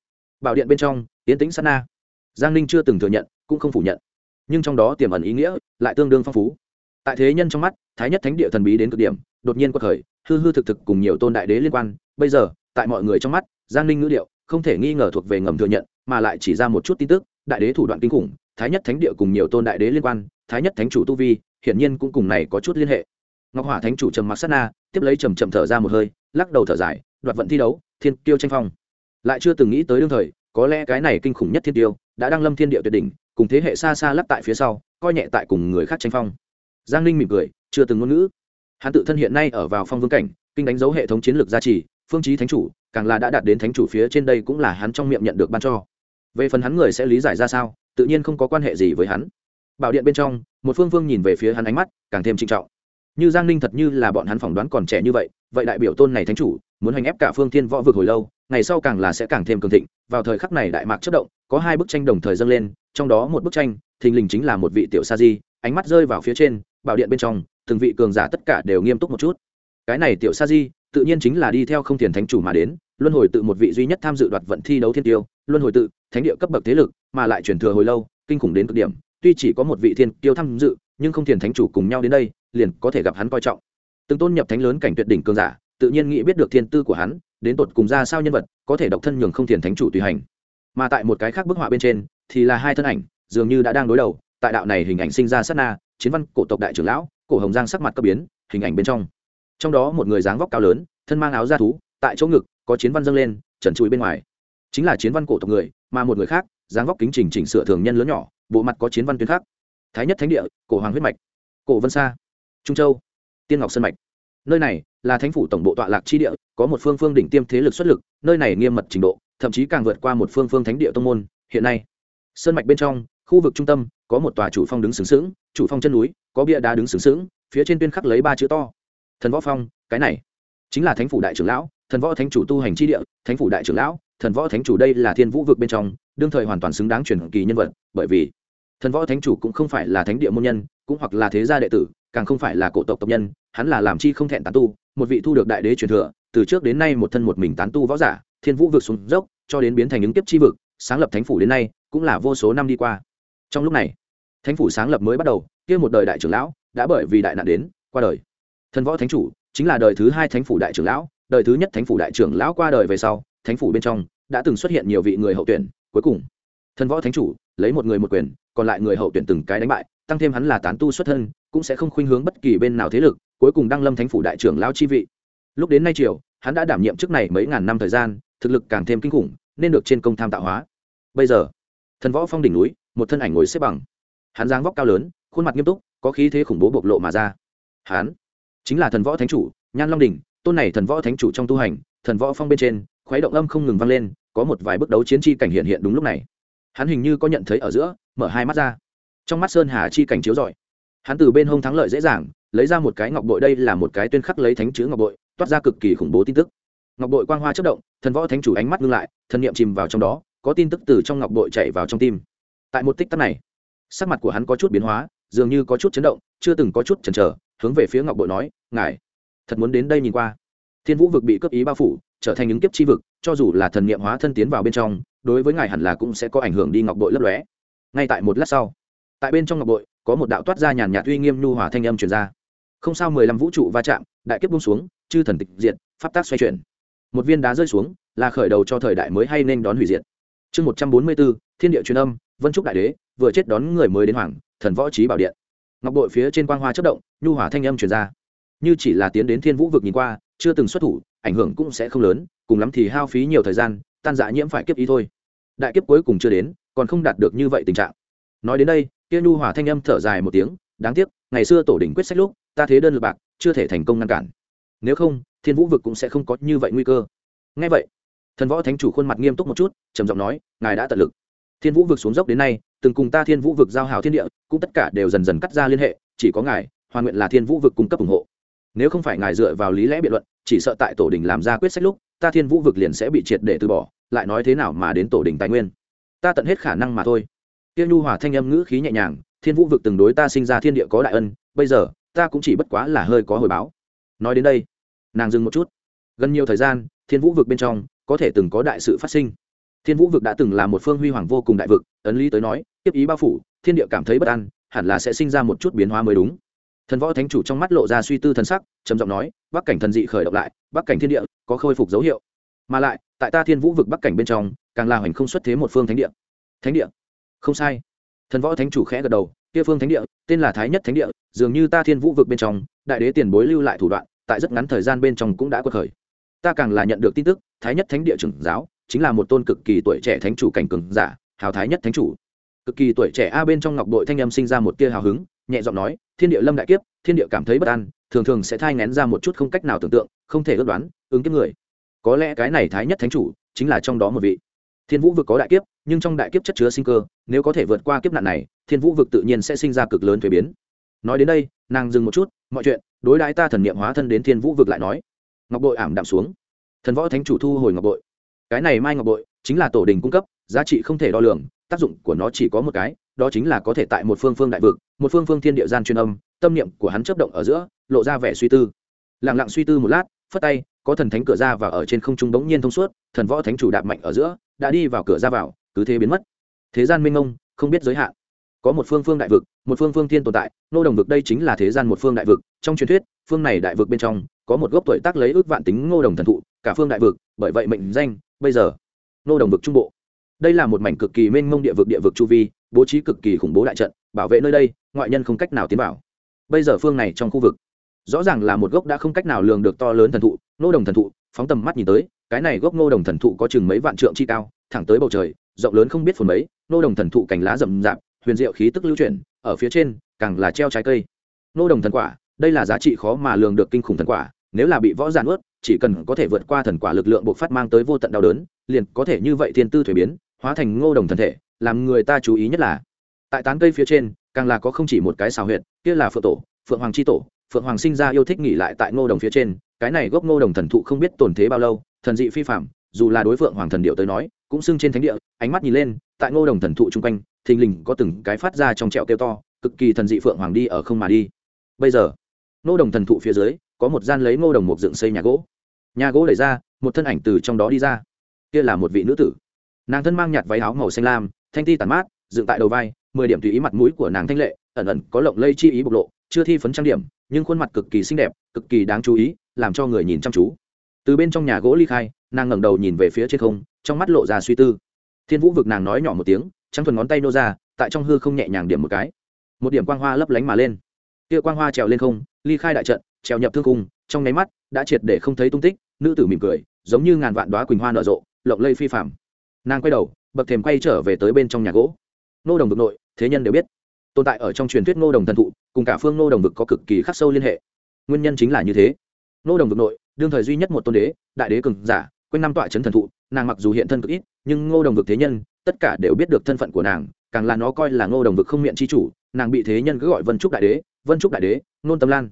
bảo điện bên trong tiến tĩnh sát na. Giang ninh chưa từng thừa nhận, cũng không phủ nhận. Nhưng trong đó tiềm ẩn ý nghĩa lại tương đương phong phú. Tại thế nhân trong mắt, thái nhất thánh địa thần bí đến cực điểm, đột nhiên quật khởi, hư hư thực thực cùng nhiều tôn đại đế liên quan. Bây giờ, tại mọi người trong mắt, giang ninh ngữ điệu không thể nghi ngờ thuộc về ngầm thừa nhận, mà lại chỉ ra một chút tin tức, đại đế thủ đoạn kinh khủng, thái nhất thánh địa cùng nhiều tôn đại đế liên quan, thái nhất thánh chủ tu vi, hiển nhiên cũng cùng này có chút liên hệ. Ngọc hỏa thánh chủ trầm mặc sát na, tiếp lấy trầm trầm thở ra một hơi, lắc đầu thở dài, đoạt vận thi đấu, thiên tiêu tranh phong lại chưa từng nghĩ tới đương thời, có lẽ cái này kinh khủng nhất thiên tiêu, đã đang lâm thiên địa tuyệt đỉnh, cùng thế hệ xa xa lắp tại phía sau, coi nhẹ tại cùng người khác tranh phong. Giang ninh mỉm cười, chưa từng ngôn ngữ. Hắn tự thân hiện nay ở vào phong vương cảnh, kinh đánh dấu hệ thống chiến lược gia trì, phương chí thánh chủ, càng là đã đạt đến thánh chủ phía trên đây cũng là hắn trong miệng nhận được ban cho. Về phần hắn người sẽ lý giải ra sao, tự nhiên không có quan hệ gì với hắn. Bảo điện bên trong, một phương phương nhìn về phía hắn ánh mắt, càng thêm trinh trọng. Như giang ninh thật như là bọn hắn phỏng đoán còn trẻ như vậy vậy đại biểu tôn này thánh chủ muốn hành ép cả phương thiên võ vực hồi lâu, ngày sau càng là sẽ càng thêm cường thịnh. Vào thời khắc này đại mạc chất động, có hai bức tranh đồng thời dâng lên, trong đó một bức tranh, thình lình chính là một vị tiểu sa di, ánh mắt rơi vào phía trên, bảo điện bên trong, từng vị cường giả tất cả đều nghiêm túc một chút. Cái này tiểu sa di, tự nhiên chính là đi theo không thiền thánh chủ mà đến, luân hồi tự một vị duy nhất tham dự đoạt vận thi đấu thiên tiêu, luân hồi tự, thánh địa cấp bậc thế lực, mà lại chuyển thừa hồi lâu, kinh khủng đến cực điểm. Tuy chỉ có một vị thiên tiêu tham dự, nhưng không thiền thánh chủ cùng nhau đến đây, liền có thể gặp hắn coi trọng. Từng tôn nhập thánh lớn cảnh tuyệt đỉnh cường giả tự nhiên nghĩ biết được thiên tư của hắn, đến tột cùng ra sao nhân vật, có thể độc thân nhường không thiền thánh chủ tùy hành. Mà tại một cái khác bức họa bên trên, thì là hai thân ảnh, dường như đã đang đối đầu, tại đạo này hình ảnh sinh ra sát na, chiến văn cổ tộc đại trưởng lão, cổ hồng giang sắc mặt cấp biến, hình ảnh bên trong. Trong đó một người dáng vóc cao lớn, thân mang áo da thú, tại chỗ ngực, có chiến văn dâng lên, trần trụi bên ngoài. Chính là chiến văn cổ tộc người, mà một người khác, dáng vóc kính trình chỉnh sửa thường nhân lớn nhỏ, bộ mặt có chiến văn tuyến khác thái nhất thánh địa, cổ hoàng huyết mạch. Cổ vân sa. Trung châu. Tiên ngọc sơn mạch nơi này là thánh phủ tổng bộ tọa lạc chi địa, có một phương phương đỉnh tiêm thế lực xuất lực, nơi này nghiêm mật trình độ, thậm chí càng vượt qua một phương phương thánh địa tông môn. Hiện nay, sơn mạch bên trong, khu vực trung tâm, có một tòa chủ phong đứng sướng sướng chủ phong chân núi, có bia đá đứng sướng sướng phía trên tuyên khắc lấy ba chữ to. Thần võ phong, cái này chính là thánh phủ đại trưởng lão, thần võ thánh chủ tu hành chi địa, thánh phủ đại trưởng lão, thần võ thánh chủ đây là thiên vũ vực bên trong, đương thời hoàn toàn xứng đáng truyền kỳ nhân vật, bởi vì thần võ thánh chủ cũng không phải là thánh địa môn nhân, cũng hoặc là thế gia đệ tử càng không phải là cổ tộc tộc nhân, hắn là làm chi không thẹn tán tu, một vị thu được đại đế truyền thừa, từ trước đến nay một thân một mình tán tu võ giả, thiên vũ vực xuống dốc, cho đến biến thành ứng kiếp chi vực, sáng lập thánh phủ đến nay, cũng là vô số năm đi qua. Trong lúc này, thánh phủ sáng lập mới bắt đầu, kia một đời đại trưởng lão đã bởi vì đại nạn đến, qua đời. Thần võ thánh chủ chính là đời thứ hai thánh phủ đại trưởng lão, đời thứ nhất thánh phủ đại trưởng lão qua đời về sau, thánh phủ bên trong đã từng xuất hiện nhiều vị người hậu tuyển, cuối cùng, thần võ thánh chủ lấy một người một quyền, còn lại người hậu tuyển từng cái đánh bại, tăng thêm hắn là tán tu xuất thân cũng sẽ không khuynh hướng bất kỳ bên nào thế lực, cuối cùng đăng lâm thánh phủ đại trưởng lão chi vị. Lúc đến nay triều, hắn đã đảm nhiệm chức này mấy ngàn năm thời gian, thực lực càng thêm kinh khủng, nên được trên công tham tạo hóa. Bây giờ, thần võ phong đỉnh núi, một thân ảnh ngồi xếp bằng. Hắn dáng vóc cao lớn, khuôn mặt nghiêm túc, có khí thế khủng bố bộc lộ mà ra. Hắn chính là thần võ thánh chủ, nhan long đình tôn này thần võ thánh chủ trong tu hành, thần võ phong bên trên, khuấy động âm không ngừng vang lên, có một vài bước đấu chiến chi cảnh hiện hiện đúng lúc này. Hắn hình như có nhận thấy ở giữa, mở hai mắt ra. Trong mắt sơn hà chi cảnh chiếu rọi hắn từ bên hông thắng lợi dễ dàng, lấy ra một cái ngọc bội, đây là một cái tuyên khắc lấy thánh chữ ngọc bội, toát ra cực kỳ khủng bố tin tức. Ngọc bội quang hoa chất động, thần võ thánh chủ ánh mắt ngưng lại, thần niệm chìm vào trong đó, có tin tức từ trong ngọc bội chạy vào trong tim. Tại một tích tắc này, sắc mặt của hắn có chút biến hóa, dường như có chút chấn động, chưa từng có chút chần chờ, hướng về phía ngọc bội nói, ngài, thật muốn đến đây nhìn qua. Thiên vũ vực bị cướp ý bao phủ, trở thành những kiếp chi vực, cho dù là thần niệm hóa thân tiến vào bên trong, đối với ngài hẳn là cũng sẽ có ảnh hưởng đi ngọc bội lấp lóe. Ngay tại một lát sau, tại bên trong ngọc bội có một đạo toát ra nhàn nhạt uy nghiêm nhu hòa thanh âm truyền ra. Không sao, mười lăm vũ trụ va chạm, đại kiếp bung xuống, chư thần tịch diệt, pháp tác xoay chuyển. Một viên đá rơi xuống, là khởi đầu cho thời đại mới hay nên đón hủy diệt. Chương một trăm bốn mươi bốn, thiên địa truyền âm, vân trúc đại đế, vừa chết đón người mới đến hoàng, thần võ trí bảo điện. Ngọc bội phía trên quang hoa chất động, nhu hòa thanh âm truyền ra. Như chỉ là tiến đến thiên vũ vực nhìn qua, chưa từng xuất thủ, ảnh hưởng cũng sẽ không lớn, cùng lắm thì hao phí nhiều thời gian, tan dạ nhiễm phải kiếp ý thôi. Đại kiếp cuối cùng chưa đến, còn không đạt được như vậy tình trạng. Nói đến đây kia nhu Hòa thanh âm thở dài một tiếng, đáng tiếc, ngày xưa tổ đỉnh quyết sách lúc, ta thế đơn lực bạc, chưa thể thành công ngăn cản. Nếu không, thiên vũ vực cũng sẽ không có như vậy nguy cơ. Ngay vậy, thần võ thánh chủ khuôn mặt nghiêm túc một chút, trầm giọng nói, ngài đã tận lực. Thiên vũ vực xuống dốc đến nay, từng cùng ta thiên vũ vực giao hào thiên địa, cũng tất cả đều dần dần cắt ra liên hệ, chỉ có ngài, hoàn nguyện là thiên vũ vực cung cấp ủng hộ. Nếu không phải ngài dựa vào lý lẽ biện luận, chỉ sợ tại tổ đình làm ra quyết sách lúc, ta thiên vũ vực liền sẽ bị triệt để từ bỏ, lại nói thế nào mà đến tổ đình tài nguyên. Ta tận hết khả năng mà thôi tiêu nhu hòa thanh âm ngữ khí nhẹ nhàng, thiên vũ vực từng đối ta sinh ra thiên địa có đại ân, bây giờ, ta cũng chỉ bất quá là hơi có hồi báo. Nói đến đây, nàng dừng một chút. Gần nhiều thời gian, thiên vũ vực bên trong có thể từng có đại sự phát sinh. Thiên vũ vực đã từng là một phương huy hoàng vô cùng đại vực, ấn lý tới nói, tiếp ý bao phủ, thiên địa cảm thấy bất an, hẳn là sẽ sinh ra một chút biến hóa mới đúng. Thần võ thánh chủ trong mắt lộ ra suy tư thần sắc, trầm giọng nói, bắc cảnh thần dị khởi động lại, bắc cảnh thiên địa có khôi phục dấu hiệu. Mà lại, tại ta thiên vũ vực bắc cảnh bên trong, càng là hoành không xuất thế một phương thánh địa. Thánh địa? Không sai. Thần võ thánh chủ khẽ gật đầu, kia phương thánh địa, tên là thái nhất thánh địa, dường như ta thiên vũ vực bên trong, đại đế tiền bối lưu lại thủ đoạn, tại rất ngắn thời gian bên trong cũng đã quật khởi. Ta càng là nhận được tin tức, thái nhất thánh địa trưởng giáo, chính là một tôn cực kỳ tuổi trẻ thánh chủ cảnh cường giả, hào thái nhất thánh chủ. Cực kỳ tuổi trẻ a bên trong ngọc đội thanh âm sinh ra một tia hào hứng, nhẹ giọng nói, thiên địa lâm đại kiếp, thiên địa cảm thấy bất an, thường thường sẽ thai ngén ra một chút không cách nào tưởng tượng, không thể ước đoán, ứng kiếp người. Có lẽ cái này thái nhất thánh chủ chính là trong đó một vị. Thiên vũ vực có đại kiếp nhưng trong đại kiếp chất chứa sinh cơ, nếu có thể vượt qua kiếp nạn này, thiên vũ vực tự nhiên sẽ sinh ra cực lớn thuế biến. Nói đến đây, nàng dừng một chút, mọi chuyện, đối đãi ta thần niệm hóa thân đến thiên vũ vực lại nói. Ngọc bội ảm đạm xuống. Thần võ thánh chủ thu hồi ngọc bội. Cái này mai ngọc bội chính là tổ đình cung cấp, giá trị không thể đo lường, tác dụng của nó chỉ có một cái, đó chính là có thể tại một phương phương đại vực, một phương phương thiên địa gian truyền âm, tâm niệm của hắn chấp động ở giữa, lộ ra vẻ suy tư. Lặng lặng suy tư một lát, phất tay, có thần thánh cửa ra và ở trên không trung bỗng nhiên thông suốt, thần võ thánh chủ đạp mạnh ở giữa, đã đi vào cửa ra vào cứ thế biến mất. Thế gian minh ông không biết giới hạn. Có một phương phương đại vực, một phương phương thiên tồn tại, nô đồng vực đây chính là thế gian một phương đại vực. Trong truyền thuyết, phương này đại vực bên trong, có một gốc tuổi tác lấy ước vạn tính ngô đồng thần thụ, cả phương đại vực, bởi vậy mệnh danh, bây giờ, nô đồng vực trung bộ. Đây là một mảnh cực kỳ mênh mông địa vực địa vực chu vi, bố trí cực kỳ khủng bố đại trận, bảo vệ nơi đây, ngoại nhân không cách nào tiến vào. Bây giờ phương này trong khu vực, rõ ràng là một gốc đã không cách nào lường được to lớn thần thụ, nô đồng thần thụ, phóng tầm mắt nhìn tới cái này gốc ngô đồng thần thụ có chừng mấy vạn trượng chi cao, thẳng tới bầu trời, rộng lớn không biết phần mấy, Ngô đồng thần thụ cành lá rậm rạp, huyền diệu khí tức lưu chuyển, ở phía trên, càng là treo trái cây. Ngô đồng thần quả, đây là giá trị khó mà lường được kinh khủng thần quả, nếu là bị võ giàn ướt chỉ cần có thể vượt qua thần quả lực lượng buộc phát mang tới vô tận đau đớn, liền có thể như vậy thiên tư thuế biến, hóa thành ngô đồng thần thể, làm người ta chú ý nhất là, tại tán cây phía trên, càng là có không chỉ một cái xào huyệt, kia là phượng tổ, phượng hoàng c h i tổ, phượng hoàng sinh ra yêu thích nghỉ lại tại ngô đồng phía trên cái này gốc ngô đồng thần thụ không biết tồn thế bao lâu, thần dị phi phạm dù là đối phượng hoàng thần điệu tới nói, cũng xưng trên thánh địa, ánh mắt nhìn lên, tại ngô đồng thần thụ chung quanh, thình lình có từng cái phát ra trong trẹo kêu to, cực kỳ thần dị phượng hoàng đi ở không mà đi. Bây giờ, ngô đồng thần thụ phía dưới, có một gian lấy ngô đồng một dựng xây nhà gỗ. Nhà gỗ đẩy ra, một thân ảnh từ trong đó đi ra. Kia là một vị nữ tử. Nàng thân mang nhạt váy áo màu xanh lam, thanh ti tản mát, dựng tại đầu vai, mười điểm tùy ý mặt mũi của nàng thanh lệ, ẩn ẩn có lộng lây chi ý bộc lộ, chưa thi phấn trang điểm, nhưng khuôn mặt cực kỳ xinh đẹp, cực kỳ đáng chú ý làm cho người nhìn chăm chú. Từ bên trong nhà gỗ ly khai, nàng ngẩng đầu nhìn về phía trên không, trong mắt lộ ra suy tư. Thiên vũ vực nàng nói nhỏ một tiếng, trắng thuần ngón tay nô ra, tại trong hư không nhẹ nhàng điểm một cái. Một điểm quang hoa lấp lánh mà lên. Kia quang hoa trèo lên không, ly khai đại trận, trèo nhập thương cung, trong nháy mắt, đã triệt để không thấy tung tích, nữ tử mỉm cười, giống như ngàn vạn đoá quỳnh hoa nở rộ, lộng lây phi phạm nàng quay đầu, bậc thềm quay trở về tới bên trong nhà gỗ. Nô đồng vực nội, thế nhân đều biết, tồn tại ở trong truyền thuyết nô đồng thần thụ, cùng cả phương nô đồng vực có cực kỳ khắc sâu liên hệ. Nguyên nhân chính là như thế nô đồng vực nội, đương thời duy nhất một tôn đế, đại đế cường giả, quanh năm tọa chấn thần thụ, nàng mặc dù hiện thân cực ít, nhưng ngô đồng vực thế nhân, tất cả đều biết được thân phận của nàng, càng là nó coi là ngô đồng vực không miệng chi chủ, nàng bị thế nhân cứ gọi vân trúc đại đế, vân trúc đại đế, nôn tâm lan.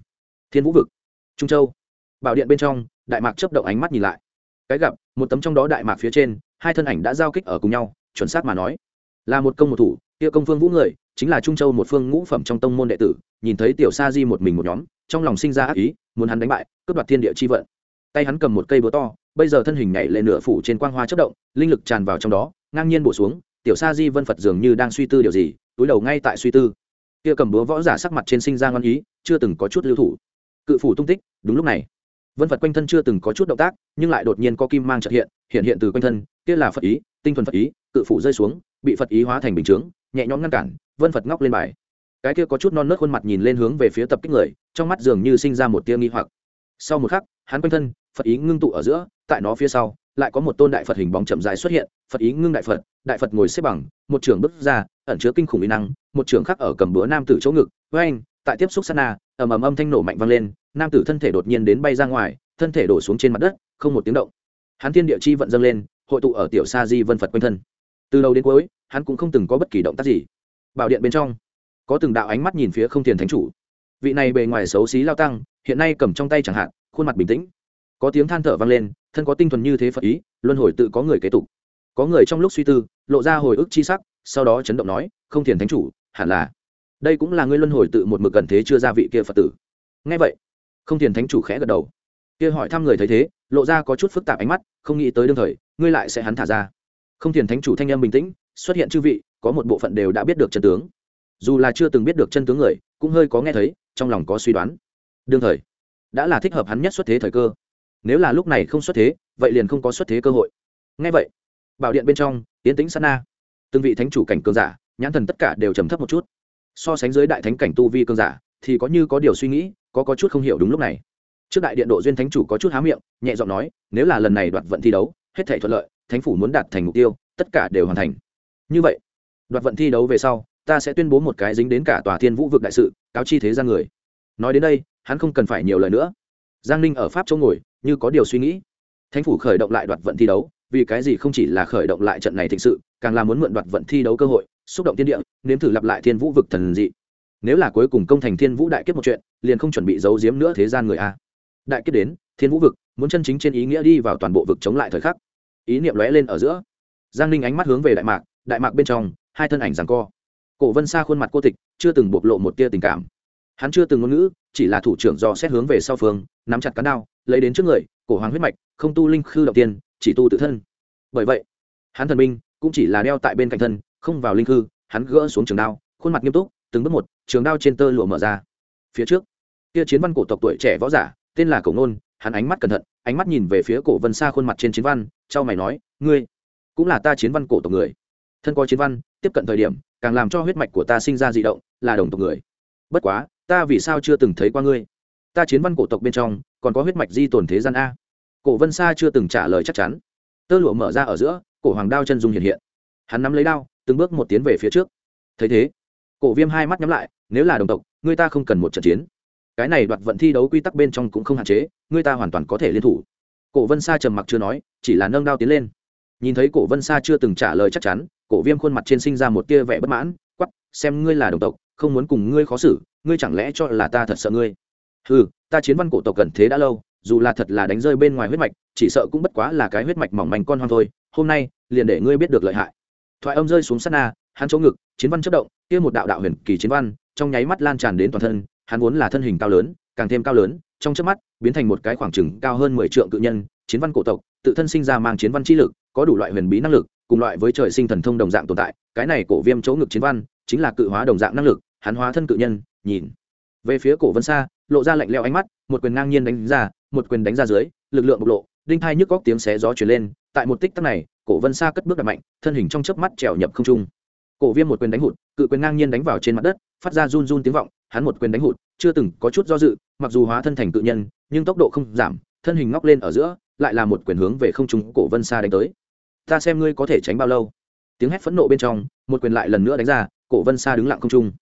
Thiên vũ vực, trung châu. Bảo điện bên trong, đại mạc chấp động ánh mắt nhìn lại. Cái gặp, một tấm trong đó đại mạc phía trên, hai thân ảnh đã giao kích ở cùng nhau, chuẩn xác mà nói, là một công một thủ, kia công phương vũ người, chính là trung châu một phương ngũ phẩm trong tông môn đệ tử, nhìn thấy tiểu sa di một mình một nhóm, trong lòng sinh ra ác ý muốn hắn đánh bại, cướp đoạt thiên địa chi vận. Tay hắn cầm một cây búa to, bây giờ thân hình nhảy lên nửa phủ trên quang hoa chất động, linh lực tràn vào trong đó, ngang nhiên bổ xuống, tiểu sa di vân phật dường như đang suy tư điều gì, túi đầu ngay tại suy tư. Kia cầm búa võ giả sắc mặt trên sinh ra ngon ý, chưa từng có chút lưu thủ. Cự phủ tung tích, đúng lúc này. Vân phật quanh thân chưa từng có chút động tác, nhưng lại đột nhiên có kim mang trợ hiện hiện hiện từ quanh thân, kia là phật ý, tinh thuần phật ý, cự phủ rơi xuống, bị phật ý hóa thành bình chướng, nhẹ nhõm ngăn cản, vân phật ngóc lên bài cái kia có chút non nớt khuôn mặt nhìn lên hướng về phía tập kích người, trong mắt dường như sinh ra một tia nghi hoặc. Sau một khắc, hắn quanh thân, phật ý ngưng tụ ở giữa, tại nó phía sau, lại có một tôn đại phật hình bóng chậm dài xuất hiện, phật ý ngưng đại phật đại phật ngồi xếp bằng, một trưởng bước ra, ẩn chứa kinh khủng uy năng, một trưởng khác ở cầm bữa nam tử chỗ ngực với anh tại tiếp xúc sát na, ầm ầm âm thanh nổ mạnh vang lên, nam tử thân thể đột nhiên đến bay ra ngoài, thân thể đổ xuống trên mặt đất, không một tiếng động. Hắn thiên địa chi vận dâng lên, hội tụ ở tiểu sa di vân phật quanh thân. Từ đầu đến cuối, hắn cũng không từng có bất kỳ động tác gì. Bảo điện bên trong có từng đạo ánh mắt nhìn phía không tiền thánh chủ. Vị này bề ngoài xấu xí lao tăng, hiện nay cầm trong tay chẳng hạn, khuôn mặt bình tĩnh. Có tiếng than thở vang lên, thân có tinh thuần như thế phật ý, luân hồi tự có người kế tục. Có người trong lúc suy tư, lộ ra hồi ức chi sắc, sau đó chấn động nói, không thiền thánh chủ, hẳn là, đây cũng là ngươi luân hồi tự một mực gần thế chưa ra vị kia phật tử. Ngay vậy, không thiền thánh chủ khẽ gật đầu. Kia hỏi thăm người thấy thế, lộ ra có chút phức tạp ánh mắt, không nghĩ tới đương thời, ngươi lại sẽ hắn thả ra. Không thiền thánh chủ thanh em bình tĩnh, xuất hiện chư vị, có một bộ phận đều đã biết được trần tướng dù là chưa từng biết được chân tướng người, cũng hơi có nghe thấy, trong lòng có suy đoán. Đương thời, đã là thích hợp hắn nhất xuất thế thời cơ. Nếu là lúc này không xuất thế, vậy liền không có xuất thế cơ hội. Ngay vậy, bảo điện bên trong tiến tĩnh sát na, từng vị thánh chủ cảnh cường giả, nhãn thần tất cả đều trầm thấp một chút. So sánh dưới đại thánh cảnh tu vi cường giả, thì có như có điều suy nghĩ, có có chút không hiểu đúng lúc này. Trước đại điện độ duyên thánh chủ có chút há miệng, nhẹ giọng nói, nếu là lần này đoạt vận thi đấu, hết thể thuận lợi, thánh phủ muốn đạt thành mục tiêu, tất cả đều hoàn thành. Như vậy, đoạt vận thi đấu về sau ta sẽ tuyên bố một cái dính đến cả tòa thiên vũ vực đại sự, cáo chi thế gian người. Nói đến đây, hắn không cần phải nhiều lời nữa. Giang ninh ở pháp chỗ ngồi, như có điều suy nghĩ. Thánh phủ khởi động lại đoạt vận thi đấu, vì cái gì không chỉ là khởi động lại trận này thịnh sự, càng là muốn mượn đoạt vận thi đấu cơ hội, xúc động thiên địa, nếm thử lặp lại thiên vũ vực thần dị. Nếu là cuối cùng công thành thiên vũ đại kiếp một chuyện, liền không chuẩn bị giấu giếm nữa thế gian người a. Đại kiếp đến, thiên vũ vực, muốn chân chính trên ý nghĩa đi vào toàn bộ vực chống lại thời khắc. Ý niệm lóe lên ở giữa. Giang ninh ánh mắt hướng về đại mạc đại mạc bên trong, hai thân ảnh rằng co cổ vân xa khuôn mặt cô tịch, chưa từng bộc lộ một tia tình cảm. Hắn chưa từng ngôn ngữ, chỉ là thủ trưởng do xét hướng về sau phương, nắm chặt cán đao, lấy đến trước người, cổ hoàng huyết mạch, không tu linh khư đầu tiên, chỉ tu tự thân. Bởi vậy, hắn thần minh cũng chỉ là đeo tại bên cạnh thân, không vào linh khư, hắn gỡ xuống trường đao, khuôn mặt nghiêm túc, từng bước một, trường đao trên tơ lụa mở ra. Phía trước, kia chiến văn cổ tộc tuổi trẻ võ giả, tên là cổ nôn, hắn ánh mắt cẩn thận, ánh mắt nhìn về phía cổ vân xa khuôn mặt trên chiến văn, trao mày nói, ngươi cũng là ta chiến văn cổ tộc người. Thân coi chiến văn, tiếp cận thời điểm càng làm cho huyết mạch của ta sinh ra dị động, là đồng tộc người. Bất quá, ta vì sao chưa từng thấy qua ngươi? Ta chiến văn cổ tộc bên trong, còn có huyết mạch di tồn thế gian a. Cổ vân sa chưa từng trả lời chắc chắn. Tơ lụa mở ra ở giữa, cổ hoàng đao chân dung hiện hiện. Hắn nắm lấy đao, từng bước một tiến về phía trước. Thấy thế, cổ viêm hai mắt nhắm lại, nếu là đồng tộc, người ta không cần một trận chiến. Cái này đoạt vận thi đấu quy tắc bên trong cũng không hạn chế, người ta hoàn toàn có thể liên thủ. Cổ vân sa trầm mặc chưa nói, chỉ là nâng đao tiến lên. Nhìn thấy cổ vân sa chưa từng trả lời chắc chắn cổ viêm khuôn mặt trên sinh ra một tia vẻ bất mãn quắp xem ngươi là đồng tộc, không muốn cùng ngươi khó xử, ngươi chẳng lẽ cho là ta thật sợ ngươi? Ừ ta chiến văn cổ tộc gần thế đã lâu, dù là thật là đánh rơi bên ngoài huyết mạch, chỉ sợ cũng bất quá là cái huyết mạch mỏng manh con hoang thôi, hôm nay, liền để ngươi biết được lợi hại. Thoại âm rơi xuống sát na, hắn chỗ ngực, chiến văn chất động, kia một đạo đạo huyền kỳ chiến văn, trong nháy mắt lan tràn đến toàn thân, hắn vốn là thân hình cao lớn, càng thêm cao lớn, trong chớp mắt, biến thành một cái khoảng trừng cao hơn mười trượng cự nhân, chiến văn cổ tộc, tự thân sinh ra mang chiến văn chi lực, có đủ loại huyền bí năng lực cùng loại với trời sinh thần thông đồng dạng tồn tại, cái này cổ viêm chỗ ngực chiến văn chính là cự hóa đồng dạng năng lực, hắn hóa thân cự nhân, nhìn. Về phía cổ vân xa, lộ ra lạnh leo ánh mắt, một quyền ngang nhiên đánh ra, một quyền đánh ra dưới, lực lượng bộc lộ, đinh thai nhức góc tiếng xé gió chuyển lên, tại một tích tắc này, cổ vân xa cất bước đập mạnh, thân hình trong chớp mắt trèo nhập không trung. Cổ viêm một quyền đánh hụt, cự quyền ngang nhiên đánh vào trên mặt đất, phát ra run run tiếng vọng, hắn một quyền đánh hụt, chưa từng có chút do dự, mặc dù hóa thân thành cự nhân, nhưng tốc độ không giảm, thân hình ngóc lên ở giữa, lại là một quyền hướng về không trung cổ vân xa đánh tới ta xem ngươi có thể tránh bao lâu. Tiếng hét phẫn nộ bên trong, một quyền lại lần nữa đánh ra, cổ vân xa đứng lặng không trung.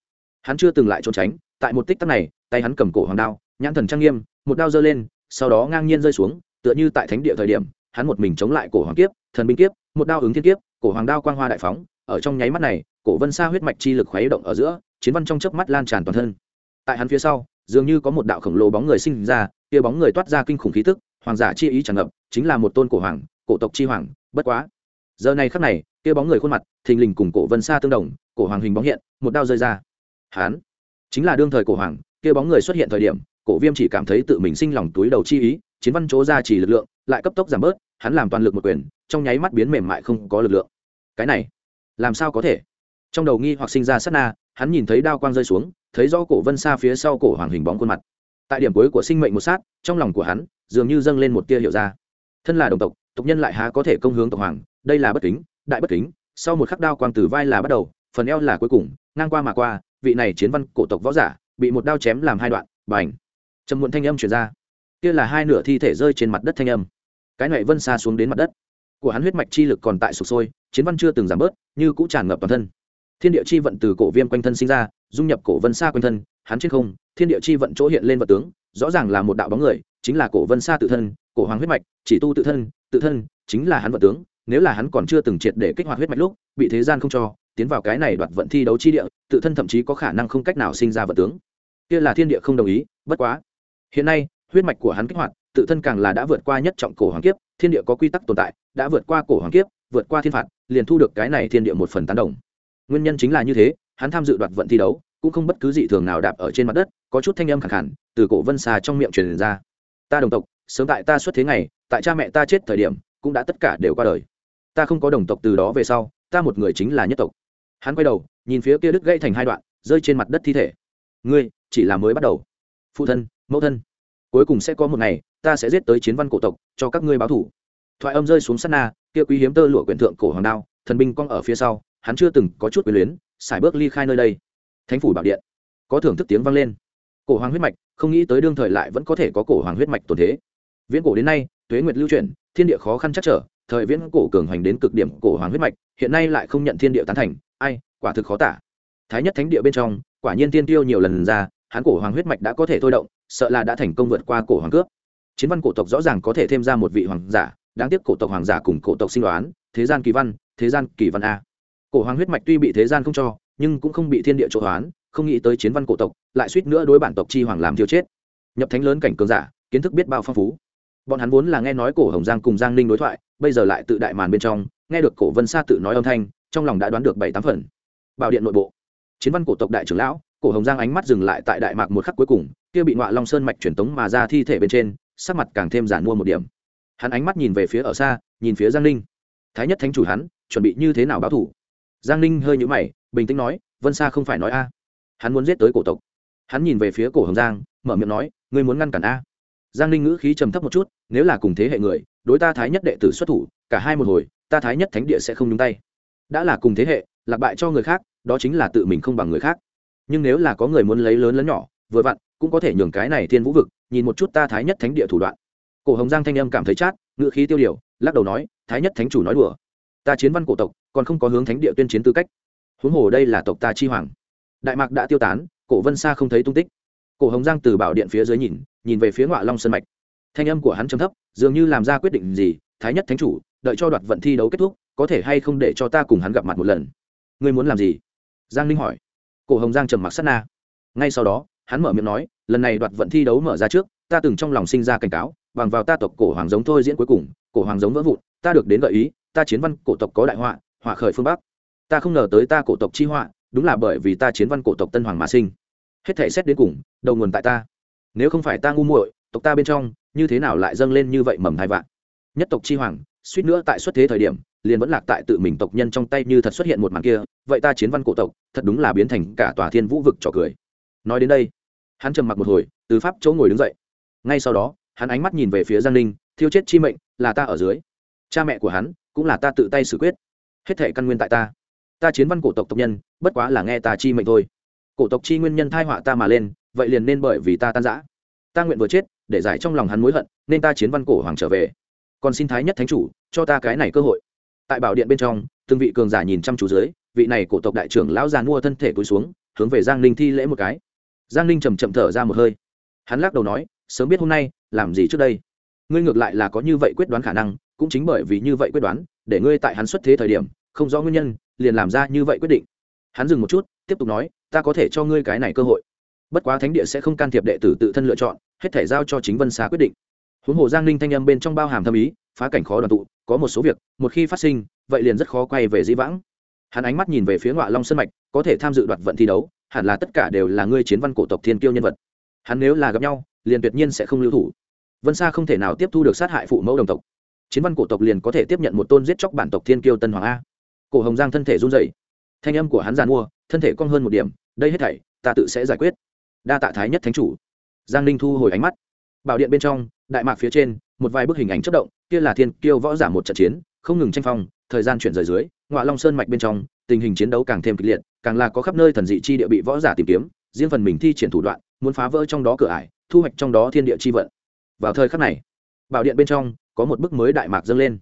Hắn chưa từng lại trốn tránh, tại một tích tắc này, tay hắn cầm cổ hoàng đao, nhãn thần trang nghiêm, một đao giơ lên, sau đó ngang nhiên rơi xuống, tựa như tại thánh địa thời điểm, hắn một mình chống lại cổ hoàng kiếp, thần binh kiếp, một đao ứng thiên kiếp, cổ hoàng đao quang hoa đại phóng, ở trong nháy mắt này, cổ vân xa huyết mạch chi lực khuấy động ở giữa, chiến văn trong chớp mắt lan tràn toàn thân. Tại hắn phía sau, dường như có một đạo khổng lồ bóng người sinh ra, kia bóng người toát ra kinh khủng khí tức, hoàng giả chi ý tràn ngập, chính là một tôn cổ hoàng, cổ tộc chi hoàng bất quá, giờ này khắc này, kia bóng người khuôn mặt, thình lình cùng cổ vân xa tương đồng, cổ hoàng hình bóng hiện, một đao rơi ra. Hán, chính là đương thời cổ hoàng, kia bóng người xuất hiện thời điểm, cổ viêm chỉ cảm thấy tự mình sinh lòng túi đầu chi ý, chiến văn chỗ ra chỉ lực lượng, lại cấp tốc giảm bớt, hắn làm toàn lực một quyền, trong nháy mắt biến mềm mại không có lực lượng. Cái này, làm sao có thể? Trong đầu nghi hoặc sinh ra sát na, hắn nhìn thấy đao quang rơi xuống, thấy do cổ vân xa phía sau cổ hoàng hình bóng khuôn mặt. Tại điểm cuối của sinh mệnh một sát, trong lòng của hắn, dường như dâng lên một tia hiệu ra. Thân là đồng tộc tộc nhân lại há có thể công hướng tộc hoàng, đây là bất kính, đại bất kính, sau một khắc đao quang từ vai là bắt đầu, phần eo là cuối cùng, ngang qua mà qua, vị này chiến văn cổ tộc võ giả, bị một đao chém làm hai đoạn, bành. Trầm muộn thanh âm chuyển ra. Kia là hai nửa thi thể rơi trên mặt đất thanh âm. Cái này vân xa xuống đến mặt đất. Của hắn huyết mạch chi lực còn tại sụp sôi, chiến văn chưa từng giảm bớt, như cũ tràn ngập toàn thân. Thiên địa chi vận từ cổ viêm quanh thân sinh ra, dung nhập cổ vân xa quanh thân, hắn trên không, thiên địa chi vận chỗ hiện lên vật tướng, rõ ràng là một đạo bóng người, chính là cổ vân xa tự thân cổ hoàng huyết mạch, chỉ tu tự thân tự thân chính là hắn vận tướng, nếu là hắn còn chưa từng triệt để kích hoạt huyết mạch lúc, bị thế gian không cho, tiến vào cái này đoạt vận thi đấu chi địa, tự thân thậm chí có khả năng không cách nào sinh ra vận tướng. Kia là thiên địa không đồng ý, bất quá. Hiện nay, huyết mạch của hắn kích hoạt, tự thân càng là đã vượt qua nhất trọng cổ hoàng kiếp, thiên địa có quy tắc tồn tại, đã vượt qua cổ hoàng kiếp, vượt qua thiên phạt, liền thu được cái này thiên địa một phần tán đồng. Nguyên nhân chính là như thế, hắn tham dự đoạt vận thi đấu, cũng không bất cứ gì thường nào đạp ở trên mặt đất, có chút thanh âm khẳng hẳn từ cổ vân xà trong miệng truyền ra. Ta đồng tộc sớm tại ta xuất thế ngày, tại cha mẹ ta chết thời điểm, cũng đã tất cả đều qua đời. Ta không có đồng tộc từ đó về sau, ta một người chính là nhất tộc. Hắn quay đầu, nhìn phía kia đứt gãy thành hai đoạn, rơi trên mặt đất thi thể. Ngươi, chỉ là mới bắt đầu. Phụ thân, mẫu thân, cuối cùng sẽ có một ngày, ta sẽ giết tới chiến văn cổ tộc, cho các ngươi báo thủ. Thoại âm rơi xuống sát na, kia quý hiếm tơ lụa quyển thượng cổ hoàng đao, thần binh cong ở phía sau, hắn chưa từng có chút quyền luyến, xài bước ly khai nơi đây. Thánh phủ bảo điện. Có thưởng thức tiếng vang lên. Cổ hoàng huyết mạch, không nghĩ tới đương thời lại vẫn có thể có cổ hoàng huyết mạch tồn thế viễn cổ đến nay, tuế nguyệt lưu chuyển, thiên địa khó khăn chắc trở, thời viễn cổ cường hoành đến cực điểm cổ hoàng huyết mạch, hiện nay lại không nhận thiên địa tán thành, ai, quả thực khó tả. Thái nhất thánh địa bên trong, quả nhiên tiên tiêu nhiều lần ra hán cổ hoàng huyết mạch đã có thể thôi động, sợ là đã thành công vượt qua cổ hoàng cướp chiến văn cổ tộc rõ ràng có thể thêm ra một vị hoàng giả, đáng tiếc cổ tộc hoàng giả cùng cổ tộc sinh đoán, thế gian kỳ văn, thế gian kỳ văn a. Cổ hoàng huyết mạch tuy bị thế gian không cho, nhưng cũng không bị thiên địa chỗ hoán, không nghĩ tới chiến văn cổ tộc lại suýt nữa đối bản tộc chi hoàng làm thiêu chết. Nhập thánh lớn cảnh cường giả, kiến thức biết bao phong phú bọn hắn vốn là nghe nói cổ hồng giang cùng giang ninh đối thoại, bây giờ lại tự đại màn bên trong, nghe được cổ vân sa tự nói âm thanh, trong lòng đã đoán được bảy tám phần. Bảo điện nội bộ. Chiến văn cổ tộc đại trưởng lão, cổ hồng giang ánh mắt dừng lại tại đại mạc một khắc cuối cùng, kia bị ngọa long sơn mạch truyền tống mà ra thi thể bên trên, sắc mặt càng thêm giản mua một điểm. Hắn ánh mắt nhìn về phía ở xa, nhìn phía giang ninh. Thái nhất thánh chủ hắn, chuẩn bị như thế nào báo thủ? Giang ninh hơi nhũ mày, bình tĩnh nói, vân sa không phải nói a. Hắn muốn giết tới cổ tộc. Hắn nhìn về phía cổ hồng giang, mở miệng nói, ngươi muốn ngăn cản a? Giang ninh ngữ khí trầm thấp một chút, nếu là cùng thế hệ người, đối ta thái nhất đệ tử xuất thủ, cả hai một hồi, ta thái nhất thánh địa sẽ không nhúng tay. Đã là cùng thế hệ, lạc bại cho người khác, đó chính là tự mình không bằng người khác. Nhưng nếu là có người muốn lấy lớn lớn nhỏ, vừa vặn, cũng có thể nhường cái này thiên vũ vực, nhìn một chút ta thái nhất thánh địa thủ đoạn. Cổ hồng giang thanh âm cảm thấy chát, ngữ khí tiêu điều, lắc đầu nói, thái nhất thánh chủ nói đùa. Ta chiến văn cổ tộc, còn không có hướng thánh địa tuyên chiến tư cách. Huống hồ đây là tộc ta chi hoàng. Đại mạc đã tiêu tán, cổ vân xa không thấy tung tích. Cổ hồng giang từ bảo điện phía dưới nhìn nhìn về phía ngoại long sân mạch. Thanh âm của hắn trầm thấp, dường như làm ra quyết định gì, thái nhất thánh chủ, đợi cho đoạt vận thi đấu kết thúc, có thể hay không để cho ta cùng hắn gặp mặt một lần? Ngươi muốn làm gì? Giang ninh hỏi. Cổ hồng giang trầm mặc sát na. Ngay sau đó, hắn mở miệng nói, lần này đoạt vận thi đấu mở ra trước, ta từng trong lòng sinh ra cảnh cáo, bằng vào ta tộc cổ hoàng giống thôi diễn cuối cùng, cổ hoàng giống vỡ vụn, ta được đến gợi ý, ta chiến văn cổ tộc có đại họa họa khởi phương bắc. Ta không ngờ tới ta cổ tộc chi họa, đúng là bởi vì ta chiến văn cổ tộc tân hoàng mà sinh. Hết thể xét đến cùng, đầu nguồn tại ta nếu không phải ta ngu muội, tộc ta bên trong, như thế nào lại dâng lên như vậy mầm hai vạn? Nhất tộc chi hoàng, suýt nữa tại xuất thế thời điểm, liền vẫn lạc tại tự mình tộc nhân trong tay như thật xuất hiện một màn kia, vậy ta chiến văn cổ tộc, thật đúng là biến thành cả tòa thiên vũ vực trò cười. Nói đến đây, hắn trầm mặc một hồi, từ pháp chỗ ngồi đứng dậy. Ngay sau đó, hắn ánh mắt nhìn về phía giang ninh, thiêu chết chi mệnh, là ta ở dưới. Cha mẹ của hắn, cũng là ta tự tay xử quyết. Hết thể căn nguyên tại ta. Ta chiến văn cổ tộc tộc nhân, bất quá là nghe ta chi mệnh thôi. Cổ tộc chi nguyên nhân thai họa ta mà lên, vậy liền nên bởi vì ta tan giã ta nguyện vừa chết, để giải trong lòng hắn mối hận, nên ta chiến văn cổ hoàng trở về. Còn xin thái nhất thánh chủ, cho ta cái này cơ hội. Tại bảo điện bên trong, từng vị cường giả nhìn chăm chú dưới, vị này cổ tộc đại trưởng lão già mua thân thể cúi xuống, hướng về giang ninh thi lễ một cái. Giang ninh chầm chậm thở ra một hơi. Hắn lắc đầu nói, sớm biết hôm nay, làm gì trước đây? Ngươi ngược lại là có như vậy quyết đoán khả năng, cũng chính bởi vì như vậy quyết đoán, để ngươi tại hắn xuất thế thời điểm, không rõ nguyên nhân, liền làm ra như vậy quyết định. Hắn dừng một chút, tiếp tục nói, ta có thể cho ngươi cái này cơ hội bất quá thánh địa sẽ không can thiệp đệ tử tự thân lựa chọn, hết thể giao cho chính vân xá quyết định. Huống hồ giang ninh thanh âm bên trong bao hàm thâm ý, phá cảnh khó đoàn tụ, có một số việc, một khi phát sinh, vậy liền rất khó quay về dĩ vãng. Hắn ánh mắt nhìn về phía ngọa long sân mạch, có thể tham dự đoạt vận thi đấu, hẳn là tất cả đều là ngươi chiến văn cổ tộc thiên kiêu nhân vật. Hắn nếu là gặp nhau, liền tuyệt nhiên sẽ không lưu thủ. Vân sa không thể nào tiếp thu được sát hại phụ mẫu đồng tộc. Chiến văn cổ tộc liền có thể tiếp nhận một tôn giết chóc bản tộc thiên kiêu tân hoàng a. Cổ hồng giang thân thể run dậy thanh âm của hắn giàn mua, thân thể cong hơn một điểm, đây hết thảy, ta tự sẽ giải quyết đa tạ thái nhất thánh chủ. Giang ninh thu hồi ánh mắt. Bảo điện bên trong, đại mạc phía trên, một vài bức hình ảnh chất động, kia là thiên kiêu võ giả một trận chiến, không ngừng tranh phong, thời gian chuyển rời dưới ngoại long sơn mạch bên trong, tình hình chiến đấu càng thêm kịch liệt, càng là có khắp nơi thần dị chi địa bị võ giả tìm kiếm, riêng phần mình thi triển thủ đoạn, muốn phá vỡ trong đó cửa ải, thu hoạch trong đó thiên địa chi vận. Vào thời khắc này, bảo điện bên trong, có một bức mới đại mạc dâng lên.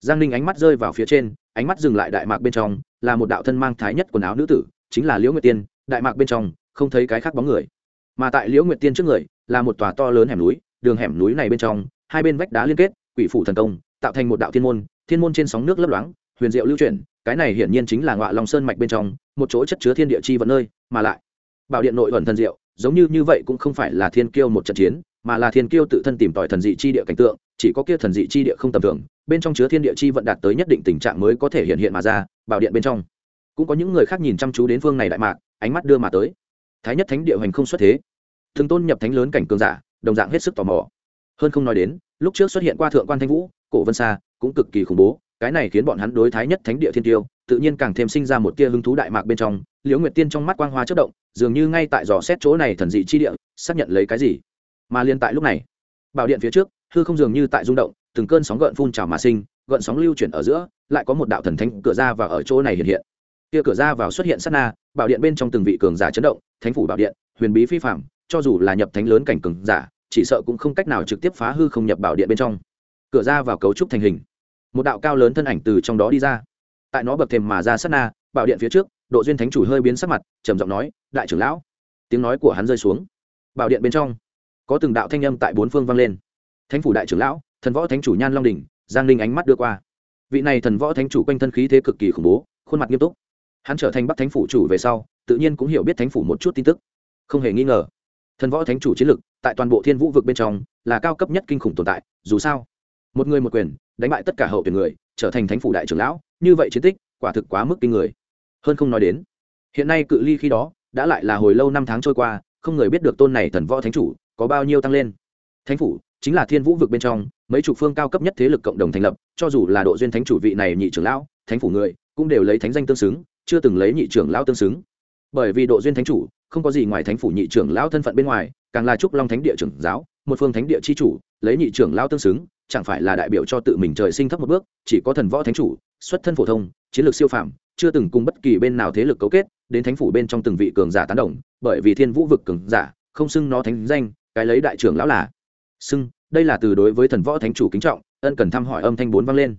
Giang ninh ánh mắt rơi vào phía trên, ánh mắt dừng lại đại mạc bên trong, là một đạo thân mang thái nhất quần áo nữ tử, chính là liễu nguyệt tiên, đại mạc bên trong, không thấy cái khác bóng người mà tại liễu nguyệt tiên trước người là một tòa to lớn hẻm núi, đường hẻm núi này bên trong, hai bên vách đá liên kết, quỷ phủ thần công, tạo thành một đạo thiên môn thiên môn trên sóng nước lấp loáng, huyền diệu lưu chuyển, cái này hiển nhiên chính là ngọa long sơn mạch bên trong, một chỗ chất chứa thiên địa chi vận nơi, mà lại, bảo điện nội ẩn thần diệu, giống như như vậy cũng không phải là thiên kiêu một trận chiến, mà là thiên kiêu tự thân tìm tòi thần dị chi địa cảnh tượng, chỉ có kia thần dị chi địa không tầm thường, bên trong chứa thiên địa chi vận đạt tới nhất định tình trạng mới có thể hiện hiện mà ra, bảo điện bên trong. Cũng có những người khác nhìn chăm chú đến phương này đại mạc, ánh mắt đưa mà tới thái nhất thánh địa hoành không xuất thế. Thường tôn nhập thánh lớn cảnh cường giả, đồng dạng hết sức tò mò. Hơn không nói đến, lúc trước xuất hiện qua thượng quan thanh vũ, cổ vân sa, cũng cực kỳ khủng bố. Cái này khiến bọn hắn đối thái nhất thánh địa thiên tiêu, tự nhiên càng thêm sinh ra một tia hứng thú đại mạc bên trong. Liễu nguyệt tiên trong mắt quang hoa chất động, dường như ngay tại dò xét chỗ này thần dị chi địa, xác nhận lấy cái gì. Mà liên tại lúc này, bảo điện phía trước, hư không dường như tại rung động, từng cơn sóng gợn phun trào mà sinh, gợn sóng lưu chuyển ở giữa, lại có một đạo thần thánh cửa ra và ở chỗ này hiện hiện. Kia cửa ra vào xuất hiện sát na bảo điện bên trong từng vị cường giả chấn động, thánh phủ bảo điện, huyền bí phi phạm cho dù là nhập thánh lớn cảnh cường giả, chỉ sợ cũng không cách nào trực tiếp phá hư không nhập bảo điện bên trong. Cửa ra vào cấu trúc thành hình. Một đạo cao lớn thân ảnh từ trong đó đi ra. Tại nó bậc thềm mà ra sát na, bảo điện phía trước, độ duyên thánh chủ hơi biến sắc mặt, trầm giọng nói, đại trưởng lão. Tiếng nói của hắn rơi xuống. Bảo điện bên trong, có từng đạo thanh âm tại bốn phương vang lên. Thánh phủ đại trưởng lão, thần võ thánh chủ nhan long đình giang ninh ánh mắt đưa qua. Vị này thần võ thánh chủ quanh thân khí thế cực kỳ khủng bố, khuôn mặt nghiêm túc hắn trở thành bắc thánh phủ chủ về sau, tự nhiên cũng hiểu biết thánh phủ một chút tin tức. Không hề nghi ngờ, thần võ thánh chủ chiến lực tại toàn bộ thiên vũ vực bên trong là cao cấp nhất kinh khủng tồn tại, dù sao, một người một quyền đánh bại tất cả hậu tuyển người, trở thành thánh phủ đại trưởng lão, như vậy chiến tích quả thực quá mức kinh người. Hơn không nói đến, hiện nay cự ly khi đó đã lại là hồi lâu năm tháng trôi qua, không người biết được tôn này thần võ thánh chủ có bao nhiêu tăng lên. Thánh phủ chính là thiên vũ vực bên trong mấy chục phương cao cấp nhất thế lực cộng đồng thành lập, cho dù là độ duyên thánh chủ vị này nhị trưởng lão, thánh phủ người cũng đều lấy thánh danh tương xứng chưa từng lấy nhị trưởng lão tương xứng. Bởi vì độ duyên thánh chủ, không có gì ngoài thánh phủ nhị trưởng lão thân phận bên ngoài, càng là trúc long thánh địa trưởng giáo, một phương thánh địa chi chủ, lấy nhị trưởng lão tương xứng, chẳng phải là đại biểu cho tự mình trời sinh thấp một bước, chỉ có thần võ thánh chủ, xuất thân phổ thông, chiến lược siêu phàm, chưa từng cùng bất kỳ bên nào thế lực cấu kết, đến thánh phủ bên trong từng vị cường giả tán đồng, bởi vì thiên vũ vực cường giả, không xưng nó thánh danh, cái lấy đại trưởng lão là. Xưng, đây là từ đối với thần võ thánh chủ kính trọng, ân cần thăm hỏi âm thanh bốn vang lên.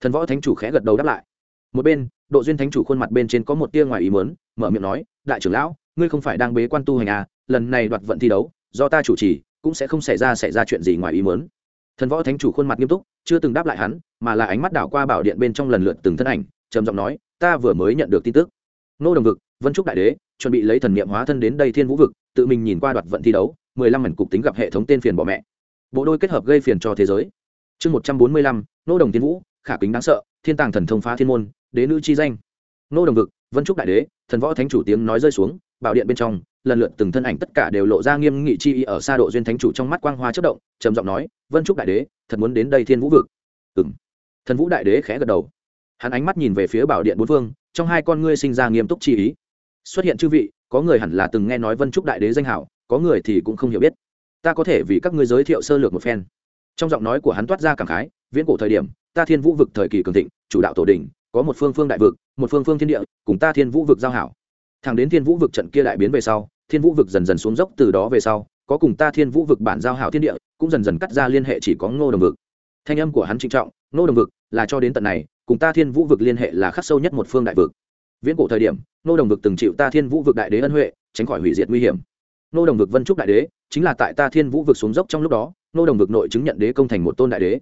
Thần võ thánh chủ khẽ gật đầu đáp lại. Một bên độ duyên thánh chủ khuôn mặt bên trên có một tia ngoài ý mớn mở miệng nói, đại trưởng lão, ngươi không phải đang bế quan tu hành à lần này đoạt vận thi đấu, do ta chủ trì, cũng sẽ không xảy ra xảy ra chuyện gì ngoài ý mớn thần võ thánh chủ khuôn mặt nghiêm túc, chưa từng đáp lại hắn, mà là ánh mắt đảo qua bảo điện bên trong lần lượt từng thân ảnh, trầm giọng nói, ta vừa mới nhận được tin tức. Nô đồng vực, vân trúc đại đế, chuẩn bị lấy thần niệm hóa thân đến đây thiên vũ vực, tự mình nhìn qua đoạt vận thi đấu, mười lăm mảnh cục tính gặp hệ thống tên phiền bỏ mẹ. Bộ đôi kết hợp gây phiền cho thế giới. Chương một trăm bốn mươi lăm, nô đồng thiên vũ khả kính đáng sợ, thiên tàng thần thông phá thiên môn, đế nữ chi danh. Nô đồng vực, vân trúc đại đế, thần võ thánh chủ tiếng nói rơi xuống, bảo điện bên trong, lần lượt từng thân ảnh tất cả đều lộ ra nghiêm nghị chi ý ở xa độ duyên thánh chủ trong mắt quang hoa chất động, trầm giọng nói, vân trúc đại đế, thật muốn đến đây thiên vũ vực. Ừ m thần vũ đại đế khẽ gật đầu. Hắn ánh mắt nhìn về phía bảo điện bốn phương, trong hai con ngươi sinh ra nghiêm túc chi ý. Xuất hiện chư vị, có người hẳn là từng nghe nói vân trúc đại đế danh hảo, có người thì cũng không hiểu biết. Ta có thể vì các ngươi giới thiệu sơ lược một phen. Trong giọng nói của hắn toát ra cảm khái, viễn cổ thời điểm ta thiên vũ vực thời kỳ cường thịnh, chủ đạo tổ đình, có một phương phương đại vực, một phương phương thiên địa, cùng ta thiên vũ vực giao hảo. Thẳng đến thiên vũ vực trận kia đại biến về sau, thiên vũ vực dần dần xuống dốc từ đó về sau, có cùng ta thiên vũ vực bản giao hảo thiên địa, cũng dần dần cắt ra liên hệ chỉ có ngô đồng vực. Thanh âm của hắn trinh trọng, ngô đồng vực, là cho đến tận này, cùng ta thiên vũ vực liên hệ là khắc sâu nhất một phương đại vực. Viễn cổ thời điểm, ngô đồng vực từng chịu ta thiên vũ vực đại đế ân huệ, tránh khỏi hủy diệt nguy hiểm. Ngô đồng vực vân trúc đại đế, chính là tại ta thiên vũ vực xuống dốc trong lúc đó, ngô đồng vực nội chứng nhận đế công thành một tôn đại đế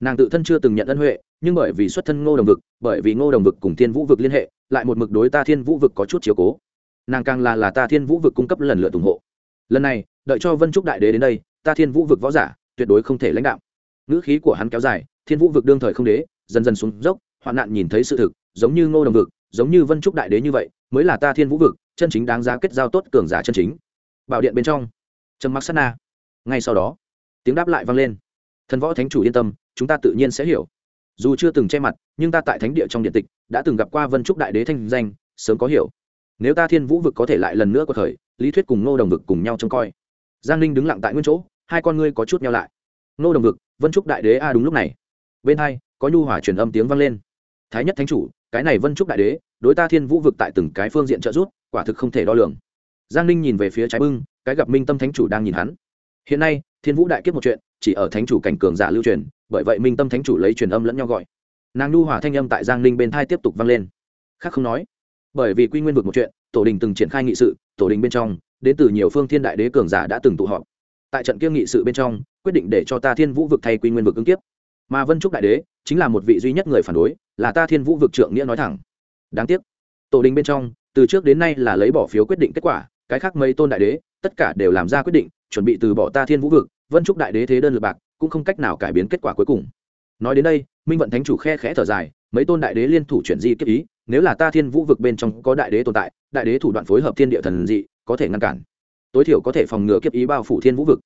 nàng tự thân chưa từng nhận ân huệ, nhưng bởi vì xuất thân ngô đồng vực, bởi vì ngô đồng vực cùng thiên vũ vực liên hệ, lại một mực đối ta thiên vũ vực có chút chiếu cố. Nàng càng là là ta thiên vũ vực cung cấp lần lượt ủng hộ. Lần này, đợi cho vân trúc đại đế đến đây, ta thiên vũ vực võ giả, tuyệt đối không thể lãnh đạo ngữ khí của hắn kéo dài, thiên vũ vực đương thời không đế, dần dần xuống dốc, hoạn nạn nhìn thấy sự thực, giống như ngô đồng vực, giống như vân trúc đại đế như vậy, mới là ta thiên vũ vực, chân chính đáng giá kết giao tốt cường giả chân chính. Bảo điện bên trong. Trầm mặc sát na. Ngay sau đó, tiếng đáp lại vang lên thần võ thánh chủ yên tâm, chúng ta tự nhiên sẽ hiểu. Dù chưa từng che mặt, nhưng ta tại thánh địa trong điện tịch, đã từng gặp qua vân trúc đại đế thanh danh, sớm có hiểu. Nếu ta thiên vũ vực có thể lại lần nữa có thời, lý thuyết cùng ngô đồng vực cùng nhau trông coi. Giang ninh đứng lặng tại nguyên chỗ, hai con ngươi có chút nhau lại. Ngô đồng vực, vân trúc đại đế a, đúng lúc này. Bên hai, có nhu hỏa truyền âm tiếng vang lên. Thái nhất thánh chủ, cái này vân trúc đại đế, đối ta thiên vũ vực tại từng cái phương diện trợ giúp, quả thực không thể đo lường. Giang ninh nhìn về phía trái bưng, cái gặp minh tâm thánh chủ đang nhìn hắn. Hiện nay, thiên vũ đại kiếp một chuyện chỉ ở thánh chủ cảnh cường giả lưu truyền, bởi vậy minh tâm thánh chủ lấy truyền âm lẫn nhau gọi. Nàng nhu hỏa thanh âm tại giang ninh bên thai tiếp tục vang lên. Khác không nói, bởi vì quy nguyên vực một chuyện, tổ đình từng triển khai nghị sự, tổ đình bên trong, đến từ nhiều phương thiên đại đế cường giả đã từng tụ họp. Tại trận kia nghị sự bên trong, quyết định để cho ta thiên vũ vực thay quy nguyên vực ứng kiếp. Mà vân trúc đại đế, chính là một vị duy nhất người phản đối, là ta thiên vũ vực trượng nghĩa nói thẳng. Đáng tiếc, tổ đình bên trong, từ trước đến nay là lấy bỏ phiếu quyết định kết quả, cái khác mấy tôn đại đế, tất cả đều làm ra quyết định, chuẩn bị từ bỏ ta thiên vũ vực vân trúc đại đế thế đơn lượt bạc cũng không cách nào cải biến kết quả cuối cùng. Nói đến đây, minh vận thánh chủ khe khẽ thở dài, mấy tôn đại đế liên thủ chuyển di kiếp ý, nếu là ta thiên vũ vực bên trong có đại đế tồn tại, đại đế thủ đoạn phối hợp thiên địa thần dị, có thể ngăn cản. Tối thiểu có thể phòng ngừa kiếp ý bao phủ thiên vũ vực.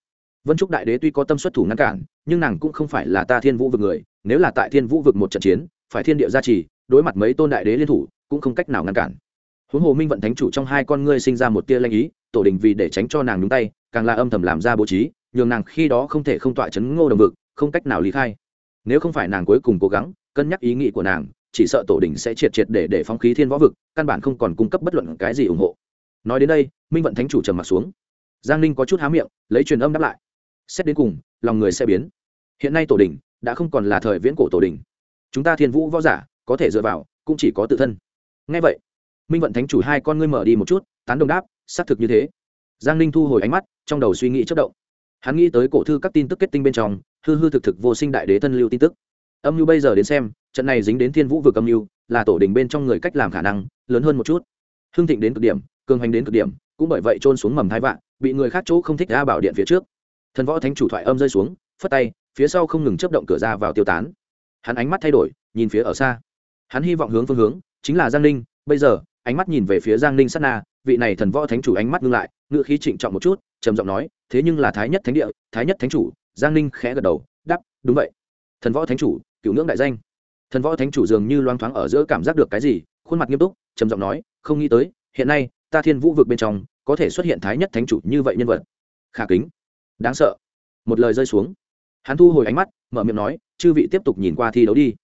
Vân trúc đại đế tuy có tâm xuất thủ ngăn cản, nhưng nàng cũng không phải là ta thiên vũ vực người, nếu là tại thiên vũ vực một trận chiến, phải thiên địa gia trì, đối mặt mấy tôn đại đế liên thủ, cũng không cách nào ngăn cản. Huống hồ minh vận thánh chủ trong hai con ngươi sinh ra một tia lanh ý, tổ đình vì để tránh cho nàng nhúng tay, càng là âm thầm làm ra bố trí nhường nàng khi đó không thể không tọa chấn ngô đồng vực, không cách nào lý khai. Nếu không phải nàng cuối cùng cố gắng, cân nhắc ý nghĩ của nàng, chỉ sợ tổ đình sẽ triệt triệt để để phóng khí thiên võ vực, căn bản không còn cung cấp bất luận cái gì ủng hộ. Nói đến đây, minh vận thánh chủ trầm mặt xuống. Giang ninh có chút há miệng, lấy truyền âm đáp lại. Xét đến cùng, lòng người sẽ biến. Hiện nay tổ đình đã không còn là thời viễn cổ tổ đình. Chúng ta thiên vũ võ giả, có thể dựa vào, cũng chỉ có tự thân. Ngay vậy, minh vận thánh chủ hai con ngươi mở đi một chút, tán đồng đáp, xác thực như thế. Giang ninh thu hồi ánh mắt, trong đầu suy nghĩ chất động hắn nghĩ tới cổ thư các tin tức kết tinh bên trong, hư hư thực thực vô sinh đại đế thân lưu tin tức. Âm mưu bây giờ đến xem, trận này dính đến thiên vũ vực âm mưu là tổ đình bên trong người cách làm khả năng, lớn hơn một chút. Hưng thịnh đến cực điểm, cường hành đến cực điểm, cũng bởi vậy trôn xuống mầm hai vạn, bị người khác chỗ không thích ra bảo điện phía trước. Thần võ thánh chủ thoại âm rơi xuống, phất tay, phía sau không ngừng chấp động cửa ra vào tiêu tán. Hắn ánh mắt thay đổi, nhìn phía ở xa. Hắn hy vọng hướng phương hướng, chính là giang ninh, bây giờ, ánh mắt nhìn về phía giang ninh sát na, vị này thần võ thánh chủ ánh mắt ngưng lại ngự khí trịnh trọng một chút trầm giọng nói, thế nhưng là thái nhất thánh địa, thái nhất thánh chủ. Giang ninh khẽ gật đầu đắp đúng vậy. Thần võ thánh chủ, cựu ngưỡng đại danh. Thần võ thánh chủ dường như loang thoáng ở giữa cảm giác được cái gì, khuôn mặt nghiêm túc, trầm giọng nói, không nghĩ tới, hiện nay, ta thiên vũ vực bên trong, có thể xuất hiện thái nhất thánh chủ như vậy nhân vật. Khả kính. Đáng sợ. Một lời rơi xuống. Hắn thu hồi ánh mắt, mở miệng nói, chư vị tiếp tục nhìn qua thi đấu đi.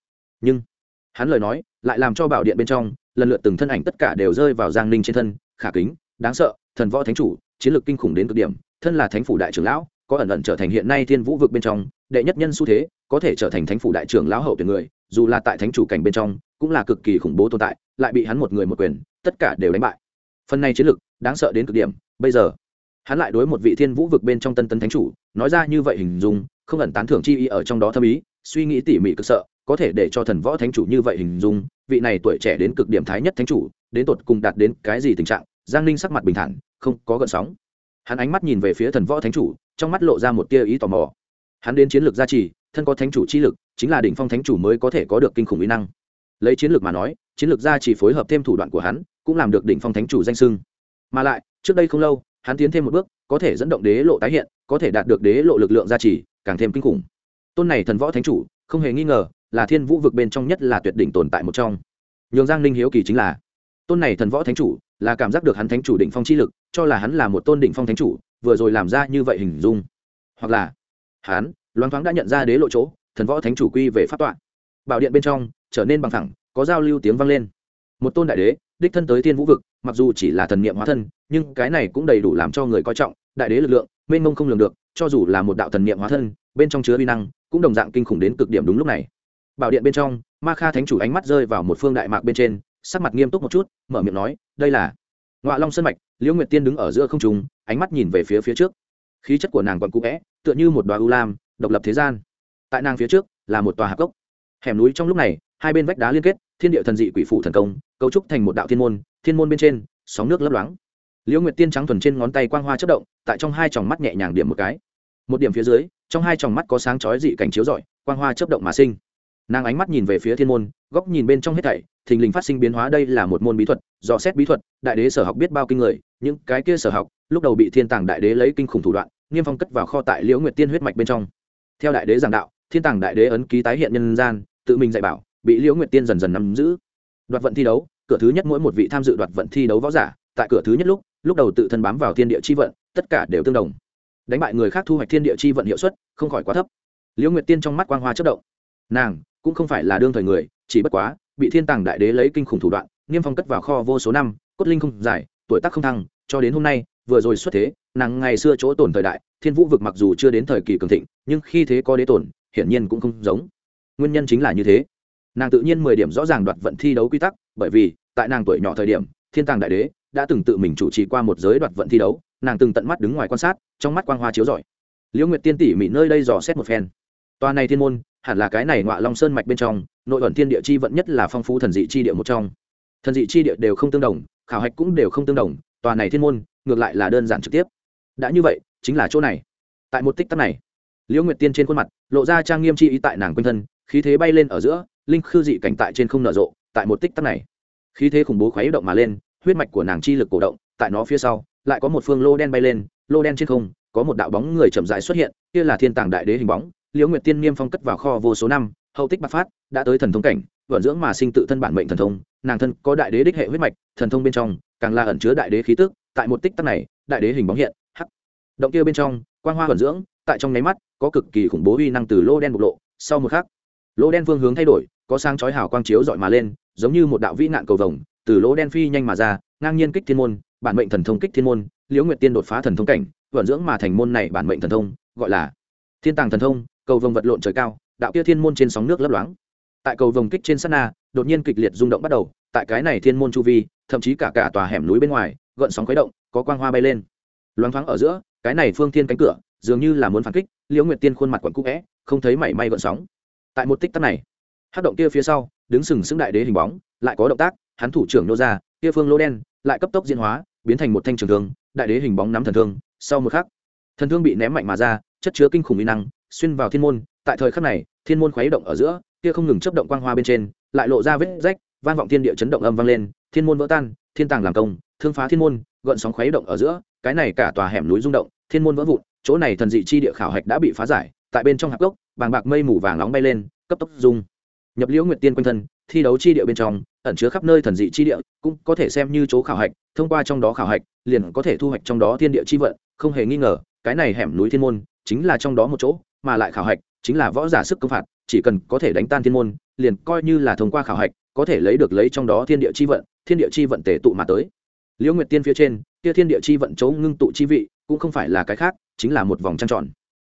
Nhưng, hắn lời nói, lại làm cho bảo điện bên trong, lần lượt từng thân ảnh tất cả đều rơi vào giang ninh trên thân. Khả kính. Đáng sợ. Thần võ thánh chủ chiến lược kinh khủng đến cực điểm, thân là thánh phủ đại trưởng lão, có ẩn ẩn trở thành hiện nay thiên vũ vực bên trong, đệ nhất nhân xu thế, có thể trở thành thánh phủ đại trưởng lão hậu tuyển người, dù là tại thánh chủ cảnh bên trong, cũng là cực kỳ khủng bố tồn tại, lại bị hắn một người một quyền, tất cả đều đánh bại. Phần này chiến lược, đáng sợ đến cực điểm, bây giờ, hắn lại đối một vị thiên vũ vực bên trong tân tân thánh chủ, nói ra như vậy hình dung, không ẩn tán thưởng chi ý ở trong đó thâm ý, suy nghĩ tỉ mỉ cực sợ, có thể để cho thần võ thánh chủ như vậy hình dung, vị này tuổi trẻ đến cực điểm thái nhất thánh chủ, đến tột cùng đạt đến cái gì tình trạng, giang ninh sắc mặt bình thản không có gợn sóng. Hắn ánh mắt nhìn về phía thần võ thánh chủ, trong mắt lộ ra một tia ý tò mò. Hắn đến chiến lược gia trì, thân có thánh chủ chi lực, chính là đỉnh phong thánh chủ mới có thể có được kinh khủng ý năng. Lấy chiến lược mà nói, chiến lược gia trì phối hợp thêm thủ đoạn của hắn, cũng làm được đỉnh phong thánh chủ danh sưng. Mà lại, trước đây không lâu, hắn tiến thêm một bước, có thể dẫn động đế lộ tái hiện, có thể đạt được đế lộ lực lượng gia trì, càng thêm kinh khủng. Tôn này thần võ thánh chủ, không hề nghi ngờ, là thiên vũ vực bên trong nhất là tuyệt đỉnh tồn tại một trong. Nhường giang ninh hiếu kỳ chính là, tôn này thần võ thánh chủ là cảm giác được hắn thánh chủ đỉnh phong chi lực, cho là hắn là một tôn đỉnh phong thánh chủ, vừa rồi làm ra như vậy hình dung. Hoặc là, hắn loáng thoáng đã nhận ra đế lộ chỗ, thần võ thánh chủ quy về pháp tọa. Bảo điện bên trong, trở nên bằng thẳng, có giao lưu tiếng vang lên. Một tôn đại đế, đích thân tới thiên vũ vực, mặc dù chỉ là thần niệm hóa thân, nhưng cái này cũng đầy đủ làm cho người coi trọng, đại đế lực lượng, mênh mông không lường được, cho dù là một đạo thần niệm hóa thân, bên trong chứa vi năng, cũng đồng dạng kinh khủng đến cực điểm đúng lúc này. Bảo điện bên trong, ma kha thánh chủ ánh mắt rơi vào một phương đại mạc bên trên sắc mặt nghiêm túc một chút, mở miệng nói, đây là ngoại long sân mạch. Liễu nguyệt tiên đứng ở giữa không trùng ánh mắt nhìn về phía phía trước. Khí chất của nàng còn cũ vẽ, tựa như một đoà u lam, độc lập thế gian. Tại nàng phía trước là một tòa hạp cốc. Hẻm núi trong lúc này, hai bên vách đá liên kết, thiên địa thần dị quỷ phủ thần công, cấu trúc thành một đạo thiên môn thiên môn bên trên, sóng nước lấp loáng. Liễu nguyệt tiên trắng thuần trên ngón tay quang hoa chất động, tại trong hai tròng mắt nhẹ nhàng điểm một cái. Một điểm phía dưới, trong hai tròng mắt có sáng chói dị cảnh chiếu rọi, quang hoa chất động mà sinh nàng ánh mắt nhìn về phía thiên môn, góc nhìn bên trong hết thảy, thình lình phát sinh biến hóa đây là một môn bí thuật do xét bí thuật, đại đế sở học biết bao kinh người, những cái kia sở học, lúc đầu bị thiên tàng đại đế lấy kinh khủng thủ đoạn, nghiêm phong cất vào kho tại liễu nguyệt tiên huyết mạch bên trong. Theo đại đế giảng đạo, thiên tàng đại đế ấn ký tái hiện nhân gian, tự mình dạy bảo, bị liễu nguyệt tiên dần dần nắm giữ. Đoạt vận thi đấu, cửa thứ nhất mỗi một vị tham dự đoạt vận thi đấu võ giả, tại cửa thứ nhất lúc lúc đầu tự thân bám vào thiên địa chi vận, tất cả đều tương đồng. Đánh bại người khác thu hoạch thiên địa chi vận hiệu suất, không khỏi quá thấp. Liễu nguyệt tiên trong mắt quang hoa chất động. Nàng cũng không phải là đương thời người, chỉ bất quá, bị thiên tàng đại đế lấy kinh khủng thủ đoạn, niêm phong cất vào kho vô số năm, cốt linh không giải, tuổi tác không thăng, cho đến hôm nay, vừa rồi xuất thế, nàng ngày xưa chỗ tổn thời đại, thiên vũ vực mặc dù chưa đến thời kỳ cường thịnh, nhưng khi thế có đế tổn hiển nhiên cũng không giống. Nguyên nhân chính là như thế. Nàng tự nhiên mười điểm rõ ràng đoạt vận thi đấu quy tắc, bởi vì, tại nàng tuổi nhỏ thời điểm, thiên tàng đại đế đã từng tự mình chủ trì qua một giới đoạt vận thi đấu, nàng từng tận mắt đứng ngoài quan sát, trong mắt quang hoa chiếu rọi. Liễu nguyệt tiên tỷ mỹ nơi đây dò xét một phen. Tòa này thiên môn hẳn là cái này ngọa long sơn mạch bên trong, nội ẩn thiên địa chi vận nhất là phong phú thần dị chi địa một trong. Thần dị chi địa đều không tương đồng, khảo hạch cũng đều không tương đồng, tòa này thiên môn, ngược lại là đơn giản trực tiếp. Đã như vậy, chính là chỗ này. Tại một tích tắc này, liễu nguyệt tiên trên khuôn mặt, lộ ra trang nghiêm chi ý tại nàng quanh thân, khí thế bay lên ở giữa, linh khư dị cảnh tại trên không nở rộ, tại một tích tắc này. Khí thế khủng bố khuấy động mà lên, huyết mạch của nàng chi lực cổ động, tại nó phía sau, lại có một phương lô đen bay lên, lô đen trên không, có một đạo bóng người chậm rãi xuất hiện, kia là thiên tàng đại đế hình bóng liễu nguyệt tiên niêm phong cất vào kho vô số năm, hậu tích bạc phát, đã tới thần thông cảnh, vận dưỡng mà sinh tự thân bản mệnh thần thông, nàng thân có đại đế đích hệ huyết mạch, thần thông bên trong, càng là ẩn chứa đại đế khí tức, tại một tích tắc này, đại đế hình bóng hiện, hắc. Động kia bên trong, quang hoa vận dưỡng, tại trong nháy mắt, có cực kỳ khủng bố uy năng từ lô đen bộc lộ, sau một khắc, lô đen phương hướng thay đổi, có sang chói hào quang chiếu dọi mà lên, giống như một đạo vĩ nạn cầu vồng, từ lỗ đen phi nhanh mà ra, ngang nhiên kích thiên môn, bản mệnh thần thông kích thiên môn, liễu nguyệt tiên đột phá thần thông cảnh, vận dưỡng mà thành môn này bản mệnh thần thông, gọi là thiên tàng thần thông cầu vồng vật lộn trời cao, đạo kia thiên môn trên sóng nước lấp loáng. Tại cầu vồng kích trên sắt na, đột nhiên kịch liệt rung động bắt đầu, tại cái này thiên môn chu vi, thậm chí cả cả tòa hẻm núi bên ngoài, gợn sóng khuấy động, có quang hoa bay lên. Loáng thoáng ở giữa, cái này phương thiên cánh cửa, dường như là muốn phản kích, liễu nguyệt tiên khuôn mặt quặn cũ vẽ, không thấy mảy may gợn sóng. Tại một tích tắc này hát động kia phía sau, đứng sừng sững đại đế hình bóng, lại có động tác, hắn thủ trưởng nô ra, kia phương lô đen, lại cấp tốc diễn hóa, biến thành một thanh trường thương, đại đế hình bóng nắm thần thương, sau một khắc, thần thương bị ném mạnh mà ra, chất chứa kinh khủng uy năng xuyên vào thiên môn, tại thời khắc này, thiên môn khuấy động ở giữa, kia không ngừng chấp động quang hoa bên trên, lại lộ ra vết rách, vang vọng thiên địa chấn động âm vang lên, thiên môn vỡ tan, thiên tàng làm công, thương phá thiên môn, gợn sóng khuấy động ở giữa, cái này cả tòa hẻm núi rung động, thiên môn vỡ vụn, chỗ này thần dị chi địa khảo hạch đã bị phá giải, tại bên trong hạp gốc vàng bạc mây mù vàng nóng bay lên, cấp tốc dung nhập liễu nguyệt tiên quanh thân, thi đấu chi địa bên trong, ẩn chứa khắp nơi thần dị chi địa, cũng có thể xem như chỗ khảo hạch, thông qua trong đó khảo hạch, liền có thể thu hoạch trong đó thiên địa chi vận, không hề nghi ngờ, cái này hẻm núi thiên môn, chính là trong đó một chỗ mà lại khảo hạch chính là võ giả sức công phạt, chỉ cần có thể đánh tan thiên môn, liền coi như là thông qua khảo hạch, có thể lấy được lấy trong đó thiên địa chi vận, thiên địa chi vận tể tụ mà tới. Liễu nguyệt tiên phía trên, kia thiên địa chi vận chấu ngưng tụ chi vị, cũng không phải là cái khác, chính là một vòng trăng tròn.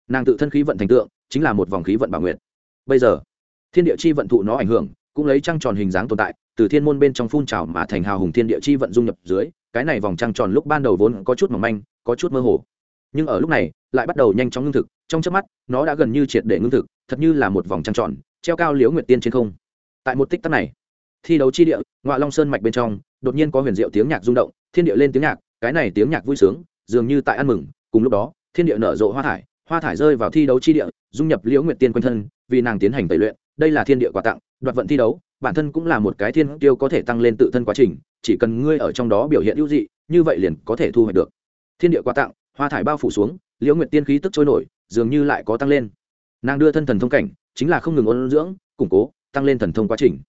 Nàng tự thân khí vận thành tượng, chính là một vòng khí vận bảo nguyệt. bây giờ, thiên địa chi vận thụ nó ảnh hưởng, cũng lấy trăng tròn hình dáng tồn tại, từ thiên môn bên trong phun trào mà thành hào hùng thiên địa chi vận dung nhập dưới, cái này vòng trăng tròn lúc ban đầu vốn có chút mỏng manh, có chút mơ hồ. Nhưng ở lúc này, lại bắt đầu nhanh chóng ngưng thực trong chớp mắt, nó đã gần như triệt để ngưng thực, thật như là một vòng trăng tròn, treo cao liễu nguyệt tiên trên không. Tại một tích tắc này, thi đấu chi địa ngoại long sơn mạch bên trong, đột nhiên có huyền diệu tiếng nhạc rung động, thiên địa lên tiếng nhạc, cái này tiếng nhạc vui sướng, dường như tại ăn mừng, cùng lúc đó, thiên địa nở rộ hoa thải hoa thải rơi vào thi đấu chi địa, dung nhập liễu nguyệt tiên quanh thân, vì nàng tiến hành tẩy luyện, đây là thiên địa quà tặng, đoạt vận thi đấu, bản thân cũng là một cái thiên tiêu có thể tăng lên tự thân quá trình, chỉ cần ngươi ở trong đó biểu hiện ưu dị, như vậy liền có thể thu hoạch được. Thiên địa quà tặng, hoa thải bao phủ xuống, liễu nguyệt tiên khí tức trôi nổi dường như lại có tăng lên. Nàng đưa thân thần thông cảnh, chính là không ngừng ôn dưỡng, củng cố, tăng lên thần thông quá trình.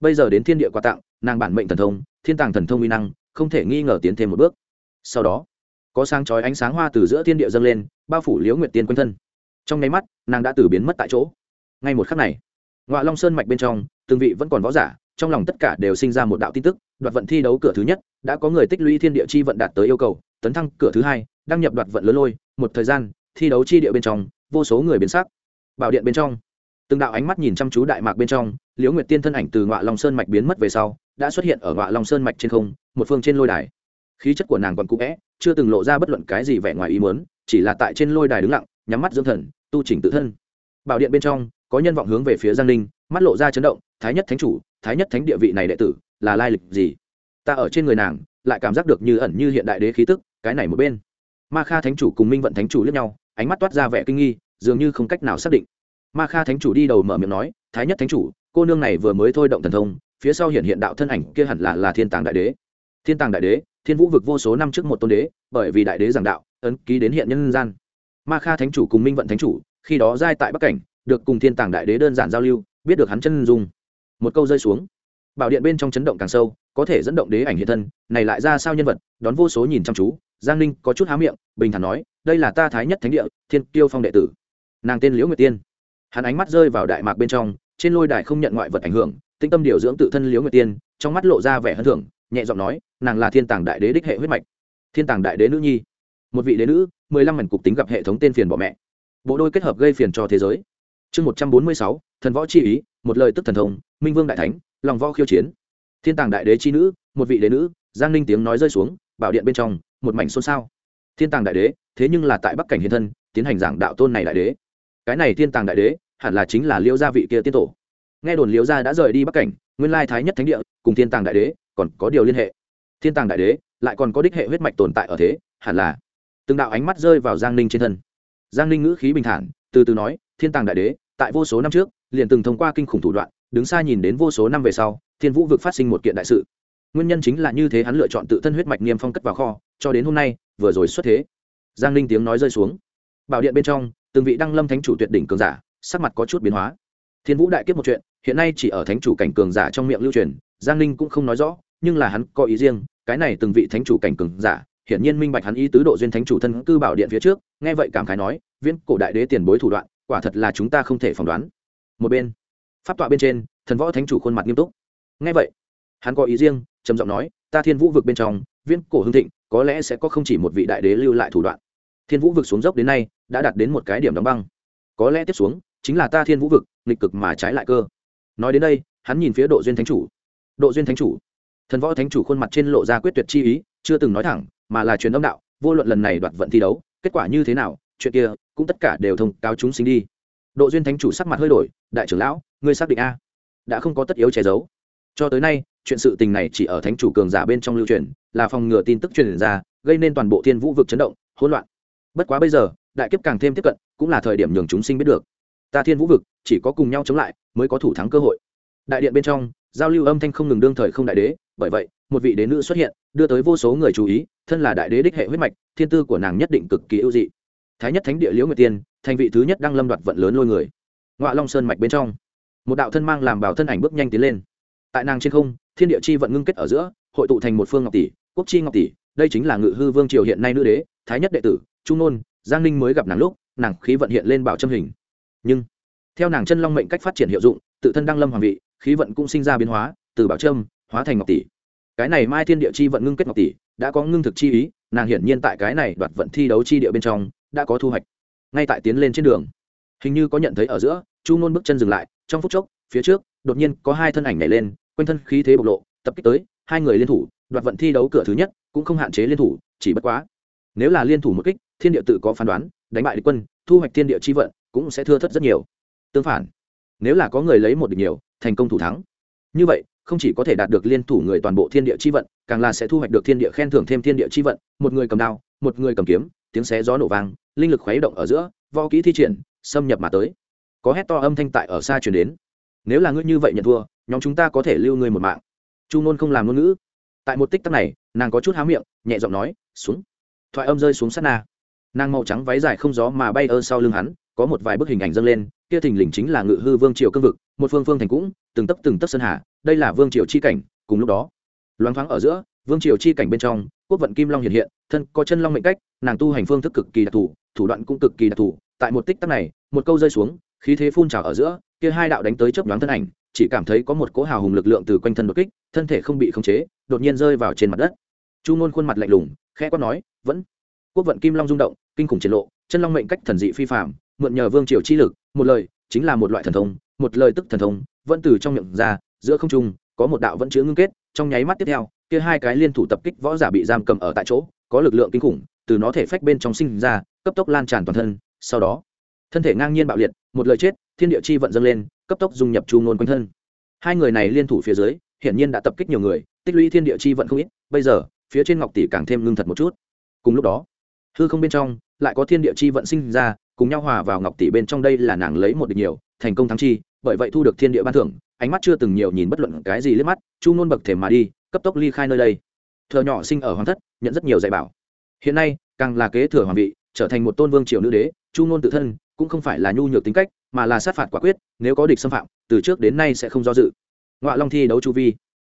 Bây giờ đến thiên địa quà tặng, nàng bản mệnh thần thông, thiên tàng thần thông uy năng, không thể nghi ngờ tiến thêm một bước. Sau đó, có sáng chói ánh sáng hoa từ giữa thiên địa dâng lên, bao phủ liễu nguyệt tiên quanh thân. Trong nháy mắt, nàng đã từ biến mất tại chỗ. Ngay một khắc này ngoại long sơn mạch bên trong, từng vị vẫn còn võ giả, trong lòng tất cả đều sinh ra một đạo tin tức, đoạt vận thi đấu cửa thứ nhất, đã có người tích lũy thiên địa chi vận đạt tới yêu cầu, tấn thăng cửa thứ hai, đăng nhập đoạt vận lớn lôi, một thời gian thi đấu chi địa bên trong, vô số người biến sắc. Bảo điện bên trong, từng đạo ánh mắt nhìn chăm chú đại mạc bên trong, liễu nguyệt tiên thân ảnh từ ngọa long sơn mạch biến mất về sau, đã xuất hiện ở ngọa long sơn mạch trên không, một phương trên lôi đài. Khí chất của nàng còn cũ vẽ, chưa từng lộ ra bất luận cái gì vẻ ngoài ý muốn, chỉ là tại trên lôi đài đứng lặng, nhắm mắt dưỡng thần, tu chỉnh tự thân. Bảo điện bên trong, có nhân vọng hướng về phía giang ninh, mắt lộ ra chấn động, thái nhất thánh chủ, thái nhất thánh địa vị này đệ tử, là lai lịch gì? Ta ở trên người nàng, lại cảm giác được như ẩn như hiện đại đế khí tức, cái này một bên. Ma kha thánh chủ cùng minh vận thánh chủ lẫn nhau ánh mắt toát ra vẻ kinh nghi, dường như không cách nào xác định. Ma kha thánh chủ đi đầu mở miệng nói, thái nhất thánh chủ, cô nương này vừa mới thôi động thần thông, phía sau hiện hiện đạo thân ảnh kia hẳn là là thiên tàng đại đế. Thiên tàng đại đế, thiên vũ vực vô số năm trước một tôn đế, bởi vì đại đế giảng đạo, ấn ký đến hiện nhân gian. Ma kha thánh chủ cùng minh vận thánh chủ, khi đó giai tại bắc cảnh, được cùng thiên tàng đại đế đơn giản giao lưu, biết được hắn chân dung. Một câu rơi xuống. Bảo điện bên trong chấn động càng sâu có thể dẫn động đế ảnh hiện thân, này lại ra sao nhân vật, đón vô số nhìn chăm chú. Giang ninh có chút há miệng, bình thản nói, đây là ta thái nhất thánh địa, thiên tiêu phong đệ tử. Nàng tên liễu nguyệt tiên. Hắn ánh mắt rơi vào đại mạc bên trong, trên lôi đài không nhận ngoại vật ảnh hưởng, tinh tâm điều dưỡng tự thân liễu nguyệt tiên, trong mắt lộ ra vẻ hân thưởng nhẹ giọng nói, nàng là thiên tàng đại đế đích hệ huyết mạch. Thiên tàng đại đế nữ nhi. Một vị đế nữ, mười lăm mảnh cục tính gặp hệ thống tên phiền bỏ mẹ. Bộ đôi kết hợp gây phiền cho thế giới. Chương một trăm bốn mươi sáu, thần võ chi ý, một lời tức thần thông, minh vương đại thánh, lòng võ khiêu chiến thiên tàng đại đế chi nữ, một vị đế nữ, giang ninh tiếng nói rơi xuống, bảo điện bên trong, một mảnh xôn xao. Thiên tàng đại đế, thế nhưng là tại bắc cảnh hiện thân, tiến hành giảng đạo tôn này đại đế. Cái này thiên tàng đại đế, hẳn là chính là liêu gia vị kia tiên tổ. Nghe đồn liêu gia đã rời đi bắc cảnh, nguyên lai thái nhất thánh địa, cùng thiên tàng đại đế, còn có điều liên hệ. Thiên tàng đại đế, lại còn có đích hệ huyết mạch tồn tại ở thế, hẳn là. Từng đạo ánh mắt rơi vào giang ninh trên thân. Giang ninh ngữ khí bình thản, từ từ nói, thiên tàng đại đế, tại vô số năm trước, liền từng thông qua kinh khủng thủ đoạn đứng xa nhìn đến vô số năm về sau, thiên vũ vực phát sinh một kiện đại sự. Nguyên nhân chính là như thế hắn lựa chọn tự thân huyết mạch niêm phong cất vào kho, cho đến hôm nay, vừa rồi xuất thế. Giang ninh tiếng nói rơi xuống. Bảo điện bên trong, từng vị đăng lâm thánh chủ tuyệt đỉnh cường giả, sắc mặt có chút biến hóa. Thiên vũ đại kiếp một chuyện, hiện nay chỉ ở thánh chủ cảnh cường giả trong miệng lưu truyền, giang ninh cũng không nói rõ, nhưng là hắn có ý riêng, cái này từng vị thánh chủ cảnh cường giả, hiển nhiên minh bạch hắn ý tứ độ duyên thánh chủ thân cư bảo điện phía trước, nghe vậy cảm khái nói, viễn cổ đại đế tiền bối thủ đoạn, quả thật là chúng ta không thể phỏng đoán. Một bên pháp tọa bên trên, thần võ thánh chủ khuôn mặt nghiêm túc. Nghe vậy, hắn có ý riêng, trầm giọng nói, ta thiên vũ vực bên trong, viễn cổ hưng thịnh, có lẽ sẽ có không chỉ một vị đại đế lưu lại thủ đoạn. Thiên vũ vực xuống dốc đến nay, đã đạt đến một cái điểm đóng băng. Có lẽ tiếp xuống, chính là ta thiên vũ vực, nghịch cực mà trái lại cơ. Nói đến đây, hắn nhìn phía độ duyên thánh chủ. Độ duyên thánh chủ. Thần võ thánh chủ khuôn mặt trên lộ ra quyết tuyệt chi ý, chưa từng nói thẳng, mà là truyền âm đạo, vô luận lần này đoạt vận thi đấu, kết quả như thế nào, chuyện kia cũng tất cả đều thông cáo chúng sinh đi. Độ duyên thánh chủ sắc mặt hơi đổi, đại trưởng lão ngươi xác định a? Đã không có tất yếu che giấu. Cho tới nay, chuyện sự tình này chỉ ở thánh chủ cường giả bên trong lưu truyền, là phòng ngừa tin tức truyền ra, gây nên toàn bộ thiên vũ vực chấn động, hỗn loạn. Bất quá bây giờ, đại kiếp càng thêm tiếp cận, cũng là thời điểm nhường chúng sinh biết được. Ta thiên vũ vực, chỉ có cùng nhau chống lại, mới có thủ thắng cơ hội. Đại điện bên trong, giao lưu âm thanh không ngừng đương thời không đại đế, bởi vậy, một vị đế nữ xuất hiện, đưa tới vô số người chú ý, thân là đại đế đích hệ huyết mạch, thiên tư của nàng nhất định cực kỳ ưu dị. Thái nhất thánh địa liễu nguyệt tiên, thành vị thứ nhất đang lâm đoạt vận lớn lôi người. Ngoại long sơn mạch bên trong một đạo thân mang làm bảo thân ảnh bước nhanh tiến lên. Tại nàng trên không, thiên địa chi vận ngưng kết ở giữa, hội tụ thành một phương ngọc tỷ, quốc chi ngọc tỷ, đây chính là ngự hư vương triều hiện nay nữ đế, thái nhất đệ tử trung nôn, giang ninh mới gặp nàng lúc, nàng khí vận hiện lên bảo châm hình. Nhưng, theo nàng chân long mệnh cách phát triển hiệu dụng, tự thân đăng lâm hoàng vị, khí vận cũng sinh ra biến hóa, từ bảo trâm hóa thành ngọc tỷ. Cái này mai thiên địa chi vận ngưng kết ngọc tỷ, đã có ngưng thực chi ý, nàng hiển nhiên tại cái này đoạt vận thi đấu chi địa bên trong, đã có thu hoạch. Ngay tại tiến lên trên đường, hình như có nhận thấy ở giữa chu ngôn bước chân dừng lại, trong phút chốc, phía trước, đột nhiên có hai thân ảnh nhảy lên, quanh thân khí thế bộc lộ, tập kích tới, hai người liên thủ, đoạt vận thi đấu cửa thứ nhất, cũng không hạn chế liên thủ, chỉ bất quá. Nếu là liên thủ một kích, thiên địa tự có phán đoán, đánh bại địch quân, thu hoạch thiên địa chi vận, cũng sẽ thưa thất rất nhiều. Tương phản, nếu là có người lấy một địch nhiều, thành công thủ thắng. Như vậy, không chỉ có thể đạt được liên thủ người toàn bộ thiên địa chi vận, càng là sẽ thu hoạch được thiên địa khen thưởng thêm thiên địa chi vận, một người cầm đao, một người cầm kiếm, tiếng xé gió nổ vang, linh lực khuấy động ở giữa vo kỹ thi triển, xâm nhập mà tới có hét to âm thanh tại ở xa chuyển đến. Nếu là ngươi như vậy nhận thua, nhóm chúng ta có thể lưu ngươi một mạng. Chu nôn không làm ngôn ngữ. Tại một tích tắc này, nàng có chút há miệng, nhẹ giọng nói, xuống. Thoại âm rơi xuống sát na. Nàng màu trắng váy dài không gió mà bay ơ sau lưng hắn, có một vài bức hình ảnh dâng lên, kia thình lình chính là ngự hư vương triều cương vực, một phương phương thành cũng, từng tấp từng tấp sơn hà, đây là vương triều chi cảnh, cùng lúc đó, loáng thoáng ở giữa, vương triều chi cảnh bên trong, quốc vận kim long hiện hiện, thân có chân long mệnh cách, nàng tu hành phương thức cực kỳ đặc thù, thủ đoạn cũng cực kỳ đặc thù. Tại một tích tắc này, một câu rơi xuống khí thế phun trào ở giữa, kia hai đạo đánh tới chớp nhoáng thân ảnh, chỉ cảm thấy có một cỗ hào hùng lực lượng từ quanh thân đột kích, thân thể không bị khống chế, đột nhiên rơi vào trên mặt đất. Chu ngôn khuôn mặt lạnh lùng, khẽ quát nói, vẫn. Quốc vận kim long rung động, kinh khủng triển lộ, chân long mệnh cách thần dị phi phạm mượn nhờ vương triều chi lực, một lời, chính là một loại thần thông, một lời tức thần thông, vẫn từ trong miệng ra, giữa không trung, có một đạo vẫn chứa ngưng kết, trong nháy mắt tiếp theo, kia hai cái liên thủ tập kích võ giả bị giam cầm ở tại chỗ, có lực lượng kinh khủng, từ nó thể phách bên trong sinh ra, cấp tốc lan tràn toàn thân, sau đó thân thể ngang nhiên bạo liệt, một lời chết, thiên địa chi vận dâng lên, cấp tốc dung nhập chu ngôn quanh thân. Hai người này liên thủ phía dưới, hiển nhiên đã tập kích nhiều người, tích lũy thiên địa chi vận không ít, bây giờ, phía trên ngọc tỷ càng thêm ngưng thật một chút. Cùng lúc đó, hư không bên trong, lại có thiên địa chi vận sinh ra, cùng nhau hòa vào ngọc tỷ bên trong đây là nàng lấy một được nhiều, thành công thắng chi, bởi vậy thu được thiên địa ban thưởng, ánh mắt chưa từng nhiều nhìn bất luận cái gì liếc mắt, chu nôn bậc thềm mà đi, cấp tốc ly khai nơi đây. Thợ nhỏ sinh ở hoàng thất, nhận rất nhiều dạy bảo. Hiện nay, càng là kế thừa hoàng vị, trở thành một tôn vương triều nữ đế, chu nôn tự thân cũng không phải là nhu nhược tính cách, mà là sát phạt quả quyết, nếu có địch xâm phạm, từ trước đến nay sẽ không do dự. Ngoại long thi đấu chu vi.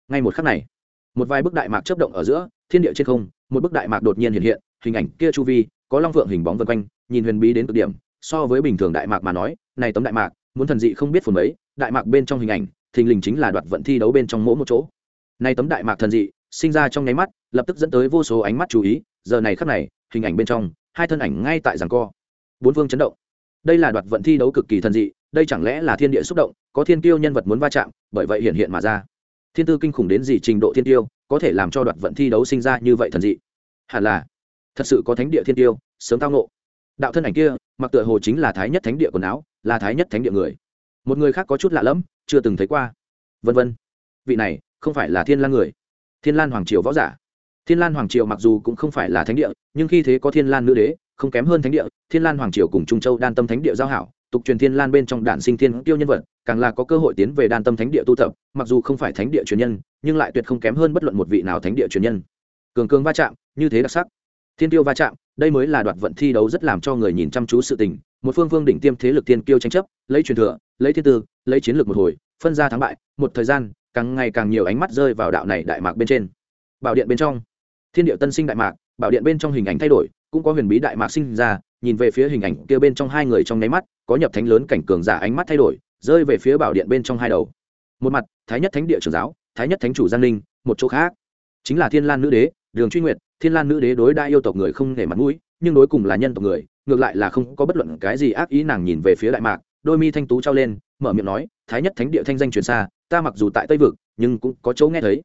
Ngay một khắc này, một vài bức đại mạc chấp động ở giữa, thiên địa trên không, một bức đại mạc đột nhiên hiện hiện, hình ảnh kia chu vi, có long phượng hình bóng vân quanh, nhìn huyền bí đến cực điểm, so với bình thường đại mạc mà nói, này tấm đại mạc, muốn thần dị không biết phồn mấy, đại mạc bên trong hình ảnh, thình lình chính là đoạt vận thi đấu bên trong mỗi một chỗ. Này tấm đại mạc thần dị, sinh ra trong nháy mắt, lập tức dẫn tới vô số ánh mắt chú ý, giờ này khắc này, hình ảnh bên trong, hai thân ảnh ngay tại giằng co. Bốn phương chấn động đây là đoạt vận thi đấu cực kỳ thần dị, đây chẳng lẽ là thiên địa xúc động, có thiên tiêu nhân vật muốn va chạm, bởi vậy hiện hiện mà ra. Thiên tư kinh khủng đến gì trình độ thiên tiêu có thể làm cho đoạt vận thi đấu sinh ra như vậy thần dị? Hẳn là, thật sự có thánh địa thiên tiêu sớm tao nộ đạo thân ảnh kia, mặc tựa hồ chính là thái nhất thánh địa quần áo, là thái nhất thánh địa người. Một người khác có chút lạ lẫm, chưa từng thấy qua. Vân vân, vị này không phải là thiên lan người. Thiên lan hoàng triều võ giả. Thiên lan hoàng triều mặc dù cũng không phải là thánh địa, nhưng khi thế có thiên lan nữ đế không kém hơn thánh địa, thiên lan hoàng triều cùng trung châu đan tâm thánh địa giao hảo, tục truyền thiên lan bên trong đản sinh thiên tiêu nhân vật, càng là có cơ hội tiến về đan tâm thánh địa tu tập, mặc dù không phải thánh địa truyền nhân, nhưng lại tuyệt không kém hơn bất luận một vị nào thánh địa truyền nhân. Cường cường va chạm, như thế đặc sắc. Thiên tiêu va chạm, đây mới là đoạt vận thi đấu rất làm cho người nhìn chăm chú sự tình. Một phương vương đỉnh tiêm thế lực thiên tiêu tranh chấp, lấy truyền thừa, lấy thiên tư, lấy chiến lược một hồi, phân ra thắng bại, một thời gian, càng ngày càng nhiều ánh mắt rơi vào đạo này đại mạc bên trên. Bảo điện bên trong. Thiên địa tân sinh đại mạc, bảo điện bên trong hình ảnh thay đổi cũng có huyền bí đại mạc sinh ra, nhìn về phía hình ảnh kia bên trong hai người trong nháy mắt, có nhập thánh lớn cảnh cường giả ánh mắt thay đổi, rơi về phía bảo điện bên trong hai đầu. Một mặt, thái nhất thánh địa trưởng giáo, thái nhất thánh chủ giang ninh, một chỗ khác. Chính là thiên lan nữ đế, đường truy nguyệt, thiên lan nữ đế đối đa yêu tộc người không nể mặt mũi, nhưng đối cùng là nhân tộc người, ngược lại là không có bất luận cái gì ác ý nàng nhìn về phía đại mạc, đôi mi thanh tú trao lên, mở miệng nói, thái nhất thánh địa thanh danh truyền xa, ta mặc dù tại tây vực, nhưng cũng có chỗ nghe thấy.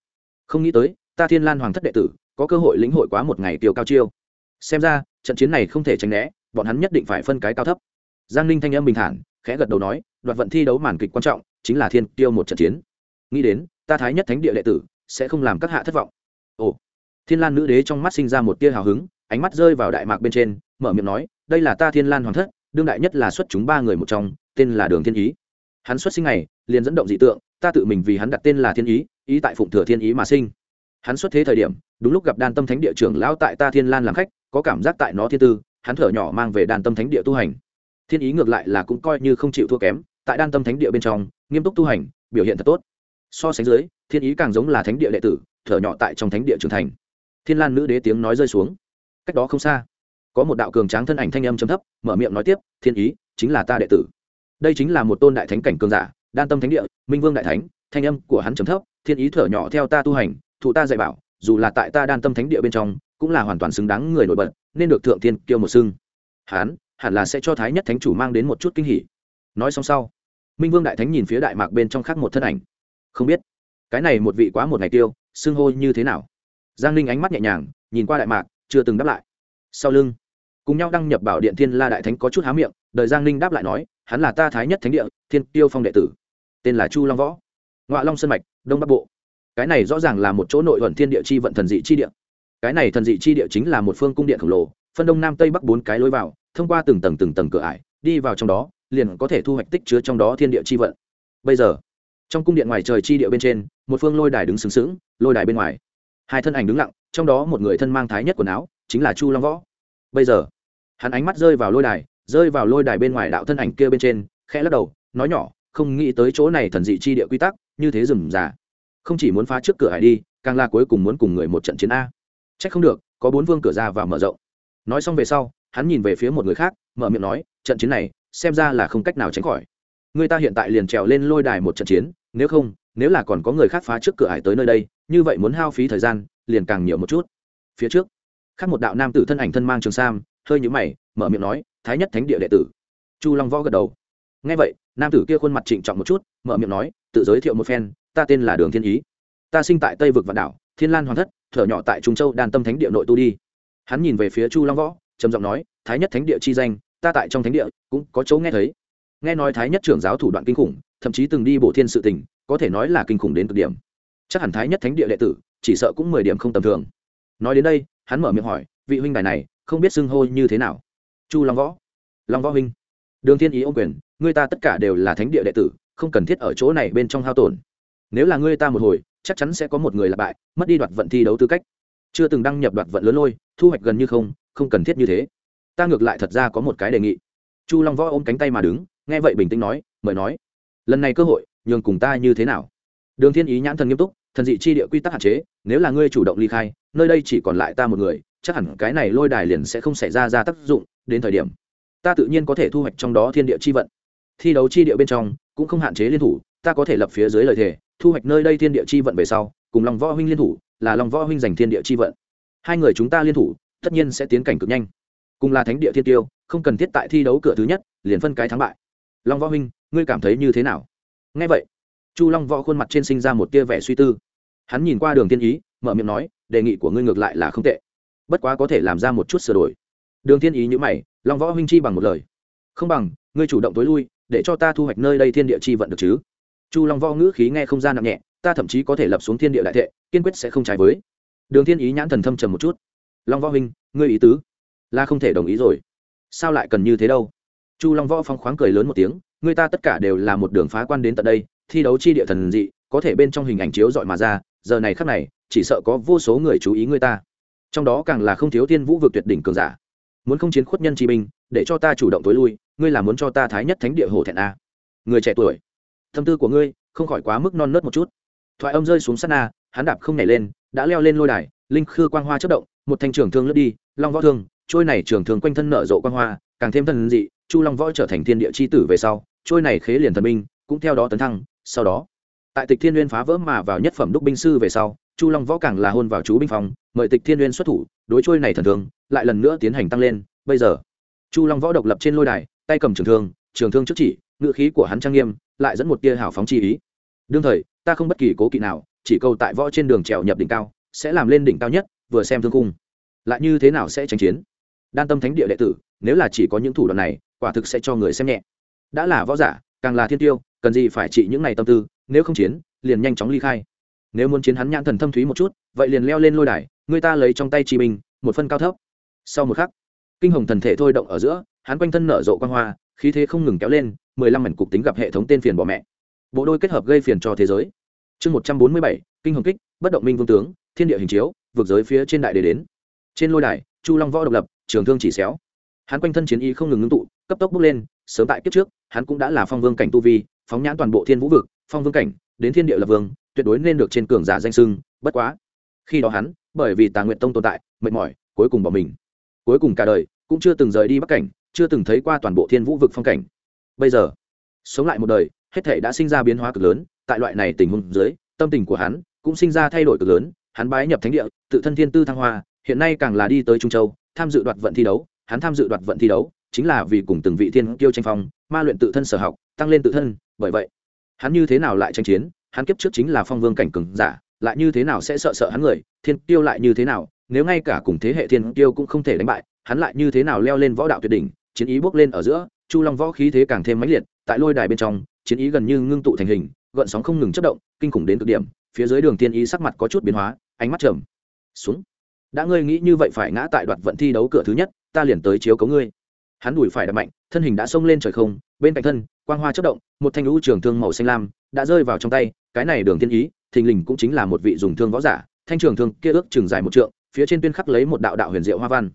Không nghĩ tới, ta thiên lan hoàng thất đệ tử, có cơ hội lĩnh hội quá một ngày tiêu cao chiêu xem ra, trận chiến này không thể tránh né, bọn hắn nhất định phải phân cái cao thấp. Giang ninh thanh âm bình thản, khẽ gật đầu nói, đoạt vận thi đấu màn kịch quan trọng, chính là thiên tiêu một trận chiến. Nghĩ đến, ta thái nhất thánh địa đệ tử, sẽ không làm các hạ thất vọng. Ồ. Thiên lan nữ đế trong mắt sinh ra một tia hào hứng, ánh mắt rơi vào đại mạc bên trên, mở miệng nói, đây là ta thiên lan hoàng thất, đương đại nhất là xuất chúng ba người một trong, tên là đường thiên ý. Hắn xuất sinh này, liền dẫn động dị tượng, ta tự mình vì hắn đặt tên là thiên ý ý tại phụng thừa thiên ý mà sinh. Hắn xuất thế thời điểm đúng lúc gặp đan tâm thánh địa trưởng lão tại ta thiên lan làm khách, có cảm giác tại nó thiên tư, hắn thở nhỏ mang về đan tâm thánh địa tu hành. Thiên ý ngược lại là cũng coi như không chịu thua kém, tại đan tâm thánh địa bên trong, nghiêm túc tu hành, biểu hiện thật tốt. So sánh dưới, thiên ý càng giống là thánh địa đệ tử, thở nhỏ tại trong thánh địa trưởng thành. Thiên lan nữ đế tiếng nói rơi xuống. Cách đó không xa, có một đạo cường tráng thân ảnh thanh âm chấm thấp, mở miệng nói tiếp, thiên ý, chính là ta đệ tử. Đây chính là một tôn đại thánh cảnh cường giả, đan tâm thánh địa, minh vương đại thánh. Thanh âm của hắn chấm thấp, thiên ý thở nhỏ theo ta tu hành, thụ ta dạy bảo dù là tại ta đan tâm thánh địa bên trong, cũng là hoàn toàn xứng đáng người nổi bật, nên được thượng thiên kêu một xưng. Hắn hẳn là sẽ cho thái nhất thánh chủ mang đến một chút kinh hỉ. Nói xong sau, minh vương đại thánh nhìn phía đại mạc bên trong khác một thân ảnh. Không biết, cái này một vị quá một ngày tiêu, xưng hô như thế nào? Giang ninh ánh mắt nhẹ nhàng, nhìn qua đại mạc, chưa từng đáp lại. Sau lưng, cùng nhau đăng nhập bảo điện thiên la đại thánh có chút há miệng, đợi giang ninh đáp lại nói, hắn là ta thái nhất thánh địa, thiên tiêu phong đệ tử, tên là chu long võ. Ngoại long sân mạch, đông bắc bộ cái này rõ ràng là một chỗ nội thuận thiên địa chi vận thần dị chi địa. Cái này thần dị chi địa chính là một phương cung điện khổng lồ phân đông nam tây bắc bốn cái lối vào thông qua từng tầng từng tầng cửa ải đi vào trong đó liền có thể thu hoạch tích chứa trong đó thiên địa chi vận. Bây giờ trong cung điện ngoài trời chi địa bên trên một phương lôi đài đứng sướng sướng, lôi đài bên ngoài. Hai thân ảnh đứng lặng trong đó một người thân mang thái nhất quần áo chính là chu long võ. Bây giờ hắn ánh mắt rơi vào lôi đài rơi vào lôi đài bên ngoài đạo thân ảnh kia bên trên khẽ lắc đầu nói nhỏ không nghĩ tới chỗ này thần dị chi địa quy tắc như thế rừng già không chỉ muốn phá trước cửa hải đi, càng là cuối cùng muốn cùng người một trận chiến a. C h ắ c không được, có bốn vương cửa ra và mở rộng. Nói xong về sau, hắn nhìn về phía một người khác, mở miệng nói, trận chiến này, xem ra là không cách nào tránh khỏi. Người ta hiện tại liền trèo lên lôi đài một trận chiến, nếu không, nếu là còn có người khác phá trước cửa hải tới nơi đây, như vậy muốn hao phí thời gian, liền càng nhiều một chút. Phía trước, khác một đạo nam tử thân ảnh thân mang trường sam, hơi nhũ mày, mở miệng nói, thái nhất thánh địa đệ tử. Chu long võ gật đầu. Ngay vậy, nam tử kia khuôn mặt trịnh trọng một chút, mở miệng nói, tự giới thiệu một phen ta tên là đường thiên ý. Ta sinh tại tây vực vạn đảo, thiên lan hoàng thất, thở nhỏ tại trung châu đan tâm thánh địa nội tu đi. Hắn nhìn về phía chu long võ, trầm giọng nói, thái nhất thánh địa chi danh, ta tại trong thánh địa cũng có chỗ nghe thấy. Nghe nói thái nhất trưởng giáo thủ đoạn kinh khủng, thậm chí từng đi bổ thiên sự tình, có thể nói là kinh khủng đến cực điểm. Chắc hẳn thái nhất thánh địa đệ tử, chỉ sợ cũng mười điểm không tầm thường. Nói đến đây, hắn mở miệng hỏi, vị huynh đài này, không biết xưng hô như thế nào? Chu long võ. Long võ huynh. Đường thiên ý ô quyền người ta tất cả đều là thánh địa đệ tử, không cần thiết ở chỗ này bên trong hao tổn nếu là ngươi ta một hồi, chắc chắn sẽ có một người là bại, mất đi đoạt vận thi đấu tư cách. Chưa từng đăng nhập đoạt vận lớn lôi, thu hoạch gần như không không cần thiết như thế. Ta ngược lại thật ra có một cái đề nghị. Chu long võ ôm cánh tay mà đứng, nghe vậy bình tĩnh nói, mời nói, lần này cơ hội, nhường cùng ta như thế nào? Đường thiên ý nhãn thần nghiêm túc, thần dị chi địa quy tắc hạn chế, nếu là ngươi chủ động ly khai, nơi đây chỉ còn lại ta một người, chắc hẳn cái này lôi đài liền sẽ không xảy ra ra tác dụng, đến thời điểm, ta tự nhiên có thể thu hoạch trong đó thiên địa chi vận. Thi đấu chi địa bên trong, cũng không hạn chế liên thủ ta có thể lập phía dưới lời thề, thu hoạch nơi đây thiên địa chi vận về sau, cùng lòng võ huynh liên thủ, là lòng võ huynh giành thiên địa chi vận. Hai người chúng ta liên thủ, tất nhiên sẽ tiến cảnh cực nhanh. Cùng là thánh địa thiên tiêu, không cần thiết tại thi đấu cửa thứ nhất, liền phân cái thắng bại. Long võ huynh, ngươi cảm thấy như thế nào? Ngay vậy, chu long võ khuôn mặt trên sinh ra một tia vẻ suy tư. Hắn nhìn qua đường thiên ý, mở miệng nói, đề nghị của ngươi ngược lại là không tệ. Bất quá có thể làm ra một chút sửa đổi. Đường thiên ý nhữ mày, long võ huynh chi bằng một lời. Không bằng, ngươi chủ động tối lui, để cho ta thu hoạch nơi đây thiên địa chi vận được chứ? Chu long võ ngữ khí nghe không ra nặng nhẹ, ta thậm chí có thể lập xuống thiên địa đại thệ, kiên quyết sẽ không trái với. Đường thiên ý nhãn thần thâm trầm một chút. Long võ huynh, ngươi ý tứ là không thể đồng ý rồi. Sao lại cần như thế đâu? Chu long võ phong khoáng cười lớn một tiếng người ta tất cả đều là một đường phá quan đến tận đây, thi đấu chi địa thần dị, có thể bên trong hình ảnh chiếu dọi mà ra, giờ này khắc này, chỉ sợ có vô số người chú ý người ta. Trong đó càng là không thiếu thiên vũ vực tuyệt đỉnh cường giả. Muốn không chiến khuất nhân chi binh, để cho ta chủ động tối lui, ngươi là muốn cho ta thái nhất thánh địa hồ thẹn a người trẻ tuổi tâm tư của ngươi, không khỏi quá mức non nớt một chút. Thoại âm rơi xuống sát na, hắn đạp không nhảy lên, đã leo lên lôi đài, linh khư quang hoa chất động, một thanh trường thương lướt đi, long võ thương, trôi này trường thương quanh thân nở rộ quang hoa, càng thêm thần dị, chu long võ trở thành thiên địa c h i tử về sau, trôi này khế liền thần binh, cũng theo đó tấn thăng, sau đó, tại tịch thiên n g u y ê n phá vỡ mà vào nhất phẩm đúc binh sư về sau, chu long võ càng là hôn vào chú binh phòng, mời tịch thiên n g u y ê n xuất thủ, đối trôi này thần thương, lại lần nữa tiến hành tăng lên, bây giờ, chu long võ độc lập trên lôi đài, tay cầm trường thương trường thương trước chỉ ngự khí của hắn trang nghiêm lại dẫn một tia hào phóng chi ý. Đương thời, ta không bất kỳ cố kỵ nào, chỉ cầu tại võ trên đường trèo nhập đỉnh cao, sẽ làm lên đỉnh cao nhất, vừa xem thương cung lại như thế nào sẽ tranh chiến? Đan tâm thánh địa đệ tử, nếu là chỉ có những thủ đoạn này, quả thực sẽ cho người xem nhẹ. Đã là võ giả, càng là thiên tiêu, cần gì phải trị những này tâm tư, nếu không chiến, liền nhanh chóng ly khai. Nếu muốn chiến hắn nhãn thần thâm thúy một chút, vậy liền leo lên lôi đài, người ta lấy trong tay chi mình một phân cao thấp. Sau một khắc, kinh hồng thần thể thôi động ở giữa, hắn quanh thân nở rộ quan hoa, khí thế không ngừng kéo lên mười lăm mảnh cục tính gặp hệ thống tên phiền bỏ mẹ. Bộ đôi kết hợp gây phiền cho thế giới. Chương một trăm bốn mươi bảy, kinh hồng kích, bất động minh vương tướng, thiên địa hình chiếu, vượt giới phía trên đại để đến. Trên lôi đài, chu long võ độc lập, trường thương chỉ xéo. Hắn quanh thân chiến ý không ngừng ngưng tụ, cấp tốc bước lên, sớm tại kiếp trước, hắn cũng đã là phong vương cảnh tu vi, phóng nhãn toàn bộ thiên vũ vực, phong vương cảnh, đến thiên địa lập vương, tuyệt đối nên được trên cường giả danh sưng bất quá. Khi đó hắn, bởi vì tà nguyện tông tồn tại, mệt mỏi, cuối cùng bỏ mình. Cuối cùng cả đời, cũng chưa từng rời đi bắc cảnh, chưa từng thấy qua toàn bộ thiên vũ vực phong cảnh bây giờ. Sống lại một đời, hết thể đã sinh ra biến hóa cực lớn, tại loại này tình huống dưới, tâm tình của hắn cũng sinh ra thay đổi cực lớn, hắn bái nhập thánh địa, tự thân thiên tư thăng hoa, hiện nay càng là đi tới trung châu, tham dự đoạt vận thi đấu, hắn tham dự đoạt vận thi đấu chính là vì cùng từng vị thiên kiêu tranh phong, ma luyện tự thân sở học, tăng lên tự thân, bởi vậy, hắn như thế nào lại tranh chiến, hắn kiếp trước chính là phong vương cảnh cường giả, lại như thế nào sẽ sợ sợ hắn người, thiên kiêu lại như thế nào, nếu ngay cả cùng thế hệ thiên kiêu cũng không thể đánh bại, hắn lại như thế nào leo lên võ đạo tuyệt đỉnh, chiến ý bước lên ở giữa chu long võ khí thế càng thêm mãnh liệt, tại lôi đài bên trong, chiến ý gần như ngưng tụ thành hình, gợn sóng không ngừng chất động, kinh khủng đến cực điểm, phía dưới đường thiên ý sắc mặt có chút biến hóa, ánh mắt trầm. Xuống. Đã ngươi nghĩ như vậy phải ngã tại đoạt vận thi đấu cửa thứ nhất, ta liền tới chiếu cấu ngươi. Hắn đùi phải đập mạnh, thân hình đã xông lên trời không, bên cạnh thân, quang hoa chất động, một thanh lũ trường thương màu xanh lam đã rơi vào trong tay, cái này đường thiên ý, thình lình cũng chính là một vị dùng thương võ giả, thanh trường thương kia ước chừng dài một trượng, phía trên tuyên khắc lấy một đạo đạo huyền diệu hoa văn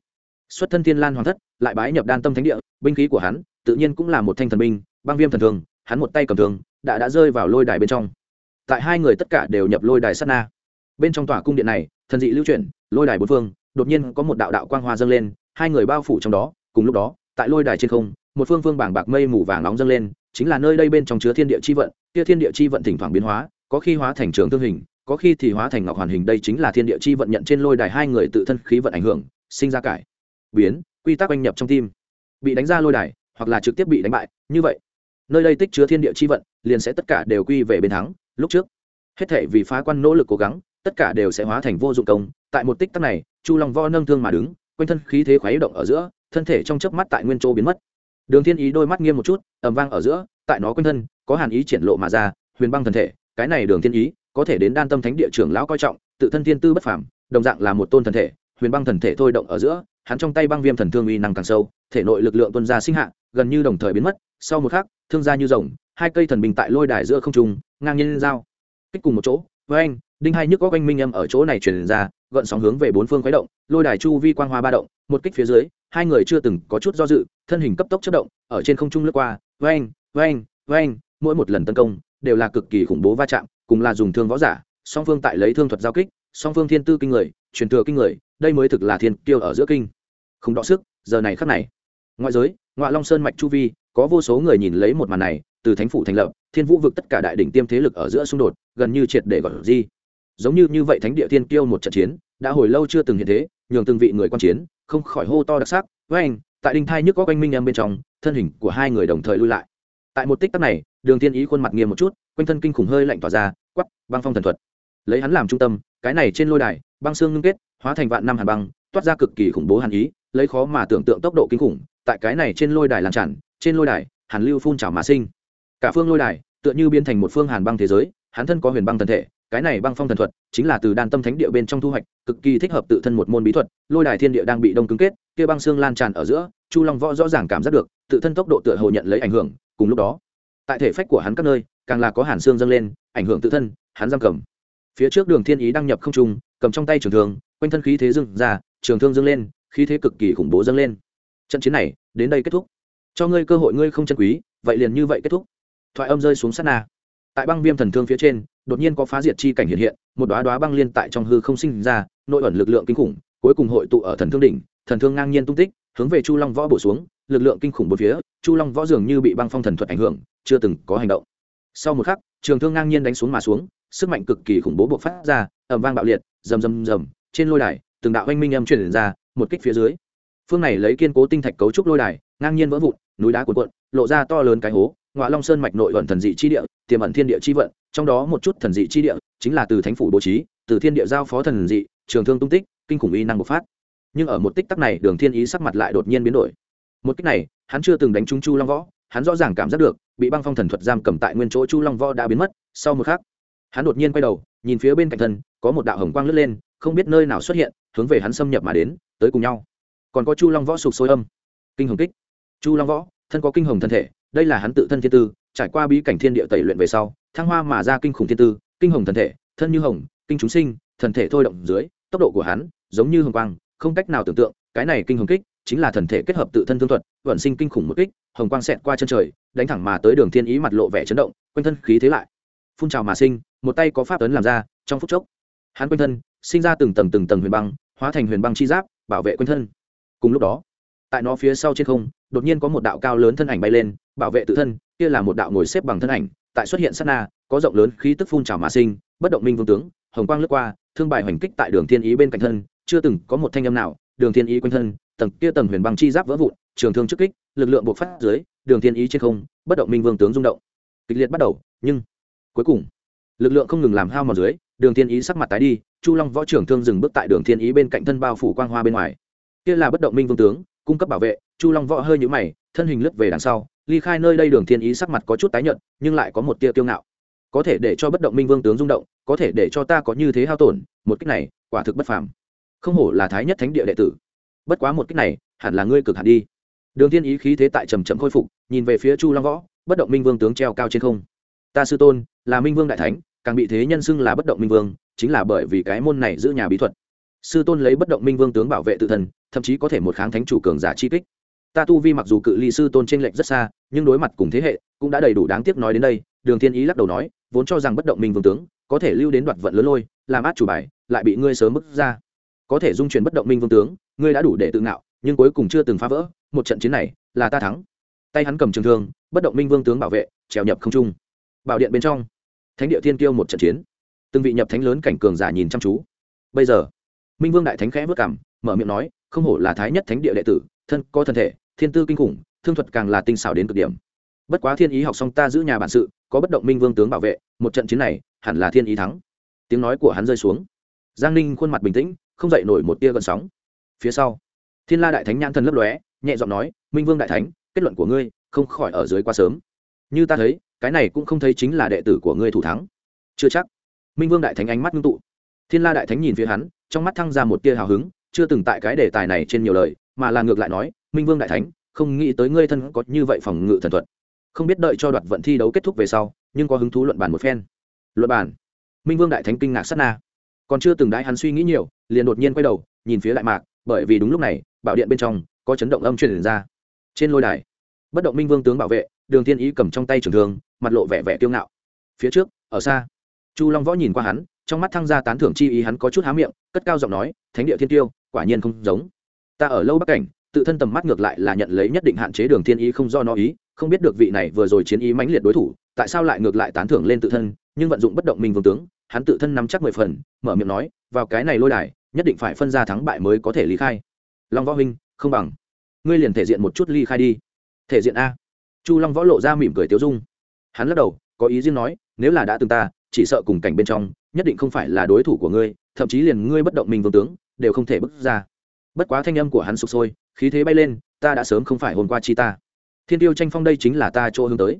xuất thân thiên lan hoàng thất, lại bái nhập đan tâm thánh địa, binh khí của hắn tự nhiên cũng là một thanh thần binh, băng viêm thần thường, hắn một tay cầm thường, đã đã rơi vào lôi đài bên trong. Tại hai người tất cả đều nhập lôi đài sát na. Bên trong tòa cung điện này, thần dị lưu chuyển, lôi đài bốn phương, đột nhiên có một đạo đạo quang hoa dâng lên, hai người bao phủ trong đó, cùng lúc đó, tại lôi đài trên không, một phương phương bảng bạc mây mù vàng nóng dâng lên, chính là nơi đây bên trong chứa thiên địa chi vận, kia thiên địa chi vận thỉnh thoảng biến hóa, có khi hóa thành trường thương hình, có khi thì hóa thành ngọc hoàn hình, đây chính là thiên địa chi vận nhận trên lôi đài hai người tự thân khí vận ảnh hưởng, sinh ra cải biến, quy tắc oanh nhập trong tim. Bị đánh ra lôi đài, hoặc là trực tiếp bị đánh bại, như vậy. Nơi đây tích chứa thiên địa chi vận, liền sẽ tất cả đều quy về bên thắng, lúc trước. Hết thể vì phá quan nỗ lực cố gắng, tất cả đều sẽ hóa thành vô dụng công. Tại một tích tắc này, chu long vo nâng thương mà đứng, quanh thân khí thế khuấy động ở giữa, thân thể trong chớp mắt tại nguyên châu biến mất. Đường thiên ý đôi mắt nghiêm một chút, ầm vang ở giữa, tại nó quanh thân, có hàn ý triển lộ mà ra, huyền băng thần thể, cái này đường thiên ý, có thể đến đan tâm thánh địa trưởng lão coi trọng, tự thân thiên tư bất phàm, đồng dạng là một tôn thần thể, huyền băng thần thể thôi động ở giữa hắn trong tay băng viêm thần thương uy năng càng sâu, thể nội lực lượng tuôn ra sinh hạ, gần như đồng thời biến mất, sau một khắc, thương ra như rồng, hai cây thần bình tại lôi đài giữa không trung, ngang nhiên dao. Kích cùng một chỗ, với anh, đinh hai nhức có quanh minh âm ở chỗ này truyền ra, gợn sóng hướng về bốn phương khuấy động, lôi đài chu vi quang hoa ba động, một kích phía dưới, hai người chưa từng có chút do dự, thân hình cấp tốc chất động, ở trên không trung lướt qua vang vang vang mỗi một lần tấn công, đều là cực kỳ khủng bố va chạm, cùng là dùng thương võ giả, song phương tại lấy thương thuật giao kích, song phương thiên tư kinh người, truyền thừa kinh người, đây mới thực là thiên kiêu ở giữa kinh không đọ sức, giờ này khắc này. Ngoại giới ngoại long sơn mạch chu vi, có vô số người nhìn lấy một màn này, từ thánh phủ thành lập, thiên vũ vực tất cả đại đỉnh tiêm thế lực ở giữa xung đột, gần như triệt để gọi di. Giống như như vậy thánh địa thiên kiêu một trận chiến, đã hồi lâu chưa từng hiện thế, nhường từng vị người quan chiến, không khỏi hô to đặc sắc với anh tại đinh thai nhức có quanh minh em bên trong, thân hình của hai người đồng thời lui lại. Tại một tích tắc này, đường thiên ý khuôn mặt nghiêm một chút, quanh thân kinh khủng hơi lạnh tỏa ra quắp băng phong thần thuật. Lấy hắn làm trung tâm, cái này trên lôi đài, băng xương ngưng kết, hóa thành vạn năm hàn băng, toát ra cực kỳ khủng bố hàn ý lấy khó mà tưởng tượng tốc độ kinh khủng, tại cái này trên lôi đài làm tràn, trên lôi đài, hàn lưu phun trào mà sinh. Cả phương lôi đài, tựa như biến thành một phương hàn băng thế giới, hắn thân có huyền băng thần thể, cái này băng phong thần thuật, chính là từ đan tâm thánh địa bên trong thu hoạch, cực kỳ thích hợp tự thân một môn bí thuật, lôi đài thiên địa đang bị đông cứng kết, kia băng xương lan tràn ở giữa, chu long võ rõ ràng cảm giác được, tự thân tốc độ tựa hồ nhận lấy ảnh hưởng, cùng lúc đó, tại thể phách của hắn các nơi, càng là có hàn xương dâng lên, ảnh hưởng tự thân, hắn giam cầm. Phía trước đường thiên ý đăng nhập không trung, cầm trong tay trường thương, quanh thân khí thế dâng ra, trường thương dâng lên khí thế cực kỳ khủng bố dâng lên. Trận chiến này, đến đây kết thúc. Cho ngươi cơ hội ngươi không chân quý, vậy liền như vậy kết thúc. Thoại âm rơi xuống sát na. Tại băng viêm thần thương phía trên, đột nhiên có phá diệt chi cảnh hiện hiện, một đoá đoá băng liên tại trong hư không sinh ra, nội ẩn lực lượng kinh khủng, cuối cùng hội tụ ở thần thương đỉnh, thần thương ngang nhiên tung tích, hướng về chu long võ bổ xuống, lực lượng kinh khủng bốn phía, chu long võ dường như bị băng phong thần thuật ảnh hưởng, chưa từng có hành động. Sau một khắc, trường thương ngang nhiên đánh xuống mà xuống, sức mạnh cực kỳ khủng bố bộc phát ra ẩm vang bạo liệt, rầm rầm rầm, trên lôi đài, từng đạo oanh minh âm truyền ra một kích phía dưới. Phương này lấy kiên cố tinh thạch cấu trúc lôi đài, ngang nhiên vỡ vụn, núi đá cuộn cuộn, lộ ra to lớn cái hố ngoại long sơn mạch nội vận thần dị chi địa, tiềm ẩn thiên địa chi vận, trong đó một chút thần dị chi địa, chính là từ thánh phủ bố trí, từ thiên địa giao phó thần dị, trường thương tung tích, kinh khủng y năng bộc phát. Nhưng ở một tích tắc này, đường thiên ý sắc mặt lại đột nhiên biến đổi. Một kích này, hắn chưa từng đánh trúng chu long võ, hắn rõ ràng cảm giác được, bị băng phong thần thuật giam cầm tại nguyên chỗ chu long võ đã biến mất, sau một khắc, hắn đột nhiên quay đầu, nhìn phía bên cạnh thân, có một đạo hồng quang lướt lên, không biết nơi nào xuất hiện, hướng về hắn xâm nhập mà đến tới cùng nhau. Còn có chu long võ sụp sôi âm. Kinh hồng kích. Chu long võ, thân có kinh hồng thân thể, đây là hắn tự thân thiên tư, trải qua bí cảnh thiên địa tẩy luyện về sau, thăng hoa mà ra kinh khủng thiên tư, kinh hồng thân thể, thân như hồng, kinh chúng sinh thần thể thôi động dưới, tốc độ của hắn giống như hồng quang, không cách nào tưởng tượng, cái này kinh hồng kích chính là thần thể kết hợp tự thân thương thuật, vận sinh kinh khủng một kích, hồng quang xẹt qua chân trời, đánh thẳng mà tới đường thiên ý mặt lộ vẻ chấn động, quanh thân khí thế lại phun trào mà sinh, một tay có pháp ấn làm ra, trong phút chốc, hắn quanh thân sinh ra từng tầng từng tầng huyền băng, hóa thành huyền băng chi giáp bảo vệ quanh thân. Cùng lúc đó, tại nó phía sau trên không, đột nhiên có một đạo cao lớn thân ảnh bay lên, bảo vệ tự thân, kia là một đạo ngồi xếp bằng thân ảnh, tại xuất hiện sát na, có rộng lớn khí tức phun trào mà sinh, bất động minh vương tướng, hồng quang lướt qua, thương bài hoành kích tại đường thiên ý bên cạnh thân, chưa từng có một thanh âm nào, đường thiên ý quanh thân, tầng kia tầng huyền băng chi giáp vỡ vụn, trường thương trước kích, lực lượng bộc phát dưới, đường thiên ý trên không, bất động minh vương tướng rung động. Kịch liệt bắt đầu, nhưng cuối cùng, lực lượng không ngừng làm hao mòn dưới đường thiên ý sắc mặt tái đi, chu long võ trưởng thương dừng bước tại đường thiên ý bên cạnh thân bao phủ quang hoa bên ngoài. Kia là bất động minh vương tướng, cung cấp bảo vệ, chu long võ hơi nhũ mày, thân hình lướt về đằng sau, ly khai nơi đây đường thiên ý sắc mặt có chút tái nhợt, nhưng lại có một tia tiêu ngạo. Có thể để cho bất động minh vương tướng rung động, có thể để cho ta có như thế hao tổn, một cách này, quả thực bất phàm. Không hổ là thái nhất thánh địa đệ tử. Bất quá một cách này, hẳn là ngươi cực hẳn đi. Đường thiên ý khí thế tại trầm trầm khôi phục, nhìn về phía chu long võ, bất động minh vương tướng treo cao trên không. Ta sư tôn, là minh vương đại thánh càng bị thế nhân xưng là bất động minh vương, chính là bởi vì cái môn này giữ nhà bí thuật. Sư tôn lấy bất động minh vương tướng bảo vệ tự thân, thậm chí có thể một kháng thánh chủ cường giả chi kích. Ta tu vi mặc dù cự ly sư tôn t r ê n lệch rất xa, nhưng đối mặt cùng thế hệ, cũng đã đầy đủ đáng tiếc nói đến đây, đường thiên ý lắc đầu nói, vốn cho rằng bất động minh vương tướng, có thể lưu đến đoạt vận lớn lôi, làm át chủ bài, lại bị ngươi sớm bức ra. Có thể dung chuyển bất động minh vương tướng, ngươi đã đủ để tự ngạo, nhưng cuối cùng chưa từng phá vỡ, một trận chiến này là ta thắng. Tay hắn cầm trường thương, bất động minh vương tướng bảo vệ, trèo nhập không trung. Bảo điện bên trong thánh địa thiên kiêu một trận chiến. Từng vị nhập thánh lớn cảnh cường giả nhìn chăm chú. Bây giờ, minh vương đại thánh khẽ vất cảm, mở miệng nói, không hổ là thái nhất thánh địa đệ tử, thân, có thân thể, thiên tư kinh khủng, thương thuật càng là tinh xảo đến cực điểm. Bất quá thiên ý học xong ta giữ nhà bản sự, có bất động minh vương tướng bảo vệ, một trận chiến này, hẳn là thiên ý thắng. Tiếng nói của hắn rơi xuống. Giang ninh khuôn mặt bình tĩnh, không dậy nổi một tia gần sóng. Phía sau. Thiên la đại thánh nhãn thần lấp lóe, nhẹ giọng nói, minh vương đại thánh, kết luận của ngươi không khỏi ở dưới quá sớm. Như ta thấy cái này cũng không thấy chính là đệ tử của ngươi thủ thắng. Chưa chắc. Minh vương đại thánh ánh mắt ngưng tụ. Thiên la đại thánh nhìn phía hắn, trong mắt thăng ra một tia hào hứng, chưa từng tại cái đề tài này trên nhiều lời, mà là ngược lại nói, minh vương đại thánh, không nghĩ tới ngươi thân có như vậy phòng ngự thần thuật. Không biết đợi cho đoạt vận thi đấu kết thúc về sau, nhưng có hứng thú luận bàn một phen. Luận bàn. Minh vương đại thánh kinh ngạc sát na. Còn chưa từng đãi hắn suy nghĩ nhiều, liền đột nhiên quay đầu, nhìn phía đại mạc, bởi vì đúng lúc này, bảo điện bên trong có chấn động âm truyền ra. Trên lôi đài, bất động minh vương tướng bảo vệ, đường thiên ý cầm trong tay trường thương mặt lộ vẻ vẻ kiêu ngạo. Phía trước, ở xa, chu long võ nhìn qua hắn, trong mắt thăng gia tán thưởng chi ý hắn có chút há miệng, cất cao giọng nói, thánh địa thiên tiêu, quả nhiên không giống. Ta ở lâu bắc cảnh, tự thân tầm mắt ngược lại là nhận lấy nhất định hạn chế đường thiên ý không do nó ý, không biết được vị này vừa rồi chiến ý mãnh liệt đối thủ, tại sao lại ngược lại tán thưởng lên tự thân, nhưng vận dụng bất động mình vương tướng, hắn tự thân nắm chắc mười phần, mở miệng nói, vào cái này lôi đài, nhất định phải phân ra thắng bại mới có thể lý khai. Long võ huynh, không bằng. Ngươi liền thể diện một chút ly khai đi. Thể diện a. Chu long võ lộ ra mỉm cười tiếu dung hắn lắc đầu, có ý riêng nói, nếu là đã từng ta, chỉ sợ cùng cảnh bên trong, nhất định không phải là đối thủ của ngươi, thậm chí liền ngươi bất động mình vương tướng, đều không thể bước ra. Bất quá thanh âm của hắn sụp sôi, khí thế bay lên, ta đã sớm không phải hồn qua chi ta. Thiên tiêu tranh phong đây chính là ta chỗ hướng tới.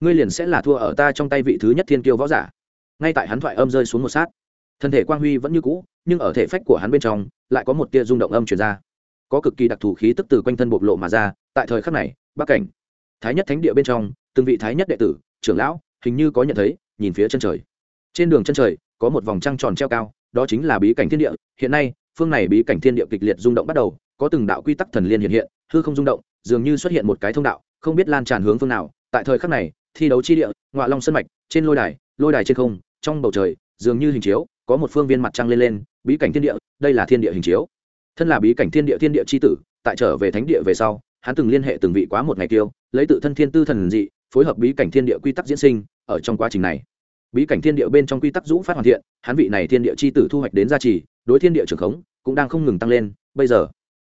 Ngươi liền sẽ là thua ở ta trong tay vị thứ nhất thiên tiêu võ giả. Ngay tại hắn thoại âm rơi xuống một sát, thân thể quang huy vẫn như cũ, nhưng ở thể phách của hắn bên trong, lại có một tia rung động âm chuyển ra. Có cực kỳ đặc thù khí tức từ quanh thân bộc lộ mà ra, tại thời khắc này, bắc cảnh, thái nhất thánh địa bên trong, từng vị thái nhất đệ tử trưởng lão, hình như có nhận thấy, nhìn phía chân trời. Trên đường chân trời, có một vòng trăng tròn treo cao, đó chính là bí cảnh thiên địa. Hiện nay, phương này bí cảnh thiên địa kịch liệt rung động bắt đầu, có từng đạo quy tắc thần liên hiện hiện, hư không rung động, dường như xuất hiện một cái thông đạo, không biết lan tràn hướng phương nào. Tại thời khắc này, thi đấu chi địa ngoại long sân mạch, trên lôi đài lôi đài trên không, trong bầu trời, dường như hình chiếu, có một phương viên mặt trăng lên lên, bí cảnh thiên địa, đây là thiên địa hình chiếu. Thân là bí cảnh thiên địa thiên địa c h i tử, tại trở về thánh địa về sau, hắn từng liên hệ từng vị quá một ngày tiêu, lấy tự thân thiên tư thần dị phối hợp bí cảnh thiên địa quy tắc diễn sinh ở trong quá trình này. Bí cảnh thiên địa bên trong quy tắc dũ phát hoàn thiện, hắn vị này thiên địa c h i tử thu hoạch đến gia trì, đối thiên địa trưởng khống cũng đang không ngừng tăng lên. Bây giờ,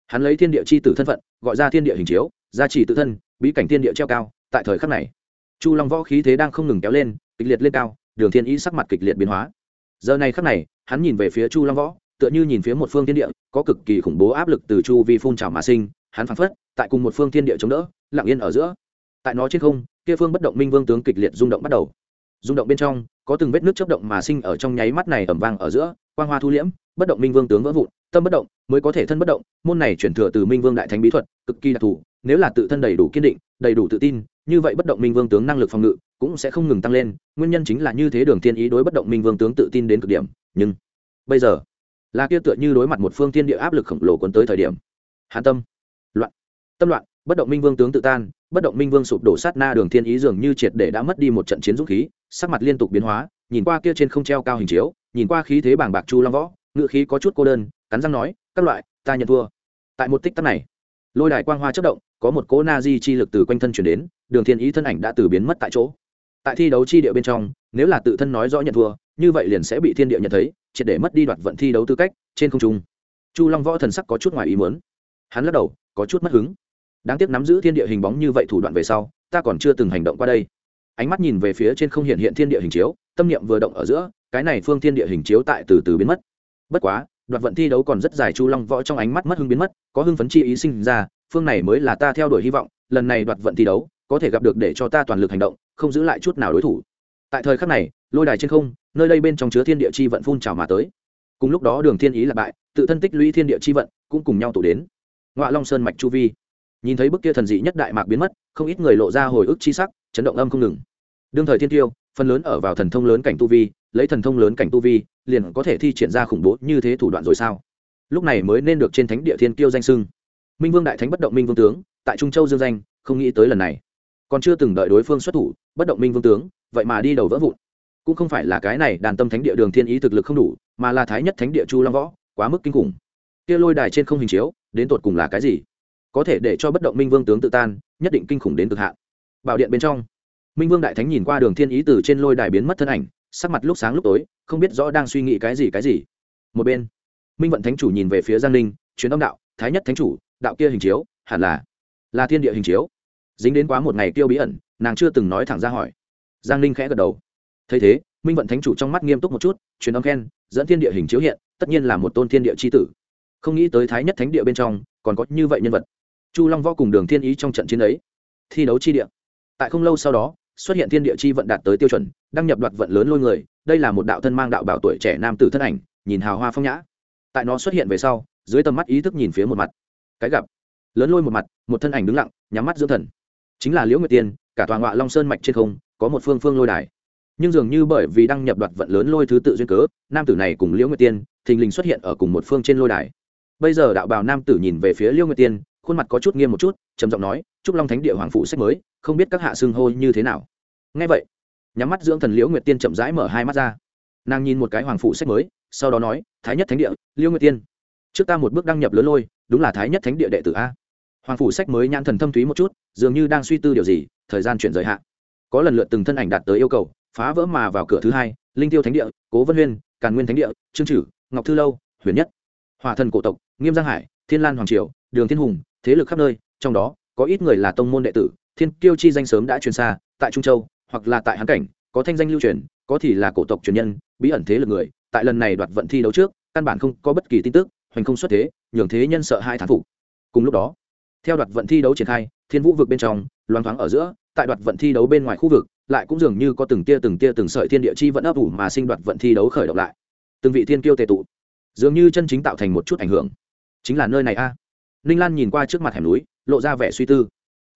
hắn lấy thiên địa c h i tử thân phận, gọi ra thiên địa hình chiếu, gia trì tự thân, bí cảnh thiên địa treo cao, tại thời khắc này, chu long võ khí thế đang không ngừng kéo lên, kịch liệt lên cao, đường thiên ý sắc mặt kịch liệt biến hóa. Giờ này khắc này, hắn nhìn về phía chu long võ, tựa như nhìn phía một phương thiên địa, có cực kỳ khủng bố áp lực từ chu vi phun trào mà sinh, hắn phảng phất, tại cùng một phương thiên địa chống đỡ, lặng yên ở giữa. Tại nó trên không kia phương bất động minh vương tướng kịch liệt rung động bắt đầu. Rung động bên trong, có từng vết nước chớp động mà sinh ở trong nháy mắt này ẩm vang ở giữa, quang hoa thu liễm, bất động minh vương tướng vỡ vụn, tâm bất động, mới có thể thân bất động, môn này chuyển thừa từ minh vương đại thánh bí thuật, cực kỳ đặc thù, nếu là tự thân đầy đủ kiên định, đầy đủ tự tin, như vậy bất động minh vương tướng năng lực phòng ngự cũng sẽ không ngừng tăng lên, nguyên nhân chính là như thế đường thiên ý đối bất động minh vương tướng tự tin đến cực điểm, nhưng bây giờ, là kia tựa như đối mặt một phương thiên địa áp lực khổng lồ cuốn tới thời điểm. Hàn tâm, loạn tâm loạn bất động minh vương tướng tự tan, bất động minh vương sụp đổ sát na đường thiên ý dường như triệt để đã mất đi một trận chiến dũng khí, sắc mặt liên tục biến hóa, nhìn qua kia trên không treo cao hình chiếu, nhìn qua khí thế bảng bạc chu long võ ngự khí có chút cô đơn, cắn răng nói, các loại, ta nhận thua. Tại một tích tắc này, lôi đài quang hoa chất động, có một cỗ na di chi lực từ quanh thân chuyển đến, đường thiên ý thân ảnh đã từ biến mất tại chỗ. Tại thi đấu chi địa bên trong, nếu là tự thân nói rõ nhận thua, như vậy liền sẽ bị thiên địa nhận thấy, triệt để mất đi đoạt vận thi đấu tư cách trên không trung. Chu long võ thần sắc có chút ngoài ý muốn. Hắn lắc đầu, có chút mất hứng đáng tiếc nắm giữ thiên địa hình bóng như vậy thủ đoạn về sau, ta còn chưa từng hành động qua đây. Ánh mắt nhìn về phía trên không hiện hiện thiên địa hình chiếu, tâm niệm vừa động ở giữa, cái này phương thiên địa hình chiếu tại từ từ biến mất. Bất quá, đoạt vận thi đấu còn rất dài, chu long võ trong ánh mắt mất hưng biến mất, có hưng phấn chi ý sinh ra, phương này mới là ta theo đuổi hy vọng, lần này đoạt vận thi đấu, có thể gặp được để cho ta toàn lực hành động, không giữ lại chút nào đối thủ. Tại thời khắc này, lôi đài trên không, nơi đây bên trong chứa thiên địa chi vận phun trào mà tới. Cùng lúc đó đường thiên ý là bại, tự thân tích lũy thiên địa chi vận cũng cùng nhau tụ đến. Ngoại long sơn mạch chu vi nhìn thấy bức kia thần dị nhất đại mạc biến mất, không ít người lộ ra hồi ức chi sắc, chấn động âm không ngừng. Đương thời thiên tiêu, phần lớn ở vào thần thông lớn cảnh tu vi, lấy thần thông lớn cảnh tu vi, liền có thể thi triển ra khủng bố như thế thủ đoạn rồi sao? Lúc này mới nên được trên thánh địa thiên tiêu danh sưng minh vương đại thánh bất động minh vương tướng, tại trung châu dương danh, không nghĩ tới lần này. Còn chưa từng đợi đối phương xuất thủ, bất động minh vương tướng, vậy mà đi đầu vỡ vụn. Cũng không phải là cái này đàn tâm thánh địa đường thiên ý thực lực không đủ, mà là thái nhất thánh địa chu long võ, quá mức kinh khủng. Kia lôi đài trên không hình chiếu, đến tột cùng là cái gì? Có thể để cho bất động minh vương tướng tự tan, nhất định kinh khủng đến cực hạn. Bảo điện bên trong, minh vương đại thánh nhìn qua đường thiên ý từ trên lôi đài biến mất thân ảnh, sắc mặt lúc sáng lúc tối, không biết rõ đang suy nghĩ cái gì cái gì. Một bên, minh vận thánh chủ nhìn về phía giang ninh, truyền âm đạo, thái nhất thánh chủ, đạo kia hình chiếu, hẳn là là thiên địa hình chiếu. Dính đến quá một ngày tiêu bí ẩn, nàng chưa từng nói thẳng ra hỏi. Giang ninh khẽ gật đầu. Thấy thế, minh vận thánh chủ trong mắt nghiêm túc một chút, truyền âm khen, dẫn thiên địa hình chiếu hiện, tất nhiên là một tôn thiên địa c h i tử. Không nghĩ tới thái nhất thánh địa bên trong, còn có như vậy nhân vật chu long võ cùng đường thiên ý trong trận chiến ấy, thi đấu chi địa. Tại không lâu sau đó, xuất hiện thiên địa chi vận đạt tới tiêu chuẩn, đăng nhập đoạt vận lớn lôi người, đây là một đạo thân mang đạo bảo tuổi trẻ nam tử thân ảnh, nhìn hào hoa phong nhã. Tại nó xuất hiện về sau, dưới tầm mắt ý thức nhìn phía một mặt. Cái gặp, lớn lôi một mặt, một thân ảnh đứng lặng, nhắm mắt dưỡng thần. Chính là liễu nguyệt tiên, cả toàn ngọa long sơn mạch trên không, có một phương phương lôi đài. Nhưng dường như bởi vì đăng nhập đoạt vận lớn lôi thứ tự duyên cớ, nam tử này cùng liễu nguyệt tiên, thình lình xuất hiện ở cùng một phương trên lôi đài. Bây giờ đạo bào nam tử nhìn về phía liễu nguyệt tiên khuôn mặt có chút nghiêm một chút, trầm giọng nói Chúc long thánh địa hoàng phụ sách mới, không biết các hạ xưng hô như thế nào. Ngay vậy, nhắm mắt dưỡng thần liễu nguyệt tiên chậm rãi mở hai mắt ra. Nàng nhìn một cái hoàng phụ sách mới, sau đó nói, thái nhất thánh địa, liễu nguyệt tiên, trước ta một bước đăng nhập lớn lôi, đúng là thái nhất thánh địa đệ tử a. Hoàng phủ sách mới nhãn thần thâm thúy một chút, dường như đang suy tư điều gì, thời gian chuyển giới hạn có lần lượt từng thân ảnh đạt tới yêu cầu, phá vỡ mà vào cửa thứ hai, linh tiêu thánh địa, cố vân huyên, càn nguyên thánh địa, trương trử, ngọc thư lâu, huyền nhất. Hòa thần cổ tộc, nghiêm giang hải, thiên lan hoàng triều, đường thiên hùng thế lực khắp nơi, trong đó, có ít người là tông môn đệ tử, thiên kiêu chi danh sớm đã truyền xa, tại trung châu, hoặc là tại hán cảnh, có thanh danh lưu truyền, có thì là cổ tộc truyền nhân, bí ẩn thế lực người, tại lần này đoạt vận thi đấu trước, căn bản không có bất kỳ tin tức, hoành không xuất thế, nhường thế nhân sợ hai thán phục. Cùng lúc đó, theo đoạt vận thi đấu triển khai, thiên vũ vực bên trong loan thoáng ở giữa, tại đoạt vận thi đấu bên ngoài khu vực, lại cũng dường như có từng tia từng tia từng sợi thiên địa chi vẫn ấp ủ mà sinh đoạt vận thi đấu khởi động lại. Từng vị thiên kiêu tề tụ, dường như chân chính tạo thành một chút ảnh hưởng. Chính là nơi này a ninh lan nhìn qua trước mặt hẻm núi, lộ ra vẻ suy tư.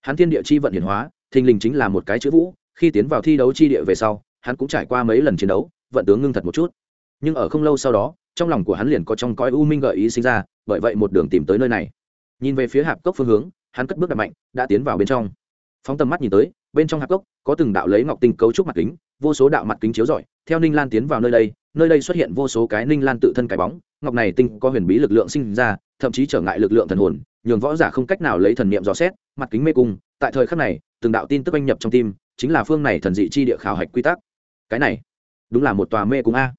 Hắn thiên địa chi vận hiển hóa, thình lình chính là một cái chữ vũ, khi tiến vào thi đấu chi địa về sau, hắn cũng trải qua mấy lần chiến đấu, vận tướng ngưng thật một chút. Nhưng ở không lâu sau đó, trong lòng của hắn liền có trong cõi u minh gợi ý sinh ra, bởi vậy một đường tìm tới nơi này. Nhìn về phía hạp cốc phương hướng, hắn cất bước đặt mạnh, đã tiến vào bên trong. Phóng tầm mắt nhìn tới bên trong hạp cốc có từng đạo lấy ngọc tinh cấu trúc mặt kính, vô số đạo mặt kính chiếu rọi, theo ninh lan tiến vào nơi đây nơi đây xuất hiện vô số cái ninh lan tự thân cái bóng, ngọc này tinh có huyền bí lực lượng sinh ra, thậm chí trở ngại lực lượng thần hồn, nhường võ giả không cách nào lấy thần niệm dò xét, mặt kính mê cung, tại thời khắc này, từng đạo tin tức anh nhập trong tim, chính là phương này thần dị chi địa khảo hạch quy tắc. Cái này, đúng là một tòa mê cung a.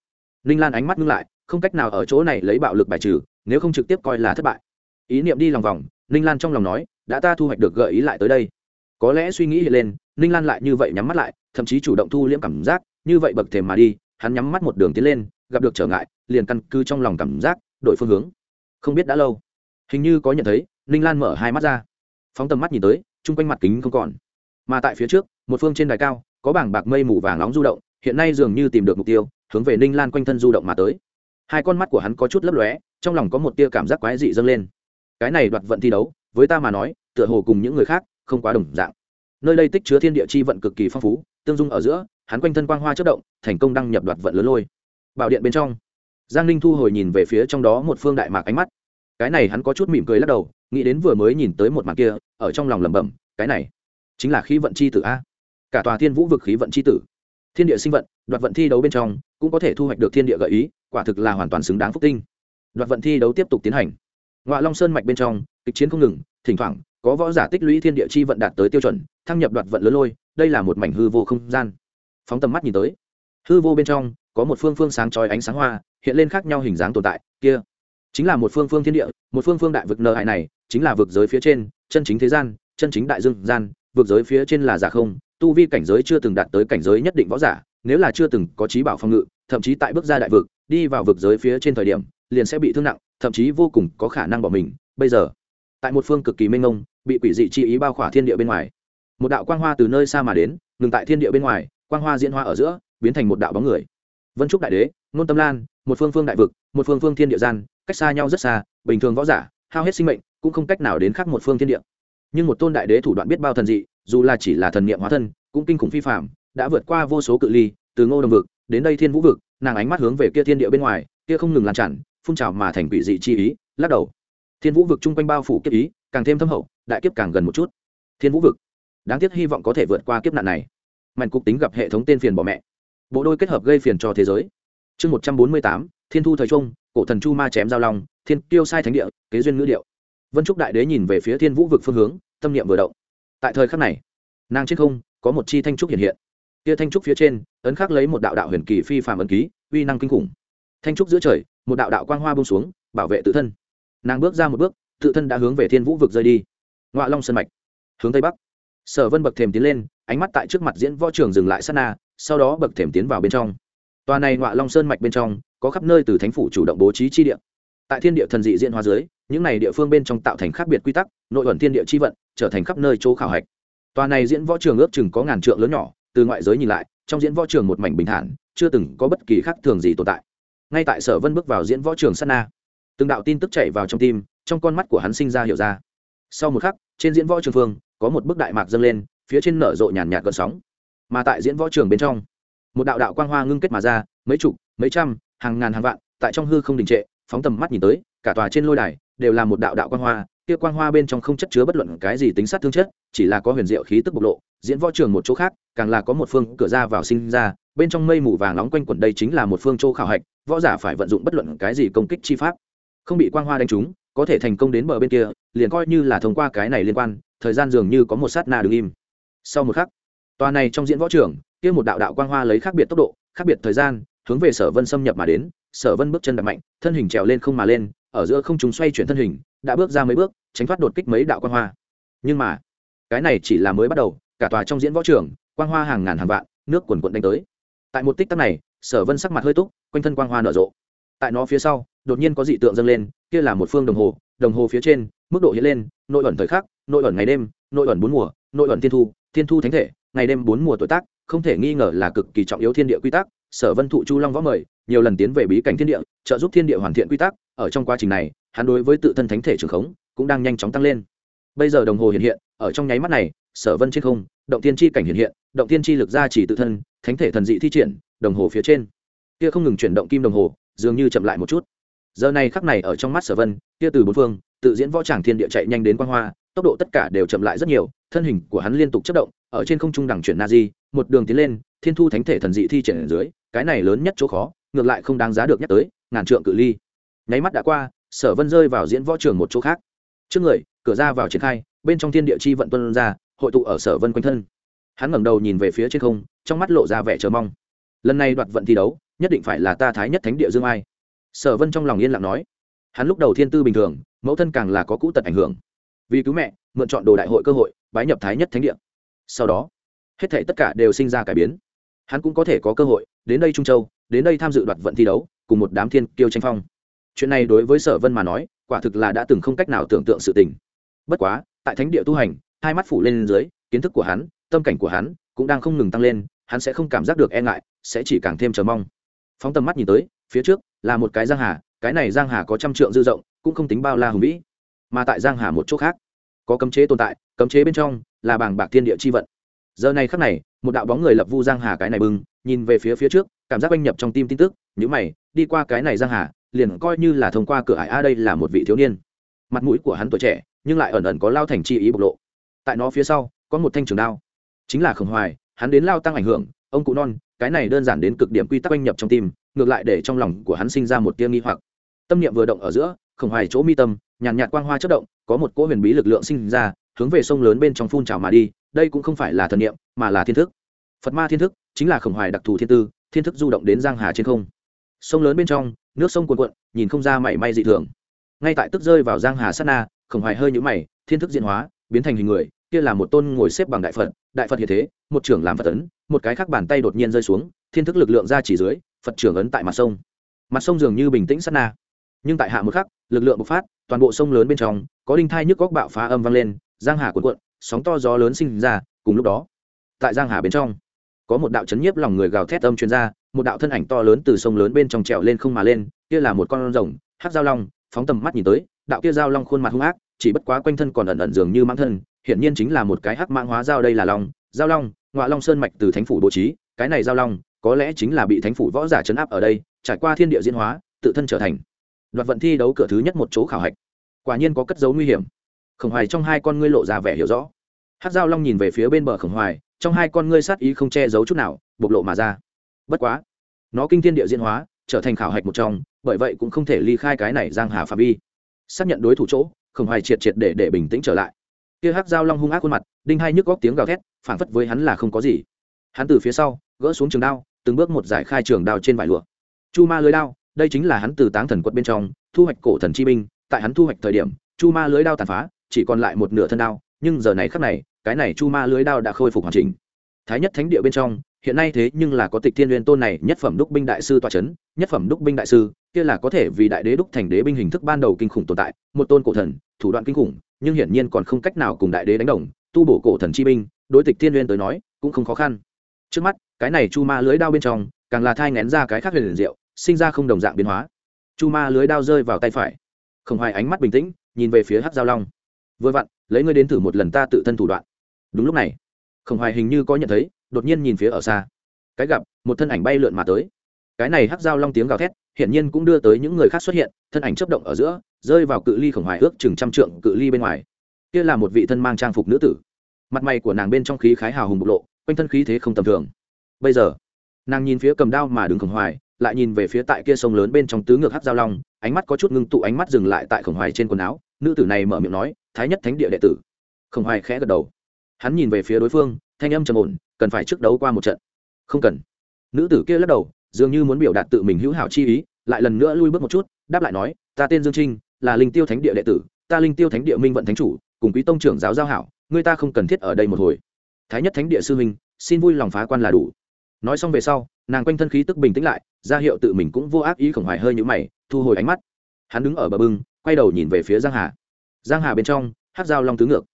Ninh lan ánh mắt ngưng lại, không cách nào ở chỗ này lấy bạo lực bài trừ, nếu không trực tiếp coi là thất bại. Ý niệm đi lòng vòng, ninh lan trong lòng nói, đã ta thu hoạch được gợi ý lại tới đây. Có lẽ suy nghĩ lên ninh lan lại như vậy nhắm mắt lại, thậm chí chủ động thu liễm cảm giác, như vậy bậc thềm mà đi, hắn nhắm mắt một đường tiến lên, gặp được trở ngại, liền căn cứ trong lòng cảm giác, đổi phương hướng. Không biết đã lâu, hình như có nhận thấy, ninh lan mở hai mắt ra. Phóng tầm mắt nhìn tới, chung quanh mặt kính không còn. Mà tại phía trước, một phương trên đài cao, có bảng bạc mây mù vàng nóng du động, hiện nay dường như tìm được mục tiêu, hướng về ninh lan quanh thân du động mà tới. Hai con mắt của hắn có chút lấp lóe, trong lòng có một tia cảm giác quái dị dâng lên. Cái này đoạt vận thi đấu, với ta mà nói, tựa hồ cùng những người khác, không quá đồng dạng nơi đây tích chứa thiên địa chi vận cực kỳ phong phú, tương dung ở giữa, hắn quanh thân quang hoa chất động, thành công đăng nhập đoạt vận lớn lôi. Bảo điện bên trong, giang ninh thu hồi nhìn về phía trong đó một phương đại mạc ánh mắt. Cái này hắn có chút mỉm cười lắc đầu, nghĩ đến vừa mới nhìn tới một màn kia, ở trong lòng lẩm bẩm, cái này chính là khí vận c h i tử a. Cả tòa thiên vũ vực khí vận c h i tử. Thiên địa sinh vận, đoạt vận thi đấu bên trong, cũng có thể thu hoạch được thiên địa gợi ý, quả thực là hoàn toàn xứng đáng phúc tinh. Đoạt vận thi đấu tiếp tục tiến hành. Ngoại long sơn mạch bên trong, kịch chiến không ngừng, thỉnh thoảng có võ giả tích lũy thiên địa chi vận đạt tới tiêu chuẩn, thăng nhập đoạt vận lớn lôi, đây là một mảnh hư vô không gian. Phóng tầm mắt nhìn tới, hư vô bên trong có một phương phương sáng trói ánh sáng hoa, hiện lên khác nhau hình dáng tồn tại, kia chính là một phương phương thiên địa, một phương phương đại vực nợ hại này, chính là vực giới phía trên, chân chính thế gian, chân chính đại dương gian, vực giới phía trên là giả không, tu vi cảnh giới chưa từng đạt tới cảnh giới nhất định võ giả, nếu là chưa từng có trí bảo phong ngự, thậm chí tại bước ra đại vực, đi vào vực giới phía trên thời điểm, liền sẽ bị thương nặng, thậm chí vô cùng có khả năng bỏ mình. Bây giờ tại một phương cực kỳ mênh mông, bị quỷ dị chi ý bao khỏa thiên địa bên ngoài. Một đạo quang hoa từ nơi xa mà đến, ngừng tại thiên địa bên ngoài, quang hoa diễn hoa ở giữa, biến thành một đạo bóng người. Vân trúc đại đế, nôn tâm lan, một phương phương đại vực, một phương phương thiên địa gian, cách xa nhau rất xa, bình thường võ giả, hao hết sinh mệnh, cũng không cách nào đến khác một phương thiên địa. Nhưng một tôn đại đế thủ đoạn biết bao thần dị, dù là chỉ là thần niệm hóa thân, cũng kinh khủng phi phạm đã vượt qua vô số cự ly, từ ngô đồng vực đến đây thiên vũ vực, nàng ánh mắt hướng về kia thiên địa bên ngoài, kia không ngừng lan tràn, phun trào mà thành quỷ dị chi ý, lắc đầu thiên vũ vực chung quanh bao phủ kiếp ý, càng thêm thâm hậu, đại kiếp càng gần một chút. Thiên vũ vực, đáng tiếc hy vọng có thể vượt qua kiếp nạn này. Mạnh cục tính gặp hệ thống tên phiền bỏ mẹ. Bộ đôi kết hợp gây phiền cho thế giới. Chương một trăm bốn mươi tám, thiên thu thời trung, cổ thần chu ma chém giao long, thiên tiêu sai thánh địa, kế duyên ngữ điệu. Vân trúc đại đế nhìn về phía thiên vũ vực phương hướng, tâm niệm vừa động. Tại thời khắc này, nàng trên không có một chi thanh trúc hiện hiện. Tia thanh trúc phía trên, ấn khắc lấy một đạo đạo huyền kỳ phi phàm ấn ký, uy năng kinh khủng. Thanh trúc giữa trời, một đạo đạo quang hoa bông xuống, bảo vệ tự thân nàng bước ra một bước, tự thân đã hướng về thiên vũ vực rơi đi. Ngoại long sân mạch, hướng tây bắc. Sở vân bậc thềm tiến lên, ánh mắt tại trước mặt diễn võ trường dừng lại sát na, sau đó bậc thềm tiến vào bên trong. Tòa này ngoại long sơn mạch bên trong, có khắp nơi từ thánh phủ chủ động bố trí chi địa. Tại thiên địa thần dị diễn hóa dưới, những này địa phương bên trong tạo thành khác biệt quy tắc, nội ẩn thiên địa chi vận, trở thành khắp nơi chỗ khảo hạch. Tòa này diễn võ trường ước chừng có ngàn trượng lớn nhỏ, từ ngoại giới nhìn lại, trong diễn võ trường một mảnh bình thản, chưa từng có bất kỳ khác thường gì tồn tại. Ngay tại sở vân bước vào diễn võ trường sana từng đạo tin tức chạy vào trong tim, trong con mắt của hắn sinh ra hiểu ra. Sau một khắc, trên diễn võ trường phương, có một bức đại mạc dâng lên, phía trên nở rộ nhàn nhạt gợn sóng. Mà tại diễn võ trường bên trong, một đạo đạo quang hoa ngưng kết mà ra, mấy chục, mấy trăm, hàng ngàn hàng vạn, tại trong hư không đình trệ, phóng tầm mắt nhìn tới, cả tòa trên lôi đài đều là một đạo đạo quang hoa, kia quang hoa bên trong không chất chứa bất luận cái gì tính sát thương chất, chỉ là có huyền diệu khí tức bộc lộ, diễn võ trường một chỗ khác, càng là có một phương cửa ra vào sinh ra, bên trong mây mù vàng nóng quanh quẩn đây chính là một phương châu khảo hạch, võ giả phải vận dụng bất luận cái gì công kích chi pháp không bị quang hoa đánh trúng, có thể thành công đến bờ bên kia, liền coi như là thông qua cái này liên quan, thời gian dường như có một sát na đứng im. Sau một khắc, tòa này trong diễn võ trường, kia một đạo đạo quang hoa lấy khác biệt tốc độ, khác biệt thời gian, hướng về sở vân xâm nhập mà đến. Sở vân bước chân đập mạnh, thân hình trèo lên không mà lên, ở giữa không chúng xoay chuyển thân hình, đã bước ra mấy bước, tránh thoát đột kích mấy đạo quang hoa. Nhưng mà, cái này chỉ là mới bắt đầu, cả tòa trong diễn võ trường, quang hoa hàng ngàn hàng vạn, nước quần quận đánh tới. Tại một tích tắc này, sở vân sắc mặt hơi túc, quanh thân quang hoa nở rộ. Tại nó phía sau đột nhiên có dị tượng dâng lên, kia là một phương đồng hồ đồng hồ phía trên, mức độ hiện lên, nội ẩn thời khắc, nội ẩn ngày đêm, nội ẩn bốn mùa, nội ẩn thiên thu thiên thu thánh thể, ngày đêm bốn mùa tuổi tác, không thể nghi ngờ là cực kỳ trọng yếu thiên địa quy tắc, sở vân thụ chu long võ mời, nhiều lần tiến về bí cảnh thiên địa, trợ giúp thiên địa hoàn thiện quy tắc, ở trong quá trình này, hắn đối với tự thân thánh thể trường khống cũng đang nhanh chóng tăng lên. Bây giờ đồng hồ hiện hiện, ở trong nháy mắt này, sở vân trên không, động tiên chi cảnh hiện hiện, động tiên chi lực ra chỉ tự thân, thánh thể thần dị thi triển, đồng hồ phía trên. Kia không ngừng chuyển động kim đồng hồ, dường như chậm lại một chút giờ này khắc này ở trong mắt sở vân, kia từ bốn phương, tự diễn võ tràng thiên địa chạy nhanh đến quan hoa, tốc độ tất cả đều chậm lại rất nhiều, thân hình của hắn liên tục chất động, ở trên không trung đẳng chuyển na di một đường tiến lên, thiên thu thánh thể thần dị thi triển ở dưới, cái này lớn nhất chỗ khó, ngược lại không đáng giá được nhắc tới, ngàn trượng cự ly. Nháy mắt đã qua, sở vân rơi vào diễn võ trường một chỗ khác. Trước người, cửa ra vào triển khai, bên trong thiên địa chi vận tuân ra, hội tụ ở sở vân quanh thân. Hắn ngẩng đầu nhìn về phía trên không, trong mắt lộ ra vẻ chờ mong. Lần này đoạt vận thi đấu, nhất định phải là ta thái nhất thánh địa dương ai sở vân trong lòng yên lặng nói. Hắn lúc đầu thiên tư bình thường, mẫu thân càng là có cũ tật ảnh hưởng. Vì cứu mẹ, mượn chọn đồ đại hội cơ hội, bái nhập thái nhất thánh địa. Sau đó, hết thể tất cả đều sinh ra cải biến. Hắn cũng có thể có cơ hội, đến đây trung châu, đến đây tham dự đoạt vận thi đấu, cùng một đám thiên kiêu tranh phong. Chuyện này đối với sở vân mà nói, quả thực là đã từng không cách nào tưởng tượng sự tình. Bất quá, tại thánh địa tu hành, hai mắt phủ lên dưới, kiến thức của hắn, tâm cảnh của hắn cũng đang không ngừng tăng lên, hắn sẽ không cảm giác được e ngại, sẽ chỉ càng thêm chờ mong. Phóng tầm mắt nhìn tới, phía trước là một cái giang hà, cái này giang hà có trăm trượng dư rộng, cũng không tính bao la hùng vĩ. Mà tại giang hà một chỗ khác, có cấm chế tồn tại, cấm chế bên trong là bảng bạc thiên địa chi vận. Giờ này khắc này, một đạo bóng người lập vu giang hà cái này bưng nhìn về phía phía trước, cảm giác oanh nhập trong tim tin tức nhữ mày, đi qua cái này giang hà, liền coi như là thông qua cửa hải a, đây là một vị thiếu niên. Mặt mũi của hắn tuổi trẻ, nhưng lại ẩn ẩn có lao thành chi ý bộc lộ. Tại nó phía sau, có một thanh trường đao, chính là khổng hoài, hắn đến lao tăng ảnh hưởng, ông cụ non cái này đơn giản đến cực điểm quy tắc oanh nhập trong tim, ngược lại để trong lòng của hắn sinh ra một tia nghi hoặc. Tâm niệm vừa động ở giữa khổng hoài chỗ mi tâm, nhàn nhạt quang hoa chất động, có một cỗ huyền bí lực lượng sinh ra, hướng về sông lớn bên trong phun trào mà đi, đây cũng không phải là thần niệm, mà là thiên thức. Phật ma thiên thức, chính là khổng hoài đặc thù thiên tư, thiên thức du động đến giang hà trên không. Sông lớn bên trong, nước sông cuồn cuộn, nhìn không ra mảy may dị thường. Ngay tại tức rơi vào giang hà sát na, khổng hoài hơi nhũ mày, thiên thức diễn hóa, biến thành hình người, kia là một tôn ngồi xếp bằng đại phật đại phật hiện thế, một trưởng làm phật tấn một cái khác bàn tay đột nhiên rơi xuống, thiên thức lực lượng ra chỉ dưới, phật trưởng ấn tại mặt sông. Mặt sông dường như bình tĩnh sát na. Nhưng tại hạ một khắc, lực lượng bộc phát, toàn bộ sông lớn bên trong, có đinh thai nhức góc bạo phá âm vang lên, giang hà cuộn cuộn, sóng to gió lớn sinh ra, cùng lúc đó, tại giang hà bên trong, có một đạo chấn nhiếp lòng người gào thét âm truyền ra, một đạo thân ảnh to lớn từ sông lớn bên trong trèo lên không mà lên, kia là một con rồng hát dao long, phóng tầm mắt nhìn tới, đạo kia dao long khuôn mặt hung ác, chỉ bất quá quanh thân còn ẩn ẩn dường như mang thân, hiển nhiên chính là một cái hắc mang hóa dao đây là long giao long ngoại long sơn mạch từ thánh phủ bố trí, cái này giao long, có lẽ chính là bị thánh phủ võ giả chấn áp ở đây, trải qua thiên địa diễn hóa, tự thân trở thành. Đoạt vận thi đấu cửa thứ nhất một chỗ khảo hạch. Quả nhiên có cất dấu nguy hiểm. Khổng hoài trong hai con ngươi lộ ra vẻ hiểu rõ. Hát giao long nhìn về phía bên bờ khổng hoài, trong hai con ngươi sát ý không che giấu chút nào, bộc lộ mà ra. Bất quá, nó kinh thiên địa diễn hóa, trở thành khảo hạch một trong, bởi vậy cũng không thể ly khai cái này giang hà phạm vi. Xác nhận đối thủ chỗ, khổng hoài triệt triệt để để bình tĩnh trở lại kia hắc giao long hung ác khuôn mặt, đinh hai nhức góc tiếng gào thét phản phất với hắn là không có gì. Hắn từ phía sau, gỡ xuống trường đao, từng bước một giải khai trường đao trên vải lụa. Chu ma lưới đao, đây chính là hắn từ táng thần quật bên trong, thu hoạch cổ thần chi binh, tại hắn thu hoạch thời điểm, chu ma lưới đao tàn phá, chỉ còn lại một nửa thân đao, nhưng giờ này khắc này, cái này chu ma lưới đao đã khôi phục hoàn chỉnh. Thái nhất thánh địa bên trong, hiện nay thế nhưng là có tịch thiên liên tôn này nhất phẩm đúc binh đại sư tọa c h ấ n nhất phẩm đúc binh đại sư, kia là có thể vì đại đế đúc thành đế binh hình thức ban đầu kinh khủng tồn tại, một tôn cổ thần, thủ đoạn kinh khủng nhưng hiển nhiên còn không cách nào cùng đại đế đánh đồng, tu bổ cổ thần chi binh, đối tịch thiên liên tới nói, cũng không khó khăn. Trước mắt, cái này chu ma lưới đao bên trong, càng là thai ngén ra cái khác huyền liền diệu, sinh ra không đồng dạng biến hóa. Chu ma lưới đao rơi vào tay phải. Không hoài ánh mắt bình tĩnh, nhìn về phía hát giao long. Vừa vặn, lấy ngươi đến thử một lần ta tự thân thủ đoạn. Đúng lúc này, khổng hoài hình như có nhận thấy, đột nhiên nhìn phía ở xa. Cái gặp, một thân ảnh bay lượn mà tới. Cái này hắc dao long tiếng gào thét, hiển nhiên cũng đưa tới những người khác xuất hiện, thân ảnh chấp động ở giữa rơi vào cự ly khổng hoài ước chừng trăm trượng cự ly bên ngoài. Kia là một vị thân mang trang phục nữ tử. Mặt mày của nàng bên trong khí khái hào hùng bộc lộ, quanh thân khí thế không tầm thường. Bây giờ, nàng nhìn phía cầm đao mà đứng khổng hoài, lại nhìn về phía tại kia sông lớn bên trong tứ ngược hát giao long, ánh mắt có chút ngưng tụ ánh mắt dừng lại tại khổng hoài trên quần áo. Nữ tử này mở miệng nói, thái nhất thánh địa đệ tử. Khổng hoài khẽ gật đầu. Hắn nhìn về phía đối phương, thanh âm trầm ổn, cần phải trước đấu qua một trận. Không cần. Nữ tử kia lắc đầu, dường như muốn biểu đạt tự mình hữu hảo chi ý, lại lần nữa lui bước một chút, đáp lại nói, ta tên dương trinh là linh tiêu thánh địa đệ tử, ta linh tiêu thánh địa minh vận thánh chủ, cùng quý tông trưởng giáo giao hảo người ta không cần thiết ở đây một hồi. Thái nhất thánh địa sư minh xin vui lòng phá quan là đủ. Nói xong về sau, nàng quanh thân khí tức bình tĩnh lại, ra hiệu tự mình cũng vô ác ý khổng hoài hơi như mày, thu hồi ánh mắt. Hắn đứng ở bờ bưng, quay đầu nhìn về phía giang hà. Giang hà bên trong hát dao long tứ ngược.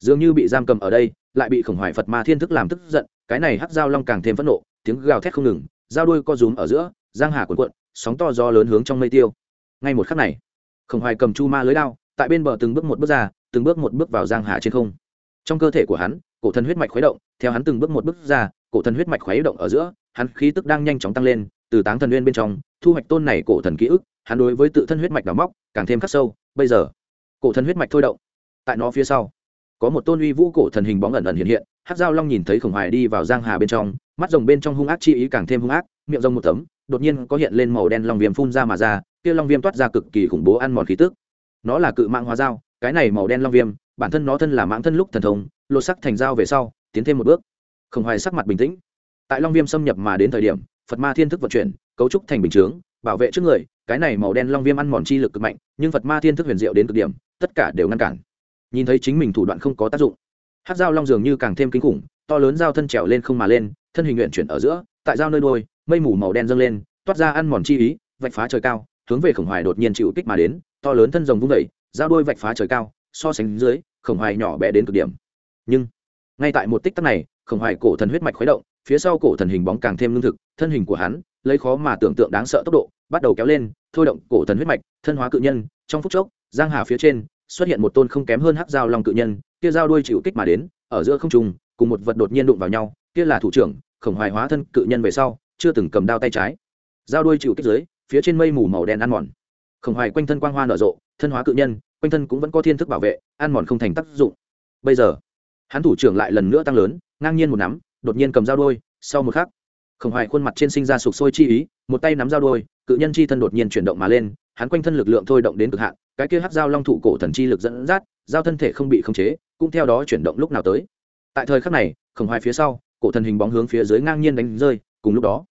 Dường như bị giam cầm ở đây, lại bị khổng hoài phật ma thiên thức làm tức giận, cái này hắc dao long càng thêm phẫn nộ, tiếng gào thét không ngừng dao đuôi co rúm ở giữa, giang hà cuộn cuộn, sóng to gió lớn hướng trong mây tiêu. Ngay một khắc này khổng hoài cầm chu ma lưới đao, tại bên bờ từng bước một bước ra, từng bước một bước vào giang hà trên không. Trong cơ thể của hắn, cổ thần huyết mạch khuấy động, theo hắn từng bước một bước ra, cổ thần huyết mạch khuấy động ở giữa, hắn khí tức đang nhanh chóng tăng lên, từ táng thần nguyên bên trong, thu hoạch tôn này cổ thần ký ức, hắn đối với tự thân huyết mạch đào móc, càng thêm khắc sâu. Bây giờ, cổ thần huyết mạch thôi động. Tại nó phía sau, có một tôn uy vũ cổ thần hình bóng ẩn ẩn hiện hiện hát dao long nhìn thấy khổng hoài đi vào giang hà bên trong, mắt rồng bên trong hung ác chi ý càng thêm hung ác, miệng rồng một tấm đột nhiên có hiện lên màu đen long viêm phun ra mà ra, kia long viêm toát ra cực kỳ khủng bố ăn mòn khí tức. Nó là cự mạng hóa dao, cái này màu đen long viêm, bản thân nó thân là mạng thân lúc thần thông, lột sắc thành dao về sau, tiến thêm một bước. Khổng hoài sắc mặt bình tĩnh. Tại long viêm xâm nhập mà đến thời điểm, phật ma thiên thức vận chuyển, cấu trúc thành bình chướng, bảo vệ trước người, cái này màu đen long viêm ăn mòn chi lực cực mạnh, nhưng phật ma thiên thức huyền diệu đến cực điểm, tất cả đều ngăn cản. Nhìn thấy chính mình thủ đoạn không có tác dụng. Hát dao long dường như càng thêm kinh khủng, to lớn dao thân trèo lên không mà lên, thân hình nguyện chuyển ở giữa, tại dao nơi đôi mây mù màu đen dâng lên, toát ra ăn mòn chi ý, vạch phá trời cao, hướng về khổng hoài đột nhiên chịu kích mà đến, to lớn thân rồng vung vẩy dao đôi vạch phá trời cao, so sánh dưới, khổng hoài nhỏ bé đến cực điểm. Nhưng, ngay tại một tích tắc này, khổng hoài cổ thần huyết mạch khuấy động, phía sau cổ thần hình bóng càng thêm lương thực, thân hình của hắn, lấy khó mà tưởng tượng đáng sợ tốc độ, bắt đầu kéo lên, thôi động cổ thần huyết mạch, thân hóa cự nhân, trong phút chốc, giang hà phía trên, xuất hiện một tôn không kém hơn hắc dao long cự nhân, kia dao đuôi chịu kích mà đến, ở giữa không trung, cùng một vật đột nhiên đụng vào nhau, kia là thủ trưởng, khổng hoài hóa thân cự nhân về sau chưa từng cầm đao tay trái. Dao đuôi chịu kích dưới phía trên mây mù màu đen ăn mòn. Khổng hoài quanh thân quang hoa nở rộ thân hóa cự nhân quanh thân cũng vẫn có thiên thức bảo vệ ăn mòn không thành tác dụng. Bây giờ hắn thủ trưởng lại lần nữa tăng lớn ngang nhiên một nắm đột nhiên cầm dao đuôi, sau một khắc khổng hoài khuôn mặt trên sinh ra sụp sôi chi ý một tay nắm dao đuôi, cự nhân chi thân đột nhiên chuyển động mà lên hắn quanh thân lực lượng thôi động đến cực hạn cái kia hắc dao long thụ cổ thần chi lực dẫn dắt dao thân thể không bị khống chế cũng theo đó chuyển động lúc nào tới. Tại thời khắc này khổng hoài phía sau cổ thần hình bóng hướng phía dưới ngang nhiên đánh rơi cùng lúc đó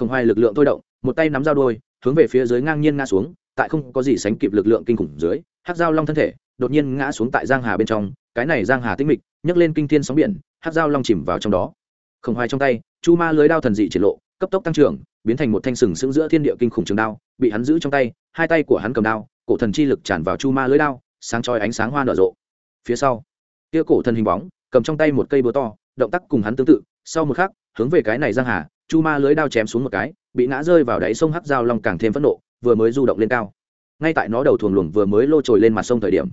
khổng hoài lực lượng thôi động, một tay nắm dao đôi hướng về phía dưới ngang nhiên ngã xuống, tại không có gì sánh kịp lực lượng kinh khủng dưới hát dao long thân thể đột nhiên ngã xuống tại giang hà bên trong, cái này giang hà tĩnh mịch, nhấc lên kinh thiên sóng biển hát dao long chìm vào trong đó. Khổng hoài trong tay, chu ma lưới đao thần dị triển lộ, cấp tốc tăng trưởng, biến thành một thanh sừng sững giữa thiên địa kinh khủng trường đao, bị hắn giữ trong tay, hai tay của hắn cầm đao, cổ thần chi lực tràn vào chu ma lưới đao, sáng chói ánh sáng hoa nở rộ. Phía sau, kia cổ thần hình bóng, cầm trong tay một cây búa to, động tác cùng hắn tương tự, sau một khắc, hướng về cái này giang hà chu ma lưới đao chém xuống một cái, bị ngã rơi vào đáy sông hắc dao long càng thêm phẫn nộ, vừa mới du động lên cao. Ngay tại nó đầu thuồng luồng vừa mới lô trồi lên mặt sông thời điểm,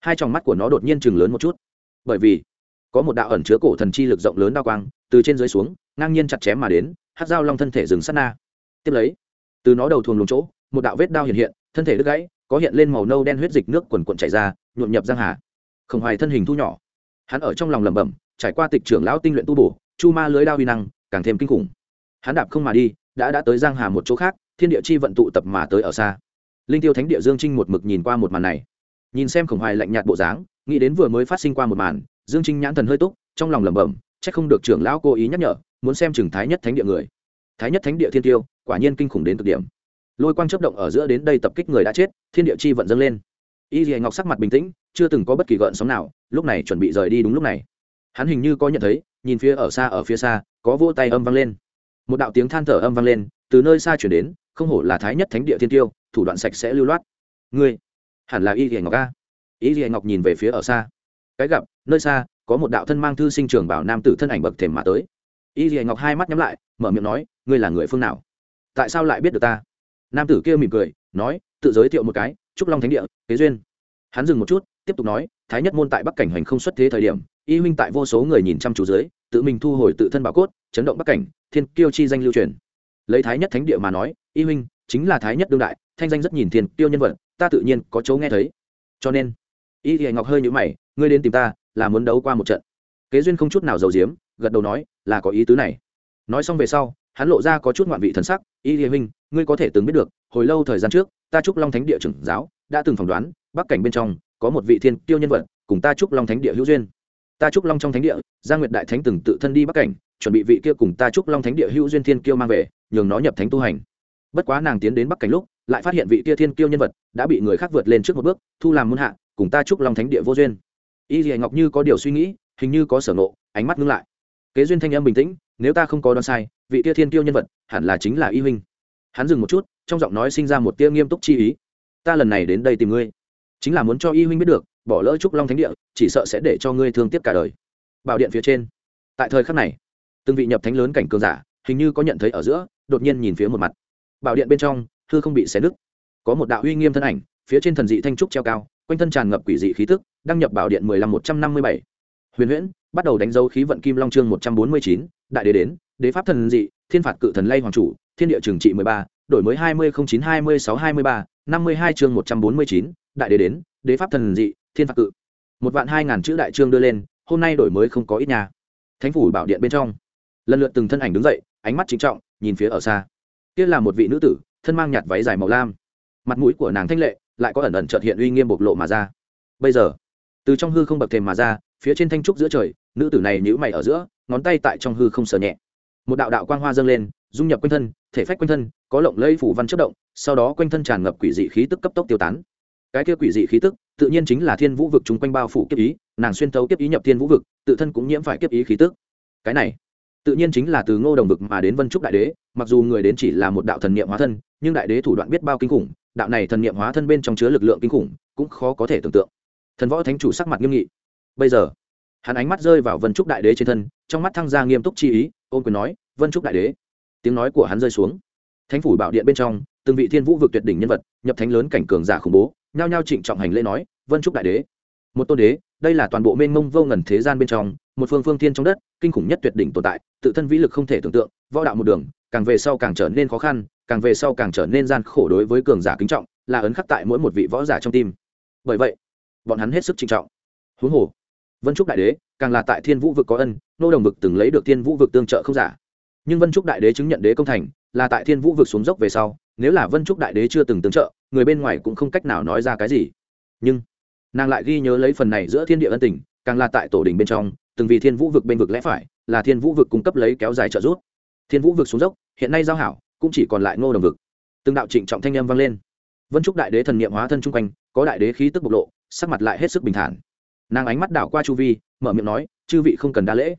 hai tròng mắt của nó đột nhiên chừng lớn một chút. Bởi vì, có một đạo ẩn chứa cổ thần chi lực rộng lớn đao quang, từ trên dưới xuống, ngang nhiên chặt chém mà đến hát dao long thân thể dừng sát na. Tiếp lấy, từ nó đầu thuồng luồng chỗ, một đạo vết đao hiện hiện, thân thể đứt gãy, có hiện lên màu nâu đen huyết dịch nước quần quần chảy ra, nhuộm nhập giang hà. Khổng hoài thân hình thu nhỏ. Hắn ở trong lòng lẩm bẩm, trải qua tịch trưởng lão tinh luyện tu bổ, chu ma lưới đao uy năng càng thêm kinh khủng hắn đạp không mà đi, đã đã tới giang hà một chỗ khác, thiên địa chi vận tụ tập mà tới ở xa. Linh tiêu thánh địa dương trinh một mực nhìn qua một màn này. Nhìn xem khổng hoài lạnh nhạt bộ dáng, nghĩ đến vừa mới phát sinh qua một màn, dương trinh nhãn thần hơi túc, trong lòng lẩm bẩm, chắc không được trưởng lão cố ý nhắc nhở, muốn xem chừng thái nhất thánh địa người. Thái nhất thánh địa thiên tiêu, quả nhiên kinh khủng đến cực điểm. Lôi quang chấp động ở giữa đến đây tập kích người đã chết, thiên địa chi vận dâng lên. Y dì ngọc sắc mặt bình tĩnh, chưa từng có bất kỳ gợn sóng nào, lúc này chuẩn bị rời đi đúng lúc này. Hắn hình như có nhận thấy, nhìn phía ở xa ở phía xa, có vô tay âm vang lên một đạo tiếng than thở âm vang lên, từ nơi xa chuyển đến, không hổ là thái nhất thánh địa thiên tiêu, thủ đoạn sạch sẽ lưu loát. Ngươi, hẳn là y dì ngọc a. Y dì ngọc nhìn về phía ở xa. Cái gặp, nơi xa, có một đạo thân mang thư sinh trường bảo nam tử thân ảnh bậc thềm mà tới. Y dì ngọc hai mắt nhắm lại, mở miệng nói, ngươi là người phương nào? Tại sao lại biết được ta? Nam tử kia mỉm cười, nói, tự giới thiệu một cái, trúc long thánh địa, kế duyên. Hắn dừng một chút, tiếp tục nói, thái nhất môn tại bắc cảnh hành không xuất thế thời điểm y huynh tại vô số người nhìn chăm chú dưới, tự mình thu hồi tự thân bảo cốt, chấn động bắc cảnh, thiên kiêu chi danh lưu truyền. Lấy thái nhất thánh địa mà nói, y huynh chính là thái nhất đương đại, thanh danh rất nhìn thiên tiêu nhân vật, ta tự nhiên có chỗ nghe thấy. Cho nên, y thì ngọc hơi nhữ mày, ngươi đến tìm ta, là muốn đấu qua một trận. Kế duyên không chút nào giàu diếm gật đầu nói, là có ý tứ này. Nói xong về sau, hắn lộ ra có chút ngoạn vị thần sắc, y thì huynh, ngươi có thể từng biết được, hồi lâu thời gian trước, ta trúc long thánh địa trưởng giáo, đã từng phỏng đoán, bắc cảnh bên trong có một vị thiên tiêu nhân vật, cùng ta trúc long thánh địa hữu duyên ta trúc long trong thánh địa, gia nguyệt đại thánh từng tự thân đi bắc cảnh, chuẩn bị vị kia cùng ta trúc long thánh địa hữu duyên thiên kiêu mang về, nhường nó nhập thánh tu hành. Bất quá nàng tiến đến bắc cảnh lúc, lại phát hiện vị kia thiên kiêu nhân vật đã bị người khác vượt lên trước một bước, thu làm muôn hạ, cùng ta trúc long thánh địa vô duyên. Y dì ngọc như có điều suy nghĩ, hình như có sở nộ ánh mắt ngưng lại. Kế duyên thanh âm bình tĩnh, nếu ta không có đoán sai, vị kia thiên kiêu nhân vật hẳn là chính là y huynh. Hắn dừng một chút, trong giọng nói sinh ra một tia nghiêm túc chi ý. Ta lần này đến đây tìm ngươi, chính là muốn cho y huynh biết được bỏ lỡ trúc long thánh địa, chỉ sợ sẽ để cho ngươi thương tiếc cả đời. Bảo điện phía trên. Tại thời khắc này, từng vị nhập thánh lớn cảnh cường giả, hình như có nhận thấy ở giữa, đột nhiên nhìn phía một mặt. Bảo điện bên trong thư không bị xé nứt. Có một đạo uy nghiêm thân ảnh, phía trên thần dị thanh trúc treo cao, quanh thân tràn ngập quỷ dị khí tức, đăng nhập bảo điện mười lăm một trăm năm mươi bảy. Huyền huyễn, bắt đầu đánh dấu khí vận kim long chương một trăm bốn mươi chín, đại đế đến, đế pháp thần dị, thiên phạt cự thần lay hoàng chủ, thiên địa trường trị mười ba, đổi mới hai mươi chín hai mươi sáu hai mươi ba, năm mươi hai chương một trăm bốn mươi chín, đại đế đến, đế pháp thần dị thiên phạt cự. Một vạn hai ngàn chữ đại chương đưa lên, hôm nay đổi mới không có ít nhà. Thánh phủ bảo điện bên trong. Lần lượt từng thân ảnh đứng dậy, ánh mắt chính trọng, nhìn phía ở xa. Kia là một vị nữ tử, thân mang nhạt váy dài màu lam. Mặt mũi của nàng thanh lệ, lại có ẩn ẩn trợt hiện uy nghiêm bộc lộ mà ra. Bây giờ, từ trong hư không bậc thềm mà ra, phía trên thanh trúc giữa trời, nữ tử này nhữ mày ở giữa, ngón tay tại trong hư không sờ nhẹ. Một đạo đạo quang hoa dâng lên, dung nhập quanh thân, thể phách quanh thân, có lộng lây phủ văn chất động, sau đó quanh thân tràn ngập quỷ dị khí tức cấp tốc tiêu tán cái kia quỷ dị khí tức, tự nhiên chính là thiên vũ vực chung quanh bao phủ kiếp ý, nàng xuyên thấu kiếp ý nhập thiên vũ vực, tự thân cũng nhiễm phải kiếp ý khí tức. Cái này, tự nhiên chính là từ ngô đồng vực mà đến vân trúc đại đế, mặc dù người đến chỉ là một đạo thần niệm hóa thân, nhưng đại đế thủ đoạn biết bao kinh khủng, đạo này thần niệm hóa thân bên trong chứa lực lượng kinh khủng, cũng khó có thể tưởng tượng. Thần võ thánh chủ sắc mặt nghiêm nghị. Bây giờ, hắn ánh mắt rơi vào vân trúc đại đế trên thân, trong mắt thăng gia nghiêm túc chi ý, ôn quyền nói, vân trúc đại đế. Tiếng nói của hắn rơi xuống. Thánh phủ bảo điện bên trong, từng vị thiên vũ vực tuyệt đỉnh nhân vật, nhập thánh lớn cảnh cường giả khủng bố nhao nhao trịnh trọng hành lễ nói, vân trúc đại đế, một tôn đế, đây là toàn bộ mênh mông vô ngần thế gian bên trong, một phương phương thiên trong đất, kinh khủng nhất tuyệt đỉnh tồn tại, tự thân vĩ lực không thể tưởng tượng, võ đạo một đường, càng về sau càng trở nên khó khăn, càng về sau càng trở nên gian khổ đối với cường giả kính trọng, là ấn khắc tại mỗi một vị võ giả trong tim. Bởi vậy, bọn hắn hết sức trinh trọng. Huống hồ, vân trúc đại đế, càng là tại thiên vũ vực có ân, nô đồng vực từng lấy được thiên vũ vực tương trợ không giả. Nhưng vân trúc đại đế chứng nhận đế công thành, là tại thiên vũ vực xuống dốc về sau nếu là vân trúc đại đế chưa từng tương trợ, người bên ngoài cũng không cách nào nói ra cái gì. Nhưng, nàng lại ghi nhớ lấy phần này giữa thiên địa ân tình, càng là tại tổ đình bên trong, từng vì thiên vũ vực bên vực lẽ phải, là thiên vũ vực cung cấp lấy kéo dài trợ giúp. Thiên vũ vực xuống dốc, hiện nay giao hảo, cũng chỉ còn lại ngô đồng vực. Từng đạo trịnh trọng thanh â m vang lên. Vân trúc đại đế thần nghiệm hóa thân chung quanh, có đại đế khí tức bộc lộ, sắc mặt lại hết sức bình thản. Nàng ánh mắt đảo qua chu vi, mở miệng nói, chư vị không cần đa lễ.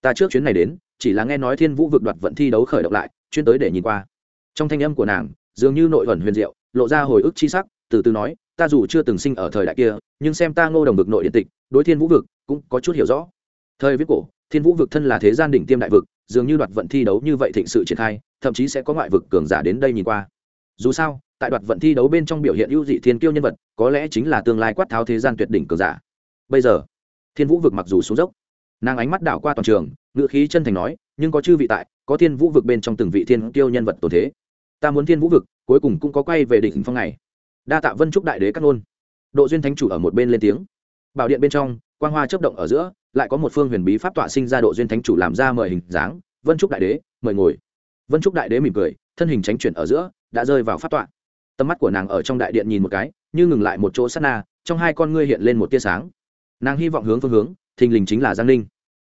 Ta trước chuyến này đến, chỉ là nghe nói thiên vũ vực đoạt vận thi đấu khởi động lại chuyên tới để nhìn qua. Trong thanh âm của nàng dường như nội ẩn huyền diệu, lộ ra hồi ức chi sắc, từ từ nói, ta dù chưa từng sinh ở thời đại kia, nhưng xem ta ngô đồng vực nội điện tịch, đối thiên vũ vực cũng có chút hiểu rõ. Thời viết cổ, thiên vũ vực thân là thế gian đỉnh tiêm đại vực, dường như đoạt vận thi đấu như vậy thịnh sự triển khai, thậm chí sẽ có ngoại vực cường giả đến đây nhìn qua. Dù sao, tại đoạt vận thi đấu bên trong biểu hiện ưu dị thiên kiêu nhân vật, có lẽ chính là tương lai quát tháo thế gian tuyệt đỉnh cường giả. Bây giờ, thiên vũ vực mặc dù xuống dốc, nàng ánh mắt đảo qua toàn trường ngựa khí chân thành nói, nhưng có chư vị tại, có thiên vũ vực bên trong từng vị thiên kiêu nhân vật tổ thế ta muốn thiên vũ vực, cuối cùng cũng có quay về đỉnh phong này. Đa tạ vân trúc đại đế cắt ngôn độ duyên thánh chủ ở một bên lên tiếng. Bảo điện bên trong, quang hoa chấp động ở giữa, lại có một phương huyền bí pháp tọa sinh ra độ duyên thánh chủ làm ra mời hình dáng. Vân trúc đại đế, mời ngồi. Vân trúc đại đế mỉm cười, thân hình tránh chuyển ở giữa, đã rơi vào pháp tọa. Tầm mắt của nàng ở trong đại điện nhìn một cái, như ngừng lại một chỗ sát na, trong hai con ngươi hiện lên một tia sáng. Nàng hy vọng hướng phương hướng, thình lình chính là giang ninh.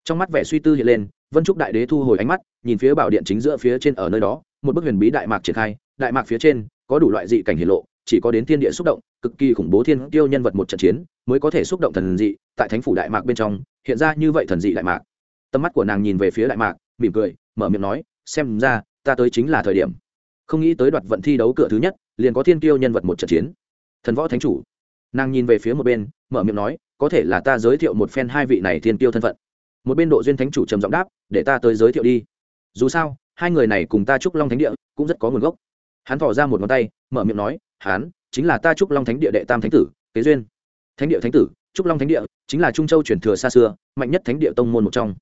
Trong mắt vẻ suy tư hiện lên, vân trúc đại đế thu hồi ánh mắt, nhìn phía bảo điện chính giữa phía trên ở nơi đó một bức huyền bí đại mạc triển khai, đại mạc phía trên có đủ loại dị cảnh hiển lộ, chỉ có đến thiên địa xúc động, cực kỳ khủng bố thiên tiêu nhân vật một trận chiến mới có thể xúc động thần dị, tại thánh phủ đại mạc bên trong, hiện ra như vậy thần dị đại mạc. Tầm mắt của nàng nhìn về phía đại mạc, mỉm cười, mở miệng nói, xem ra, ta tới chính là thời điểm. Không nghĩ tới đoạt vận thi đấu cửa thứ nhất, liền có thiên tiêu nhân vật một trận chiến. Thần võ thánh chủ. Nàng nhìn về phía một bên, mở miệng nói, có thể là ta giới thiệu một phen hai vị này thiên tiêu thân phận. Một bên độ duyên thánh chủ trầm giọng đáp, để ta tới giới thiệu đi. Dù sao hai người này cùng ta trúc long thánh địa cũng rất có nguồn gốc. Hắn thỏ ra một ngón tay, mở miệng nói hắn chính là ta trúc long thánh địa đệ tam thánh tử, kế duyên. Thánh địa thánh tử trúc long thánh địa, chính là trung châu truyền thừa xa xưa, mạnh nhất thánh địa tông môn một trong.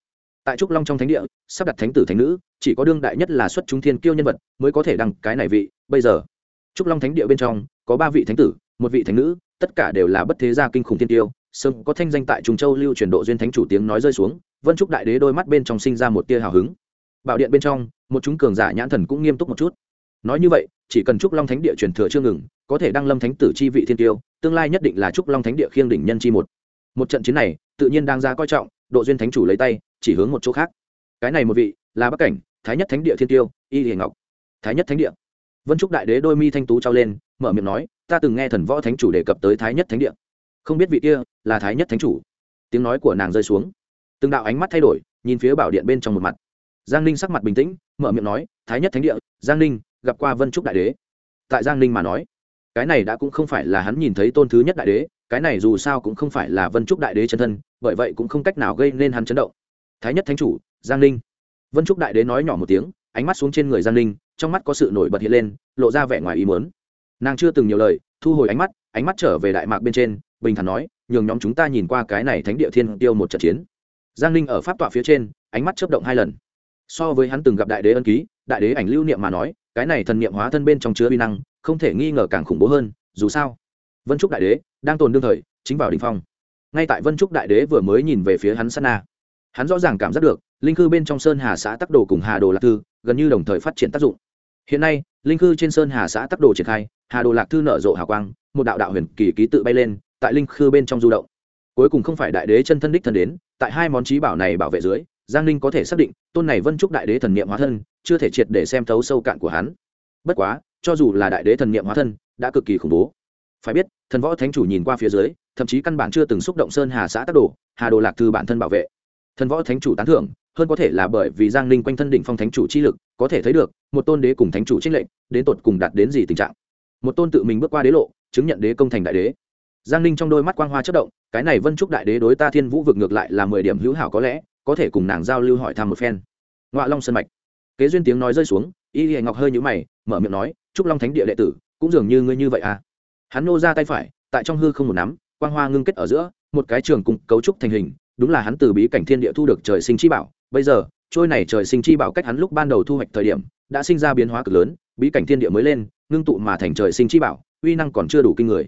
Tại trúc long trong thánh địa, sắp đặt thánh tử thánh nữ, chỉ có đương đại nhất là xuất chúng thiên kiêu nhân vật mới có thể đăng cái này vị, bây giờ. Trúc long thánh địa bên trong, có ba vị thánh tử, một vị thánh nữ, tất cả đều là bất thế gia kinh khủng thiên tiêu sớm có thanh danh tại trung châu lưu truyền độ duyên thánh chủ tiếng nói rơi xuống, vân trúc đại đế đôi mắt bên trong sinh ra một tia hào hứng. Bảo điện bên trong một chúng cường giả nhãn thần cũng nghiêm túc một chút. Nói như vậy, chỉ cần trúc long thánh địa truyền thừa chưa ngừng, có thể đăng lâm thánh tử chi vị thiên tiêu, tương lai nhất định là trúc long thánh địa khiêng đỉnh nhân chi một. Một trận chiến này, tự nhiên đang ra coi trọng, độ duyên thánh chủ lấy tay, chỉ hướng một chỗ khác. Cái này một vị, là bắc cảnh, thái nhất thánh địa thiên tiêu, y hiền ngọc. Thái nhất thánh địa. Vân trúc đại đế đôi mi thanh tú trao lên, mở miệng nói, ta từng nghe thần võ thánh chủ đề cập tới thái nhất thánh địa. Không biết vị kia là thái nhất thánh chủ. Tiếng nói của nàng rơi xuống. Từng đạo ánh mắt thay đổi, nhìn phía bảo điện bên trong một mặt giang ninh sắc mặt bình tĩnh, mở miệng nói, thái nhất thánh địa, giang ninh, gặp qua vân trúc đại đế. Tại giang ninh mà nói, cái này đã cũng không phải là hắn nhìn thấy tôn thứ nhất đại đế, cái này dù sao cũng không phải là vân trúc đại đế chân thân, bởi vậy cũng không cách nào gây nên hắn chấn động. Thái nhất thánh chủ, giang ninh. Vân trúc đại đế nói nhỏ một tiếng, ánh mắt xuống trên người giang ninh, trong mắt có sự nổi bật hiện lên, lộ ra vẻ ngoài ý muốn. Nàng chưa từng nhiều lời, thu hồi ánh mắt ánh mắt trở về đại mạc bên trên, bình thản nói, nhường nhóm chúng ta nhìn qua cái này thánh địa thiên tiêu một trận chiến. Giang ninh ở pháp tọa phía trên, ánh mắt chớp động hai lần so với hắn từng gặp đại đế ân ký, đại đế ảnh lưu niệm mà nói, cái này thần niệm hóa thân bên trong chứa uy năng, không thể nghi ngờ càng khủng bố hơn, dù sao. Vân trúc đại đế, đang tồn đương thời, chính vào đình phong. Ngay tại vân trúc đại đế vừa mới nhìn về phía hắn sana hắn rõ ràng cảm giác được, linh cư bên trong sơn hà xã tắc đồ cùng hà đồ lạc thư, gần như đồng thời phát triển tác dụng. Hiện nay, linh cư trên sơn hà xã tắc đồ triển khai, hà đồ lạc thư nở rộ hào quang, một đạo đạo huyền kỳ ký tự bay lên, tại linh khư bên trong du động. Cuối cùng không phải đại đế chân thân đích thân đến, tại hai món trí bảo này bảo vệ dưới giang ninh có thể xác định, tôn này vân trúc đại đế thần niệm hóa thân, chưa thể triệt để xem thấu sâu cạn của hắn. Bất quá, cho dù là đại đế thần niệm hóa thân, đã cực kỳ khủng bố. Phải biết, thần võ thánh chủ nhìn qua phía dưới, thậm chí căn bản chưa từng xúc động sơn hà xã tác đồ, hà đồ lạc thư bản thân bảo vệ. Thần võ thánh chủ tán thưởng, hơn có thể là bởi vì giang ninh quanh thân đỉnh phong thánh chủ chi lực, có thể thấy được, một tôn đế cùng thánh chủ trích lệnh đến tột cùng đạt đến gì tình trạng. Một tôn tự mình bước qua đế lộ, chứng nhận đế công thành đại đế. Giang ninh trong đôi mắt quang hoa chất động, cái này vân trúc đại đế đối ta thiên vũ vực ngược lại là mười điểm hữu hảo có lẽ có thể cùng nàng giao lưu hỏi thăm một phen. Ngoạ long sân mạch. Kế duyên tiếng nói rơi xuống, y hề ngọc hơi nhũ mày, mở miệng nói trúc long thánh địa đệ tử cũng dường như ngươi như vậy à? Hắn nô ra tay phải, tại trong hư không một nắm, quang hoa ngưng kết ở giữa, một cái trường cùng cấu trúc thành hình, đúng là hắn từ bí cảnh thiên địa thu được trời sinh chi bảo. Bây giờ, trôi này trời sinh chi bảo cách hắn lúc ban đầu thu hoạch thời điểm, đã sinh ra biến hóa cực lớn, bí cảnh thiên địa mới lên, ngưng tụ mà thành trời sinh chi bảo, uy năng còn chưa đủ kinh người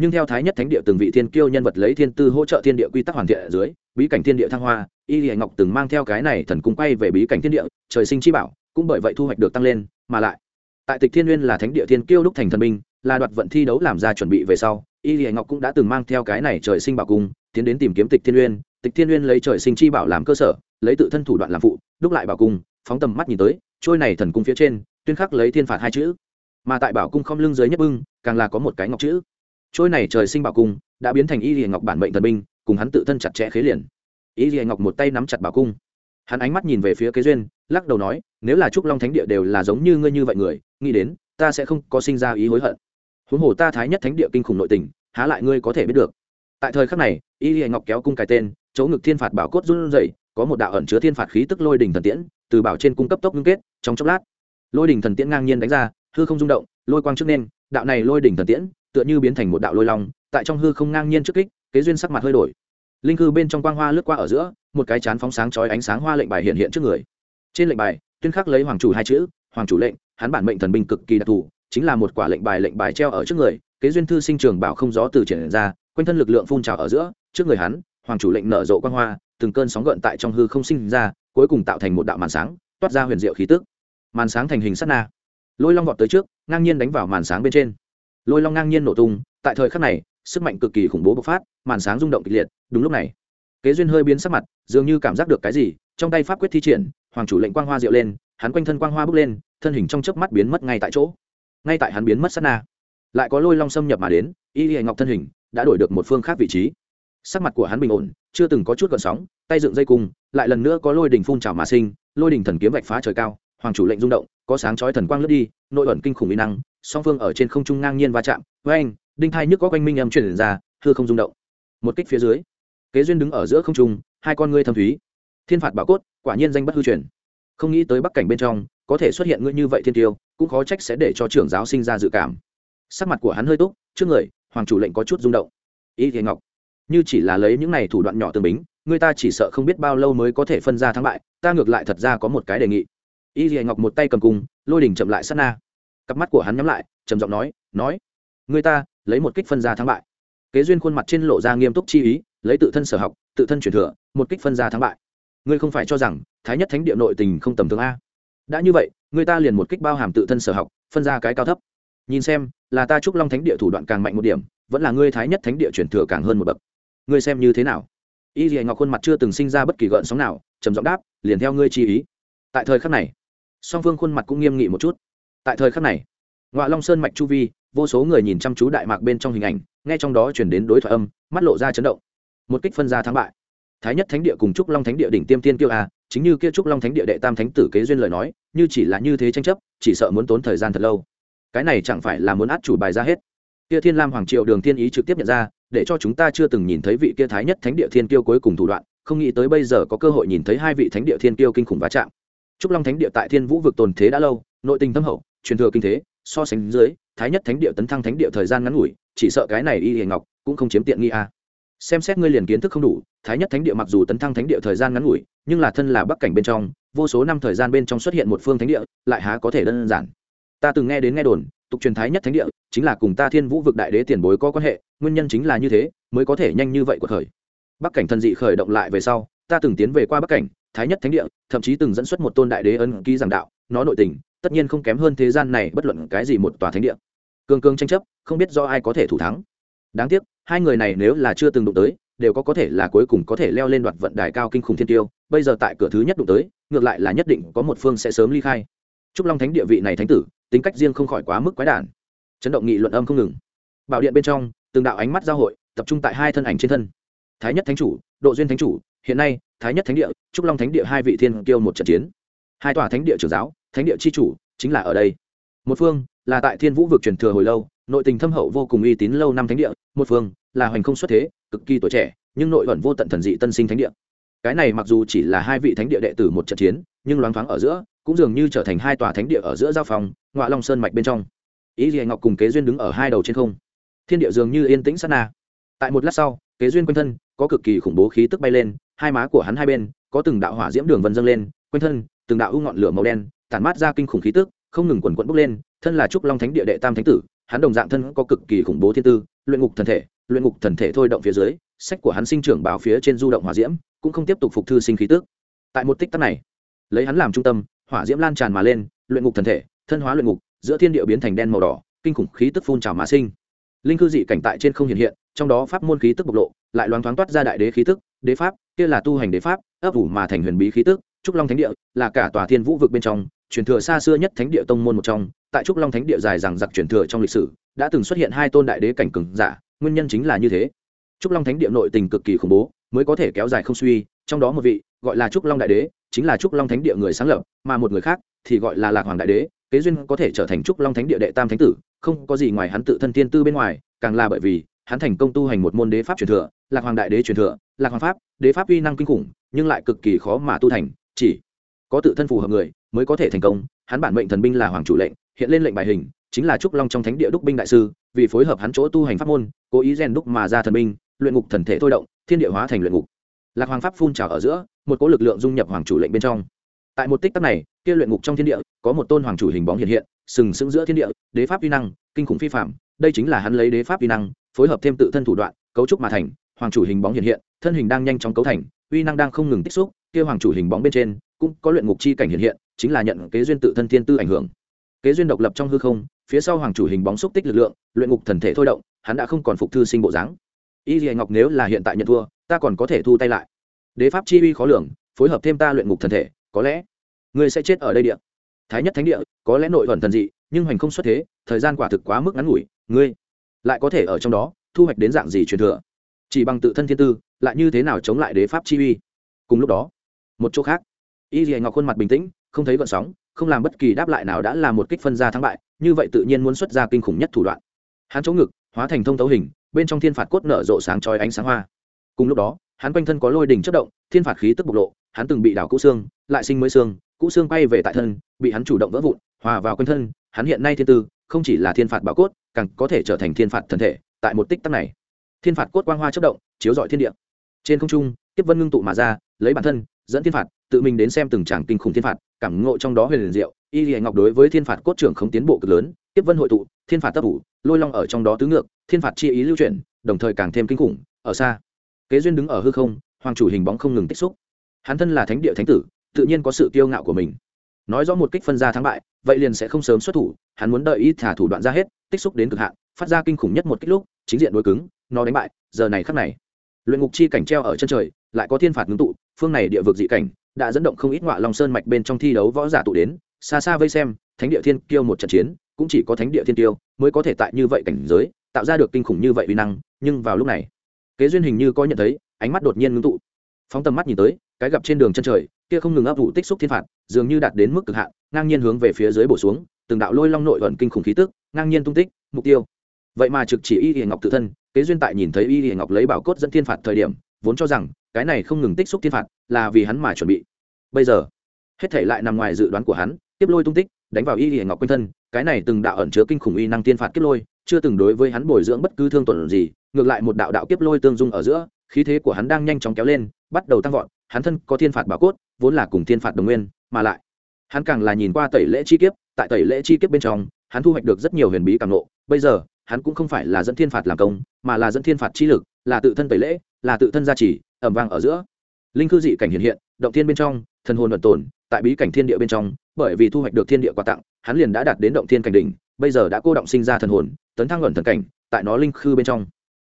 nhưng theo thái nhất thánh địa từng vị thiên kiêu nhân vật lấy thiên tư hỗ trợ thiên địa quy tắc hoàn thiện ở dưới, bí cảnh thiên địa thăng hoa, y lìa ngọc từng mang theo cái này thần cung quay về bí cảnh thiên địa, trời sinh chi bảo, cũng bởi vậy thu hoạch được tăng lên, mà lại, tại tịch thiên nguyên là thánh địa thiên kiêu đúc thành thần minh là đoạt vận thi đấu làm ra chuẩn bị về sau, y lìa ngọc cũng đã từng mang theo cái này trời sinh bảo cung, tiến đến tìm kiếm tịch thiên nguyên, tịch thiên nguyên lấy trời sinh chi bảo làm cơ sở, lấy tự thân thủ đoạn làm phụ, đúc lại bảo cung, phóng tầm mắt nhìn tới, trôi này thần cung phía trên, tuyên khắc lấy thiên phạt hai chữ. Mà tại bảo cung không lưng dưới nhất bưng, càng là có một cái ngọc chữ trôi này trời sinh bảo cung, đã biến thành y lìa ngọc bản mệnh thần binh, cùng hắn tự thân chặt chẽ khế liền. Y lìa ngọc một tay nắm chặt bảo cung. Hắn ánh mắt nhìn về phía kế duyên, lắc đầu nói, nếu là trúc long thánh địa đều là giống như ngươi như vậy người, nghĩ đến, ta sẽ không có sinh ra ý hối hận. Huống hồ ta thái nhất thánh địa kinh khủng nội tình, há lại ngươi có thể biết được. Tại thời khắc này, y lìa ngọc kéo cung cái tên, chỗ ngực thiên phạt bảo cốt run rẩy, có một đạo ẩn chứa thiên phạt khí tức lôi đỉnh thần tiễn, từ bảo trên cung cấp tốc ngưng kết, trong chốc lát, lôi đỉnh thần tiễn ngang nhiên đánh ra, hư không rung động, lôi quang trước nên, đạo này lôi đỉnh thần tiễn tựa như biến thành một đạo lôi long, tại trong hư không ngang nhiên trước kích, kế duyên sắc mặt hơi đổi. Linh cư bên trong quang hoa lướt qua ở giữa, một cái chán phóng sáng chói ánh sáng hoa lệnh bài hiện hiện trước người. Trên lệnh bài, tuyên khắc lấy hoàng chủ hai chữ, hoàng chủ lệnh, hắn bản mệnh thần binh cực kỳ đặc thù, chính là một quả lệnh bài lệnh bài treo ở trước người, kế duyên thư sinh trường bảo không gió từ triển ra, quanh thân lực lượng phun trào ở giữa, trước người hắn, hoàng chủ lệnh nở rộ quang hoa, từng cơn sóng gợn tại trong hư không sinh ra, cuối cùng tạo thành một đạo màn sáng, toát ra huyền diệu khí tức. Màn sáng thành hình sắt na. Lôi long vọt tới trước, ngang nhiên đánh vào màn sáng bên trên lôi long ngang nhiên nổ tung, tại thời khắc này, sức mạnh cực kỳ khủng bố bộc phát, màn sáng rung động kịch liệt, đúng lúc này, kế duyên hơi biến sắc mặt, dường như cảm giác được cái gì, trong tay pháp quyết thi triển, hoàng chủ lệnh quang hoa diệu lên, hắn quanh thân quang hoa bước lên, thân hình trong chớp mắt biến mất ngay tại chỗ. Ngay tại hắn biến mất sát na, lại có lôi long xâm nhập mà đến, y hệ ngọc thân hình đã đổi được một phương khác vị trí. Sắc mặt của hắn bình ổn, chưa từng có chút gợn sóng, tay dựng dây cung, lại lần nữa có lôi đỉnh phun trào mà sinh, lôi đỉnh thần kiếm vạch phá trời cao, hoàng chủ lệnh rung động, có sáng chói thần quang lướt đi, nội ẩn kinh khủng mỹ năng song phương ở trên không trung ngang nhiên va chạm. Với anh, đinh thai nhức có quanh minh âm truyền ra thưa không rung động. Một kích phía dưới, kế duyên đứng ở giữa không trung, hai con ngươi thâm thúy. Thiên phạt bảo cốt, quả nhiên danh bất hư truyền. Không nghĩ tới bắc cảnh bên trong, có thể xuất hiện ngươi như vậy thiên tiêu, cũng khó trách sẽ để cho trưởng giáo sinh ra dự cảm. Sắc mặt của hắn hơi túc, trước người, hoàng chủ lệnh có chút rung động. Y thế ngọc, như chỉ là lấy những này thủ đoạn nhỏ tương bính, người ta chỉ sợ không biết bao lâu mới có thể phân ra thắng bại, ta ngược lại thật ra có một cái đề nghị. Y thế ngọc một tay cầm cung, lôi đỉnh chậm lại sát na cặp mắt của hắn nhắm lại, trầm giọng nói nói, người ta lấy một kích phân ra thắng bại. Kế duyên khuôn mặt trên lộ ra nghiêm túc chi ý, lấy tự thân sở học, tự thân truyền thừa, một kích phân ra thắng bại. Ngươi không phải cho rằng thái nhất thánh địa nội tình không tầm thường a? Đã như vậy, người ta liền một kích bao hàm tự thân sở học, phân ra cái cao thấp. Nhìn xem, là ta trúc long thánh địa thủ đoạn càng mạnh một điểm, vẫn là ngươi thái nhất thánh địa truyền thừa càng hơn một bậc. Ngươi xem như thế nào? Y dì ngọc khuôn mặt chưa từng sinh ra bất kỳ gợn sóng nào, trầm giọng đáp, liền theo ngươi chi ý. Tại thời khắc này, song phương khuôn mặt cũng nghiêm nghị một chút tại thời khắc này ngoại long sơn mạch chu vi, vô số người nhìn chăm chú đại mạc bên trong hình ảnh, nghe trong đó chuyển đến đối thoại âm, mắt lộ ra chấn động. Một kích phân ra thắng bại. Thái nhất thánh địa cùng trúc long thánh địa đỉnh tiêm tiên kiêu a, chính như kia trúc long thánh địa đệ tam thánh tử kế duyên lời nói, như chỉ là như thế tranh chấp, chỉ sợ muốn tốn thời gian thật lâu. Cái này chẳng phải là muốn át chủ bài ra hết. Kia thiên lam hoàng triệu đường thiên ý trực tiếp nhận ra, để cho chúng ta chưa từng nhìn thấy vị kia thái nhất thánh địa thiên kiêu cuối cùng thủ đoạn, không nghĩ tới bây giờ có cơ hội nhìn thấy hai vị thánh địa thiên kiêu kinh khủng va chạm. Trúc long thánh địa tại thiên vũ vực tồn thế đã lâu, nội tình thâm hậu truyền thừa kinh thế, so sánh dưới, thái nhất thánh địa tấn thăng thánh địa thời gian ngắn ngủi, chỉ sợ cái này y hiền ngọc cũng không chiếm tiện nghi a. Xem xét ngươi liền kiến thức không đủ, thái nhất thánh địa mặc dù tấn thăng thánh địa thời gian ngắn ngủi, nhưng là thân là bắc cảnh bên trong, vô số năm thời gian bên trong xuất hiện một phương thánh địa, lại há có thể đơn giản. Ta từng nghe đến nghe đồn, tục truyền thái nhất thánh địa chính là cùng ta thiên vũ vực đại đế tiền bối có quan hệ, nguyên nhân chính là như thế, mới có thể nhanh như vậy của khởi. Bắc cảnh thần dị khởi động lại về sau, ta từng tiến về qua bắc cảnh, thái nhất thánh địa, thậm chí từng dẫn xuất một tôn đại đế ân ký giảng đạo, nó nội tình tất nhiên không kém hơn thế gian này bất luận cái gì một tòa thánh địa. Cương cương tranh chấp, không biết do ai có thể thủ thắng. Đáng tiếc, hai người này nếu là chưa từng đụng tới, đều có có thể là cuối cùng có thể leo lên đoạt vận đài cao kinh khủng thiên tiêu. Bây giờ tại cửa thứ nhất đụng tới, ngược lại là nhất định có một phương sẽ sớm ly khai. Trúc long thánh địa vị này thánh tử, tính cách riêng không khỏi quá mức quái đản. Chấn động nghị luận âm không ngừng. Bảo điện bên trong, từng đạo ánh mắt giao hội, tập trung tại hai thân ảnh trên thân. Thái nhất thánh chủ, độ duyên thánh chủ, hiện nay, thái nhất thánh địa, trúc long thánh địa hai vị thiên kiêu một trận chiến hai tòa thánh địa trưởng giáo, thánh địa c h i chủ, chính là ở đây. Một phương là tại thiên vũ vực truyền thừa hồi lâu, nội tình thâm hậu vô cùng uy tín lâu năm thánh địa. Một phương là hoành không xuất thế, cực kỳ tuổi trẻ, nhưng nội ẩn vô tận thần dị tân sinh thánh địa. Cái này mặc dù chỉ là hai vị thánh địa đệ tử một trận chiến, nhưng loáng thoáng ở giữa, cũng dường như trở thành hai tòa thánh địa ở giữa giao phòng ngoại long sơn mạch bên trong. Ý gì ngọc cùng kế duyên đứng ở hai đầu trên không. Thiên địa dường như yên tĩnh sát na. Tại một lát sau, kế duyên quanh thân có cực kỳ khủng bố khí tức bay lên, hai má của hắn hai bên có từng đạo hỏa diễm đường vân dâng lên, quanh thân từng đạo u ngọn lửa màu đen tản mát ra kinh khủng khí tức, không ngừng quần quẫn bốc lên, thân là trúc long thánh địa đệ tam thánh tử, hắn đồng dạng thân có cực kỳ khủng bố thiên tư, luyện ngục thần thể, luyện ngục thần thể thôi động phía dưới, sách của hắn sinh trưởng bào phía trên du động hỏa diễm, cũng không tiếp tục phục thư sinh khí tức. Tại một tích tắc này, lấy hắn làm trung tâm, hỏa diễm lan tràn mà lên, luyện ngục thần thể, thân hóa luyện ngục, giữa thiên địa biến thành đen màu đỏ, kinh khủng khí tức phun trào mà sinh. Linh cư dị cảnh tại trên không hiện hiện, trong đó pháp môn khí tức bộc lộ, lại loáng thoáng toát ra đại đế khí tức, đế pháp, kia là tu hành đế pháp, ấp ủ mà thành huyền bí khí tức trúc long thánh địa là cả tòa thiên vũ vực bên trong, truyền thừa xa xưa nhất thánh địa tông môn một trong. Tại trúc long thánh địa dài rằng giặc truyền thừa trong lịch sử, đã từng xuất hiện hai tôn đại đế cảnh cường giả, nguyên nhân chính là như thế. Trúc long thánh địa nội tình cực kỳ khủng bố, mới có thể kéo dài không suy, trong đó một vị gọi là trúc long đại đế, chính là trúc long thánh địa người sáng lập, mà một người khác thì gọi là lạc hoàng đại đế, kế duyên có thể trở thành trúc long thánh địa đệ tam thánh tử, không có gì ngoài hắn tự thân tiên tư bên ngoài, càng là bởi vì hắn thành công tu hành một môn đế pháp truyền thừa, lạc hoàng đại đế truyền thừa, lạc hoàng pháp, đế pháp uy năng kinh khủng, nhưng lại cực kỳ khó mà tu thành chỉ có tự thân phù hợp người mới có thể thành công. Hắn bản mệnh thần binh là hoàng chủ lệnh, hiện lên lệnh bài hình, chính là trúc long trong thánh địa đúc binh đại sư, vì phối hợp hắn chỗ tu hành pháp môn, cố ý rèn đúc mà ra thần binh, luyện ngục thần thể thôi động, thiên địa hóa thành luyện ngục. Lạc hoàng pháp phun trào ở giữa, một cỗ lực lượng dung nhập hoàng chủ lệnh bên trong. Tại một tích tắc này, kia luyện ngục trong thiên địa, có một tôn hoàng chủ hình bóng hiện hiện, sừng sững giữa thiên địa, đế pháp vi năng, kinh khủng phi phạm đây chính là hắn lấy đế pháp vi năng, phối hợp thêm tự thân thủ đoạn, cấu trúc mà thành, hoàng chủ hình bóng hiện hiện, thân hình đang nhanh chóng cấu thành, uy năng đang không ngừng tích xúc kia hoàng chủ hình bóng bên trên, cũng có luyện ngục chi cảnh hiện hiện, chính là nhận kế duyên tự thân thiên tư ảnh hưởng. Kế duyên độc lập trong hư không, phía sau hoàng chủ hình bóng xúc tích lực lượng, luyện ngục thần thể thôi động, hắn đã không còn phục thư sinh bộ dáng. Y dì ngọc nếu là hiện tại nhận thua, ta còn có thể thu tay lại. Đế pháp chi uy khó lường, phối hợp thêm ta luyện ngục thần thể, có lẽ ngươi sẽ chết ở đây địa. Thái nhất thánh địa, có lẽ nội thuận thần dị, nhưng hoành không xuất thế, thời gian quả thực quá mức ngắn ngủi, ngươi lại có thể ở trong đó, thu hoạch đến dạng gì truyền thừa? Chỉ bằng tự thân thiên tư, lại như thế nào chống lại đế pháp chi uy? Cùng lúc đó một chỗ khác. Y dì ngọc khuôn mặt bình tĩnh, không thấy gợn sóng, không làm bất kỳ đáp lại nào đã là một kích phân ra thắng bại, như vậy tự nhiên muốn xuất ra kinh khủng nhất thủ đoạn. Hắn chống ngực, hóa thành thông thấu hình, bên trong thiên phạt cốt nở rộ sáng trói ánh sáng hoa. Cùng lúc đó, hắn quanh thân có lôi đỉnh chất động, thiên phạt khí tức bộc lộ, hắn từng bị đảo cũ xương, lại sinh mới xương, cũ xương bay về tại thân, bị hắn chủ động vỡ vụn, hòa vào quanh thân, hắn hiện nay thiên tư, không chỉ là thiên phạt bảo cốt, càng có thể trở thành thiên phạt thần thể, tại một tích tắc này. Thiên phạt cốt quang hoa chất động, chiếu rọi thiên địa. Trên không trung tiếp vân ngưng tụ mà ra, lấy bản thân dẫn thiên phạt, tự mình đến xem từng tràng kinh khủng thiên phạt, cảm ngộ trong đó huyền liền diệu, y lìa ngọc đối với thiên phạt cốt trưởng không tiến bộ cực lớn, tiếp vân hội tụ, thiên phạt tấp ủ, lôi long ở trong đó tứ ngược, thiên phạt chi ý lưu chuyển, đồng thời càng thêm kinh khủng, ở xa. Kế duyên đứng ở hư không, hoàng chủ hình bóng không ngừng tích xúc. Hắn thân là thánh địa thánh tử, tự nhiên có sự kiêu ngạo của mình. Nói rõ một kích phân ra thắng bại, vậy liền sẽ không sớm xuất thủ, hắn muốn đợi y thả thủ đoạn ra hết, tích xúc đến cực hạn, phát ra kinh khủng nhất một kích lúc, chính diện đối cứng, nó đánh bại, giờ này khắc này. Luyện ngục chi cảnh treo ở chân trời lại có thiên phạt ngưng tụ, phương này địa vực dị cảnh đã dẫn động không ít ngọa long sơn mạch bên trong thi đấu võ giả tụ đến, xa xa vây xem, thánh địa thiên kiêu một trận chiến, cũng chỉ có thánh địa thiên tiêu mới có thể tại như vậy cảnh giới, tạo ra được kinh khủng như vậy uy năng, nhưng vào lúc này, kế duyên hình như có nhận thấy, ánh mắt đột nhiên ngưng tụ. Phóng tầm mắt nhìn tới, cái gặp trên đường chân trời, kia không ngừng áp vụ tích xúc thiên phạt, dường như đạt đến mức cực hạn, ngang nhiên hướng về phía dưới bổ xuống, từng đạo lôi long nội ẩn kinh khủng khí tức, ngang nhiên tung tích, mục tiêu. Vậy mà trực chỉ y hiền ngọc tự thân, kế duyên tại nhìn thấy y hiền ngọc lấy bảo cốt dẫn thiên phạt thời điểm, vốn cho rằng cái này không ngừng tích xúc thiên phạt, là vì hắn mà chuẩn bị. Bây giờ, hết thể lại nằm ngoài dự đoán của hắn tiếp lôi tung tích, đánh vào y hiền ngọc quanh thân, cái này từng đạo ẩn chứa kinh khủng y năng tiên phạt kiếp lôi, chưa từng đối với hắn bồi dưỡng bất cứ thương tổn gì, ngược lại một đạo đạo kiếp lôi tương dung ở giữa, khí thế của hắn đang nhanh chóng kéo lên, bắt đầu tăng vọt, hắn thân có thiên phạt bảo cốt, vốn là cùng thiên phạt đồng nguyên, mà lại, hắn càng là nhìn qua tẩy lễ chi kiếp, tại tẩy lễ chi kiếp bên trong, hắn thu hoạch được rất nhiều huyền bí càng nộ bây giờ, hắn cũng không phải là dẫn thiên phạt làm công, mà là dẫn thiên phạt chi lực, là tự thân tẩy lễ, là tự thân gia trì ẩm vang ở giữa. Linh cư dị cảnh hiện hiện, động thiên bên trong, thần hồn vận tồn, tại bí cảnh thiên địa bên trong, bởi vì thu hoạch được thiên địa quà tặng, hắn liền đã đạt đến động thiên cảnh đỉnh, bây giờ đã cô động sinh ra thần hồn, tấn thăng luận thần cảnh, tại nó linh khư bên trong.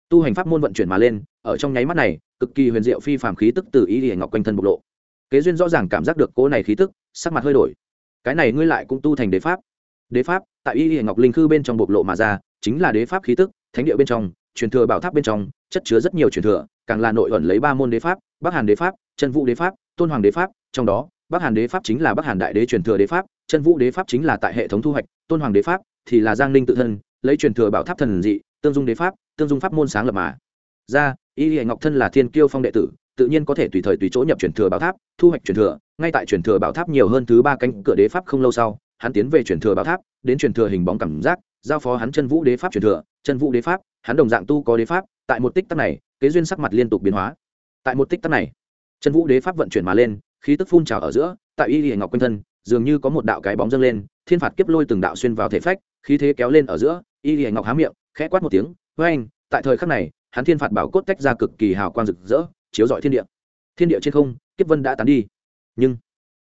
Tu hành pháp môn vận chuyển mà lên, ở trong nháy mắt này, cực kỳ huyền diệu phi phàm khí tức từ ý địa ngọc quanh thân bộc lộ. Kế duyên rõ ràng cảm giác được cố này khí tức, sắc mặt hơi đổi. Cái này ngươi lại cũng tu thành đế pháp. Đế pháp, tại y hiển ngọc linh khư bên trong bộc lộ mà ra, chính là đế pháp khí tức, thánh địa bên trong, truyền thừa bảo tháp bên trong, chất chứa rất nhiều truyền thừa càng là nội ẩn lấy ba môn đế pháp, bắc hàn đế pháp, chân vũ đế pháp, tôn hoàng đế pháp, trong đó, bắc hàn đế pháp chính là bắc hàn đại đế truyền thừa đế pháp, chân vũ đế pháp chính là tại hệ thống thu hoạch, tôn hoàng đế pháp thì là giang ninh tự thân, lấy truyền thừa bảo tháp thần dị, tương dung đế pháp, tương dung pháp môn sáng lập mà. Ra, y hệ ngọc thân là thiên kiêu phong đệ tử, tự nhiên có thể tùy thời tùy chỗ nhập truyền thừa bảo tháp, thu hoạch truyền thừa, ngay tại truyền thừa bảo tháp nhiều hơn thứ ba cánh cửa đế pháp không lâu sau, hắn tiến về truyền thừa bảo tháp, đến truyền thừa hình bóng cảm giác, giao phó hắn chân vũ đế pháp truyền thừa, chân vũ đế pháp, hắn đồng dạng tu có đế pháp tại một tích tắc này, kế duyên sắc mặt liên tục biến hóa. Tại một tích tắc này chân vũ đế pháp vận chuyển mà lên, khí tức phun trào ở giữa, tại y hệ ngọc quanh thân, dường như có một đạo cái bóng dâng lên, thiên phạt kiếp lôi từng đạo xuyên vào thể phách, khí thế kéo lên ở giữa, y hệ ngọc há miệng, khẽ quát một tiếng với anh tại thời khắc này, hắn thiên phạt bảo cốt tách ra cực kỳ hào quang rực rỡ, chiếu rọi thiên địa. Thiên địa trên không, kiếp vân đã tán đi. Nhưng,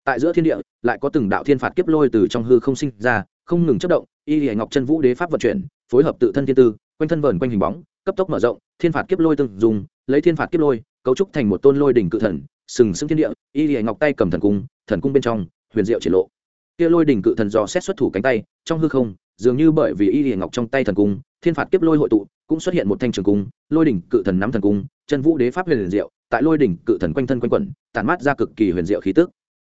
tại giữa thiên địa, lại có từng đạo thiên phạt kiếp lôi từ trong hư không sinh ra, không ngừng chất động, y hệ ngọc chân vũ đế pháp vận chuyển, phối hợp tự thân thiên tư, quanh thân vờn quanh hình bóng, cấp tốc mở rộng thiên phạt kiếp lôi từng dùng, lấy thiên phạt kiếp lôi, cấu trúc thành một tôn lôi đỉnh cự thần, sừng sững thiên địa, y hệ ngọc tay cầm thần cung thần cung bên trong, huyền diệu triển lộ. Kia lôi đỉnh cự thần dò xét xuất thủ cánh tay, trong hư không, dường như bởi vì y hệ ngọc trong tay thần cung, thiên phạt kiếp lôi hội tụ, cũng xuất hiện một thanh trường cung, lôi đỉnh cự thần nắm thần cung, chân vũ đế pháp huyền diệu, tại lôi đỉnh cự thần quanh thân quanh quẩn tàn mát ra cực kỳ huyền diệu khí tức.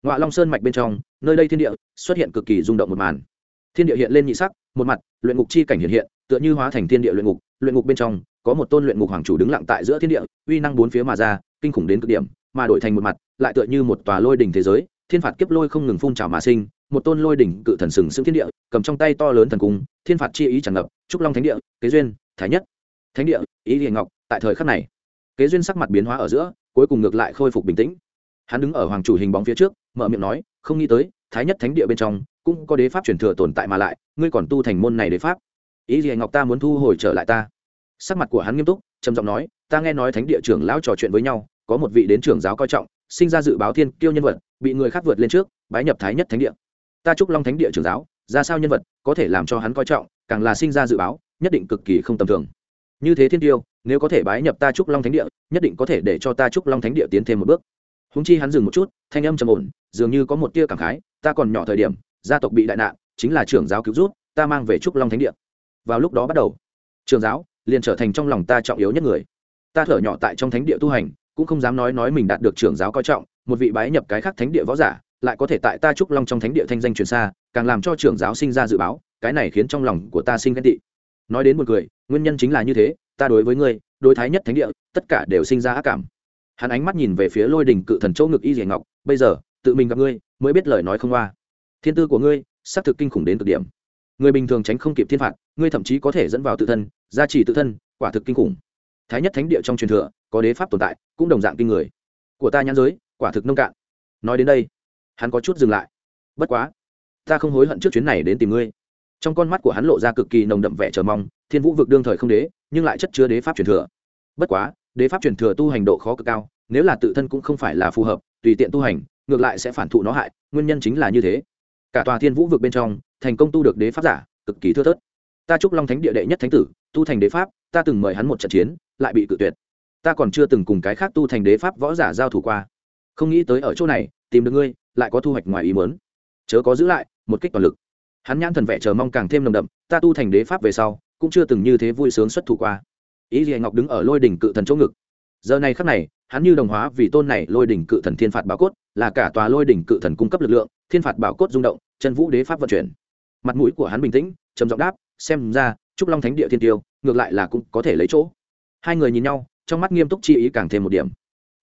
Ngoạ long sơn mạch bên trong, nơi đây thiên địa, xuất hiện cực kỳ rung động một màn. Thiên địa hiện lên nhị sắc, một mặt, luyện ngục chi cảnh hiện hiện, tựa như hóa thành thiên địa luyện ngục luyện ngục bên trong có một tôn luyện ngục hoàng chủ đứng lặng tại giữa thiên địa, uy năng bốn phía mà ra, kinh khủng đến cực điểm, mà đổi thành một mặt, lại tựa như một tòa lôi đỉnh thế giới, thiên phạt kiếp lôi không ngừng phun trào mà sinh, một tôn lôi đỉnh cự thần sừng sững thiên địa, cầm trong tay to lớn thần cung, thiên phạt chi ý tràn ngập, trúc long thánh địa, kế duyên, thái nhất. Thánh địa, ý hiền ngọc, tại thời khắc này, kế duyên sắc mặt biến hóa ở giữa, cuối cùng ngược lại khôi phục bình tĩnh. Hắn đứng ở hoàng chủ hình bóng phía trước, mở miệng nói, không nghĩ tới, thái nhất thánh địa bên trong, cũng có đế pháp truyền thừa tồn tại mà lại, ngươi còn tu thành môn này đế pháp. Ý gì ngọc ta muốn thu hồi trở lại ta sắc mặt của hắn nghiêm túc, trầm giọng nói, ta nghe nói thánh địa trưởng lão trò chuyện với nhau, có một vị đến trưởng giáo coi trọng, sinh ra dự báo thiên kiêu nhân vật, bị người khác vượt lên trước, bái nhập thái nhất thánh địa. Ta chúc long thánh địa trưởng giáo, ra sao nhân vật, có thể làm cho hắn coi trọng, càng là sinh ra dự báo, nhất định cực kỳ không tầm thường. Như thế thiên tiêu nếu có thể bái nhập ta trúc long thánh địa, nhất định có thể để cho ta trúc long thánh địa tiến thêm một bước. Húng chi hắn dừng một chút, thanh âm trầm ổn, dường như có một tia cảm khái, ta còn nhỏ thời điểm, gia tộc bị đại nạn, chính là trưởng giáo cứu rút ta mang về trúc long thánh địa. Vào lúc đó bắt đầu, trưởng giáo liền trở thành trong lòng ta trọng yếu nhất người. Ta thở nhỏ tại trong thánh địa tu hành, cũng không dám nói nói mình đạt được trưởng giáo coi trọng, một vị bái nhập cái khác thánh địa võ giả, lại có thể tại ta trúc long trong thánh địa thanh danh truyền xa, càng làm cho trưởng giáo sinh ra dự báo, cái này khiến trong lòng của ta sinh ghen tị. Nói đến một người nguyên nhân chính là như thế, ta đối với ngươi, đối thái nhất thánh địa, tất cả đều sinh ra ác cảm. Hắn ánh mắt nhìn về phía lôi đình cự thần châu ngực y dẻ ngọc, bây giờ, tự mình gặp ngươi, mới biết lời nói không qua thiên tư của ngươi, xác thực kinh khủng đến cực điểm người bình thường tránh không kịp thiên phạt ngươi thậm chí có thể dẫn vào tự thân, gia trì tự thân, quả thực kinh khủng. Thái nhất thánh địa trong truyền thừa, có đế pháp tồn tại, cũng đồng dạng kinh người. Của ta nhãn giới, quả thực nông cạn. Nói đến đây, hắn có chút dừng lại. Bất quá, ta không hối hận trước chuyến này đến tìm ngươi. Trong con mắt của hắn lộ ra cực kỳ nồng đậm vẻ chờ mong, thiên vũ vực đương thời không đế, nhưng lại chất chứa đế pháp truyền thừa. Bất quá, đế pháp truyền thừa tu hành độ khó cực cao, nếu là tự thân cũng không phải là phù hợp, tùy tiện tu hành, ngược lại sẽ phản thụ nó hại, nguyên nhân chính là như thế. Cả tòa thiên vũ vực bên trong thành công tu được đế pháp giả, cực kỳ thưa thớt. Ta chúc long thánh địa đệ nhất thánh tử, tu thành đế pháp, ta từng mời hắn một trận chiến, lại bị cự tuyệt. Ta còn chưa từng cùng cái khác tu thành đế pháp võ giả giao thủ qua. Không nghĩ tới ở chỗ này, tìm được ngươi, lại có thu hoạch ngoài ý muốn. Chớ có giữ lại, một kích toàn lực. Hắn nhãn thần vẻ chờ mong càng thêm nồng đậm, ta tu thành đế pháp về sau, cũng chưa từng như thế vui sướng xuất thủ qua. Ý gì ngọc đứng ở lôi đỉnh cự thần chỗ ngực. Giờ này khắc này, hắn như đồng hóa vì tôn này lôi đỉnh cự thần thiên phạt bảo cốt, là cả tòa lôi đỉnh cự thần cung cấp lực lượng, thiên phạt bảo cốt rung động, chân vũ đế pháp vận chuyển mặt mũi của hắn bình tĩnh, trầm giọng đáp, xem ra, trúc long thánh địa thiên tiêu, ngược lại là cũng có thể lấy chỗ. Hai người nhìn nhau, trong mắt nghiêm túc chi ý càng thêm một điểm.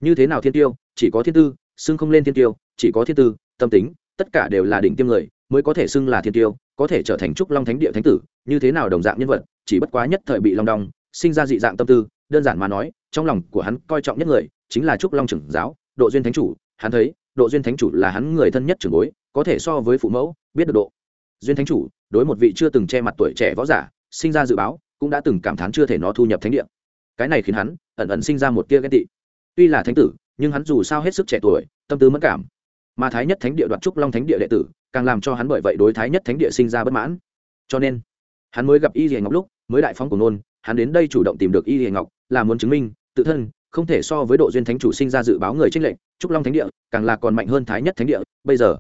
Như thế nào thiên tiêu? Chỉ có thiên tư, xưng không lên thiên tiêu, chỉ có thiên tư, tâm tính, tất cả đều là đỉnh tiêm người, mới có thể xưng là thiên tiêu, có thể trở thành trúc long thánh địa thánh tử, như thế nào đồng dạng nhân vật, chỉ bất quá nhất thời bị long đong, sinh ra dị dạng tâm tư, đơn giản mà nói, trong lòng của hắn coi trọng nhất người, chính là trúc long trưởng giáo, độ duyên thánh chủ. Hắn thấy, độ duyên thánh chủ là hắn người thân nhất trưởng bối, có thể so với phụ mẫu, biết được độ duyên thánh chủ, đối một vị chưa từng che mặt tuổi trẻ võ giả, sinh ra dự báo, cũng đã từng cảm thán chưa thể nó thu nhập thánh địa. Cái này khiến hắn ẩn ẩn sinh ra một tia ghen tị. Tuy là thánh tử, nhưng hắn dù sao hết sức trẻ tuổi, tâm tư mất cảm. Mà thái nhất thánh địa đoạt trúc long thánh địa đệ tử, càng làm cho hắn bởi vậy đối thái nhất thánh địa sinh ra bất mãn. Cho nên, hắn mới gặp y hiền ngọc lúc, mới đại phóng của nôn, hắn đến đây chủ động tìm được y hiền ngọc, là muốn chứng minh, tự thân không thể so với độ duyên thánh chủ sinh ra dự báo người trích lệnh trúc long thánh địa càng là còn mạnh hơn thái nhất thánh địa, bây giờ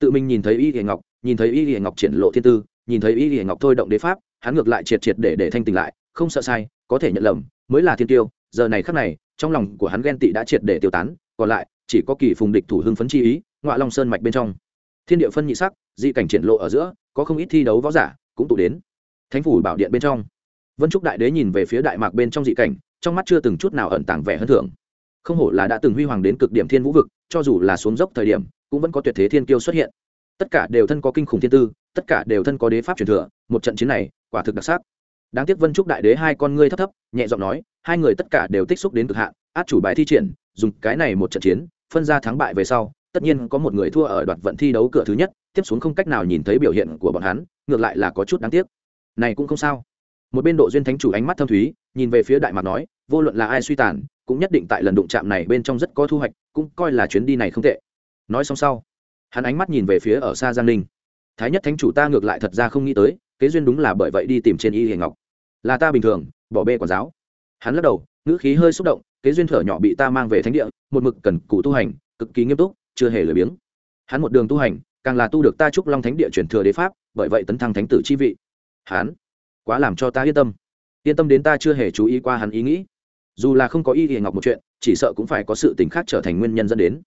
tự mình nhìn thấy y hiền ngọc, nhìn thấy y hiền ngọc triển lộ thiên tư, nhìn thấy y hiền ngọc thôi động đế pháp, hắn ngược lại triệt triệt để để thanh tỉnh lại, không sợ sai, có thể nhận lầm, mới là thiên tiêu, giờ này khắc này, trong lòng của hắn ghen tị đã triệt để tiêu tán, còn lại, chỉ có kỳ phùng địch thủ hưng phấn chi ý ngoại long sơn mạch bên trong. Thiên địa phân nhị sắc, dị cảnh triển lộ ở giữa, có không ít thi đấu võ giả cũng tụ đến. Thánh phủ bảo điện bên trong. Vân trúc đại đế nhìn về phía đại mạc bên trong dị cảnh, trong mắt chưa từng chút nào ẩn tàng vẻ hơn thưởng không hổ là đã từng huy hoàng đến cực điểm thiên vũ vực, cho dù là xuống dốc thời điểm cũng vẫn có tuyệt thế thiên kiêu xuất hiện. Tất cả đều thân có kinh khủng thiên tư, tất cả đều thân có đế pháp truyền thừa, một trận chiến này, quả thực đặc sắc. Đáng tiếc vân trúc đại đế hai con ngươi thấp thấp, nhẹ giọng nói, hai người tất cả đều tích xúc đến cực hạn, át chủ bài thi triển, dùng cái này một trận chiến, phân ra thắng bại về sau, tất nhiên có một người thua ở đoạt vận thi đấu cửa thứ nhất, tiếp xuống không cách nào nhìn thấy biểu hiện của bọn hắn, ngược lại là có chút đáng tiếc. Này cũng không sao. Một bên độ duyên thánh chủ ánh mắt thâm thúy, nhìn về phía đại mạc nói, vô luận là ai suy tàn, cũng nhất định tại lần đụng chạm này bên trong rất có thu hoạch, cũng coi là chuyến đi này không tệ nói xong sau, hắn ánh mắt nhìn về phía ở xa giang ninh. Thái nhất thánh chủ ta ngược lại thật ra không nghĩ tới, kế duyên đúng là bởi vậy đi tìm trên y hiền ngọc. Là ta bình thường, bỏ bê quản giáo. Hắn lắc đầu, ngữ khí hơi xúc động, kế duyên thở nhỏ bị ta mang về thánh địa, một mực cần cụ tu hành, cực kỳ nghiêm túc, chưa hề lười biếng. Hắn một đường tu hành, càng là tu được ta trúc long thánh địa truyền thừa đế pháp, bởi vậy tấn thăng thánh tử chi vị. Hắn, quá làm cho ta yên tâm. Yên tâm đến ta chưa hề chú ý qua hắn ý nghĩ. Dù là không có y hiền ngọc một chuyện, chỉ sợ cũng phải có sự tình khác trở thành nguyên nhân dẫn đến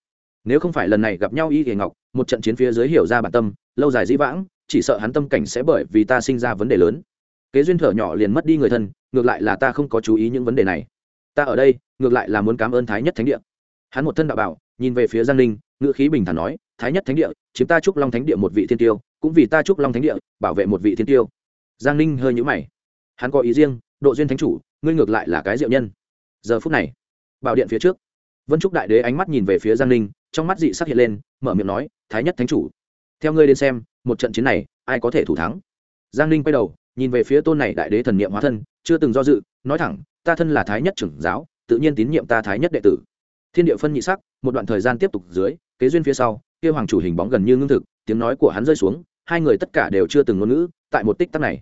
nếu không phải lần này gặp nhau y thì ngọc, một trận chiến phía dưới hiểu ra bản tâm, lâu dài dĩ vãng, chỉ sợ hắn tâm cảnh sẽ bởi vì ta sinh ra vấn đề lớn. Kế duyên thở nhỏ liền mất đi người thân, ngược lại là ta không có chú ý những vấn đề này. Ta ở đây, ngược lại là muốn cảm ơn thái nhất thánh địa. Hắn một thân đạo bảo, nhìn về phía giang ninh, ngữ khí bình thản nói, thái nhất thánh địa, chiếm ta trúc long thánh địa một vị thiên tiêu, cũng vì ta trúc long thánh địa, bảo vệ một vị thiên tiêu. Giang ninh hơi nhũ mày. Hắn có ý riêng, độ duyên thánh chủ, ngươi ngược lại là cái diệu nhân. Giờ phút này, bảo điện phía trước, vân trúc đại đế ánh mắt nhìn về phía giang ninh trong mắt dị sắc hiện lên, mở miệng nói, thái nhất thánh chủ, theo ngươi đến xem, một trận chiến này, ai có thể thủ thắng? Giang ninh quay đầu, nhìn về phía tôn này đại đế thần niệm hóa thân, chưa từng do dự, nói thẳng, ta thân là thái nhất trưởng giáo, tự nhiên tín nhiệm ta thái nhất đệ tử. Thiên địa phân nhị sắc, một đoạn thời gian tiếp tục dưới, kế duyên phía sau, kia hoàng chủ hình bóng gần như ngưng thực, tiếng nói của hắn rơi xuống, hai người tất cả đều chưa từng ngôn ngữ, tại một tích tắc này.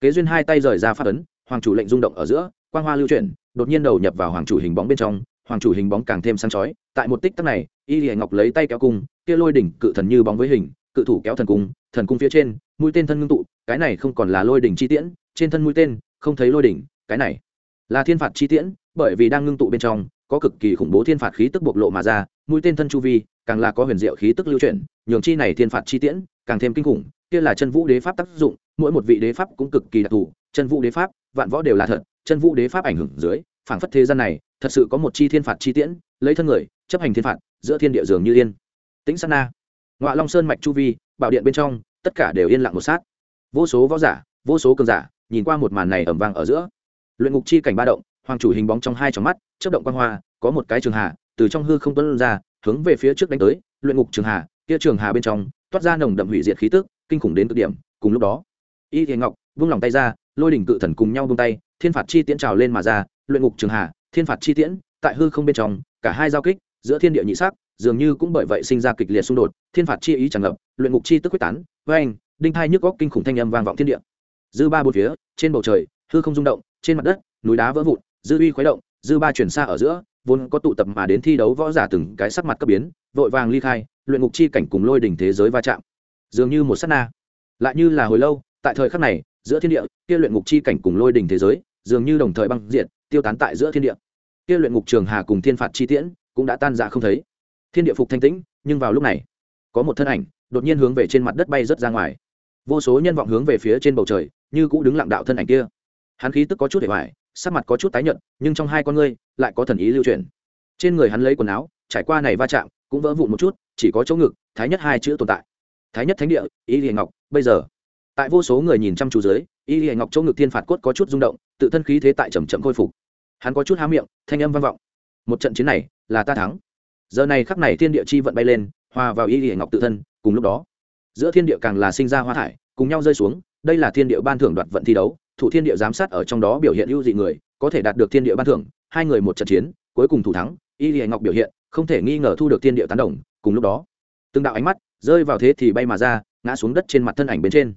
Kế duyên hai tay rời ra phát ấn, hoàng chủ lệnh rung động ở giữa, quang hoa lưu chuyển, đột nhiên đầu nhập vào hoàng chủ hình bóng bên trong hoàng chủ hình bóng càng thêm sáng chói. Tại một tích tắc này, y lìa ngọc lấy tay kéo cung, kia lôi đỉnh cự thần như bóng với hình, cự thủ kéo thần cung thần cung phía trên, mũi tên thân ngưng tụ, cái này không còn là lôi đỉnh chi tiễn, trên thân mũi tên, không thấy lôi đỉnh, cái này là thiên phạt chi tiễn, bởi vì đang ngưng tụ bên trong, có cực kỳ khủng bố thiên phạt khí tức bộc lộ mà ra, mũi tên thân chu vi, càng là có huyền diệu khí tức lưu chuyển, nhường chi này thiên phạt chi tiễn càng thêm kinh khủng, kia là chân vũ đế pháp tác dụng, mỗi một vị đế pháp cũng cực kỳ đặc thù, chân vũ đế pháp, vạn võ đều là thật, chân vũ đế pháp ảnh hưởng dưới, phảng phất thế gian này thật sự có một chi thiên phạt chi tiễn, lấy thân người, chấp hành thiên phạt, giữa thiên địa dường như yên. Tĩnh sát na ngoại long sơn mạch chu vi, bảo điện bên trong, tất cả đều yên lặng một sát. Vô số võ giả, vô số cường giả, nhìn qua một màn này ẩm vang ở giữa. Luyện ngục chi cảnh ba động, hoàng chủ hình bóng trong hai tròng mắt chất động quan hoa, có một cái trường hà, từ trong hư không tuân ra, hướng về phía trước đánh tới. Luyện ngục trường hà, kia trường hà bên trong, toát ra nồng đậm hủy diệt khí tức, kinh khủng đến cực điểm. Cùng lúc đó, y thiền ngọc vung lòng tay ra, lôi đỉnh cự thần cùng nhau vung tay, thiên phạt chi tiễn trào lên mà ra luyện ngục trường hà, thiên phạt chi tiễn, tại hư không bên trong, cả hai giao kích, giữa thiên địa nhị sắc, dường như cũng bởi vậy sinh ra kịch liệt xung đột, thiên phạt chi ý tràn ngập, luyện ngục chi tức quyết tán với anh đinh thai nhức góc kinh khủng thanh âm vang vọng thiên địa. Dư ba bốn phía, trên bầu trời, hư không rung động, trên mặt đất, núi đá vỡ vụn, dư uy khuấy động, dư ba chuyển xa ở giữa, vốn có tụ tập mà đến thi đấu võ giả từng cái sắc mặt cấp biến, vội vàng ly khai, luyện ngục chi cảnh cùng lôi đỉnh thế giới va chạm. Dường như một sát na. Lại như là hồi lâu, tại thời khắc này, giữa thiên địa, kia luyện ngục chi cảnh cùng lôi đỉnh thế giới, dường như đồng thời băng diện tiêu tán tại giữa thiên địa. Kia luyện ngục trường hà cùng thiên phạt chi tiễn cũng đã tan ra không thấy. Thiên địa phục thanh tĩnh, nhưng vào lúc này, có một thân ảnh đột nhiên hướng về trên mặt đất bay rớt ra ngoài. Vô số nhân vọng hướng về phía trên bầu trời, như cũng đứng lặng đạo thân ảnh kia. Hắn khí tức có chút để hoài, sắc mặt có chút tái nhợt, nhưng trong hai con ngươi lại có thần ý lưu truyền trên người hắn lấy quần áo, trải qua này va chạm, cũng vỡ vụn một chút, chỉ có chỗ ngực, thái nhất hai chữ tồn tại. Thái nhất thánh địa, ý liền ngọc, bây giờ. Tại vô số người nhìn chăm chú dưới y hệ ngọc chỗ ngực thiên phạt cốt có chút rung động, tự thân khí thế tại chầm chậm khôi phục. Hắn có chút há miệng, thanh âm vang vọng. Một trận chiến này, là ta thắng. Giờ này khắc này thiên địa chi vận bay lên, hòa vào y hệ ngọc tự thân, cùng lúc đó, giữa thiên địa càng là sinh ra hoa thải, cùng nhau rơi xuống, đây là thiên địa ban thưởng đoạt vận thi đấu, thủ thiên địa giám sát ở trong đó biểu hiện ưu dị người, có thể đạt được thiên địa ban thưởng, hai người một trận chiến, cuối cùng thủ thắng, y hệ ngọc biểu hiện, không thể nghi ngờ thu được thiên địa tán đồng, cùng lúc đó, từng đạo ánh mắt rơi vào thế thì bay mà ra, ngã xuống đất trên mặt thân ảnh bên trên.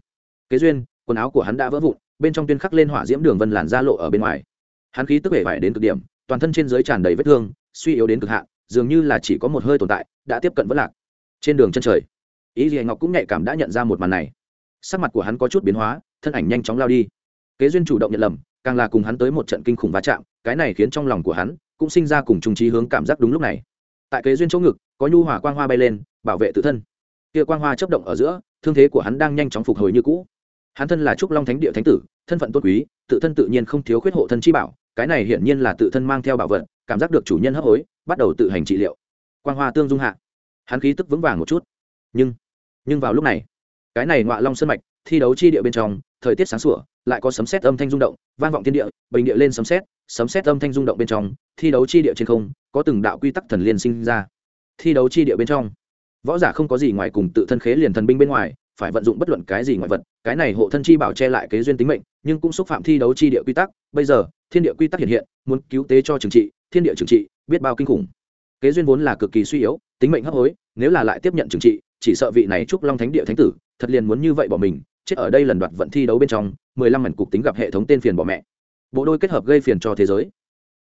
Kế duyên quần áo của hắn đã vỡ vụn, bên trong tuyên khắc lên hỏa diễm đường vân làn ra lộ ở bên ngoài. Hắn khí tức vẻ vải đến cực điểm, toàn thân trên dưới tràn đầy vết thương, suy yếu đến cực hạn, dường như là chỉ có một hơi tồn tại, đã tiếp cận vất lạc. Trên đường chân trời, ý gì ngọc cũng nhạy cảm đã nhận ra một màn này. Sắc mặt của hắn có chút biến hóa, thân ảnh nhanh chóng lao đi. Kế duyên chủ động nhận lầm, càng là cùng hắn tới một trận kinh khủng va chạm, cái này khiến trong lòng của hắn cũng sinh ra cùng trung trí hướng cảm giác đúng lúc này. Tại kế duyên chỗ ngực, có nhu hỏa quang hoa bay lên, bảo vệ tự thân. Kia quang hoa chấp động ở giữa, thương thế của hắn đang nhanh chóng phục hồi như cũ hắn thân là trúc long thánh địa thánh tử, thân phận tốt quý, tự thân tự nhiên không thiếu khuyết hộ thân chi bảo, cái này hiển nhiên là tự thân mang theo bảo vật, cảm giác được chủ nhân hấp hối, bắt đầu tự hành trị liệu. Quang hoa tương dung hạ. Hắn khí tức vững vàng một chút. Nhưng nhưng vào lúc này, cái này ngoạ long sân mạch, thi đấu chi địa bên trong, thời tiết sáng sủa, lại có sấm sét âm thanh rung động, vang vọng thiên địa, bình địa lên sấm sét sấm sét âm thanh rung động bên trong, thi đấu chi địa trên không, có từng đạo quy tắc thần liên sinh ra. Thi đấu chi địa bên trong, võ giả không có gì ngoài cùng tự thân khế liền thần binh bên ngoài phải vận dụng bất luận cái gì ngoại vật, cái này hộ thân chi bảo che lại kế duyên tính mệnh, nhưng cũng xúc phạm thi đấu chi địa quy tắc. Bây giờ, thiên địa quy tắc hiện hiện, muốn cứu tế cho trừng trị, thiên địa trừng trị, biết bao kinh khủng. Kế duyên vốn là cực kỳ suy yếu, tính mệnh hấp hối, nếu là lại tiếp nhận trừng trị, chỉ sợ vị này trúc long thánh địa thánh tử, thật liền muốn như vậy bỏ mình, chết ở đây lần đoạt vận thi đấu bên trong, mười lăm mảnh cục tính gặp hệ thống tên phiền bỏ mẹ. Bộ đôi kết hợp gây phiền cho thế giới.